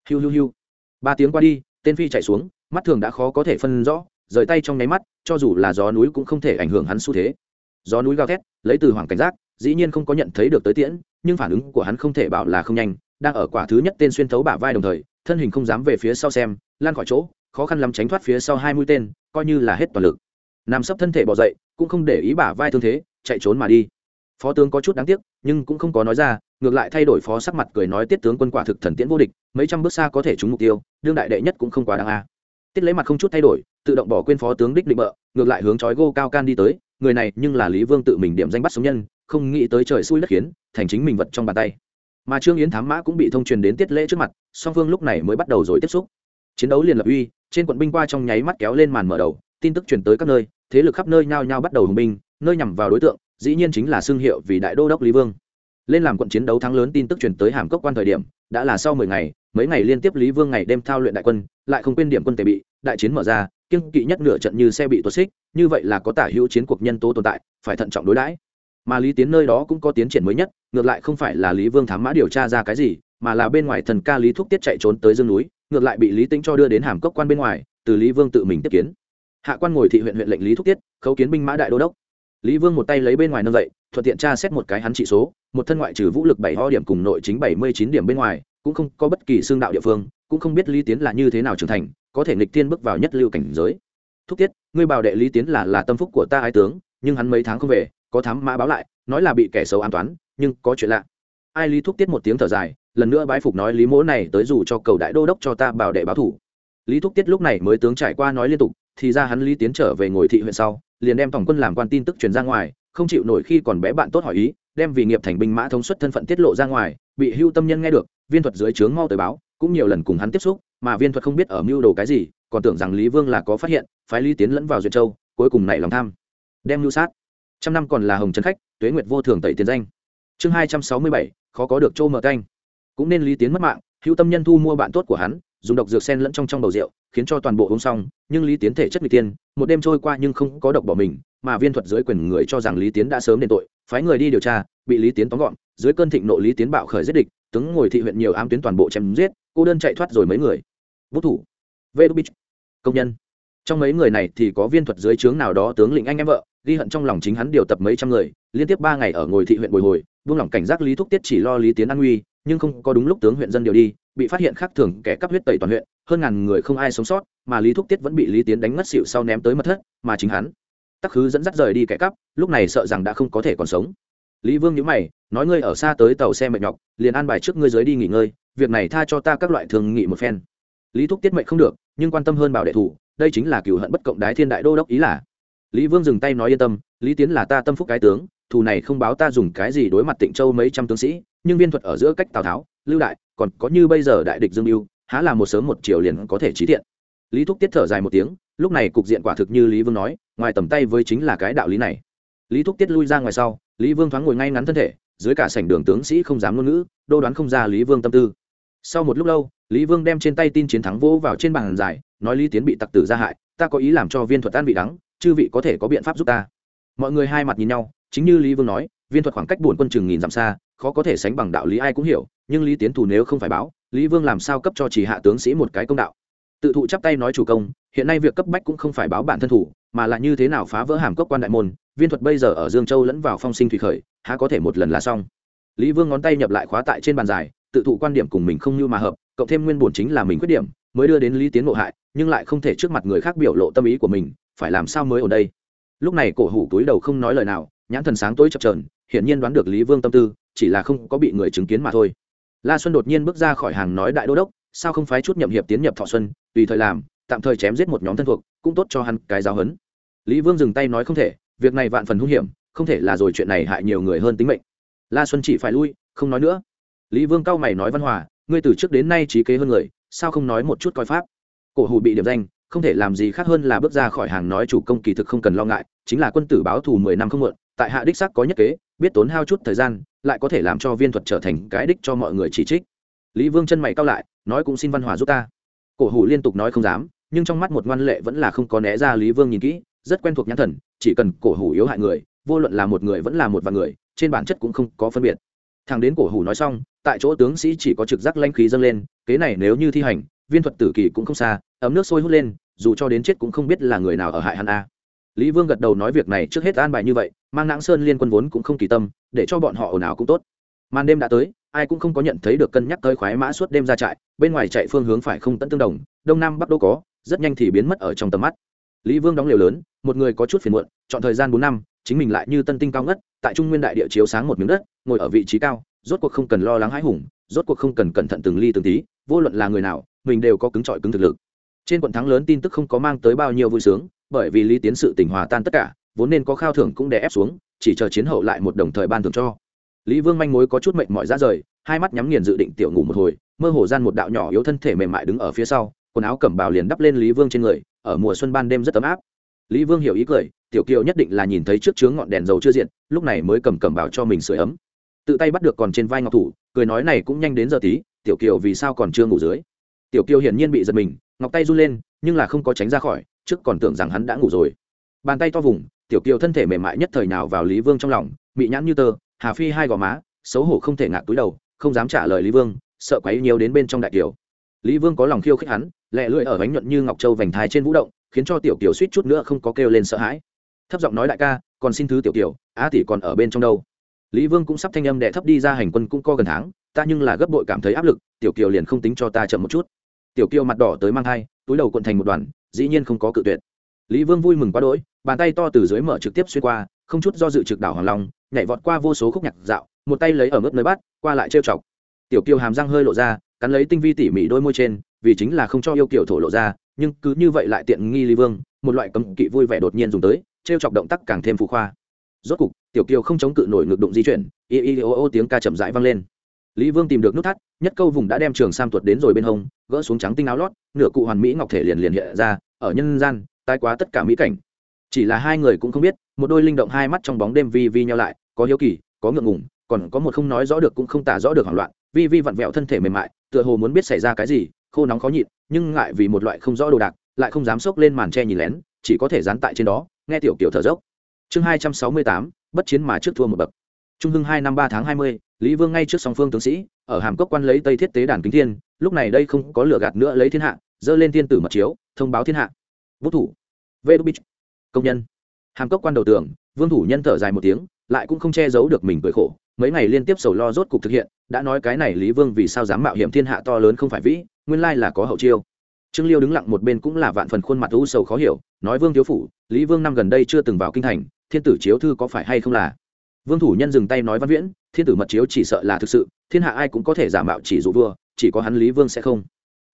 Hiu hiu hiu. Ba tiếng qua đi, tên phi chạy xuống, mắt thường đã khó có thể phân rõ, rời tay trong nháy mắt, cho dù là gió núi cũng không thể ảnh hưởng hắn xu thế. Gió núi gào thét, lấy từ hoàng cảnh giác, dĩ nhiên không có nhận thấy được tới tiễn, nhưng phản ứng của hắn không thể bảo là không nhanh, đang ở quả thứ nhất tên xuyên thấu bả vai đồng thời, thân hình không dám về phía sau xem, lan khỏi chỗ, khó khăn lắm tránh thoát phía sau hai mũi tên, coi như là hết toàn lực. Nằm sấp thân thể bỏ dậy, cũng không để ý bả vai thương thế, chạy trốn mà đi phó tướng có chút đáng tiếc, nhưng cũng không có nói ra, ngược lại thay đổi phó sắc mặt cười nói tiết tướng quân quả thực thần tiễn vô địch, mấy trăm bước xa có thể trúng mục tiêu, đương đại đệ nhất cũng không quá đáng a. Tiết lấy mặt không chút thay đổi, tự động bỏ quên phó tướng đích định bợ, ngược lại hướng chói gô cao can đi tới, người này nhưng là lý vương tự mình điểm danh bắt sống nhân, không nghĩ tới trời xui đất khiến, thành chính mình vật trong bàn tay. Mà trương yến thám mã cũng bị thông truyền đến tiết lễ trước mặt, song phương lúc này mới bắt đầu rồi tiếp xúc. Chiến đấu liền lập uy, trên quận binh qua trong nháy mắt kéo lên màn mở đầu, tin tức truyền tới các nơi, thế lực khắp nơi nhao nhao bắt đầu hùng binh, nơi nhằm vào đối tượng dĩ nhiên chính là xương hiệu vì đại đô đốc lý vương. Lên làm quận chiến đấu thắng lớn tin tức truyền tới hàm cốc quan thời điểm, đã là sau mười ngày, mấy ngày liên tiếp lý vương ngày đêm thao luyện đại quân, lại không quên điểm quân tề bị, đại chiến mở ra kiên kỵ nhất nửa trận như xe bị tuột xích, như vậy là có tả hữu chiến cuộc nhân tố tồn tại, phải thận trọng đối đãi. Mà lý tiến nơi đó cũng có tiến triển mới nhất, ngược lại không phải là lý vương thám mã điều tra ra cái gì, mà là bên ngoài thần ca lý thúc tiết chạy trốn tới dương núi, ngược lại bị lý tính cho đưa đến hàm cốc quan bên ngoài, từ lý vương tự mình tiếp kiến. Hạ quan ngồi thị huyện huyện lệnh lý thúc tiết, khấu kiến binh mã đại đô đốc lý vương một tay lấy bên ngoài nâng dậy, thuận tiện tra xét một cái hắn trị số, một thân ngoại trừ vũ lực bảy ho điểm cùng nội chính bảy mươi chín điểm bên ngoài, cũng không có bất kỳ xương đạo địa phương, cũng không biết lý tiến là như thế nào trưởng thành, có thể nghịch tiên bước vào nhất lưu cảnh giới. Thúc tiết, ngươi bảo đệ lý tiến là là tâm phúc của ta ái tướng, nhưng hắn mấy tháng không về, có thám mã báo lại, nói là bị kẻ xấu an toán, nhưng có chuyện lạ. Ai lý thúc tiết một tiếng thở dài, lần nữa bái phục nói lý mỗ này tới dù cho cầu đại đô đốc cho ta bảo đệ báo thủ. Lý thúc tiết lúc này mới tướng trải qua nói liên tục, thì ra hắn lý tiến trở về ngồi thị huyện sau liền đem tổng quân làm quan tin tức truyền ra ngoài, không chịu nổi khi còn bé bạn tốt hỏi ý, đem vì nghiệp thành binh mã thống suất thân phận tiết lộ ra ngoài, bị hưu tâm nhân nghe được, viên thuật dưới trướng mau tới báo, cũng nhiều lần cùng hắn tiếp xúc, mà viên thuật không biết ở mưu đồ cái gì, còn tưởng rằng lý vương là có phát hiện, phái lý tiến lẫn vào duyệt châu, cuối cùng nảy lòng tham. Đem mưu sát. Trăm năm còn là hồng trấn khách, tuế nguyệt vô thường tẩy tiền danh. Chương hai trăm sáu mươi bảy, khó có được châu mở canh. Cũng nên lý tiến mất mạng hữu tâm nhân thu mua bạn tốt của hắn, dùng độc dược sen lẫn trong trong bầu rượu khiến cho toàn bộ uống xong, nhưng lý tiến thể chất n tiên, một đêm trôi qua nhưng không có độc bỏ mình, mà viên thuật dưới quyền người cho rằng lý tiến đã sớm đền tội, phái người đi điều tra, bị lý tiến tóm gọn, dưới cơn thịnh nộ lý tiến bạo khởi giết địch, tướng ngồi thị huyện nhiều ám tuyến toàn bộ chém giết, cô đơn chạy thoát rồi mấy người. Vũ thủ. Vê đu bích công nhân. Trong mấy người này thì có viên thuật dưới trướng nào đó tướng lĩnh anh em vợ, ghi hận trong lòng chính hắn điều tập mấy trăm người, liên tiếp ba ngày ở ngồi thị huyện bồi hồi, buông lỏng cảnh giác lý thúc tiết chỉ lo lý tiến an nguy, nhưng không có đúng lúc tướng huyện dân điều đi, bị phát hiện khác thường kẻ cắp huyết tẩy toàn huyện hơn ngàn người không ai sống sót, mà lý thúc tiết vẫn bị lý tiến đánh ngất xịu sau ném tới mất thất, mà chính hắn, tắc khứ dẫn dắt rời đi kẻ cắp, lúc này sợ rằng đã không có thể còn sống. Lý vương nhữ mày, nói ngươi ở xa tới tàu xe mệt nhọc, liền an bài trước ngươi dưới đi nghỉ ngơi, việc này tha cho ta các loại thường nghị một phen. Lý thúc tiết mệnh không được, nhưng quan tâm hơn bảo đệ thủ, đây chính là cựu hận bất cộng đái thiên đại đô đốc ý là. Lý vương dừng tay nói yên tâm, lý tiến là ta tâm phúc cái tướng, thù này không báo ta dùng cái gì đối mặt tịnh châu mấy trăm tướng sĩ, nhưng viên thuật ở giữa cách tào tháo, lưu đại, còn có như bây giờ đại địch dương mưu há là một sớm một chiều liền có thể trí thiện. Lý thúc tiết thở dài một tiếng, lúc này cục diện quả thực như lý vương nói, ngoài tầm tay với chính là cái đạo lý này. Lý thúc tiết lui ra ngoài sau, lý vương thoáng ngồi ngay ngắn thân thể, dưới cả sảnh đường tướng sĩ không dám ngôn ngữ, đô đoán không ra lý vương tâm tư. Sau một lúc lâu, lý vương đem trên tay tin chiến thắng vỗ vào trên bàn giải, nói lý tiến bị tặc tử ra hại, ta có ý làm cho viên thuật an bị đắng, chư vị có thể có biện pháp giúp ta. Mọi người hai mặt nhìn nhau, chính như lý vương nói, viên thuật khoảng cách buồn quân chừng nghìn dặm xa khó có thể sánh bằng đạo lý ai cũng hiểu, nhưng lý tiến thủ nếu không phải báo, lý vương làm sao cấp cho chỉ hạ tướng sĩ một cái công đạo? Tự thụ chắp tay nói chủ công, hiện nay việc cấp bách cũng không phải báo bản thân thủ, mà là như thế nào phá vỡ hàm cốc quan đại môn, viên thuật bây giờ ở dương châu lẫn vào phong sinh thủy khởi, há có thể một lần là xong. Lý vương ngón tay nhập lại khóa tại trên bàn dài, tự thụ quan điểm cùng mình không như mà hợp, cộng thêm nguyên bổn chính là mình khuyết điểm, mới đưa đến lý tiến ngộ hại, nhưng lại không thể trước mặt người khác biểu lộ tâm ý của mình, phải làm sao mới ở đây? Lúc này cổ hủ túi đầu không nói lời nào, nhãn thần sáng tối chập trờn hiển nhiên đoán được lý vương tâm tư chỉ là không có bị người chứng kiến mà thôi. La xuân đột nhiên bước ra khỏi hàng nói đại đô đốc, sao không phái chút nhậm hiệp tiến nhập thọ xuân, tùy thời làm, tạm thời chém giết một nhóm thân thuộc, cũng tốt cho hắn cái giáo hấn lý vương dừng tay nói không thể, việc này vạn phần hung hiểm, không thể là rồi chuyện này hại nhiều người hơn tính mệnh. La xuân chỉ phải lui, không nói nữa. Lý vương cao mày nói văn hòa, ngươi từ trước đến nay trí kế hơn người, sao không nói một chút coi pháp? Cổ hủ bị điểm danh, không thể làm gì khác hơn là bước ra khỏi hàng nói chủ công kỳ thực không cần lo ngại, chính là quân tử báo thù mười năm không muộn tại hạ đích sắc có nhất kế, biết tốn hao chút thời gian, lại có thể làm cho viên thuật trở thành cái đích cho mọi người chỉ trích. Lý vương chân mày cao lại, nói cũng xin văn hòa giúp ta. Cổ hủ liên tục nói không dám, nhưng trong mắt một ngoan lệ vẫn là không có né ra lý vương nhìn kỹ, rất quen thuộc nhãn thần, chỉ cần cổ hủ yếu hại người, vô luận là một người vẫn là một vài người, trên bản chất cũng không có phân biệt. Thằng đến cổ hủ nói xong, tại chỗ tướng sĩ chỉ có trực giác lanh khí dâng lên, kế này nếu như thi hành, viên thuật tử kỳ cũng không xa, ấm nước sôi hút lên, dù cho đến chết cũng không biết là người nào ở hại hắn a. Lý vương gật đầu nói việc này trước hết an bài như vậy mang nãng sơn liên quân vốn cũng không kỳ tâm, để cho bọn họ ồn ào cũng tốt. Màn đêm đã tới, ai cũng không có nhận thấy được cân nhắc tới khoái mã suốt đêm ra trại, bên ngoài chạy phương hướng phải không tận tương đồng, đông nam bắc đô có, rất nhanh thì biến mất ở trong tầm mắt. Lý vương đóng liều lớn, một người có chút phiền muộn, chọn thời gian bốn năm, chính mình lại như tân tinh cao ngất, tại trung nguyên đại địa chiếu sáng một miếng đất, ngồi ở vị trí cao, rốt cuộc không cần lo lắng hãi hùng, rốt cuộc không cần cẩn thận từng ly từng tí, vô luận là người nào, mình đều có cứng trọi cứng thực lực. Trên quận thắng lớn tin tức không có mang tới bao nhiêu vui sướng, bởi vì lý tiến sự tình hòa tan tất cả vốn nên có khao thưởng cũng đè ép xuống, chỉ chờ chiến hậu lại một đồng thời ban thưởng cho. Lý vương manh mối có chút mệnh mọi ra rời, hai mắt nhắm nghiền dự định tiểu ngủ một hồi, mơ hồ gian một đạo nhỏ yếu thân thể mềm mại đứng ở phía sau, quần áo cẩm bào liền đắp lên lý vương trên người, ở mùa xuân ban đêm rất ấm áp. Lý vương hiểu ý cười, tiểu kiều nhất định là nhìn thấy trước chướng ngọn đèn dầu chưa diện, lúc này mới cầm cẩm bào cho mình sửa ấm. Tự tay bắt được còn trên vai ngọc thủ, cười nói này cũng nhanh đến giờ tí, tiểu kiều vì sao còn chưa ngủ dưới? Tiểu kiều hiển nhiên bị giật mình, ngọc tay run lên, nhưng là không có tránh ra khỏi, trước còn tưởng rằng hắn đã ngủ rồi. Bàn tay to vùng tiểu kiều thân thể mềm mại nhất thời nào vào lý vương trong lòng bị nhãn như tơ, hà phi hai gò má, xấu hổ không thể ngạc túi đầu, không dám trả lời lý vương, sợ quấy nhiều đến bên trong đại kiều lý vương có lòng khiêu khích hắn, lẹ lưỡi ở bánh nhuận như ngọc châu vành thái trên vũ động, khiến cho tiểu kiều suýt chút nữa không có kêu lên sợ hãi. Thấp giọng nói đại ca, còn xin thứ tiểu kiều, á tỷ còn ở bên trong đâu. Lý vương cũng sắp thanh âm đệ thấp đi ra hành quân cũng co gần tháng, ta nhưng là gấp bội cảm thấy áp lực, tiểu kiều liền không tính cho ta chậm một chút. Tiểu kiều mặt đỏ tới mang thai, túi đầu cuộn thành một đoàn, dĩ nhiên không có cự tuyệt lý vương vui mừng quá đỗi, bàn tay to từ dưới mở trực tiếp xuyên qua, không chút do dự trực đảo hoàng long, nhảy vọt qua vô số khúc nhạc dạo, một tay lấy ở mức nơi bắt, qua lại trêu chọc. Tiểu kiều hàm răng hơi lộ ra, cắn lấy tinh vi tỉ mỉ đôi môi trên, vì chính là không cho yêu kiểu thổ lộ ra, nhưng cứ như vậy lại tiện nghi lý vương, một loại cấm kỵ vui vẻ đột nhiên dùng tới, trêu chọc động tác càng thêm phù khoa. Rốt cục, tiểu kiều không chống cự nổi ngực đụng di chuyển y y ô ô tiếng ca chậm rãi vang lên. Lý vương tìm được nút thắt, nhất câu vùng đã đem trường sam tuột đến rồi bên hông, gỡ xuống trắng tinh áo lót, nửa cụ hoàn mỹ ngọc thể liền liền hiện ra, ở nhân gian tai quá tất cả mỹ cảnh. Chỉ là hai người cũng không biết, một đôi linh động hai mắt trong bóng đêm vi vi nhau lại, có hiếu kỳ, có ngượng ngùng, còn có một không nói rõ được cũng không tả rõ được hoảng loạn, vi vi vặn vẹo thân thể mềm mại, tựa hồ muốn biết xảy ra cái gì, khô nóng khó nhịn, nhưng ngại vì một loại không rõ đồ đạc, lại không dám xốc lên màn tre nhìn lén, chỉ có thể dán tại trên đó, nghe tiểu kiểu thở dốc. Chương hai trăm sáu mươi tám, bất chiến mà trước thua một bậc. Trung hưng hai năm ba tháng hai mươi, lý vương ngay trước song phương tướng sĩ, ở hàm cốc quan lấy tây thiết tế đàn kính thiên, lúc này đây không có lửa gạt nữa lấy thiên hạ, dơ lên thiên tử mật chiếu, thông báo thiên hạ vũ thủ. Vê đô bích công nhân. Hàm cốc quan đầu tường, vương thủ nhân thở dài một tiếng, lại cũng không che giấu được mình cười khổ. Mấy ngày liên tiếp sầu lo rốt cục thực hiện, đã nói cái này lý vương vì sao dám mạo hiểm thiên hạ to lớn không phải vĩ, nguyên lai là có hậu chiêu. Trương liêu đứng lặng một bên cũng là vạn phần khuôn mặt u sầu khó hiểu, nói vương thiếu phủ, lý vương năm gần đây chưa từng vào kinh thành, thiên tử chiếu thư có phải hay không là? Vương thủ nhân dừng tay nói văn viễn, thiên tử mật chiếu chỉ sợ là thực sự, thiên hạ ai cũng có thể giả mạo chỉ dụ vua, chỉ có hắn lý vương sẽ không.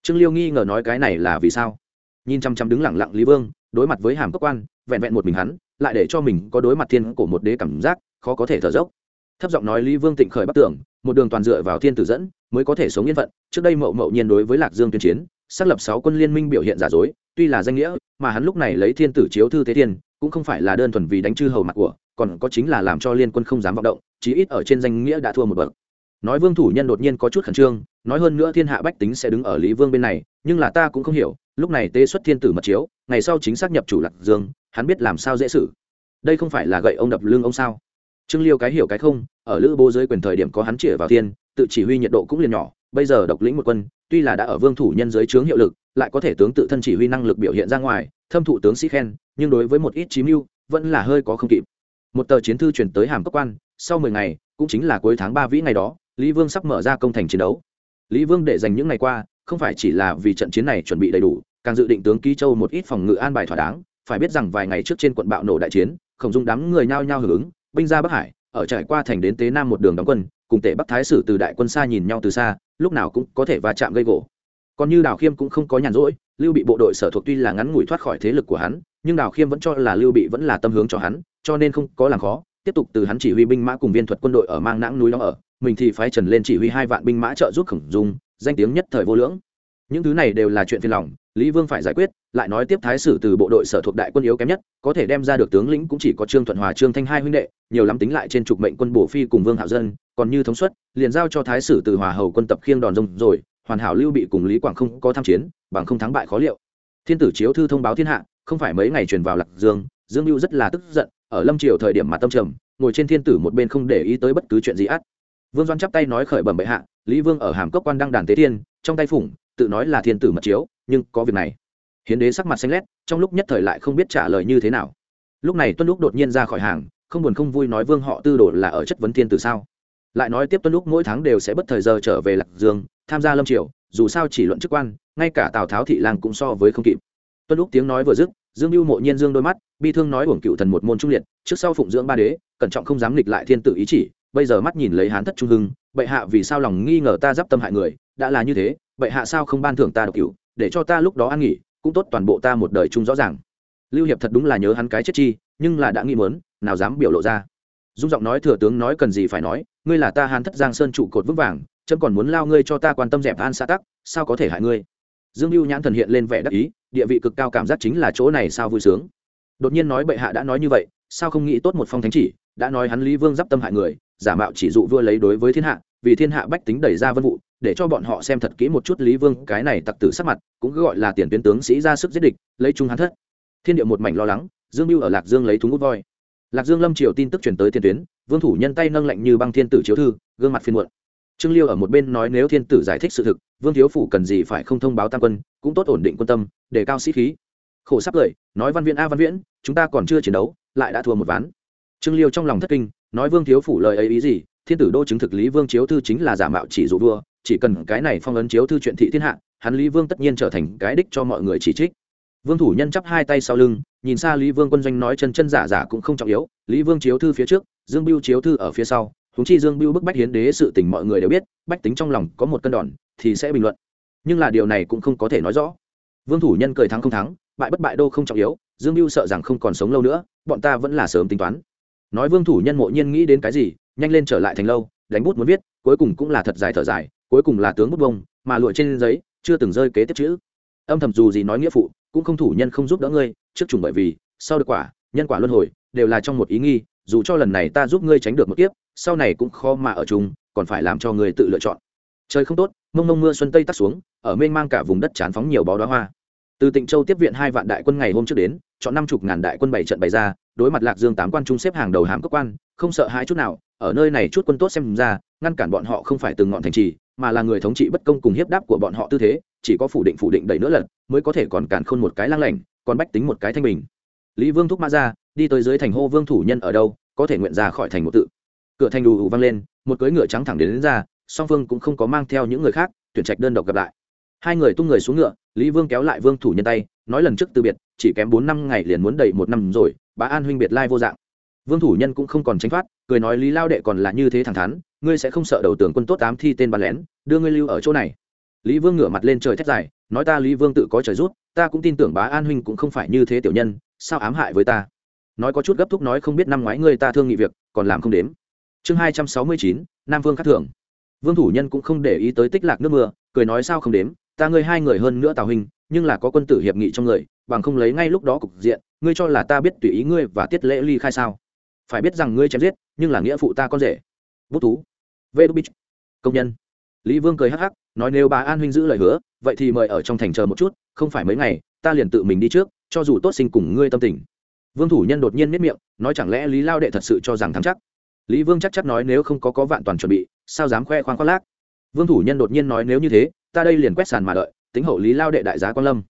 Trương liêu nghi ngờ nói cái này là vì sao? Nhìn chăm chăm đứng lặng lặng lý vương, đối mặt với hàm cấp quan, vẹn vẹn một mình hắn, lại để cho mình có đối mặt thiên cổ một đế cảm giác, khó có thể thở dốc. Thấp giọng nói lý vương tịnh khởi bắc tưởng một đường toàn dựa vào thiên tử dẫn, mới có thể sống yên phận. Trước đây mậu mậu nhiên đối với lạc dương tuyên chiến, xác lập sáu quân liên minh biểu hiện giả dối, tuy là danh nghĩa, mà hắn lúc này lấy thiên tử chiếu thư thế thiên, cũng không phải là đơn thuần vì đánh chư hầu mặt của, còn có chính là làm cho liên quân không dám vọng động, chí ít ở trên danh nghĩa đã thua một bậc. Nói vương thủ nhân đột nhiên có chút khẩn trương, nói hơn nữa thiên hạ bách tính sẽ đứng ở lý vương bên này, nhưng là ta cũng không hiểu lúc này tế xuất thiên tử mật chiếu, ngày sau chính xác nhập chủ lạc dương, hắn biết làm sao dễ xử. Đây không phải là gậy ông đập lưng ông sao? Trương liêu cái hiểu cái không, ở lữ bố dưới quyền thời điểm có hắn chĩa vào thiên, tự chỉ huy nhiệt độ cũng liền nhỏ, bây giờ độc lĩnh một quân, tuy là đã ở vương thủ nhân dưới trướng hiệu lực, lại có thể tướng tự thân chỉ huy năng lực biểu hiện ra ngoài, thâm thụ tướng sĩ khen, nhưng đối với một ít chí mưu, vẫn là hơi có không kịp. Một tờ chiến thư chuyển tới hàm cấp quan, sau mười ngày, cũng chính là cuối tháng ba vĩ ngày đó, lý vương sắp mở ra công thành chiến đấu. Lý vương để dành những ngày qua không phải chỉ là vì trận chiến này chuẩn bị đầy đủ, càng dự định tướng ký châu một ít phòng ngự an bài thỏa đáng, phải biết rằng vài ngày trước trên quận bạo nổ đại chiến khổng dung đám người nhao nhao hưởng ứng, binh ra bắc hải, ở trải qua thành đến tế nam một đường đóng quân, cùng tể bắc thái sử từ đại quân xa nhìn nhau từ xa, lúc nào cũng có thể va chạm gây gỗ. Còn như đào khiêm cũng không có nhàn rỗi, lưu bị bộ đội sở thuộc tuy là ngắn ngủi thoát khỏi thế lực của hắn, nhưng đào khiêm vẫn cho là lưu bị vẫn là tâm hướng cho hắn, cho nên không có làm khó, tiếp tục từ hắn chỉ huy binh mã cùng viên thuật quân đội ở mang nãng núi đó ở, mình thì phái trần lên chỉ huy hai vạn binh mã trợ giúp khổng dung danh tiếng nhất thời vô lưỡng. Những thứ này đều là chuyện phiền lòng, lý vương phải giải quyết, lại nói tiếp thái sử từ bộ đội sở thuộc đại quân yếu kém nhất, có thể đem ra được tướng lĩnh cũng chỉ có trương thuận hòa, trương thanh hai huynh đệ, nhiều lắm tính lại trên trục mệnh quân bổ phi cùng vương hạo dân, còn như thống suất, liền giao cho thái sử từ hòa hầu quân tập khiêng đòn rông rồi, hoàn hảo lưu bị cùng lý quảng không có tham chiến, bằng không thắng bại khó liệu. Thiên tử chiếu thư thông báo thiên hạ, không phải mấy ngày truyền vào lạc dương dương lưu rất là tức giận, ở lâm triều thời điểm mà tâm trầm, ngồi trên thiên tử một bên không để ý tới bất cứ chuyện gì ắt vương doan chắp tay nói khởi bẩm bệ hạ lý vương ở hàm cốc quan đăng đàn tế thiên trong tay phủng, tự nói là thiên tử mật chiếu, nhưng có việc này. Hiến đế sắc mặt xanh lét, trong lúc nhất thời lại không biết trả lời như thế nào. Lúc này tuân lúc đột nhiên ra khỏi hàng, không buồn không vui nói vương họ tư đồ là ở chất vấn thiên tử sao? Lại nói tiếp tuân lúc mỗi tháng đều sẽ bất thời giờ trở về lạc dương, tham gia lâm triều, dù sao chỉ luận chức quan, ngay cả tào tháo thị lang cũng so với không kịp. Tuân lúc tiếng nói vừa dứt, dương mưu mộ nhiên dương đôi mắt, bi thương nói uổng cựu thần một môn trung liệt, trước sau phụng dưỡng ba đế, cẩn trọng không dám nghịch lại thiên tử ý chỉ bây giờ mắt nhìn lấy hán thất trung hưng, bệ hạ vì sao lòng nghi ngờ ta d tâm hại người, đã là như thế, bệ hạ sao không ban thưởng ta độc cựu để cho ta lúc đó ăn nghỉ, cũng tốt toàn bộ ta một đời chung rõ ràng. Lưu hiệp thật đúng là nhớ hắn cái chết chi, nhưng là đã nghĩ mớn nào dám biểu lộ ra. Dung giọng nói thừa tướng nói cần gì phải nói, ngươi là ta hán thất giang sơn trụ cột vững vàng, chấm còn muốn lao ngươi cho ta quan tâm dẹp an xã tắc, sao có thể hại ngươi? Dương lưu nhãn thần hiện lên vẻ đắc ý, địa vị cực cao cảm giác chính là chỗ này sao vui sướng. Đột nhiên nói bệ hạ đã nói như vậy sao không nghĩ tốt một phong thánh chỉ, đã nói hắn lý vương d tâm hại người, giả mạo chỉ dụ vua lấy đối với thiên hạ, vì thiên hạ bách tính đẩy ra vân vụ, để cho bọn họ xem thật kỹ một chút lý vương cái này tặc tử sắc mặt, cũng gọi là tiền tuyến tướng sĩ ra sức giết địch, lấy trung hắn thất. Thiên địa một mảnh lo lắng, dương mưu ở lạc dương lấy thúng út voi. Lạc dương lâm triều tin tức chuyển tới tiền tuyến, vương thủ nhân tay nâng lạnh như băng thiên tử chiếu thư, gương mặt phiên muộn. Trương liêu ở một bên nói nếu thiên tử giải thích sự thực, vương thiếu phủ cần gì phải không thông báo tam quân, cũng tốt ổn định quân tâm, để cao sĩ khí. Khổ sắp lời, nói văn viễn a văn viễn, chúng ta còn chưa chiến đấu lại đã thua một ván. Trương liêu trong lòng thất kinh, nói vương thiếu phủ lời ấy ý gì? Thiên tử đô chứng thực lý vương chiếu thư chính là giả mạo chỉ dụ vua, chỉ cần cái này phong ấn chiếu thư chuyện thị thiên hạ, hắn lý vương tất nhiên trở thành cái đích cho mọi người chỉ trích. Vương thủ nhân chắp hai tay sau lưng, nhìn xa lý vương quân doanh nói chân chân giả giả cũng không trọng yếu, lý vương chiếu thư phía trước, dương biêu chiếu thư ở phía sau húng chi dương biêu bức bách hiến đế sự tình mọi người đều biết, bách tính trong lòng có một cân đòn, thì sẽ bình luận. Nhưng là điều này cũng không có thể nói rõ. Vương thủ nhân cười thắng không thắng, bại bất bại đô không trọng yếu dương biêu sợ rằng không còn sống lâu nữa, bọn ta vẫn là sớm tính toán. Nói vương thủ nhân mộ nhiên nghĩ đến cái gì, nhanh lên trở lại thành lâu, đánh bút muốn viết, cuối cùng cũng là thật dài thở dài, cuối cùng là tướng bút bông, mà lụa trên giấy chưa từng rơi kế tiếp chữ. Âm thầm dù gì nói nghĩa phụ, cũng không thủ nhân không giúp đỡ ngươi, trước trùng bởi vì, sau được quả, nhân quả luân hồi, đều là trong một ý nghi, dù cho lần này ta giúp ngươi tránh được một kiếp, sau này cũng khó mà ở chung, còn phải làm cho ngươi tự lựa chọn. Trời không tốt, mông mông mưa xuân tây tắt xuống, ở mênh mang cả vùng đất chán phóng nhiều bó đóa hoa từ tịnh châu tiếp viện hai vạn đại quân ngày hôm trước đến chọn năm chục ngàn đại quân bảy trận bày ra đối mặt lạc dương tám quan trung xếp hàng đầu hàm cấp quan không sợ hãi chút nào ở nơi này chút quân tốt xem ra ngăn cản bọn họ không phải từng ngọn thành trì mà là người thống trị bất công cùng hiếp đáp của bọn họ tư thế chỉ có phủ định phủ định đẩy nữa lần mới có thể còn cản khôn một cái lang lành còn bách tính một cái thanh bình. Lý vương thúc mã ra đi tới dưới thành hô vương thủ nhân ở đâu có thể nguyện ra khỏi thành một tự. Cửa thành đù ù vang lên một cưỡi ngựa trắng thẳng đến, đến ra song phương cũng không có mang theo những người khác tuyển trạch đơn độc gặp lại hai người tung người xuống ngựa, lý vương kéo lại vương thủ nhân tay, nói lần trước từ biệt, chỉ kém bốn năm ngày liền muốn đầy một năm rồi bá an huynh biệt lai vô dạng. Vương thủ nhân cũng không còn tránh thoát, cười nói lý lao đệ còn là như thế thẳng thắn, ngươi sẽ không sợ đầu tưởng quân tốt tám thi tên bắn lén, đưa ngươi lưu ở chỗ này. Lý vương ngửa mặt lên trời thét dài, nói ta lý vương tự có trời rút, ta cũng tin tưởng bá an huynh cũng không phải như thế tiểu nhân, sao ám hại với ta? Nói có chút gấp thúc nói không biết năm ngoái ngươi ta thương nghị việc, còn làm không đếm. Chương hai trăm sáu mươi chín, nam vương khắc thưởng vương thủ nhân cũng không để ý tới tích lạc nước mưa, cười nói sao không đếm ta ngươi hai người hơn nữa tào huynh, nhưng là có quân tử hiệp nghị trong người, bằng không lấy ngay lúc đó cục diện, ngươi cho là ta biết tùy ý ngươi và tiết lễ ly khai sao? Phải biết rằng ngươi chém giết, nhưng là nghĩa phụ ta con rể. Bút thú. Vê đu bích. Công nhân. Lý vương cười hắc hắc, nói nếu bà an huynh giữ lời hứa, vậy thì mời ở trong thành chờ một chút, không phải mấy ngày, ta liền tự mình đi trước, cho dù tốt sinh cùng ngươi tâm tình. Vương thủ nhân đột nhiên miết miệng, nói chẳng lẽ lý lao đệ thật sự cho rằng thắng chắc? Lý vương chắc chắc nói nếu không có có vạn toàn chuẩn bị, sao dám khoe khoang khoác lác? Vương thủ nhân đột nhiên nói nếu như thế ta đây liền quét sàn mà đợi, tính hậu lý lao đệ đại giá quan lâm.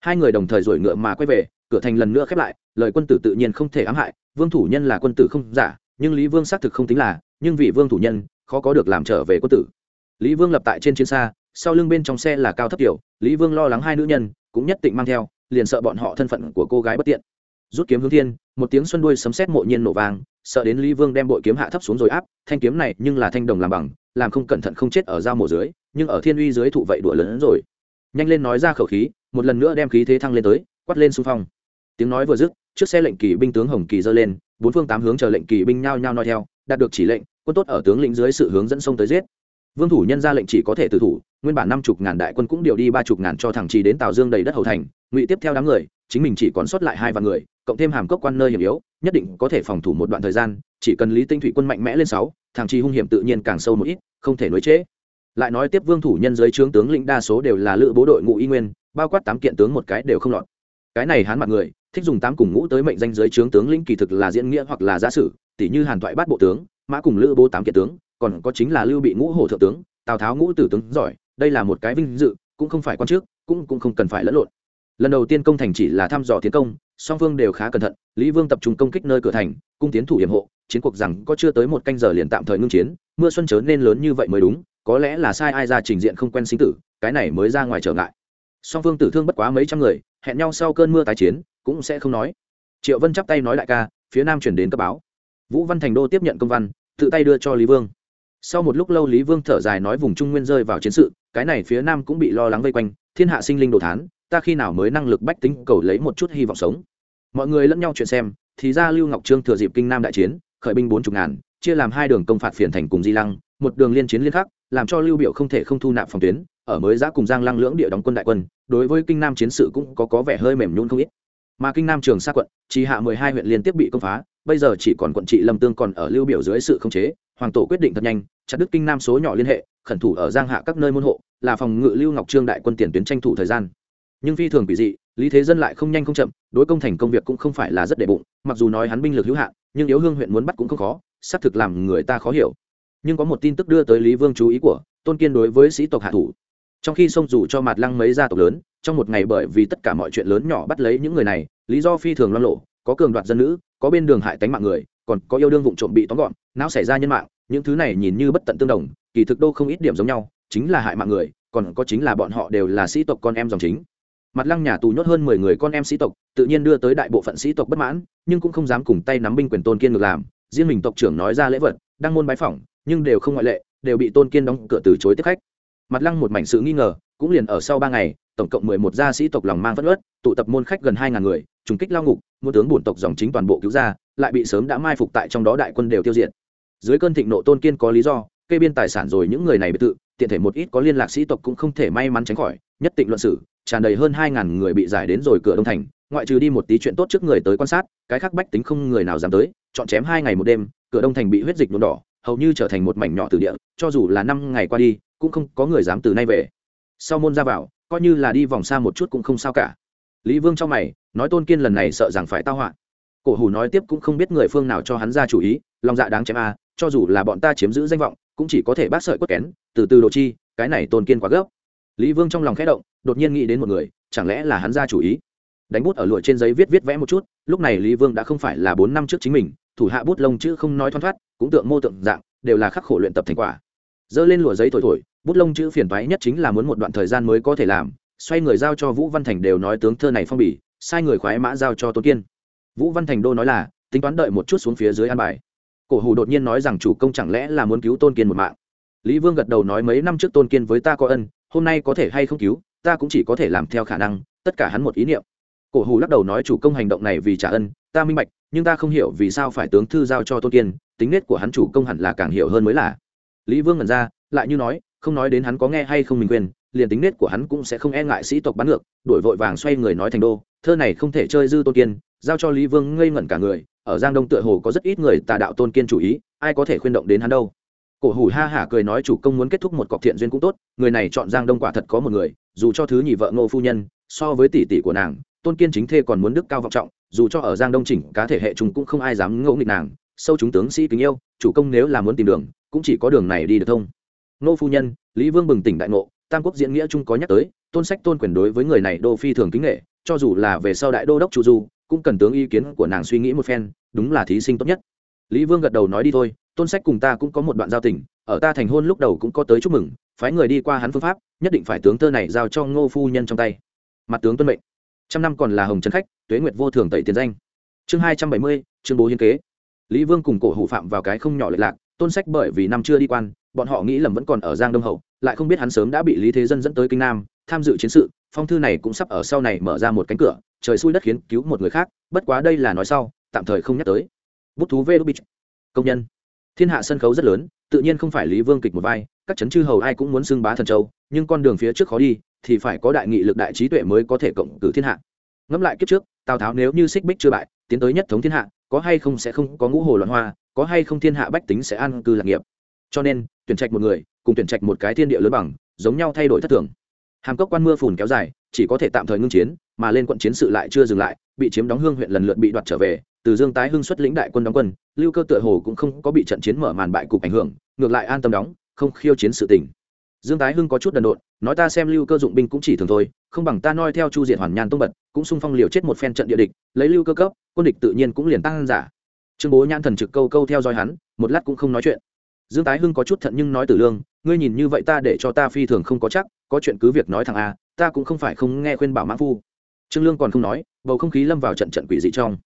Hai người đồng thời rồi ngựa mà quay về, cửa thành lần nữa khép lại, lời quân tử tự nhiên không thể ám hại, vương thủ nhân là quân tử không giả, nhưng lý vương xác thực không tính là, nhưng vì vương thủ nhân, khó có được làm trở về quân tử. Lý vương lập tại trên chiến xa, sau lưng bên trong xe là cao thấp tiểu, lý vương lo lắng hai nữ nhân, cũng nhất định mang theo, liền sợ bọn họ thân phận của cô gái bất tiện. Rút kiếm hướng thiên, một tiếng xuân đuôi sấm sét mộ nhiên nổ vang, sợ đến lý vương đem bội kiếm hạ thấp xuống rồi áp, thanh kiếm này nhưng là thanh đồng làm bằng, làm không cẩn thận không chết ở dao mổ dưới nhưng ở thiên uy dưới thụ vậy đùa lớn hơn rồi. Nhanh lên nói ra khẩu khí, một lần nữa đem khí thế thăng lên tới, quát lên xung phong. Tiếng nói vừa dứt trước xe lệnh kỳ binh tướng hồng kỳ dơ lên, bốn phương tám hướng chờ lệnh kỳ binh nhao nhao nói theo, đạt được chỉ lệnh, quân tốt ở tướng lĩnh dưới sự hướng dẫn sông tới giết. Vương thủ nhân ra lệnh chỉ có thể tự thủ, nguyên bản năm chục ngàn đại quân cũng điều đi ba chục ngàn cho thẳng trì đến tào dương đầy đất hầu thành, ngụy tiếp theo đám người, chính mình chỉ còn sót lại hai vạn người, cộng thêm hàm cốc quan nơi hiểm yếu, nhất định có thể phòng thủ một đoạn thời gian, chỉ cần lý tinh thủy quân mạnh mẽ lên sáu, thằng trì hung hiểm tự nhiên càng sâu một ít, không thể nối chế lại nói tiếp vương thủ nhân dưới trướng tướng lĩnh đa số đều là lữ bố đội ngũ y nguyên, bao quát tám kiện tướng một cái đều không lọt. Cái này hán mặt người, thích dùng tám cùng ngũ tới mệnh danh dưới trướng tướng lĩnh kỳ thực là diễn nghĩa hoặc là giả sử tỷ như hàn thoại bát bộ tướng, mã cùng lữ bố tám kiện tướng, còn có chính là lưu bị ngũ hổ thượng tướng, tào tháo ngũ tử tướng giỏi, đây là một cái vinh dự, cũng không phải quan trước cũng cũng không cần phải lẫn lộn. Lần đầu tiên công thành chỉ là thăm dò tiến công, song phương đều khá cẩn thận, lý vương tập trung công kích nơi cửa thành, cung tiến thủ hiểm hộ, chiến cuộc rằng có chưa tới một canh giờ liền tạm thời ngưng chiến, mưa xuân chớ nên lớn như vậy mới đúng có lẽ là sai ai ra trình diện không quen sinh tử, cái này mới ra ngoài trở ngại. Song phương tử thương bất quá mấy trăm người, hẹn nhau sau cơn mưa tái chiến, cũng sẽ không nói. Triệu vân chắp tay nói đại ca, phía nam chuyển đến cấp báo. Vũ văn thành đô tiếp nhận công văn, tự tay đưa cho lý vương. Sau một lúc lâu lý vương thở dài nói vùng trung nguyên rơi vào chiến sự, cái này phía nam cũng bị lo lắng vây quanh, thiên hạ sinh linh đồ thán, ta khi nào mới năng lực bách tính cầu lấy một chút hy vọng sống. Mọi người lẫn nhau chuyện xem, thì ra lưu ngọc trương thừa dịp kinh nam đại chiến, khởi binh bốn chục ngàn, chia làm hai đường công phạt phiền thành cùng di lăng, một đường liên chiến liên khắc làm cho lưu biểu không thể không thu nạp phòng tuyến, ở mới giã cùng giang lăng lưỡng địa đóng quân đại quân, đối với kinh nam chiến sự cũng có có vẻ hơi mềm nhún không ít. Mà kinh nam trường xa quận, chỉ hạ mười hai huyện liên tiếp bị công phá, bây giờ chỉ còn quận trị lâm tương còn ở lưu biểu dưới sự khống chế, hoàng tổ quyết định thật nhanh, chặt đứt kinh nam số nhỏ liên hệ, khẩn thủ ở giang hạ các nơi môn hộ, là phòng ngự lưu ngọc trương đại quân tiền tuyến tranh thủ thời gian. Nhưng phi thường bị dị, lý thế dân lại không nhanh không chậm, đối công thành công việc cũng không phải là rất đệ bụng, mặc dù nói hắn binh lực hữu hạn, nhưng yếu hương huyện muốn bắt cũng không khó, xác thực làm người ta khó hiểu nhưng có một tin tức đưa tới lý vương chú ý của tôn kiên đối với sĩ tộc hạ thủ. Trong khi sông dù cho mặt lăng mấy gia tộc lớn, trong một ngày bởi vì tất cả mọi chuyện lớn nhỏ bắt lấy những người này, lý do phi thường loan lộ có cường đoạt dân nữ, có bên đường hại tánh mạng người, còn có yêu đương vụ trộm bị tóm gọn, não xảy ra nhân mạng, những thứ này nhìn như bất tận tương đồng, kỳ thực đô không ít điểm giống nhau, chính là hại mạng người, còn có chính là bọn họ đều là sĩ tộc con em dòng chính. Mặt lăng nhà tù nhốt hơn mười người con em sĩ tộc, tự nhiên đưa tới đại bộ phận sĩ tộc bất mãn, nhưng cũng không dám cùng tay nắm binh quyền tôn kiên ngược làm, riêng mình tộc trưởng nói ra lễ vật đang môn bái phỏng nhưng đều không ngoại lệ, đều bị tôn kiên đóng cửa từ chối tiếp khách. Mặt lăng một mảnh sự nghi ngờ, cũng liền ở sau ba ngày, tổng cộng mười một gia sĩ tộc lòng mang phất ớt tụ tập môn khách gần hai ngàn người, trùng kích lao ngục mua tướng bổn tộc dòng chính toàn bộ cứu ra, lại bị sớm đã mai phục tại trong đó đại quân đều tiêu diệt. Dưới cơn thịnh nộ tôn kiên có lý do, kê biên tài sản rồi những người này bị tự, tiện thể một ít có liên lạc sĩ tộc cũng không thể may mắn tránh khỏi, nhất tịnh luận sử, tràn đầy hơn hai ngàn người bị giải đến rồi cửa đông thành, ngoại trừ đi một tí chuyện tốt trước người tới quan sát, cái khác bách tính không người nào dám tới, chọn chém hai ngày một đêm, cửa đông thành bị huyết dịch nhuộm đỏ hầu như trở thành một mảnh nhỏ từ địa, cho dù là năm ngày qua đi, cũng không có người dám từ nay về. Sau môn ra vào, coi như là đi vòng xa một chút cũng không sao cả. Lý vương trong mày, nói tôn kiên lần này sợ rằng phải tao họa. Cổ hủ nói tiếp cũng không biết người phương nào cho hắn ra chủ ý, lòng dạ đáng chém a, cho dù là bọn ta chiếm giữ danh vọng, cũng chỉ có thể bác sợi quất kén, từ từ đồ chi, cái này tôn kiên quá gấp. Lý vương trong lòng khẽ động, đột nhiên nghĩ đến một người, chẳng lẽ là hắn ra chủ ý? Đánh bút ở lụa trên giấy viết viết vẽ một chút, lúc này lý vương đã không phải là bốn năm trước chính mình thủ hạ bút lông chữ không nói thoăn thoát cũng tượng mô tượng dạng, đều là khắc khổ luyện tập thành quả. Dơ lên lụa giấy thổi thổi, bút lông chữ phiền toái nhất chính là muốn một đoạn thời gian mới có thể làm, xoay người giao cho vũ văn thành đều nói tướng thơ này phong bì sai người khoái mã giao cho tôn kiên. Vũ văn thành đô nói là, tính toán đợi một chút xuống phía dưới an bài. Cổ hủ đột nhiên nói rằng chủ công chẳng lẽ là muốn cứu tôn kiên một mạng. Lý vương gật đầu nói mấy năm trước tôn kiên với ta có ân, hôm nay có thể hay không cứu, ta cũng chỉ có thể làm theo khả năng, tất cả hắn một ý niệm. Cổ hủ lắc đầu nói chủ công hành động này vì trả ân, ta minh bạch nhưng ta không hiểu vì sao phải tướng thư giao cho tôn kiên, tính nết của hắn chủ công hẳn là càng hiểu hơn mới là. Lý vương ngẩn ra, lại như nói, không nói đến hắn có nghe hay không mình quên, liền tính nết của hắn cũng sẽ không e ngại sĩ tộc bắn ngược, đổi vội vàng xoay người nói thành đô, thơ này không thể chơi dư tôn kiên, giao cho lý vương ngây ngẩn cả người, ở giang đông tựa hồ có rất ít người tà đạo tôn kiên chủ ý, ai có thể khuyên động đến hắn đâu. Cổ hủ ha hả cười nói chủ công muốn kết thúc một cọc thiện duyên cũng tốt, người này chọn giang đông quả thật có một người, dù cho thứ nhị vợ ngô phu nhân, so với tỷ tỷ của nàng tôn kiên chính thê còn muốn đức cao vọng trọng, dù cho ở giang đông chỉnh, cá thể hệ chúng cũng không ai dám ngẫu nghịch nàng, sâu chúng tướng sĩ kính yêu, chủ công nếu là muốn tìm đường, cũng chỉ có đường này đi được thông. Ngô phu nhân, lý vương bừng tỉnh đại ngộ, tam quốc diễn nghĩa chung có nhắc tới, tôn sách tôn quyền đối với người này đô phi thường kính nghệ, cho dù là về sau đại đô đốc chu du, cũng cần tướng ý kiến của nàng suy nghĩ một phen, đúng là thí sinh tốt nhất. Lý vương gật đầu nói đi thôi, tôn sách cùng ta cũng có một đoạn giao tình, ở ta thành hôn lúc đầu cũng có tới chúc mừng, phái người đi qua hắn phương pháp, nhất định phải tướng thơ này giao cho ngô phu nhân trong tay. Mặt tướng tuân mệnh trăm năm còn là hồng trấn khách, tuế nguyệt vô thường tẩy tiền danh. Chương hai trăm bảy mươi, chương bố hiên kế. Lý vương cùng cổ hủ phạm vào cái không nhỏ lệch lạc, tôn sách bởi vì năm chưa đi quan, bọn họ nghĩ lầm vẫn còn ở giang đông hậu, lại không biết hắn sớm đã bị lý thế dân dẫn tới kinh nam, tham dự chiến sự, phong thư này cũng sắp ở sau này mở ra một cánh cửa, trời xui đất khiến cứu một người khác, bất quá đây là nói sau, tạm thời không nhắc tới. Bút thú vê đô bích công nhân. Thiên hạ sân khấu rất lớn, tự nhiên không phải lý vương kịch một vai, các chấn chư hầu ai cũng muốn xưng bá thần châu, nhưng con đường phía trước khó đi thì phải có đại nghị lực đại trí tuệ mới có thể cộng cử thiên hạ. Ngẫm lại kiếp trước, tào tháo nếu như xích bích chưa bại, tiến tới nhất thống thiên hạ, có hay không sẽ không có ngũ hồ loạn hoa, có hay không thiên hạ bách tính sẽ an cư lạc nghiệp. Cho nên, tuyển trạch một người, cùng tuyển trạch một cái thiên địa lớn bằng, giống nhau thay đổi thất thường. Hàm cốc quan mưa phùn kéo dài, chỉ có thể tạm thời ngưng chiến, mà lên quận chiến sự lại chưa dừng lại, bị chiếm đóng hương huyện lần lượt bị đoạt trở về, từ dương tái hưng xuất lĩnh đại quân đóng quân, lưu cơ tựa hồ cũng không có bị trận chiến mở màn bại cục ảnh hưởng, ngược lại an tâm đóng, không khiêu chiến sự tình. Dương tái hưng có chút đần độn nói ta xem lưu cơ dụng binh cũng chỉ thường thôi, không bằng ta noi theo chu diện hoàn nhan tông bật, cũng xung phong liều chết một phen trận địa địch, lấy lưu cơ cấp, quân địch tự nhiên cũng liền tăng giả. Trương bố nhãn thần trực câu câu theo dõi hắn, một lát cũng không nói chuyện. Dương tái hưng có chút thận nhưng nói tử lương, ngươi nhìn như vậy ta để cho ta phi thường không có chắc, có chuyện cứ việc nói thằng a, ta cũng không phải không nghe khuyên bảo mãn phu. Trương lương còn không nói, bầu không khí lâm vào trận trận quỷ dị trong.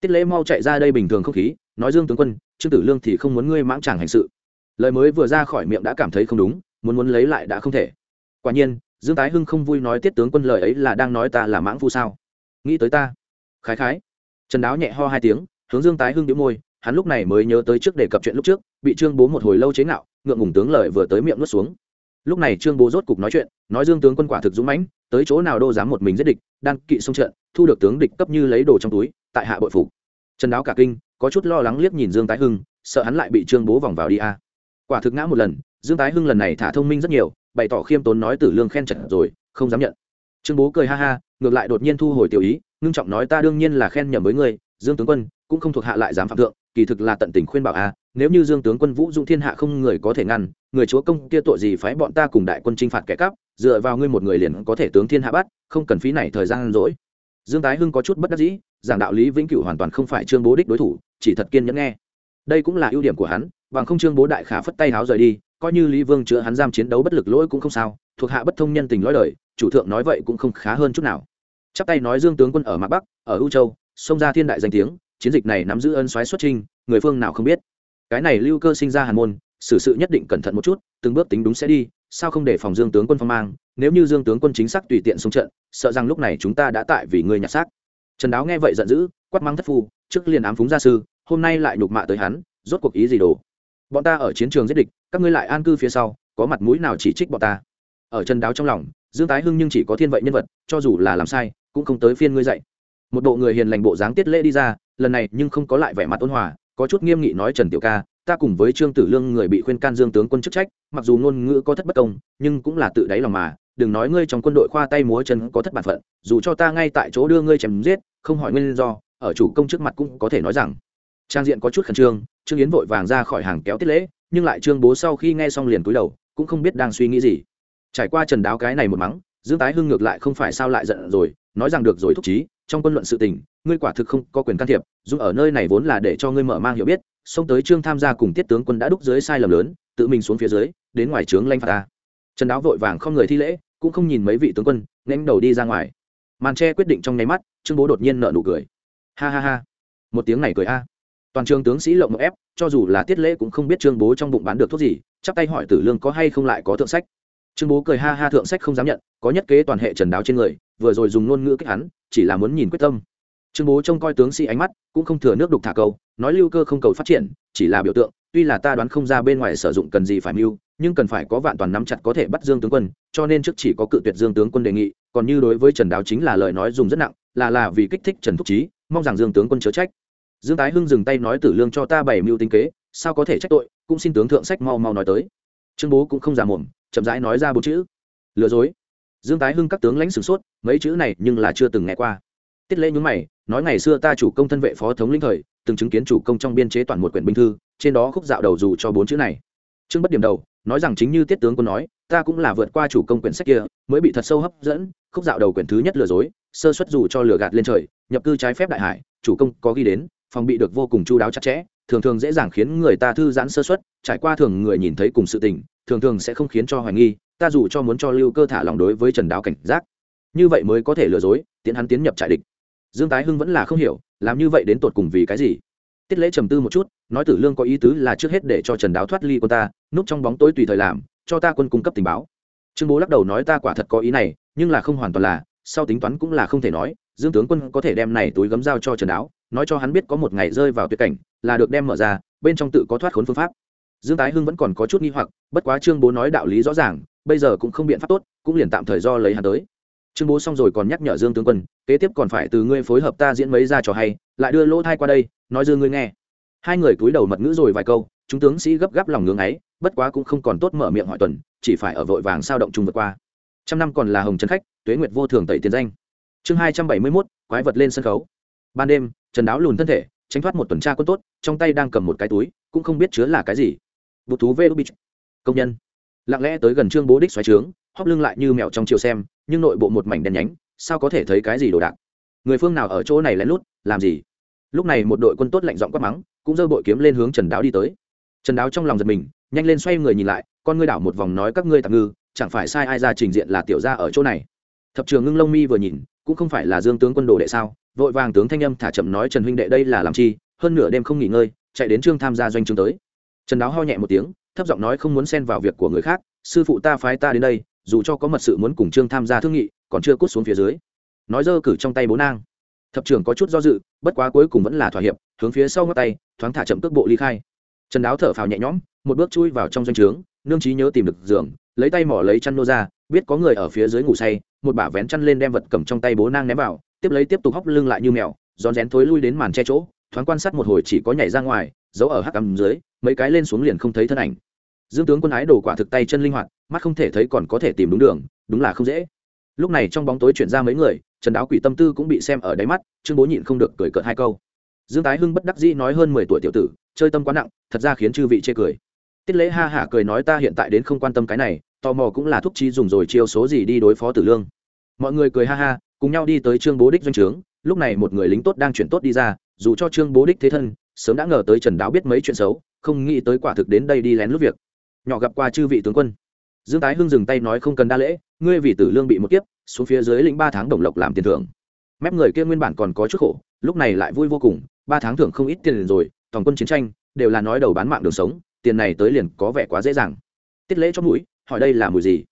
Tiết lễ mau chạy ra đây bình thường không khí, nói dương tướng quân, trương tử lương thì không muốn ngươi mãng chàng hành sự. Lời mới vừa ra khỏi miệng đã cảm thấy không đúng, muốn muốn lấy lại đã không thể quả nhiên, dương tái hưng không vui nói tiết tướng quân lời ấy là đang nói ta là mãng phu sao? Nghĩ tới ta. Khái khái. Trần đáo nhẹ ho hai tiếng, hướng dương tái hưng đĩu môi, hắn lúc này mới nhớ tới trước đề cập chuyện lúc trước, bị trương bố một hồi lâu chế ngạo, ngượng ngùng tướng lời vừa tới miệng nuốt xuống. Lúc này trương bố rốt cục nói chuyện, nói dương tướng quân quả thực dũng mãnh, tới chỗ nào đô dám một mình giết địch, đan kỵ xông trận, thu được tướng địch cấp như lấy đồ trong túi, tại hạ bội phục. Trần đáo cả kinh, có chút lo lắng liếc nhìn dương tái hưng, sợ hắn lại bị trương bố vòng vào đi a. Quả thực ngã một lần, dương tái hưng lần này thả thông minh rất nhiều bày tỏ khiêm tốn nói tử lương khen chật rồi, không dám nhận. Trương bố cười ha ha, ngược lại đột nhiên thu hồi tiểu ý, ngưng trọng nói ta đương nhiên là khen nhầm với ngươi, dương tướng quân, cũng không thuộc hạ lại dám phạm thượng, kỳ thực là tận tình khuyên bảo a, nếu như dương tướng quân vũ dũng thiên hạ không người có thể ngăn, người chúa công kia tội gì phái bọn ta cùng đại quân chinh phạt kẻ cắp, dựa vào ngươi một người liền có thể tướng thiên hạ bắt, không cần phí này thời gian rỗi. Dương tái hưng có chút bất đắc dĩ, giảng đạo lý vĩnh cửu hoàn toàn không phải trương bố đích đối thủ, chỉ thật kiên nhẫn nghe. Đây cũng là ưu điểm của hắn, bằng không trương bố đại khả phất tay háo rời đi coi như lý vương chữa hắn giam chiến đấu bất lực lỗi cũng không sao, thuộc hạ bất thông nhân tình lõi đời, chủ thượng nói vậy cũng không khá hơn chút nào. Chắp tay nói dương tướng quân ở mạc bắc, ở u châu, xông ra thiên đại danh tiếng, chiến dịch này nắm giữ ân soái xuất trinh người phương nào không biết. Cái này lưu cơ sinh ra hàn môn, xử sự nhất định cẩn thận một chút, từng bước tính đúng sẽ đi, sao không để phòng dương tướng quân phong mang, nếu như dương tướng quân chính xác tùy tiện xung trận, sợ rằng lúc này chúng ta đã tại vì người nhặt xác. Trần đáo nghe vậy giận dữ, quát mắng thất phu, trước liền ám phúng gia sư, hôm nay lại nhục mạ tới hắn, rốt cuộc ý gì đồ? Bọn ta ở chiến trường giết địch, các ngươi lại an cư phía sau, có mặt mũi nào chỉ trích bọn ta? Ở trần đáo trong lòng, dương tái hưng nhưng chỉ có thiên vậy nhân vật, cho dù là làm sai, cũng không tới phiên ngươi dạy. Một bộ người hiền lành bộ dáng tiết lễ đi ra, lần này nhưng không có lại vẻ mặt ôn hòa, có chút nghiêm nghị nói trần tiểu ca, ta cùng với trương tử lương người bị khuyên can dương tướng quân chức trách, mặc dù ngôn ngữ có thất bất công, nhưng cũng là tự đáy lòng mà, đừng nói ngươi trong quân đội khoa tay múa chân có thất bản phận, dù cho ta ngay tại chỗ đưa ngươi chém giết, không hỏi nguyên do, ở chủ công trước mặt cũng có thể nói rằng trang diện có chút khẩn trương trương yến vội vàng ra khỏi hàng kéo tiết lễ, nhưng lại trương bố sau khi nghe xong liền cúi đầu, cũng không biết đang suy nghĩ gì. Trải qua trần đáo cái này một mắng, dương tái hưng ngược lại không phải sao lại giận rồi, nói rằng được rồi thúc trí trong quân luận sự tình, ngươi quả thực không có quyền can thiệp, dù ở nơi này vốn là để cho ngươi mở mang hiểu biết, xông tới trương tham gia cùng tiết tướng quân đã đúc dưới sai lầm lớn, tự mình xuống phía dưới, đến ngoài trướng lanh phạt ta. Trần đáo vội vàng không người thi lễ, cũng không nhìn mấy vị tướng quân ném đầu đi ra ngoài. Màn tre quyết định trong nháy mắt, trương bố đột nhiên nợ nụ cười. Ha ha ha. Một tiếng này cười a toàn trường tướng sĩ lộng một ép, cho dù là tiết lễ cũng không biết trương bố trong bụng bán được thuốc gì, chắp tay hỏi tử lương có hay không lại có thượng sách. Trương bố cười ha ha thượng sách không dám nhận, có nhất kế toàn hệ trần đáo trên người, vừa rồi dùng ngôn ngữ kích hắn, chỉ là muốn nhìn quyết tâm. Trương bố trông coi tướng sĩ ánh mắt, cũng không thừa nước đục thả câu, nói lưu cơ không cầu phát triển, chỉ là biểu tượng, tuy là ta đoán không ra bên ngoài sử dụng cần gì phải mưu, nhưng cần phải có vạn toàn nắm chặt có thể bắt dương tướng quân, cho nên trước chỉ có cự tuyệt dương tướng quân đề nghị, còn như đối với trần đáo chính là lời nói dùng rất nặng, là là vì kích thích trần thúc trí mong rằng dương tướng quân chớ trách dương tái hưng dừng tay nói tử lương cho ta bảy mưu tính kế, sao có thể trách tội, cũng xin tướng thượng sách mau mau nói tới. Trương bố cũng không giả mồm, chậm rãi nói ra bốn chữ. Lừa dối. Dương tái hưng các tướng lãnh sửng sốt, mấy chữ này nhưng là chưa từng nghe qua. Tiết lễ nhúng mày, nói ngày xưa ta chủ công thân vệ phó thống lĩnh thời, từng chứng kiến chủ công trong biên chế toàn một quyển binh thư, trên đó khúc dạo đầu dù cho bốn chữ này. Trương bất điểm đầu, nói rằng chính như tiết tướng quân nói, ta cũng là vượt qua chủ công quyển sách kia, mới bị thật sâu hấp dẫn, khúc dạo đầu quyển thứ nhất lừa dối, sơ xuất dù cho lừa gạt lên trời, nhập cư trái phép đại hải, chủ công có ghi đến phòng bị được vô cùng chu đáo chặt chẽ, thường thường dễ dàng khiến người ta thư giãn sơ xuất trải qua thường người nhìn thấy cùng sự tình, thường thường sẽ không khiến cho hoài nghi, ta dù cho muốn cho lưu cơ thả lòng đối với trần đáo cảnh giác, như vậy mới có thể lừa dối tiến hắn tiến nhập trại địch. Dương tái hưng vẫn là không hiểu, làm như vậy đến tột cùng vì cái gì? Tiết lễ trầm tư một chút, nói tử lương có ý tứ là trước hết để cho trần đáo thoát ly quân ta, núp trong bóng tối tùy thời làm, cho ta quân cung cấp tình báo. Trương bố lắc đầu nói ta quả thật có ý này, nhưng là không hoàn toàn là, sau tính toán cũng là không thể nói dương tướng quân có thể đem này túi gấm dao cho trần đáo, nói cho hắn biết có một ngày rơi vào tuyệt cảnh, là được đem mở ra, bên trong tự có thoát khốn phương pháp. Dương tái hưng vẫn còn có chút nghi hoặc, bất quá trương bố nói đạo lý rõ ràng, bây giờ cũng không biện pháp tốt, cũng liền tạm thời do lấy hắn tới. Trương bố xong rồi còn nhắc nhở dương tướng quân, kế tiếp còn phải từ ngươi phối hợp ta diễn mấy ra trò hay, lại đưa lỗ thai qua đây, nói dư ngươi nghe. Hai người cúi đầu mật ngữ rồi vài câu, chúng tướng sĩ gấp gáp lòng ngưỡng ấy, bất quá cũng không còn tốt mở miệng hỏi tuần, chỉ phải ở vội vàng sao động chung vượt qua. Trăm năm còn là hồng trấn khách, tuế nguyệt vô thường tẩy tiền danh chương hai trăm bảy mươi mốt, quái vật lên sân khấu. Ban đêm, trần đáo lùn thân thể, tránh thoát một tuần tra quân tốt, trong tay đang cầm một cái túi, cũng không biết chứa là cái gì. Bụt thú vê công nhân. Lặng lẽ tới gần trương bố đích xoáy trướng, hóp lưng lại như mèo trong chiều xem, nhưng nội bộ một mảnh đen nhánh, sao có thể thấy cái gì đồ đạc? Người phương nào ở chỗ này lén lút, làm gì? Lúc này một đội quân tốt lạnh giọng quát mắng, cũng giơ bội kiếm lên hướng trần đáo đi tới. Trần đáo trong lòng giật mình, nhanh lên xoay người nhìn lại, con ngươi đảo một vòng nói các ngươi tạm ngư, chẳng phải sai ai ra trình diện là tiểu gia ở chỗ này. Thập trường ngưng lông mi vừa nhìn cũng không phải là dương tướng quân đồ đệ sao? Vội vàng tướng thanh âm thả chậm nói, trần huynh đệ, đây là làm chi? Hơn nửa đêm không nghỉ ngơi, chạy đến trương tham gia doanh trương tới. Trần đáo ho nhẹ một tiếng, thấp giọng nói, không muốn xen vào việc của người khác, sư phụ ta phái ta đến đây, dù cho có mật sự muốn cùng trương tham gia thương nghị, còn chưa cút xuống phía dưới. Nói dơ cử trong tay bố nang. Thập trưởng có chút do dự, bất quá cuối cùng vẫn là thỏa hiệp, hướng phía sau ngắt tay, thoáng thả chậm cước bộ ly khai. Trần đáo thở phào nhẹ nhõm, một bước chui vào trong doanh trướng, nương trí nhớ tìm được giường lấy tay mỏ lấy chăn nô ra, biết có người ở phía dưới ngủ say, một bả vén chăn lên đem vật cầm trong tay bố nang ném vào, tiếp lấy tiếp tục hóc lưng lại như mèo, rón rén thối lui đến màn che chỗ, thoáng quan sát một hồi chỉ có nhảy ra ngoài, giấu ở hắc cắm dưới, mấy cái lên xuống liền không thấy thân ảnh. Dương tướng quân ái đồ quả thực tay chân linh hoạt, mắt không thể thấy còn có thể tìm đúng đường, đúng là không dễ. Lúc này trong bóng tối chuyển ra mấy người, trần đáo quỷ tâm tư cũng bị xem ở đáy mắt chương bố nhịn không được cười cợt hai câu. Dương tái hưng bất đắc dĩ nói hơn mười tuổi tiểu tử, chơi tâm quá nặng, thật ra khiến chư vị chê cười. Tiết lễ ha hả cười nói ta hiện tại đến không quan tâm cái này tò mò cũng là thúc chi dùng rồi chiêu số gì đi đối phó tử lương. Mọi người cười ha ha, cùng nhau đi tới trương bố đích doanh trướng, lúc này một người lính tốt đang chuyển tốt đi ra, dù cho trương bố đích thế thân, sớm đã ngờ tới trần đáo biết mấy chuyện xấu, không nghĩ tới quả thực đến đây đi lén lút việc. Nhỏ gặp qua chư vị tướng quân. Dương tái hưng dừng tay nói không cần đa lễ, ngươi vì tử lương bị một kiếp, xuống phía dưới lĩnh ba tháng đồng lộc làm tiền thưởng. Mép người kia nguyên bản còn có chút khổ, lúc này lại vui vô cùng, ba tháng thưởng không ít tiền rồi toàn quân chiến tranh, đều là nói đầu bán mạng đường sống, tiền này tới liền có vẻ quá dễ dàng. Tiết lễ cho mũi hỏi đây là mùi gì?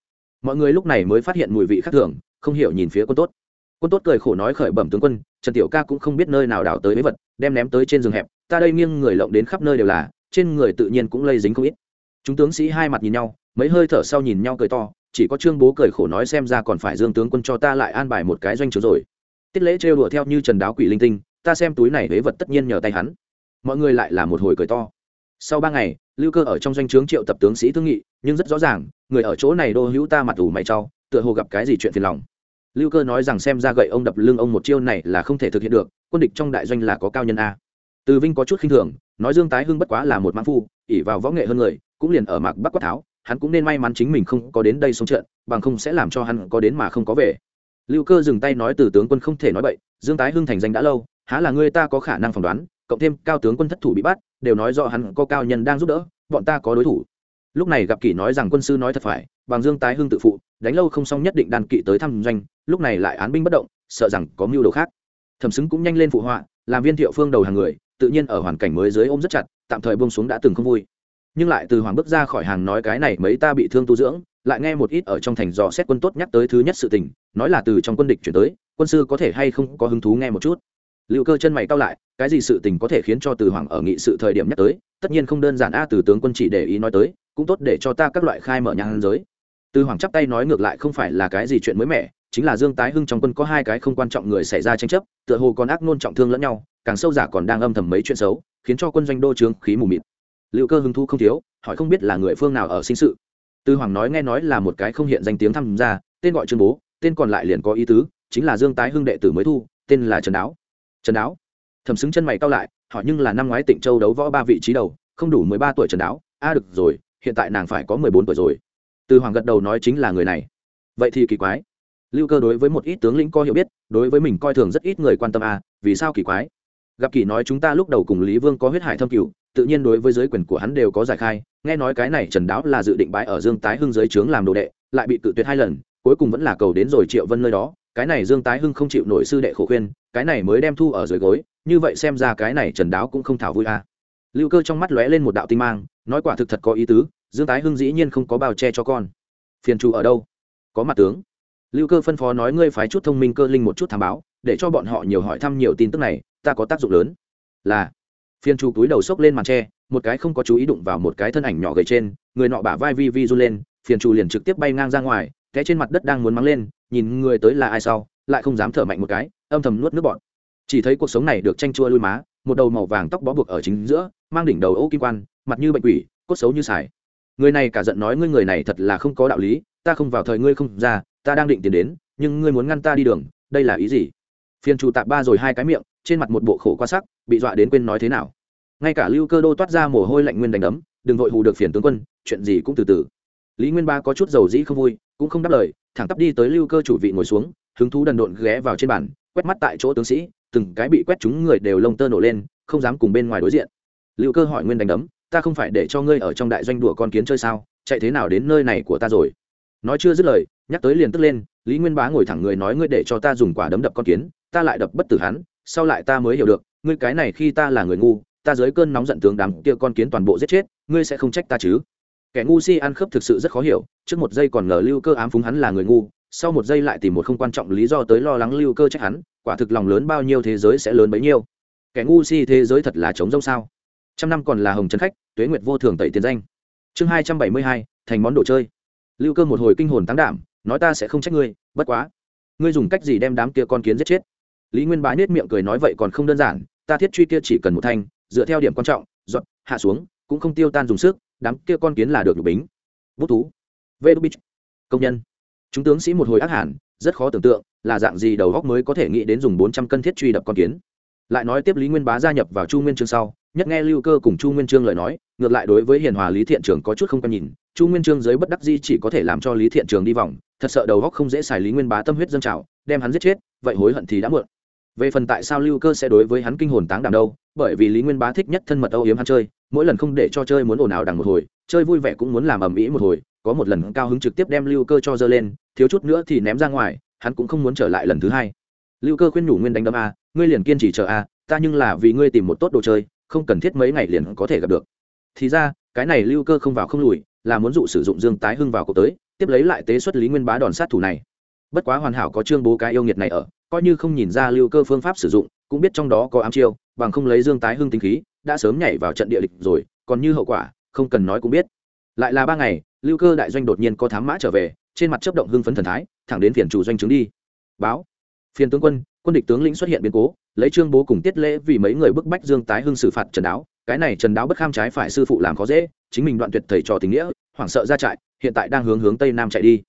Mọi người lúc này mới phát hiện mùi vị khác thường, không hiểu nhìn phía quân tốt. Quân tốt cười khổ nói khởi bẩm tướng quân, trần tiểu ca cũng không biết nơi nào đào tới mấy vật, đem ném tới trên giường hẹp. Ta đây nghiêng người lộng đến khắp nơi đều là, trên người tự nhiên cũng lây dính không ít. Chúng tướng sĩ hai mặt nhìn nhau, mấy hơi thở sau nhìn nhau cười to, chỉ có trương bố cười khổ nói xem ra còn phải dương tướng quân cho ta lại an bài một cái doanh trường rồi. Tiết lễ trêu đùa theo như trần đáo quỷ linh tinh, ta xem túi này huế vật tất nhiên nhờ tay hắn. Mọi người lại là một hồi cười to. Sau ba ngày lưu cơ ở trong doanh trướng triệu tập tướng sĩ thương nghị, nhưng rất rõ ràng, người ở chỗ này đô hữu ta mặt ủ mày trau tựa hồ gặp cái gì chuyện phiền lòng. Lưu cơ nói rằng xem ra gậy ông đập lưng ông một chiêu này là không thể thực hiện được, quân địch trong đại doanh là có cao nhân a. Từ vinh có chút khinh thường, nói dương tái hưng bất quá là một mãn phu ỉ vào võ nghệ hơn người, cũng liền ở mạc bắc quát tháo, hắn cũng nên may mắn chính mình không có đến đây sống trận, bằng không sẽ làm cho hắn có đến mà không có về. Lưu cơ dừng tay nói từ tướng quân không thể nói bậy, dương tái hưng thành danh đã lâu, há là người ta có khả năng phỏng đoán cộng thêm cao tướng quân thất thủ bị bắt, đều nói rõ hắn có cao nhân đang giúp đỡ, bọn ta có đối thủ. Lúc này gặp kỷ nói rằng quân sư nói thật phải bằng dương tái hưng tự phụ, đánh lâu không xong nhất định đàn kỵ tới thăm doanh, lúc này lại án binh bất động, sợ rằng có mưu đồ khác. Thẩm xứng cũng nhanh lên phụ họa, làm viên thiệu phương đầu hàng người, tự nhiên ở hoàn cảnh mới dưới ôm rất chặt, tạm thời buông xuống đã từng không vui. Nhưng lại từ hoàng bước ra khỏi hàng nói cái này mấy ta bị thương tu dưỡng, lại nghe một ít ở trong thành dò xét quân tốt nhắc tới thứ nhất sự tình, nói là từ trong quân địch chuyển tới, quân sư có thể hay không có hứng thú nghe một chút lưu cơ chân mày cao lại, cái gì sự tình có thể khiến cho từ hoàng ở nghị sự thời điểm nhắc tới, tất nhiên không đơn giản a, từ tướng quân chỉ để ý nói tới, cũng tốt để cho ta các loại khai mở nhang giới. Từ hoàng chắp tay nói ngược lại không phải là cái gì chuyện mới mẻ, chính là dương tái hưng trong quân có hai cái không quan trọng người xảy ra tranh chấp, tựa hồ còn ác nôn trọng thương lẫn nhau, càng sâu giả còn đang âm thầm mấy chuyện xấu, khiến cho quân doanh đô trướng khí mù mịt. Liệu cơ hứng thu không thiếu, hỏi không biết là người phương nào ở sinh sự. Tư hoàng nói nghe nói là một cái không hiện danh tiếng tham gia, tên gọi trương bố, tên còn lại liền có ý tứ, chính là dương tái hưng đệ tử mới thu, tên là trần đáo trần đáo. Thầm xứng chân mày cao lại họ nhưng là năm ngoái tịnh châu đấu võ ba vị trí đầu, không đủ mười ba tuổi trần đáo. A được rồi, hiện tại nàng phải có mười bốn tuổi rồi. Từ hoàng gật đầu nói chính là người này. Vậy thì kỳ quái. Lưu cơ đối với một ít tướng lĩnh có hiểu biết, đối với mình coi thường rất ít người quan tâm a vì sao kỳ quái? Gặp kỳ nói chúng ta lúc đầu cùng lý vương có huyết hải thâm cựu tự nhiên đối với giới quyền của hắn đều có giải khai, nghe nói cái này trần đáo là dự định bãi ở dương tái hưng giới trướng làm đồ đệ, lại bị cự tuyệt hai lần, cuối cùng vẫn là cầu đến rồi triệu vân nơi đó cái này dương tái hưng không chịu nổi sư đệ khổ khuyên, cái này mới đem thu ở dưới gối, như vậy xem ra cái này trần đáo cũng không thảo vui a lưu cơ trong mắt lóe lên một đạo tinh mang, nói quả thực thật có ý tứ, dương tái hưng dĩ nhiên không có bao che cho con. Phiền chủ ở đâu? Có mặt tướng. Lưu cơ phân phó nói ngươi phái chút thông minh cơ linh một chút thám báo, để cho bọn họ nhiều hỏi thăm nhiều tin tức này, ta có tác dụng lớn. Là. Phiền chủ túi đầu xốc lên màn tre một cái không có chú ý đụng vào một cái thân ảnh nhỏ gầy trên, người nọ bả vai vi vi run lên, phiền chủ liền trực tiếp bay ngang ra ngoài, té trên mặt đất đang muốn mắng lên nhìn người tới là ai sau, lại không dám thở mạnh một cái, âm thầm nuốt nước bọt. Chỉ thấy cuộc sống này được tranh chua lui má, một đầu màu vàng tóc bó buộc ở chính giữa, mang đỉnh đầu ô kim quan, mặt như bệnh quỷ, cốt xấu như sải. Người này cả giận nói ngươi người này thật là không có đạo lý, ta không vào thời ngươi không ra, ta đang định tiến đến, nhưng ngươi muốn ngăn ta đi đường, đây là ý gì? Phiền chủ tạp ba rồi hai cái miệng, trên mặt một bộ khổ qua sắc, bị dọa đến quên nói thế nào. Ngay cả lưu cơ đô toát ra mồ hôi lạnh nguyên đánh đấm, đừng vội hù được phiền tướng quân, chuyện gì cũng từ từ. Lý nguyên ba có chút dầu dĩ không vui cũng không đáp lời, thẳng tắp đi tới lưu cơ chủ vị ngồi xuống, hứng thú đần độn ghé vào trên bàn, quét mắt tại chỗ tướng sĩ, từng cái bị quét chúng người đều lông tơ nổ lên, không dám cùng bên ngoài đối diện. Lưu cơ hỏi nguyên đánh đấm, ta không phải để cho ngươi ở trong đại doanh đùa con kiến chơi sao? Chạy thế nào đến nơi này của ta rồi? Nói chưa dứt lời, nhắc tới liền tức lên, lý nguyên bá ngồi thẳng người nói, ngươi để cho ta dùng quả đấm đập con kiến, ta lại đập bất tử hắn, sau lại ta mới hiểu được, ngươi cái này khi ta là người ngu, ta dưới cơn nóng giận tướng đám kia con kiến toàn bộ giết chết, ngươi sẽ không trách ta chứ? Kẻ ngu si ăn khớp thực sự rất khó hiểu, trước một giây còn ngờ lưu cơ ám phúng hắn là người ngu, sau một giây lại tìm một không quan trọng lý do tới lo lắng lưu cơ trách hắn, quả thực lòng lớn bao nhiêu thế giới sẽ lớn bấy nhiêu. Kẻ ngu si thế giới thật là trống rông sao? Trăm năm còn là hồng trần khách, tuế nguyệt vô thường tẩy tiền danh. Chương hai trăm bảy mươi hai, thành món đồ chơi. Lưu cơ một hồi kinh hồn tán đảm, nói ta sẽ không trách ngươi, bất quá. Ngươi dùng cách gì đem đám kia con kiến giết chết? Lý nguyên bá nết miệng cười nói vậy còn không đơn giản, ta thiết truy kia chỉ cần một thanh, dựa theo điểm quan trọng, dọn, hạ xuống, cũng không tiêu tan dùng sức đám kia con kiến là được nhục bính. Bút thú. Vê đu bích công nhân. Chúng tướng sĩ một hồi ác hẳn, rất khó tưởng tượng là dạng gì đầu góc mới có thể nghĩ đến dùng bốn trăm cân thiết truy đập con kiến. Lại nói tiếp lý nguyên bá gia nhập vào chu nguyên chương sau, nhất nghe lưu cơ cùng chu nguyên trương lời nói, ngược lại đối với hiền hòa lý thiện trường có chút không quen nhìn. Chu nguyên trương dưới bất đắc di chỉ có thể làm cho lý thiện trường đi vòng, thật sợ đầu góc không dễ xài lý nguyên bá tâm huyết dân trào, đem hắn giết chết, vậy hối hận thì đã muộn. Về phần tại sao lưu cơ sẽ đối với hắn kinh hồn táng đảm đâu, bởi vì lý nguyên bá thích nhất thân mật âu yếm hắn chơi mỗi lần không để cho chơi muốn ồn ào đằng một hồi, chơi vui vẻ cũng muốn làm ầm ĩ một hồi, có một lần cao hứng trực tiếp đem lưu cơ cho dơ lên, thiếu chút nữa thì ném ra ngoài, hắn cũng không muốn trở lại lần thứ hai. Lưu cơ khuyên nhủ nguyên đánh đấm a, ngươi liền kiên trì chờ a, ta nhưng là vì ngươi tìm một tốt đồ chơi, không cần thiết mấy ngày liền có thể gặp được. Thì ra, cái này lưu cơ không vào không lùi, là muốn dụ sử dụng dương tái hưng vào cuộc tới, tiếp lấy lại tế xuất lý nguyên bá đòn sát thủ này. Bất quá hoàn hảo có trương bố cái yêu nghiệt này ở, coi như không nhìn ra lưu cơ phương pháp sử dụng, cũng biết trong đó có ám chiêu, bằng không lấy dương tái hưng tính khí đã sớm nhảy vào trận địa địch rồi, còn như hậu quả, không cần nói cũng biết. Lại là ba ngày, lưu cơ đại doanh đột nhiên có thám mã trở về, trên mặt chấp động hưng phấn thần thái, thẳng đến phiền chủ doanh chứng đi. Báo, phiền tướng quân quân địch tướng lĩnh xuất hiện biến cố, lấy trương bố cùng tiết lễ vì mấy người bức bách dương tái hưng xử phạt trần đáo, cái này trần đáo bất kham trái phải sư phụ làm khó dễ, chính mình đoạn tuyệt thầy trò tình nghĩa, hoảng sợ ra trại, hiện tại đang hướng hướng tây nam chạy đi.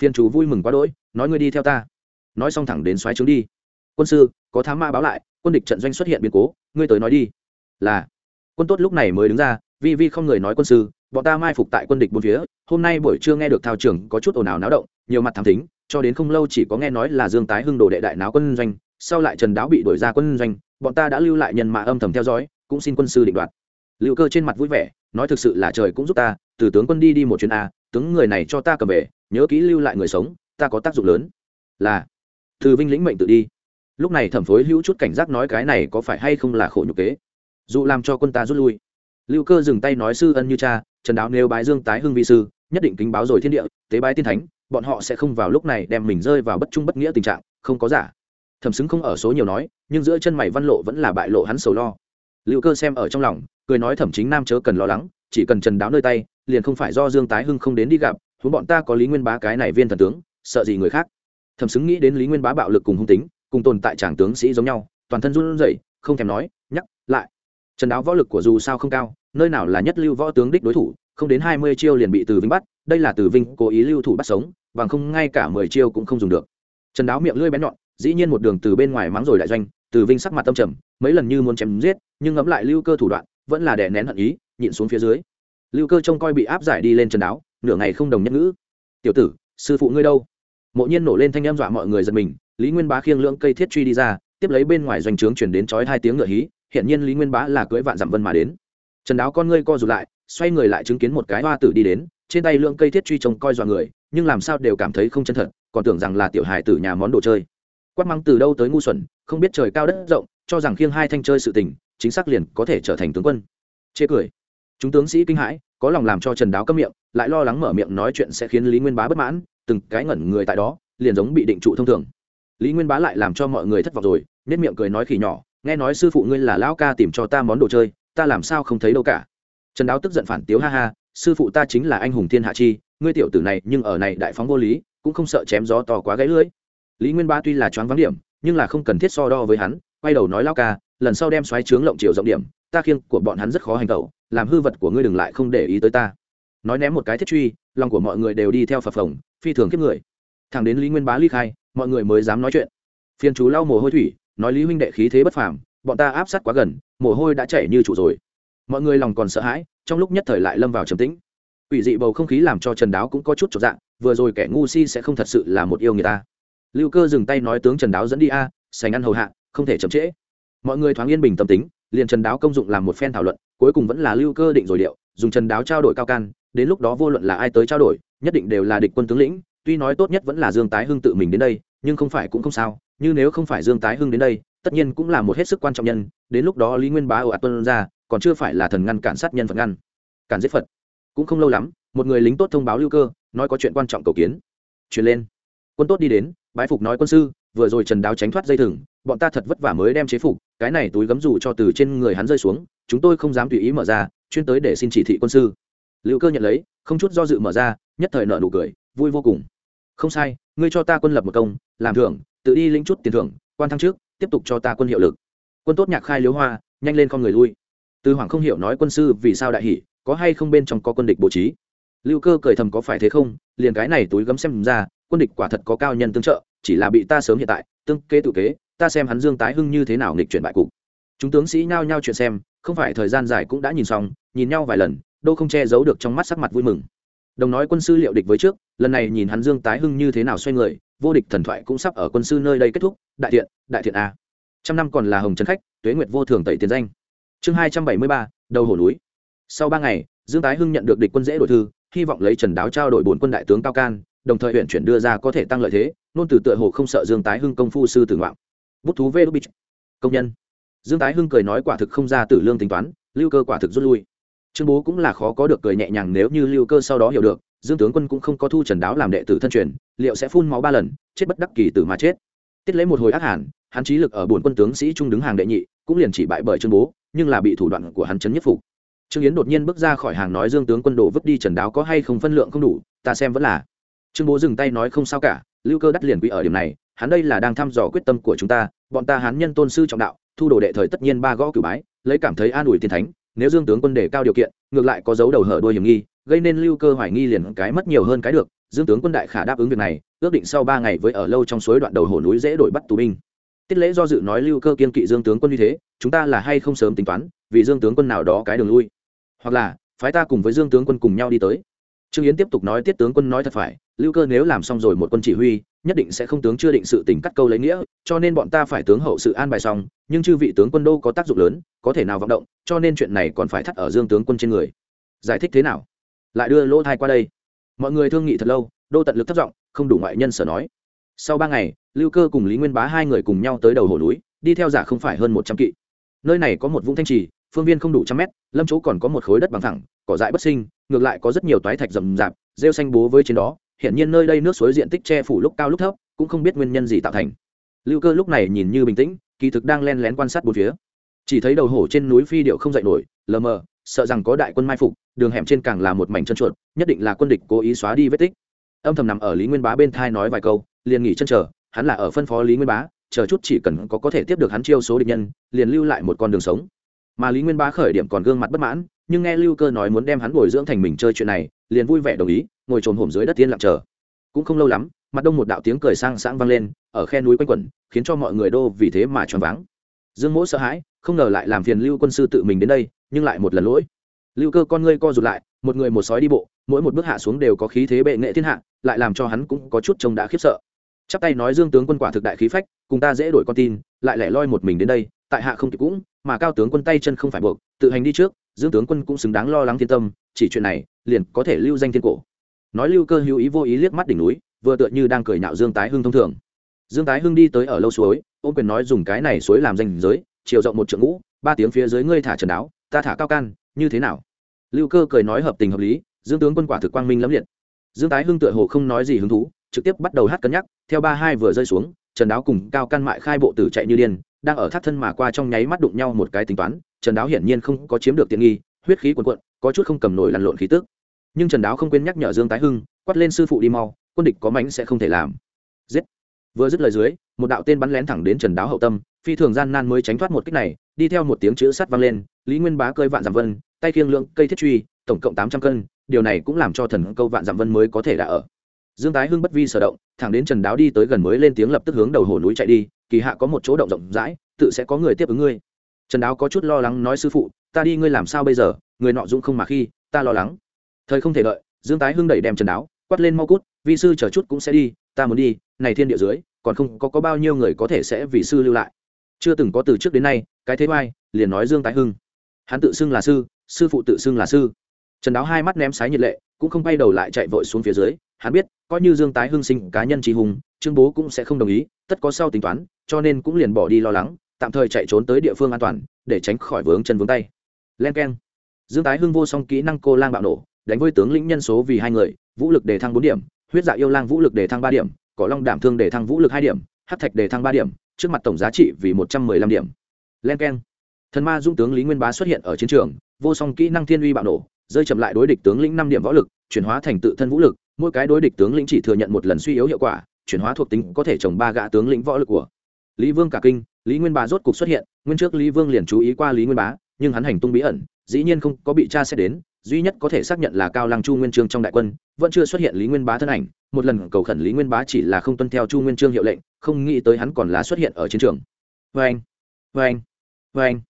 Phiền chủ vui mừng quá đỗi, nói ngươi đi theo ta. Nói xong thẳng đến xoáy trướng đi. Quân sư, có thám ma báo lại, quân địch trận doanh xuất hiện biến cố, ngươi tới nói đi là, quân tốt lúc này mới đứng ra, vi vi không người nói quân sư, bọn ta mai phục tại quân địch bốn phía, hôm nay buổi trưa nghe được thao trường có chút ồn ào náo động, nhiều mặt thám thính, cho đến không lâu chỉ có nghe nói là dương tái hưng đồ đệ đại náo quân doanh, sau lại trần đáo bị đổi ra quân doanh, bọn ta đã lưu lại nhân mạ âm thầm theo dõi, cũng xin quân sư định đoạt. Liệu cơ trên mặt vui vẻ, nói thực sự là trời cũng giúp ta, từ tướng quân đi đi một chuyến a, tướng người này cho ta cầm về, nhớ kỹ lưu lại người sống, ta có tác dụng lớn. Là, từ vinh lĩnh mệnh tự đi. Lúc này thẩm phối hữu chút cảnh giác nói cái này có phải hay không là khổ nhục kế dù làm cho quân ta rút lui. Lưu cơ dừng tay nói sư ân như cha, trần đáo nếu bái dương tái hưng vi sư, nhất định kính báo rồi thiên địa, tế bái tiên thánh, bọn họ sẽ không vào lúc này đem mình rơi vào bất trung bất nghĩa tình trạng, không có giả. Thẩm xứng không ở số nhiều nói, nhưng giữa chân mày văn lộ vẫn là bại lộ hắn sầu lo. Lưu cơ xem ở trong lòng, cười nói thẩm chính nam chớ cần lo lắng, chỉ cần trần đáo nơi tay, liền không phải do dương tái hưng không đến đi gặp, huống bọn ta có lý nguyên bá cái này viên thần tướng, sợ gì người khác. Thẩm xứng nghĩ đến lý nguyên bá bạo lực cùng hung tính, cùng tồn tại tràng tướng sĩ giống nhau, toàn thân run rẩy, không thèm nói, nhắc lại trần đáo võ lực của dù sao không cao, nơi nào là nhất lưu võ tướng đích đối thủ, không đến hai mươi chiêu liền bị từ vinh bắt, đây là từ vinh cố ý lưu thủ bắt sống, bằng không ngay cả mười chiêu cũng không dùng được. Trần đáo miệng lưỡi bén nhọn, dĩ nhiên một đường từ bên ngoài mắng rồi đại doanh, từ vinh sắc mặt tâm trầm, mấy lần như muốn chém giết, nhưng ngẫm lại lưu cơ thủ đoạn, vẫn là đè nén hận ý, nhịn xuống phía dưới. Lưu cơ trông coi bị áp giải đi lên trần đáo, nửa ngày không đồng nhất ngữ. Tiểu tử, sư phụ ngươi đâu? Mộ nhiên nổ lên thanh em dọa mọi người giật mình, lý nguyên bá khiêng lưỡng cây thiết truy đi ra, tiếp lấy bên ngoài doanh trướng chuyển đến chói hai tiếng ngựa hí hiện nhiên lý nguyên bá là cưỡi vạn dặm vân mà đến. Trần đáo con ngươi co rụt lại, xoay người lại chứng kiến một cái hoa tử đi đến, trên tay lượng cây thiết truy trông coi dọa người, nhưng làm sao đều cảm thấy không chân thật, còn tưởng rằng là tiểu hài tử nhà món đồ chơi. Quát mắng từ đâu tới ngu xuẩn, không biết trời cao đất rộng, cho rằng khiêng hai thanh chơi sự tình, chính xác liền có thể trở thành tướng quân. Chê cười. Chúng tướng sĩ kinh hãi, có lòng làm cho trần đáo cấm miệng, lại lo lắng mở miệng nói chuyện sẽ khiến lý nguyên bá bất mãn, từng cái ngẩn người tại đó, liền giống bị định trụ thông thường. Lý nguyên bá lại làm cho mọi người thất vọng rồi nết miệng cười nói khỉ nhỏ nghe nói sư phụ ngươi là lão ca tìm cho ta món đồ chơi, ta làm sao không thấy đâu cả. Trần đáo tức giận phản tiếu, ha ha, sư phụ ta chính là anh hùng thiên hạ chi, ngươi tiểu tử này nhưng ở này đại phóng vô lý, cũng không sợ chém gió to quá gãy lưỡi. Lý nguyên ba tuy là choáng vắng điểm, nhưng là không cần thiết so đo với hắn, quay đầu nói lao ca, lần sau đem xoáy trướng lộng chiều rộng điểm, ta khiêng của bọn hắn rất khó hành tẩu, làm hư vật của ngươi đừng lại không để ý tới ta. Nói ném một cái thiết truy, lòng của mọi người đều đi theo phập phồng, phi thường kiếp người. Thẳng đến lý nguyên bá ly khai, mọi người mới dám nói chuyện. Phiên chú lau mồ hôi thủy nói lý huynh đệ khí thế bất phàm bọn ta áp sát quá gần mồ hôi đã chảy như trụ rồi. Mọi người lòng còn sợ hãi trong lúc nhất thời lại lâm vào trầm tĩnh. Ủy dị bầu không khí làm cho trần đáo cũng có chút trọn dạng vừa rồi kẻ ngu si sẽ không thật sự là một yêu người ta. Lưu cơ dừng tay nói tướng trần đáo dẫn đi a à, sành ăn hầu hạ không thể chậm trễ. Mọi người thoáng yên bình tâm tính liền trần đáo công dụng làm một phen thảo luận cuối cùng vẫn là lưu cơ định rồi điệu dùng trần đáo trao đổi cao can đến lúc đó vô luận là ai tới trao đổi nhất định đều là địch quân tướng lĩnh tuy nói tốt nhất vẫn là dương tái hưng tự mình đến đây nhưng không phải cũng không sao, như nếu không phải dương tái hưng đến đây, tất nhiên cũng là một hết sức quan trọng nhân, đến lúc đó lý nguyên bá ồ ạt tuân ra, còn chưa phải là thần ngăn cản sát nhân phật ngăn, cản giết phật. Cũng không lâu lắm, một người lính tốt thông báo lưu cơ, nói có chuyện quan trọng cầu kiến. Truyền lên. Quân tốt đi đến, bái phục nói quân sư, vừa rồi trần đáo tránh thoát dây thừng, bọn ta thật vất vả mới đem chế phục, cái này túi gấm dù cho từ trên người hắn rơi xuống, chúng tôi không dám tùy ý mở ra, chuyên tới để xin chỉ thị quân sư. Lưu cơ nhận lấy, không chút do dự mở ra, nhất thời nợ nụ cười, vui vô cùng không sai, ngươi cho ta quân lập một công, làm thưởng, tự đi lĩnh chút tiền thưởng, quan thăng trước, tiếp tục cho ta quân hiệu lực. Quân tốt nhạc khai liếu hoa, nhanh lên con người lui. Từ hoàng không hiểu nói quân sư vì sao đại hỷ có hay không bên trong có quân địch bố trí. Lưu cơ cười thầm có phải thế không, liền cái này túi gấm xem ra, quân địch quả thật có cao nhân tương trợ, chỉ là bị ta sớm hiện tại, tương kế tự kế, ta xem hắn dương tái hưng như thế nào nghịch chuyển bại cục. Chúng tướng sĩ nhao nhao chuyện xem, không phải thời gian dài cũng đã nhìn xong, nhìn nhau vài lần, đâu không che giấu được trong mắt sắc mặt vui mừng đồng nói quân sư liệu địch với trước, lần này nhìn hắn dương tái hưng như thế nào xoay người, vô địch thần thoại cũng sắp ở quân sư nơi đây kết thúc, đại thiện đại thiện a. Trăm năm còn là hồng trấn khách, tuế nguyệt vô thường tẩy tiền danh. Chương hai trăm bảy mươi ba, đầu hồ núi. Sau ba ngày, dương tái hưng nhận được địch quân dễ đổi thư, hy vọng lấy trần đáo trao đổi bốn quân đại tướng cao can, đồng thời huyện chuyển đưa ra có thể tăng lợi thế, nôn từ tựa hồ không sợ dương tái hưng công phu sư tử ngoạm bút thú vê đúc bích. Công nhân. Dương tái hưng cười nói quả thực không ra tử lương tính toán, lưu cơ quả thực rút lui trương bố cũng là khó có được cười nhẹ nhàng nếu như lưu cơ sau đó hiểu được, dương tướng quân cũng không có thu trần đáo làm đệ tử thân truyền, liệu sẽ phun máu ba lần, chết bất đắc kỳ tử mà chết. Tiết lễ một hồi ác hẳn hắn trí lực ở bổn quân tướng sĩ trung đứng hàng đệ nhị, cũng liền chỉ bại bởi trương bố, nhưng là bị thủ đoạn của hắn chấn nhất phục. Trương yến đột nhiên bước ra khỏi hàng nói dương tướng quân đồ vứt đi trần đáo có hay không phân lượng không đủ, ta xem vẫn là. Trương bố dừng tay nói không sao cả, lưu cơ đắt liền quỹ ở điểm này, hắn đây là đang thăm dò quyết tâm của chúng ta, bọn ta hán nhân tôn sư trọng đạo, thu đồ đệ thời tất nhiên ba gõ cửu bái, lấy cảm thấy an ủi tiên thánh nếu dương tướng quân đề cao điều kiện, ngược lại có dấu đầu hở đuôi hiểm nghi, gây nên lưu cơ hoài nghi liền cái mất nhiều hơn cái được. Dương tướng quân đại khả đáp ứng việc này, ước định sau ba ngày với ở lâu trong suối đoạn đầu hồ núi dễ đổi bắt tù binh. Tiết lễ do dự nói lưu cơ kiên kỵ dương tướng quân như thế, chúng ta là hay không sớm tính toán, vì dương tướng quân nào đó cái đường lui. Hoặc là, phái ta cùng với dương tướng quân cùng nhau đi tới. Trương yến tiếp tục nói, tiết tướng quân nói thật phải, lưu cơ nếu làm xong rồi một quân chỉ huy nhất định sẽ không tướng chưa định sự tình cắt câu lấy nghĩa, cho nên bọn ta phải tướng hậu sự an bài xong, nhưng chư vị tướng quân đô có tác dụng lớn, có thể nào vọng động, cho nên chuyện này còn phải thắt ở dương tướng quân trên người. Giải thích thế nào? Lại đưa lỗ thai qua đây. Mọi người thương nghị thật lâu, đô tận lực thất vọng không đủ ngoại nhân sở nói. Sau ba ngày, lưu cơ cùng lý nguyên bá hai người cùng nhau tới đầu hồ núi, đi theo giả không phải hơn một trăm kỵ. Nơi này có một vũng thanh trì, phương viên không đủ trăm mét, lâm chỗ còn có một khối đất bằng thẳng, cỏ dại bất sinh, ngược lại có rất nhiều toái thạch rậm rạp, rêu xanh bố với trên đó hiện nhiên nơi đây nước suối diện tích che phủ lúc cao lúc thấp, cũng không biết nguyên nhân gì tạo thành. Lưu cơ lúc này nhìn như bình tĩnh, kỳ thực đang len lén quan sát bốn phía. Chỉ thấy đầu hổ trên núi phi điệu không dậy nổi, lờ mờ, sợ rằng có đại quân mai phục, đường hẻm trên càng là một mảnh chân chuột nhất định là quân địch cố ý xóa đi vết tích. Âm thầm nằm ở lý nguyên bá bên thai nói vài câu, liền nghỉ chân chờ, hắn là ở phân phó lý nguyên bá, chờ chút chỉ cần có có thể tiếp được hắn chiêu số địch nhân, liền lưu lại một con đường sống. Mà lý nguyên bá khởi điểm còn gương mặt bất mãn nhưng nghe lưu cơ nói muốn đem hắn bồi dưỡng thành mình chơi chuyện này, liền vui vẻ đồng ý, ngồi trồn hổm dưới đất tiên lặng chờ. Cũng không lâu lắm, mặt đông một đạo tiếng cười sang sáng vang lên, ở khe núi quanh quẩn, khiến cho mọi người đô vì thế mà choáng váng. Dương mỗ sợ hãi, không ngờ lại làm phiền lưu quân sư tự mình đến đây, nhưng lại một lần lỗi. Lưu cơ con ngươi co rụt lại, một người một sói đi bộ, mỗi một bước hạ xuống đều có khí thế bệ nghệ thiên hạ, lại làm cho hắn cũng có chút trông đã khiếp sợ. Chắp tay nói dương tướng quân quả thực đại khí phách, cùng ta dễ đổi con tin, lại lẻ loi một mình đến đây, tại hạ không kịp cũng, mà cao tướng quân tay chân không phải buộc, tự hành đi trước dương tướng quân cũng xứng đáng lo lắng thiên tâm, chỉ chuyện này, liền có thể lưu danh thiên cổ. Nói lưu cơ hữu ý vô ý liếc mắt đỉnh núi, vừa tựa như đang cười nhạo dương tái hưng thông thường. Dương tái hưng đi tới ở lâu suối ôm quyền nói dùng cái này suối làm danh giới, chiều rộng một trượng ngũ, ba tiếng phía dưới ngươi thả trần đáo ta thả cao can, như thế nào? Lưu cơ cười nói hợp tình hợp lý, dương tướng quân quả thực quang minh lắm liệt. Dương tái hưng tựa hồ không nói gì hứng thú, trực tiếp bắt đầu hát cân nhắc, theo ba hai vừa rơi xuống, trần đáo cùng cao căn mại khai bộ tử chạy như điên đang ở thắt thân mà qua trong nháy mắt đụng nhau một cái tính toán, trần đáo hiển nhiên không có chiếm được tiện nghi, huyết khí quần quận có chút không cầm nổi lăn lộn khí tức. Nhưng trần đáo không quên nhắc nhở dương tái hưng, quát lên sư phụ đi mau, quân địch có mánh sẽ không thể làm. Giết. Vừa dứt lời dưới, một đạo tên bắn lén thẳng đến trần đáo hậu tâm, phi thường gian nan mới tránh thoát một kích này, đi theo một tiếng chữ sắt vang lên, lý nguyên bá cơi vạn giảm vân, tay khiêng lượng cây thiết truy, tổng cộng tám trăm cân, điều này cũng làm cho thần câu vạn giảm vân mới có thể đã ở. Dương tái hưng bất vi sở động, thẳng đến trần đáo đi tới gần mới lên tiếng lập tức hướng đầu hồ núi chạy đi kỳ hạ có một chỗ động rộng rãi tự sẽ có người tiếp ứng ngươi. Trần đáo có chút lo lắng nói sư phụ ta đi ngươi làm sao bây giờ? Người nọ dũng không mà khi ta lo lắng. Thời không thể đợi dương tái hưng đẩy đem trần đáo quát lên mau cút vi sư chờ chút cũng sẽ đi ta muốn đi này thiên địa dưới còn không có, có bao nhiêu người có thể sẽ vì sư lưu lại. Chưa từng có từ trước đến nay cái thế oai liền nói dương tái hưng. Hắn tự xưng là sư sư phụ tự xưng là sư. Trần đáo hai mắt ném sái nhiệt lệ cũng không bay đầu lại chạy vội xuống phía dưới hắn biết, coi như dương tái hưng sinh cá nhân trí hùng, trương bố cũng sẽ không đồng ý, tất có sau tính toán, cho nên cũng liền bỏ đi lo lắng, tạm thời chạy trốn tới địa phương an toàn, để tránh khỏi vướng chân vướng tay. Len k e n dương tái hưng vô song kỹ năng cô lang bạo nổ, đánh với tướng lĩnh nhân số vì hai người, vũ lực đề thăng bốn điểm, huyết dạ yêu lang vũ lực đề thăng ba điểm, cỏ long đảm thương đề thăng vũ lực hai điểm hát thạch đề thăng ba điểm, trước mặt tổng giá trị vì một trăm mười lăm điểm. Len k e n thần ma dung tướng lý nguyên bá xuất hiện ở chiến trường, vô song kỹ năng thiên uy bạo nổ, rơi chậm lại đối địch tướng lĩnh năm điểm võ lực, chuyển hóa thành tự thân vũ lực mỗi cái đối địch tướng lĩnh chỉ thừa nhận một lần suy yếu hiệu quả, chuyển hóa thuộc tính có thể trồng ba gã tướng lĩnh võ lực của lý vương cả kinh, lý nguyên bá rốt cục xuất hiện, nguyên trước lý vương liền chú ý qua lý nguyên bá, nhưng hắn hành tung bí ẩn, dĩ nhiên không có bị tra xét đến, duy nhất có thể xác nhận là cao lăng chu nguyên trương trong đại quân, vẫn chưa xuất hiện lý nguyên bá thân ảnh, một lần cầu khẩn lý nguyên bá chỉ là không tuân theo chu nguyên trương hiệu lệnh, không nghĩ tới hắn còn là xuất hiện ở chiến trường. Vê anh vê anh vê anh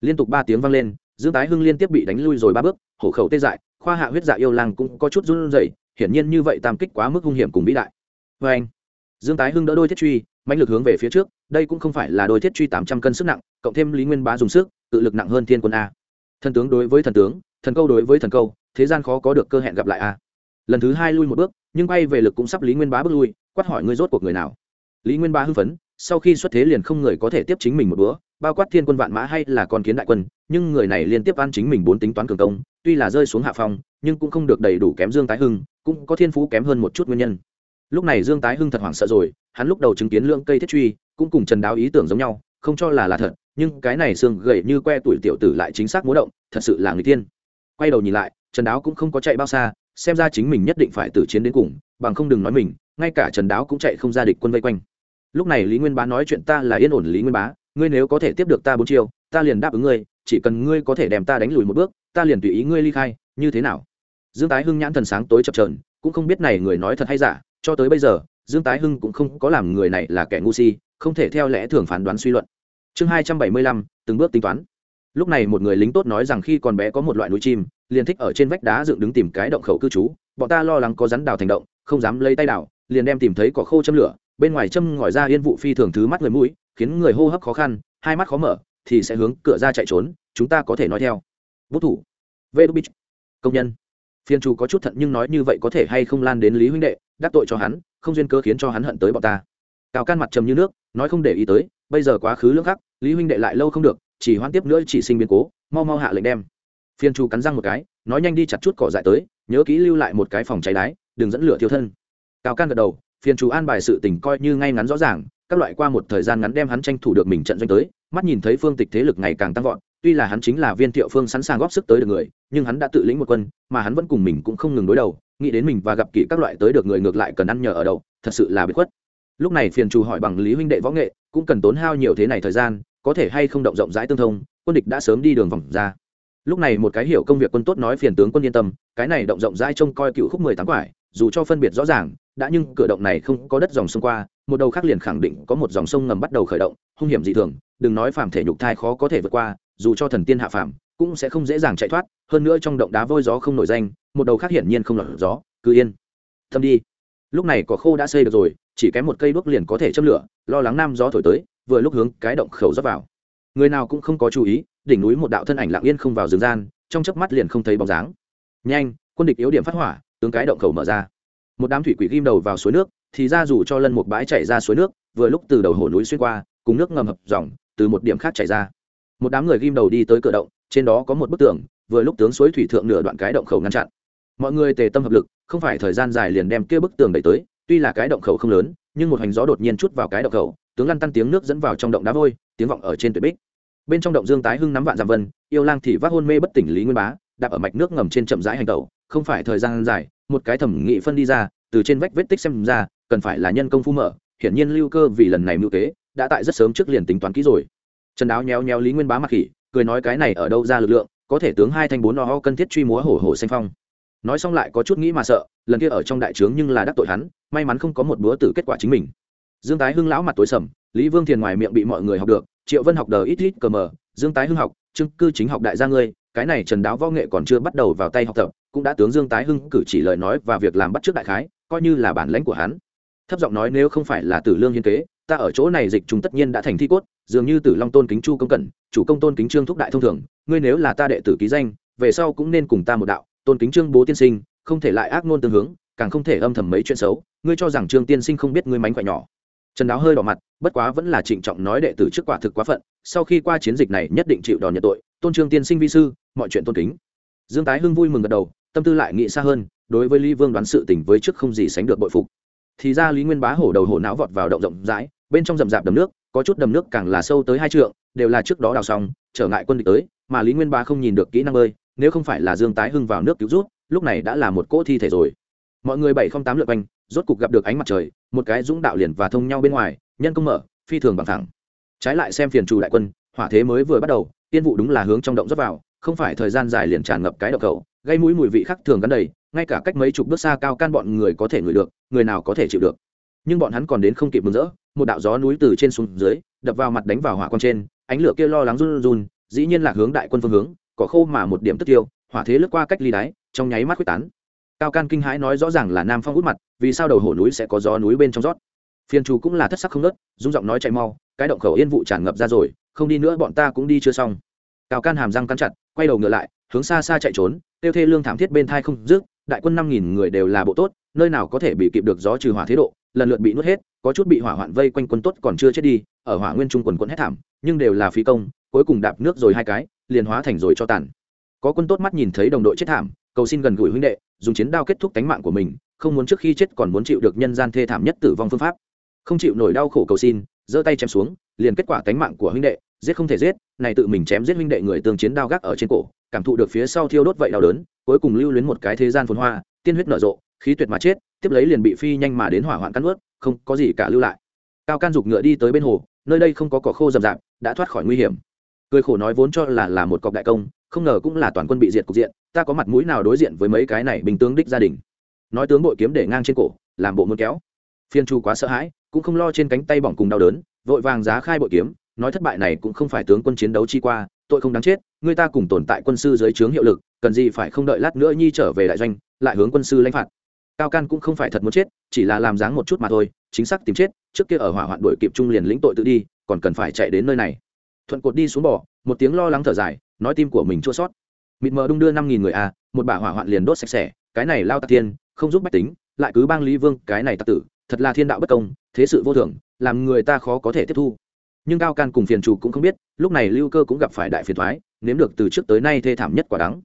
liên tục ba tiếng vang lên, dương tái hưng liên tiếp bị đánh lui rồi ba bước, hổ khẩu tê dại, khoa hạ huyết dạ yêu lang cũng có chút run rẩy hiển nhiên như vậy tam kích quá mức hung hiểm cùng vĩ đại. Vê anh, dương tái hưng đỡ đôi thiết truy mạnh lực hướng về phía trước, đây cũng không phải là đôi thiết truy tám trăm cân sức nặng, cộng thêm lý nguyên bá dùng sức, tự lực nặng hơn thiên quân a. Thần tướng đối với thần tướng, thần câu đối với thần câu, thế gian khó có được cơ hẹn gặp lại a. Lần thứ hai lui một bước, nhưng bay về lực cũng sắp lý nguyên bá bước lui, quát hỏi ngươi rốt cuộc người nào. Lý nguyên bá hưng phấn sau khi xuất thế liền không người có thể tiếp chính mình một bữa, bao quát thiên quân vạn mã hay là con kiến đại quân, nhưng người này liên tiếp ăn chính mình bốn tính toán cường công, tuy là rơi xuống hạ phong, nhưng cũng không được đầy đủ kém dương tái hưng, cũng có thiên phú kém hơn một chút nguyên nhân. Lúc này dương tái hưng thật hoảng sợ rồi, hắn lúc đầu chứng kiến lượng cây thiết truy, cũng cùng trần đáo ý tưởng giống nhau, không cho là là thật, nhưng cái này xương gầy như que tuổi tiểu tử lại chính xác múa động, thật sự là người tiên. Quay đầu nhìn lại, trần đáo cũng không có chạy bao xa, xem ra chính mình nhất định phải tử chiến đến cùng, bằng không đừng nói mình, ngay cả trần đáo cũng chạy không ra địch quân vây quanh lúc này lý nguyên bá nói chuyện ta là yên ổn, lý nguyên bá, ngươi nếu có thể tiếp được ta bốn chiêu, ta liền đáp ứng ngươi, chỉ cần ngươi có thể đem ta đánh lùi một bước, ta liền tùy ý ngươi ly khai, như thế nào? Dương tái hưng nhãn thần sáng tối chập trờn cũng không biết này người nói thật hay giả, cho tới bây giờ, dương tái hưng cũng không có làm người này là kẻ ngu si, không thể theo lẽ thường phán đoán suy luận. Chương hai trăm bảy mươi lăm, từng bước tính toán. Lúc này một người lính tốt nói rằng khi còn bé có một loại núi chim, liền thích ở trên vách đá dựng đứng tìm cái động khẩu cư trú, bọn ta lo lắng có rắn đào thành động, không dám lấy tay đào, liền đem tìm thấy có khô châm lửa bên ngoài châm ngòi ra yên vụ phi thường thứ mắt người mũi, khiến người hô hấp khó khăn, hai mắt khó mở, thì sẽ hướng cửa ra chạy trốn, chúng ta có thể nói theo. Vũ thủ. Vê đu bích công nhân. Phiên chủ có chút thận nhưng nói như vậy có thể hay không lan đến lý huynh đệ, đắc tội cho hắn, không duyên cơ khiến cho hắn hận tới bọn ta. Cao can mặt trầm như nước, nói không để ý tới, bây giờ quá khứ lương khắc, lý huynh đệ lại lâu không được, chỉ hoãn tiếp nữa chỉ sinh biến cố, mau mau hạ lệnh đem. Phiên chu cắn răng một cái, nói nhanh đi chặt chút cỏ dại tới, nhớ kỹ lưu lại một cái phòng cháy đáy đừng dẫn lửa thiêu thân. Cao can gật đầu phiền chủ an bài sự tình coi như ngay ngắn rõ ràng, các loại qua một thời gian ngắn đem hắn tranh thủ được mình trận doanh tới, mắt nhìn thấy phương tịch thế lực ngày càng tăng vọt, tuy là hắn chính là viên thiệu phương sẵn sàng góp sức tới được người, nhưng hắn đã tự lĩnh một quân, mà hắn vẫn cùng mình cũng không ngừng đối đầu, nghĩ đến mình và gặp kỹ các loại tới được người ngược lại cần ăn nhờ ở đâu, thật sự là bị khuất. Lúc này phiền chủ hỏi bằng lý huynh đệ võ nghệ, cũng cần tốn hao nhiều thế này thời gian, có thể hay không động rộng rãi tương thông, quân địch đã sớm đi đường vòng ra. Lúc này một cái hiểu công việc quân tốt nói phiền tướng quân yên tâm, cái này động rộng rãi trông coi cựu khúc mười tám quải, dù cho phân biệt rõ ràng đã nhưng cửa động này không có đất dòng sông qua, một đầu khác liền khẳng định có một dòng sông ngầm bắt đầu khởi động, hung hiểm dị thường, đừng nói phàm thể nhục thai khó có thể vượt qua, dù cho thần tiên hạ phàm, cũng sẽ không dễ dàng chạy thoát, hơn nữa trong động đá vôi gió không nổi danh, một đầu khác hiển nhiên không lọt gió, cứ yên. Thâm đi. Lúc này cỏ khô đã xây được rồi, chỉ kém một cây đuốc liền có thể châm lửa, lo lắng nam gió thổi tới, vừa lúc hướng cái động khẩu rót vào. Người nào cũng không có chú ý, đỉnh núi một đạo thân ảnh lặng yên không vào rừng gian, trong chớp mắt liền không thấy bóng dáng. Nhanh, quân địch yếu điểm phát hỏa tướng cái động khẩu mở ra một đám thủy quỷ ghim đầu vào suối nước, thì ra dù cho lân một bãi chảy ra suối nước, vừa lúc từ đầu hồ núi xuyên qua, cùng nước ngầm hập dòng, từ một điểm khác chảy ra. Một đám người ghim đầu đi tới cửa động, trên đó có một bức tường, vừa lúc tướng suối thủy thượng nửa đoạn cái động khẩu ngăn chặn. Mọi người tề tâm hợp lực, không phải thời gian dài liền đem kia bức tường đẩy tới, tuy là cái động khẩu không lớn, nhưng một hành gió đột nhiên chút vào cái động khẩu, tướng lăn tăn tiếng nước dẫn vào trong động đá vôi, tiếng vọng ở trên tuyệt bích. Bên trong động dương tái hưng nắm vạn giảm vân, yêu lang thì vác hôn mê bất tỉnh lý nguyên bá, đạp ở mạch nước ngầm trên chậm rãi hành tẩu, không phải thời gian dài một cái thẩm nghị phân đi ra, từ trên vách vết tích xem ra, cần phải là nhân công phu mở, hiển nhiên lưu cơ vì lần này mưu kế, đã tại rất sớm trước liền tính toán kỹ rồi. Trần áo nhéo nhéo lý nguyên bá mặc khỉ, cười nói cái này ở đâu ra lực lượng, có thể tướng hai thanh bốn ho cân thiết truy múa hổ hổ xanh phong. Nói xong lại có chút nghĩ mà sợ, lần kia ở trong đại trướng nhưng là đắc tội hắn, may mắn không có một búa tử kết quả chính mình. Dương tái hưng lão mặt tối sầm, lý vương thiền ngoài miệng bị mọi người học được, triệu vân học đờ ít ít cờ mờ, dương tái hưng học trưng cư chính học đại gia ngươi cái này trần đáo võ nghệ còn chưa bắt đầu vào tay học tập, cũng đã tướng dương tái hưng cử chỉ lời nói và việc làm bắt trước đại khái, coi như là bản lãnh của hắn. Thấp giọng nói nếu không phải là tử lương hiên kế, ta ở chỗ này dịch chúng tất nhiên đã thành thi cốt, dường như tử long tôn kính chu công cẩn, chủ công tôn kính trương thúc đại thông thường, ngươi nếu là ta đệ tử ký danh, về sau cũng nên cùng ta một đạo, tôn kính trương bố tiên sinh, không thể lại ác ngôn tương hướng, càng không thể âm thầm mấy chuyện xấu, ngươi cho rằng trương tiên sinh không biết ngươi mánh khỏe nhỏ. Trần đáo hơi đỏ mặt, bất quá vẫn là trịnh trọng nói đệ tử trước quả thực quá phận sau khi qua chiến dịch này nhất định chịu đòn nhận tội, tôn trương tiên sinh vi sư, mọi chuyện tôn kính. Dương tái hưng vui mừng gật đầu, tâm tư lại nghĩ xa hơn, đối với lý vương đoán sự tình với trước không gì sánh được bội phục. Thì ra lý nguyên bá hổ đầu hổ não vọt vào động rộng rãi, bên trong rậm rạp đầm nước, có chút đầm nước càng là sâu tới hai trượng, đều là trước đó đào xong, trở ngại quân địch tới, mà lý nguyên bá không nhìn được kỹ năng bơi nếu không phải là dương tái hưng vào nước cứu rút, lúc này đã là một cỗ thi thể rồi. Mọi người bảy không tám lượt quanh, rốt cục gặp được ánh mặt trời, một cái dũng đạo liền và thông nhau bên ngoài, nhân công mở, phi thường bằng thẳng trái lại xem phiền chủ đại quân, hỏa thế mới vừa bắt đầu, tiên vụ đúng là hướng trong động rót vào, không phải thời gian dài liền tràn ngập cái đậu cầu, gây mũi mùi vị khác thường gắn đầy, ngay cả cách mấy chục bước xa cao can bọn người có thể ngửi được, người nào có thể chịu được. Nhưng bọn hắn còn đến không kịp mừng rỡ, một đạo gió núi từ trên xuống dưới, đập vào mặt đánh vào hỏa quan trên, ánh lửa kia lo lắng run run, dĩ nhiên là hướng đại quân phương hướng có khô mà một điểm tức tiêu, hỏa thế lướt qua cách ly đáy, trong nháy mắt quyết tán. Cao can kinh hãi nói rõ ràng là nam phong út mặt, vì sao đầu hổ núi sẽ có gió núi bên trong rót phiên chủ cũng là thất sắc không nớt dung giọng nói chạy mau, cái động khẩu yên vụ tràn ngập ra rồi, không đi nữa bọn ta cũng đi chưa xong. Cao can hàm răng cắn chặt, quay đầu ngựa lại, hướng xa xa chạy trốn, tiêu thê lương thảm thiết bên thai không dứt, đại quân năm nghìn người đều là bộ tốt, nơi nào có thể bị kịp được gió trừ hỏa thế độ, lần lượt bị nuốt hết, có chút bị hỏa hoạn vây quanh quân tốt còn chưa chết đi, ở hỏa nguyên trung quần quẫn hết thảm, nhưng đều là phí công, cuối cùng đạp nước rồi hai cái, liền hóa thành rồi cho tàn. Có quân tốt mắt nhìn thấy đồng đội chết thảm, cầu xin gần gũi huynh đệ, dùng chiến đao kết thúc tánh mạng của mình, không muốn trước khi chết còn muốn chịu được nhân gian thê thảm nhất tử vong phương pháp không chịu nổi đau khổ cầu xin, giơ tay chém xuống, liền kết quả cánh mạng của huynh đệ, giết không thể giết, này tự mình chém giết huynh đệ người tương chiến đao gác ở trên cổ, cảm thụ được phía sau thiêu đốt vậy đau đớn, cuối cùng lưu luyến một cái thế gian phồn hoa, tiên huyết nở rộ, khí tuyệt mà chết, tiếp lấy liền bị phi nhanh mà đến hỏa hoạn cắn ướt không có gì cả lưu lại. Cao can dục ngựa đi tới bên hồ, nơi đây không có cỏ khô rậm rạp, đã thoát khỏi nguy hiểm. Cười khổ nói vốn cho là là một cọc đại công, không ngờ cũng là toàn quân bị diệt cục diện, ta có mặt mũi nào đối diện với mấy cái này bình tướng đích gia đình? Nói tướng bội kiếm để ngang trên cổ, làm bộ muốn kéo. Phiên chu quá sợ hãi cũng không lo trên cánh tay bỏng cùng đau đớn vội vàng giá khai bội kiếm nói thất bại này cũng không phải tướng quân chiến đấu chi qua tội không đáng chết người ta cùng tồn tại quân sư dưới trướng hiệu lực cần gì phải không đợi lát nữa nhi trở về đại doanh lại hướng quân sư lãnh phạt. Cao can cũng không phải thật muốn chết chỉ là làm dáng một chút mà thôi chính xác tìm chết trước kia ở hỏa hoạn đuổi kịp trung liền lĩnh tội tự đi còn cần phải chạy đến nơi này. Thuận cột đi xuống bỏ một tiếng lo lắng thở dài nói tim của mình chua sót mịt mờ đung đưa năm nghìn người a à, một bà hỏa hoạn liền đốt sạch sẽ cái này lao tạc tiên không giúp bách tính lại cứ bang lý vương cái này tạc tử thật là thiên đạo bất công, thế sự vô thường, làm người ta khó có thể tiếp thu. Nhưng cao can cùng phiền chủ cũng không biết, lúc này lưu cơ cũng gặp phải đại phiền thoái, nếm được từ trước tới nay thê thảm nhất quả đắng.